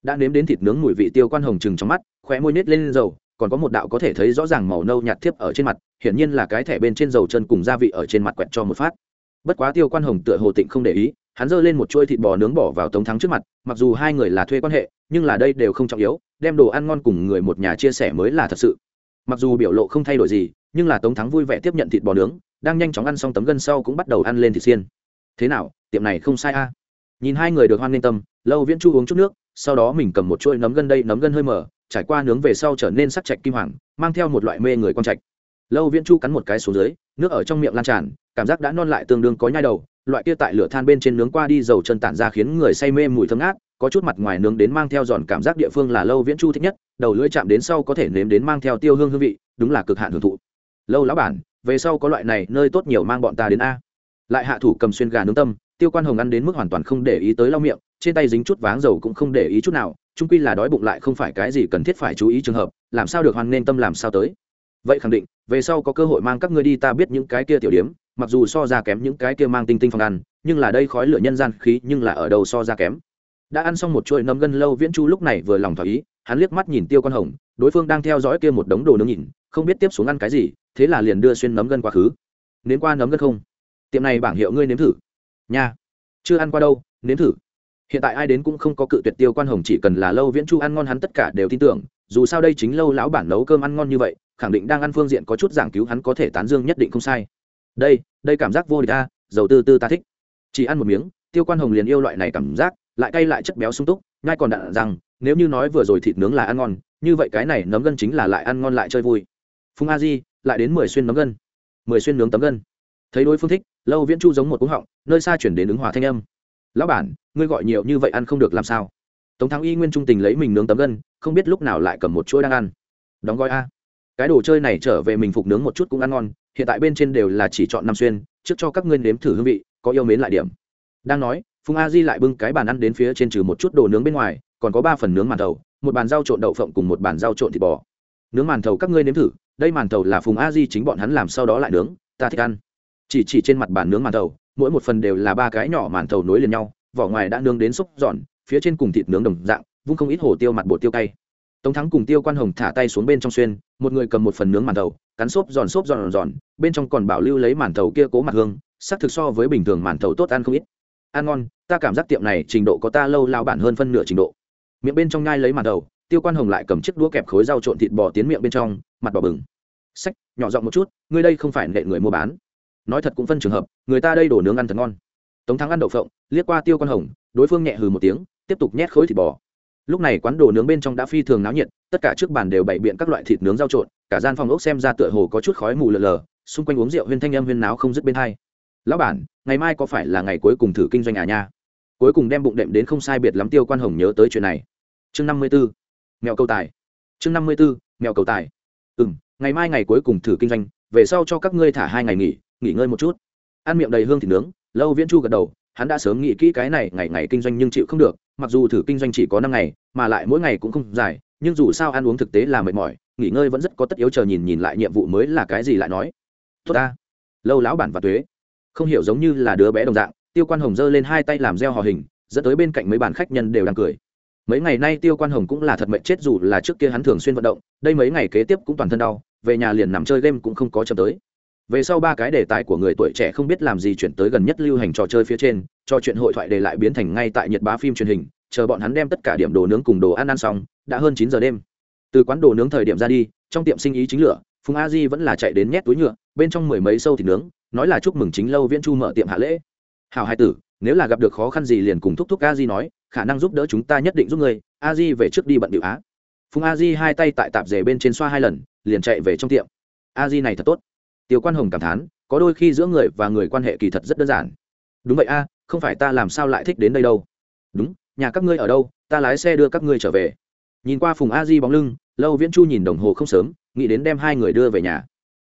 Đã nếm đến thịt nướng mùi vị tiêu quan hồng trừng trong mắt, khóe môi nết lên dầu, còn có một đạo có thể thấy rõ ràng màu nâu nhạt thiếp ở trên mặt, hiển nhiên là cái thẻ bên trên dầu chân cùng gia vị ở trên mặt quẹt cho một phát bất quá tiêu quan hồng tựa hồ tịnh không để ý, hắn giơ lên một chuôi thịt bò nướng bỏ vào tống thắng trước mặt, mặc dù hai người là thuê quan hệ, nhưng là đây đều không trọng yếu, đem đồ ăn ngon cùng người một nhà chia sẻ mới là thật sự. Mặc dù biểu lộ không thay đổi gì, nhưng là tống thắng vui vẻ tiếp nhận thịt bò nướng, đang nhanh chóng ăn xong tấm gân sau cũng bắt đầu ăn lên thịt xiên. Thế nào, tiệm này không sai a? Nhìn hai người được hoan nghênh tâm, lâu viễn chu uống chút nước, sau đó mình cầm một chuôi nấm gân đây, nấm gân hơi mở, trải qua nướng về sau trở nên sắc chạch kim hoàng, mang theo một loại mê người con trạch. Lâu viễn chu cắn một cái xuống dưới, nước ở trong miệng lan tràn cảm giác đã non lại tương đương có nhai đầu, loại kia tại lửa than bên trên nướng qua đi dầu chân tản ra khiến người say mê mùi thơm ngát, có chút mặt ngoài nướng đến mang theo giòn cảm giác địa phương là lâu viễn chu thích nhất, đầu lưỡi chạm đến sau có thể nếm đến mang theo tiêu hương hương vị, đúng là cực hạn hưởng thụ. Lâu lão bản, về sau có loại này, nơi tốt nhiều mang bọn ta đến a. Lại hạ thủ cầm xuyên gà nướng tâm, tiêu quan hồng ăn đến mức hoàn toàn không để ý tới lau miệng, trên tay dính chút váng dầu cũng không để ý chút nào trung quy là đói bụng lại không phải cái gì cần thiết phải chú ý trường hợp, làm sao được hoan nên tâm làm sao tới. Vậy khẳng định, về sau có cơ hội mang các ngươi đi ta biết những cái kia tiểu điếm mặc dù so ra kém những cái kia mang tinh tinh phòng ăn, nhưng là đây khói lửa nhân gian khí nhưng là ở đâu so ra kém. Đã ăn xong một chuỗi nấm gân lâu viễn chu lúc này vừa lòng thỏa ý, hắn liếc mắt nhìn tiêu con hồng, đối phương đang theo dõi kia một đống đồ nướng nhìn, không biết tiếp xuống ăn cái gì, thế là liền đưa xuyên nấm gân quá khứ. Nếm qua nấm gân không? Tiệm này bảng hiệu ngươi nếm thử. Nha. Chưa ăn qua đâu, nếm thử. Hiện tại ai đến cũng không có cự tuyệt tiêu quan hồng, chỉ cần là lâu viễn chu ăn ngon hắn tất cả đều tin tưởng, dù sao đây chính lâu lão bản nấu cơm ăn ngon như vậy, khẳng định đang ăn phương diện có chút giảng cứu hắn có thể tán dương nhất định không sai đây đây cảm giác vô địch ta dầu tư tư ta thích. Chỉ ăn một miếng, tiêu quan hồng liền yêu loại này cảm giác, lại cay lại chất béo sung túc ngay còn đạn rằng, nếu như nói vừa rồi thịt nướng là ăn ngon, như vậy cái này nấm gân chính là lại ăn ngon lại chơi vui. Phùng a di, lại đến mười xuyên nấm gân. Mười xuyên nướng tấm gân. Thấy đối phương thích, lâu viễn chu giống một cúng họng, nơi xa chuyển đến ứng hòa thanh âm. Lão bản, ngươi gọi nhiều như vậy ăn không được làm sao? Tống thắng y nguyên trung tình lấy mình nướng tấm gân, không biết lúc nào lại cầm một chuỗi đang ăn. Đóng gói a. Cái đồ chơi này trở về mình phục nướng một chút cũng ăn ngon hiện tại bên trên đều là chỉ chọn năm xuyên, trước cho các ngươi nếm thử hương vị, có yêu mến lại điểm. Đang nói, phùng a di lại bưng cái bàn ăn đến phía trên trừ một chút đồ nướng bên ngoài, còn có ba phần nướng màn thầu, một bàn rau trộn đậu phộng cùng một bàn rau trộn thịt bò. Nướng màn thầu các ngươi nếm thử, đây màn thầu là phùng a di chính bọn hắn làm sau đó lại nướng, ta thích ăn. Chỉ chỉ trên mặt bàn nướng màn thầu, mỗi một phần đều là ba cái nhỏ màn thầu nối liền nhau, vỏ ngoài đã nướng đến xúc giòn, phía trên cùng thịt nướng đồng dạng, vung không ít hồ tiêu mặt bột tiêu cay tống thắng cùng tiêu quan hồng thả tay xuống bên trong xuyên, một người cầm một phần nướng màn thầu, cắn xốp giòn xốp giòn giòn, bên trong còn bảo lưu lấy màn thầu kia cố mặt hương sắc thực so với bình thường màn thầu tốt ăn không ít. Ăn ngon, ta cảm giác tiệm này trình độ có ta lâu lao bản hơn phân nửa trình độ. Miệng bên trong nhai lấy màn thầu, tiêu quan hồng lại cầm chiếc đũa kẹp khối rau trộn thịt bò tiến miệng bên trong, mặt bò bừng. Sách, nhỏ giọng một chút, ngươi đây không phải nệ người mua bán. Nói thật cũng phân trường hợp, người ta đây đổ nướng ăn thật ngon. Tống thắng ăn đậu phộng, liếc qua tiêu Quan hồng, đối phương nhẹ hừ một tiếng, tiếp tục nhét khối thịt bò lúc này quán đồ nướng bên trong đã phi thường náo nhiệt, tất cả trước bàn đều bày biện các loại thịt nướng giao trộn, cả gian phòng ốc xem ra tựa hồ có chút khói mù lờ lờ, xung quanh uống rượu huyên thanh âm huyên náo không dứt bên hai. Lão bản, ngày mai có phải là ngày cuối cùng thử kinh doanh à nha? Cuối cùng đem bụng đệm đến không sai biệt lắm tiêu quan hồng nhớ tới chuyện này. Chương năm mươi b ố mèo cầu tài. Chương năm mươi b ố mèo cầu tài. Ừ m ngày mai ngày cuối cùng thử kinh doanh, về sau cho các ngươi thả hai ngày nghỉ nghỉ ngơi một chút. Ăn miệng đầy hương thịt nướng, lâu viễn chu gật đầu, hắn đã sớm nghĩ kỹ cái này, ngày ngày kinh doanh nhưng chịu không được mặc dù thử kinh doanh chỉ có năm ngày, mà lại mỗi ngày cũng không dài, nhưng dù sao ăn uống thực tế là mệt mỏi, nghỉ ngơi vẫn rất có tất yếu chờ nhìn nhìn lại nhiệm vụ mới là cái gì lại nói. Tốt ta. Lâu lão bản và tuế. Không hiểu giống như là đứa bé đồng dạng, tiêu quan hồng giơ lên hai tay làm gieo hò hình, dẫn tới bên cạnh mấy bàn khách nhân đều đang cười. Mấy ngày nay tiêu quan hồng cũng là thật mệnh chết dù là trước kia hắn thường xuyên vận động, đây mấy ngày kế tiếp cũng toàn thân đau, về nhà liền nằm chơi game cũng không có chậm tới về sau ba cái đề tài của người tuổi trẻ không biết làm gì chuyển tới gần nhất lưu hành trò chơi phía trên, cho chuyện hội thoại để lại biến thành ngay tại nhật bá phim truyền hình, chờ bọn hắn đem tất cả điểm đồ nướng cùng đồ ăn ăn xong, đã hơn chín giờ đêm. Từ quán đồ nướng thời điểm ra đi, trong tiệm sinh ý chính lửa, phùng a di vẫn là chạy đến nhét túi nhựa, bên trong mười mấy sâu thịt nướng, nói là chúc mừng chính lâu viễn chu mở tiệm hạ lễ. Hào hai tử, nếu là gặp được khó khăn gì liền cùng thúc thúc a di nói, khả năng giúp đỡ chúng ta nhất định giúp người a di về trước đi bận điệu á. Phùng a di hai tay tại tạp rể bên trên xoa hai lần, liền chạy về trong tiệm. A di này thật tốt tiêu quan hồng cảm thán, có đôi khi giữa người và người quan hệ kỳ thật rất đơn giản. Đúng vậy a, không phải ta làm sao lại thích đến đây đâu. Đúng, nhà các ngươi ở đâu, ta lái xe đưa các ngươi trở về. Nhìn qua phùng a di bóng lưng, lâu viễn chu nhìn đồng hồ không sớm, nghĩ đến đem hai người đưa về nhà.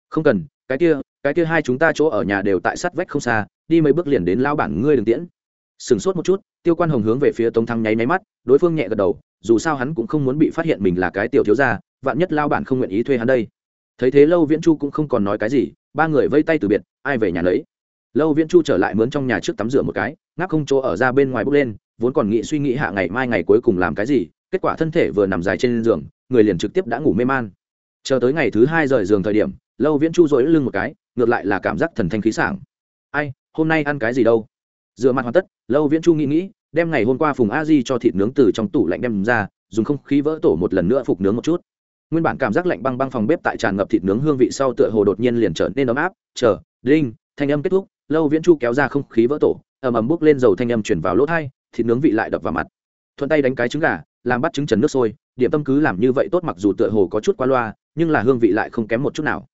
Không cần, cái kia cái kia hai chúng ta chỗ ở nhà đều tại sát vách không xa, đi mấy bước liền đến lao bản ngươi đừng tiễn. Sừng sốt một chút, tiêu quan hồng hướng về phía tống thăng nháy máy mắt, đối phương nhẹ gật đầu, dù sao hắn cũng không muốn bị phát hiện mình là cái tiểu thiếu gia, vạn nhất lao bản không nguyện ý thuê hắn đây thấy thế lâu viễn chu cũng không còn nói cái gì, ba người vây tay từ biệt, ai về nhà lấy lâu viễn chu trở lại mướn trong nhà trước tắm rửa một cái, ngáp không chỗ ở ra bên ngoài bước lên, vốn còn nghĩ suy nghĩ hạ ngày mai ngày cuối cùng làm cái gì, kết quả thân thể vừa nằm dài trên giường, người liền trực tiếp đã ngủ mê man. Chờ tới ngày thứ hai rời giường thời điểm, lâu viễn chu dối lưng một cái, ngược lại là cảm giác thần thanh khí sảng. Ai, hôm nay ăn cái gì đâu? Dựa mặt hoàn tất, lâu viễn chu nghĩ nghĩ, đem ngày hôm qua phùng a di cho thịt nướng từ trong tủ lạnh đem ra, dùng không khí vỡ tổ một lần nữa phục nướng một chút nguyên bản cảm giác lạnh băng băng phòng bếp tại tràn ngập thịt nướng hương vị sau tựa hồ đột nhiên liền trở nên ấm áp. Chờ đinh thanh âm kết thúc, lâu viễn chu kéo ra không khí vỡ tổ, ầm ầm bốc lên dầu thanh âm chuyển vào lỗ thai, thịt nướng vị lại đập vào mặt. Thuận tay đánh cái trứng gà, làm bắt trứng trần nước sôi, điểm tâm cứ làm như vậy tốt mặc dù tựa hồ có chút qua loa, nhưng là hương vị lại không kém một chút nào.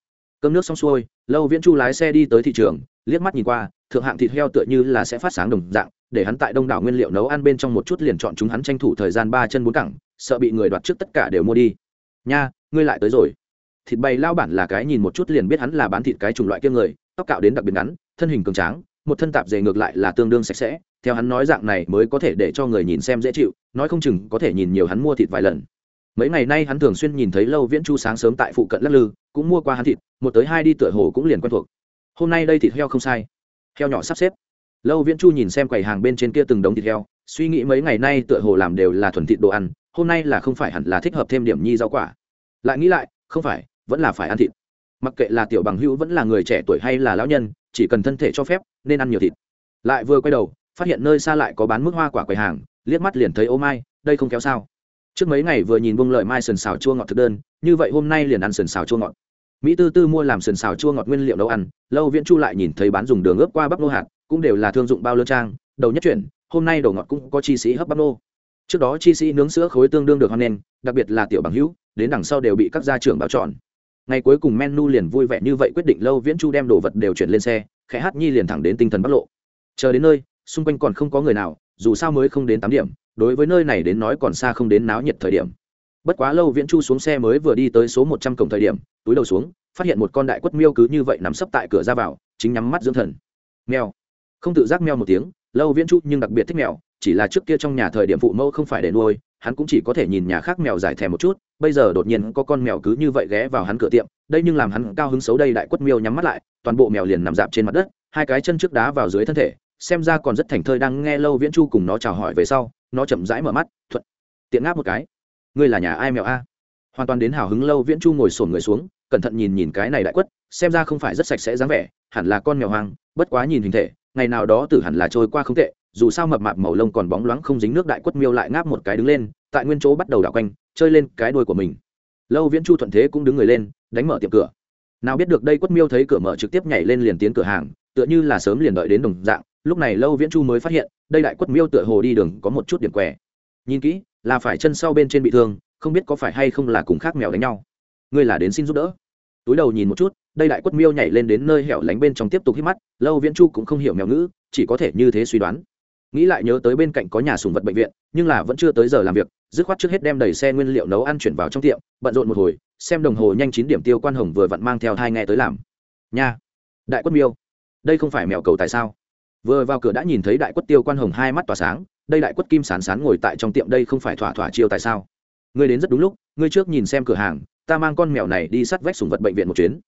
Cơm nước xong xuôi, lâu viễn chu lái xe đi tới thị trường, liếc mắt nhìn qua, thượng hạng thịt heo tựa như là sẽ phát sáng đồng dạng, để hắn tại đông đảo nguyên liệu nấu ăn bên trong một chút liền chọn chúng hắn tranh thủ thời gian ba chân bốn cẳng, sợ bị người đoạt trước tất cả đều mua đi nha, ngươi lại tới rồi. Thịt bày lao bản là cái nhìn một chút liền biết hắn là bán thịt cái chủng loại kia người, tóc cạo đến đặc biệt ngắn, thân hình cường tráng, một thân tạp dề ngược lại là tương đương sạch sẽ. Theo hắn nói dạng này mới có thể để cho người nhìn xem dễ chịu, nói không chừng có thể nhìn nhiều hắn mua thịt vài lần. Mấy ngày nay hắn thường xuyên nhìn thấy lâu viễn chu sáng sớm tại phụ cận lắc lư, cũng mua qua hắn thịt, một tới hai đi tựa hồ cũng liền quen thuộc. Hôm nay đây thịt heo không sai. Heo nhỏ sắp xếp. Lâu viễn chu nhìn xem quầy hàng bên trên kia từng đống thịt heo, suy nghĩ mấy ngày nay tựa hồ làm đều là thuần thịt đồ ăn hôm nay là không phải hẳn là thích hợp thêm điểm nhi rau quả. Lại nghĩ lại, không phải, vẫn là phải ăn thịt. Mặc kệ là tiểu bằng hữu vẫn là người trẻ tuổi hay là lão nhân, chỉ cần thân thể cho phép, nên ăn nhiều thịt. Lại vừa quay đầu, phát hiện nơi xa lại có bán mức hoa quả quầy hàng, liếc mắt liền thấy ô mai, đây không kéo sao. Trước mấy ngày vừa nhìn bông lợi mai sườn xào chua ngọt thực đơn, như vậy hôm nay liền ăn sườn xào chua ngọt. Mỹ tư tư mua làm sườn xào chua ngọt nguyên liệu nấu ăn, lâu viễn chu lại nhìn thấy bán dùng đường ướp qua bắp nô hạt, cũng đều là thương dụng bao lơ trang, đầu nhất chuyển, hôm nay đồ ngọt cũng có chi sĩ hấp bắp nô trước đó chi sĩ nướng sữa khối tương đương được hoan nghênh, đặc biệt là tiểu bằng hữu, đến đằng sau đều bị các gia trưởng bảo chọn. Ngày cuối cùng menu liền vui vẻ như vậy quyết định lâu viễn chu đem đồ vật đều chuyển lên xe, khẽ hát nhi liền thẳng đến tinh thần bắc lộ. Chờ đến nơi, xung quanh còn không có người nào, dù sao mới không đến tám điểm, đối với nơi này đến nói còn xa không đến náo nhiệt thời điểm. Bất quá lâu viễn chu xuống xe mới vừa đi tới số một trăm cổng thời điểm, túi đầu xuống, phát hiện một con đại quất miêu cứ như vậy nằm sấp tại cửa ra vào, chính nhắm mắt dưỡng thần. Mèo. Không tự giác mèo một tiếng, lâu viễn chu nhưng đặc biệt thích mèo chỉ là trước kia trong nhà thời điểm phụ mẫu không phải để nuôi, hắn cũng chỉ có thể nhìn nhà khác mèo giải thèm một chút, bây giờ đột nhiên có con mèo cứ như vậy ghé vào hắn cửa tiệm, đây nhưng làm hắn cao hứng xấu đây đại quất miêu nhắm mắt lại, toàn bộ mèo liền nằm dạp trên mặt đất, hai cái chân trước đá vào dưới thân thể, xem ra còn rất thành thơi đang nghe lâu viễn chu cùng nó chào hỏi về sau, nó chậm rãi mở mắt, thuận, tiện ngáp một cái. Ngươi là nhà ai mèo a? Hoàn toàn đến hào hứng lâu viễn chu ngồi sổn người xuống, cẩn thận nhìn nhìn cái này đại quất, xem ra không phải rất sạch sẽ dáng vẻ, hẳn là con mèo hoang, bất quá nhìn hình thể, ngày nào đó tử hẳn là trôi qua không tệ dù sao mập mạp màu lông còn bóng loáng không dính nước đại quất miêu lại ngáp một cái đứng lên, tại nguyên chỗ bắt đầu đảo quanh, chơi lên cái đuôi của mình. Lâu viễn chu thuận thế cũng đứng người lên, đánh mở tiệm cửa. Nào biết được đây quất miêu thấy cửa mở trực tiếp nhảy lên liền tiến cửa hàng, tựa như là sớm liền đợi đến đồng dạng, lúc này lâu viễn chu mới phát hiện, đây đại quất miêu tựa hồ đi đường có một chút điểm què. Nhìn kỹ, là phải chân sau bên trên bị thương, không biết có phải hay không là cùng khác mèo đánh nhau. Ngươi là đến xin giúp đỡ. Túi đầu nhìn một chút, đây đại quất miêu nhảy lên đến nơi hẻo lánh bên trong tiếp tục hít mắt, lâu viễn chu cũng không hiểu mèo ngữ, chỉ có thể như thế suy đoán nghĩ lại nhớ tới bên cạnh có nhà sùng vật bệnh viện, nhưng là vẫn chưa tới giờ làm việc, dứt khoát trước hết đem đầy xe nguyên liệu nấu ăn chuyển vào trong tiệm, bận rộn một hồi, xem đồng hồ nhanh chín điểm tiêu quan hồng vừa vặn mang theo hai nghe tới làm. Nha, đại quất miêu. Đây không phải mèo cầu tại sao? Vừa vào cửa đã nhìn thấy đại quất tiêu quan hồng hai mắt tỏa sáng, đây đại quất kim sán sán ngồi tại trong tiệm đây không phải thỏa thỏa chiêu tại sao? Ngươi đến rất đúng lúc, ngươi trước nhìn xem cửa hàng, ta mang con mèo này đi sắt vách sùng vật bệnh viện một chuyến.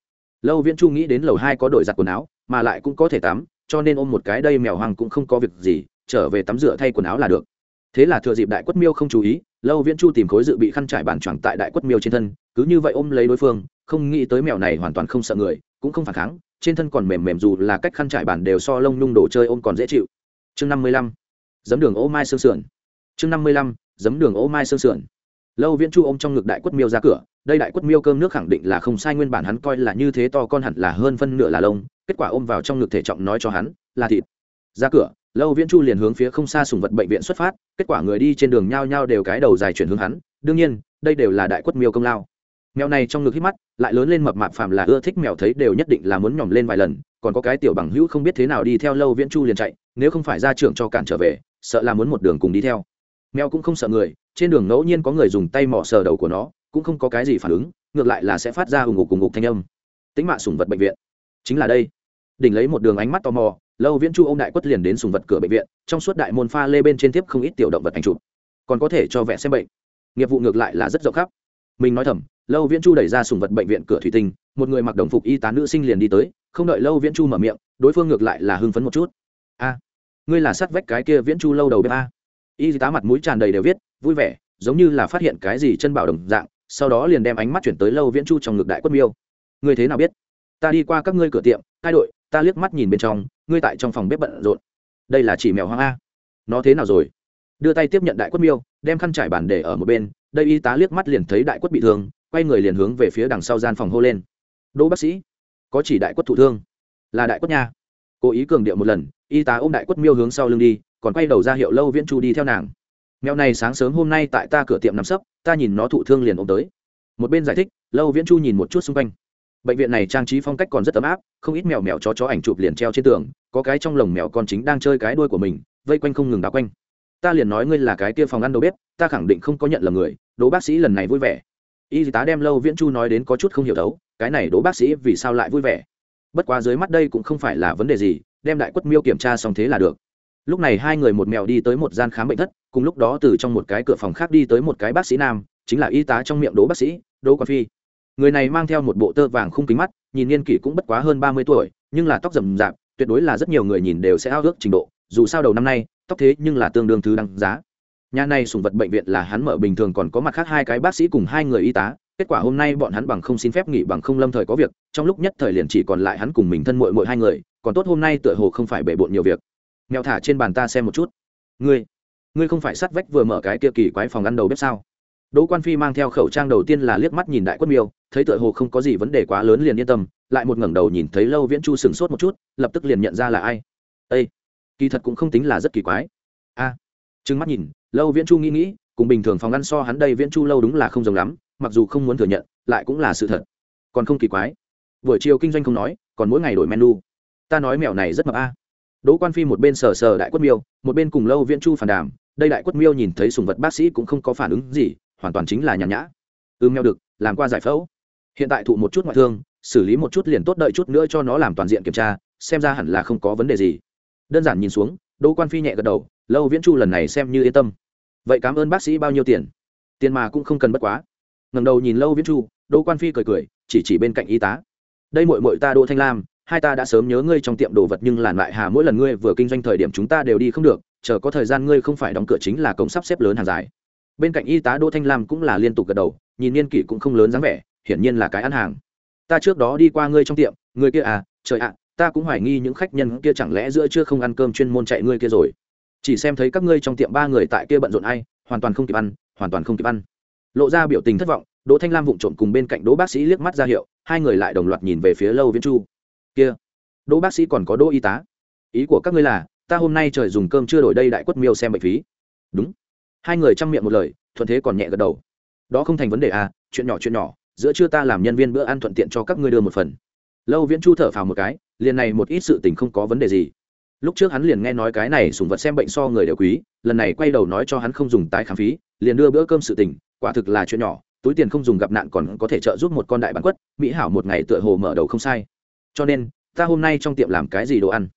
Lâu viễn chu nghĩ đến lầu hai có đổi giặt quần áo, mà lại cũng có thể tắm, cho nên ôm một cái đây mèo hoàng cũng không có việc gì trở về tắm rửa thay quần áo là được. Thế là thừa dịp đại quất miêu không chú ý, lâu viễn chu tìm khối dự bị khăn trải bàn choàng tại đại quất miêu trên thân, cứ như vậy ôm lấy đối phương, không nghĩ tới mèo này hoàn toàn không sợ người, cũng không phản kháng, trên thân còn mềm mềm dù là cách khăn trải bàn đều so lông nhung đồ chơi ôm còn dễ chịu. Chương năm mươi lăm, giấm đường ô mai sương sườn. Chương năm mươi lăm, giấm đường ô mai sương sườn. Lâu viễn chu ôm trong ngực đại quất miêu ra cửa, đây đại quất miêu cơm nước khẳng định là không sai, nguyên bản hắn coi là như thế to con hẳn là hơn phân nửa là lông, kết quả ôm vào trong ngực thể trọng nói cho hắn, là thịt. Ra cửa lâu viễn chu liền hướng phía không xa sùng vật bệnh viện xuất phát, kết quả người đi trên đường nhao nhao đều cái đầu dài chuyển hướng hắn, đương nhiên, đây đều là đại quất miêu công lao. Mèo này trong ngực hít mắt, lại lớn lên mập mạp phàm là ưa thích mèo thấy đều nhất định là muốn nhòm lên vài lần, còn có cái tiểu bằng hữu không biết thế nào đi theo lâu viễn chu liền chạy, nếu không phải ra trưởng cho cản trở về, sợ là muốn một đường cùng đi theo. Mèo cũng không sợ người, trên đường ngẫu nhiên có người dùng tay mỏ sờ đầu của nó, cũng không có cái gì phản ứng, ngược lại là sẽ phát ra hùng ngục cùng ngục thanh âm. Tính mạng Sủng vật bệnh viện. Chính là đây. Đỉnh lấy một đường ánh mắt tò mò lâu viễn chu ô m đại quất liền đến sùng vật cửa bệnh viện, trong suốt đại môn pha lê bên trên tiếp không ít tiểu động vật ảnh chụp. Còn có thể cho vẽ xem bệnh. Nghiệp vụ ngược lại là rất rộng khắp. Mình nói thầm, lâu viễn chu đẩy ra sùng vật bệnh viện cửa thủy tinh, một người mặc đồng phục y tá nữ sinh liền đi tới, không đợi lâu viễn chu mở miệng, đối phương ngược lại là hưng phấn một chút. A, ngươi là sát vách cái kia viễn chu lâu đầu bếp a? Y tá mặt mũi tràn đầy đều viết, vui vẻ, giống như là phát hiện cái gì chân bảo đồng dạng, sau đó liền đem ánh mắt chuyển tới lâu viễn chu trong ngực đại quất miêu. Ngươi thế nào biết? Ta đi qua các ngươi cửa tiệm hai đội, ta liếc mắt nhìn bên trong ngươi tại trong phòng bếp bận rộn. Đây là chỉ mèo hoang a. Nó thế nào rồi? Đưa tay tiếp nhận đại quất miêu, đem khăn trải bàn để ở một bên, đây y tá liếc mắt liền thấy đại quất bị thương, quay người liền hướng về phía đằng sau gian phòng hô lên. Đỗ bác sĩ, có chỉ đại quất thụ thương. Là đại quất nha. Cố ý cường điệu một lần, y tá ôm đại quất miêu hướng sau lưng đi, còn quay đầu ra hiệu lâu viễn chu đi theo nàng. Mèo này sáng sớm hôm nay tại ta cửa tiệm nằm sấp, ta nhìn nó thụ thương liền ôm tới. Một bên giải thích, lâu viễn chu nhìn một chút xung quanh. Bệnh viện này trang trí phong cách còn rất ấm áp, không ít mèo mèo chó chó ảnh chụp liền treo trên tường có cái trong lồng mèo con chính đang chơi cái đuôi của mình, vây quanh không ngừng đào quanh. Ta liền nói ngươi là cái kia phòng ăn đầu bếp, ta khẳng định không có nhận lầm người, đố bác sĩ lần này vui vẻ. Y tá đem lâu viễn chu nói đến có chút không hiểu đấu, cái này đố bác sĩ vì sao lại vui vẻ? Bất quá dưới mắt đây cũng không phải là vấn đề gì, đem đại quất miêu kiểm tra xong thế là được. Lúc này hai người một mèo đi tới một gian khám bệnh thất, cùng lúc đó từ trong một cái cửa phòng khác đi tới một cái bác sĩ nam, chính là y tá trong miệng đố bác sĩ đỗ quan phi. Người này mang theo một bộ tơ vàng khung kính mắt, nhìn niên kỷ cũng bất quá hơn ba mươi tuổi, nhưng là tóc rậm rạp tuyệt đối là rất nhiều người nhìn đều sẽ ao ước trình độ, dù sao đầu năm nay, tóc thế nhưng là tương đương thứ đăng giá. Nhà này sùng vật bệnh viện là hắn mở bình thường còn có mặt khác hai cái bác sĩ cùng hai người y tá, kết quả hôm nay bọn hắn bằng không xin phép nghỉ bằng không lâm thời có việc, trong lúc nhất thời liền chỉ còn lại hắn cùng mình thân mội mội hai người, còn tốt hôm nay tựa hồ không phải bể bộn nhiều việc. Mèo thả trên bàn ta xem một chút. Ngươi ngươi không phải sắt vách vừa mở cái kia kỳ quái phòng ăn đầu bếp sao? Đỗ quan phi mang theo khẩu trang đầu tiên là liếc mắt nhìn đại quất miêu, thấy tựa hồ không có gì vấn đề quá lớn liền yên tâm lại một ngẩng đầu nhìn thấy lâu viễn chu sừng sốt một chút lập tức liền nhận ra là ai. Ây kỳ thật cũng không tính là rất kỳ quái. A à, trừng mắt nhìn lâu viễn chu nghĩ nghĩ cùng bình thường phòng ăn so hắn đây viễn chu lâu đúng là không giống lắm mặc dù không muốn thừa nhận lại cũng là sự thật. Còn không kỳ quái. Buổi chiều kinh doanh không nói còn mỗi ngày đổi menu. Ta nói mèo này rất mập a. Đỗ quan phi một bên sờ sờ đại quất miêu một bên cùng lâu viễn chu phản đàm đây đại quất miêu nhìn thấy sùng vật bác sĩ cũng không có phản ứng gì hoàn toàn chính là nhàn nhã. Ưm mèo được làm qua giải phẫu. Hiện tại thụ một chút ngoại thương xử lý một chút liền tốt đợi chút nữa cho nó làm toàn diện kiểm tra, xem ra hẳn là không có vấn đề gì. Đơn giản nhìn xuống, đỗ quan phi nhẹ gật đầu, lâu viễn chu lần này xem như yên tâm. Vậy cảm ơn bác sĩ bao nhiêu tiền? Tiền mà cũng không cần bất quá. Ngầm đầu nhìn lâu viễn chu, đỗ quan phi cười cười, chỉ chỉ bên cạnh y tá. Đây mội mội ta đỗ thanh lam, hai ta đã sớm nhớ ngươi trong tiệm đồ vật nhưng làn lại hà mỗi lần ngươi vừa kinh doanh thời điểm chúng ta đều đi không được, chờ có thời gian ngươi không phải đóng cửa chính là cổng sắp xếp lớn hàng dài. Bên cạnh y tá đỗ thanh lam cũng là liên tục gật đầu, nhìn niên kỷ cũng không lớn dáng vẻ, hiển nhiên là cái ăn hàng ta trước đó đi qua ngươi trong tiệm người kia à trời ạ, ta cũng hoài nghi những khách nhân kia chẳng lẽ giữa chưa không ăn cơm chuyên môn chạy ngươi kia rồi. Chỉ xem thấy các ngươi trong tiệm ba người tại kia bận rộn ai, hoàn toàn không kịp ăn, hoàn toàn không kịp ăn. Lộ ra biểu tình thất vọng, đỗ thanh lam vụng trộm cùng bên cạnh đỗ bác sĩ liếc mắt ra hiệu, hai người lại đồng loạt nhìn về phía lâu viễn chu. Kia, đỗ bác sĩ còn có đỗ y tá. Ý của các ngươi là, ta hôm nay trời dùng cơm chưa đổi đây đại quất miêu xem bệnh phí. Đúng. Hai người chăm miệng một lời, thuận thế còn nhẹ gật đầu. Đó không thành vấn đề à chuyện nhỏ chuyện nhỏ giữa trưa ta làm nhân viên bữa ăn thuận tiện cho các ngươi đưa một phần. Lâu viễn chu thở phào một cái, liền này một ít sự tình không có vấn đề gì. Lúc trước hắn liền nghe nói cái này sùng vật xem bệnh so người đều quý, lần này quay đầu nói cho hắn không dùng tái khám phí, liền đưa bữa cơm sự tình, quả thực là chuyện nhỏ, túi tiền không dùng gặp nạn còn có thể trợ giúp một con đại bản quất, mỹ hảo một ngày tựa hồ mở đầu không sai. Cho nên, ta hôm nay trong tiệm làm cái gì đồ ăn?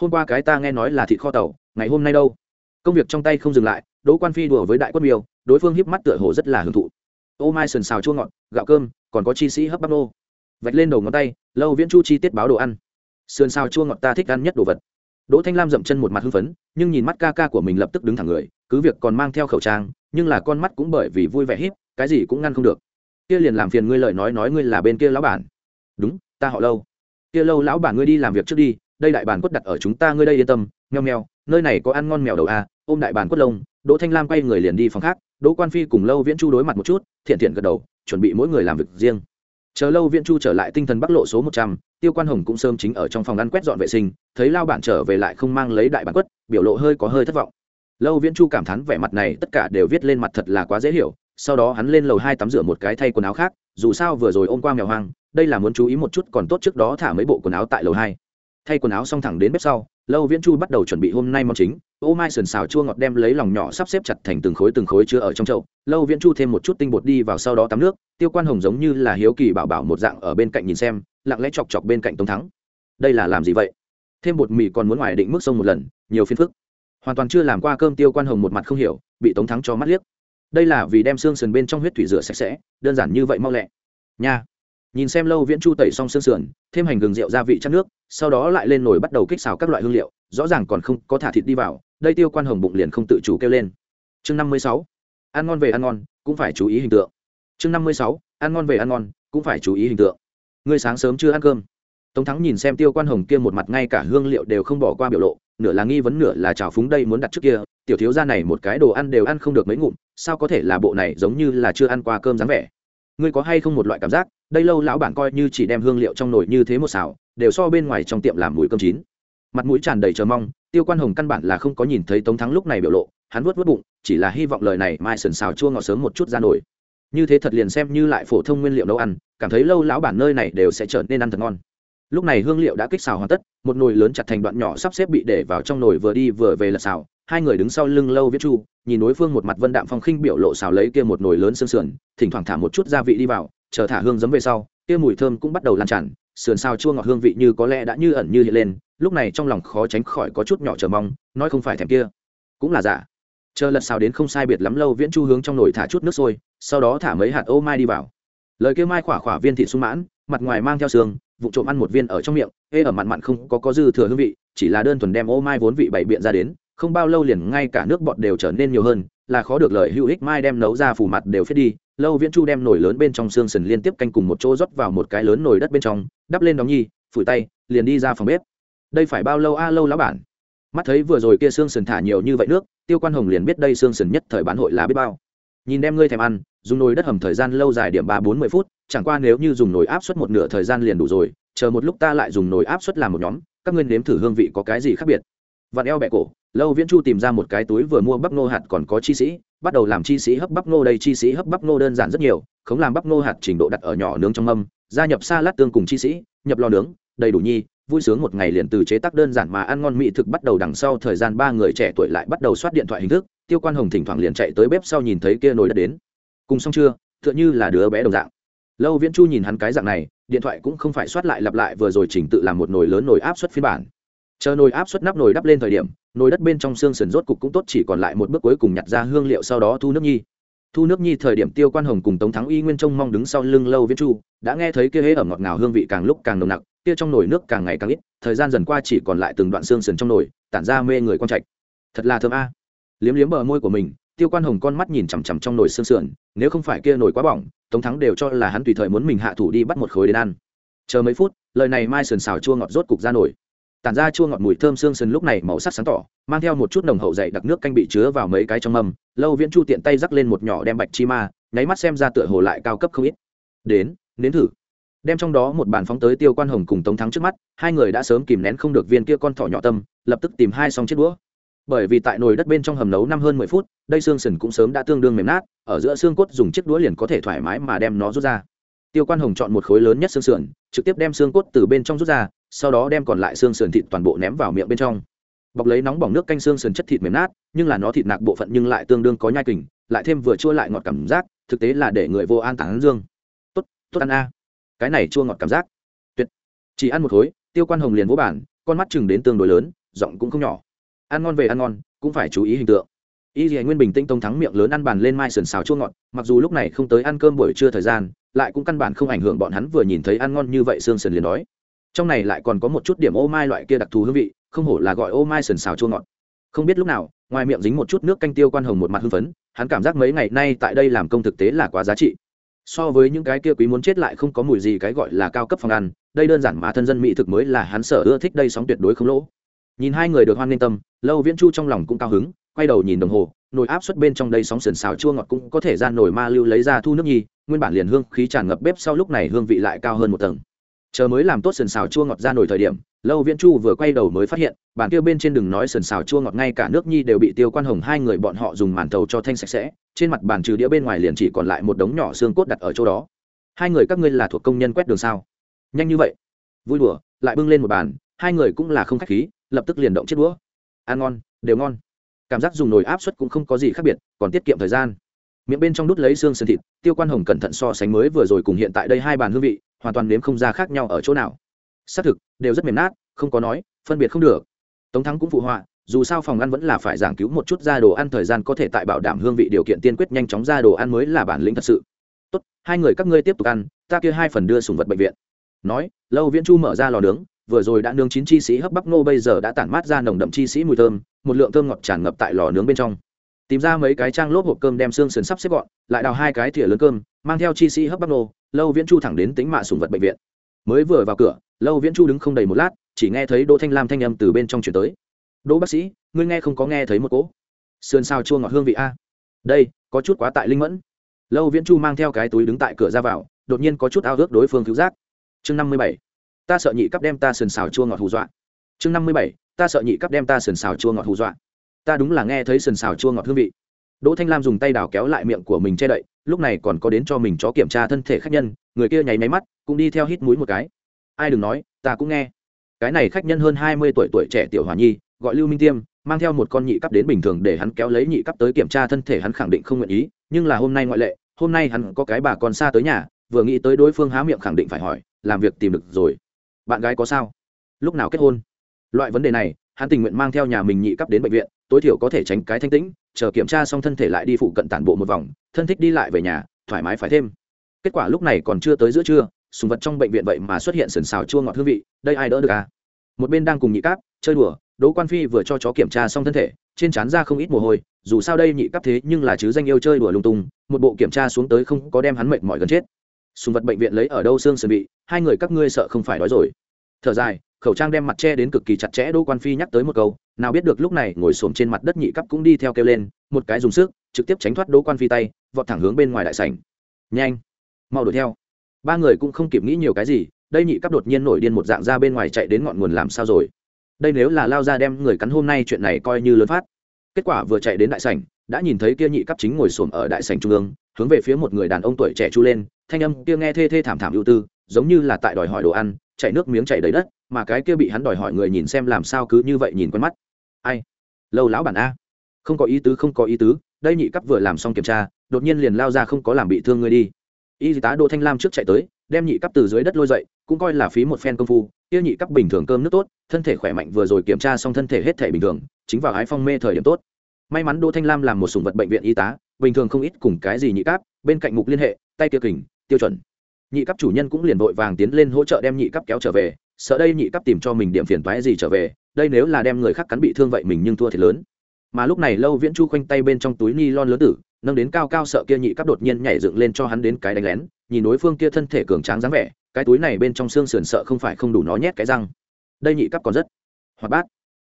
Hôm qua cái ta nghe nói là thịt kho tàu, ngày hôm nay đâu? Công việc trong tay không dừng lại, đỗ quan phi đùa với đại quất miêu, đối phương hiếp mắt tựa hồ rất là hưởng thụ ô mai sần xào chua ngọt gạo cơm còn có chi sĩ hấp bắp nô. Vạch lên đầu ngón tay lâu viễn chu chi tiết báo đồ ăn. Sườn xào chua ngọt ta thích ăn nhất đồ vật. Đỗ thanh lam dậm chân một mặt hưng phấn nhưng nhìn mắt ca ca của mình lập tức đứng thẳng người cứ việc còn mang theo khẩu trang nhưng là con mắt cũng bởi vì vui vẻ híp cái gì cũng ngăn không được. Kia liền làm phiền ngươi lời nói nói ngươi là bên kia lão bản. Đúng ta họ lâu. Kia lâu lão bản ngươi đi làm việc trước đi đây đại bản quất đặt ở chúng ta ngươi đây yên tâm nheo nheo nơi này có ăn ngon mèo đầu a à, ôm đại bản quất lông. Đỗ thanh lam quay người liền đi phòng khác đỗ quan phi cùng lâu viễn chu đối mặt một chút, thiện thiện gật đầu, chuẩn bị mỗi người làm việc riêng. Chờ lâu viễn chu trở lại tinh thần bắc lộ số một trăm, tiêu quan hồng cũng sớm chính ở trong phòng ăn quét dọn vệ sinh, thấy lao bản trở về lại không mang lấy đại bản quất, biểu lộ hơi có hơi thất vọng. Lâu viễn chu cảm thán vẻ mặt này tất cả đều viết lên mặt thật là quá dễ hiểu, sau đó hắn lên lầu hai tắm rửa một cái thay quần áo khác, dù sao vừa rồi ôm qua mèo hoang, đây là muốn chú ý một chút còn tốt trước đó thả mấy bộ quần áo tại lầu hai. Thay quần áo xong thẳng đến bếp sau lâu viễn chu bắt đầu chuẩn bị hôm nay món chính. Ô mai sườn xào chua ngọt đem lấy lòng nhỏ sắp xếp chặt thành từng khối từng khối chứa ở trong chậu. Lâu viễn chu thêm một chút tinh bột đi vào sau đó tắm nước. Tiêu quan hồng giống như là hiếu kỳ bảo bảo một dạng ở bên cạnh nhìn xem, lặng lẽ chọc chọc bên cạnh tống thắng. Đây là làm gì vậy? Thêm bột mì còn muốn ngoài định mức sông một lần, nhiều phiên phức. Hoàn toàn chưa làm qua cơm, tiêu quan hồng một mặt không hiểu, bị tống thắng cho mắt liếc. Đây là vì đem xương sườn bên trong huyết thủy rửa sạch sẽ, đơn giản như vậy mau lẹ. Nha nhìn xem lâu viễn chu tẩy xong xương sườn, thêm hành gừng rượu gia vị chắc nước, sau đó lại lên nồi bắt đầu kích xào các loại hương liệu, rõ ràng còn không có thả thịt đi vào, đây tiêu quan hồng bụng liền không tự chủ kêu lên. Chương năm mươi sáu, ăn ngon về ăn ngon, cũng phải chú ý hình tượng. Chương năm mươi sáu, ăn ngon về ăn ngon, cũng phải chú ý hình tượng. Ngươi sáng sớm chưa ăn cơm? Tống thắng nhìn xem tiêu quan hồng kia một mặt ngay cả hương liệu đều không bỏ qua biểu lộ, nửa là nghi vấn nửa là trào phúng đây muốn đặt trước kia, tiểu thiếu gia này một cái đồ ăn đều ăn không được mấy ngụm, sao có thể là bộ này giống như là chưa ăn qua cơm dáng vẻ? Ngươi có hay không một loại cảm giác, đây lâu lão bản coi như chỉ đem hương liệu trong nồi như thế một xào, đều so bên ngoài trong tiệm làm mùi cơm chín. Mặt mũi tràn đầy chờ mong, tiêu quan hồng căn bản là không có nhìn thấy tống thắng lúc này biểu lộ, hắn vuốt vuốt bụng, chỉ là hy vọng lời này mai sần xào chua ngọt sớm một chút ra nổi. Như thế thật liền xem như lại phổ thông nguyên liệu nấu ăn, cảm thấy lâu lão bản nơi này đều sẽ trở nên ăn thật ngon. Lúc này hương liệu đã kích xào hoàn tất, một nồi lớn chặt thành đoạn nhỏ sắp xếp bị để vào trong nồi vừa đi vừa về lật xào hai người đứng sau lưng lâu viết chu, nhìn đối phương một mặt vân đạm phong khinh biểu lộ xào lấy kia một nồi lớn sương sườn, thỉnh thoảng thả một chút gia vị đi vào, chờ thả hương giấm về sau, kia mùi thơm cũng bắt đầu lan tràn, sườn xào chua ngọt hương vị như có lẽ đã như ẩn như hiện lên, lúc này trong lòng khó tránh khỏi có chút nhỏ chờ mong, nói không phải thèm kia, cũng là giả. Chờ lật xào đến không sai biệt lắm lâu viễn chu hướng trong nồi thả chút nước sôi, sau đó thả mấy hạt ô mai đi vào. Lời kêu mai khỏa khỏa viên thị sung mãn, mặt ngoài mang theo sương, vụ trộm ăn một viên ở trong miệng, ê ở mặn mặn không có có dư thừa hương vị, chỉ là đơn thuần đem ô mai vốn vị bày biện ra đến không bao lâu liền ngay cả nước bọt đều trở nên nhiều hơn, là khó được lời hữu ích mai đem nấu ra phủ mặt đều phết đi. Lâu viễn chu đem nồi lớn bên trong xương sần liên tiếp canh cùng một chỗ rót vào một cái lớn nồi đất bên trong, đắp lên đóng nhi, phủi tay, liền đi ra phòng bếp. Đây phải bao lâu a à, lâu lão bản mắt thấy vừa rồi kia xương sần thả nhiều như vậy nước, tiêu quan hồng liền biết đây xương sần nhất thời bán hội là biết bao. Nhìn đem ngươi thèm ăn, dùng nồi đất hầm thời gian lâu dài điểm ba bốn mươi phút, chẳng qua nếu như dùng nồi áp suất một nửa thời gian liền đủ rồi, chờ một lúc ta lại dùng nồi áp suất làm một nhóm, các ngươi nếm thử hương vị có cái gì khác biệt. Vặn eo bẹ cổ lâu viễn chu tìm ra một cái túi vừa mua bắp nô hạt còn có chi sĩ, bắt đầu làm chi sĩ hấp bắp nô đây, chi sĩ hấp bắp nô đơn giản rất nhiều không làm bắp nô hạt trình độ đặt ở nhỏ nướng trong mâm, gia nhập xa lát tương cùng chi sĩ, nhập lò nướng, đầy đủ nhi, vui sướng một ngày liền từ chế tác đơn giản mà ăn ngon mỹ thực bắt đầu đằng sau thời gian ba người trẻ tuổi lại bắt đầu soát điện thoại hình thức, tiêu quan hồng thỉnh thoảng liền chạy tới bếp sau nhìn thấy kia nồi đất đến. Cùng xong chưa? Tựa như là đứa bé đồng dạng. Lâu viễn chu nhìn hắn cái dạng này, điện thoại cũng không phải soát lại lặp lại, vừa rồi chỉnh tự làm một nồi lớn nồi áp suất phiên bản chờ nồi áp suất nắp nồi đắp lên thời điểm, nồi đất bên trong xương sườn rốt cục cũng tốt chỉ còn lại một bước cuối cùng nhặt ra hương liệu sau đó thu nước nhi. Thu nước nhi thời điểm tiêu quan hồng cùng tống thắng uy nguyên trông mong đứng sau lưng lâu viễn chu, đã nghe thấy kia hễ ở ngọt ngào hương vị càng lúc càng nồng nặc, kia trong nồi nước càng ngày càng ít, thời gian dần qua chỉ còn lại từng đoạn xương sườn trong nồi, tản ra mê người con trạch. Thật là thơm a. Liếm liếm bờ môi của mình, tiêu quan hồng con mắt nhìn chằm chằm trong nồi xương sườn, nếu không phải kia nồi quá bỏng, tống thắng đều cho là hắn tùy thời muốn mình hạ thủ đi bắt một khối đến ăn. Chờ mấy phút, lời này mai sườn xào chua ngọt rốt cục ra nổi tản ra chua ngọt mùi thơm xương sườn lúc này màu sắc sáng tỏ, mang theo một chút nồng hậu dày đặc nước canh bị chứa vào mấy cái trong mâm. Lâu viễn chu tiện tay rắc lên một nhỏ đem bạch chi ma, nháy mắt xem ra tựa hồ lại cao cấp không ít. Đến, nếm thử. Đem trong đó một bàn phóng tới tiêu quan hồng cùng tống thắng trước mắt, hai người đã sớm kìm nén không được viên kia con thỏ nhỏ tâm, lập tức tìm hai xong chiếc đũa. Bởi vì tại nồi đất bên trong hầm nấu năm hơn mười phút, đây xương sườn cũng sớm đã tương đương mềm nát, ở giữa xương cốt dùng chiếc đũa liền có thể thoải mái mà đem nó rút ra. Tiêu quan hồng chọn một khối lớn nhất xương sườn, trực tiếp đem xương cốt từ bên trong rút ra sau đó đem còn lại xương sườn thịt toàn bộ ném vào miệng bên trong. Bọc lấy nóng bỏng nước canh xương sườn chất thịt mềm nát, nhưng là nó thịt nạc bộ phận nhưng lại tương đương có nhai kình, lại thêm vừa chua lại ngọt cảm giác, thực tế là để người vô an tán dương. Tốt tốt ăn a. Cái này chua ngọt cảm giác. Tuyệt. Chỉ ăn một khối, tiêu quan hồng liền vỗ bản con mắt chừng đến tương đối lớn, giọng cũng không nhỏ. Ăn ngon về ăn ngon, cũng phải chú ý hình tượng. Y dì nguyên bình tinh tông thắng miệng lớn ăn bàn lên mai sườn xào chua ngọt, mặc dù lúc này không tới ăn cơm buổi trưa thời gian, lại cũng căn bản không ảnh hưởng bọn hắn vừa nhìn thấy ăn ngon như vậy xương sườn liền đói trong này lại còn có một chút điểm ô mai loại kia đặc thù hương vị, không hổ là gọi ô mai sườn xào chua ngọt. Không biết lúc nào, ngoài miệng dính một chút nước canh tiêu quan hồng một mặt hưng phấn, hắn cảm giác mấy ngày nay tại đây làm công thực tế là quá giá trị. So với những cái kia quý muốn chết lại không có mùi gì cái gọi là cao cấp phòng ăn, đây đơn giản mà thân dân mỹ thực mới là hắn sở ưa thích đây sóng tuyệt đối không lỗ. Nhìn hai người được hoan nghênh tâm, lâu viễn chu trong lòng cũng cao hứng, quay đầu nhìn đồng hồ, nồi áp suất bên trong đây sóng sườn xào chua ngọt cũng có thể ra nồi ma lưu lấy ra thu nước nhi, nguyên bản liền hương khí tràn ngập bếp sau lúc này hương vị lại cao hơn một tầng chờ mới làm tốt sườn xào chua ngọt ra nồi thời điểm, lâu viễn chu vừa quay đầu mới phát hiện, bàn kia bên trên đừng nói sườn xào chua ngọt, ngay cả nước nhi đều bị tiêu quan hồng hai người bọn họ dùng màn tàu cho thanh sạch sẽ, trên mặt bàn trừ đĩa bên ngoài liền chỉ còn lại một đống nhỏ xương cốt đặt ở chỗ đó. Hai người các ngươi là thuộc công nhân quét đường sao? Nhanh như vậy. Vui đùa, lại bưng lên một bàn, hai người cũng là không khách khí, lập tức liền động chiếc đũa. Ăn ngon, đều ngon. Cảm giác dùng nồi áp suất cũng không có gì khác biệt, còn tiết kiệm thời gian miệng bên trong đút lấy xương sườn thịt, tiêu quan hồng cẩn thận so sánh mới vừa rồi cùng hiện tại đây hai bàn hương vị, hoàn toàn nếm không ra khác nhau ở chỗ nào. Xác thực, đều rất mềm nát, không có nói, phân biệt không được. Tống thắng cũng phụ họa, dù sao phòng ăn vẫn là phải giảng cứu một chút ra đồ ăn thời gian có thể tại bảo đảm hương vị điều kiện tiên quyết nhanh chóng ra đồ ăn mới là bản lĩnh thật sự. Tốt, hai người các ngươi tiếp tục ăn, ta kia hai phần đưa sùng vật bệnh viện. Nói, lâu viễn chu mở ra lò nướng, vừa rồi đã nướng chín chi sĩ hấp bắp nô bây giờ đã tản mát ra nồng đậm chi sĩ mùi thơm, một lượng thơm ngọt tràn ngập tại lò nướng bên trong tìm ra mấy cái trang lốp hộp cơm đem xương sườn sắp xếp gọn, lại đào hai cái thìa lớn cơm, mang theo chi sĩ hấp bắp nô, lâu viễn chu thẳng đến tính mạ sùng vật bệnh viện. Mới vừa vào cửa, lâu viễn chu đứng không đầy một lát, chỉ nghe thấy đỗ thanh lam thanh âm từ bên trong chuyển tới. Đỗ bác sĩ, ngươi nghe không có nghe thấy một cỗ? Sườn sao chua ngọt hương vị a. Đây, có chút quá tại linh mẫn. Lâu viễn chu mang theo cái túi đứng tại cửa ra vào, đột nhiên có chút ao ước đối phương cứu giác. Chương năm mươi bảy, ta sợ nhị cấp đem ta sườn xào chua ngọt hù dọa. Chương năm mươi bảy, ta sợ nhị cấp đem ta sườn xào chua ngọt hù dọa ta đúng là nghe thấy sần xào chua ngọt hương vị. Đỗ thanh lam dùng tay đào kéo lại miệng của mình che đậy, lúc này còn có đến cho mình chó kiểm tra thân thể khách nhân, người kia nháy máy mắt, cũng đi theo hít mũi một cái. Ai đừng nói, ta cũng nghe. Cái này khách nhân hơn hai mươi tuổi tuổi trẻ tiểu hòa nhi, gọi lưu minh tiêm, mang theo một con nhị cấp đến bình thường để hắn kéo lấy nhị cấp tới kiểm tra thân thể hắn khẳng định không nguyện ý, nhưng là hôm nay ngoại lệ, hôm nay hắn có cái bà con xa tới nhà, vừa nghĩ tới đối phương há miệng khẳng định phải hỏi, làm việc tìm được rồi. Bạn gái có sao? Lúc nào kết hôn? Loại vấn đề này, hắn tình nguyện mang theo nhà mình nhị cấp đến bệnh viện tối thiểu có thể tránh cái thanh tĩnh, chờ kiểm tra xong thân thể lại đi phụ cận tản bộ một vòng, thân thích đi lại về nhà, thoải mái phải thêm. Kết quả lúc này còn chưa tới giữa trưa, sùng vật trong bệnh viện vậy mà xuất hiện sần xào chua ngọt hương vị, đây ai đỡ được à? Một bên đang cùng nhị cáp, chơi đùa, đỗ quan phi vừa cho chó kiểm tra xong thân thể, trên trán ra không ít mồ hôi, dù sao đây nhị cáp thế nhưng là chứ danh yêu chơi đùa lung tung, một bộ kiểm tra xuống tới không có đem hắn mệt mỏi gần chết. Sùng vật bệnh viện lấy ở đâu xương sườn bị, hai người các ngươi sợ không phải đói rồi. Thở dài, khẩu trang đem mặt che đến cực kỳ chặt chẽ, đỗ quan phi nhắc tới một câu nào biết được lúc này ngồi xổm trên mặt đất nhị cấp cũng đi theo kêu lên, một cái dùng sức, trực tiếp tránh thoát đỗ quan phi tay, vọt thẳng hướng bên ngoài đại sảnh. Nhanh, mau đuổi theo. Ba người cũng không kịp nghĩ nhiều cái gì, đây nhị cấp đột nhiên nổi điên một dạng ra bên ngoài chạy đến ngọn nguồn làm sao rồi. Đây nếu là lao ra đem người cắn hôm nay chuyện này coi như lớn phát. Kết quả vừa chạy đến đại sảnh, đã nhìn thấy kia nhị cấp chính ngồi xổm ở đại sảnh trung ương, hướng về phía một người đàn ông tuổi trẻ chu lên, thanh âm kia nghe thê thê thảm thảm ưu tư, giống như là tại đòi hỏi đồ ăn, chạy nước miếng chảy đầy đất, mà cái kia bị hắn đòi hỏi người nhìn xem làm sao cứ như vậy nhìn quen mắt ai? Lâu lão bản a. Không có ý tứ, không có ý tứ, đây nhị cấp vừa làm xong kiểm tra, đột nhiên liền lao ra không có làm bị thương người đi. Y tá đỗ thanh lam trước chạy tới, đem nhị cấp từ dưới đất lôi dậy, cũng coi là phí một phen công phu tiêu nhị cấp bình thường cơm nước tốt, thân thể khỏe mạnh vừa rồi kiểm tra xong thân thể hết thể bình thường, chính vào ái phong mê thời điểm tốt. May mắn đỗ thanh lam làm một sùng vật bệnh viện y tá, bình thường không ít cùng cái gì nhị cấp, bên cạnh mục liên hệ, tay kia kình, tiêu chuẩn. Nhị cấp chủ nhân cũng liền vội vàng tiến lên hỗ trợ đem nhị cấp kéo trở về, sợ đây nhị cấp tìm cho mình điểm phiền toái gì trở về đây nếu là đem người khác cắn bị thương vậy mình nhưng thua thiệt lớn. Mà lúc này lâu viễn chu khoanh tay bên trong túi ni lon lớn tử, nâng đến cao cao sợ kia nhị cấp đột nhiên nhảy dựng lên cho hắn đến cái đánh lén, nhìn đối phương kia thân thể cường tráng dáng vẻ, cái túi này bên trong xương sườn sợ không phải không đủ nó nhét cái răng. Đây nhị cấp còn rất hoạt bát.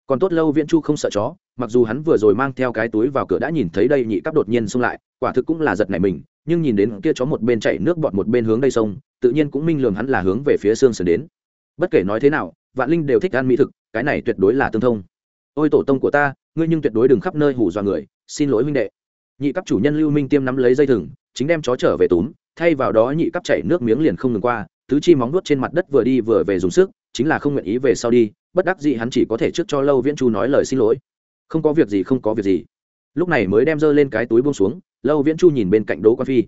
Còn tốt lâu viễn chu không sợ chó, mặc dù hắn vừa rồi mang theo cái túi vào cửa đã nhìn thấy đây nhị cấp đột nhiên xông lại, quả thực cũng là giật này mình, nhưng nhìn đến kia chó một bên chạy nước bọt một bên hướng đây sông, tự nhiên cũng minh lường hắn là hướng về phía xương sườn đến. Bất kể nói thế nào, vạn linh đều thích ăn mỹ thực cái này tuyệt đối là tương thông. Ôi tổ tông của ta, ngươi nhưng tuyệt đối đừng khắp nơi hù dọa người, xin lỗi huynh đệ. Nhị cấp chủ nhân lưu minh tiêm nắm lấy dây thừng, chính đem chó trở về túm, thay vào đó nhị cấp chảy nước miếng liền không ngừng qua, tứ chi móng nuốt trên mặt đất vừa đi vừa về dùng sức, chính là không nguyện ý về sau đi, bất đắc dĩ hắn chỉ có thể trước cho lâu viễn chu nói lời xin lỗi. Không có việc gì, không có việc gì. Lúc này mới đem dơ lên cái túi buông xuống, lâu viễn chu nhìn bên cạnh đỗ quan phi.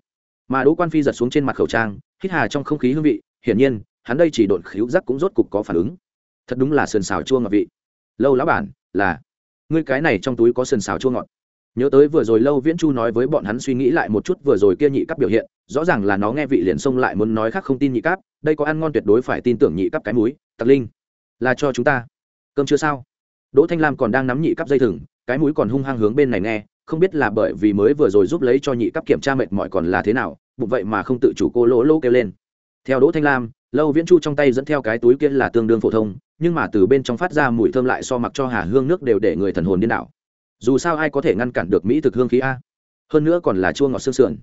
Mà đỗ quan phi giật xuống trên mặt khẩu trang, hít hà trong không khí hương vị, hiển nhiên, hắn đây chỉ độn khíu giác cũng rốt cục có phản ứng thật đúng là sườn xào chua ngọt vị. Lâu lão bản, là, ngươi cái này trong túi có sườn xào chua ngọt. Nhớ tới vừa rồi lâu viễn chu nói với bọn hắn suy nghĩ lại một chút, vừa rồi kia nhị cấp biểu hiện, rõ ràng là nó nghe vị liền xông lại muốn nói khác không tin nhị cấp đây có ăn ngon tuyệt đối phải tin tưởng nhị cấp cái múi tặc linh, là cho chúng ta. Cơm chưa sao? Đỗ thanh lam còn đang nắm nhị cấp dây thừng, cái mũi còn hung hăng hướng bên này nghe, không biết là bởi vì mới vừa rồi giúp lấy cho nhị cấp kiểm tra mệt mỏi còn là thế nào, bụng vậy mà không tự chủ cô lỗ lỗ kêu lên. Theo đỗ thanh lam, lâu viễn chu trong tay dẫn theo cái túi kia là tương đương phổ thông nhưng mà từ bên trong phát ra mùi thơm lại so mặc cho hà hương nước đều để người thần hồn điên đảo. Dù sao ai có thể ngăn cản được mỹ thực hương khí a? Hơn nữa còn là chua ngọt xương sườn.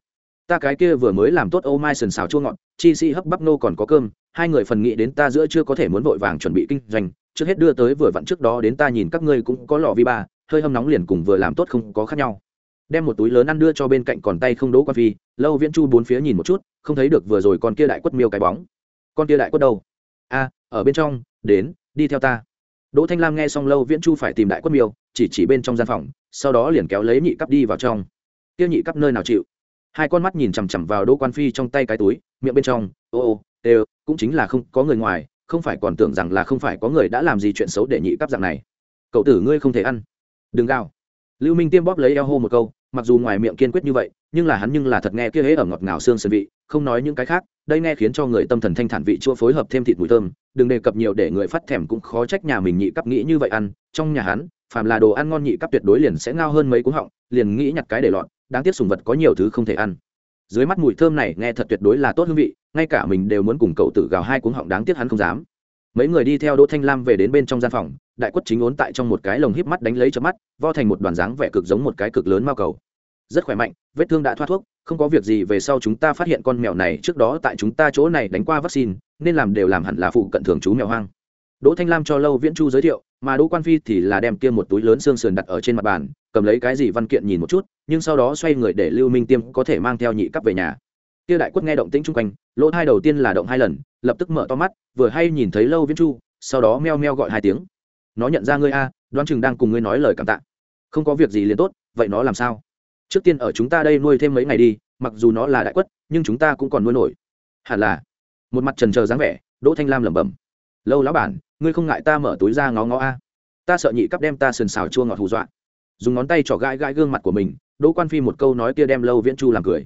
Ta cái kia vừa mới làm tốt ô mai sườn xào chua ngọt, chi si hấp bắp nô còn có cơm, hai người phần nghĩ đến ta giữa chưa có thể muốn vội vàng chuẩn bị kinh doanh, trước hết đưa tới vừa vặn trước đó đến ta nhìn các ngươi cũng có lò vi ba, hơi hâm nóng liền cùng vừa làm tốt không có khác nhau. Đem một túi lớn ăn đưa cho bên cạnh còn tay không đỗ quan phi, lâu viễn chu bốn phía nhìn một chút, không thấy được vừa rồi con kia đại quất miêu cái bóng. Con kia đại quất đâu? A, ở bên trong, đến đi theo ta. Đỗ thanh lam nghe xong lâu viễn chu phải tìm đại quất miêu, chỉ chỉ bên trong gian phòng, sau đó liền kéo lấy nhị cắp đi vào trong. Tiêu nhị cắp nơi nào chịu? Hai con mắt nhìn chằm chằm vào đỗ quan phi trong tay cái túi, miệng bên trong, ô ô đều cũng chính là không có người ngoài, không phải còn tưởng rằng là không phải có người đã làm gì chuyện xấu để nhị cắp dạng này. Cậu tử ngươi không thể ăn. Đừng gào. Lưu minh tiêm bóp lấy eo hô một câu mặc dù ngoài miệng kiên quyết như vậy, nhưng là hắn nhưng là thật nghe kia hễ ở ngọt ngào xương sơn vị, không nói những cái khác, đây nghe khiến cho người tâm thần thanh thản vị chua phối hợp thêm thịt mùi thơm, đừng đề cập nhiều để người phát thèm cũng khó trách nhà mình nhị cấp nghĩ như vậy ăn, trong nhà hắn, phàm là đồ ăn ngon nhị cấp tuyệt đối liền sẽ ngao hơn mấy cú họng, liền nghĩ nhặt cái để lọt, đáng tiếc sùng vật có nhiều thứ không thể ăn. Dưới mắt mùi thơm này nghe thật tuyệt đối là tốt hương vị, ngay cả mình đều muốn cùng cậu tử gào hai cuống họng đáng tiếc hắn không dám mấy người đi theo đỗ thanh lam về đến bên trong gian phòng, đại quất chính ốn tại trong một cái lồng híp mắt đánh lấy cho mắt, vo thành một đoàn dáng vẻ cực giống một cái cực lớn mao cầu. Rất khỏe mạnh, vết thương đã thoát thuốc, không có việc gì về sau chúng ta phát hiện con mèo này trước đó tại chúng ta chỗ này đánh qua vaccine, nên làm đều làm hẳn là phụ cận thường chú mèo hoang. Đỗ thanh lam cho lâu viễn chu giới thiệu, mà đỗ quan phi thì là đem kia một túi lớn xương sườn đặt ở trên mặt bàn, cầm lấy cái gì văn kiện nhìn một chút, nhưng sau đó xoay người để lưu minh tiêm có thể mang theo nhị cấp về nhà kia đại quất nghe động tĩnh chung quanh, lỗ thai đầu tiên là động hai lần, lập tức mở to mắt, vừa hay nhìn thấy lâu viễn chu, sau đó meo meo gọi hai tiếng. Nó nhận ra ngươi a, đoán chừng đang cùng ngươi nói lời cảm tạ. Không có việc gì liền tốt, vậy nó làm sao? Trước tiên ở chúng ta đây nuôi thêm mấy ngày đi, mặc dù nó là đại quất, nhưng chúng ta cũng còn nuôi nổi. Hẳn là. Một mặt trần trờ dáng vẻ, đỗ thanh lam lẩm bẩm. Lâu lão bản, ngươi không ngại ta mở túi ra ngó ngó a? Ta sợ nhị cấp đem ta sườn xào chua ngọt hù dọa. Dùng ngón tay trỏ gãi gãi gương mặt của mình, đỗ quan phi một câu nói kia đem lâu viễn chu làm cười.